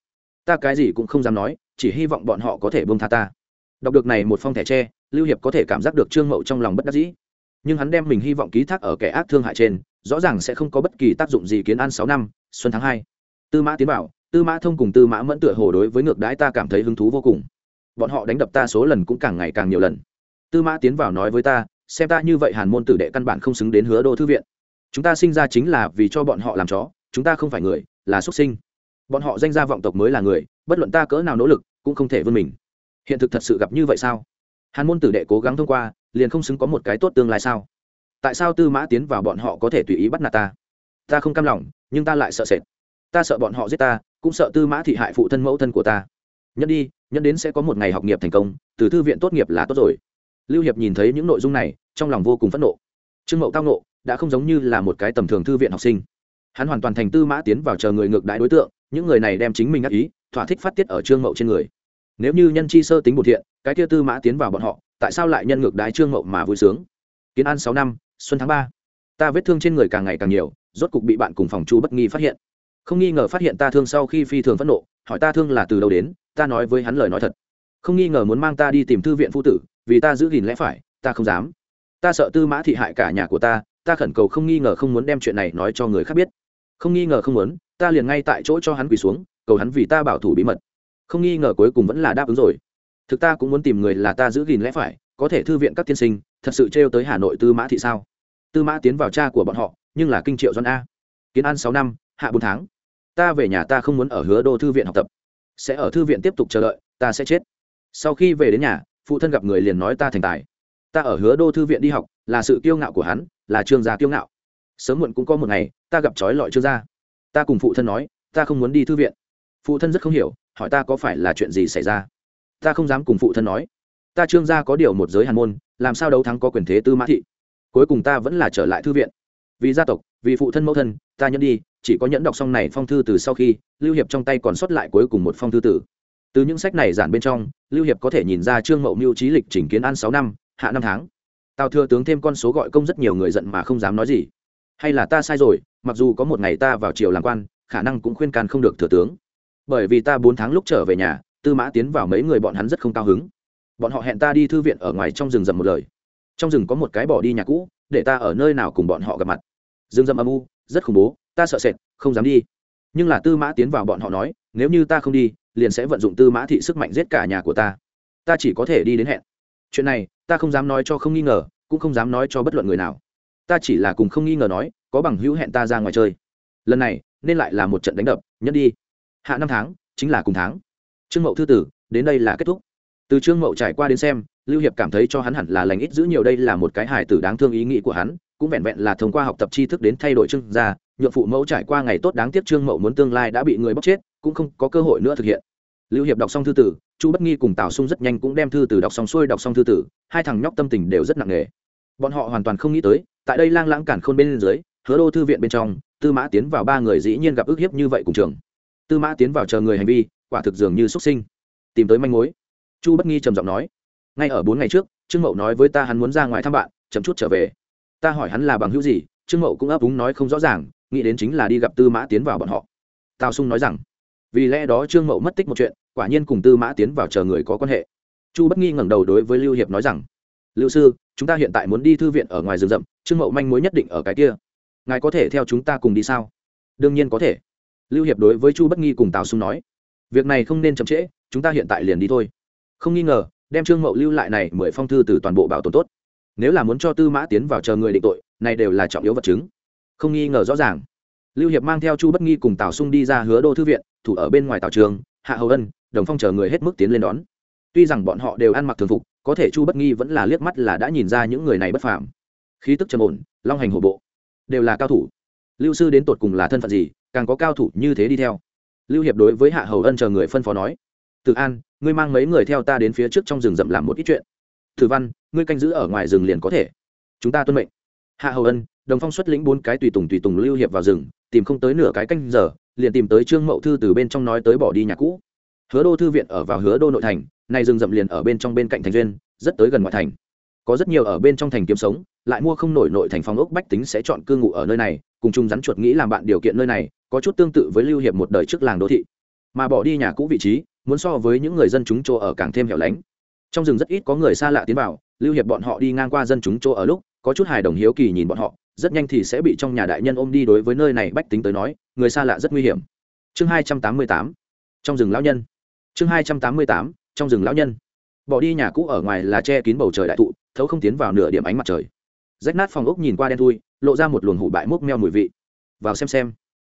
Ta cái gì cũng không dám nói, chỉ hy vọng bọn họ có thể bông tha ta. Đọc được này một phong thẻ tre, lưu hiệp có thể cảm giác được trương mậu trong lòng bất đắc dĩ. Nhưng hắn đem mình hy vọng ký thác ở kẻ ác thương hại trên, rõ ràng sẽ không có bất kỳ tác dụng gì kiến an sáu năm, xuân tháng hai. Tư mã tiến bảo, tư mã thông cùng tư mã mẫn tựa hồ đối với ngược đãi ta cảm thấy hứng thú vô cùng. Bọn họ đánh đập ta số lần cũng càng ngày càng nhiều lần tư mã tiến vào nói với ta, xem ta như vậy hàn môn tử đệ căn bản không xứng đến hứa đô thư viện. Chúng ta sinh ra chính là vì cho bọn họ làm chó, chúng ta không phải người, là xuất sinh. Bọn họ danh gia vọng tộc mới là người, bất luận ta cỡ nào nỗ lực, cũng không thể vươn mình. Hiện thực thật sự gặp như vậy sao? Hàn môn tử đệ cố gắng thông qua, liền không xứng có một cái tốt tương lai sao? Tại sao tư mã tiến vào bọn họ có thể tùy ý bắt nạt ta? Ta không cam lòng, nhưng ta lại sợ sệt. Ta sợ bọn họ giết ta, cũng sợ tư mã thị hại phụ thân mẫu thân của ta. Nhân đi nhân đến sẽ có một ngày học nghiệp thành công, từ thư viện tốt nghiệp là tốt rồi lưu hiệp nhìn thấy những nội dung này, trong lòng vô cùng phẫn nộ. Trương mậu tao nộ đã không giống như là một cái tầm thường thư viện học sinh. Hắn hoàn toàn thành tư mã tiến vào chờ người ngược đại đối tượng, những người này đem chính mình ác ý, thỏa thích phát tiết ở trương mậu trên người. Nếu như nhân chi sơ tính bột thiện, cái kia tư mã tiến vào bọn họ, tại sao lại nhân ngược đái trương mậu mà vui sướng? Kiến an sáu năm, xuân tháng ba. Ta vết thương trên người càng ngày càng nhiều, rốt cục bị bạn cùng phòng chu bất nghi phát hiện. Không nghi ngờ phát hiện ta thương sau khi phi thường phẫn nộ, hỏi ta thương là từ đâu đến, ta nói với hắn lời nói thật. Không nghi ngờ muốn mang ta đi tìm thư viện phu tử vì ta giữ gìn lẽ phải, ta không dám. Ta sợ tư mã thị hại cả nhà của ta ta khẩn cầu không nghi ngờ không muốn đem chuyện này nói cho người khác biết. Không nghi ngờ không muốn, ta liền ngay tại chỗ cho hắn quỳ xuống, cầu hắn vì ta bảo thủ bí mật. Không nghi ngờ cuối cùng vẫn là đáp ứng rồi. Thực ta cũng muốn tìm người là ta giữ gìn lẽ phải, có thể thư viện các tiên sinh, thật sự trêu tới hà nội tư mã thị sao? Tư mã tiến vào cha của bọn họ, nhưng là kinh triệu doan a. Kiến an sáu năm, hạ bốn tháng. Ta về nhà ta không muốn ở hứa đô thư viện học tập. Sẽ ở thư viện tiếp tục chờ đợi, ta sẽ chết. Sau khi về đến nhà phụ thân gặp người liền nói ta thành tài. Ta ở hứa đô thư viện đi học, là sự kiêu ngạo của hắn, là trương gia kiêu ngạo. Sớm muộn cũng có một ngày, ta gặp trói lọi trương gia. Ta cùng phụ thân nói, ta không muốn đi thư viện. Phụ thân rất không hiểu, hỏi ta có phải là chuyện gì xảy ra. Ta không dám cùng phụ thân nói. Ta trương gia có điều một giới hàn môn, làm sao đấu thắng có quyền thế tư mã thị. Cuối cùng ta vẫn là trở lại thư viện. Vì gia tộc, vì phụ thân mẫu thân, ta nhẫn đi, chỉ có nhẫn đọc xong này phong thư từ sau khi, lưu hiệp trong tay còn sót lại cuối cùng một phong thư tử từ những sách này giản bên trong, lưu hiệp có thể nhìn ra trương mậu mưu trí lịch chỉnh kiến an sáu năm, hạ năm tháng. Tào thừa tướng thêm con số gọi công rất nhiều người giận mà không dám nói gì. Hay là ta sai rồi, mặc dù có một ngày ta vào triều làm quan, khả năng cũng khuyên can không được thừa tướng. Bởi vì ta bốn tháng lúc trở về nhà, tư mã tiến vào mấy người bọn hắn rất không cao hứng. Bọn họ hẹn ta đi thư viện ở ngoài trong rừng rậm một lời. Trong rừng có một cái bỏ đi nhà cũ, để ta ở nơi nào cùng bọn họ gặp mặt. Rừng rậm âm u, rất khủng bố, ta sợ sệt, không dám đi. Nhưng là tư mã tiến vào bọn họ nói, nếu như ta không đi liền sẽ vận dụng tư mã thị sức mạnh giết cả nhà của ta. Ta chỉ có thể đi đến hẹn. Chuyện này, ta không dám nói cho không nghi ngờ, cũng không dám nói cho bất luận người nào. Ta chỉ là cùng không nghi ngờ nói, có bằng hữu hẹn ta ra ngoài chơi. Lần này, nên lại là một trận đánh đập, nhẫn đi. Hạ năm tháng, chính là cùng tháng. Trương mậu thư tử, đến đây là kết thúc. Từ trương mậu trải qua đến xem, lưu hiệp cảm thấy cho hắn hẳn là lành ít giữ nhiều đây là một cái hài tử đáng thương ý nghĩ của hắn, cũng vẹn vẹn là thông qua học tập tri thức đến thay đổi trương gia, nhượng phụ mẫu trải qua ngày tốt đáng tiếc trương mậu muốn tương lai đã bị người bóc chết cũng không có cơ hội nữa thực hiện. Lưu hiệp đọc xong thư tử, chu bất nghi cùng tào sung rất nhanh cũng đem thư tử đọc xong xuôi đọc xong thư tử, hai thằng nhóc tâm tình đều rất nặng nề. Bọn họ hoàn toàn không nghĩ tới, tại đây lang lãng cản khôn bên dưới, hứa đô thư viện bên trong, tư mã tiến vào ba người dĩ nhiên gặp ức hiếp như vậy cùng trường. Tư mã tiến vào chờ người hành vi, quả thực dường như xuất sinh. Tìm tới manh mối. Chu bất nghi trầm giọng nói, ngay ở bốn ngày trước, trương mậu nói với ta hắn muốn ra ngoài thăm bạn, chậm chút trở về. Ta hỏi hắn là bằng hữu gì, trương mậu cũng ấp úng nói không rõ ràng, nghĩ đến chính là đi gặp tư mã tiến vào bọn họ. Tào sung nói rằng vì lẽ đó trương mậu mất tích một chuyện, quả nhiên cùng tư mã tiến vào chờ người có quan hệ. Chu bất nghi ngẩng đầu đối với lưu hiệp nói rằng, lưu sư, chúng ta hiện tại muốn đi thư viện ở ngoài rừng rậm, trương mậu manh mối nhất định ở cái kia. Ngài có thể theo chúng ta cùng đi sao? Đương nhiên có thể. Lưu hiệp đối với chu bất nghi cùng tào sung nói, việc này không nên chậm trễ, chúng ta hiện tại liền đi thôi. Không nghi ngờ, đem trương mậu lưu lại này mười phong thư từ toàn bộ bảo tồn tốt. Nếu là muốn cho tư mã tiến vào chờ người định tội, này đều là trọng yếu vật chứng. Không nghi ngờ rõ ràng lưu hiệp mang theo chu bất nghi cùng tào sung đi ra hứa đô thư viện, thủ ở bên ngoài tào trường, hạ hầu ân, đồng phong chờ người hết mức tiến lên đón. Tuy rằng bọn họ đều ăn mặc thường phục, có thể chu bất nghi vẫn là liếc mắt là đã nhìn ra những người này bất phàm. Khí tức trầm ổn, long hành hổ bộ, đều là cao thủ. Lưu sư đến tột cùng là thân phận gì, càng có cao thủ như thế đi theo. Lưu hiệp đối với hạ hầu ân chờ người phân phó nói từ an, ngươi mang mấy người theo ta đến phía trước trong rừng rậm làm một ít chuyện. Thử văn, ngươi canh giữ ở ngoài rừng liền có thể. Chúng ta tuân mệnh. Hạ hầu ân, đồng phong xuất lĩnh bốn cái tùy tùng tùy tùng lưu hiệp vào rừng tìm không tới nửa cái canh giờ, liền tìm tới trương mậu thư từ bên trong nói tới bỏ đi nhà cũ. Hứa đô thư viện ở vào hứa đô nội thành, nay rừng rậm liền ở bên trong bên cạnh thành duyên, rất tới gần ngoại thành. Có rất nhiều ở bên trong thành kiếm sống, lại mua không nổi nội thành phòng ốc bách tính sẽ chọn cư ngụ ở nơi này, cùng chung rắn chuột nghĩ làm bạn điều kiện nơi này, có chút tương tự với lưu hiệp một đời trước làng đô thị. Mà bỏ đi nhà cũ vị trí, muốn so với những người dân chúng chỗ ở càng thêm hẻo lánh. Trong rừng rất ít có người xa lạ tiến vào, lưu hiệp bọn họ đi ngang qua dân chúng chỗ ở lúc, có chút hài đồng hiếu kỳ nhìn bọn họ rất nhanh thì sẽ bị trong nhà đại nhân ôm đi đối với nơi này bách tính tới nói, người xa lạ rất nguy hiểm. Chương hai trăm tám mươi tám, trong rừng lão nhân. Chương hai trăm tám mươi tám, trong rừng lão nhân. Bỏ đi nhà cũ ở ngoài là che kín bầu trời đại thụ, thấu không tiến vào nửa điểm ánh mặt trời. Rách nát phòng ốc nhìn qua đen thui, lộ ra một luồng hụ bại mốc meo mùi vị. Vào xem xem.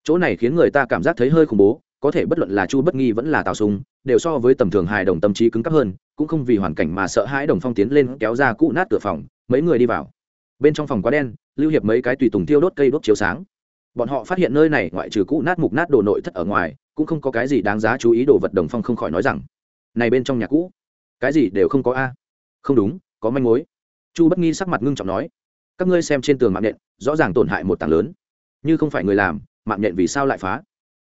Chỗ này khiến người ta cảm giác thấy hơi khủng bố, có thể bất luận là chu bất nghi vẫn là tào sùng, đều so với tầm thường hài đồng tâm trí cứng cắp hơn, cũng không vì hoàn cảnh mà sợ hãi đồng phong tiến lên kéo ra cũ nát cửa phòng, mấy người đi vào bên trong phòng quá đen, lưu hiệp mấy cái tùy tùng tiêu đốt cây đốt chiếu sáng. Bọn họ phát hiện nơi này ngoại trừ cũ nát mục nát đồ nội thất ở ngoài, cũng không có cái gì đáng giá chú ý đồ vật đồng phong không khỏi nói rằng, này bên trong nhà cũ, cái gì đều không có a. Không đúng, có manh mối. Chu bất nghi sắc mặt ngưng trọng nói, các ngươi xem trên tường mạng nhện, rõ ràng tổn hại một tảng lớn. Như không phải người làm, mạng nhện vì sao lại phá?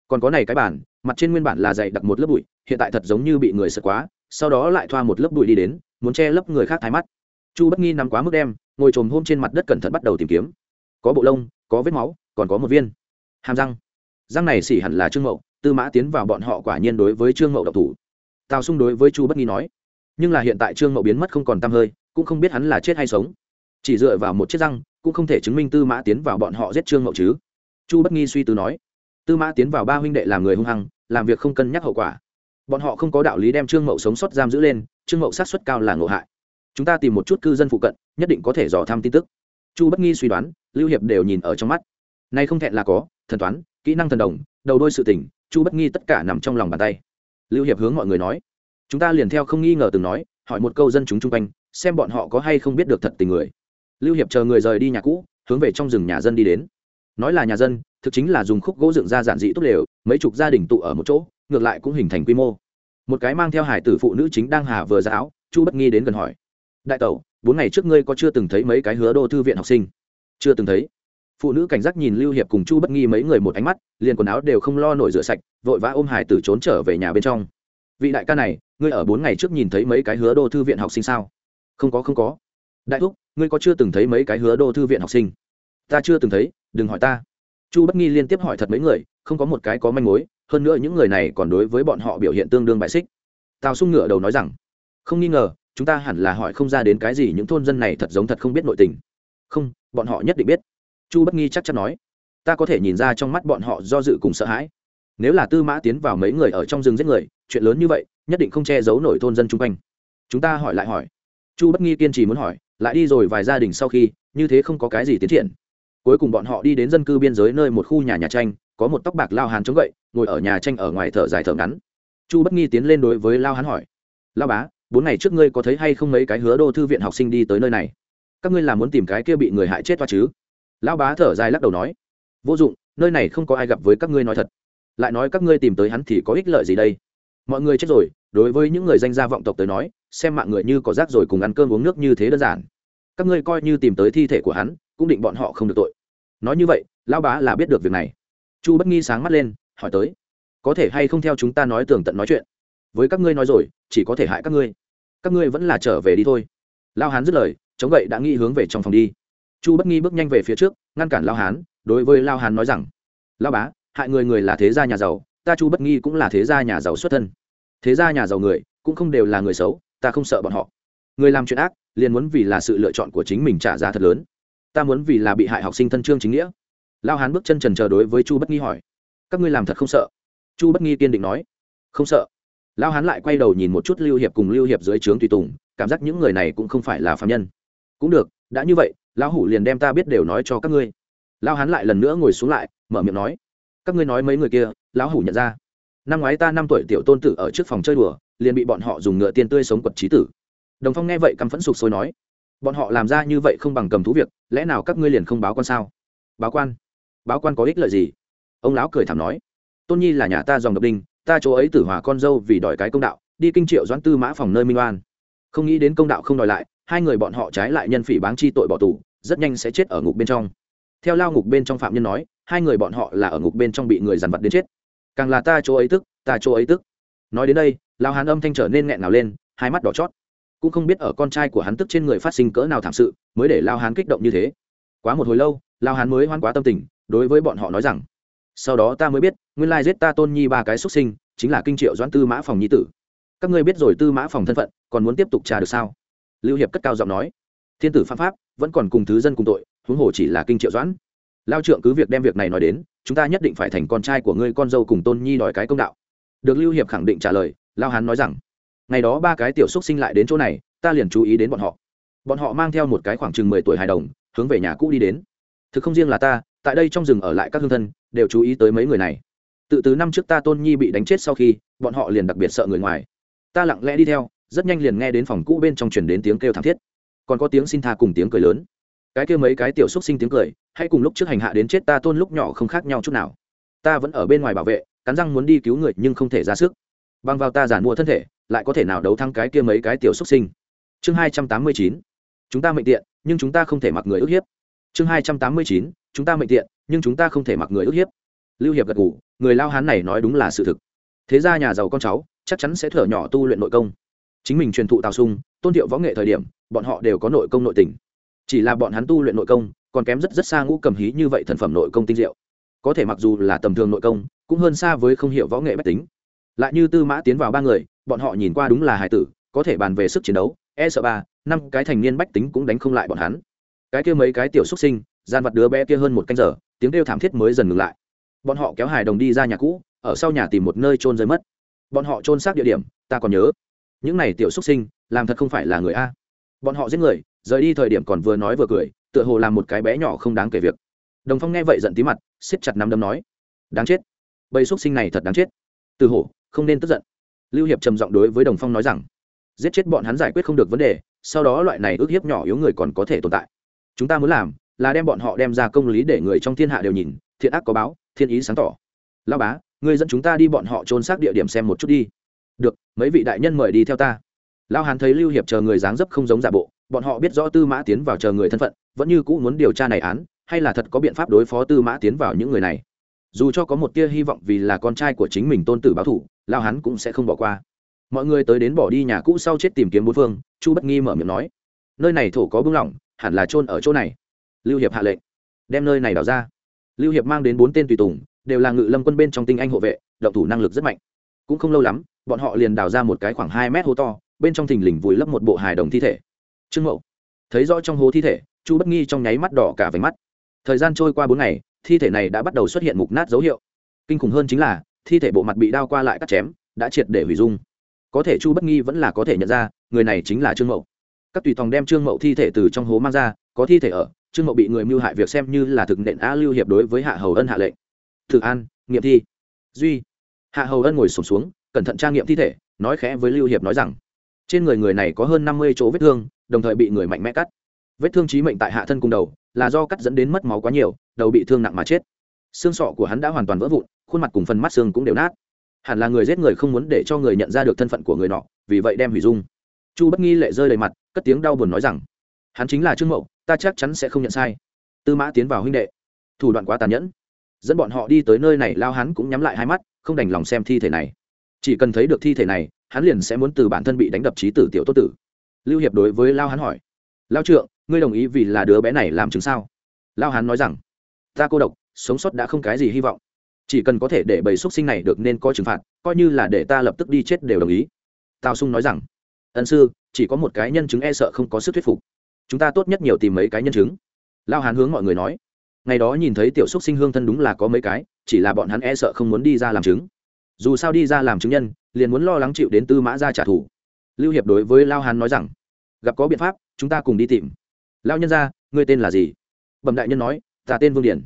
Còn có này cái bản mặt trên nguyên bản là dày đặt một lớp bụi, hiện tại thật giống như bị người sợ quá, sau đó lại thoa một lớp bụi đi đến, muốn che lấp người khác thái mắt. Chu bất nghi nằm quá mức đem ngồi trồm hôm trên mặt đất cẩn thận bắt đầu tìm kiếm. Có bộ lông, có vết máu, còn có một viên. Hàm răng. Răng này xỉ hẳn là trương mậu, tư mã tiến vào bọn họ quả nhiên đối với trương mậu độc thủ. Tào xung đối với chu bất nghi nói, nhưng là hiện tại trương mậu biến mất không còn t hơi, cũng không biết hắn là chết hay sống. Chỉ dựa vào một chiếc răng, cũng không thể chứng minh tư mã tiến vào bọn họ giết trương mậu chứ. Chu bất nghi suy tư nói, tư mã tiến vào ba huynh đệ làm người hung hăng, làm việc không cân nhắc hậu quả. Bọn họ không có đạo lý đem trương mậu sống sót giam giữ lên, trương mậu sát xuất cao là ngộ hại chúng ta tìm một chút cư dân phụ cận, nhất định có thể dò thăm tin tức. Chu bất nghi suy đoán, lưu hiệp đều nhìn ở trong mắt. Nay không thẹn là có, thần toán, kỹ năng thần đồng, đầu đôi sự tình, chu bất nghi tất cả nằm trong lòng bàn tay. Lưu hiệp hướng mọi người nói, chúng ta liền theo không nghi ngờ từng nói, hỏi một câu dân chúng chung quanh, xem bọn họ có hay không biết được thật tình người. Lưu hiệp chờ người rời đi nhà cũ, hướng về trong rừng nhà dân đi đến. Nói là nhà dân, thực chính là dùng khúc gỗ dựng ra giản dị tốt đều mấy chục gia đình tụ ở một chỗ, ngược lại cũng hình thành quy mô. Một cái mang theo hải tử phụ nữ chính đang hà vừa ra áo, chu bất nghi đến gần hỏi đại tẩu, bốn ngày trước ngươi có chưa từng thấy mấy cái hứa đô thư viện học sinh? Chưa từng thấy. Phụ nữ cảnh giác nhìn lưu hiệp cùng chu bất nghi mấy người một ánh mắt, liền quần áo đều không lo nổi rửa sạch, vội vã ôm hải tử trốn trở về nhà bên trong. Vị đại ca này, ngươi ở bốn ngày trước nhìn thấy mấy cái hứa đô thư viện học sinh sao? Không có không có. Đại thúc, ngươi có chưa từng thấy mấy cái hứa đô thư viện học sinh? Ta chưa từng thấy, đừng hỏi ta. Chu bất nghi liên tiếp hỏi thật mấy người, không có một cái có manh mối, hơn nữa những người này còn đối với bọn họ biểu hiện tương đương bại xích. Tào sung ngựa đầu nói rằng, không nghi ngờ chúng ta hẳn là hỏi không ra đến cái gì, những thôn dân này thật giống thật không biết nội tình. Không, bọn họ nhất định biết. Chu bất nghi chắc chắn nói. Ta có thể nhìn ra trong mắt bọn họ do dự cùng sợ hãi. Nếu là tư mã tiến vào mấy người ở trong rừng giết người, chuyện lớn như vậy, nhất định không che giấu nổi thôn dân chung quanh. Chúng ta hỏi lại hỏi. Chu bất nghi kiên trì muốn hỏi, lại đi rồi vài gia đình sau khi, như thế không có cái gì tiến triển. Cuối cùng bọn họ đi đến dân cư biên giới nơi một khu nhà nhà tranh, có một tóc bạc lao hán chống gậy, ngồi ở nhà tranh ở ngoài thở dài thở ngắn. Chu bất nghi tiến lên đối với lao hán hỏi. Lao bá bốn ngày trước ngươi có thấy hay không mấy cái hứa đô thư viện học sinh đi tới nơi này? Các ngươi là muốn tìm cái kia bị người hại chết toa chứ? Lão bá thở dài lắc đầu nói. Vô dụng, nơi này không có ai gặp với các ngươi nói thật. Lại nói các ngươi tìm tới hắn thì có ích lợi gì đây? Mọi người chết rồi, đối với những người danh gia vọng tộc tới nói, xem mạng người như có rác rồi cùng ăn cơm uống nước như thế đơn giản. Các ngươi coi như tìm tới thi thể của hắn, cũng định bọn họ không được tội. Nói như vậy, lão bá là biết được việc này. Chu bất nghi sáng mắt lên, hỏi tới. Có thể hay không theo chúng ta nói tường tận nói chuyện? Với các ngươi nói rồi, chỉ có thể hại các ngươi. Các ngươi vẫn là trở về đi thôi. Lao hán dứt lời, chống gậy đã nghĩ hướng về trong phòng đi. Chu bất nghi bước nhanh về phía trước, ngăn cản lao hán, đối với lao hán nói rằng lao bá, hại người người là thế gia nhà giàu, ta chu bất nghi cũng là thế gia nhà giàu xuất thân. Thế gia nhà giàu người cũng không đều là người xấu, ta không sợ bọn họ. Người làm chuyện ác, liền muốn vì là sự lựa chọn của chính mình trả giá thật lớn. Ta muốn vì là bị hại học sinh thân trương chính nghĩa. Lao hán bước chân trần chờ đối với chu bất nghi hỏi, các ngươi làm thật không sợ? Chu bất nghi kiên định nói, không sợ lao hán lại quay đầu nhìn một chút lưu hiệp cùng lưu hiệp dưới trướng tùy tùng, cảm giác những người này cũng không phải là phạm nhân. Cũng được, đã như vậy, lão hủ liền đem ta biết đều nói cho các ngươi. Lao hán lại lần nữa ngồi xuống lại, mở miệng nói, các ngươi nói mấy người kia, lão hủ nhận ra. Năm ngoái ta năm tuổi tiểu tôn tử ở trước phòng chơi đùa, liền bị bọn họ dùng ngựa tiên tươi sống quật trí tử. Đồng phong nghe vậy căm phẫn sụp sôi nói, bọn họ làm ra như vậy không bằng cầm thú việc, lẽ nào các ngươi liền không báo quan sao? Báo quan? Báo quan có ích lợi gì? Ông lão cười thảm nói, tôn nhi là nhà ta dòng độc đinh ta chỗ ấy tử hòa con dâu vì đòi cái công đạo, đi kinh triệu doãn tư mã phòng nơi minh oan. Không nghĩ đến công đạo không đòi lại, hai người bọn họ trái lại nhân phỉ báng chi tội bỏ tù, rất nhanh sẽ chết ở ngục bên trong. Theo lao ngục bên trong phạm nhân nói, hai người bọn họ là ở ngục bên trong bị người dằn vặt đến chết. Càng là ta chỗ ấy tức, ta chỗ ấy tức. Nói đến đây, lao hán âm thanh trở nên nghẹn nào lên, hai mắt đỏ chót. Cũng không biết ở con trai của hắn tức trên người phát sinh cỡ nào thảm sự, mới để lao hán kích động như thế. Quá một hồi lâu, lao hán mới hoan quá tâm tình, đối với bọn họ nói rằng sau đó ta mới biết, nguyên lai giết ta tôn nhi ba cái xuất sinh, chính là kinh triệu doãn tư mã phòng nhi tử. Các ngươi biết rồi tư mã phòng thân phận, còn muốn tiếp tục trả được sao? Lưu hiệp cất cao giọng nói. Thiên tử phạm pháp, vẫn còn cùng thứ dân cùng tội, huống hồ chỉ là kinh triệu doãn. Lao trượng cứ việc đem việc này nói đến, chúng ta nhất định phải thành con trai của ngươi con dâu cùng tôn nhi đòi cái công đạo. Được lưu hiệp khẳng định trả lời, lao hán nói rằng, ngày đó ba cái tiểu xúc sinh lại đến chỗ này, ta liền chú ý đến bọn họ. Bọn họ mang theo một cái khoảng chừng mười tuổi hài đồng, hướng về nhà cũ đi đến. Thực không riêng là ta tại đây trong rừng ở lại các hương thân, đều chú ý tới mấy người này. Tự từ năm trước ta tôn nhi bị đánh chết sau khi, bọn họ liền đặc biệt sợ người ngoài. Ta lặng lẽ đi theo, rất nhanh liền nghe đến phòng cũ bên trong truyền đến tiếng kêu thảm thiết. Còn có tiếng xin tha cùng tiếng cười lớn. Cái kêu mấy cái tiểu xúc sinh tiếng cười, hay cùng lúc trước hành hạ đến chết ta tôn lúc nhỏ không khác nhau chút nào. Ta vẫn ở bên ngoài bảo vệ, cắn răng muốn đi cứu người nhưng không thể ra sức. Băng vào ta giản mua thân thể, lại có thể nào đấu thăng cái kia mấy cái tiểu xúc sinh? Chương hai trăm tám mươi chín. Chúng ta mệnh tiện, nhưng chúng ta không thể mặc người ức hiếp. Chương hai trăm tám mươi chín chúng ta mệnh tiện, nhưng chúng ta không thể mặc người ức hiếp. Lưu hiệp gật ngủ người lao hán này nói đúng là sự thực. Thế ra nhà giàu con cháu, chắc chắn sẽ thở nhỏ tu luyện nội công. Chính mình truyền thụ tào sung, tôn thiệu võ nghệ thời điểm, bọn họ đều có nội công nội tình. Chỉ là bọn hắn tu luyện nội công, còn kém rất rất xa ngũ cầm hí như vậy thần phẩm nội công tinh diệu. Có thể mặc dù là tầm thường nội công, cũng hơn xa với không hiểu võ nghệ bách tính. Lại như tư mã tiến vào ba người, bọn họ nhìn qua đúng là hải tử, có thể bàn về sức chiến đấu e sợ ba, năm cái thành niên bách tính cũng đánh không lại bọn hắn. Cái kia mấy cái tiểu xuất sinh gian vật đứa bé kia hơn một canh giờ, tiếng kêu thảm thiết mới dần ngừng lại. Bọn họ kéo hài đồng đi ra nhà cũ, ở sau nhà tìm một nơi trôn rơi mất. Bọn họ trôn xác địa điểm, ta còn nhớ. Những này tiểu xuất sinh, làm thật không phải là người a. Bọn họ giết người, rời đi thời điểm còn vừa nói vừa cười, tựa hồ làm một cái bé nhỏ không đáng kể việc. Đồng phong nghe vậy giận tí mặt, siết chặt nắm đấm nói, đáng chết. Bầy xuất sinh này thật đáng chết. Từ hổ, không nên tức giận. Lưu hiệp trầm giọng đối với đồng phong nói rằng, giết chết bọn hắn giải quyết không được vấn đề, sau đó loại này ước hiếp nhỏ yếu người còn có thể tồn tại. Chúng ta muốn làm là đem bọn họ đem ra công lý để người trong thiên hạ đều nhìn, thiện ác có báo, thiên ý sáng tỏ. Lao bá người dẫn chúng ta đi bọn họ trôn xác địa điểm xem một chút đi. Được, mấy vị đại nhân mời đi theo ta. Lao hán thấy lưu hiệp chờ người dáng dấp không giống giả bộ, bọn họ biết rõ tư mã tiến vào chờ người thân phận, vẫn như cũ muốn điều tra này án, hay là thật có biện pháp đối phó tư mã tiến vào những người này. Dù cho có một tia hy vọng vì là con trai của chính mình tôn tử báo thủ lao hắn cũng sẽ không bỏ qua. Mọi người tới đến bỏ đi nhà cũ sau chết tìm kiếm bốn phương, chu bất nghi mở miệng nói, nơi này thổ có bưng lỏng, hẳn là trôn ở chỗ này lưu hiệp hạ lệnh. Đem nơi này đào ra. Lưu hiệp mang đến bốn tên tùy tùng, đều là ngự lâm quân bên trong tinh anh hộ vệ, động thủ năng lực rất mạnh. Cũng không lâu lắm, bọn họ liền đào ra một cái khoảng hai mét hố to, bên trong thình lình vùi lấp một bộ hài đồng thi thể. Trương mậu. Thấy rõ trong hố thi thể, chu bất nghi trong nháy mắt đỏ cả váy mắt. Thời gian trôi qua bốn ngày, thi thể này đã bắt đầu xuất hiện mục nát dấu hiệu. Kinh khủng hơn chính là, thi thể bộ mặt bị đao qua lại cắt chém, đã triệt để hủy dung. Có thể chu bất nghi vẫn là có thể nhận ra, người này chính là trương mậu. Các tùy tòng đem trương mậu thi thể từ trong hố mang ra, có thi thể ở trương mậu bị người mưu hại việc xem như là thực nện a lưu hiệp đối với hạ hầu ân hạ lệnh. Thử an nghiệm thi. Duy. Hạ hầu ân ngồi sổm xuống, xuống cẩn thận trang nghiệm thi thể nói khẽ với lưu hiệp nói rằng trên người người này có hơn năm mươi chỗ vết thương đồng thời bị người mạnh mẽ cắt. Vết thương trí mệnh tại hạ thân cùng đầu là do cắt dẫn đến mất máu quá nhiều đầu bị thương nặng mà chết. Xương sọ của hắn đã hoàn toàn vỡ vụn khuôn mặt cùng phần mắt xương cũng đều nát. Hẳn là người giết người không muốn để cho người nhận ra được thân phận của người nọ vì vậy đem hủy dung. Chu bất nghi lệ rơi đầy mặt cất tiếng đau buồn nói rằng hắn chính là trương mậu ta chắc chắn sẽ không nhận sai. Tư mã tiến vào huynh đệ. Thủ đoạn quá tàn nhẫn. Dẫn bọn họ đi tới nơi này lao hắn cũng nhắm lại hai mắt, không đành lòng xem thi thể này. Chỉ cần thấy được thi thể này, hắn liền sẽ muốn từ bản thân bị đánh đập trí tử tiểu tốt tử. Lưu hiệp đối với lao hắn hỏi. Lao trượng, ngươi đồng ý vì là đứa bé này làm chứng sao? Lao hắn nói rằng. Ta cô độc, sống sót đã không cái gì hy vọng. Chỉ cần có thể để bầy xuất sinh này được nên có trừng phạt, coi như là để ta lập tức đi chết đều đồng ý. Tào sung nói rằng. Ân sư, chỉ có một cái nhân chứng e sợ không có sức thuyết phục chúng ta tốt nhất nhiều tìm mấy cái nhân chứng. Lao hán hướng mọi người nói. Ngày đó nhìn thấy tiểu xúc sinh hương thân đúng là có mấy cái, chỉ là bọn hắn e sợ không muốn đi ra làm chứng. Dù sao đi ra làm chứng nhân, liền muốn lo lắng chịu đến tư mã ra trả thù. Lưu hiệp đối với lao hán nói rằng, gặp có biện pháp, chúng ta cùng đi tìm. Lao nhân ra, ngươi tên là gì? Bẩm đại nhân nói, ta tên vương điển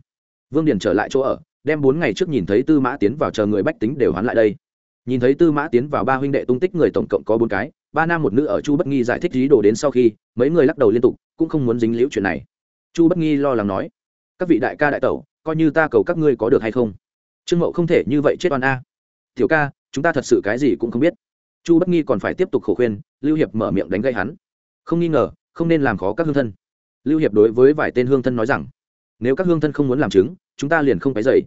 vương điển trở lại chỗ ở, đem bốn ngày trước nhìn thấy tư mã tiến vào chờ người bách tính đều hoán lại đây. Nhìn thấy tư mã tiến vào ba huynh đệ tung tích người tổng cộng có bốn cái ba nam một nữ ở chu bất nghi giải thích lý đồ đến sau khi, mấy người lắc đầu liên tục, cũng không muốn dính liễu chuyện này. Chu bất nghi lo lắng nói, các vị đại ca đại tẩu, coi như ta cầu các ngươi có được hay không? Trương mậu không thể như vậy chết oan a. Tiểu ca, chúng ta thật sự cái gì cũng không biết. Chu bất nghi còn phải tiếp tục khổ khuyên, lưu hiệp mở miệng đánh gây hắn. Không nghi ngờ, không nên làm khó các hương thân. Lưu hiệp đối với vài tên hương thân nói rằng, nếu các hương thân không muốn làm chứng, chúng ta liền không cái dậy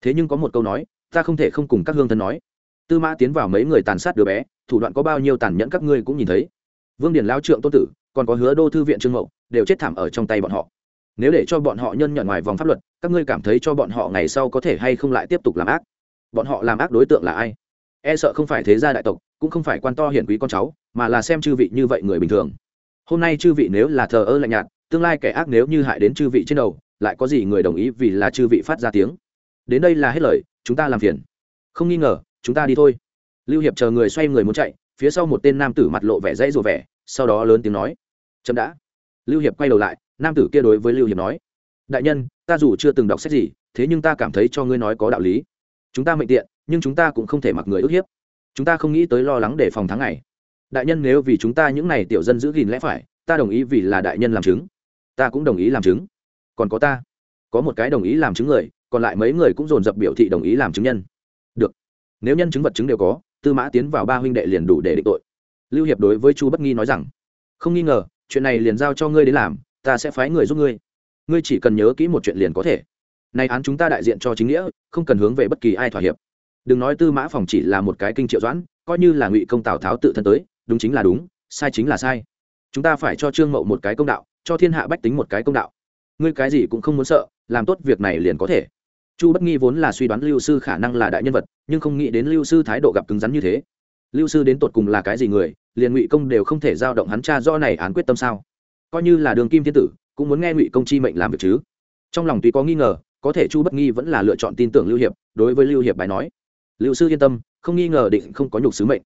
thế nhưng có một câu nói, ta không thể không cùng các hương thân nói tư mã tiến vào mấy người tàn sát đứa bé, thủ đoạn có bao nhiêu tàn nhẫn các ngươi cũng nhìn thấy. Vương Điền lao trượng tôn tử, còn có hứa đô thư viện trương mậu, đều chết thảm ở trong tay bọn họ. Nếu để cho bọn họ nhân nhận ngoài vòng pháp luật, các ngươi cảm thấy cho bọn họ ngày sau có thể hay không lại tiếp tục làm ác? Bọn họ làm ác đối tượng là ai? E sợ không phải thế gia đại tộc, cũng không phải quan to hiển quý con cháu, mà là xem chư vị như vậy người bình thường. Hôm nay chư vị nếu là thờ ơ lạnh nhạt, tương lai kẻ ác nếu như hại đến chư vị trên đầu, lại có gì người đồng ý vì là chư vị phát ra tiếng? Đến đây là hết lời, chúng ta làm phiền. Không nghi ngờ chúng ta đi thôi. Lưu hiệp chờ người xoay người muốn chạy, phía sau một tên nam tử mặt lộ vẻ dãy rùa vẻ, sau đó lớn tiếng nói, chậm đã. Lưu hiệp quay đầu lại, nam tử kia đối với lưu hiệp nói, đại nhân, ta dù chưa từng đọc sách gì, thế nhưng ta cảm thấy cho ngươi nói có đạo lý. Chúng ta mệnh tiện, nhưng chúng ta cũng không thể mặc người ức hiếp. Chúng ta không nghĩ tới lo lắng để phòng tháng ngày. Đại nhân nếu vì chúng ta những này tiểu dân giữ gìn lẽ phải, ta đồng ý vì là đại nhân làm chứng. Ta cũng đồng ý làm chứng. Còn có ta, có một cái đồng ý làm chứng người, còn lại mấy người cũng dồn dập biểu thị đồng ý làm chứng nhân nếu nhân chứng vật chứng đều có, tư mã tiến vào ba huynh đệ liền đủ để định tội. Lưu hiệp đối với chu bất nghi nói rằng, không nghi ngờ, chuyện này liền giao cho ngươi đến làm, ta sẽ phái người giúp ngươi. Ngươi chỉ cần nhớ kỹ một chuyện liền có thể. Nay án chúng ta đại diện cho chính nghĩa, không cần hướng về bất kỳ ai thỏa hiệp. Đừng nói tư mã phòng chỉ là một cái kinh triệu doãn, coi như là ngụy công tào tháo tự thân tới, đúng chính là đúng, sai chính là sai. Chúng ta phải cho trương mậu một cái công đạo, cho thiên hạ bách tính một cái công đạo. Ngươi cái gì cũng không muốn sợ, làm tốt việc này liền có thể chu bất nghi vốn là suy đoán lưu sư khả năng là đại nhân vật, nhưng không nghĩ đến lưu sư thái độ gặp cứng rắn như thế. Lưu sư đến tột cùng là cái gì người, liền ngụy công đều không thể giao động hắn cha do này án quyết tâm sao? Coi như là đường kim thiên tử, cũng muốn nghe ngụy công chi mệnh làm việc chứ. Trong lòng tuy có nghi ngờ, có thể chu bất nghi vẫn là lựa chọn tin tưởng lưu hiệp, đối với lưu hiệp bài nói. Lưu sư yên tâm, không nghi ngờ định không có nhục sứ mệnh.